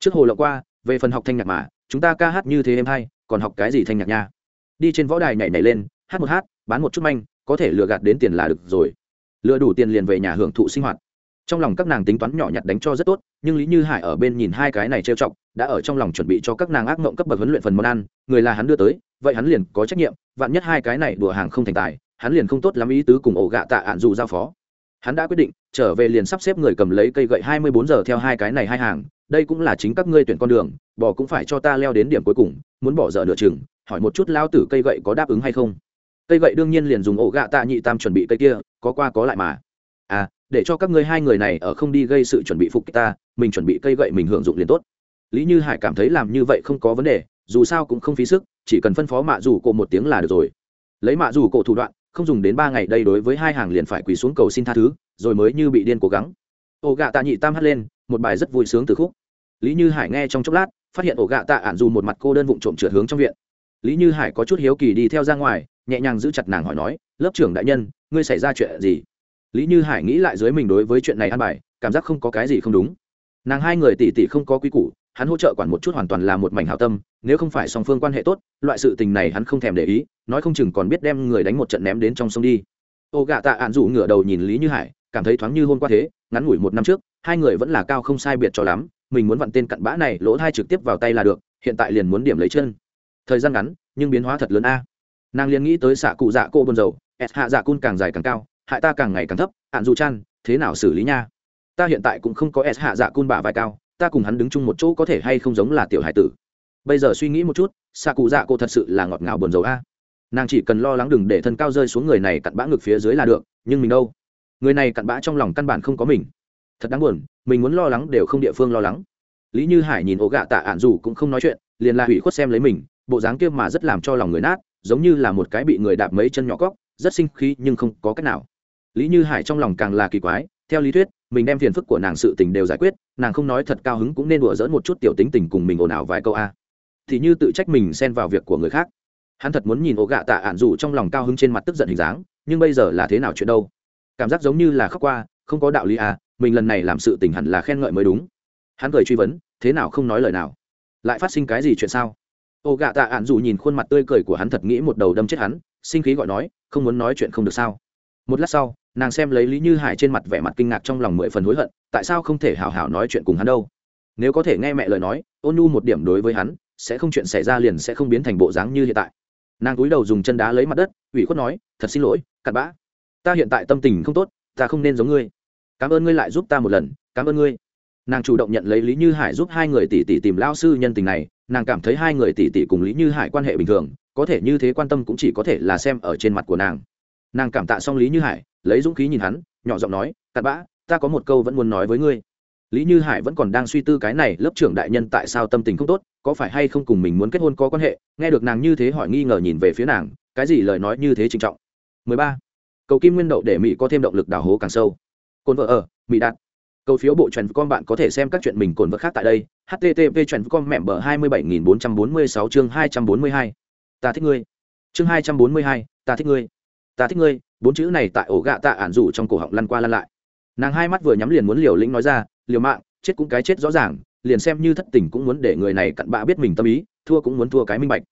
Trước hồ lộng qua, về phần học thanh nhạc mà, chúng ta ca hát như thế em hay, còn học cái gì thanh nhạc nha? Đi trên võ đài nhảy nhảy lên, hát một hát, bán một chút manh, có thể lừa gạt đến tiền là được rồi. Lừa đủ tiền liền về nhà hưởng thụ sinh hoạt trong lòng các nàng tính toán nhỏ nhặt đánh cho rất tốt, nhưng lý như hải ở bên nhìn hai cái này trêu chọc, đã ở trong lòng chuẩn bị cho các nàng ác mộng cấp bậc huấn luyện phần món ăn, người là hắn đưa tới, vậy hắn liền có trách nhiệm, vạn nhất hai cái này đùa hàng không thành tài, hắn liền không tốt lắm ý tứ cùng ổ gạ tạ ạn dù giao phó. Hắn đã quyết định, trở về liền sắp xếp người cầm lấy cây gậy hai mươi bốn giờ theo hai cái này hai hàng, đây cũng là chính các ngươi tuyển con đường bỏ cũng phải cho ta leo đến điểm cuối cùng, muốn bỏ dở nửa chừng, hỏi một chút lao tử cây gậy có đáp ứng hay không. Cây gậy đương nhiên liền dùng ổ gạ tạ nhị tam chuẩn bị cây kia, có qua có lại mà để cho các ngươi hai người này ở không đi gây sự chuẩn bị phục kích ta, mình chuẩn bị cây gậy mình hưởng dụng liền tốt. Lý như hải cảm thấy làm như vậy không có vấn đề, dù sao cũng không phí sức, chỉ cần phân phó mạ dù cổ một tiếng là được rồi. Lấy mạ dù cổ thủ đoạn, không dùng đến ba ngày đây đối với hai hàng liền phải quỳ xuống cầu xin tha thứ, rồi mới như bị điên cố gắng. Ổ gạ tạ nhị tam hát lên, một bài rất vui sướng từ khúc. Lý như hải nghe trong chốc lát, phát hiện ổ gạ tạ ạn dù một mặt cô đơn vụng trộm trượt hướng trong viện. Lý như hải có chút hiếu kỳ đi theo ra ngoài, nhẹ nhàng giữ chặt nàng hỏi nói, lớp trưởng đại nhân, ngươi xảy ra chuyện gì? Lý như hải nghĩ lại dưới mình đối với chuyện này ăn bài, cảm giác không có cái gì không đúng. Nàng hai người tỷ tỷ không có quy củ, hắn hỗ trợ quản một chút hoàn toàn là một mảnh hảo tâm, nếu không phải song phương quan hệ tốt, loại sự tình này hắn không thèm để ý, nói không chừng còn biết đem người đánh một trận ném đến trong sông đi. Ô gạ tạ ạn dụ ngửa đầu nhìn lý như hải, cảm thấy thoáng như hôm qua thế, ngắn ngủi một năm trước, hai người vẫn là cao không sai biệt cho lắm, mình muốn vặn tên cặn bã này lỗ thai trực tiếp vào tay là được, hiện tại liền muốn điểm lấy chân. Thời gian ngắn, nhưng biến hóa thật lớn a. Nàng liền nghĩ tới xạ cụ dạ cô buồn dầu s hạ dạ cun càng dài càng cao hại ta càng ngày càng thấp, ạn dù chan, thế nào xử lý nha? Ta hiện tại cũng không có s hạ dạ cun bả vai cao, ta cùng hắn đứng chung một chỗ có thể hay không giống là tiểu hải tử. Bây giờ suy nghĩ một chút xạ cụ dạ cô thật sự là ngọt ngào buồn dầu a. Nàng chỉ cần lo lắng đừng để thân cao rơi xuống người này cặn bã ngực phía dưới là được, nhưng mình đâu? Người này cặn bã trong lòng căn bản không có mình. Thật đáng buồn, mình muốn lo lắng đều không địa phương lo lắng. Lý như hải nhìn ổ gạ tạ ạn dù cũng không nói chuyện, liền là hủy khuất xem lấy mình, bộ dáng kia mà rất làm cho lòng người nát, giống như là một cái bị người đạp mấy chân nhỏ cóc, rất sinh khí nhưng không có cách nào lý như hải trong lòng càng là kỳ quái, theo lý thuyết, mình đem phiền phức của nàng sự tình đều giải quyết, nàng không nói thật cao hứng cũng nên đùa dỡn một chút tiểu tính tình cùng mình ồn ào vài câu a. Thì như tự trách mình xen vào việc của người khác. Hắn thật muốn nhìn ổ gạ tạ ạn dù trong lòng cao hứng trên mặt tức giận hình dáng, nhưng bây giờ là thế nào chuyện đâu? Cảm giác giống như là khóc qua, không có đạo lý à mình lần này làm sự tình hẳn là khen ngợi mới đúng. Hắn cười truy vấn, thế nào không nói lời nào? Lại phát sinh cái gì chuyện sao? Ổ gạ tạ ạn dù nhìn khuôn mặt tươi cười của hắn thật nghĩ một đầu đâm chết hắn, sinh khí gọi nói, không muốn nói chuyện không được sao? Một lát sau nàng xem lấy lý như hải trên mặt vẻ mặt kinh ngạc trong lòng mười phần hối hận, tại sao không thể hào hào nói chuyện cùng hắn đâu? Nếu có thể nghe mẹ lời nói, ôn nu một điểm đối với hắn, sẽ không chuyện xảy ra liền sẽ không biến thành bộ dáng như hiện tại. Nàng cúi đầu dùng chân đá lấy mặt đất, ủy khuất nói, thật xin lỗi, cặn bã. Ta hiện tại tâm tình không tốt, ta không nên giống ngươi. Cảm ơn ngươi lại giúp ta một lần, cảm ơn ngươi. Nàng chủ động nhận lấy lý như hải giúp hai người tỷ tỷ tìm lao sư nhân tình này, nàng cảm thấy hai người tỷ tỷ cùng lý như hải quan hệ bình thường, có thể như thế quan tâm cũng chỉ có thể là xem ở trên mặt của nàng. Nàng cảm tạ xong lý như hải lấy dũng khí nhìn hắn nhỏ giọng nói cặn bã ta có một câu vẫn muốn nói với ngươi. Lý như hải vẫn còn đang suy tư cái này lớp trưởng đại nhân tại sao tâm tình không tốt có phải hay không cùng mình muốn kết hôn có quan hệ? Nghe được nàng như thế hỏi nghi ngờ nhìn về phía nàng cái gì lời nói như thế trinh trọng? 13. cầu kim nguyên đậu để mỹ có thêm động lực đào hố càng sâu. Cồn vợ ở mỹ đạt. Cầu phiếu bộ truyền con bạn có thể xem các chuyện mình cồn vợ khác tại đây. Http truyền con mẹm bờ 27.446 chương 242. ta thích ngươi. Chương 242, ta thích ngươi. Ta thích ngươi bốn chữ này tại ổ gạ tạ ản rủ trong cổ họng lăn qua lăn lại. Nàng hai mắt vừa nhắm liền muốn liều lĩnh nói ra, liều mạng, chết cũng cái chết rõ ràng, liền xem như thất tình cũng muốn để người này cặn bạ biết mình tâm ý, thua cũng muốn thua cái minh bạch.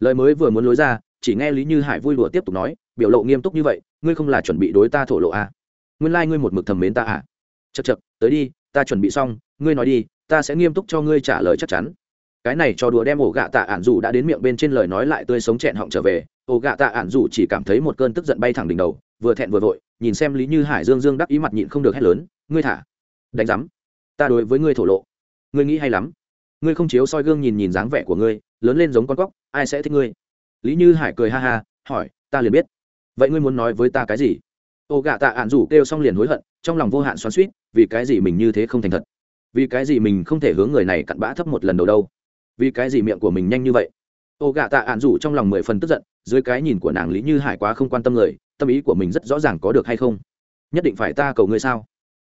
Lời mới vừa muốn lối ra, chỉ nghe lý như hải vui đùa tiếp tục nói, biểu lộ nghiêm túc như vậy, ngươi không là chuẩn bị đối ta thổ lộ à. nguyên lai、like、ngươi một mực thầm mến ta à? Chật chật tới đi, ta chuẩn bị xong, ngươi nói đi, ta sẽ nghiêm túc cho ngươi trả lời chắc chắn cái này cho đùa đem ổ gạ tạ ản dù đã đến miệng bên trên lời nói lại tươi sống chẹn họng trở về. Ổ gạ tạ ản dù chỉ cảm thấy một cơn tức giận bay thẳng đỉnh đầu, vừa thẹn vừa vội, nhìn xem lý như hải dương dương đắc ý mặt nhịn không được hét lớn, ngươi thả, đánh giám, ta đối với ngươi thổ lộ, ngươi nghĩ hay lắm, ngươi không chiếu soi gương nhìn nhìn dáng vẻ của ngươi, lớn lên giống con cóc, ai sẽ thích ngươi? Lý như hải cười ha ha, hỏi, ta liền biết, vậy ngươi muốn nói với ta cái gì? Ô gạ tạ ạn rủ kêu xong liền hối hận, trong lòng vô hạn xoắn suýt vì cái gì mình như thế không thành thật? Vì cái gì mình không thể hướng người này cặn bã thấp một lần đầu đâu? Vì cái gì miệng của mình nhanh như vậy? Ô gạ tạ ạn rủ trong lòng mười phần tức giận, dưới cái nhìn của nàng lý như hải quá không quan tâm người tâm ý của mình rất rõ ràng có được hay không? Nhất định phải ta cầu ngươi sao?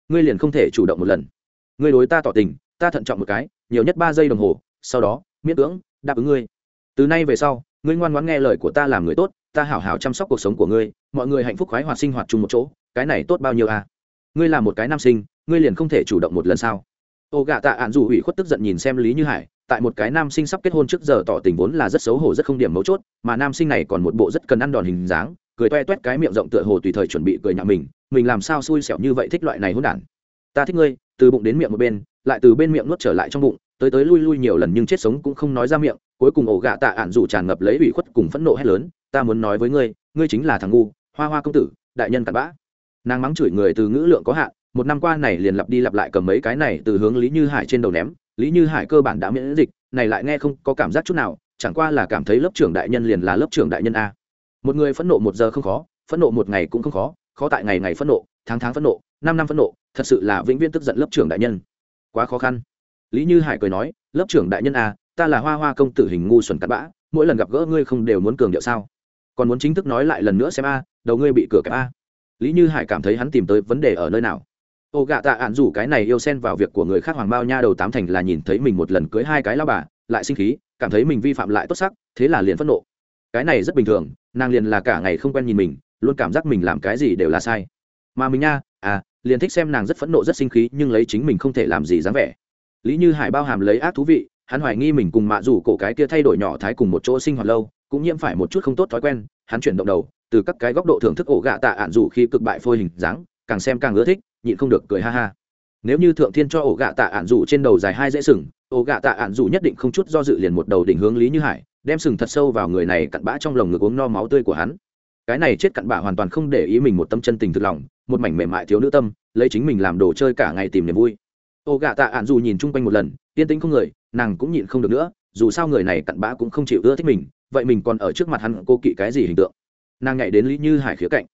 Ngươi liền không thể chủ động một lần. Ngươi đối ta tỏ tình, ta thận trọng một cái, nhiều nhất ba giây đồng hồ, sau đó, miễn cưỡng, đáp ứng ngươi. Từ nay về sau, ngươi ngoan ngoãn nghe lời của ta làm người tốt, ta hảo hảo chăm sóc cuộc sống của ngươi, mọi người hạnh phúc khoái hoạt sinh hoạt chung một chỗ, cái này tốt bao nhiêu à? Ngươi là một cái nam sinh, ngươi liền không thể chủ động một lần sao? Ô gạ tạ ạn dù ủy khuất tức giận nhìn xem lý như hải, tại một cái nam sinh sắp kết hôn trước giờ tỏ tình vốn là rất xấu hổ rất không điểm mấu chốt, mà nam sinh này còn một bộ rất cần ăn đòn hình dáng, cười toe toét cái miệng rộng tựa hồ tùy thời chuẩn bị cười nhạo mình mình làm sao xui xẻo như vậy thích loại này hôn đản. Ta thích ngươi, từ bụng đến miệng một bên, lại từ bên miệng nuốt trở lại trong bụng, tới tới lui lui nhiều lần nhưng chết sống cũng không nói ra miệng, cuối cùng ổ gạ tạ ạn dù tràn ngập lấy ủy khuất cùng phẫn nộ hét lớn, ta muốn nói với ngươi ngươi chính là thằng ngu, hoa hoa công tử, đại nhân cặn bã. Nàng mắng chửi người từ ngữ lượng có hạn một năm qua này liền lặp đi lặp lại cầm mấy cái này từ hướng lý như hải trên đầu ném. Lý như hải cơ bản đã miễn dịch, này lại nghe không có cảm giác chút nào, chẳng qua là cảm thấy lớp trưởng đại nhân liền là lớp trưởng đại nhân a. Một người phẫn nộ một giờ không khó, phẫn nộ một ngày cũng không khó khó tại ngày ngày phẫn nộ, tháng tháng phẫn nộ, năm năm phẫn nộ, thật sự là vĩnh viễn tức giận lớp trưởng đại nhân. Quá khó khăn. Lý như hải cười nói, lớp trưởng đại nhân a, ta là hoa hoa công tử hình ngu xuẩn cắt bã, mỗi lần gặp gỡ ngươi không đều muốn cường điệu sao? Còn muốn chính thức nói lại lần nữa xem a, đầu ngươi bị cửa kẹp a. Lý như hải cảm thấy hắn tìm tới vấn đề ở nơi nào ô gạ tạ ạn rủ cái này yêu xen vào việc của người khác hoàng bao nha đầu tám thành là nhìn thấy mình một lần cưới hai cái lao bà, lại sinh khí, cảm thấy mình vi phạm lại tốt sắc, thế là liền phẫn nộ. Cái này rất bình thường, nàng liền là cả ngày không quen nhìn mình, luôn cảm giác mình làm cái gì đều là sai. Mà mình nha à liền thích xem nàng rất phẫn nộ rất sinh khí, nhưng lấy chính mình không thể làm gì dáng vẻ. Lý như hải bao hàm lấy ác thú vị, hắn hoài nghi mình cùng mạ rủ cổ cái kia thay đổi nhỏ thái cùng một chỗ sinh hoạt lâu, cũng nhiễm phải một chút không tốt thói quen, hắn chuyển động đầu, từ các cái góc độ thưởng thức ổ gạ tạ ạn rủ khi cực bại phôi hình dáng, càng xem càng ưa thích nhịn không được cười ha ha. Nếu như thượng thiên cho ổ gạ tạ ạn dù trên đầu dài hai dễ sừng, ổ gạ tạ ạn dù nhất định không chút do dự liền một đầu đỉnh hướng lý như hải, đem sừng thật sâu vào người này cặn bã trong lồng ngực uống no máu tươi của hắn. Cái này chết cặn bã hoàn toàn không để ý mình một tâm chân tình thực lòng, một mảnh mềm mại thiếu nữ tâm, lấy chính mình làm đồ chơi cả ngày tìm niềm vui. Ổ gạ tạ ạn dù nhìn chung quanh một lần, yên tĩnh không người, nàng cũng nhịn không được nữa, dù sao người này cặn bã cũng không chịu ưa thích mình, vậy mình còn ở trước mặt hắn cô kỵ cái gì hình tượng? Nàng nhảy đến lý như hải khía cạnh,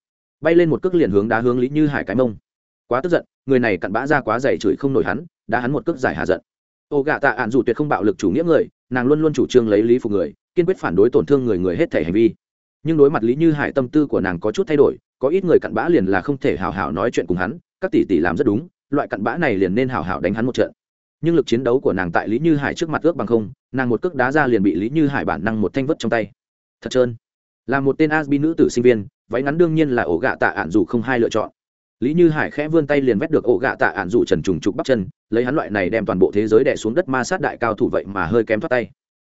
bay lên một cước liền hướng đá hướng lý như hải cái mông quá tức giận, người này cặn bã ra quá dày chửi không nổi hắn, đã hắn một cước giải hạ giận. Ô gạ tạ ạn dù tuyệt không bạo lực chủ nghĩa người, nàng luôn luôn chủ trương lấy lý phục người, kiên quyết phản đối tổn thương người người hết thể hành vi. Nhưng đối mặt lý như hải tâm tư của nàng có chút thay đổi, có ít người cặn bã liền là không thể hào hào nói chuyện cùng hắn, các tỷ tỷ làm rất đúng, loại cặn bã này liền nên hào hào đánh hắn một trận. Nhưng lực chiến đấu của nàng tại lý như hải trước mặt ước bằng không, nàng một cước đá ra liền bị lý như hải bản năng một thanh vất trong tay. Thật trơn. Là một tên asbi nữ tử sinh viên, váy ngắn đương nhiên là ổ gạ tạ ạn dù không hai lựa chọn lý như hải khẽ vươn tay liền vét được ổ gạ tạ ạn dụ trần trùng trục bắp chân, lấy hắn loại này đem toàn bộ thế giới đẻ xuống đất ma sát đại cao thủ vậy mà hơi kém thoát tay.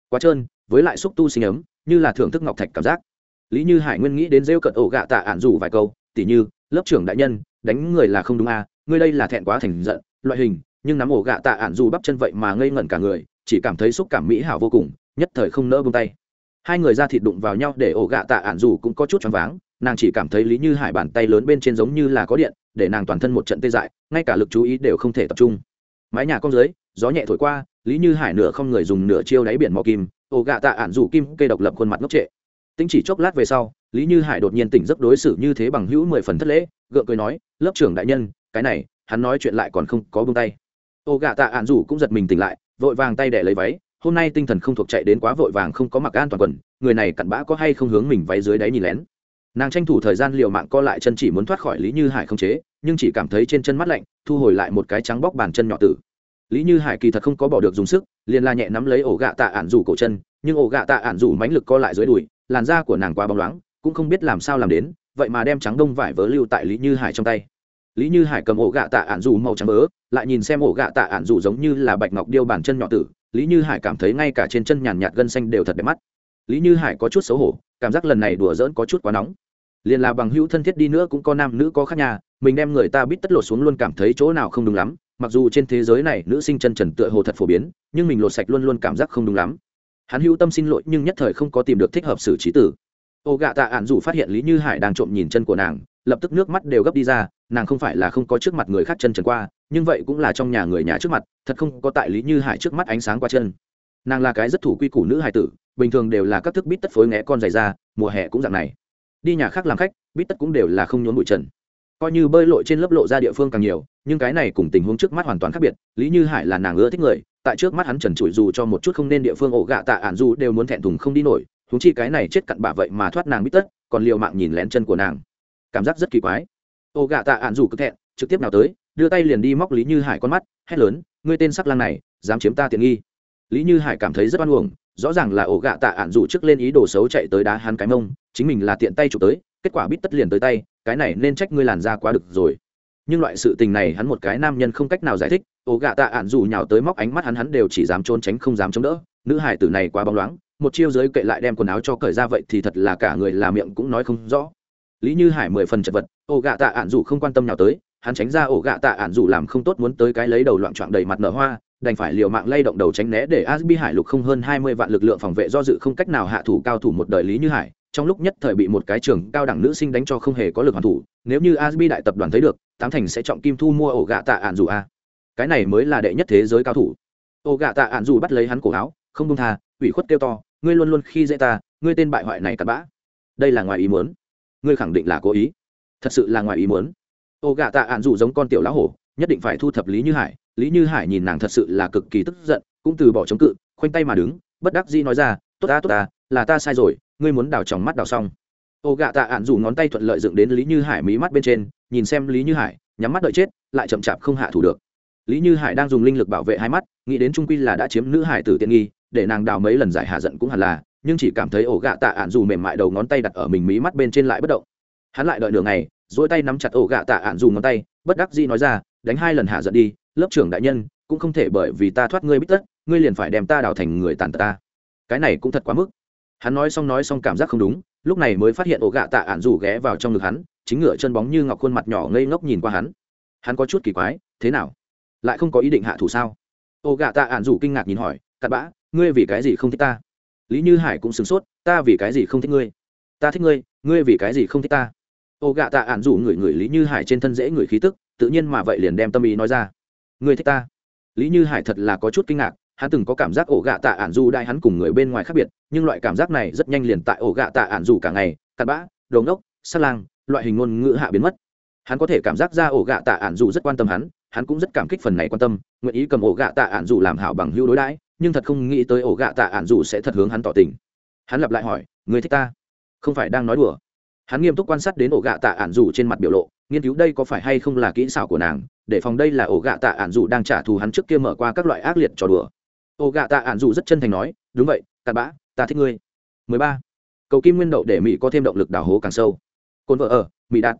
Quá trơn, với lại xúc tu sinh ấm, như là thưởng thức ngọc thạch cảm giác. Lý như hải nguyên nghĩ đến rêu cận ổ gạ tạ ạn dụ vài câu, tỉ như, lớp trưởng đại nhân, đánh người là không đúng à ngươi đây là thẹn quá thành giận, loại hình, nhưng nắm ổ gạ tạ ạn dụ bắp chân vậy mà ngây ngẩn cả người, chỉ cảm thấy xúc cảm mỹ hảo vô cùng, nhất thời không nỡ bông tay. Hai người ra thịt đụng vào nhau để ổ gạ tạ ạn dù cũng có chút choáng váng nàng chỉ cảm thấy lý như hải bàn tay lớn bên trên giống như là có điện, để nàng toàn thân một trận tê dại, ngay cả lực chú ý đều không thể tập trung. Mái nhà con dưới, gió nhẹ thổi qua, lý như hải nửa không người dùng nửa chiêu đáy biển mò kim ồ gạ tạ ản dù kim cây độc lập khuôn mặt ngốc trệ. Tính chỉ chốc lát về sau, lý như hải đột nhiên tỉnh giấc đối xử như thế bằng hữu mười phần thất lễ, gượng cười nói, lớp trưởng đại nhân, cái này, hắn nói chuyện lại còn không có bông tay. Ô gạ tạ ạn rủ cũng giật mình tỉnh lại, vội vàng tay đẻ lấy váy, hôm nay tinh thần không thuộc chạy đến quá vội vàng không có mặc an toàn quần, người này cặn bã có hay không hướng mình váy dưới đáy nhìn lén? Nàng tranh thủ thời gian liều mạng co lại chân chỉ muốn thoát khỏi lý như hải không chế, nhưng chỉ cảm thấy trên chân mắt lạnh, thu hồi lại một cái trắng bóc bàn chân nhỏ tử. Lý như hải kỳ thật không có bỏ được dùng sức, liền la nhẹ nắm lấy ổ gạ tạ ản rủ cổ chân, nhưng ổ gạ tạ ản rủ mánh lực co lại dưới đùi, làn da của nàng quá bóng loáng, cũng không biết làm sao làm đến, vậy mà đem trắng đông vải vớ lưu tại lý như hải trong tay. Lý như hải cầm ổ gạ tạ ản dù màu trắng vớ lại nhìn xem ổ gạ tạ ản dù giống như là bạch ngọc điêu bản chân nhỏ tử, lý như hải cảm thấy ngay cả trên chân nhàn nhạt gân xanh đều thật đẹp mắt. Lý như hải có chút xấu hổ cảm giác lần này đùa giỡn có chút quá nóng. Liền là bằng hữu thân thiết đi nữa cũng có nam nữ có khác nhà, mình đem người ta biết tất lột xuống luôn cảm thấy chỗ nào không đúng lắm, mặc dù trên thế giới này nữ sinh chân trần tựa hồ thật phổ biến, nhưng mình lột sạch luôn luôn cảm giác không đúng lắm. Hắn hữu tâm xin lỗi nhưng nhất thời không có tìm được thích hợp xử trí tử. Ô gạ tạ ạn dù phát hiện lý như hải đang trộm nhìn chân của nàng, lập tức nước mắt đều gấp đi ra, nàng không phải là không có trước mặt người khác chân trần qua, nhưng vậy cũng là trong nhà người nhà trước mặt, thật không có tại lý như hải trước mắt ánh sáng qua chân nàng là cái rất thủ quy củ nữ hài tử, bình thường đều là các thức bít tất phối nghé con dày ra, mùa hè cũng dạng này. Đi nhà khác làm khách, bít tất cũng đều là không nhốn bụi trần. Coi như bơi lội trên lớp lộ ra địa phương càng nhiều, nhưng cái này cùng tình huống trước mắt hoàn toàn khác biệt, lý như hải là nàng ưa thích người, tại trước mắt hắn trần trụi dù cho một chút không nên địa phương ổ gạ tạ ản du đều muốn thẹn thùng không đi nổi húng chi cái này chết cặn bạ vậy mà thoát nàng bít tất, còn liều mạng nhìn lén chân của nàng. Cảm giác rất kỳ quái. Ổ gạ tạ ản du cứ thẹn, trực tiếp nào tới, đưa tay liền đi móc lý như hải con mắt, hét lớn, ngươi tên sắc lang này, dám chiếm ta tiện nghi lý như hải cảm thấy rất oan uổng, rõ ràng là ổ gạ tạ ản dù trước lên ý đồ xấu chạy tới đá hắn cái mông, chính mình là tiện tay chụp tới, kết quả bít tất liền tới tay, cái này nên trách ngươi làn ra quá được rồi. Nhưng loại sự tình này hắn một cái nam nhân không cách nào giải thích, ổ gạ tạ ạn dù nhào tới móc ánh mắt hắn hắn đều chỉ dám trốn tránh không dám chống đỡ, nữ hải tử này quá bóng loáng, một chiêu giới kệ lại đem quần áo cho cởi ra vậy thì thật là cả người là miệng cũng nói không rõ. Lý như hải mười phần chật vật, ổ gạ tạ ạn dù không quan tâm nhào tới, hắn tránh ra ổ gạ tạ ạn dù làm không tốt muốn tới cái lấy đầu loạn trọn đầy mặt nở hoa đành phải liều mạng lay động đầu tránh né để asbi hải lục không hơn hai mươi vạn lực lượng phòng vệ do dự không cách nào hạ thủ cao thủ một đời lý như hải, trong lúc nhất thời bị một cái trưởng cao đẳng nữ sinh đánh cho không hề có lực hoàn thủ, nếu như asbi đại tập đoàn thấy được, tám thành sẽ trọng kim thu mua ổ gạ tạ ạn dù a. Cái này mới là đệ nhất thế giới cao thủ. Ổ gạ tạ ạn dù bắt lấy hắn cổ áo, không buông tha, ủy khuất kêu to, ngươi luôn luôn khi dễ ta, ngươi tên bại hoại này cặn bã. Đây là ngoài ý muốn. Ngươi khẳng định là cố ý. Thật sự là ngoài ý muốn. Ổ gạ tạ ạn dù giống con tiểu lão hổ, nhất định phải thu thập lý như hải lý như hải nhìn nàng thật sự là cực kỳ tức giận, cũng từ bỏ chống cự, khoanh tay mà đứng, bất đắc dĩ nói ra, tốt ta tốt ta, là ta sai rồi, ngươi muốn đào tròng mắt đào xong. Ô gạ tạ ạn dù ngón tay thuận lợi dựng đến lý như hải mí mắt bên trên, nhìn xem lý như hải, nhắm mắt đợi chết, lại chậm chạp không hạ thủ được. Lý như hải đang dùng linh lực bảo vệ hai mắt, nghĩ đến trung quy là đã chiếm nữ hải tử tiện nghi, để nàng đào mấy lần giải hạ giận cũng hẳn là, nhưng chỉ cảm thấy ổ gạ tạ ạn dù mềm mại đầu ngón tay đặt ở mình mí mắt bên trên lại bất động. Hắn lại đợi nửa ngày dỗi tay nắm chặt ổ gạ tạ ạn dù ngón tay, bất đắc dĩ nói ra, đánh hai lần hạ giận đi lớp trưởng đại nhân, cũng không thể bởi vì ta thoát ngươi bít tất, ngươi liền phải đem ta đào thành người tàn tật ta. Cái này cũng thật quá mức. Hắn nói xong nói xong cảm giác không đúng, lúc này mới phát hiện ổ gạ tạ ạn rủ ghé vào trong ngực hắn, chính ngựa chân bóng như ngọc khuôn mặt nhỏ ngây ngốc nhìn qua hắn. Hắn có chút kỳ quái, thế nào? Lại không có ý định hạ thủ sao? Ổ gạ tạ ạn rủ kinh ngạc nhìn hỏi, cặn bã, ngươi vì cái gì không thích ta? Lý như hải cũng sửng sốt, ta vì cái gì không thích ngươi? Ta thích ngươi ngươi vì cái gì không thích ta? Ổ gạ tạ ạn rủ người người lý như hải trên thân dễ người khí tức, tự nhiên mà vậy liền đem tâm ý nói ra ngươi thích ta? Lý như hải thật là có chút kinh ngạc hắn từng có cảm giác ổ gạ tạ ản du đại hắn cùng người bên ngoài khác biệt nhưng loại cảm giác này rất nhanh liền tại ổ gạ tạ ản du cả ngày cặn bã đồ đốc, sát lang loại hình ngôn ngữ hạ biến mất. Hắn có thể cảm giác ra ổ gạ tạ ản du rất quan tâm hắn hắn cũng rất cảm kích phần này quan tâm nguyện ý cầm ổ gạ tạ ản du làm hảo bằng hữu đối đãi nhưng thật không nghĩ tới ổ gạ tạ ản du sẽ thật hướng hắn tỏ tình. Hắn lặp lại hỏi người thích ta? Không phải đang nói đùa. Hắn nghiêm túc quan sát đến ổ gạ tạ ản dù trên mặt biểu lộ nghiên cứu đây có phải hay không là kỹ xảo của nàng để phòng đây là ổ gạ tạ ạn dù đang trả thù hắn trước kia mở qua các loại ác liệt trò đùa. Ổ gạ tạ ạn dù rất chân thành nói đúng vậy cặn bã ta thích ngươi. 13. cầu kim nguyên đậu để mỹ có thêm động lực đào hố càng sâu. Cồn vợ ở mỹ đạt.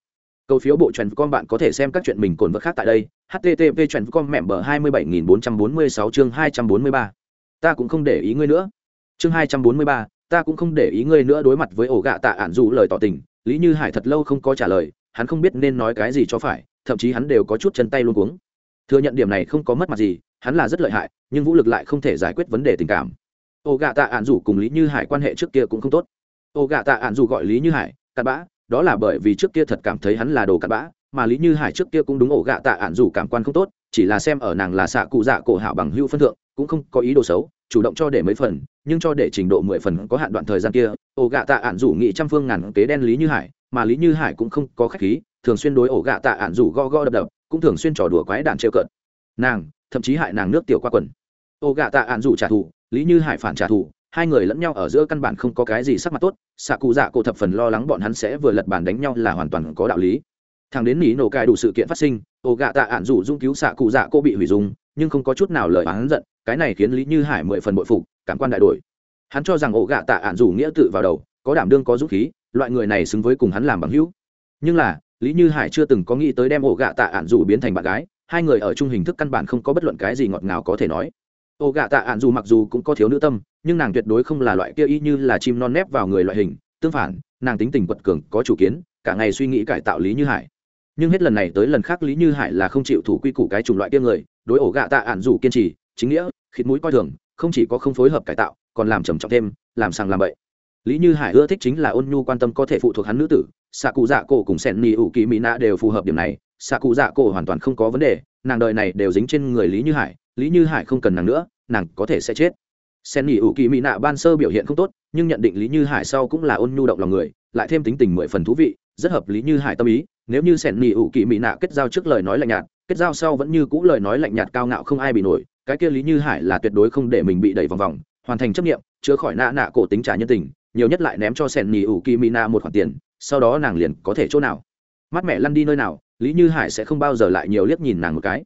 Cầu phiếu bộ truyền con bạn có thể xem các chuyện mình cồn vợ khác tại đây. Http truyền con mẹm bờ 27446 chương 243. ta cũng không để ý ngươi nữa. Chương 243, ta cũng không để ý ngươi nữa đối mặt với ổ gạ tạ ạn dù lời tỏ tình. Lý như hải thật lâu không có trả lời hắn không biết nên nói cái gì cho phải thậm chí hắn đều có chút chân tay luôn cuống. Thừa nhận điểm này không có mất mặt gì, hắn là rất lợi hại, nhưng vũ lực lại không thể giải quyết vấn đề tình cảm. Ô gạ tạ ạn dù cùng lý như hải quan hệ trước kia cũng không tốt. Ô gạ tạ ạn dù gọi lý như hải, cặn bã. Đó là bởi vì trước kia thật cảm thấy hắn là đồ cặn bã, mà lý như hải trước kia cũng đúng ổ gạ tạ ạn dù cảm quan không tốt, chỉ là xem ở nàng là xạ cụ dạ cổ hảo bằng hưu phân thượng, cũng không có ý đồ xấu, chủ động cho để mấy phần, nhưng cho để trình độ mười phần có hạn đoạn thời gian kia ổ gạ tạ ạn rủ nghị trăm phương ngàn kế đen lý như hải mà lý như hải cũng không có khách khí, thường xuyên đối ổ gạ tạ ạn rủ go go đập đập, cũng thường xuyên trò đùa quái đạn trêu cợt. Nàng, thậm chí hại nàng nước tiểu qua quần. Ổ gạ tạ ạn rủ trả thù, lý như hải phản trả thù, hai người lẫn nhau ở giữa căn bản không có cái gì sắc mặt tốt, xạ cụ dạ cổ thập phần lo lắng bọn hắn sẽ vừa lật bàn đánh nhau là hoàn toàn có đạo lý. Thằng đến mỹ nổ cài đủ sự kiện phát sinh, ổ gạ tạ ạn rủ dung cứu xạ cụ dạ cô bị hủy dung, nhưng không có chút nào lời oán giận, cái này khiến lý như hải mười phần bội phục, cảm quan đại đổi. Hắn cho rằng ổ gạ tạ ạn rủ nghĩa tự vào đầu, có đảm đương có dũng khí loại người này xứng với cùng hắn làm bằng hữu. Nhưng là, lý như hải chưa từng có nghĩ tới đem ổ gạ tạ ạn dù biến thành bạn gái, hai người ở chung hình thức căn bản không có bất luận cái gì ngọt ngào có thể nói. Ổ gạ tạ ạn dù mặc dù cũng có thiếu nữ tâm, nhưng nàng tuyệt đối không là loại kia y như là chim non nép vào người loại hình, tương phản, nàng tính tình quật cường, có chủ kiến, cả ngày suy nghĩ cải tạo lý như hải. Nhưng hết lần này tới lần khác lý như hải là không chịu thủ quy củ cái chủng loại kia người, đối ổ gạ tạ ạn dù kiên trì, chính nghĩa, khịt mũi coi thường, không chỉ có không phối hợp cải tạo, còn làm trầm trọng thêm, làm sang làm bậy lý như hải ưa thích chính là ôn nhu quan tâm có thể phụ thuộc hắn nữ tử xạ cụ dạ cổ cùng sẻn nỉ ủ kỳ mỹ nạ đều phù hợp điểm này xạ cụ dạ cổ hoàn toàn không có vấn đề, nàng đời này đều dính trên người lý như hải, lý như hải không cần nàng nữa, nàng có thể sẽ chết. Sen nỉ ủ kỳ mỹ nạ ban sơ biểu hiện không tốt, nhưng nhận định lý như hải sau cũng là ôn nhu động lòng người, lại thêm tính tình mười phần thú vị, rất hợp lý như hải tâm ý, nếu như sen nỉ ủ kỳ mỹ nạ kết giao trước lời nói lạnh nhạt, kết giao sau vẫn như cũ lời nói lạnh nhạt cao ngạo không ai bị nổi, cái kia lý như hải là tuyệt đối không để mình bị đẩy vòng vòng, hoàn thành chấp nghiệm, chữa khỏi nạ nạ cổ tính trả nhân tình nhiều nhất lại ném cho sen nỉ ủ kỳ mina một khoản tiền, sau đó nàng liền có thể chỗ nào. Mắt mẹ lăn đi nơi nào, lý như hải sẽ không bao giờ lại nhiều liếc nhìn nàng một cái.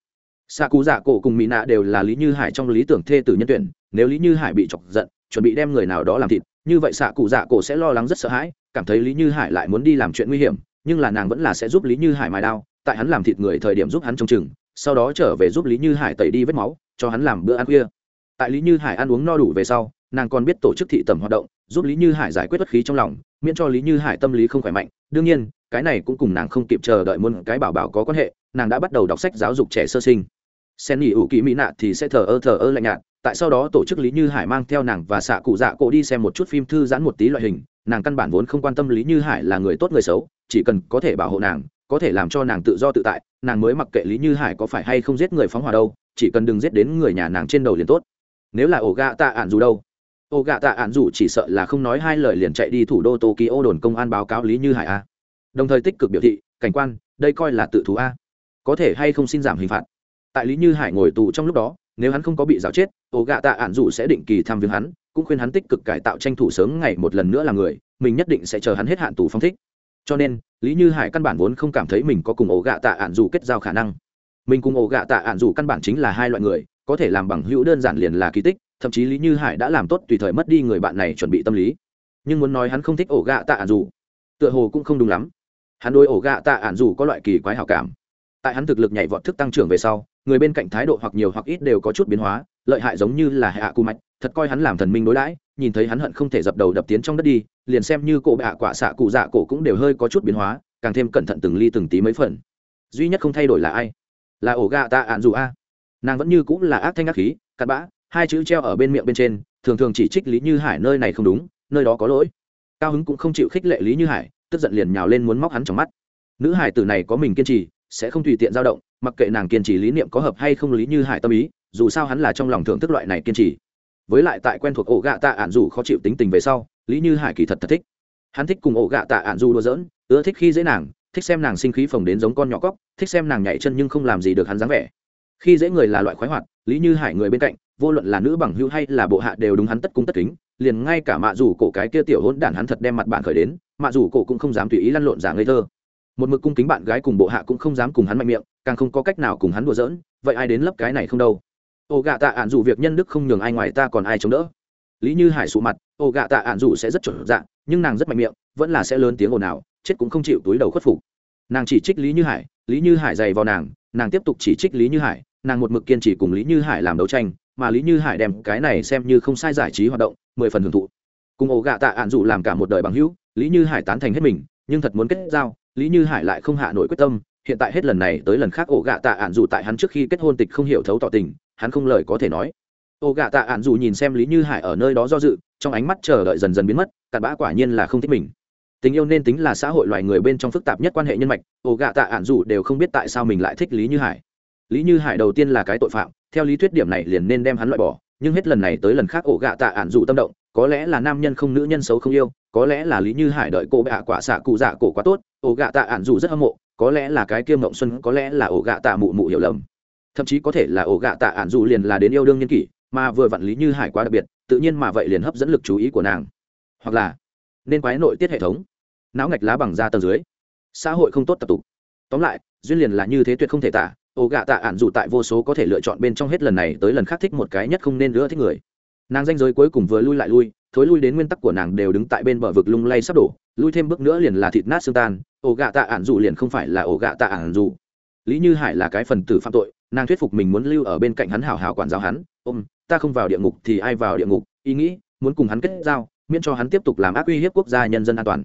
Xạ cú dạ cổ cùng mỹ nạ đều là lý như hải trong lý tưởng thê tử nhân tuyển, nếu lý như hải bị chọc giận, chuẩn bị đem người nào đó làm thịt, như vậy xạ cụ dạ cổ sẽ lo lắng rất sợ hãi, cảm thấy lý như hải lại muốn đi làm chuyện nguy hiểm, nhưng là nàng vẫn là sẽ giúp lý như hải mài đao, tại hắn làm thịt người thời điểm giúp hắn trông chừng, sau đó trở về giúp lý như hải tẩy đi vết máu, cho hắn làm bữa ăn khuya. Tại lý như hải ăn uống no đủ về sau, nàng còn biết tổ chức thị tầm hoạt động giúp lý như hải giải quyết bất khí trong lòng, miễn cho lý như hải tâm lý không khỏe mạnh. Đương nhiên, cái này cũng cùng nàng không kịp chờ đợi muốn cái bảo bảo có quan hệ, nàng đã bắt đầu đọc sách giáo dục trẻ sơ sinh. Sen nghỉ ủ kỹ mỹ nạ thì sẽ thờ ơ thờ ơ lạnh nhạt, tại sau đó tổ chức lý như hải mang theo nàng và xạ cụ dạ cổ đi xem một chút phim thư giãn một tí loại hình, nàng căn bản vốn không quan tâm lý như hải là người tốt người xấu, chỉ cần có thể bảo hộ nàng, có thể làm cho nàng tự do tự tại, nàng mới mặc kệ lý như hải có phải hay không giết người phóng hỏa đâu, chỉ cần đừng giết đến người nhà nàng trên đầu liền tốt. Nếu là ổ gạ tạ ạn dù đâu Ô gạ tạ ạn dù chỉ sợ là không nói hai lời liền chạy đi thủ đô tokyo đồn công an báo cáo lý như hải a. Đồng thời tích cực biểu thị, cảnh quan, đây coi là tự thú a. Có thể hay không xin giảm hình phạt? Tại lý như hải ngồi tù trong lúc đó, nếu hắn không có bị giáo chết ổ gạ tạ ạn dù sẽ định kỳ thăm viếng hắn, cũng khuyên hắn tích cực cải tạo tranh thủ sớm ngày một lần nữa là người, mình nhất định sẽ chờ hắn hết hạn tù phong thích. Cho nên, lý như hải căn bản vốn không cảm thấy mình có cùng ổ gạ tạ ạn dù kết giao khả năng. Mình cùng ổ gạ tạ ạn dù căn bản chính là hai loại người có thể làm bằng hữu đơn giản liền là kỳ tích, thậm chí lý như hải đã làm tốt tùy thời mất đi người bạn này chuẩn bị tâm lý. Nhưng muốn nói hắn không thích ổ gạ tạ ản dù, tựa hồ cũng không đúng lắm. Hắn đôi ổ gạ tạ ản dù có loại kỳ quái hảo cảm. Tại hắn thực lực nhảy vọt thức tăng trưởng về sau, người bên cạnh thái độ hoặc nhiều hoặc ít đều có chút biến hóa, lợi hại giống như là hạ cù mạch, thật coi hắn làm thần minh đối đãi, nhìn thấy hắn hận không thể dập đầu đập tiến trong đất đi, liền xem như cổ bạ quả xạ cụ dạ cổ cũng đều hơi có chút biến hóa, càng thêm cẩn thận từng ly từng tí mấy phần. Duy nhất không thay đổi là ai? Là ổ gạ tạ ạn dù a nàng vẫn như cũng là ác thanh ác khí, cặn bã, hai chữ treo ở bên miệng bên trên, thường thường chỉ trích lý như hải nơi này không đúng, nơi đó có lỗi. Cao hứng cũng không chịu khích lệ lý như hải, tức giận liền nhào lên muốn móc hắn trong mắt. Nữ hải tử này có mình kiên trì, sẽ không tùy tiện dao động, mặc kệ nàng kiên trì lý niệm có hợp hay không lý như hải tâm ý, dù sao hắn là trong lòng thưởng thức loại này kiên trì. Với lại tại quen thuộc ổ gạ tạ ạn dù khó chịu tính tình về sau, lý như hải kỳ thật thật thích. Hắn thích cùng ổ gạ tạ ạn dù đùa giỡn, ưa thích khi dễ nàng, thích xem nàng sinh khí phồng đến giống con nhỏ cóc, thích xem nàng nhảy chân nhưng không làm gì được hắn dáng vẻ khi dễ người là loại khoái hoạt, lý như hải người bên cạnh, vô luận là nữ bằng hữu hay là bộ hạ đều đúng hắn tất cung tất kính, liền ngay cả mạ rủ cổ cái kia tiểu hỗn đản hắn thật đem mặt bạn khởi đến, mạ rủ cổ cũng không dám tùy ý lăn lộn giả ngây thơ. Một mực cung kính bạn gái cùng bộ hạ cũng không dám cùng hắn mạnh miệng, càng không có cách nào cùng hắn đùa giỡn, vậy ai đến lấp cái này không đâu? Ô gạ tạ ạn dù việc nhân đức không nhường ai ngoài ta còn ai chống đỡ. Lý như hải sụ mặt, ô gạ tạ ạn dù sẽ rất chuẩn dạng nhưng nàng rất mạnh miệng, vẫn là sẽ lớn tiếng ồn ào, chết cũng không chịu túi đầu khuất phục nàng chỉ trích lý như hải, lý như hải dày vào nàng nàng tiếp tục chỉ trích lý như hải, nàng một mực kiên trì cùng lý như hải làm đấu tranh, mà lý như hải đem cái này xem như không sai giải trí hoạt động, mười phần hưởng thụ. Cùng ổ gạ tạ ạn dụ làm cả một đời bằng hữu, lý như hải tán thành hết mình, nhưng thật muốn kết giao, lý như hải lại không hạ nổi quyết tâm, hiện tại hết lần này tới lần khác ổ gạ tạ ạn dụ tại hắn trước khi kết hôn tịch không hiểu thấu tỏ tình, hắn không lời có thể nói. Ổ gạ tạ ạn dụ nhìn xem lý như hải ở nơi đó do dự, trong ánh mắt chờ đợi dần dần biến mất, cặn bã quả nhiên là không thích mình tình yêu nên tính là xã hội loài người bên trong phức tạp nhất quan hệ nhân mạch, ổ gạ tạ ạn dụ đều không biết tại sao mình lại thích lý như hải. Lý như hải đầu tiên là cái tội phạm, theo lý thuyết điểm này liền nên đem hắn loại bỏ, nhưng hết lần này tới lần khác ổ gạ tạ ạn dụ tâm động, có lẽ là nam nhân không, nữ nhân xấu không yêu, có lẽ là lý như hải đợi cô bạ quả xạ cụ dạ cổ quá tốt, ổ gạ tạ ạn dụ rất hâm mộ, có lẽ là cái kiêm mộng xuân, có lẽ là ổ gạ tạ mụ mụ hiểu lầm. Thậm chí có thể là ổ gạ tạ ạn dụ liền là đến yêu đương nhân kỷ, mà vừa vặn lý như hải quá đặc biệt, tự nhiên mà vậy liền hấp dẫn lực chú ý của nàng. Hoặc là, nên quái nội tiết hệ thống não ngạch lá bằng da tầng dưới. Xã hội không tốt tập tục. Tóm lại, duyên liền là như thế tuyệt không thể tả ổ gạ tạ ản dù tại vô số có thể lựa chọn bên trong hết lần này tới lần khác thích một cái nhất không nên nữa thích người. Nàng danh giới cuối cùng vừa lui lại lui, thối lui đến nguyên tắc của nàng đều đứng tại bên bờ vực lung lay sắp đổ, lui thêm bước nữa liền là thịt nát xương tan ổ gạ tạ ản dù liền không phải là ổ gạ tạ ản dù. Lý như hải là cái phần tử phạm tội, nàng thuyết phục mình muốn lưu ở bên cạnh hắn hảo hảo quản giáo hắn, ôm, ta không vào địa ngục thì ai vào địa ngục, ý nghĩ muốn cùng hắn kết giao, miễn cho hắn tiếp tục làm ác uy hiếp quốc gia nhân dân an toàn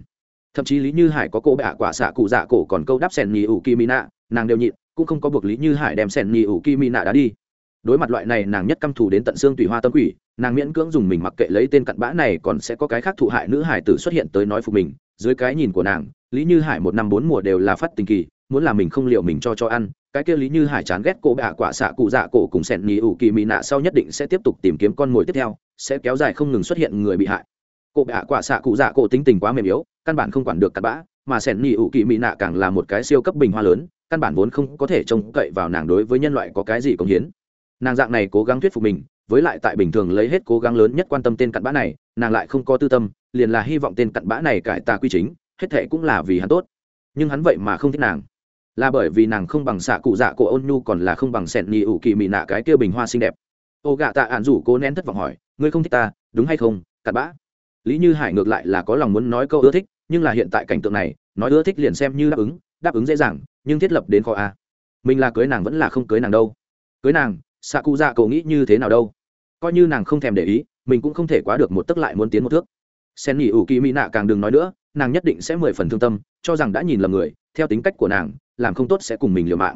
thậm chí lý như hải có cô bạ quả xạ cụ dạ cổ còn câu đáp sèn nhì ủ kỳ mỹ nạ, nàng đều nhịn, cũng không có buộc lý như hải đem sèn nhì ủ kỳ mỹ nạ đã đi. Đối mặt loại này, nàng nhất căm thù đến tận xương tùy hoa tâm quỷ, nàng miễn cưỡng dùng mình mặc kệ lấy tên cặn bã này còn sẽ có cái khác thụ hại nữ hải tử xuất hiện tới nói phục mình. Dưới cái nhìn của nàng, lý như hải một năm bốn mùa đều là phát tình kỳ, muốn làm mình không liệu mình cho cho ăn, cái kia lý như hải chán ghét cổ bạ quả xạ cụ dạ cổ cùng sẹn nhì ủ kỳ mỹ nạ sau nhất định sẽ tiếp tục tìm kiếm con mồi tiếp theo, sẽ kéo dài không ngừng xuất hiện người bị hại. Cổ bạ quả xạ cụ dạ cổ tính tình quá mềm yếu căn bản không quản được cặn bã, mà sẻn nhị ủ kỳ mỹ nạ càng là một cái siêu cấp bình hoa lớn, căn bản vốn không có thể trông cậy vào nàng đối với nhân loại có cái gì công hiến. Nàng dạng này cố gắng thuyết phục mình, với lại tại bình thường lấy hết cố gắng lớn nhất quan tâm tên cặn bã này, nàng lại không có tư tâm, liền là hy vọng tên cặn bã này cải tà quy chính, hết thệ cũng là vì hắn tốt. Nhưng hắn vậy mà không thích nàng. Là bởi vì nàng không bằng xạ cụ dạ của ôn nhu còn là không bằng sẹn Nhị ủ kỳ mị nạ cái kia bình hoa xinh đẹp. Ô gạ tạ ạn rủ cố nén thất vọng hỏi, ngươi không thích ta, đúng hay không, cặn bã? Lý như hải ngược lại là có lòng muốn nói câu ưa thích nhưng là hiện tại cảnh tượng này, nói ưa thích liền xem như đáp ứng đáp ứng dễ dàng, nhưng thiết lập đến kho a. Mình là cưới nàng vẫn là không cưới nàng đâu. Cưới nàng xạ cụ dạ cậu nghĩ như thế nào đâu? Coi như nàng không thèm để ý, mình cũng không thể quá được một tấc lại muốn tiến một thước. Sen nghỉ ủ kỳ mỹ nạ càng đừng nói nữa, nàng nhất định sẽ mười phần thương tâm, cho rằng đã nhìn lầm người, theo tính cách của nàng, làm không tốt sẽ cùng mình liều mạng.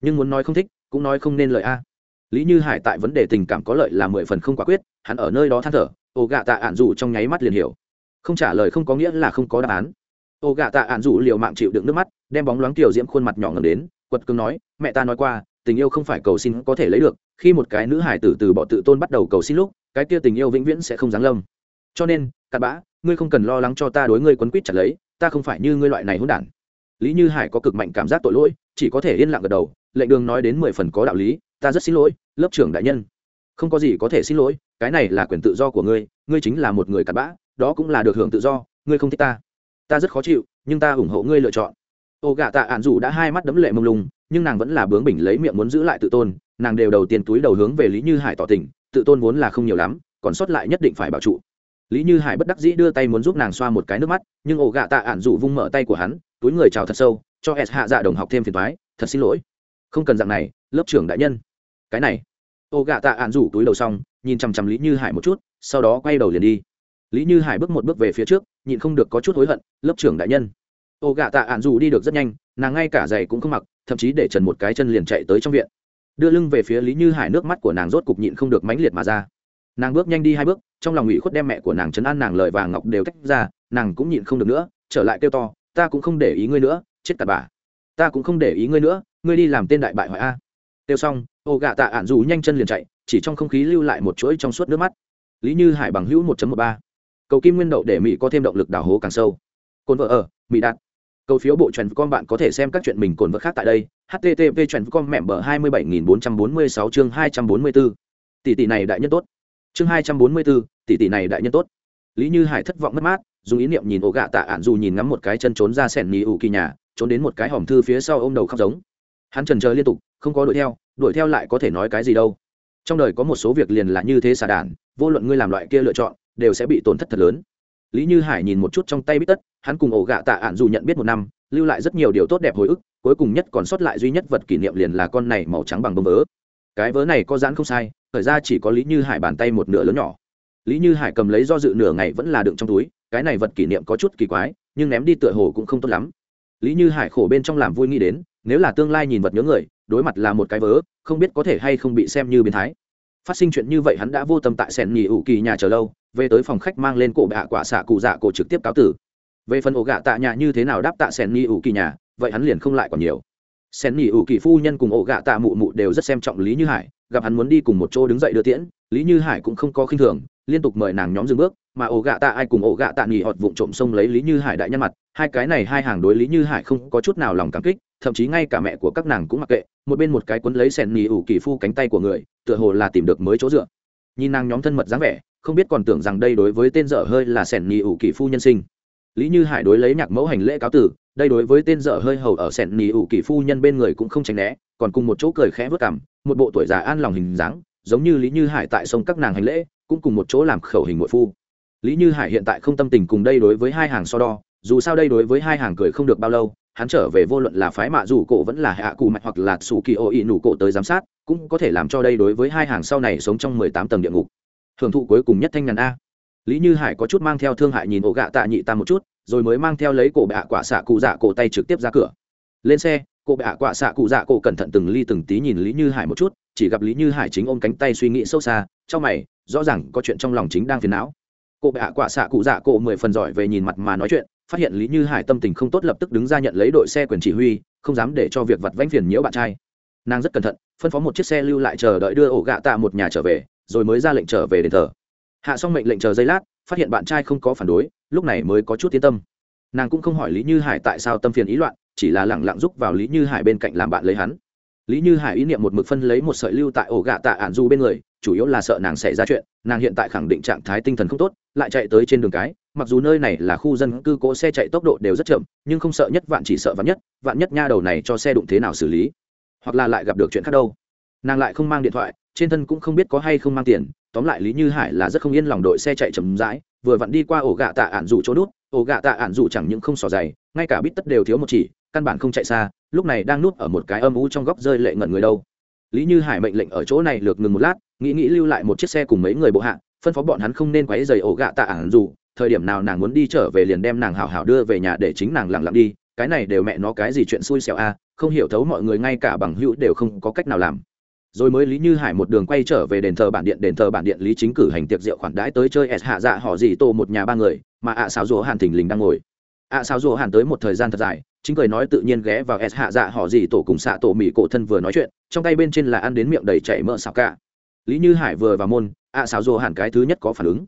Nhưng muốn nói không thích, cũng nói không nên lợi a. Lý như hải tại vấn đề tình cảm có lợi là mười phần không quả quyết, hắn ở nơi đó than thở ồ gạ tạ ạn dù trong nháy mắt liền hiểu không trả lời không có nghĩa là không có đáp án. Ô gạ tạ ạn dụ liều mạng chịu đựng nước mắt, đem bóng loáng tiểu diễm khuôn mặt nhỏ ngầm đến, quật cường nói, mẹ ta nói qua, tình yêu không phải cầu xin có thể lấy được, khi một cái nữ hải tử từ bỏ tự tôn bắt đầu cầu xin lúc, cái kia tình yêu vĩnh viễn sẽ không giáng lâm. Cho nên, cặn bã, ngươi không cần lo lắng cho ta đối ngươi quấn quýt chặt lấy, ta không phải như ngươi loại này hỗn đản. Lý như hải có cực mạnh cảm giác tội lỗi, chỉ có thể yên lặng gật đầu, lệnh đường nói đến mười phần có đạo lý, ta rất xin lỗi, lớp trưởng đại nhân. Không có gì có thể xin lỗi, cái này là quyền tự do của ngươi ngươi chính là một người cặn bã đó cũng là được hưởng tự do, ngươi không thích ta. Ta rất khó chịu, nhưng ta ủng hộ ngươi lựa chọn. Ô gạ tạ ạn dù đã hai mắt đấm lệ mông lung, nhưng nàng vẫn là bướng bỉnh lấy miệng muốn giữ lại tự tôn, nàng đều đầu tiên túi đầu hướng về lý như hải tỏ tình, tự tôn vốn là không nhiều lắm, còn sót lại nhất định phải bảo trụ. Lý như hải bất đắc dĩ đưa tay muốn giúp nàng xoa một cái nước mắt, nhưng ổ gạ tạ ạn dụ vung mở tay của hắn, túi người chào thật sâu, cho s hạ dạ đồng học thêm phiền thoái thật xin lỗi. Không cần dạng này, lớp trưởng đại nhân. Cái này. Ổ gạ tạ ạn dụ túi đầu xong, nhìn chằm chằm lý như hải một chút, sau đó quay đầu liền đi lý như hải bước một bước về phía trước, nhịn không được có chút hối hận, lớp trưởng đại nhân. Ô gạ tạ ạn Dù đi được rất nhanh, nàng ngay cả giày cũng không mặc, thậm chí để trần một cái chân liền chạy tới trong viện. Đưa lưng về phía lý như hải nước mắt của nàng rốt cục nhịn không được mãnh liệt mà ra. Nàng bước nhanh đi hai bước, trong lòng ủy khuất đem mẹ của nàng chấn an nàng lời vàng ngọc đều tách ra, nàng cũng nhịn không được nữa, trở lại kêu to, ta cũng không để ý ngươi nữa, chết tạt bà. Ta cũng không để ý ngươi nữa, ngươi đi làm tên đại bại hoại a. Kêu xong, ô gạ tạ ạn dù nhanh chân liền chạy, chỉ trong không khí lưu lại một chuỗi trong suốt nước mắt. Lý như hải bằng hữu một một ba cầu kim nguyên đậu để mỹ có thêm động lực đào hố càng sâu. Cồn vợ ở, mỹ đạt. Cầu phiếu bộ truyền com bạn có thể xem các chuyện mình cồn vợ khác tại đây. Http truyền com mẹm bờ hai mươi bảy nghìn bốn trăm bốn mươi sáu chương hai trăm bốn mươi bốn tỷ tỷ này đại nhân tốt. Chương hai trăm bốn mươi bốn tỷ tỷ này đại nhân tốt. Lý như hải thất vọng mất mát, dùng ý niệm nhìn ổ gạ tạ ạn dù nhìn ngắm một cái chân trốn ra sẻn nhì ủ kỳ nhà, trốn đến một cái hòm thư phía sau ô m đầu khóc giống. Hắn trần chờ liên tục, không có đuổi theo đuổi theo lại có thể nói cái gì đâu. Trong đời có một số việc liền là như thế xà đản vô luận ngươi làm loại kia lựa chọn đều sẽ bị tổn thất thật lớn. Lý như hải nhìn một chút trong tay bít tất, hắn cùng ổ gạ tạ ạn dù nhận biết một năm, lưu lại rất nhiều điều tốt đẹp hồi ức, cuối cùng nhất còn sót lại duy nhất vật kỷ niệm liền là con này màu trắng bằng bông vớ. Cái vớ này có dán không sai, thời ra chỉ có lý như hải bàn tay một nửa lớn nhỏ. Lý như hải cầm lấy do dự nửa ngày vẫn là đựng trong túi, cái này vật kỷ niệm có chút kỳ quái, nhưng ném đi tựa hồ cũng không tốt lắm. Lý như hải khổ bên trong làm vui nghĩ đến, nếu là tương lai nhìn vật nhớ người, đối mặt là một cái vớ, không biết có thể hay không bị xem như biến thái phát sinh chuyện như vậy hắn đã vô tâm tại sẻn nhì ủ kỳ nhà chờ lâu, về tới phòng khách mang lên cổ bạ quả xạ cụ dạ cổ trực tiếp cáo tử. Về phần ổ gạ tạ nhà như thế nào đáp tạ sẻn nhì ủ kỳ nhà, vậy hắn liền không lại còn nhiều. Sẻn nhì ủ kỳ phu nhân cùng ổ gạ tạ mụ mụ đều rất xem trọng lý như hải, gặp hắn muốn đi cùng một chỗ đứng dậy đưa tiễn, lý như hải cũng không có khinh thường, liên tục mời nàng nhóm dừng bước, mà ổ gạ tạ ai cùng ổ gạ tạ nghỉ họt vụng trộm xông lấy lý như hải đại nhân mặt, hai cái này hai hàng đối lý như hải không có chút nào lòng cảm kích thậm chí ngay cả mẹ của các nàng cũng mặc kệ, một bên một cái cuốn lấy sẻn nỉ ủ kỳ phu cánh tay của người, tựa hồ là tìm được mới chỗ dựa. Nhìn nàng nhóm thân mật dáng vẻ, không biết còn tưởng rằng đây đối với tên dở hơi là sẻn nỉ ủ kỳ phu nhân sinh. Lý như hải đối lấy nhạc mẫu hành lễ cáo tử, đây đối với tên dở hơi hầu ở sẻn nỉ ủ kỳ phu nhân bên người cũng không tránh né, còn cùng một chỗ cười khẽ vớt cảm một bộ tuổi già an lòng hình dáng, giống như lý như hải tại sông các nàng hành lễ, cũng cùng một chỗ làm khẩu hình nội phu. Lý như hải hiện tại không tâm tình cùng đây đối với hai hàng so đo dù sao đây đối với hai hàng cười không được bao lâu, hắn trở về vô luận là phái mạ dù cổ vẫn là hạ cụ mạch hoặc là sủ kỳ ô ỵ nụ cổ tới giám sát, cũng có thể làm cho đây đối với hai hàng sau này sống trong mười tám tầng địa ngục. Hưởng thụ cuối cùng nhất thanh nhàn a. Lý như hải có chút mang theo thương hại nhìn ổ gạ tạ nhị ta một chút, rồi mới mang theo lấy cổ bạ quả xạ cụ dạ cổ tay trực tiếp ra cửa. Lên xe, cổ bạ quả xạ cụ dạ cổ cẩn thận từng ly từng tí nhìn lý như hải một chút, chỉ gặp lý như hải chính ôm cánh tay suy nghĩ sâu xa, trong mày, rõ ràng có chuyện trong lòng chính đang phiền não. Cổ bạ quả xạ cụ dạ cổ mười phần giỏi về nhìn mặt mà nói chuyện phát hiện lý như hải tâm tình không tốt lập tức đứng ra nhận lấy đội xe quyền chỉ huy, không dám để cho việc vặt vãnh phiền nhiễu bạn trai. Nàng rất cẩn thận, phân phó một chiếc xe lưu lại chờ đợi đưa ổ gạ tạ một nhà trở về, rồi mới ra lệnh trở về đền thờ. Hạ xong mệnh lệnh chờ giây lát, phát hiện bạn trai không có phản đối, lúc này mới có chút tiến tâm. Nàng cũng không hỏi lý như hải tại sao tâm phiền ý loạn, chỉ là lẳng lặng giúp vào lý như hải bên cạnh làm bạn lấy hắn. Lý như hải ý niệm một mực phân lấy một sợi lưu tại ổ gạ tạ ạn du bên người chủ yếu là sợ nàng xảy ra chuyện, nàng hiện tại khẳng định trạng thái tinh thần không tốt, lại chạy tới trên đường cái, mặc dù nơi này là khu dân cư cỗ xe chạy tốc độ đều rất chậm, nhưng không sợ nhất vạn chỉ sợ vạn nhất vạn nhất nha đầu này cho xe đụng thế nào xử lý, hoặc là lại gặp được chuyện khác đâu. Nàng lại không mang điện thoại, trên thân cũng không biết có hay không mang tiền, tóm lại lý như hải là rất không yên lòng đội xe chạy chậm rãi, vừa vặn đi qua ổ gạ tạ ản dụ chỗ nút, ổ gạ tạ ản dụ chẳng những không sỏ dày ngay cả bít tất đều thiếu một chỉ, căn bản không chạy xa, lúc này đang núp ở một cái âm u trong góc rơi lệ ngẩn người đâu lý như hải mệnh lệnh ở chỗ này lược ngừng một lát, nghĩ nghĩ lưu lại một chiếc xe cùng mấy người bộ hạ, phân phó bọn hắn không nên quấy giày ổ gạ tạ ạn dù, thời điểm nào nàng muốn đi trở về liền đem nàng hảo hảo đưa về nhà để chính nàng lặng lặng đi, cái này đều mẹ nó cái gì chuyện xui xẻo a, không hiểu thấu mọi người ngay cả bằng hữu đều không có cách nào làm. Rồi mới lý như hải một đường quay trở về đền thờ bản điện, đền thờ bản điện lý chính cử hành tiệc rượu khoản đãi tới chơi s hạ dạ họ gì tô một nhà ba người, mà ạ à xáo rùa hàn thình lình đang ngồi. ạ à xáo rùa hàn tới một thời gian thật dài chính cười nói tự nhiên ghé vào s hạ dạ họ gì tổ cùng xạ tổ mỹ cổ thân vừa nói chuyện, trong tay bên trên là ăn đến miệng đầy chảy mỡ xào cả lý như hải vừa vào môn, ạ à xáo rồ hàn cái thứ nhất có phản ứng.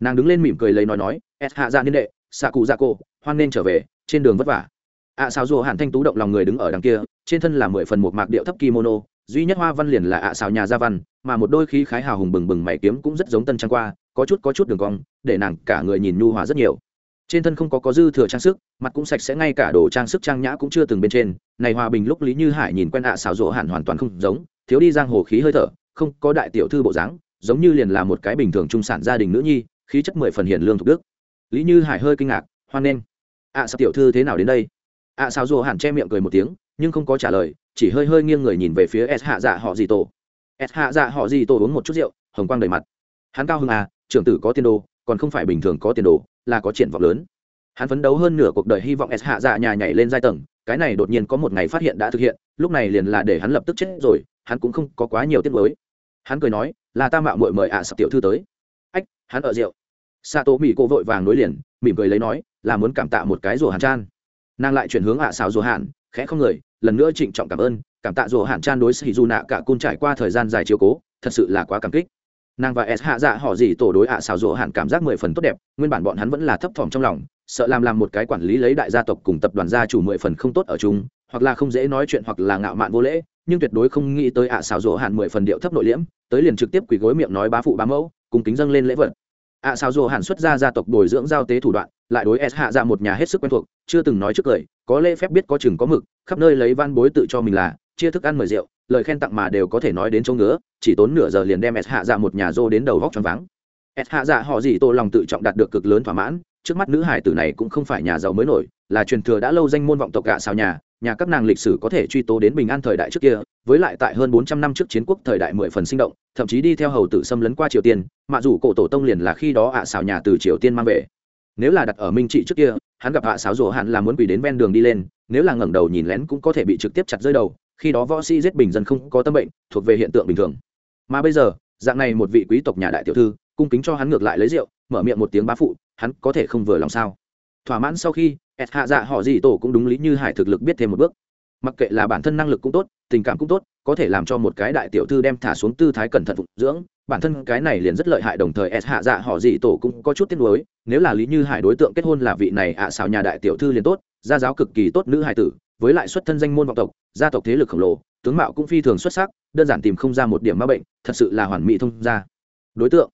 Nàng đứng lên mỉm cười lấy nói nói, s hạ dạ niên đệ, xạ cụ dạ cô, hoan nên trở về, trên đường vất vả. Ạ xáo rồ hàn thanh tú động lòng người đứng ở đằng kia, trên thân là mười phần một mạc điệu thấp kimono, duy nhất hoa văn liền là ạ xào nhà gia văn, mà một đôi khí khái hào hùng bừng bừng mày kiếm cũng rất giống tân trang qua, có chút có chút đường cong, để nàng cả người nhìn nhu hòa rất nhiều trên thân không có có dư thừa trang sức, mặt cũng sạch sẽ, ngay cả đồ trang sức trang nhã cũng chưa từng bên trên. Này hòa bình lúc lý như hải nhìn quen ạ xảo rộ hẳn hoàn toàn không giống, thiếu đi giang hồ khí hơi thở, không có đại tiểu thư bộ dáng, giống như liền là một cái bình thường trung sản gia đình nữ nhi, khí chất mười phần hiền lương thục đức. Lý như hải hơi kinh ngạc, hoan nghênh. Ạ sao tiểu thư thế nào đến đây? Ạ xào rộ hẳn che miệng cười một tiếng, nhưng không có trả lời, chỉ hơi hơi nghiêng người nhìn về phía s hạ dạ họ gì tổ. S hạ dạ họ gì tổ uống một chút rượu, hồng quang đầy mặt. Hắn cao hơn à trưởng tử có tiên đồ còn không phải bình thường có tiền đồ, là có triển vọng lớn. Hắn phấn đấu hơn nửa cuộc đời hy vọng s hạ dạ nhà nhảy lên giai tầng, cái này đột nhiên có một ngày phát hiện đã thực hiện, lúc này liền là để hắn lập tức chết rồi, hắn cũng không có quá nhiều tiết mới hắn cười nói, là ta mạo mội mời ạ à sập tiểu thư tới. Ách, hắn ở rượu. Sa tố mỹ cô vội vàng nối liền, mỉm cười lấy nói, là muốn cảm tạ một cái rùa hàn chan. Nàng lại chuyển hướng ạ à xào rùa hàn, khẽ không người, lần nữa trịnh trọng cảm ơn, cảm tạ rùa hàn chan đối xì dù nạ cả côn trải qua thời gian dài chiếu cố, thật sự là quá cảm kích nàng và s hạ dạ họ gì tổ đối ạ à xào rùa hàn cảm giác mười phần tốt đẹp, nguyên bản bọn hắn vẫn là thấp thỏm trong lòng, sợ làm làm một cái quản lý lấy đại gia tộc cùng tập đoàn gia chủ mười phần không tốt ở chung, hoặc là không dễ nói chuyện hoặc là ngạo mạn vô lễ, nhưng tuyệt đối không nghĩ tới ạ xào rỗ hạn mười phần điệu thấp nội liễm, tới liền trực tiếp quỳ gối miệng nói bá phụ bá mẫu, cùng kính dâng lên lễ vật. ạ xào rỗ hạn xuất ra gia tộc bồi dưỡng giao tế thủ đoạn, lại đối s hạ dạ một nhà hết sức quen thuộc, chưa từng nói trước cười có lễ phép biết có chừng có mực, khắp nơi lấy van bối tự cho mình là, chia thức ăn mời rượu lời khen tặng mà đều có thể nói đến chỗ ngứa, chỉ tốn nửa giờ liền đem s hạ Dạ một nhà rô đến đầu vóc tròn vắng. s hạ dạ họ gì tô lòng tự trọng đạt được cực lớn thỏa mãn, trước mắt nữ hải tử này cũng không phải nhà giàu mới nổi, là truyền thừa đã lâu danh môn vọng tộc gạ xào nhà nhà các nàng lịch sử có thể truy tố đến bình an thời đại trước kia, với lại tại hơn bốn trăm năm trước chiến quốc thời đại mười phần sinh động, thậm chí đi theo hầu tử xâm lấn qua triều tiên, mà dù cổ tổ tông liền là khi đó ạ xào nhà từ triều tiên mang về nếu là đặt ở minh trị trước kia, hắn gặp ạ xáo rủa hạn là muốn quỳ đến ven đường đi lên, nếu là ngẩng đầu nhìn lén cũng có thể bị trực tiếp chặt rơi đầu khi đó võ sĩ giết bình dân không có tâm bệnh, thuộc về hiện tượng bình thường. Mà bây giờ, dạng này một vị quý tộc nhà đại tiểu thư, cung kính cho hắn ngược lại lấy rượu, mở miệng một tiếng bá phụ, hắn có thể không vừa lòng sao? Thỏa mãn sau khi ẹt hạ dạ họ gì tổ cũng đúng lý như hải thực lực biết thêm một bước. Mặc kệ là bản thân năng lực cũng tốt, tình cảm cũng tốt, có thể làm cho một cái đại tiểu thư đem thả xuống tư thái cẩn thận phụng dưỡng, bản thân cái này liền rất lợi hại đồng thời s hạ dạ họ gì tổ cũng có chút tiếc nuối, nếu là lý như hải đối tượng kết hôn là vị này ạ à xào nhà đại tiểu thư liền tốt, gia giáo cực kỳ tốt nữ hải tử với lại xuất thân danh môn vọng tộc, gia tộc thế lực khổng lồ, tướng mạo cũng phi thường xuất sắc, đơn giản tìm không ra một điểm ma bệnh, thật sự là hoàn mỹ thông gia. Đối tượng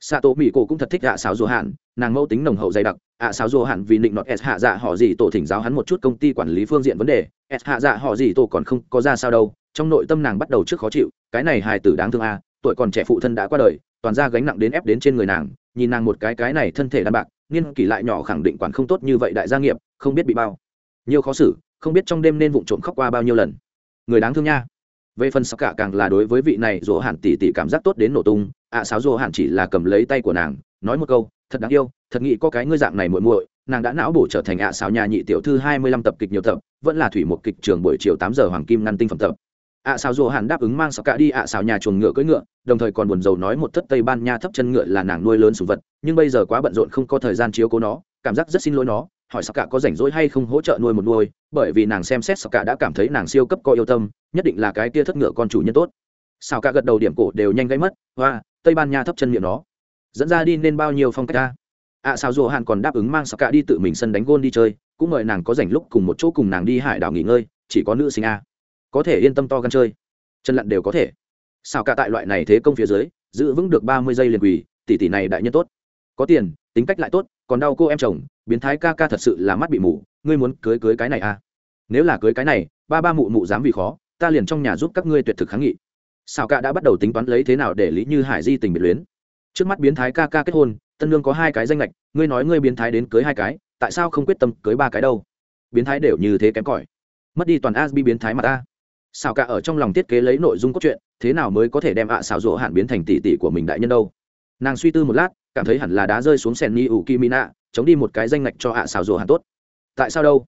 xạ tổ mỹ cổ cũng thật thích ạ xáo dù hạn nàng mẫu tính nồng hậu dày đặc, ạ xáo dù hạn vì định nọt s hạ dạ họ gì tổ thỉnh giáo hắn một chút công ty quản lý phương diện vấn đề, s hạ dạ họ gì tổ còn không có ra sao đâu, trong nội tâm nàng bắt đầu trước khó chịu, cái này hài tử đáng thương a, tuổi còn trẻ phụ thân đã qua đời, toàn ra gánh nặng đến ép đến trên người nàng, nhìn nàng một cái cái này thân thể đan bạc, niên kỷ lại nhỏ khẳng định quản không tốt như vậy đại gia nghiệp, không biết bị bao nhiều khó xử không biết trong đêm nên vụng trộm khóc qua bao nhiêu lần. Người đáng thương nha. Về phần sắc cả càng là đối với vị này dỗ hạn tỷ tỷ cảm giác tốt đến nổ tung. Ạ à, sáo dỗ hạn chỉ là cầm lấy tay của nàng nói một câu thật đáng yêu thật nghĩ có cái ngươi dạng này muội muội. Nàng đã não bổ trở thành ạ à nhà nhị tiểu thư hai mươi lăm tập kịch nhiều tập vẫn là thủy một kịch trường buổi chiều tám giờ hoàng kim ngăn tinh phẩm tập. Ạ à xào dỗ hạn đáp ứng mang sắc cả đi ạ sáo nhà chuồng ngựa cưỡi ngựa đồng thời còn buồn rầu nói một thất tây ban nha thấp chân ngựa là nàng nuôi lớn sủng vật nhưng bây giờ quá bận rộn không có thời gian chiếu cố nó cảm giác rất xin lỗi nó hỏi sắc cả có rảnh rỗi hay không hỗ trợ nuôi một nuôi bởi vì nàng xem xét sắc cả đã cảm thấy nàng siêu cấp có yêu tâm nhất định là cái kia thất ngựa con chủ nhân tốt. Sao cả gật đầu điểm cổ đều nhanh gãy mất hoa tây ban nha thấp chân miệng nó. Dẫn ra đi nên bao nhiêu phong cách ta? Ạ à, sao dù hàn còn đáp ứng mang sắc cả đi tự mình sân đánh gôn đi chơi cũng mời nàng có rảnh lúc cùng một chỗ cùng nàng đi hải đảo nghỉ ngơi chỉ có nữ sinh a. Có thể yên tâm to gan chơi. Chân lặn đều có thể. Sao cả tại loại này thế công phía dưới giữ vững được ba mươi giây liền quỳ tỷ tỷ này đại nhân tốt. Có tiền tính cách lại tốt còn đau cô em chồng, biến thái ca ca thật sự là mắt bị mù, ngươi muốn cưới cưới cái này à? Nếu là cưới cái này, ba ba mụ mụ dám vì khó, ta liền trong nhà giúp các ngươi tuyệt thực kháng nghị. Xào ca đã bắt đầu tính toán lấy thế nào để lý như hải di tình biệt luyến. Trước mắt biến thái ca ca kết hôn, tân lương có hai cái danh lệch ngươi nói ngươi biến thái đến cưới hai cái, tại sao không quyết tâm cưới ba cái đâu? Biến thái đều như thế kém cỏi. Mất đi toàn asbi biến thái mà ta. Xào cả ở trong lòng thiết kế lấy nội dung cốt truyện, thế nào mới có thể đem ạ à xảo rỗ hạn biến thành tỷ tỷ của mình đại nhân đâu? Nàng suy tư một lát cảm thấy hẳn là đá rơi xuống sèn ni ủ kimina chống đi một cái danh ngạch cho hạ à rùa hẳn tốt. Tại sao đâu?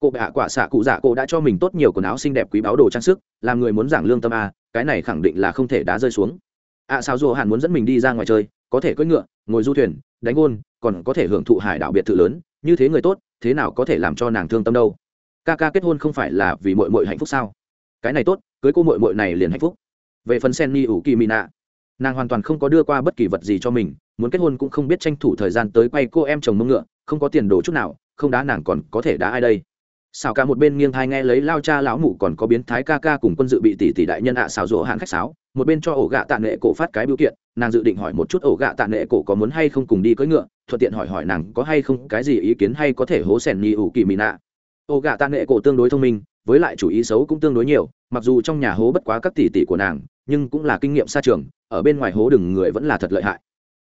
Cô bệ hạ quả xạ cụ dạ cô đã cho mình tốt nhiều quần áo xinh đẹp quý báu đồ trang sức, làm người muốn giảng lương tâm a cái này khẳng định là không thể đá rơi xuống. Ạ à rùa hẳn hạn muốn dẫn mình đi ra ngoài chơi, có thể cưỡi ngựa, ngồi du thuyền, đánh gôn, còn có thể hưởng thụ hải đảo biệt thự lớn, như thế người tốt, thế nào có thể làm cho nàng thương tâm đâu? Ca ca kết hôn không phải là vì mội mội hạnh phúc sao? Cái này tốt, cưới cô mội mội này liền hạnh phúc. Về phần sen ni ủ kỳ mỹ nạ nàng hoàn toàn không có đưa qua bất kỳ vật gì cho mình, muốn kết hôn cũng không biết tranh thủ thời gian tới quay cô em chồng mông ngựa, không có tiền đồ chút nào, không đá nàng còn có thể đá ai đây. Xào cả một bên nghiêng thai nghe lấy lao cha lão mụ còn có biến thái ca ca cùng quân dự bị tỷ tỷ đại nhân ạ à xào rỗ hạng khách sáo, một bên cho ổ gạ tạ nệ cổ phát cái biểu kiện, nàng dự định hỏi một chút ổ gạ tạ nệ cổ có muốn hay không cùng đi cưỡi ngựa, thuận tiện hỏi hỏi nàng có hay không, cái gì ý kiến hay có thể hố sẻn nhi ủ kỳ mỹ nạ. Ổ gạ tạ nệ cổ tương đối thông minh, với lại chủ ý xấu cũng tương đối nhiều, mặc dù trong nhà hố bất quá các tỷ tỷ của nàng, nhưng cũng là kinh nghiệm xa trường ở bên ngoài hố đừng người vẫn là thật lợi hại.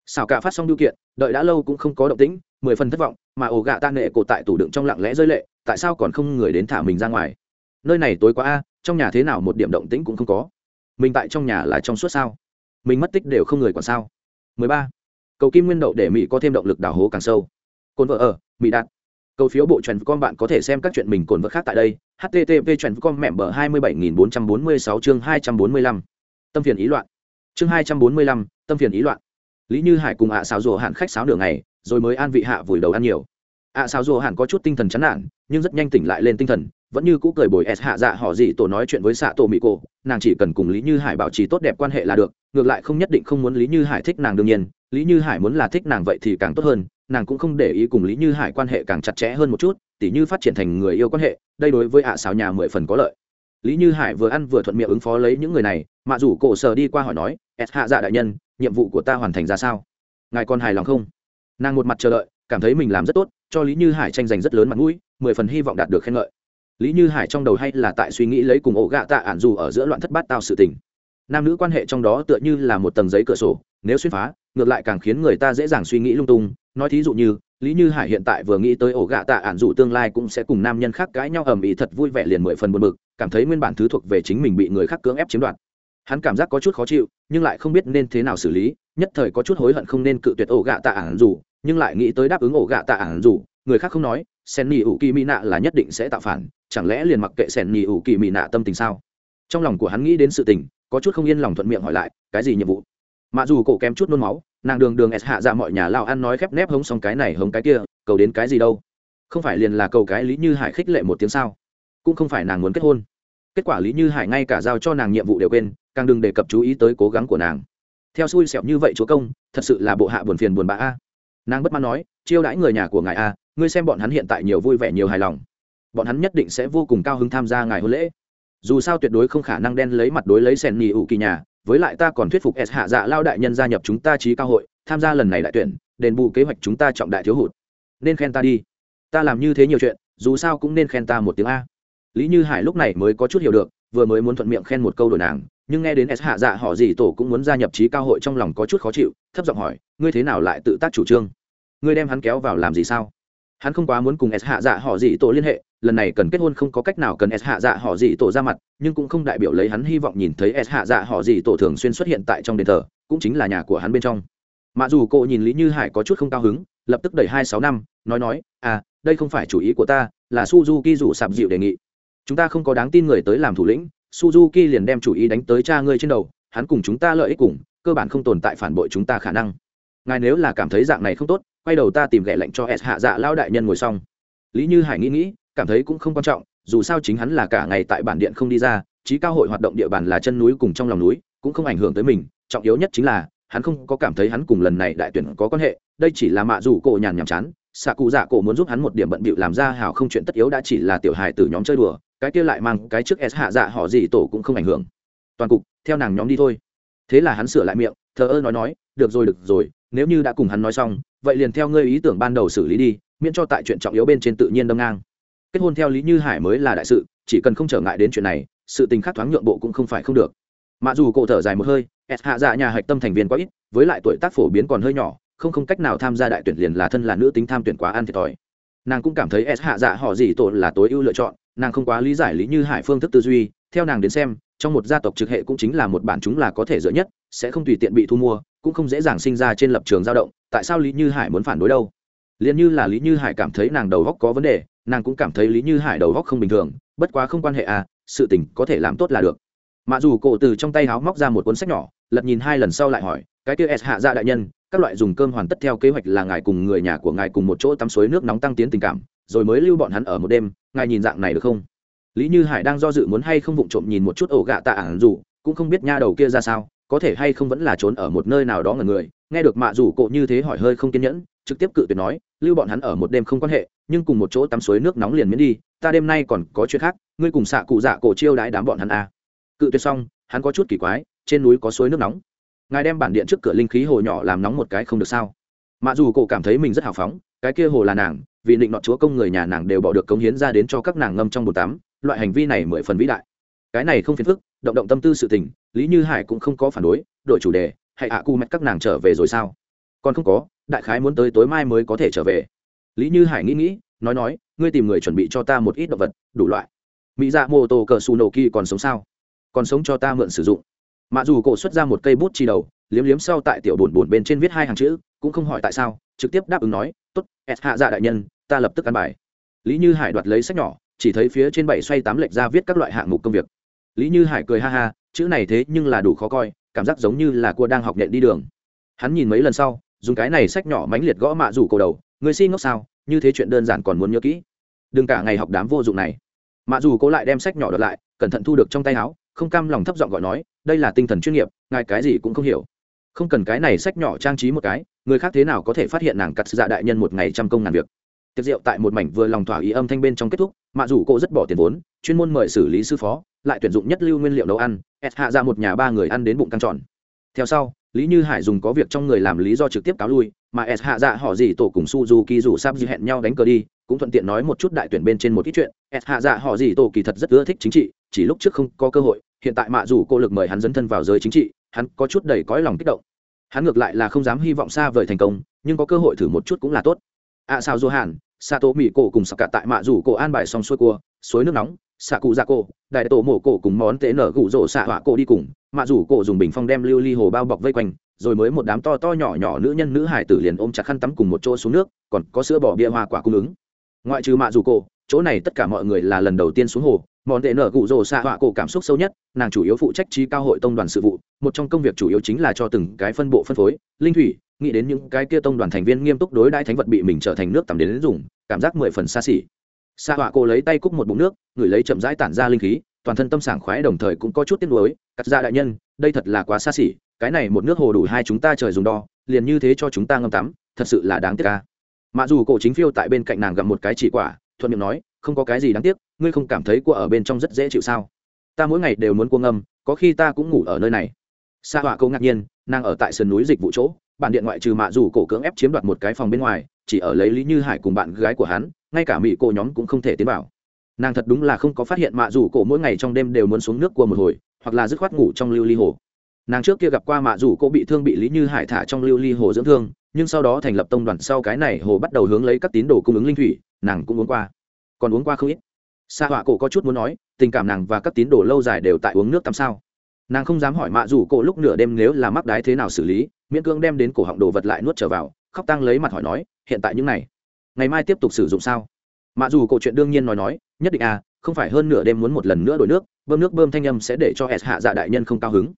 Xào cả phát xong điều kiện, đợi đã lâu cũng không có động tĩnh, mười phần thất vọng, mà ổ gạ tạ nệ cổ tại tủ đựng trong lặng lẽ rơi lệ, tại sao còn không người đến thả mình ra ngoài? Nơi này tối quá a, trong nhà thế nào một điểm động tĩnh cũng không có. Mình tại trong nhà là trong suốt sao? Mình mất tích đều không người còn sao? 13. cầu kim nguyên đậu để mỹ có thêm động lực đào hố càng sâu. Cồn vợ ở, mỹ đạt. Cầu phiếu bộ truyền con bạn có thể xem các chuyện mình cồn vợ khác tại đây, http truyền con mẹm bờ 27446 chương 245. tâm phiền ý loạn chương 245, tâm phiền ý loạn. Lý như hải cùng ạ à xáo rùa hạn khách sáo nửa ngày rồi mới an vị hạ vùi đầu ăn nhiều. ạ à xáo rùa hạn có chút tinh thần chán nản nhưng rất nhanh tỉnh lại lên tinh thần vẫn như cũ cười bồi s hạ dạ họ gì tổ nói chuyện với xạ tổ mỹ cổ nàng chỉ cần cùng lý như hải bảo trì tốt đẹp quan hệ là được ngược lại không nhất định không muốn lý như hải thích nàng đương nhiên lý như hải muốn là thích nàng vậy thì càng tốt hơn nàng cũng không để ý cùng lý như hải quan hệ càng chặt chẽ hơn một chút tỉ như phát triển thành người yêu quan hệ đây đối với ạ à nhà mười phần có lợi lý như hải vừa ăn vừa thuận miệng ứng phó lấy những người này, mà rủ cổ sở đi qua hỏi nói s hạ dạ đại nhân, nhiệm vụ của ta hoàn thành ra sao? Ngài còn hài lòng không? Nàng một mặt chờ đợi, cảm thấy mình làm rất tốt, cho lý như hải tranh giành rất lớn mặt mũi, mười phần hy vọng đạt được khen ngợi. Lý như hải trong đầu hay là tại suy nghĩ lấy cùng ổ gạ tạ ản dù ở giữa loạn thất bát tao sự tình. Nam nữ quan hệ trong đó tựa như là một tầng giấy cửa sổ, nếu xuyên phá, ngược lại càng khiến người ta dễ dàng suy nghĩ lung tung. Nói thí dụ như lý như hải hiện tại vừa nghĩ tới ổ gạ tạ ản dù tương lai cũng sẽ cùng nam nhân khác cãi nhau ầm ĩ thật vui vẻ liền mười phần buồn bực, cảm thấy nguyên bản thứ thuộc về chính mình bị người khác cưỡng ép chiếm đoạt. Hắn cảm giác có chút khó chịu, nhưng lại không biết nên thế nào xử lý, nhất thời có chút hối hận không nên cự tuyệt ổ gạ tạ ản dù nhưng lại nghĩ tới đáp ứng ổ gạ tạ ản dù người khác không nói sen ni ủ kỳ mỹ nạ là nhất định sẽ tạo phản, chẳng lẽ liền mặc kệ sen ni ủ kỳ mỹ nạ tâm tình sao? Trong lòng của hắn nghĩ đến sự tình, có chút không yên lòng thuận miệng hỏi lại, cái gì nhiệm vụ? Mặc dù cổ kém chút nôn máu, nàng đường đường s hạ ra mọi nhà lao ăn nói khép nép hống xong cái này hống cái kia, cầu đến cái gì đâu? Không phải liền là cầu cái lý như hải khích lệ một tiếng sao? Cũng không phải nàng muốn kết hôn. Kết quả lý như hải ngay cả giao cho nàng nhiệm vụ đều quên, càng đừng đề cập chú ý tới cố gắng của nàng. Theo xui xẻo như vậy chúa công, thật sự là bộ hạ buồn phiền buồn bã a. Nàng bất mãn nói, chiêu đãi người nhà của ngài a, ngươi xem bọn hắn hiện tại nhiều vui vẻ nhiều hài lòng. Bọn hắn nhất định sẽ vô cùng cao hứng tham gia ngài hôn lễ. Dù sao tuyệt đối không khả năng đen lấy mặt đối lấy sèn nhì ủ kỳ nhà với lại ta còn thuyết phục s hạ dạ lao đại nhân gia nhập chúng ta trí cao hội, tham gia lần này đại tuyển, đền bù kế hoạch chúng ta trọng đại thiếu hụt. Nên khen ta đi. Ta làm như thế nhiều chuyện, dù sao cũng nên khen ta một tiếng a. Lý như hải lúc này mới có chút hiểu được, vừa mới muốn thuận miệng khen một câu đổi nàng, nhưng nghe đến s hạ dạ họ gì tổ cũng muốn gia nhập trí cao hội trong lòng có chút khó chịu, thấp giọng hỏi, ngươi thế nào lại tự tác chủ trương? Ngươi đem hắn kéo vào làm gì sao? Hắn không quá muốn cùng s hạ dạ họ gì tổ liên hệ lần này cần kết hôn không có cách nào cần s hạ dạ họ gì tổ ra mặt, nhưng cũng không đại biểu lấy hắn hy vọng nhìn thấy s hạ dạ họ gì tổ thường xuyên xuất hiện tại trong đền thờ, cũng chính là nhà của hắn bên trong. Mặc dù cô nhìn lý như hải có chút không cao hứng, lập tức đẩy hai sáu năm, nói nói à đây không phải chủ ý của ta, là suzuki rủ sạp dịu đề nghị. Chúng ta không có đáng tin người tới làm thủ lĩnh, suzuki liền đem chủ ý đánh tới cha ngươi trên đầu, hắn cùng chúng ta lợi ích cùng, cơ bản không tồn tại phản bội chúng ta khả năng. Ngài nếu là cảm thấy dạng này không tốt, quay đầu ta tìm ghẻ lệnh cho s hạ dạ lao đại nhân ngồi xong. Lý như hải nghĩ nghĩ cảm thấy cũng không quan trọng, dù sao chính hắn là cả ngày tại bản điện không đi ra trí cao hội hoạt động địa bàn là chân núi cùng trong lòng núi, cũng không ảnh hưởng tới mình, trọng yếu nhất chính là, hắn không có cảm thấy hắn cùng lần này đại tuyển có quan hệ, đây chỉ là mạ dù cổ nhàn nhàm chán, xạ cụ dạ cổ muốn giúp hắn một điểm bận bịu làm ra hảo không chuyện tất yếu đã chỉ là tiểu hài từ nhóm chơi đùa, cái kia lại mang cái trước s hạ dạ họ gì tổ cũng không ảnh hưởng. Toàn cục, theo nàng nhóm đi thôi. Thế là hắn sửa lại miệng, thờ ơ nói nói, được rồi được rồi, nếu như đã cùng hắn nói xong, vậy liền theo ngươi ý tưởng ban đầu xử lý đi, miễn cho tại chuyện trọng yếu bên trên tự nhiên đâm ngang kết hôn theo lý như hải mới là đại sự, chỉ cần không trở ngại đến chuyện này, sự tình khác thoáng nhượng bộ cũng không phải không được. Mặc dù cổ thở dài một hơi s hạ dạ nhà hạch tâm thành viên quá ít, với lại tuổi tác phổ biến còn hơi nhỏ, không không cách nào tham gia đại tuyển liền là thân là nữ tính tham tuyển quá ăn thiệt thòi. Nàng cũng cảm thấy s hạ dạ họ gì tổ là tối ưu lựa chọn, nàng không quá lý giải lý như hải phương thức tư duy, theo nàng đến xem, trong một gia tộc trực hệ cũng chính là một bản chúng là có thể dựa nhất, sẽ không tùy tiện bị thu mua, cũng không dễ dàng sinh ra trên lập trường dao động, tại sao lý như hải muốn phản đối đâu? Liền như là lý như hải cảm thấy nàng đầu góc có vấn đề, nàng cũng cảm thấy lý như hải đầu góc không bình thường, bất quá không quan hệ à sự tình có thể làm tốt là được. Mã dù cổ từ trong tay háo móc ra một cuốn sách nhỏ, lật nhìn hai lần sau lại hỏi, cái kia s hạ dạ đại nhân, các loại dùng cơm hoàn tất theo kế hoạch là ngài cùng người nhà của ngài cùng một chỗ tắm suối nước nóng tăng tiến tình cảm, rồi mới lưu bọn hắn ở một đêm, ngài nhìn dạng này được không? Lý như hải đang do dự muốn hay không vụng trộm nhìn một chút ổ gạ tạ ản dù cũng không biết nha đầu kia ra sao, có thể hay không vẫn là trốn ở một nơi nào đó ngần người. Nghe được mạ rủ cộ như thế hỏi hơi không kiên nhẫn trực tiếp cự tuyệt nói, lưu bọn hắn ở một đêm không quan hệ, nhưng cùng một chỗ tắm suối nước nóng liền miễn đi, ta đêm nay còn có chuyện khác, ngươi cùng xạ cụ dạ cổ chiêu đãi đám bọn hắn à. cự tuyệt xong, hắn có chút kỳ quái, trên núi có suối nước nóng. Ngài đem bản điện trước cửa linh khí hồ nhỏ làm nóng một cái không được sao? Mặc dù cổ cảm thấy mình rất hào phóng, cái kia hồ là nàng, vì định nọ chúa công người nhà nàng đều bỏ được cống hiến ra đến cho các nàng ngâm trong bồn tắm, loại hành vi này mười phần vĩ đại. Cái này không phiền phức, động động tâm tư sự tình, lý như hải cũng không có phản đối, đổi chủ đề, hãy à cu mạch các nàng trở về rồi sao? Còn không có đại khái muốn tới tối mai mới có thể trở về. Lý như hải nghĩ nghĩ, nói nói, ngươi tìm người chuẩn bị cho ta một ít động vật, đủ loại. Mỹ dạ mô tô cờ su nổ kỳ còn sống sao? Còn sống cho ta mượn sử dụng. Mặc dù cổ xuất ra một cây bút chi đầu, liếm liếm sau tại tiểu bồn bồn bên trên viết hai hàng chữ, cũng không hỏi tại sao, trực tiếp đáp ứng nói, tốt s hạ dạ đại nhân, ta lập tức ăn bài. Lý như hải đoạt lấy sách nhỏ, chỉ thấy phía trên bảy xoay tám lệch ra viết các loại hạng mục công việc. Lý như hải cười ha ha, chữ này thế nhưng là đủ khó coi, cảm giác giống như là cua đang học nhện đi đường. Hắn nhìn mấy lần sau dùng cái này sách nhỏ mánh liệt gõ mạ rủ cổ đầu người si ngốc sao? Như thế chuyện đơn giản còn muốn nhớ kỹ. Đừng cả ngày học đám vô dụng này. Mạ dù cố lại đem sách nhỏ đợt lại, cẩn thận thu được trong tay áo, không cam lòng thấp giọng gọi nói, đây là tinh thần chuyên nghiệp, ngài cái gì cũng không hiểu. Không cần cái này sách nhỏ trang trí một cái, người khác thế nào có thể phát hiện nàng cắt dạ đại nhân một ngày trăm công ngàn việc. Tiệc rượu tại một mảnh vừa lòng thỏa ý âm thanh bên trong kết thúc, mạ dù cô rất bỏ tiền vốn, chuyên môn mời xử lý sư phó, lại tuyển dụng nhất lưu nguyên liệu nấu ăn s hạ ra một nhà ba người ăn đến bụng căng tròn. Theo sau lý như hải dùng có việc trong người làm lý do trực tiếp cáo lui, mà s hạ dạ họ gì tổ cùng suzuki rủ sắp dư hẹn nhau đánh cờ đi, cũng thuận tiện nói một chút đại tuyển bên trên một ít chuyện. S hạ dạ họ gì tổ kỳ thật rất ưa thích chính trị, chỉ lúc trước không có cơ hội, hiện tại mạ dù cô lực mời hắn dấn thân vào giới chính trị, hắn có chút đầy cõi lòng kích động. Hắn ngược lại là không dám hy vọng xa vời thành công, nhưng có cơ hội thử một chút cũng là tốt. À sao du hàn sato mỹ cổ cùng sạc cả tại mạ rủ cổ an bài xong xuôi cua, suối nước nóng xạ cụ dạ cổ, đại tổ mổ cổ cùng món tệ nở gụ rỗ xạ họa cổ đi cùng mạ rủ cổ dùng bình phong đem lưu ly hồ bao bọc vây quanh, rồi mới một đám to to nhỏ nhỏ nữ nhân nữ hải tử liền ôm chặt khăn tắm cùng một chỗ xuống nước, còn có sữa bỏ bia hoa quả cung ứng. Ngoại trừ mạ rủ cổ, chỗ này tất cả mọi người là lần đầu tiên xuống hồ, món tệ nở cụ rồ xạ họa cổ cảm xúc sâu nhất, nàng chủ yếu phụ trách trí cao hội tông đoàn sự vụ, một trong công việc chủ yếu chính là cho từng cái phân bộ phân phối, linh thủy, nghĩ đến những cái kia tông đoàn thành viên nghiêm túc đối đãi thánh vật bị mình trở thành nước tắm đến dùng, cảm giác mười phần xa xỉ xạ họa cô lấy tay cúc một bụng nước người lấy chậm rãi tản ra linh khí, toàn thân tâm sảng khoái đồng thời cũng có chút tiếc nuối. Cắt ra đại nhân, đây thật là quá xa xỉ, cái này một nước hồ đủ hai chúng ta trời dùng đo, liền như thế cho chúng ta ngâm tắm, thật sự là đáng tiếc ca mặc dù cổ chính phiêu tại bên cạnh nàng gặp một cái chỉ quả, thuận miệng nói, không có cái gì đáng tiếc, ngươi không cảm thấy cua ở bên trong rất dễ chịu sao? Ta mỗi ngày đều muốn cua ngâm, có khi ta cũng ngủ ở nơi này. Sa họa câu ngạc nhiên, nàng ở tại sườn núi dịch vụ chỗ, bản điện ngoại trừ mạ dù cổ cưỡng ép chiếm đoạt một cái phòng bên ngoài, chỉ ở lấy lý như hải cùng bạn gái của hắn ngay cả mỹ cô nhóm cũng không thể tiến vào. Nàng thật đúng là không có phát hiện mạ dù cổ mỗi ngày trong đêm đều muốn xuống nước cua một hồi, hoặc là dứt khoát ngủ trong lưu ly hồ. Nàng trước kia gặp qua mạ dù cổ bị thương bị lý như hải thả trong lưu ly hồ dưỡng thương, nhưng sau đó thành lập tông đoàn sau cái này hồ bắt đầu hướng lấy các tín đồ cung ứng linh thủy, nàng cũng uống qua. Còn uống qua không ít. Sa họa cổ có chút muốn nói, tình cảm nàng và các tín đồ lâu dài đều tại uống nước tắm sao. Nàng không dám hỏi mạ dù cổ lúc nửa đêm nếu là mắc đái thế nào xử lý, miễn cưỡng đem đến cổ họng đồ vật lại nuốt trở vào, khóc tăng lấy mặt hỏi nói, hiện tại những này ngày mai tiếp tục sử dụng sao? Mà dù câu chuyện đương nhiên nói nói, nhất định à không phải hơn nửa đêm muốn một lần nữa đổi nước, bơm nước bơm thanh âm sẽ để cho s hạ dạ đại nhân không cao hứng.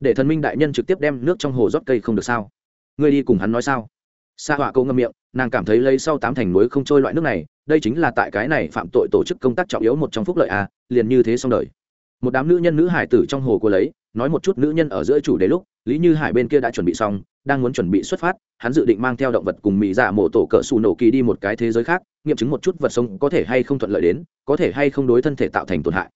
Để thần minh đại nhân trực tiếp đem nước trong hồ rót cây không được sao? Ngươi đi cùng hắn nói sao? Sa họa câu ngâm miệng, nàng cảm thấy lấy sau tám thành núi không trôi loại nước này, đây chính là tại cái này phạm tội tổ chức công tác trọng yếu một trong phúc lợi à liền như thế xong đời. Một đám nữ nhân nữ hải tử trong hồ cô lấy nói một chút nữ nhân ở giữa chủ đề lúc, lý như hải bên kia đã chuẩn bị xong, đang muốn chuẩn bị xuất phát, hắn dự định mang theo động vật cùng mỹ dạ mổ tổ cỡ xù nổ kỳ đi một cái thế giới khác, nghiệm chứng một chút vật sống có thể hay không thuận lợi đến, có thể hay không đối thân thể tạo thành tổn hại.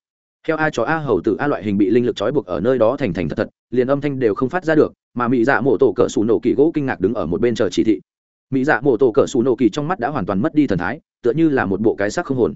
Theo a chó a hầu tử a loại hình bị linh lực trói buộc ở nơi đó thành thành thật thật, liền âm thanh đều không phát ra được, mà mỹ dạ mổ tổ cỡ xù nổ kỳ gỗ kinh ngạc đứng ở một bên chờ chỉ thị. Mỹ dạ mổ tổ cỡ xù nổ kỳ trong mắt đã hoàn toàn mất đi thần thái, tựa như là một bộ cái xác không hồn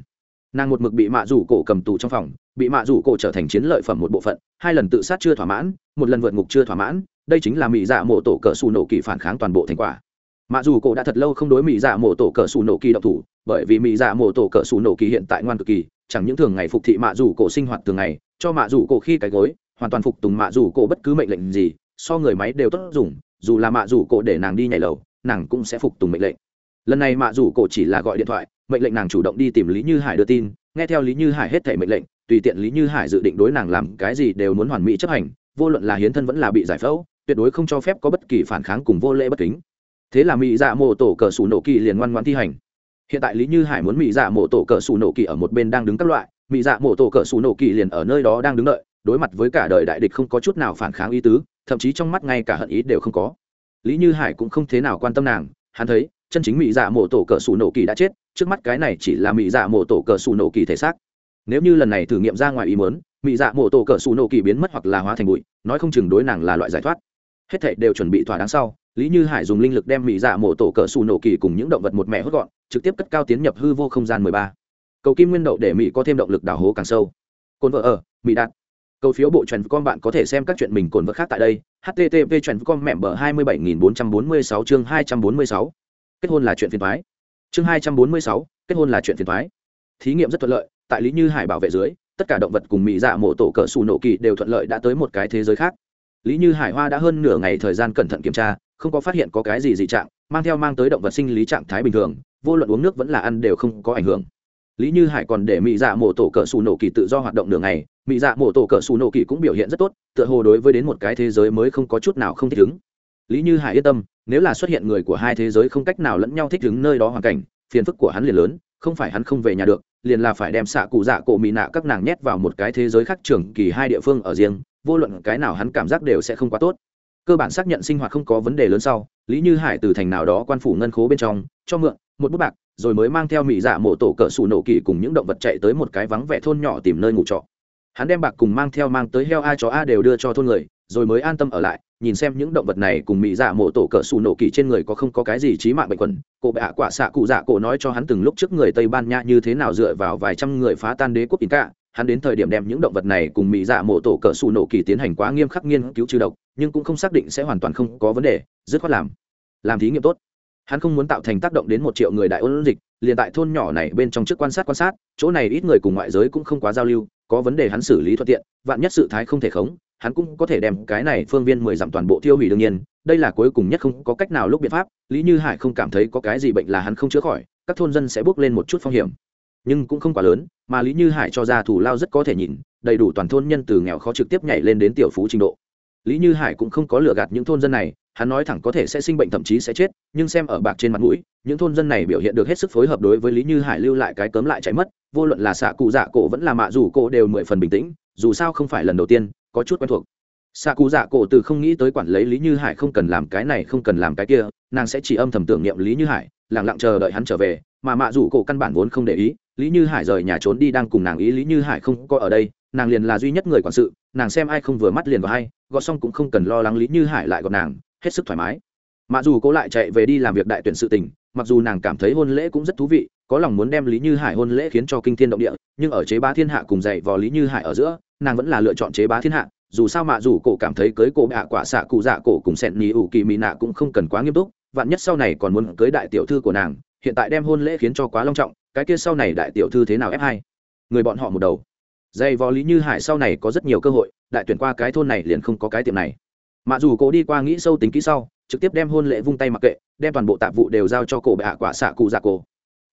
nàng một mực bị mạ rủ cổ cầm tù trong phòng, bị mạ rủ cổ trở thành chiến lợi phẩm một bộ phận, hai lần tự sát chưa thỏa mãn, một lần vượt ngục chưa thỏa mãn, đây chính là mỹ dạ mổ tổ cờ xù nổ kỳ phản kháng toàn bộ thành quả. Mạ dù cổ đã thật lâu không đối mỹ dạ mổ tổ cờ xù nổ kỳ độc thủ, bởi vì mỹ dạ mổ tổ cờ xù nổ kỳ hiện tại ngoan cực kỳ, chẳng những thường ngày phục thị mạ dù cổ sinh hoạt thường ngày, cho mạ dù cổ khi cái gối, hoàn toàn phục tùng mạ dù cổ bất cứ mệnh lệnh gì, so người máy đều tốt dùng, dù là mạ dù cổ để nàng đi nhảy lầu, nàng cũng sẽ phục tùng mệnh lệnh lần này mạ rủ cổ chỉ là gọi điện thoại, mệnh lệnh nàng chủ động đi tìm lý như hải đưa tin. Nghe theo lý như hải hết thể mệnh lệnh, tùy tiện lý như hải dự định đối nàng làm cái gì đều muốn hoàn mỹ chấp hành, vô luận là hiến thân vẫn là bị giải phẫu, tuyệt đối không cho phép có bất kỳ phản kháng cùng vô lễ bất kính. Thế là mỹ dạ mộ tổ cờ sủ nổ kỳ liền ngoan ngoan thi hành. Hiện tại lý như hải muốn mỹ dạ mộ tổ cờ sủ nổ kỳ ở một bên đang đứng các loại mỹ dạ mộ tổ cờ sủ nổ kỳ liền ở nơi đó đang đứng đợi, đối mặt với cả đời đại địch không có chút nào phản kháng ý tứ, thậm chí trong mắt ngay cả hận ý đều không có. Lý như hải cũng không thế nào quan tâm nàng, hắn thấy chân chính mỹ dạ mộ tổ cờ sủ nổ kỳ đã chết, trước mắt cái này chỉ là mỹ dạ mộ tổ cờ sủ nổ kỳ thể xác. Nếu như lần này thử nghiệm ra ngoài ý muốn, mỹ dạ mộ tổ cờ sủ nổ kỳ biến mất hoặc là hóa thành bụi, nói không chừng đối nàng là loại giải thoát. Hết thảy đều chuẩn bị thỏa đáng sau, lý như hải dùng linh lực đem mỹ dạ mộ tổ cờ sủ nổ kỳ cùng những động vật một mẹ hốt gọn, trực tiếp cất cao tiến nhập hư vô không gian mười ba. Cầu kim nguyên đậu để mỹ có thêm động lực đào hố càng sâu. Cồn vợ ở, mỹ đạt. Cầu phiếu bộ truyền con bạn có thể xem các chuyện mình cồn vợ khác tại đây. Http truyền con mẹm bờ hai mươi bảy nghìn bốn trăm bốn mươi sáu chương hai trăm bốn mươi sáu kết hôn là chuyện phiền thoái. Chương hai trăm bốn mươi sáu, kết hôn là chuyện phiền thoái. Thí nghiệm rất thuận lợi, tại lý như hải bảo vệ dưới, tất cả động vật cùng mỹ dạ mộ tổ cỡ xù nổ kỳ đều thuận lợi đã tới một cái thế giới khác. Lý như hải hoa đã hơn nửa ngày thời gian cẩn thận kiểm tra, không có phát hiện có cái gì dị trạng, mang theo mang tới động vật sinh lý trạng thái bình thường, vô luận uống nước vẫn là ăn đều không có ảnh hưởng. Lý như hải còn để mỹ dạ mộ tổ cỡ xù nổ kỳ tự do hoạt động nửa ngày mỹ dạ mộ tổ cỡ xù nổ kỳ cũng biểu hiện rất tốt, tựa hồ đối với đến một cái thế giới mới không có chút nào không thích ứng lý như hải yên tâm, nếu là xuất hiện người của hai thế giới không cách nào lẫn nhau thích ứng nơi đó hoàn cảnh, phiền phức của hắn liền lớn, không phải hắn không về nhà được, liền là phải đem xạ cụ dạ cổ mỹ nạ các nàng nhét vào một cái thế giới khác trường kỳ hai địa phương ở riêng, vô luận cái nào hắn cảm giác đều sẽ không quá tốt. Cơ bản xác nhận sinh hoạt không có vấn đề lớn sau, lý như hải từ thành nào đó quan phủ ngân khố bên trong, cho mượn một bút bạc, rồi mới mang theo mỹ dạ mổ tổ cỡ sủ nổ kỳ cùng những động vật chạy tới một cái vắng vẻ thôn nhỏ tìm nơi ngủ trọ. Hắn đem bạc cùng mang theo mang tới heo a chó a đều đưa cho thôn người, rồi mới an tâm ở lại nhìn xem những động vật này cùng mỹ dạ mộ tổ cỡ xù nổ kỳ trên người có không có cái gì trí mạng bệnh quẩn cổ bệ ạ quả xạ cụ dạ cổ nói cho hắn từng lúc trước người tây ban nha như thế nào dựa vào vài trăm người phá tan đế quốc cả hắn đến thời điểm đem những động vật này cùng mỹ dạ mộ tổ cỡ xù nổ kỳ tiến hành quá nghiêm khắc nghiên cứu trừ độc, nhưng cũng không xác định sẽ hoàn toàn không có vấn đề, dứt khoát làm làm thí nghiệm tốt. Hắn không muốn tạo thành tác động đến một triệu người đại ôn dịch, liền tại thôn nhỏ này bên trong trước quan sát quan sát, chỗ này ít người cùng ngoại giới cũng không quá giao lưu, có vấn đề hắn xử lý thuận tiện, vạn nhất sự thái không thể khống hắn cũng có thể đem cái này phương viên mười dặm toàn bộ tiêu hủy đương nhiên, đây là cuối cùng nhất không có cách nào lúc biện pháp, lý như hải không cảm thấy có cái gì bệnh là hắn không chữa khỏi, các thôn dân sẽ bước lên một chút phong hiểm. Nhưng cũng không quá lớn, mà lý như hải cho ra thủ lao rất có thể nhìn, đầy đủ toàn thôn nhân từ nghèo khó trực tiếp nhảy lên đến tiểu phú trình độ. Lý như hải cũng không có lừa gạt những thôn dân này, hắn nói thẳng có thể sẽ sinh bệnh thậm chí sẽ chết, nhưng xem ở bạc trên mặt mũi, những thôn dân này biểu hiện được hết sức phối hợp đối với lý như hải lưu lại cái cấm lại chạy mất, vô luận là xạ cụ dạ cổ vẫn là mạ dù cổ đều mười phần bình tĩnh, dù sao không phải lần đầu tiên có chút quen thuộc. Xạ cụ dạ cổ từ không nghĩ tới quản lấy lý như hải không cần làm cái này, không cần làm cái kia, nàng sẽ chỉ âm thầm tưởng niệm lý như hải lẳng lặng chờ đợi hắn trở về, mà mạ dù cổ căn bản vốn không để ý, lý như hải rời nhà trốn đi đang cùng nàng ý lý như hải không có ở đây, nàng liền là duy nhất người quản sự, nàng xem ai không vừa mắt liền vào hay gọt xong cũng không cần lo lắng lý như hải lại gọt nàng, hết sức thoải mái. Mặc dù cô lại chạy về đi làm việc đại tuyển sự tình, mặc dù nàng cảm thấy hôn lễ cũng rất thú vị có lòng muốn đem lý như hải hôn lễ khiến cho kinh thiên động địa, nhưng ở chế bá thiên hạ cùng dạy vò lý như hải ở giữa, nàng vẫn là lựa chọn chế bá thiên hạ, dù sao mạ dù cổ cảm thấy cưới cổ bạ quả xạ cụ dạ cổ cùng sẹn nhì ủ kỳ mỹ nạ cũng không cần quá nghiêm túc, vạn nhất sau này còn muốn cưới đại tiểu thư của nàng, hiện tại đem hôn lễ khiến cho quá long trọng, cái kia sau này đại tiểu thư thế nào ép hai người bọn họ một đầu. Dây vò lý như hải sau này có rất nhiều cơ hội, đại tuyển qua cái thôn này liền không có cái tiệm này. Mặc dù cổ đi qua nghĩ sâu tính kỹ sau, trực tiếp đem hôn lễ vung tay mặc kệ, đem toàn bộ tạp vụ đều giao cho cổ bệ hạ quả xạ cụ dạ cổ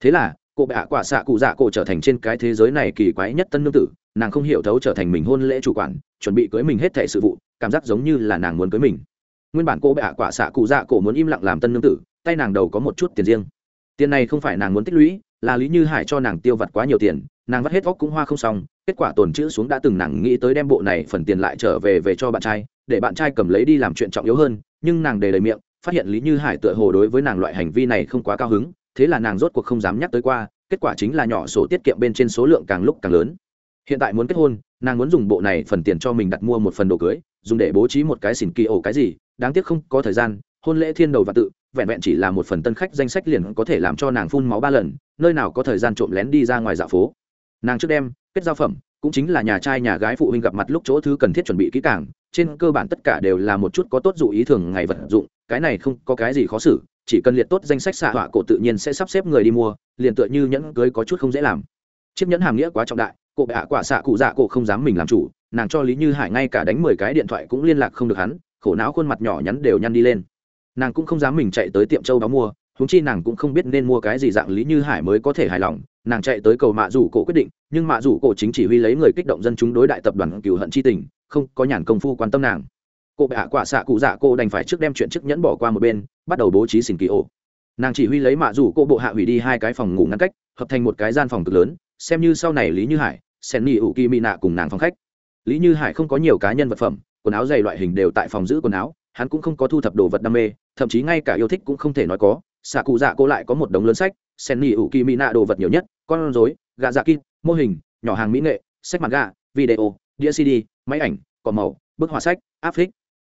thế là, cô bệ hạ quả xạ cụ dạ cổ trở thành trên cái thế giới này kỳ quái nhất tân nương tử, nàng không hiểu thấu trở thành mình hôn lễ chủ quản, chuẩn bị cưới mình hết thẻ sự vụ, cảm giác giống như là nàng muốn cưới mình. Nguyên bản cô bệ hạ quả xạ cụ dạ cổ muốn im lặng làm tân nương tử, tay nàng đầu có một chút tiền riêng. Tiền này không phải nàng muốn tích lũy, là lý như hải cho nàng tiêu vặt quá nhiều tiền, nàng vắt hết óc cũng hoa không xong, kết quả tồn chữ xuống đã từng nàng nghĩ tới đem bộ này phần tiền lại trở về về cho bạn trai, để bạn trai cầm lấy đi làm chuyện trọng yếu hơn, nhưng nàng đề lời miệng, phát hiện lý như hải tựa hồ đối với nàng loại hành vi này không quá cao hứng thế là nàng rốt cuộc không dám nhắc tới qua, kết quả chính là nhỏ sổ tiết kiệm bên trên số lượng càng lúc càng lớn. Hiện tại muốn kết hôn, nàng muốn dùng bộ này phần tiền cho mình đặt mua một phần đồ cưới, dùng để bố trí một cái xỉn kỳ ổ cái gì, đáng tiếc không có thời gian, hôn lễ thiên đầu và tự, vẹn vẹn chỉ là một phần tân khách danh sách liền có thể làm cho nàng phun máu ba lần, nơi nào có thời gian trộm lén đi ra ngoài dạ phố. Nàng trước đem kết giao phẩm, cũng chính là nhà trai nhà gái phụ huynh gặp mặt lúc chỗ thứ cần thiết chuẩn bị kỹ càng, trên cơ bản tất cả đều là một chút có tốt dụ ý thường ngày vật dụng, cái này không có cái gì khó xử chỉ cần liệt tốt danh sách xạ họa cổ tự nhiên sẽ sắp xếp người đi mua, liền tựa như nhẫn cưới có chút không dễ làm. Chiếc nhẫn hàm nghĩa quá trọng đại, cổ bệ hạ quả xạ cụ dạ cổ không dám mình làm chủ, nàng cho lý như hải ngay cả đánh mười cái điện thoại cũng liên lạc không được hắn, khổ não khuôn mặt nhỏ nhắn đều nhăn đi lên. Nàng cũng không dám mình chạy tới tiệm châu đó mua húng chi nàng cũng không biết nên mua cái gì dạng lý như hải mới có thể hài lòng, nàng chạy tới cầu mạ rủ cổ quyết định, nhưng mạ rủ cổ chính chỉ huy lấy người kích động dân chúng đối đại tập đoàn cựu hận c h i tình, không có nhàn công phu quan tâm nàng. Cô bệ hạ quả xạ cụ dạ cô đành phải trước đem chuyện chức nhẫn bỏ qua một bên bắt đầu bố trí xin kỳ ổ. Nàng chỉ huy lấy mạ rủ cô bộ hạ hủy đi hai cái phòng ngủ ngăn cách, hợp thành một cái gian phòng cực lớn, xem như sau này lý như hải, sen ni ủ kỳ mỹ nạ cùng nàng phòng khách. Lý như hải không có nhiều cá nhân vật phẩm, quần áo dày loại hình đều tại phòng giữ quần áo, hắn cũng không có thu thập đồ vật đam mê, thậm chí ngay cả yêu thích cũng không thể nói có. Xạ cụ dạ cô lại có một đống lớn sách, sen ni ủ kỳ mỹ nạ đồ vật nhiều nhất, con rối gà dạ kim mô hình, nhỏ hàng mỹ nghệ, sách mặt gà video, đĩa cd, máy ảnh, cỏ màu, bức họa sách, áp phích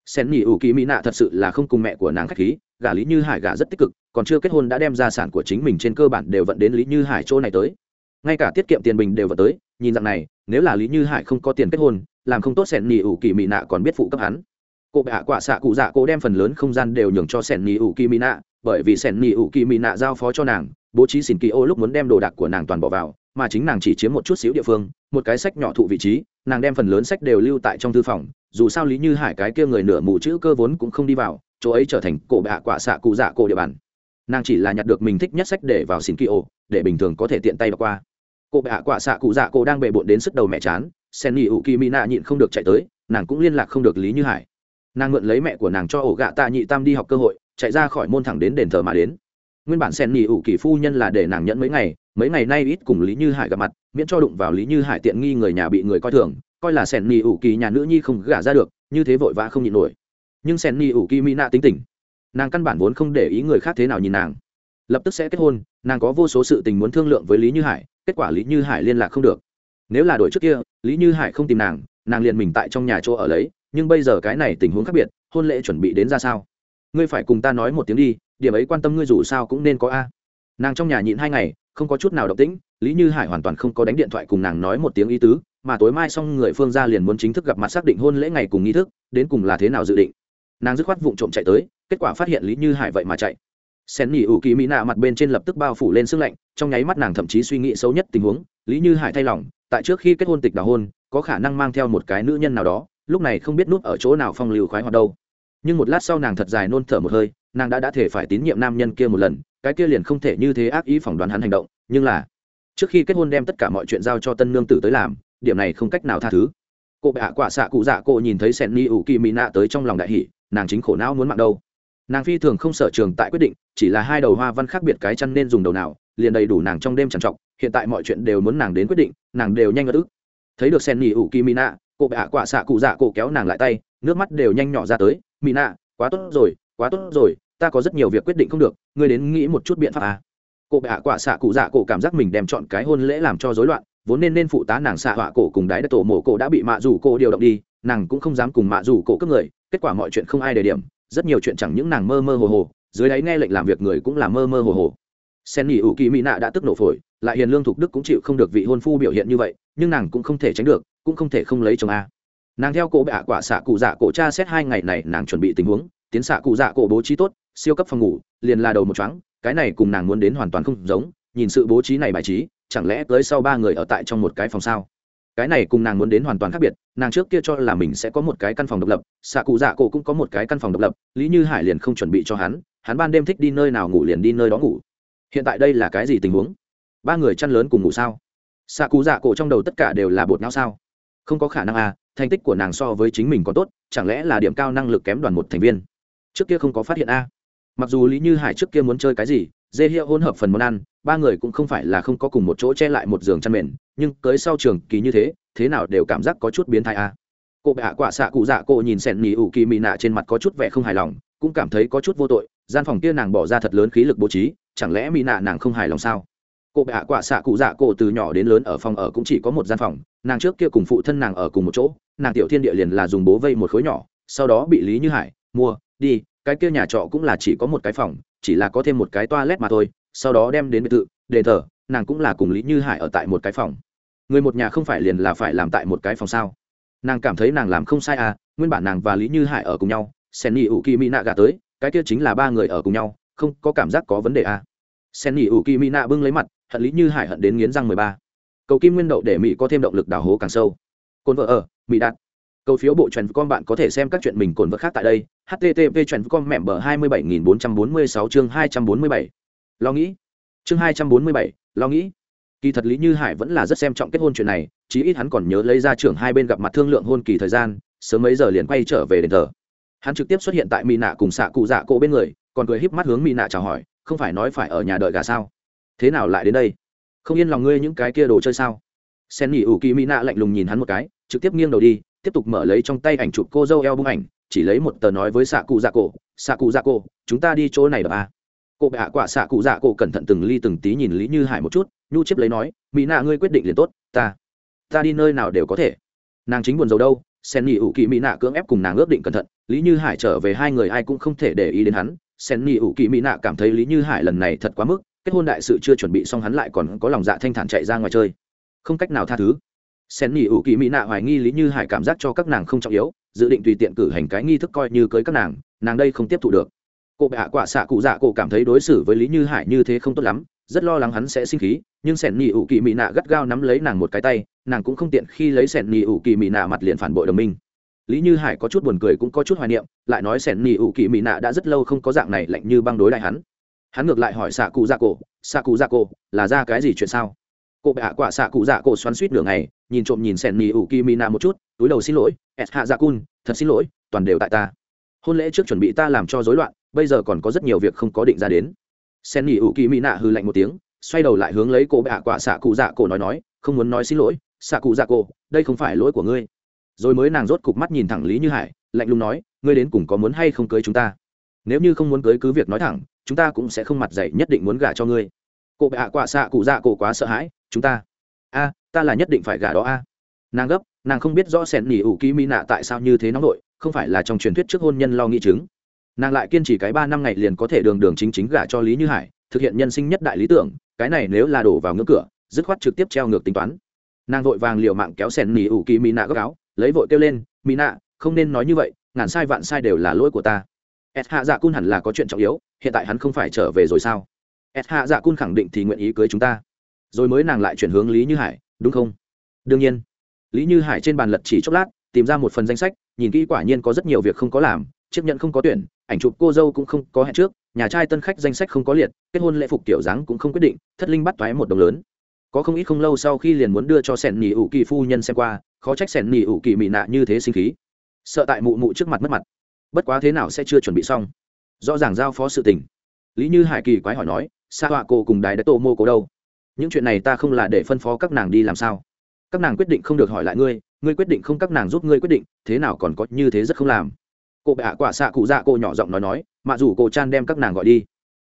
sen nghỉ ủ kỳ mỹ nạ thật sự là không cùng mẹ của nàng khách khí gà lý như hải gà rất tích cực, còn chưa kết hôn đã đem gia sản của chính mình trên cơ bản đều vận đến lý như hải chỗ này tới. Ngay cả tiết kiệm tiền bình đều vận tới, nhìn rằng này, nếu là lý như hải không có tiền kết hôn, làm không tốt sen nghỉ ủ kỳ mỹ nạ còn biết phụ cấp hắn. Cô bạ hạ quả xạ cụ dạ cô đem phần lớn không gian đều nhường cho sen nghỉ ủ kỳ mỹ nạ, bởi vì sen nghỉ ủ kỳ mỹ nạ giao phó cho nàng, bố trí xin kỳ ô lúc muốn đem đồ đạc của nàng toàn bỏ vào, mà chính nàng chỉ chiếm một chút xíu địa phương, một cái sách nhỏ thụ vị trí nàng đem phần lớn sách đều lưu tại trong thư phòng, dù sao lý như hải cái kia người nửa mù chữ cơ vốn cũng không đi vào, chỗ ấy trở thành cổ bạ quả xạ cụ dạ cổ địa bàn. Nàng chỉ là nhặt được mình thích nhất sách để vào xin kỳ ổ, để bình thường có thể tiện tay vào qua. Cổ bạ quả xạ cụ dạ cổ đang bề bộn đến sức đầu mẹ chán, sen nhị ủ kỳ mỹ nạ nhịn không được chạy tới, nàng cũng liên lạc không được lý như hải. Nàng mượn lấy mẹ của nàng cho ổ gạ tạ nhị tam đi học cơ hội, chạy ra khỏi môn thẳng đến đền thờ mà đến. Nguyên bản sen nhị ủ kỳ phu nhân là để nàng nhận mấy ngày mấy ngày nay ít cùng lý như hải gặp mặt, miễn cho đụng vào lý như hải tiện nghi người nhà bị người coi thường, coi là Sẻn nhị ủ kỳ nhà nữ nhi không gả ra được, như thế vội vã không nhịn nổi. Nhưng Sẻn ni ủ kỳ mỹ nạ tính tình. Nàng căn bản vốn không để ý người khác thế nào nhìn nàng. Lập tức sẽ kết hôn, nàng có vô số sự tình muốn thương lượng với lý như hải, kết quả lý như hải liên lạc không được. Nếu là đổi trước kia, lý như hải không tìm nàng nàng liền mình tại trong nhà chỗ ở lấy, nhưng bây giờ cái này tình huống khác biệt, hôn lễ chuẩn bị đến ra sao? Ngươi phải cùng ta nói một tiếng đi, điểm ấy quan tâm ngươi dù sao cũng nên có a. Nàng trong nhà nhịn hai ngày không có chút nào động tĩnh, lý như hải hoàn toàn không có đánh điện thoại cùng nàng nói một tiếng ý tứ, mà tối mai xong người phương ra liền muốn chính thức gặp mặt xác định hôn lễ ngày cùng nghi thức, đến cùng là thế nào dự định. Nàng dứt khoát vụng trộm chạy tới, kết quả phát hiện lý như hải vậy mà chạy. Sen nỉ ủ kỳ mỹ nạ mặt bên trên lập tức bao phủ lên sức lạnh, trong nháy mắt nàng thậm chí suy nghĩ xấu nhất tình huống, lý như hải thay lòng, tại trước khi kết hôn tịch đào hôn, có khả năng mang theo một cái nữ nhân nào đó, lúc này không biết nút ở chỗ nào phong lưu khoái hoạt đâu. Nhưng một lát sau nàng thật dài nôn thở một hơi, nàng đã đã thể phải tín nhiệm nam nhân kia một lần cái kia liền không thể như thế ác ý phỏng đoán hắn hành động, nhưng là, trước khi kết hôn đem tất cả mọi chuyện giao cho tân nương tử tới làm, điểm này không cách nào tha thứ. Cô bệ hạ quả xạ cụ dạ cô nhìn thấy sen ni ủ kỳ mỹ nạ tới trong lòng đại hỷ nàng chính khổ não muốn mạng đâu. Nàng phi thường không sở trường tại quyết định, chỉ là hai đầu hoa văn khác biệt cái chăn nên dùng đầu nào, liền đầy đủ nàng trong đêm trằn trọc, hiện tại mọi chuyện đều muốn nàng đến quyết định, nàng đều nhanh ngất ức. Thấy được sen ni ủ kỳ mỹ nạ, cô bệ hạ quả xạ cụ dạ cô kéo nàng lại tay, nước mắt đều nhanh nhỏ ra tới mỹ nạ, quá tốt rồi, quá tốt rồi ta có rất nhiều việc quyết định không được, ngươi đến nghĩ một chút biện pháp à. cụ bệ hạ quả xạ cụ dạ cổ cảm giác mình đem chọn cái hôn lễ làm cho rối loạn, vốn nên nên phụ tá nàng xạ họa cổ cùng đái đất tổ mổ cổ đã bị mạ rủ cổ điều động đi, nàng cũng không dám cùng mạ rủ cổ cướp người, kết quả mọi chuyện không ai đề điểm, rất nhiều chuyện chẳng những nàng mơ mơ hồ hồ, dưới đáy nghe lệnh làm việc người cũng là mơ mơ hồ hồ sen nghỉ ủ kỳ mỹ nạ đã tức nổ phổi, lại hiền lương thục đức cũng chịu không được vị hôn phu biểu hiện như vậy, nhưng nàng cũng không thể tránh được, cũng không thể không lấy chồng a nàng theo cổ bạ quả xạ cụ dạ cổ cha xét hai ngày này nàng chuẩn bị tình huống, tiến xạ cụ dạ cổ bố trí tốt siêu cấp phòng ngủ, liền là đầu một chóng cái này cùng nàng muốn đến hoàn toàn không giống, nhìn sự bố trí này bài trí, chẳng lẽ tới sau ba người ở tại trong một cái phòng sao? Cái này cùng nàng muốn đến hoàn toàn khác biệt, nàng trước kia cho là mình sẽ có một cái căn phòng độc lập, xạ cụ dạ cổ cũng có một cái căn phòng độc lập, lý như hải liền không chuẩn bị cho hắn hắn ban đêm thích đi nơi nào ngủ liền đi nơi đó ngủ. Hiện tại đây là cái gì tình huống? Ba người chăn lớn cùng ngủ sao? Xạ cụ dạ cổ trong đầu tất cả đều là bột não sao? Không có khả năng à thành tích của nàng so với chính mình còn tốt, chẳng lẽ là điểm cao năng lực kém đoàn một thành viên? Trước kia không có phát hiện a mặc dù lý như hải trước kia muốn chơi cái gì, dê hiệu hỗn hợp phần món ăn, ba người cũng không phải là không có cùng một chỗ che lại một giường chăn mền, nhưng cưới sau trường kỳ như thế thế nào đều cảm giác có chút biến thái a. Cô bạ quả xạ cụ dạ cô nhìn sẻn nỉ ủ kỳ mị nạ trên mặt có chút vẻ không hài lòng, cũng cảm thấy có chút vô tội, gian phòng kia nàng bỏ ra thật lớn khí lực bố trí, chẳng lẽ mị nạ nàng không hài lòng sao? Cô bạ quả xạ cụ dạ cô từ nhỏ đến lớn ở phòng ở cũng chỉ có một gian phòng, nàng trước kia cùng phụ thân nàng ở cùng một chỗ, nàng tiểu thiên địa liền là dùng bố vây một khối nhỏ, sau đó bị lý như hải, mua, đi cái kia nhà trọ cũng là chỉ có một cái phòng, chỉ là có thêm một cái toilet mà thôi, sau đó đem đến biệt thự, đền thờ, nàng cũng là cùng lý như hải ở tại một cái phòng. Người một nhà không phải liền là phải làm tại một cái phòng sao? Nàng cảm thấy nàng làm không sai à nguyên bản nàng và lý như hải ở cùng nhau sen ni ủ kỳ mỹ nạ gà tới, cái kia chính là ba người ở cùng nhau, không có cảm giác có vấn đề à. sen ni ủ kỳ mỹ nạ bưng lấy mặt, hận lý như hải hận đến nghiến răng mười ba. Cầu kim nguyên đậu để mỹ có thêm động lực đào hố càng sâu. Cồn vợ ở, mỹ đạt cầu phiếu bộ truyền con bạn có thể xem các chuyện mình cồn vật khác tại đây. Http truyền com mẹ bờ hai mươi bảy nghìn bốn trăm bốn mươi sáu chương hai trăm bốn mươi bảy. Lo nghĩ. Chương hai trăm bốn mươi bảy, lo nghĩ. Kỳ thật lý như hải vẫn là rất xem trọng kết hôn chuyện này, chí ít hắn còn nhớ lấy ra trưởng hai bên gặp mặt thương lượng hôn kỳ thời gian, sớm mấy giờ liền quay trở về đền thờ. Hắn trực tiếp xuất hiện tại mỹ nạ cùng xạ cụ dạ cộ bên người, còn cười híp mắt hướng mỹ nạ chào hỏi, không phải nói phải ở nhà đợi gà sao? Thế nào lại đến đây? Không yên lòng ngươi những cái kia đồ chơi sao? Sen Nỉ ủ kỳ mỹ nạ lạnh lùng nhìn hắn một cái, trực tiếp nghiêng đầu đi tiếp tục mở lấy trong tay ảnh chụp cô dâu eo bung ảnh, chỉ lấy một tờ nói với xạ cụ dạ cổ xạ cụ dạ cổ chúng ta đi chỗ này đập à. cô bệ hạ quả xạ cụ dạ cổ cẩn thận từng ly từng tí nhìn lý như hải một chút, nhu chiếp lấy nói, mỹ nạ ngươi quyết định liền tốt, ta ta đi nơi nào đều có thể. Nàng chính buồn giàu đâu, sen nghỉ ủ kỳ mỹ nạ cưỡng ép cùng nàng ước định cẩn thận, lý như hải trở về hai người ai cũng không thể để ý đến hắn. Sen nghỉ ủ kỳ mỹ nạ cảm thấy lý như hải lần này thật quá mức, kết hôn đại sự chưa chuẩn bị xong hắn lại còn có lòng dạ thanh thản chạy ra ngoài chơi. Không cách nào tha thứ sen nghỉ ủ kỳ mỹ nạ hoài nghi lý như hải cảm giác cho các nàng không trọng yếu, dự định tùy tiện cử hành cái nghi thức coi như cưới các nàng nàng đây không tiếp thụ được. Cô bệ hạ quả xạ cụ dạ cổ cảm thấy đối xử với lý như hải như thế không tốt lắm, rất lo lắng hắn sẽ sinh khí, nhưng sẻn nhị ủ kỳ mỹ nạ gắt gao nắm lấy nàng một cái tay, nàng cũng không tiện khi lấy sẻn nhị ủ kỳ mỹ nạ mặt liền phản bội đồng minh. Lý như hải có chút buồn cười cũng có chút hoài niệm, lại nói sẻn nhị ủ kỳ mỹ nạ đã rất lâu không có dạng này lạnh như băng đối đại hắn. Hắn ngược lại hỏi xạ cụ dạ cổ, xạ cụ dạ cổ, là ra cái gì chuyện sao? Cô bệ hạ quả xạ cụ dạ cổ xoắn suýt nửa ngày nhìn trộm nhìn sẻn nỉ ủ kỳ mỹ nạ một chút, túi đầu xin lỗi s hạ dạ cun, thật xin lỗi, toàn đều tại ta. Hôn lễ trước chuẩn bị ta làm cho rối loạn, bây giờ còn có rất nhiều việc không có định ra đến. Sen nỉ ủ kỳ mỹ nạ hư lạnh một tiếng, xoay đầu lại hướng lấy cô bạ quả xạ cụ dạ cổ nói nói, không muốn nói xin lỗi, xạ cụ dạ cổ, đây không phải lỗi của ngươi. Rồi mới nàng rốt cục mắt nhìn thẳng lý như hải, lạnh lùng nói, ngươi đến cùng có muốn hay không cưới chúng ta? Nếu như không muốn cưới cứ việc nói thẳng, chúng ta cũng sẽ không mặt dạy nhất định muốn gả cho ngươi. Cô bệ hạ quả xạ cụ dạ cổ quá sợ hãi, chúng ta ta là nhất định phải gả đó a. Nàng gấp, nàng không biết rõ sẻn nỉ ủ ký mỹ nạ tại sao như thế nóng nổi không phải là trong truyền thuyết trước hôn nhân lo nghĩ chứng. Nàng lại kiên trì cái ba năm ngày liền có thể đường đường chính chính gả cho lý như hải, thực hiện nhân sinh nhất đại lý tưởng, cái này nếu là đổ vào ngưỡng cửa, dứt khoát trực tiếp treo ngược tính toán. Nàng vội vàng liều mạng kéo sẻn nỉ ủ kỳ mỹ nạ gấp áo, lấy vội kêu lên, mỹ nạ, không nên nói như vậy, ngàn sai vạn sai đều là lỗi của ta. S hạ dạ cun hẳn là có chuyện trọng yếu, hiện tại hắn không phải trở về rồi sao? S hạ dạ cun khẳng định thì nguyện ý cưới chúng ta. Rồi mới nàng lại chuyển hướng lý như hải đúng không? Đương nhiên. Lý như hải trên bàn lật chỉ chốc lát, tìm ra một phần danh sách, nhìn kỹ quả nhiên có rất nhiều việc không có làm, chiếc nhận không có tuyển, ảnh chụp cô dâu cũng không có hẹn trước, nhà trai tân khách danh sách không có liệt, kết hôn lễ phục kiểu dáng cũng không quyết định, thất linh bắt toái một đồng lớn. Có không ít không lâu sau khi liền muốn đưa cho sẻn nỉ ủ kỳ phu nhân xem qua, khó trách sẻn nỉ ủ kỳ mị nạ như thế sinh khí. Sợ tại mụ mụ trước mặt mất mặt. Bất quá thế nào sẽ chưa chuẩn bị xong. Rõ ràng giao phó sự tình. Lý như hải kỳ quái hỏi nói xa họa cô cùng đài đã tổ mô cô đâu? Những chuyện này ta không là để phân phó các nàng đi làm sao. Các nàng quyết định không được hỏi lại ngươi ngươi quyết định không các nàng giúp ngươi quyết định, thế nào còn có như thế rất không làm. Cô bệ hạ quả xạ cụ dạ cô nhỏ giọng nói nói, mạ dù cô chan đem các nàng gọi đi.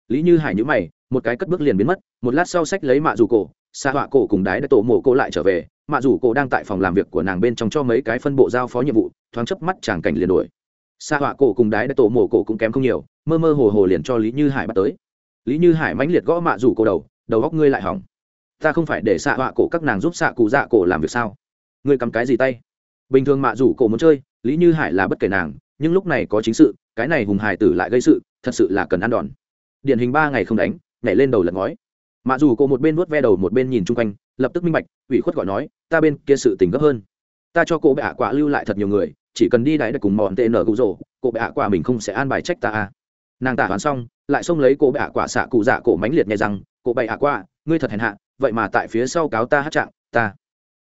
Lý như hải nhữ mày, một cái cất bước liền biến mất, một lát sau sách lấy mạ dù cổ, xạ họa cổ cùng đái đã tổ mộ cô lại trở về, mạ dù cổ đang tại phòng làm việc của nàng bên trong cho mấy cái phân bộ giao phó nhiệm vụ, thoáng chớp mắt chàng cảnh liền đuổi. Xạ họa cổ cùng đái đã tổ mộ cổ cũng kém không nhiều, mơ mơ hồ hồ liền cho lý như hải bắt tới. Lý như hải mãnh liệt gõ mạ dù cổ đầu đầu góc ngươi lại hỏng ta không phải để xạ họa cổ các nàng giúp xạ cụ dạ cổ làm việc sao? Ngươi cầm cái gì tay? Bình thường mạ rủ cổ muốn chơi, lý như hải là bất kể nàng, nhưng lúc này có chính sự, cái này hùng hải tử lại gây sự, thật sự là cần ăn đòn. Điển hình ba ngày không đánh, nhảy lên đầu lật ngói. Mạ dù cổ một bên vuốt ve đầu một bên nhìn chung quanh, lập tức minh bạch, ủy khuất gọi nói, ta bên kia sự tình gấp hơn. Ta cho cô bệ ạ quả lưu lại thật nhiều người, chỉ cần đi đáy được cùng mòn tn cụ rỗ cô bệ ạ quả mình không sẽ an bài trách ta à. nàng tả hoán xong, lại xông lấy cô bệ ạ quả xạ cụ dạ cổ mánh liệt nhẹ rằng cô bệ ạ quả, ngươi thật hèn hạ vậy mà tại phía sau cáo ta hát trạng, ta.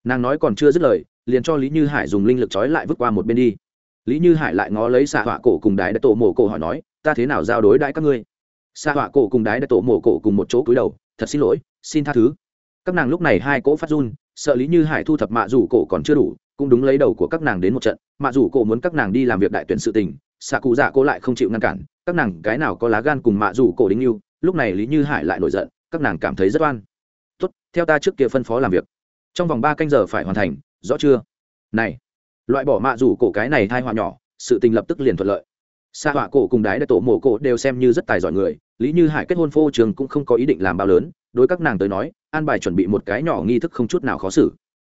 Nàng nói còn chưa dứt lời, liền cho lý như hải dùng linh lực trói lại vứt qua một bên đi. Lý như hải lại ngó lấy xạ họa cổ cùng đái đã tổ mổ cổ hỏi nói, ta thế nào giao đối đãi các ngươi? Xạ họa cổ cùng đái đã tổ mổ cổ cùng một chỗ cúi đầu, thật xin lỗi, xin tha thứ. Các nàng lúc này hai cỗ phát run, sợ lý như hải thu thập mạ rủ cổ còn chưa đủ, cũng đúng lấy đầu của các nàng đến một trận. Mạ rủ cổ muốn các nàng đi làm việc đại tuyển sự tình xạ cụ dạ cô lại không chịu ngăn cản. Các nàng cái nào có lá gan cùng mạ rủ cổ đính yêu? Lúc này lý như hải lại nổi giận, các nàng cảm thấy rất oan tốt, theo ta trước kia phân phó làm việc. Trong vòng ba canh giờ phải hoàn thành, rõ chưa? Này, loại bỏ mạ rủ cổ cái này thai họa nhỏ, sự tình lập tức liền thuận lợi. Xa họa cổ cùng đái đại tổ mổ cổ đều xem như rất tài giỏi người, lý như hải kết hôn phô trường cũng không có ý định làm bao lớn, đối các nàng tới nói, an bài chuẩn bị một cái nhỏ nghi thức không chút nào khó xử.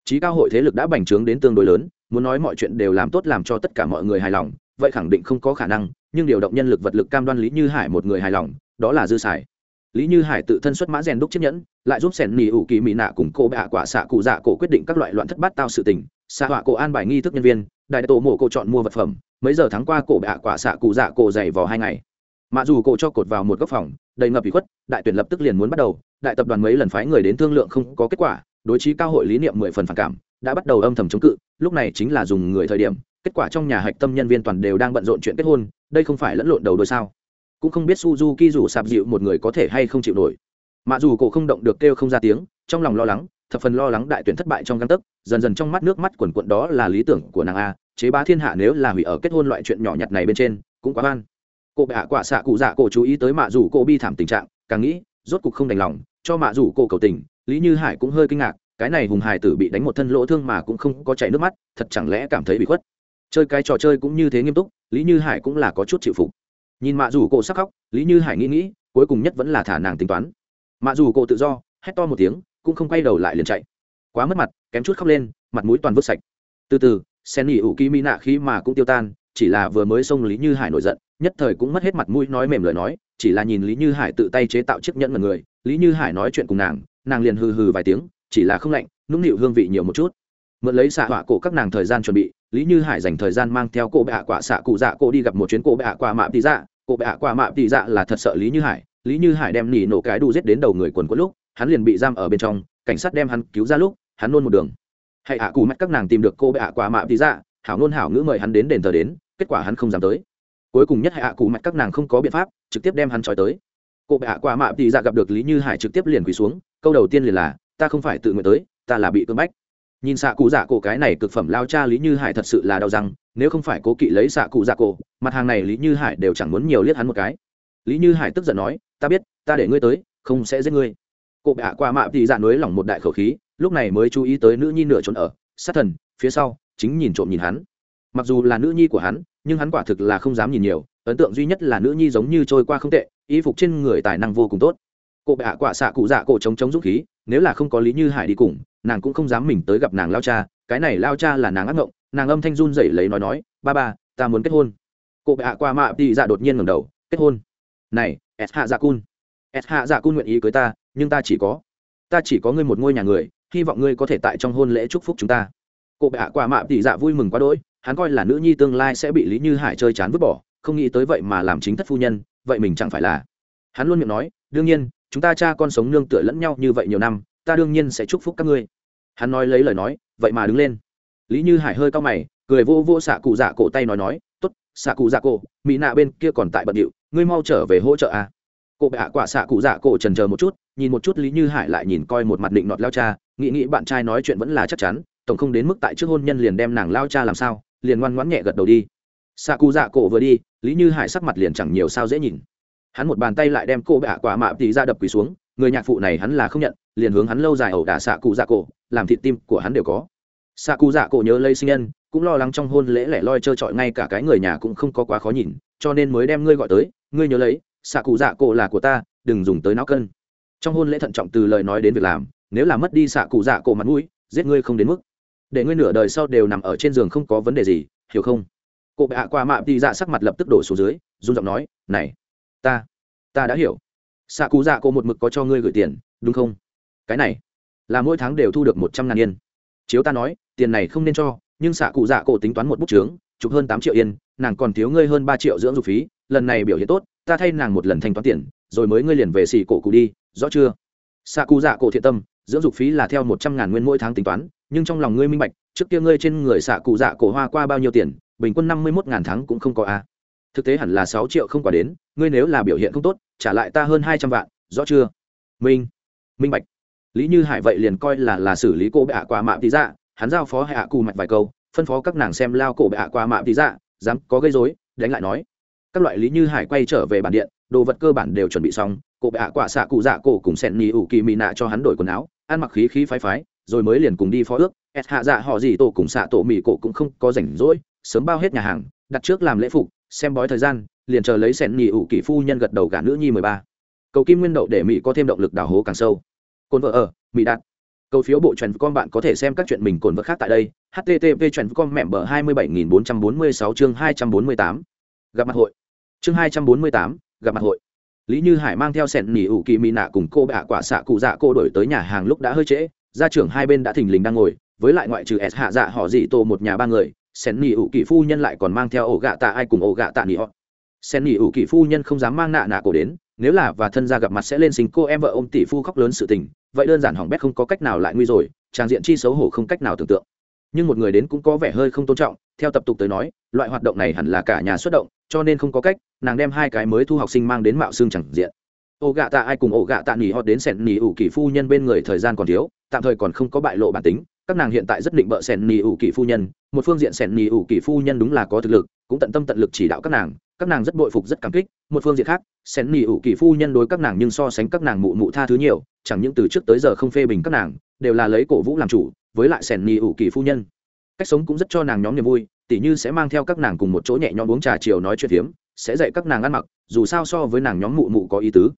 Trí cao hội thế lực đã bành trướng đến tương đối lớn, muốn nói mọi chuyện đều làm tốt làm cho tất cả mọi người hài lòng, vậy khẳng định không có khả năng, nhưng điều động nhân lực vật lực cam đoan lý như hải một người hài lòng, đó là dư xài lý như hải tự thân xuất mã rèn đúc chiếc nhẫn, lại giúp sẻn nỉ ủ kỳ mỹ nạ cùng cô bạ quả xạ cụ dạ cổ quyết định các loại loạn thất bát tao sự tình. Xạ họa cổ an bài nghi thức nhân viên, đại tổ mộ cổ chọn mua vật phẩm. Mấy giờ tháng qua cổ bạ quả xạ cụ dạ cổ dày vào hai ngày. Mặc dù cổ cho cột vào một góc phòng, đầy ngập bị khuất, đại tuyển lập tức liền muốn bắt đầu. Đại tập đoàn mấy lần phái người đến thương lượng không có kết quả, đối chí cao hội lý niệm mười phần phản cảm, đã bắt đầu âm thầm chống cự. Lúc này chính là dùng người thời điểm, kết quả trong nhà hạch tâm nhân viên toàn đều đang bận rộn chuyện kết hôn, đây không phải lẫn lộn đầu đôi sao? Cũng không biết suzuki rủ sạp dịu một người có thể hay không chịu nổi. Mà dù cổ không động được kêu không ra tiếng, trong lòng lo lắng, thập phần lo lắng đại tuyển thất bại trong găng tấc, dần dần trong mắt nước mắt quần quận đó là lý tưởng của nàng a, chế bá thiên hạ nếu là hủy ở kết hôn loại chuyện nhỏ nhặt này bên trên, cũng quá van cô bệ hạ quả xạ cụ dạ cổ chú ý tới mạ dù cô bi thảm tình trạng, càng nghĩ, rốt cục không đành lòng, cho mạ dù cô cầu tình, lý như hải cũng hơi kinh ngạc, cái này hùng hải tử bị đánh một thân lỗ thương mà cũng không có chảy nước mắt, thật chẳng lẽ cảm thấy bị khuất. Chơi cái trò chơi cũng như thế nghiêm túc, lý như hải cũng là có chút chịu phục nhìn mạ dù cô sắc khóc, lý như hải nghĩ nghĩ, cuối cùng nhất vẫn là thả nàng tính toán. Mạ dù cô tự do, hét to một tiếng, cũng không quay đầu lại liền chạy. Quá mất mặt, kém chút khóc lên, mặt mũi toàn vứt sạch. Từ từ, sen nghỉ ủ kỳ mỹ nạ khi mà cũng tiêu tan, chỉ là vừa mới xông lý như hải nổi giận, nhất thời cũng mất hết mặt mũi nói mềm lời nói, chỉ là nhìn lý như hải tự tay chế tạo chiếc nhẫn mật người, lý như hải nói chuyện cùng nàng nàng liền hừ hừ vài tiếng, chỉ là không lạnh, nũng nịu hương vị nhiều một chút. Mượn lấy xạ họa cổ các nàng thời gian chuẩn bị lý như hải dành thời gian mang theo cô bệ ạ quả xạ cụ dạ cô đi gặp một chuyến cô bệ ạ quả mạ tị dạ. Cô bệ ạ quả mạ tị dạ là thật sợ lý như hải. Lý như hải đem nỉ nổ cái đu giết đến đầu người quần quất lúc, hắn liền bị giam ở bên trong, cảnh sát đem hắn cứu ra lúc, hắn nôn một đường. Hãy hạ cụ mắt các nàng tìm được cô bệ ạ quả mạ tị dạ hảo nôn hảo ngữ mời hắn đến đền thờ đến, kết quả hắn không dám tới. Cuối cùng nhất hạ cụ mắt các nàng không có biện pháp, trực tiếp đem hắn trói tới. Cô bệ ạ quả mạ tị dạ gặp được lý như hải trực tiếp liền quỳ xuống, câu đầu tiên liền là, ta không phải tự nguyện tới, ta là bị cưỡng bách nhìn xạ cụ dạ cổ cái này cực phẩm lao cha lý như hải thật sự là đau răng, nếu không phải cố kỵ lấy xạ cụ dạ cổ, mặt hàng này lý như hải đều chẳng muốn nhiều liếc hắn một cái. Lý như hải tức giận nói, ta biết, ta để ngươi tới, không sẽ giết ngươi. Cụ bạ qua mạ thì dạ nối lỏng một đại khẩu khí, lúc này mới chú ý tới nữ nhi nửa trốn ở, sát thần, phía sau, chính nhìn trộm nhìn hắn. Mặc dù là nữ nhi của hắn, nhưng hắn quả thực là không dám nhìn nhiều, ấn tượng duy nhất là nữ nhi giống như trôi qua không tệ, y phục trên người tài năng vô cùng tốt. Cụ bạ quả xạ cụ dạ cổ chống chống dũng khí, nếu là không có lý như hải đi cùng nàng cũng không dám mình tới gặp nàng lao cha, cái này lao cha là nàng ác ngộng, nàng âm thanh run dậy lấy nói nói, ba ba, ta muốn kết hôn. Cụ bạ qua mạ đi dạ đột nhiên ngẩng đầu, kết hôn? Này, s hạ dạ cun, s hạ dạ cun nguyện ý cưới ta, nhưng ta chỉ có, ta chỉ có ngươi một ngôi nhà người, hy vọng ngươi có thể tại trong hôn lễ chúc phúc chúng ta. Cụ bạ qua mạ đi dạ vui mừng quá đỗi, hắn coi là nữ nhi tương lai sẽ bị lý như hải chơi chán vứt bỏ, không nghĩ tới vậy mà làm chính thất phu nhân, vậy mình chẳng phải là. Hắn luôn miệng nói, đương nhiên, chúng ta cha con sống nương tựa lẫn nhau như vậy nhiều năm ta đương nhiên sẽ chúc phúc các ngươi. Hắn nói lấy lời nói, vậy mà đứng lên. Lý như hải hơi cao mày, cười vô vô xạ cụ dạ cổ tay nói nói t ố t xạ cụ dạ cổ, mỹ nạ bên kia còn tại bận điệu, ngươi mau trở về hỗ trợ à. cụ bạ quả xạ cụ dạ cổ trần chờ một chút, nhìn một chút lý như hải lại nhìn coi một mặt định nọt lao cha, nghĩ nghĩ bạn trai nói chuyện vẫn là chắc chắn, tổng không đến mức tại trước hôn nhân liền đem nàng lao cha làm sao, liền ngoan ngoãn nhẹ gật đầu đi. Xạ cụ dạ cổ vừa đi, lý như hải sắc mặt liền chẳng nhiều sao dễ nhìn. Hắn một bàn tay lại đem cô bạ quả mạ tì ra dạ đập quỳ xuống, người nhạc phụ này hắn là không nhận liền hướng hắn lâu dài ẩu đả xạ cụ dạ cổ, làm thịt tim của hắn đều có. Xạ cụ dạ cổ nhớ lấy sinh nhân, cũng lo lắng trong hôn lễ lẻ loi trơ trọi ngay cả cái người nhà cũng không có quá khó nhìn, cho nên mới đem ngươi gọi tới, ngươi nhớ lấy, xạ cụ dạ cổ là của ta, đừng dùng tới não cân. Trong hôn lễ thận trọng từ lời nói đến việc làm, nếu là mất đi xạ cụ dạ cổ mặt mũi, giết ngươi không đến mức. Để ngươi nửa đời sau đều nằm ở trên giường không có vấn đề gì, hiểu không? Cô bệ hạ qua mạ đi dạ sắc mặt lập tức đổ xuống dưới, run giọng nói, này, ta ta đã hiểu. Xạ cụ dạ cổ một mực có cho ngươi gửi tiền, đúng không? Cái này là mỗi tháng đều thu được một trăm ngàn yên. Chiếu ta nói, tiền này không nên cho, nhưng xạ cụ dạ cổ tính toán một bút trướng chụp hơn tám triệu yên, nàng còn thiếu ngươi hơn ba triệu dưỡng dục phí, lần này biểu hiện tốt, ta thay nàng một lần thanh toán tiền, rồi mới ngươi liền về xì cổ cụ đi, rõ chưa? Xạ cụ dạ cổ thiện tâm, dưỡng dục phí là theo một trăm ngàn nguyên mỗi tháng tính toán, nhưng trong lòng ngươi minh bạch, trước kia ngươi trên người xạ cụ dạ cổ hoa qua bao nhiêu tiền, bình quân năm mươi một ngàn tháng cũng không có a. Thực tế hẳn là sáu triệu không quả đến, ngươi nếu là biểu hiện không tốt, trả lại ta hơn hai trăm vạn, rõ chưa? Minh minh bạch lý như hải vậy liền coi là là xử lý cô bệ hạ qua mạ tí dạ hắn giao phó hạ cù mạch vài câu, phân phó các nàng xem lao cổ bệ hạ qua mạ tí dạ dám có gây dối đánh lại nói. Các loại lý như hải quay trở về bản điện, đồ vật cơ bản đều chuẩn bị xong cổ bệ hạ quả xạ cụ dạ cổ cùng sẹn nhì ủ kỳ mị nạ cho hắn đổi quần áo, ăn mặc khí khí phái phái, rồi mới liền cùng đi phó ước s hạ dạ họ gì tổ cùng xạ tổ mì cổ cũng không có rảnh rỗi, sớm bao hết nhà hàng, đặt trước làm lễ phục, xem bói thời gian, liền chờ lấy sẹn nhì ủ kỳ phu nhân gật đầu gả nữ nhi mười ba. Cầu kim nguyên đậu để mỹ có thêm động lực đào hố càng sâu cồn vợ ở mỹ đạt. Cầu phiếu bộ truyền con bạn có thể xem các chuyện mình cồn vợ khác tại đây. Http truyền com mẹm bờ hai mươi bảy nghìn bốn trăm bốn mươi sáu chương hai trăm bốn mươi tám. Gặp mặt hội. Chương hai trăm bốn mươi tám, gặp mặt hội. Lý như hải mang theo sẹn nỉ ủ kỳ mỹ nạ cùng cô bạ quả xạ cụ dạ cô đổi tới nhà hàng lúc đã hơi trễ. Gia trưởng hai bên đã thình lình đang ngồi, với lại ngoại trừ s hạ dạ họ dị tô một nhà ba người, sẹn nỉ ủ kỳ phu nhân lại còn mang theo ổ gạ tạ ai cùng ổ gạ tạ nỉ họ. Sẹn nỉ ủ kỳ phu nhân không dám mang nạ nạ cổ đến, nếu là và thân gia gặp mặt sẽ lên sinh cô em vợ ôm tỷ phu khóc lớn sự tình vậy đơn giản hỏng bét không có cách nào lại nguy rồi trang diện chi xấu hổ không cách nào tưởng tượng. Nhưng một người đến cũng có vẻ hơi không tôn trọng, theo tập tục tới nói, loại hoạt động này hẳn là cả nhà xuất động, cho nên không có cách, nàng đem hai cái mới thu học sinh mang đến mạo xương chẳng diện. Ô gạ tạ ai cùng ổ gạ tạ nỉ họ đến sẻn nỉ ủ kỳ phu nhân bên người thời gian còn thiếu, tạm thời còn không có bại lộ bản tính, các nàng hiện tại rất định bợ sẻn nỉ ủ kỳ phu nhân, một phương diện sẻn nỉ ủ kỳ phu nhân đúng là có thực lực, cũng tận tâm tận lực chỉ đạo các nàng các nàng rất bội phục rất cảm kích, một phương diện khác sẹn nỉ ủ kỳ phu nhân đối các nàng nhưng so sánh các nàng mụ mụ tha thứ nhiều, chẳng những từ trước tới giờ không phê bình các nàng, đều là lấy cổ vũ làm chủ, với lại sẹn nỉ ủ kỳ phu nhân. Cách sống cũng rất cho nàng nhóm niềm vui, tỉ như sẽ mang theo các nàng cùng một chỗ nhẹ nhõm uống trà chiều nói chuyện phiếm, sẽ dạy các nàng ăn mặc, dù sao so với nàng nhóm mụ mụ có ý tứ.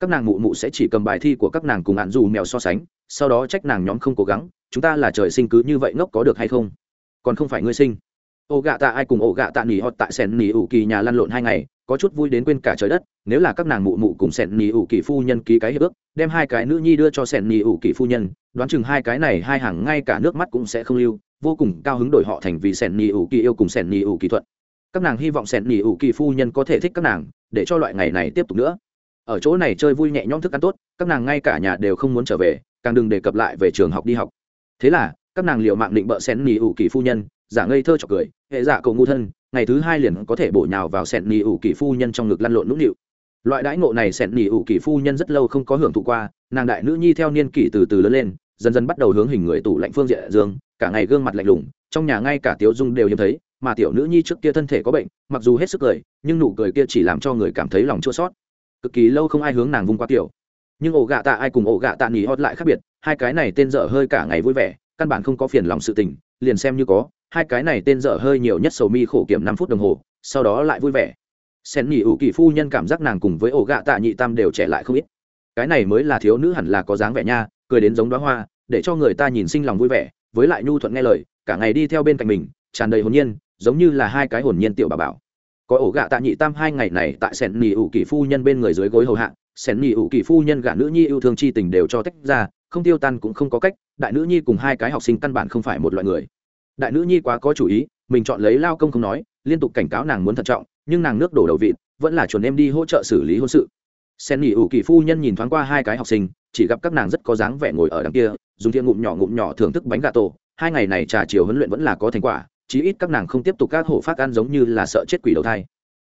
Các nàng mụ mụ sẽ chỉ cầm bài thi của các nàng cùng hạn dù mèo so sánh, sau đó trách nàng nhóm không cố gắng, chúng ta là trời sinh cứ như vậy ngốc có được hay không? Còn không phải ngươi sinh ổ gạ tạ ai cùng ổ gạ tạ nỉ họ tại sẻn nỉ ủ kỳ nhà lăn lộn hai ngày, có chút vui đến quên cả trời đất, nếu là các nàng mụ mụ cùng sẻn nỉ ủ kỳ phu nhân ký cái hiệp ước, đem hai cái nữ nhi đưa cho sẻn nỉ ủ kỳ phu nhân, đoán chừng hai cái này hai hàng ngay cả nước mắt cũng sẽ không lưu, vô cùng cao hứng đổi họ thành vì sẻn nỉ ủ kỳ yêu cùng sẻn nỉ ủ kỳ thuận. Các nàng hy vọng sẻn nỉ ủ kỳ phu nhân có thể thích các nàng, để cho loại ngày này tiếp tục nữa. Ở chỗ này chơi vui nhẹ nhõm thức ăn tốt, các nàng ngay cả nhà đều không muốn trở về, càng đừng đề cập lại về trường học đi học. Thế là, các nàng liệu mạng định bợ sẻn nỉ ủ kỳ phu nhân giả ngây thơ chọc cười, hệ giả cầu ngu thân, ngày thứ hai liền có thể bổ nhào vào sẹn nỉ ủ kỳ phu nhân trong ngực lăn lộn nũng nịu. Loại đãi ngộ này sẹn nỉ ủ kỳ phu nhân rất lâu không có hưởng thụ qua, nàng đại nữ nhi theo niên kỷ từ từ lớn lên, dần dần bắt đầu hướng hình người tủ lạnh phương diện dương, cả ngày gương mặt lạnh lùng, trong nhà ngay cả tiếu dung đều hiếm thấy, mà tiểu nữ nhi trước kia thân thể có bệnh, mặc dù hết sức cười, nhưng nụ cười kia chỉ làm cho người cảm thấy lòng chua sót cực kỳ lâu không ai hướng nàng vung qua tiểu nhưng ổ gạ tạ ai cùng ổ gạ tạ nghỉ hót lại khác biệt, hai cái này tên dở hơi cả ngày vui vẻ, căn bản không có phiền lòng sự tình, liền xem như có hai cái này tên dở hơi nhiều nhất sầu mi khổ kiểm năm phút đồng hồ, sau đó lại vui vẻ. Sen nhị ủ kỳ phu nhân cảm giác nàng cùng với ổ gạ tạ nhị tam đều trẻ lại không ít. Cái này mới là thiếu nữ hẳn là có dáng vẻ nha, cười đến giống đoá hoa, để cho người ta nhìn sinh lòng vui vẻ, với lại nhu thuận nghe lời, cả ngày đi theo bên cạnh mình, tràn đầy hồn nhiên, giống như là hai cái hồn nhiên tiểu bà bảo. Có ổ gạ tạ nhị tam hai ngày này tại sẻn nhị ủ kỳ phu nhân bên người dưới gối hầu hạ sẻn nhị ủ kỳ phu nhân gả nữ nhi yêu thương chi tình đều cho tách ra, không tiêu tan cũng không có cách, đại nữ nhi cùng hai cái học sinh căn bản không phải một loại người đại nữ nhi quá có chủ ý, mình chọn lấy lao công không nói, liên tục cảnh cáo nàng muốn thận trọng, nhưng nàng nước đổ đầu vịt, vẫn là chuẩn em đi hỗ trợ xử lý hôn sự. Sen nghỉ ủ kỳ phu nhân nhìn thoáng qua hai cái học sinh, chỉ gặp các nàng rất có dáng vẻ ngồi ở đằng kia, dùng thiên ngụm nhỏ ngụm nhỏ thưởng thức bánh gà tổ. Hai ngày này trà chiều huấn luyện vẫn là có thành quả, chí ít các nàng không tiếp tục các hổ phát ăn giống như là sợ chết quỷ đầu thai.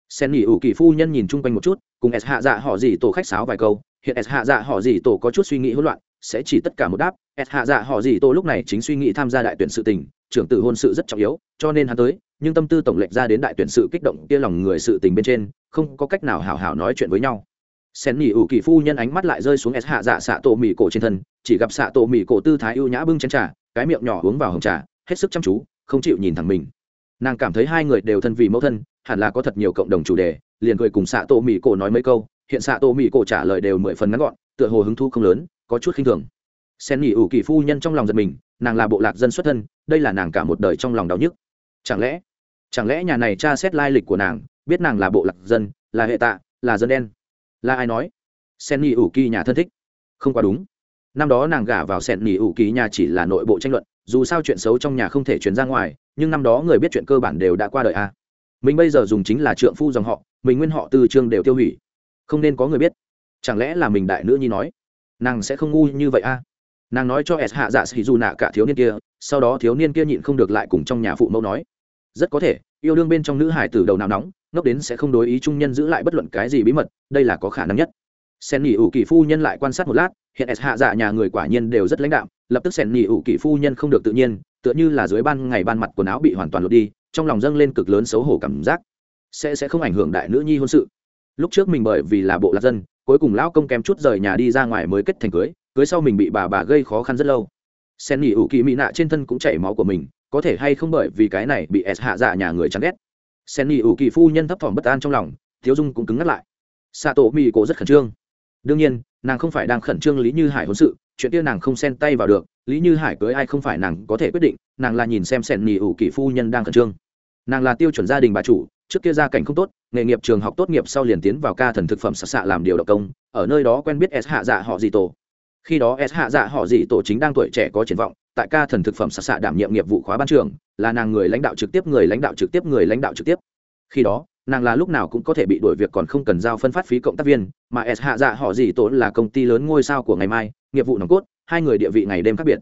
Sen nghỉ ủ kỳ phu nhân nhìn chung quanh một chút, cùng s hạ dạ họ gì tổ khách sáo vài câu. Hiện s hạ dạ họ gì tổ có chút suy nghĩ hỗn loạn, sẽ chỉ tất cả một đáp. S hạ dạ họ gì tổ lúc này chính suy nghĩ tham gia đại tuyển sự tình trưởng tử hôn sự rất trọng yếu, cho nên hắn tới, nhưng tâm tư tổng lệnh ra đến đại tuyển sự kích động kia lòng người sự tình bên trên, không có cách nào hảo hảo nói chuyện với nhau. Sen nhỉ ủ kỳ phu nhân ánh mắt lại rơi xuống s hạ dạ xạ tổ mì cổ trên thân, chỉ gặp xạ tổ mì cổ tư thái ưu nhã bưng chén trà, cái miệng nhỏ uống vào hồng trà, hết sức chăm chú, không chịu nhìn thẳng mình. Nàng cảm thấy hai người đều thân vì mẫu thân, hẳn là có thật nhiều cộng đồng chủ đề, liền cười cùng xạ tổ mì cổ nói mấy câu, hiện xạ tổ mì cổ trả lời đều mười phần ngắn gọn, tựa hồ hứng thu không lớn, có chút khinh thường sen nghỉ ủ kỳ phu nhân trong lòng giật mình, nàng là bộ lạc dân xuất thân, đây là nàng cả một đời trong lòng đau nhức. Chẳng lẽ chẳng lẽ nhà này tra xét lai lịch của nàng, biết nàng là bộ lạc dân, là hệ tạ, là dân đen? Là ai nói? Sen nghỉ ủ kỳ nhà thân thích. Không quá đúng. Năm đó nàng gả vào sen nghỉ ủ kỳ nhà chỉ là nội bộ tranh luận, dù sao chuyện xấu trong nhà không thể chuyển ra ngoài, nhưng năm đó người biết chuyện cơ bản đều đã qua đời a mình bây giờ dùng chính là trượng phu dòng họ, mình nguyên họ từ trương đều tiêu hủy. Không nên có người biết. Chẳng lẽ là mình đại nữ nhi nói, nàng sẽ không ngu như vậy a nàng nói cho s hạ dạ sĩ dù nạ cả thiếu niên kia, sau đó thiếu niên kia nhịn không được lại cùng trong nhà phụ mẫu nói, rất có thể, yêu đương bên trong nữ hải từ đầu nào nóng, ngốc đến sẽ không đối ý trung nhân giữ lại bất luận cái gì bí mật, đây là có khả năng nhất. Sen nghỉ ủ kỳ phu nhân lại quan sát một lát, hiện s hạ dạ nhà người quả nhiên đều rất lãnh đạm, lập tức sen nghỉ ủ kỳ phu nhân không được tự nhiên, tựa như là dưới ban ngày ban mặt quần áo bị hoàn toàn lột đi, trong lòng dâng lên cực lớn xấu hổ cảm giác. Sẽ sẽ không ảnh hưởng đại nữ nhi hôn sự. Lúc trước mình bởi vì là bộ lạc dân, cuối cùng lão công kém chút rời nhà đi ra ngoài mới kết thành cưới cưới sau mình bị bà bà gây khó khăn rất lâu. Sen nghỉ ủ kỳ mỹ nạ trên thân cũng chảy máu của mình, có thể hay không bởi vì cái này bị s hạ dạ nhà người chán ghét. Sen nghỉ ủ kỳ phu nhân thấp thỏm bất an trong lòng, thiếu dung cũng cứng ngắt lại. Xạ tổ mỹ cổ rất khẩn trương. Đương nhiên, nàng không phải đang khẩn trương lý như hải hôn sự, chuyện kia nàng không xen tay vào được, lý như hải cưới ai không phải nàng có thể quyết định, nàng là nhìn xem sen nghỉ ủ kỳ phu nhân đang khẩn trương. Nàng là tiêu chuẩn gia đình bà chủ, trước kia gia cảnh không tốt, nghề nghiệp trường học tốt nghiệp sau liền tiến vào ca thần thực phẩm xạ xạ làm điều độc công, ở nơi đó quen biết s hạ dạ họ gì tổ khi đó s hạ dạ họ dị tổ chính đang tuổi trẻ có triển vọng, tại ca thần thực phẩm xạ xạ đảm nhiệm nghiệp vụ khóa ban trường là nàng người lãnh đạo trực tiếp, người lãnh đạo trực tiếp, người lãnh đạo trực tiếp. Khi đó, nàng là lúc nào cũng có thể bị đổi việc còn không cần giao phân phát phí cộng tác viên, mà s hạ dạ họ dị tổ là công ty lớn ngôi sao của ngày mai, nghiệp vụ nòng cốt, hai người địa vị ngày đêm khác biệt.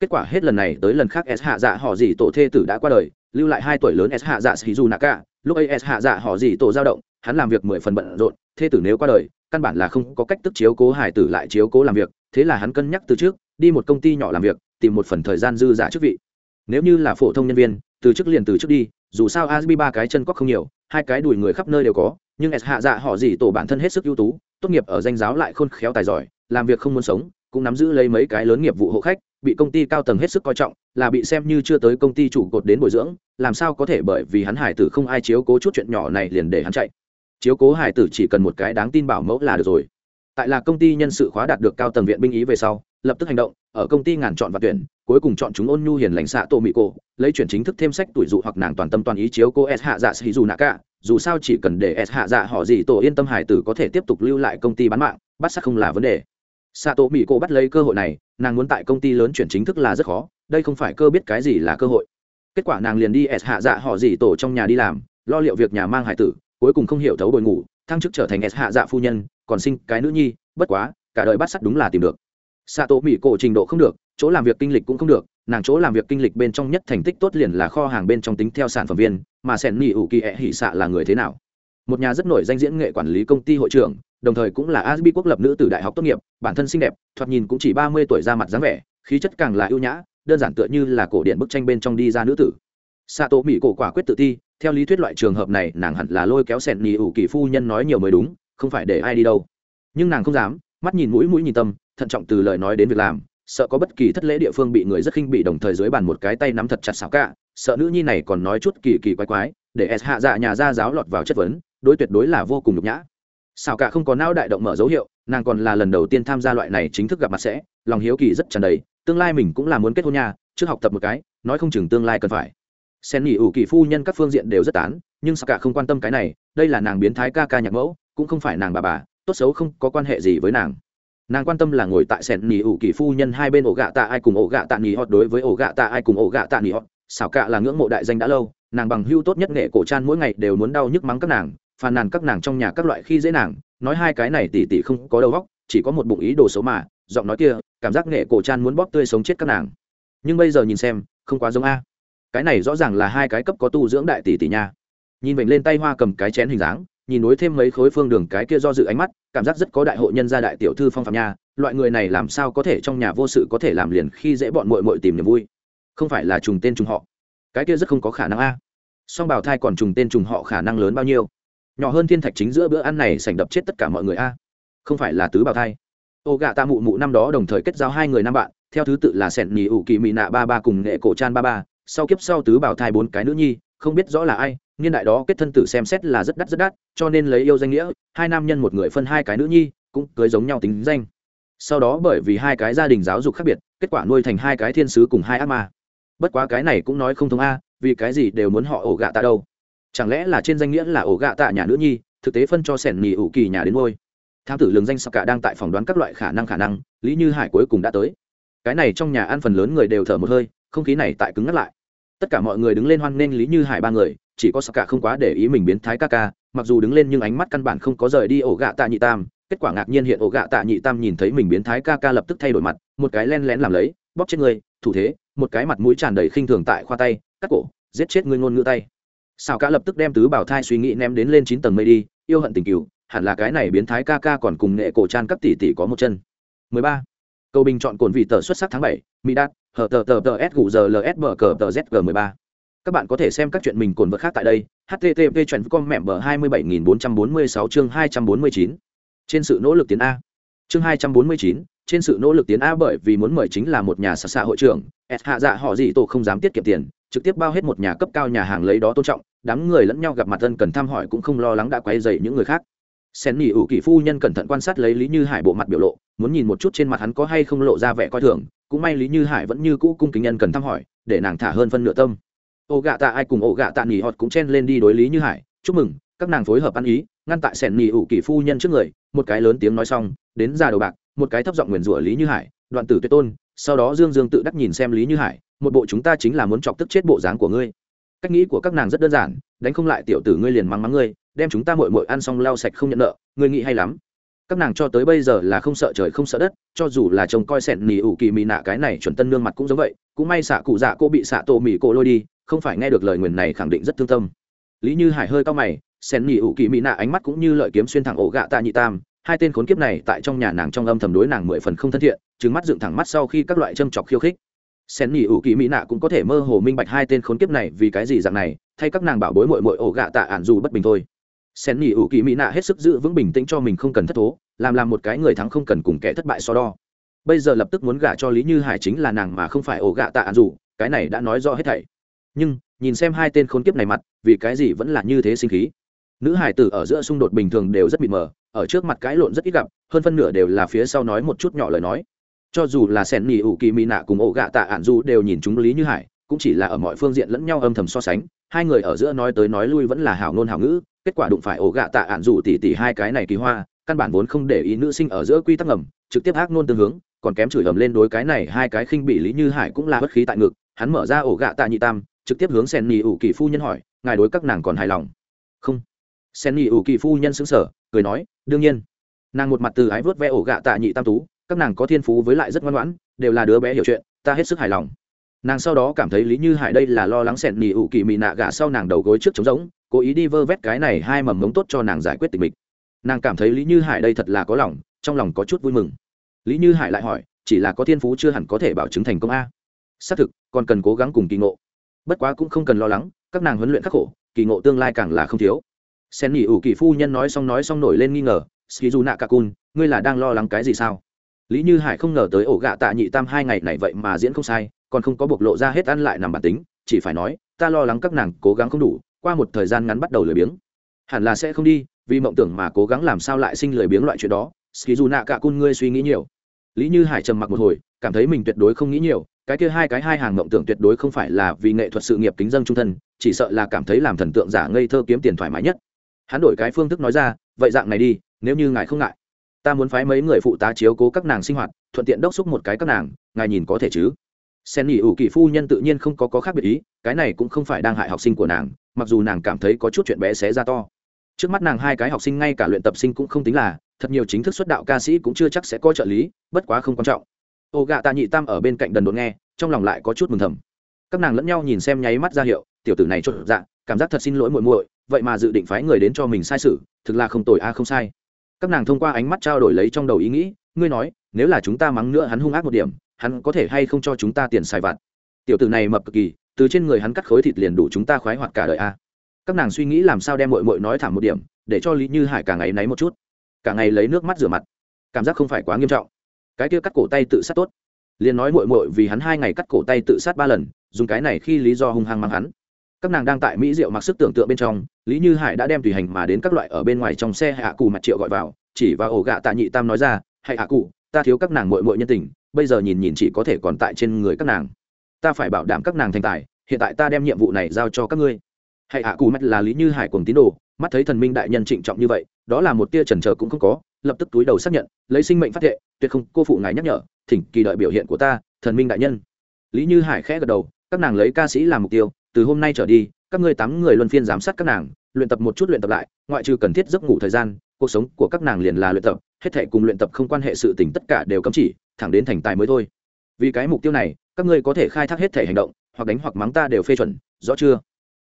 Kết quả hết lần này tới lần khác s hạ dạ họ dị tổ thê tử đã qua đời, lưu lại hai tuổi lớn s hạ dạ shizu naka lúc ấy s hạ dạ họ dị tổ dao động, hắn làm việc mười phần bận rộn, thê tử nếu qua đời, căn bản là không có cách tức chiếu cố hải tử lại chiếu cố làm việc thế là hắn cân nhắc từ trước, đi một công ty nhỏ làm việc, tìm một phần thời gian dư giả chức vị. Nếu như là phổ thông nhân viên, từ chức liền từ chức đi, dù sao asbi ba cái chân có không nhiều, hai cái đùi người khắp nơi đều có, nhưng s hạ dạ họ gì tổ bản thân hết sức ưu tú, tốt nghiệp ở danh giáo lại khôn khéo tài giỏi, làm việc không muốn sống, cũng nắm giữ lấy mấy cái lớn nghiệp vụ hộ khách, bị công ty cao tầng hết sức coi trọng, là bị xem như chưa tới công ty chủ cột đến bồi dưỡng, làm sao có thể bởi vì hắn hải tử không ai chiếu cố chút chuyện nhỏ này liền để hắn chạy. Chiếu cố hải tử chỉ cần một cái đáng tin bảo mẫu là được rồi tại là công ty nhân sự khóa đạt được cao tầng viện binh ý về sau, lập tức hành động, ở công ty ngàn chọn và tuyển, cuối cùng chọn chúng ôn nhu hiền lành xạ tô mỹ cô lấy chuyển chính thức thêm sách tuổi dụ hoặc nàng toàn tâm toàn ý chiếu cô s hạ dạ sĩ dù nạ cả, dù sao chỉ cần để s hạ dạ họ gì tổ yên tâm hải tử có thể tiếp tục lưu lại công ty bán mạng, bắt sắc không là vấn đề. Xạ tô mỹ cô bắt lấy cơ hội này, nàng muốn tại công ty lớn chuyển chính thức là rất khó, đây không phải cơ biết cái gì là cơ hội. Kết quả nàng liền đi s hạ dạ họ gì tổ trong nhà đi làm, lo liệu việc nhà mang hải tử, cuối cùng không hiểu thấu bồi ngủ, thăng chức trở thành s hạ dạ phu nhân còn sinh cái nữ nhi, bất quá, cả đời bát sắt đúng là tìm được. Xạ tổ mỹ cổ trình độ không được, chỗ làm việc kinh lịch cũng không được, nàng chỗ làm việc kinh lịch bên trong nhất thành tích tốt liền là kho hàng bên trong tính theo sản phẩm viên, mà sẻn nỉ ủ kỳ ẹ hỉ xạ là người thế nào? Một nhà rất nổi danh diễn nghệ quản lý công ty hội trưởng, đồng thời cũng là asbi quốc lập nữ từ đại học tốt nghiệp, bản thân xinh đẹp, thoạt nhìn cũng chỉ ba mươi tuổi ra mặt dáng vẻ, khí chất càng là ưu nhã, đơn giản tựa như là cổ điện bức tranh bên trong đi ra nữ tử. Xạ tổ mỹ cổ quả quyết tự ti theo lý thuyết loại trường hợp này nàng hẳn là lôi kéo sẹn nỉ ủ kỳ phu nhân nói nhiều mới đúng không phải để ai đi đâu. Nhưng nàng không dám, mắt nhìn mũi mũi nhìn tâm, thận trọng từ lời nói đến việc làm, sợ có bất kỳ thất lễ địa phương bị người rất khinh bị đồng thời dưới bàn một cái tay nắm thật chặt xảo cả, sợ nữ nhi này còn nói chút kỳ kỳ quái quái, để s hạ dạ nhà ra giáo lọt vào chất vấn, đối tuyệt đối là vô cùng nhục nhã. Xảo cả không có não đại động mở dấu hiệu, nàng còn là lần đầu tiên tham gia loại này chính thức gặp mặt sẽ, lòng hiếu kỳ rất tràn đầy, tương lai mình cũng là muốn kết hôn nhà trước học tập một cái, nói không chừng tương lai cần phải. Sen nghỉ ủ kỳ phu nhân các phương diện đều rất tán, nhưng xảo cả không quan tâm cái này, đây là nàng biến thái ca ca nhạc mẫu cũng không phải nàng bà bà, tốt xấu không có quan hệ gì với nàng. Nàng quan tâm là ngồi tại sẻn nỉ ủ kỳ phu nhân hai bên ổ gạ tạ ai cùng ổ gạ tạ nỉ họ đối với ổ gạ tạ ai cùng ổ gạ tạ nỉ họ xảo cạ là ngưỡng mộ đại danh đã lâu, nàng bằng hưu tốt nhất nghệ cổ trang mỗi ngày đều muốn đau nhức mắng các nàng, phàn nàn các nàng trong nhà các loại khi dễ nàng, nói hai cái này tỉ tỉ không có đầu óc, chỉ có một bụng ý đồ xấu mà, giọng nói kia, cảm giác nghệ cổ trang muốn bóp tươi sống chết các nàng. Nhưng bây giờ nhìn xem, không quá giống a. Cái này rõ ràng là hai cái cấp có tu dưỡng đại tỷ tỷ nha. Nhìn mình lên tay hoa cầm cái chén hình dáng nhìn nối thêm mấy khối phương đường cái kia do dự ánh mắt, cảm giác rất có đại hội nhân gia đại tiểu thư phong phạm nha, loại người này làm sao có thể trong nhà vô sự có thể làm liền khi dễ bọn mội mội tìm niềm vui. Không phải là trùng tên trùng họ. Cái kia rất không có khả năng a. Song bào thai còn trùng tên trùng họ khả năng lớn bao nhiêu? Nhỏ hơn thiên thạch chính giữa bữa ăn này sành đập chết tất cả mọi người a. Không phải là tứ bào thai. Ô gạ ta mụ mụ năm đó đồng thời kết giao hai người nam bạn, theo thứ tự là sẹn nhì ủ kỳ mị nạ ba ba cùng nghệ cổ chan ba ba, sau kiếp sau tứ bào thai bốn cái nữ nhi, không biết rõ là ai niên đại đó kết thân tử xem xét là rất đắt rất đắt, cho nên lấy yêu danh nghĩa, hai nam nhân một người phân hai cái nữ nhi, cũng cưới giống nhau tính danh. Sau đó bởi vì hai cái gia đình giáo dục khác biệt, kết quả nuôi thành hai cái thiên sứ cùng hai ác ma. Bất quá cái này cũng nói không thông a, vì cái gì đều muốn họ ổ gạ tạ đâu? Chẳng lẽ là trên danh nghĩa là ổ gạ tạ nhà nữ nhi, thực tế phân cho sẻn nhì ủ kỳ nhà đến ngôi? Tham tử lường danh sắc cả đang tại phỏng đoán các loại khả năng khả năng, lý như hải cuối cùng đã tới. Cái này trong nhà ăn phần lớn người đều thở một hơi, không khí này tại cứng ngắt lại tất cả mọi người đứng lên hoan nghênh lý như hải ba người, chỉ có sắc cả không quá để ý mình biến thái ca ca mặc dù đứng lên nhưng ánh mắt căn bản không có rời đi ổ gạ tạ nhị tam. Kết quả ngạc nhiên hiện ổ gạ tạ nhị tam nhìn thấy mình biến thái ca ca lập tức thay đổi mặt, một cái len lén làm lấy, bóp chết người, thủ thế, một cái mặt mũi tràn đầy khinh thường tại khoa tay, cắt cổ, giết chết ngươi ngôn ngữ tay. Sao cả lập tức đem tứ bảo thai suy nghĩ ném đến lên chín tầng mây đi, yêu hận tình cừu, hẳn là cái này biến thái ca ca còn cùng nghệ cổ tràn các tỷ tỷ có một chân. 13. Cầu bình chọn cồn vị tờ xuất sắc tháng 7, Mỹ Đạt, hở tờ tờ tờ S gù giờ LS bờ cờ tờ ZG 13. Các bạn có thể xem các chuyện mình cồn vật khác tại đây. http chuyện com mẹ bờ 27446 chương 249. Trên sự nỗ lực tiến A. Chương 249, trên sự nỗ lực tiến A bởi vì muốn mời chính là một nhà xã xã hội trưởng, S hạ dạ họ gì tổ không dám tiết kiệm tiền, trực tiếp bao hết một nhà cấp cao nhà hàng lấy đó tôn trọng, đám người lẫn nhau gặp mặt thân cần thăm hỏi cũng không lo lắng đã quấy rầy những người khác sen nghỉ ủ kỳ phu nhân cẩn thận quan sát lấy lý như hải bộ mặt biểu lộ, muốn nhìn một chút trên mặt hắn có hay không lộ ra vẻ coi thường, cũng may lý như hải vẫn như cũ cung kính nhân cần thăm hỏi, để nàng thả hơn phân nửa tâm. Ô gạ tạ ai cùng ô gạ tạ nghỉ họt cũng chen lên đi đối lý như hải, chúc mừng, các nàng phối hợp ăn ý. Ngăn tại sẻn nghỉ ủ kỳ phu nhân trước người, một cái lớn tiếng nói xong, đến già đầu bạc, một cái thấp giọng nguyền rủa lý như hải, đoạn tử tuyệt tôn, sau đó dương dương tự đắc nhìn xem lý như hải, một bộ chúng ta chính là muốn chọc tức chết bộ dáng của ngươi. Cách nghĩ của các nàng rất đơn giản, đánh không lại tiểu tử ngươi liền mắng mắng ngươi đem chúng ta mội mội ăn xong lau sạch không nhận nợ, ngươi nghĩ hay lắm. Các nàng cho tới bây giờ là không sợ trời không sợ đất, cho dù là chồng coi sẹn nỉ ủ kỳ mì nạ cái này chuẩn tân nương mặt cũng giống vậy, cũng may xạ cụ dạ cô bị xạ tổ mì cô lôi đi, không phải nghe được lời nguyền này khẳng định rất thương tâm. Lý như hải hơi cao mày sẹn nỉ ủ kỳ mì nạ ánh mắt cũng như lợi kiếm xuyên thẳng ổ gạ tạ nhị tam, hai tên khốn kiếp này tại trong nhà nàng trong âm thầm đối nàng mười phần không thân thiện trứng mắt dựng thẳng mắt sau khi các loại châm chọc khiêu khích. Sen nhỉ ủ kỳ mỹ nạ cũng có thể mơ hồ minh bạch hai tên khốn kiếp này vì cái gì dạng này, thay các nàng bảo bối mội mội ổ gạ tạ ản dù bất bình thôi sen nghỉ ủ kỳ mỹ nạ hết sức giữ vững bình tĩnh cho mình không cần thất thố, làm làm một cái người thắng không cần cùng kẻ thất bại so đo. Bây giờ lập tức muốn gả cho lý như hải chính là nàng mà không phải ổ gạ tạ ản dù cái này đã nói rõ hết thảy. Nhưng, nhìn xem hai tên khốn kiếp này mặt, vì cái gì vẫn là như thế sinh khí? Nữ hải tử ở giữa xung đột bình thường đều rất bị mờ, ở trước mặt cãi lộn rất ít gặp, hơn phân nửa đều là phía sau nói một chút nhỏ lời nói. Cho dù là sẻn nỉ ủ kỳ mỹ nạ cùng ổ gạ tạ ạn du đều nhìn chúng lý như hải, cũng chỉ là ở mọi phương diện lẫn nhau âm thầm so sánh hai người ở giữa nói tới nói lui vẫn là hảo ngôn hảo ngữ, kết quả đụng phải ổ gạ tạ ạn dù tỉ tỉ hai cái này kỳ hoa, căn bản vốn không để ý nữ sinh ở giữa quy tắc ngầm, trực tiếp ác ngôn tương hướng, còn kém chửi ầm lên đối cái này hai cái khinh bị lý như hải cũng là bất khí tại ngực, hắn mở ra ổ gạ tạ nhị tam, trực tiếp hướng sen nhị ủ kỳ phu nhân hỏi, ngài đối các nàng còn hài lòng? Không. Sen nhị ủ kỳ phu nhân xứng sở cười nói, đương nhiên. Nàng một mặt từ ái vớt ve ổ gạ tạ nhị tam tú, các nàng có thiên phú với lại rất ngoan ngoãn, đều là đứa bé hiểu chuyện, ta hết sức hài lòng nàng sau đó cảm thấy lý như hải đây là lo lắng sẹn nỉ ủ kỳ mị nạ gà sau nàng đầu gối trước trống rỗng, cố ý đi vơ vét cái này hai mầm mống tốt cho nàng giải quyết tình mình. Nàng cảm thấy lý như hải đây thật là có lòng, trong lòng có chút vui mừng. Lý như hải lại hỏi, chỉ là có thiên phú chưa hẳn có thể bảo chứng thành công a? Xác thực, còn cần cố gắng cùng kỳ ngộ. Bất quá cũng không cần lo lắng, các nàng huấn luyện khắc khổ, kỳ ngộ tương lai càng là không thiếu. Sen nghỉ ủ kỳ phu nhân nói xong nói xong nổi lên nghi ngờ, skizu nạ kakun ngươi là đang lo lắng cái gì sao? Lý như hải không ngờ tới ổ gạ tạ nhị tam hai ngày này vậy mà diễn không sai còn không có bộc lộ ra hết ăn lại nằm bản tính, chỉ phải nói, ta lo lắng các nàng cố gắng không đủ, qua một thời gian ngắn bắt đầu lười biếng. Hẳn là sẽ không đi, vì mộng tưởng mà cố gắng làm sao lại sinh lười biếng loại chuyện đó. Skizu nạ cả cun ngươi suy nghĩ nhiều. Lý như hải trầm mặc một hồi, cảm thấy mình tuyệt đối không nghĩ nhiều. Cái kia hai cái hai hàng mộng tưởng tuyệt đối không phải là vì nghệ thuật sự nghiệp kính dân trung thân, chỉ sợ là cảm thấy làm thần tượng giả ngây thơ kiếm tiền thoải mái nhất. Hắn đổi cái phương thức nói ra, vậy dạng này đi, nếu như ngài không ngại, ta muốn phái mấy người phụ tá chiếu cố các nàng sinh hoạt, thuận tiện đốc xúc một cái các nàng, ngài nhìn có thể chứ? Sen nghỉ ủ kỳ phu nhân tự nhiên không có, có khác biệt ý cái này cũng không phải đang hại học sinh của nàng mặc dù nàng cảm thấy có chút chuyện bé xé ra to. Trước mắt nàng hai cái học sinh ngay cả luyện tập sinh cũng không tính là thật nhiều chính thức xuất đạo ca sĩ cũng chưa chắc sẽ có trợ lý bất quá không quan trọng. Ô gạ tạ nhị tam ở bên cạnh đần đột nghe trong lòng lại có chút mừng thầm. Các nàng lẫn nhau nhìn xem nháy mắt ra hiệu tiểu tử này chốt dạ cảm giác thật xin lỗi muội muội vậy mà dự định phái người đến cho mình sai sự thực là không tồi a à không sai. Các nàng thông qua ánh mắt trao đổi lấy trong đầu ý nghĩ ngươi nói nếu là chúng ta mắng nữa hắn hung ác một điểm hắn có thể hay không cho chúng ta tiền xài vặt? Tiểu tử này mập cực kỳ, từ trên người hắn cắt khối thịt liền đủ chúng ta khoái hoạt cả đời a. Các nàng suy nghĩ làm sao đem mội mội nói thẳng một điểm, để cho lý như hải cả ngày náy một chút. Cả ngày lấy nước mắt rửa mặt. Cảm giác không phải quá nghiêm trọng. Cái kia cắt cổ tay tự sát tốt. Liền nói mội mội vì hắn hai ngày cắt cổ tay tự sát ba lần, dùng cái này khi lý do hung hăng mang hắn. Các nàng đang tại mỹ diệu mặc sức tưởng tượng bên trong, lý như hải đã đem tùy hành mà đến các loại ở bên ngoài trong xe hạ cù mặt triệu gọi vào, chỉ vào ổ gạ tạ nhị tam nói ra hãy hạ cụ, ta thiếu các nàng mội mội nhân tình bây giờ nhìn nhìn chỉ có thể còn tại trên người các nàng. Ta phải bảo đảm các nàng thành tài, hiện tại ta đem nhiệm vụ này giao cho các ngươi. Hãy hạ cù mắt là lý như hải cùng tín đồ, mắt thấy thần minh đại nhân trịnh trọng như vậy, đó là một tia trần trờ cũng không có, lập tức túi đầu xác nhận, lấy sinh mệnh phát thệ, tuyệt không, cô phụ ngài nhắc nhở, thỉnh kỳ đợi biểu hiện của ta, thần minh đại nhân. Lý như hải khẽ gật đầu, các nàng lấy ca sĩ làm mục tiêu, từ hôm nay trở đi, các ngươi tám người luân phiên giám sát các nàng, luyện tập một chút luyện tập lại, ngoại trừ cần thiết giấc ngủ thời gian, cuộc sống của các nàng liền là luyện tập, hết thể cùng luyện tập không quan hệ sự tình tất cả đều cấm chỉ thẳng đến thành tài mới thôi. Vì cái mục tiêu này, các ngươi có thể khai thác hết thể hành động, hoặc đánh hoặc mắng ta đều phê chuẩn, rõ chưa?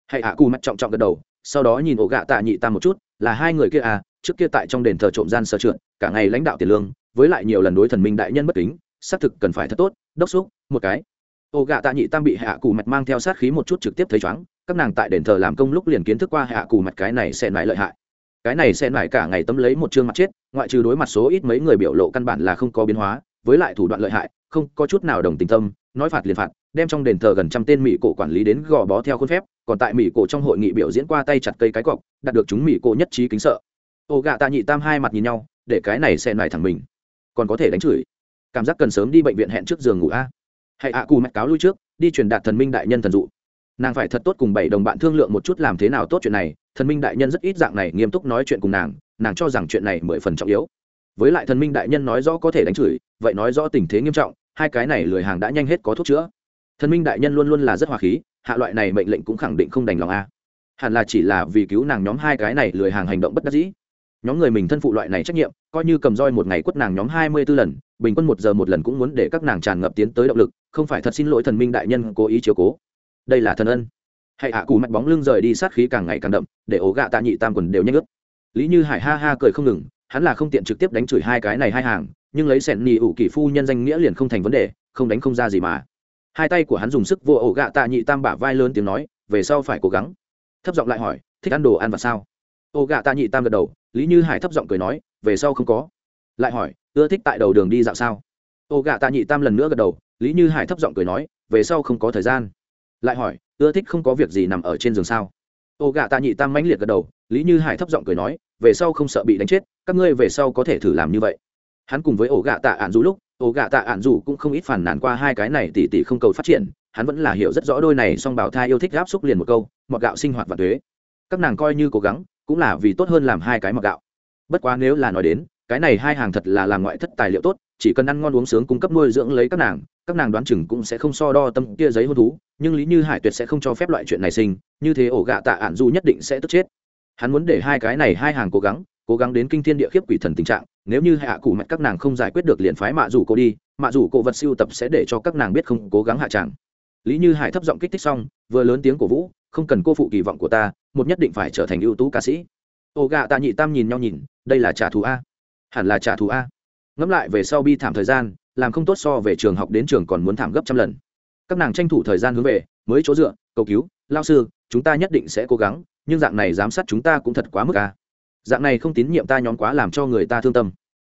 Hãy ạ à cù mặt trọng trọng gật đầu, sau đó nhìn ổ gạ tạ nhị ta một chút, là hai người kia à trước kia tại trong đền thờ trộm gian sơ trượt, cả ngày lãnh đạo tiền lương, với lại nhiều lần đối thần minh đại nhân bất kính, xác thực cần phải thật tốt, đốc xúc, một cái. Ô gạ tạ nhị tam bị hạ cù mặt mang theo sát khí một chút trực tiếp thấy chóng, các nàng tại đền thờ làm công lúc liền kiến thức qua hạ cù mặt cái này sẽ lại lợi hại. Cái này sẽ lại cả ngày tấm lấy một chương mặt chết, ngoại trừ đối mặt số ít mấy người biểu lộ căn bản là không có biến hóa với lại thủ đoạn lợi hại, không có chút nào đồng tình tâm, nói phạt liền phạt, đem trong đền thờ gần trăm tên mỹ cổ quản lý đến gò bó theo khuôn phép, còn tại mỹ cổ trong hội nghị biểu diễn qua tay chặt cây cái cọc, đạt được chúng mỹ cổ nhất trí kính sợ. Ô gạ tạ nhị tam hai mặt nhìn nhau, để cái này xen lại thẳng mình. Còn có thể đánh chửi. Cảm giác cần sớm đi bệnh viện hẹn trước giường ngủ a. Hãy ạ, cù mạch cáo lui trước, đi truyền đạt thần minh đại nhân thần dụ. Nàng phải thật tốt cùng bảy đồng bạn thương lượng một chút làm thế nào tốt chuyện này, thần minh đại nhân rất ít dạng này nghiêm túc nói chuyện cùng nàng nàng cho rằng chuyện này mười phần trọng yếu với lại thần minh đại nhân nói rõ có thể đánh chửi, vậy nói rõ tình thế nghiêm trọng, hai cái này lười hàng đã nhanh hết có thuốc chữa. Thần minh đại nhân luôn luôn là rất hòa khí, hạ loại này mệnh lệnh cũng khẳng định không đành lòng a. Hẳn là chỉ là vì cứu nàng nhóm hai cái này lười hàng hành động bất đắc dĩ. Nhóm người mình thân phụ loại này trách nhiệm, coi như cầm roi một ngày quất nàng nhóm hai mươi b ố lần, bình quân một giờ một lần cũng muốn để các nàng tràn ngập tiến tới động lực, không phải thật xin lỗi thần minh đại nhân cố ý chiếu cố. Đây là thần ân. Hãy hạ à cù mạch bóng lưng rời đi, sát khí càng ngày càng đậm, để ổ gạ tạ nhị tam quần đều nhanh ướt. Lý như hải ha ha cười không ngừng hắn là không tiện trực tiếp đánh chửi hai cái này hai hàng, nhưng lấy sẻn nhì ủ kỳ phu nhân danh nghĩa liền không thành vấn đề, không đánh không ra gì mà. Hai tay của hắn dùng sức vô ổ gạ tạ nhị tam bả vai lớn tiếng nói, về sau phải cố gắng. Thấp giọng lại hỏi, thích ăn đồ ăn và sao? Ổ gạ tạ nhị tam gật đầu, lý như hải thấp giọng cười nói, về sau không có. Lại hỏi, ưa thích tại đầu đường đi dạo sao? Ổ gạ tạ nhị tam lần nữa gật đầu, lý như hải thấp giọng cười nói, về sau không có thời gian. Lại hỏi, ưa thích không có việc gì nằm ở trên giường sao? Ô gạ tạ nhị tam mãnh liệt gật đầu, lý như hải thấp giọng cười nói về sau không sợ bị đánh chết, các ngươi về sau có thể thử làm như vậy. Hắn cùng với ổ gạ tạ ạn dù lúc, ổ gạ tạ ạn dù cũng không ít phản nản qua hai cái này tỉ tỉ không cầu phát triển, hắn vẫn là hiểu rất rõ đôi này song bảo thai yêu thích gáp xúc liền một câu mọt gạo sinh hoạt và thuế. Các nàng coi như cố gắng, cũng là vì tốt hơn làm hai cái mọt gạo. Bất quá nếu là nói đến, cái này hai hàng thật là làm ngoại thất tài liệu tốt, chỉ cần ăn ngon uống sướng cung cấp nuôi dưỡng lấy các nàng các nàng đoán chừng cũng sẽ không so đo tâm kia giấy hôn thú, nhưng lý như hải tuyệt sẽ không cho phép loại chuyện này sinh, như thế ổ gạ tạ ạn du nhất định sẽ tức chết hắn muốn để hai cái này hai hàng cố gắng cố gắng đến kinh thiên địa khiếp quỷ thần tình trạng, nếu như hạ cụ mạch các nàng không giải quyết được liền phái mạ rủ cô đi, mạ rủ cổ vật siêu tập sẽ để cho các nàng biết không, cố gắng hạ tràng. Lý như hải thấp giọng kích thích xong, vừa lớn tiếng cổ vũ, không cần cô phụ kỳ vọng của ta, một nhất định phải trở thành ưu tú ca sĩ. Ô gạ tạ nhị tam nhìn nhau nhìn, đây là trả thù a. Hẳn là trả thù a. Ngẫm lại về sau bi thảm thời gian, làm không tốt so về trường học đến trường còn muốn thảm gấp trăm lần. Các nàng tranh thủ thời gian hướng về, mới chỗ dựa, cầu cứu, lao sư, chúng ta nhất định sẽ cố gắng nhưng dạng này giám sát chúng ta cũng thật quá mức a. Dạng này không tín nhiệm ta nhóm quá làm cho người ta thương tâm.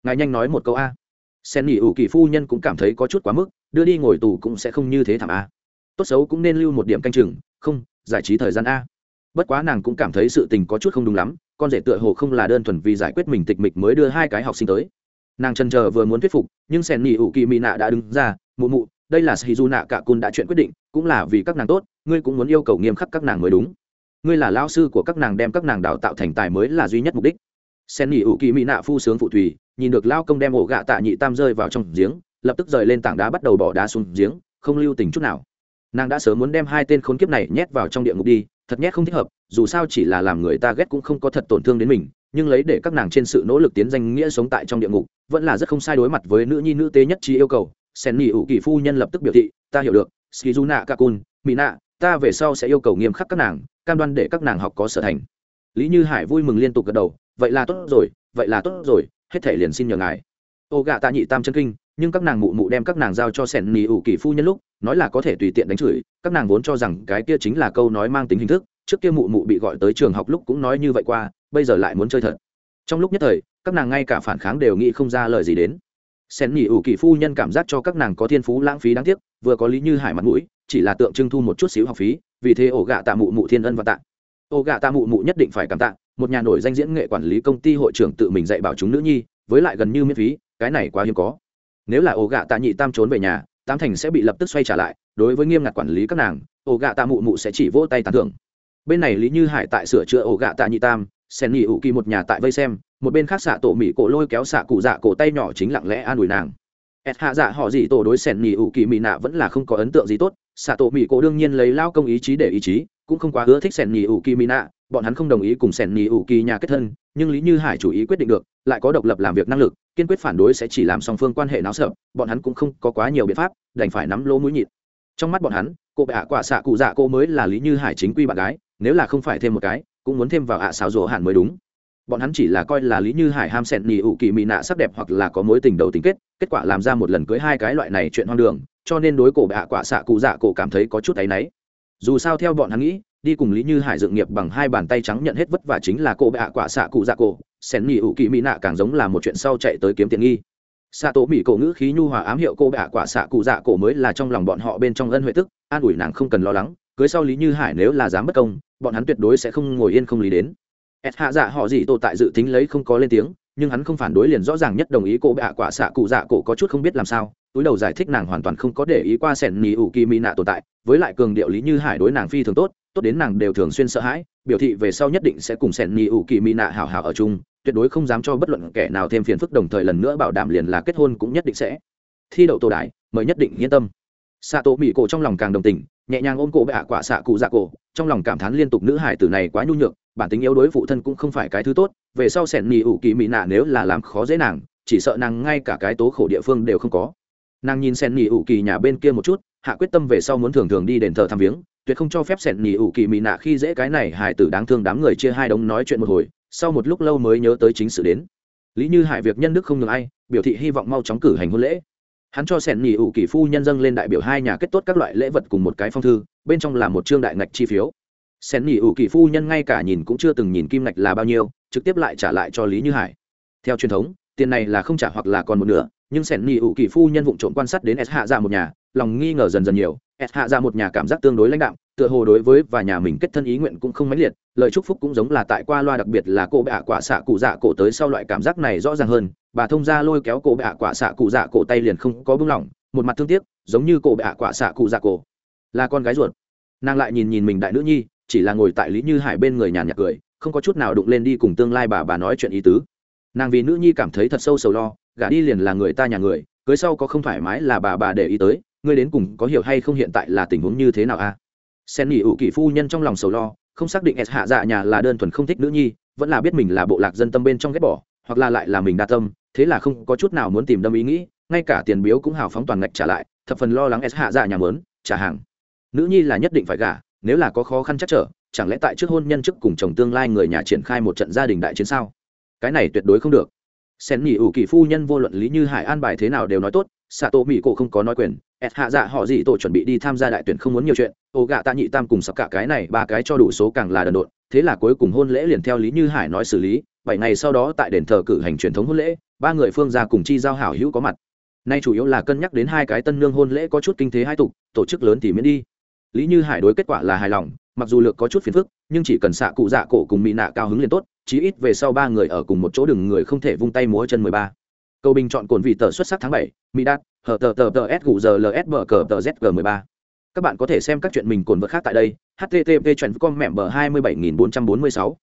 Ngài nhanh nói một câu a. Sen nghỉ ủ kỳ phu nhân cũng cảm thấy có chút quá mức, đưa đi ngồi tù cũng sẽ không như thế thảm a. Tốt xấu cũng nên lưu một điểm canh chừng, không, giải trí thời gian a. Bất quá nàng cũng cảm thấy sự tình có chút không đúng lắm, con rể tựa hồ không là đơn thuần vì giải quyết mình tịch mịch mới đưa hai cái học sinh tới. Nàng trần chờ vừa muốn thuyết phục, nhưng sen nghỉ ủ kỳ mỹ nạ đã đứng ra, mụ mụ, đây là shizu nạ cả cun đã chuyện quyết định, cũng là vì các nàng tốt, ngươi cũng muốn yêu cầu nghiêm khắc các nàng mới đúng ngươi là lao sư của các nàng đem các nàng đào tạo thành tài mới là duy nhất mục đích. Sen nghỉ ủ kỳ mỹ nạ phu sướng phụ thủy, nhìn được lao công đem ổ gạ tạ nhị tam rơi vào trong giếng, lập tức rời lên tảng đá bắt đầu bỏ đá xuống giếng, không lưu tình chút nào. Nàng đã sớm muốn đem hai tên khốn kiếp này nhét vào trong địa ngục đi, thật nhét không thích hợp, dù sao chỉ là làm người ta ghét cũng không có thật tổn thương đến mình, nhưng lấy để các nàng trên sự nỗ lực tiến danh nghĩa sống tại trong địa ngục, vẫn là rất không sai đối mặt với nữ nhi nữ tế nhất trí yêu cầu. Sen nghỉ ủ kỳ phu nhân lập tức biểu thị, ta hiểu được skizuna kakun, mina ta về sau sẽ yêu cầu nghiêm khắc các nàng, cam đoan để các nàng học có sở thành. Lý như hải vui mừng liên tục gật đầu, vậy là tốt rồi, vậy là tốt rồi, hết thể liền xin nhờ ngài. Ô gạ tạ nhị tam chân kinh, nhưng các nàng mụ mụ đem các nàng giao cho sẻn nỉ ủ kỳ phu nhân lúc, nói là có thể tùy tiện đánh chửi, các nàng vốn cho rằng cái kia chính là câu nói mang tính hình thức, trước kia mụ mụ bị gọi tới trường học lúc cũng nói như vậy qua, bây giờ lại muốn chơi thật. Trong lúc nhất thời, các nàng ngay cả phản kháng đều nghĩ không ra lời gì đến. Sẻn nỉ ủ kỳ phu nhân cảm giác cho các nàng có thiên phú lãng phí đáng tiếc, vừa có lý như hải mặt mũi chỉ là tượng trưng thu một chút xíu học phí, vì thế ổ gạ tạ mụ mụ thiên ân và tạ. Ổ gạ tạ mụ mụ nhất định phải cảm tạ, một nhà nổi danh diễn nghệ quản lý công ty hội trưởng tự mình dạy bảo chúng nữ nhi, với lại gần như miễn phí, cái này quá hiếm có. Nếu là ổ gạ tạ nhị tam trốn về nhà tam thành sẽ bị lập tức xoay trả lại, đối với nghiêm ngặt quản lý các nàng, ổ gạ tạ mụ mụ sẽ chỉ vỗ tay tán thưởng. Bên này lý như hải tại sửa chữa ổ gạ tạ nhị tam, sen nghỉ ủ kỳ một nhà tại vây xem, một bên khác xạ tổ mỹ cổ lôi kéo xạ cụ dạ cổ tay nhỏ chính lặng lẽ an ủi nàng. Ẹt hạ dạ họ gì tổ đối sen nghỉ ủ kỳ mỹ nạ vẫn là không có ấn tượng gì tốt xạ tổ mỹ cổ đương nhiên lấy lao công ý chí để ý chí, cũng không quá ưa thích sẻn nhì ủ kỳ mỹ nạ, bọn hắn không đồng ý cùng sẻn nhì ủ kỳ nhà kết thân, nhưng lý như hải chủ ý quyết định được, lại có độc lập làm việc năng lực, kiên quyết phản đối sẽ chỉ làm song phương quan hệ náo sợ bọn hắn cũng không có quá nhiều biện pháp, đành phải nắm lỗ mũi nhịn. Trong mắt bọn hắn, cô bệ ạ quả xạ cụ dạ cô mới là lý như hải chính quy bạn gái, nếu là không phải thêm một cái, cũng muốn thêm vào ạ xáo rổ hạn mới đúng. Bọn hắn chỉ là coi là lý như hải ham sẹn nhì ủ kỳ mị nạ sắc đẹp hoặc là có mối tình đầu tình kết kết quả làm ra một lần cưới hai cái loại này chuyện hoang đường cho nên đối cổ bệ quả xạ cụ dạ cổ cảm thấy có chút áy náy. Dù sao theo bọn hắn nghĩ, đi cùng lý như hải dựng nghiệp bằng hai bàn tay trắng nhận hết vất vả chính là cô bệ quả xạ cụ dạ cổ sẹn nhì ủ kỳ mỹ nạ càng giống là một chuyện sau chạy tới kiếm tiền nghi. Xạ tổ mỹ cổ ngữ khí nhu hòa ám hiệu cô bệ quả xạ cụ dạ cổ mới là trong lòng bọn họ bên trong ân huệ tức, an ủi nàng không cần lo lắng, cưới sau lý như hải nếu là dám bất công, bọn hắn tuyệt đối sẽ không ngồi yên không lý đến. Ẹt hạ dạ họ gì tổ tại dự tính lấy không có lên tiếng, nhưng hắn không phản đối liền rõ ràng nhất đồng ý cô bệ quả xạ cụ dạ cổ có chút không biết làm sao túi đầu giải thích nàng hoàn toàn không có để ý qua sẻn nỉ ủ kỳ mỹ nạ tồn tại, với lại cường điệu lý như hải đối nàng phi thường tốt tốt đến nàng đều thường xuyên sợ hãi, biểu thị về sau nhất định sẽ cùng sẻn nỉ ủ kỳ mỹ nạ hào hào ở chung, tuyệt đối không dám cho bất luận kẻ nào thêm phiền phức, đồng thời lần nữa bảo đảm liền là kết hôn cũng nhất định sẽ thi đậu tổ đại, mời nhất định yên tâm. Xạ tổ mỹ cổ trong lòng càng đồng tình, nhẹ nhàng ôm cổ bệ ạ quả xạ cụ dạ cổ, trong lòng cảm thán liên tục nữ hải tử này quá nhu nhược, bản tính yếu đối phụ thân cũng không phải cái thứ tốt, về sau sẻn nỉ ủ kỳ mỹ nạ nếu là làm khó dễ nàng, chỉ sợ nàng ngay cả cái tố khổ địa phương đều không có nàng nhìn sen nỉ ủ kỳ nhà bên kia một chút, hạ quyết tâm về sau muốn thường thường đi đền thờ thăm viếng, tuyệt không cho phép sen nỉ ủ kỳ mỹ nạ khi dễ cái này hải tử đáng thương đám người chia hai đống nói chuyện một hồi, sau một lúc lâu mới nhớ tới chính sự đến. Lý như hải việc nhân đức không ngừng ai, biểu thị hy vọng mau chóng cử hành hôn lễ. Hắn cho sen nhì ủ kỳ phu nhân dâng lên đại biểu hai nhà kết tốt các loại lễ vật cùng một cái phong thư, bên trong là một trương đại ngạch chi phiếu. Sen nhì ủ kỳ phu nhân ngay cả nhìn cũng chưa từng nhìn kim ngạch là bao nhiêu, trực tiếp lại trả lại cho lý như hải. Theo truyền thống, tiền này là không trả hoặc là còn một nửa nhưng sẻn nhị ủ kỳ phu nhân vụ trộm quan sát đến s hạ ra một nhà, lòng nghi ngờ dần dần nhiều. S hạ ra một nhà cảm giác tương đối lãnh đạm, tựa hồ đối với và nhà mình kết thân ý nguyện cũng không mãnh liệt, lời chúc phúc cũng giống là tại qua loa đặc biệt là cô bệ ạ quả xạ cụ dạ cổ tới sau loại cảm giác này rõ ràng hơn. Bà thông ra lôi kéo cô bệ ạ quả xạ cụ dạ cổ tay liền không có bưng lỏng, một mặt thương tiếc, giống như cô bệ ạ quả xạ cụ dạ cổ là con gái ruột. Nàng lại nhìn nhìn mình đại nữ nhi, chỉ là ngồi tại lý như hải bên người nhàn nhạt cười, không có chút nào đụng lên đi cùng tương lai bà bà nói chuyện ý tứ. Nàng vì nữ nhi cảm thấy thật sâu sầu lo gả đi liền là người ta nhà người, cưới sau có không thoải mái là bà bà để ý tới, ngươi đến cùng có hiểu hay không hiện tại là tình huống như thế nào a sen nghỉ ủ kỷ phu nhân trong lòng sầu lo, không xác định s hạ dạ nhà là đơn thuần không thích nữ nhi, vẫn là biết mình là bộ lạc dân tâm bên trong ghét bỏ, hoặc là lại là mình đa tâm, thế là không có chút nào muốn tìm đâm ý nghĩ, ngay cả tiền biếu cũng hào phóng toàn ngạch trả lại, thập phần lo lắng s hạ dạ nhà mớn trả hàng. Nữ nhi là nhất định phải gả, nếu là có khó khăn chắc trở, chẳng lẽ tại trước hôn nhân chức cùng chồng tương lai người nhà triển khai một trận gia đình đại chiến sao? Cái này tuyệt đối không được sen nghỉ ủ kỳ phu nhân vô luận lý như hải an bài thế nào đều nói tốt xạ tổ mỹ cổ không có nói quyền ẹt hạ dạ họ gì tổ chuẩn bị đi tham gia đại tuyển không muốn nhiều chuyện, ô gạ tạ nhị tam cùng sắp cả cái này ba cái cho đủ số càng là đần độn, thế là cuối cùng hôn lễ liền theo lý như hải nói xử lý, bảy ngày sau đó tại đền thờ cử hành truyền thống hôn lễ, ba người phương gia cùng chi giao hảo hữu có mặt. Nay chủ yếu là cân nhắc đến hai cái tân nương hôn lễ có chút kinh thế hai tục, tổ chức lớn thì miễn đi. Lý như hải đối kết quả là hài lòng, mặc dù lược có chút phiền phức, nhưng chỉ cần xạ cụ dạ cổ cùng mỹ nạ cao hứng liền tốt chí ít về sau ba người ở cùng một chỗ đừng người không thể vung tay múa chân mười ba. Câu bình chọn cồn vị tờ xuất sắc tháng bảy, mỹ đạt hờ tờ tờ tờ s gù giờ ls bờ cờ tờ zg mười ba. Các bạn có thể xem các chuyện mình cồn vật khác tại đây, http chuyện com mẹm bờ hai mươi bảy nghìn bốn trăm bốn mươi sáu.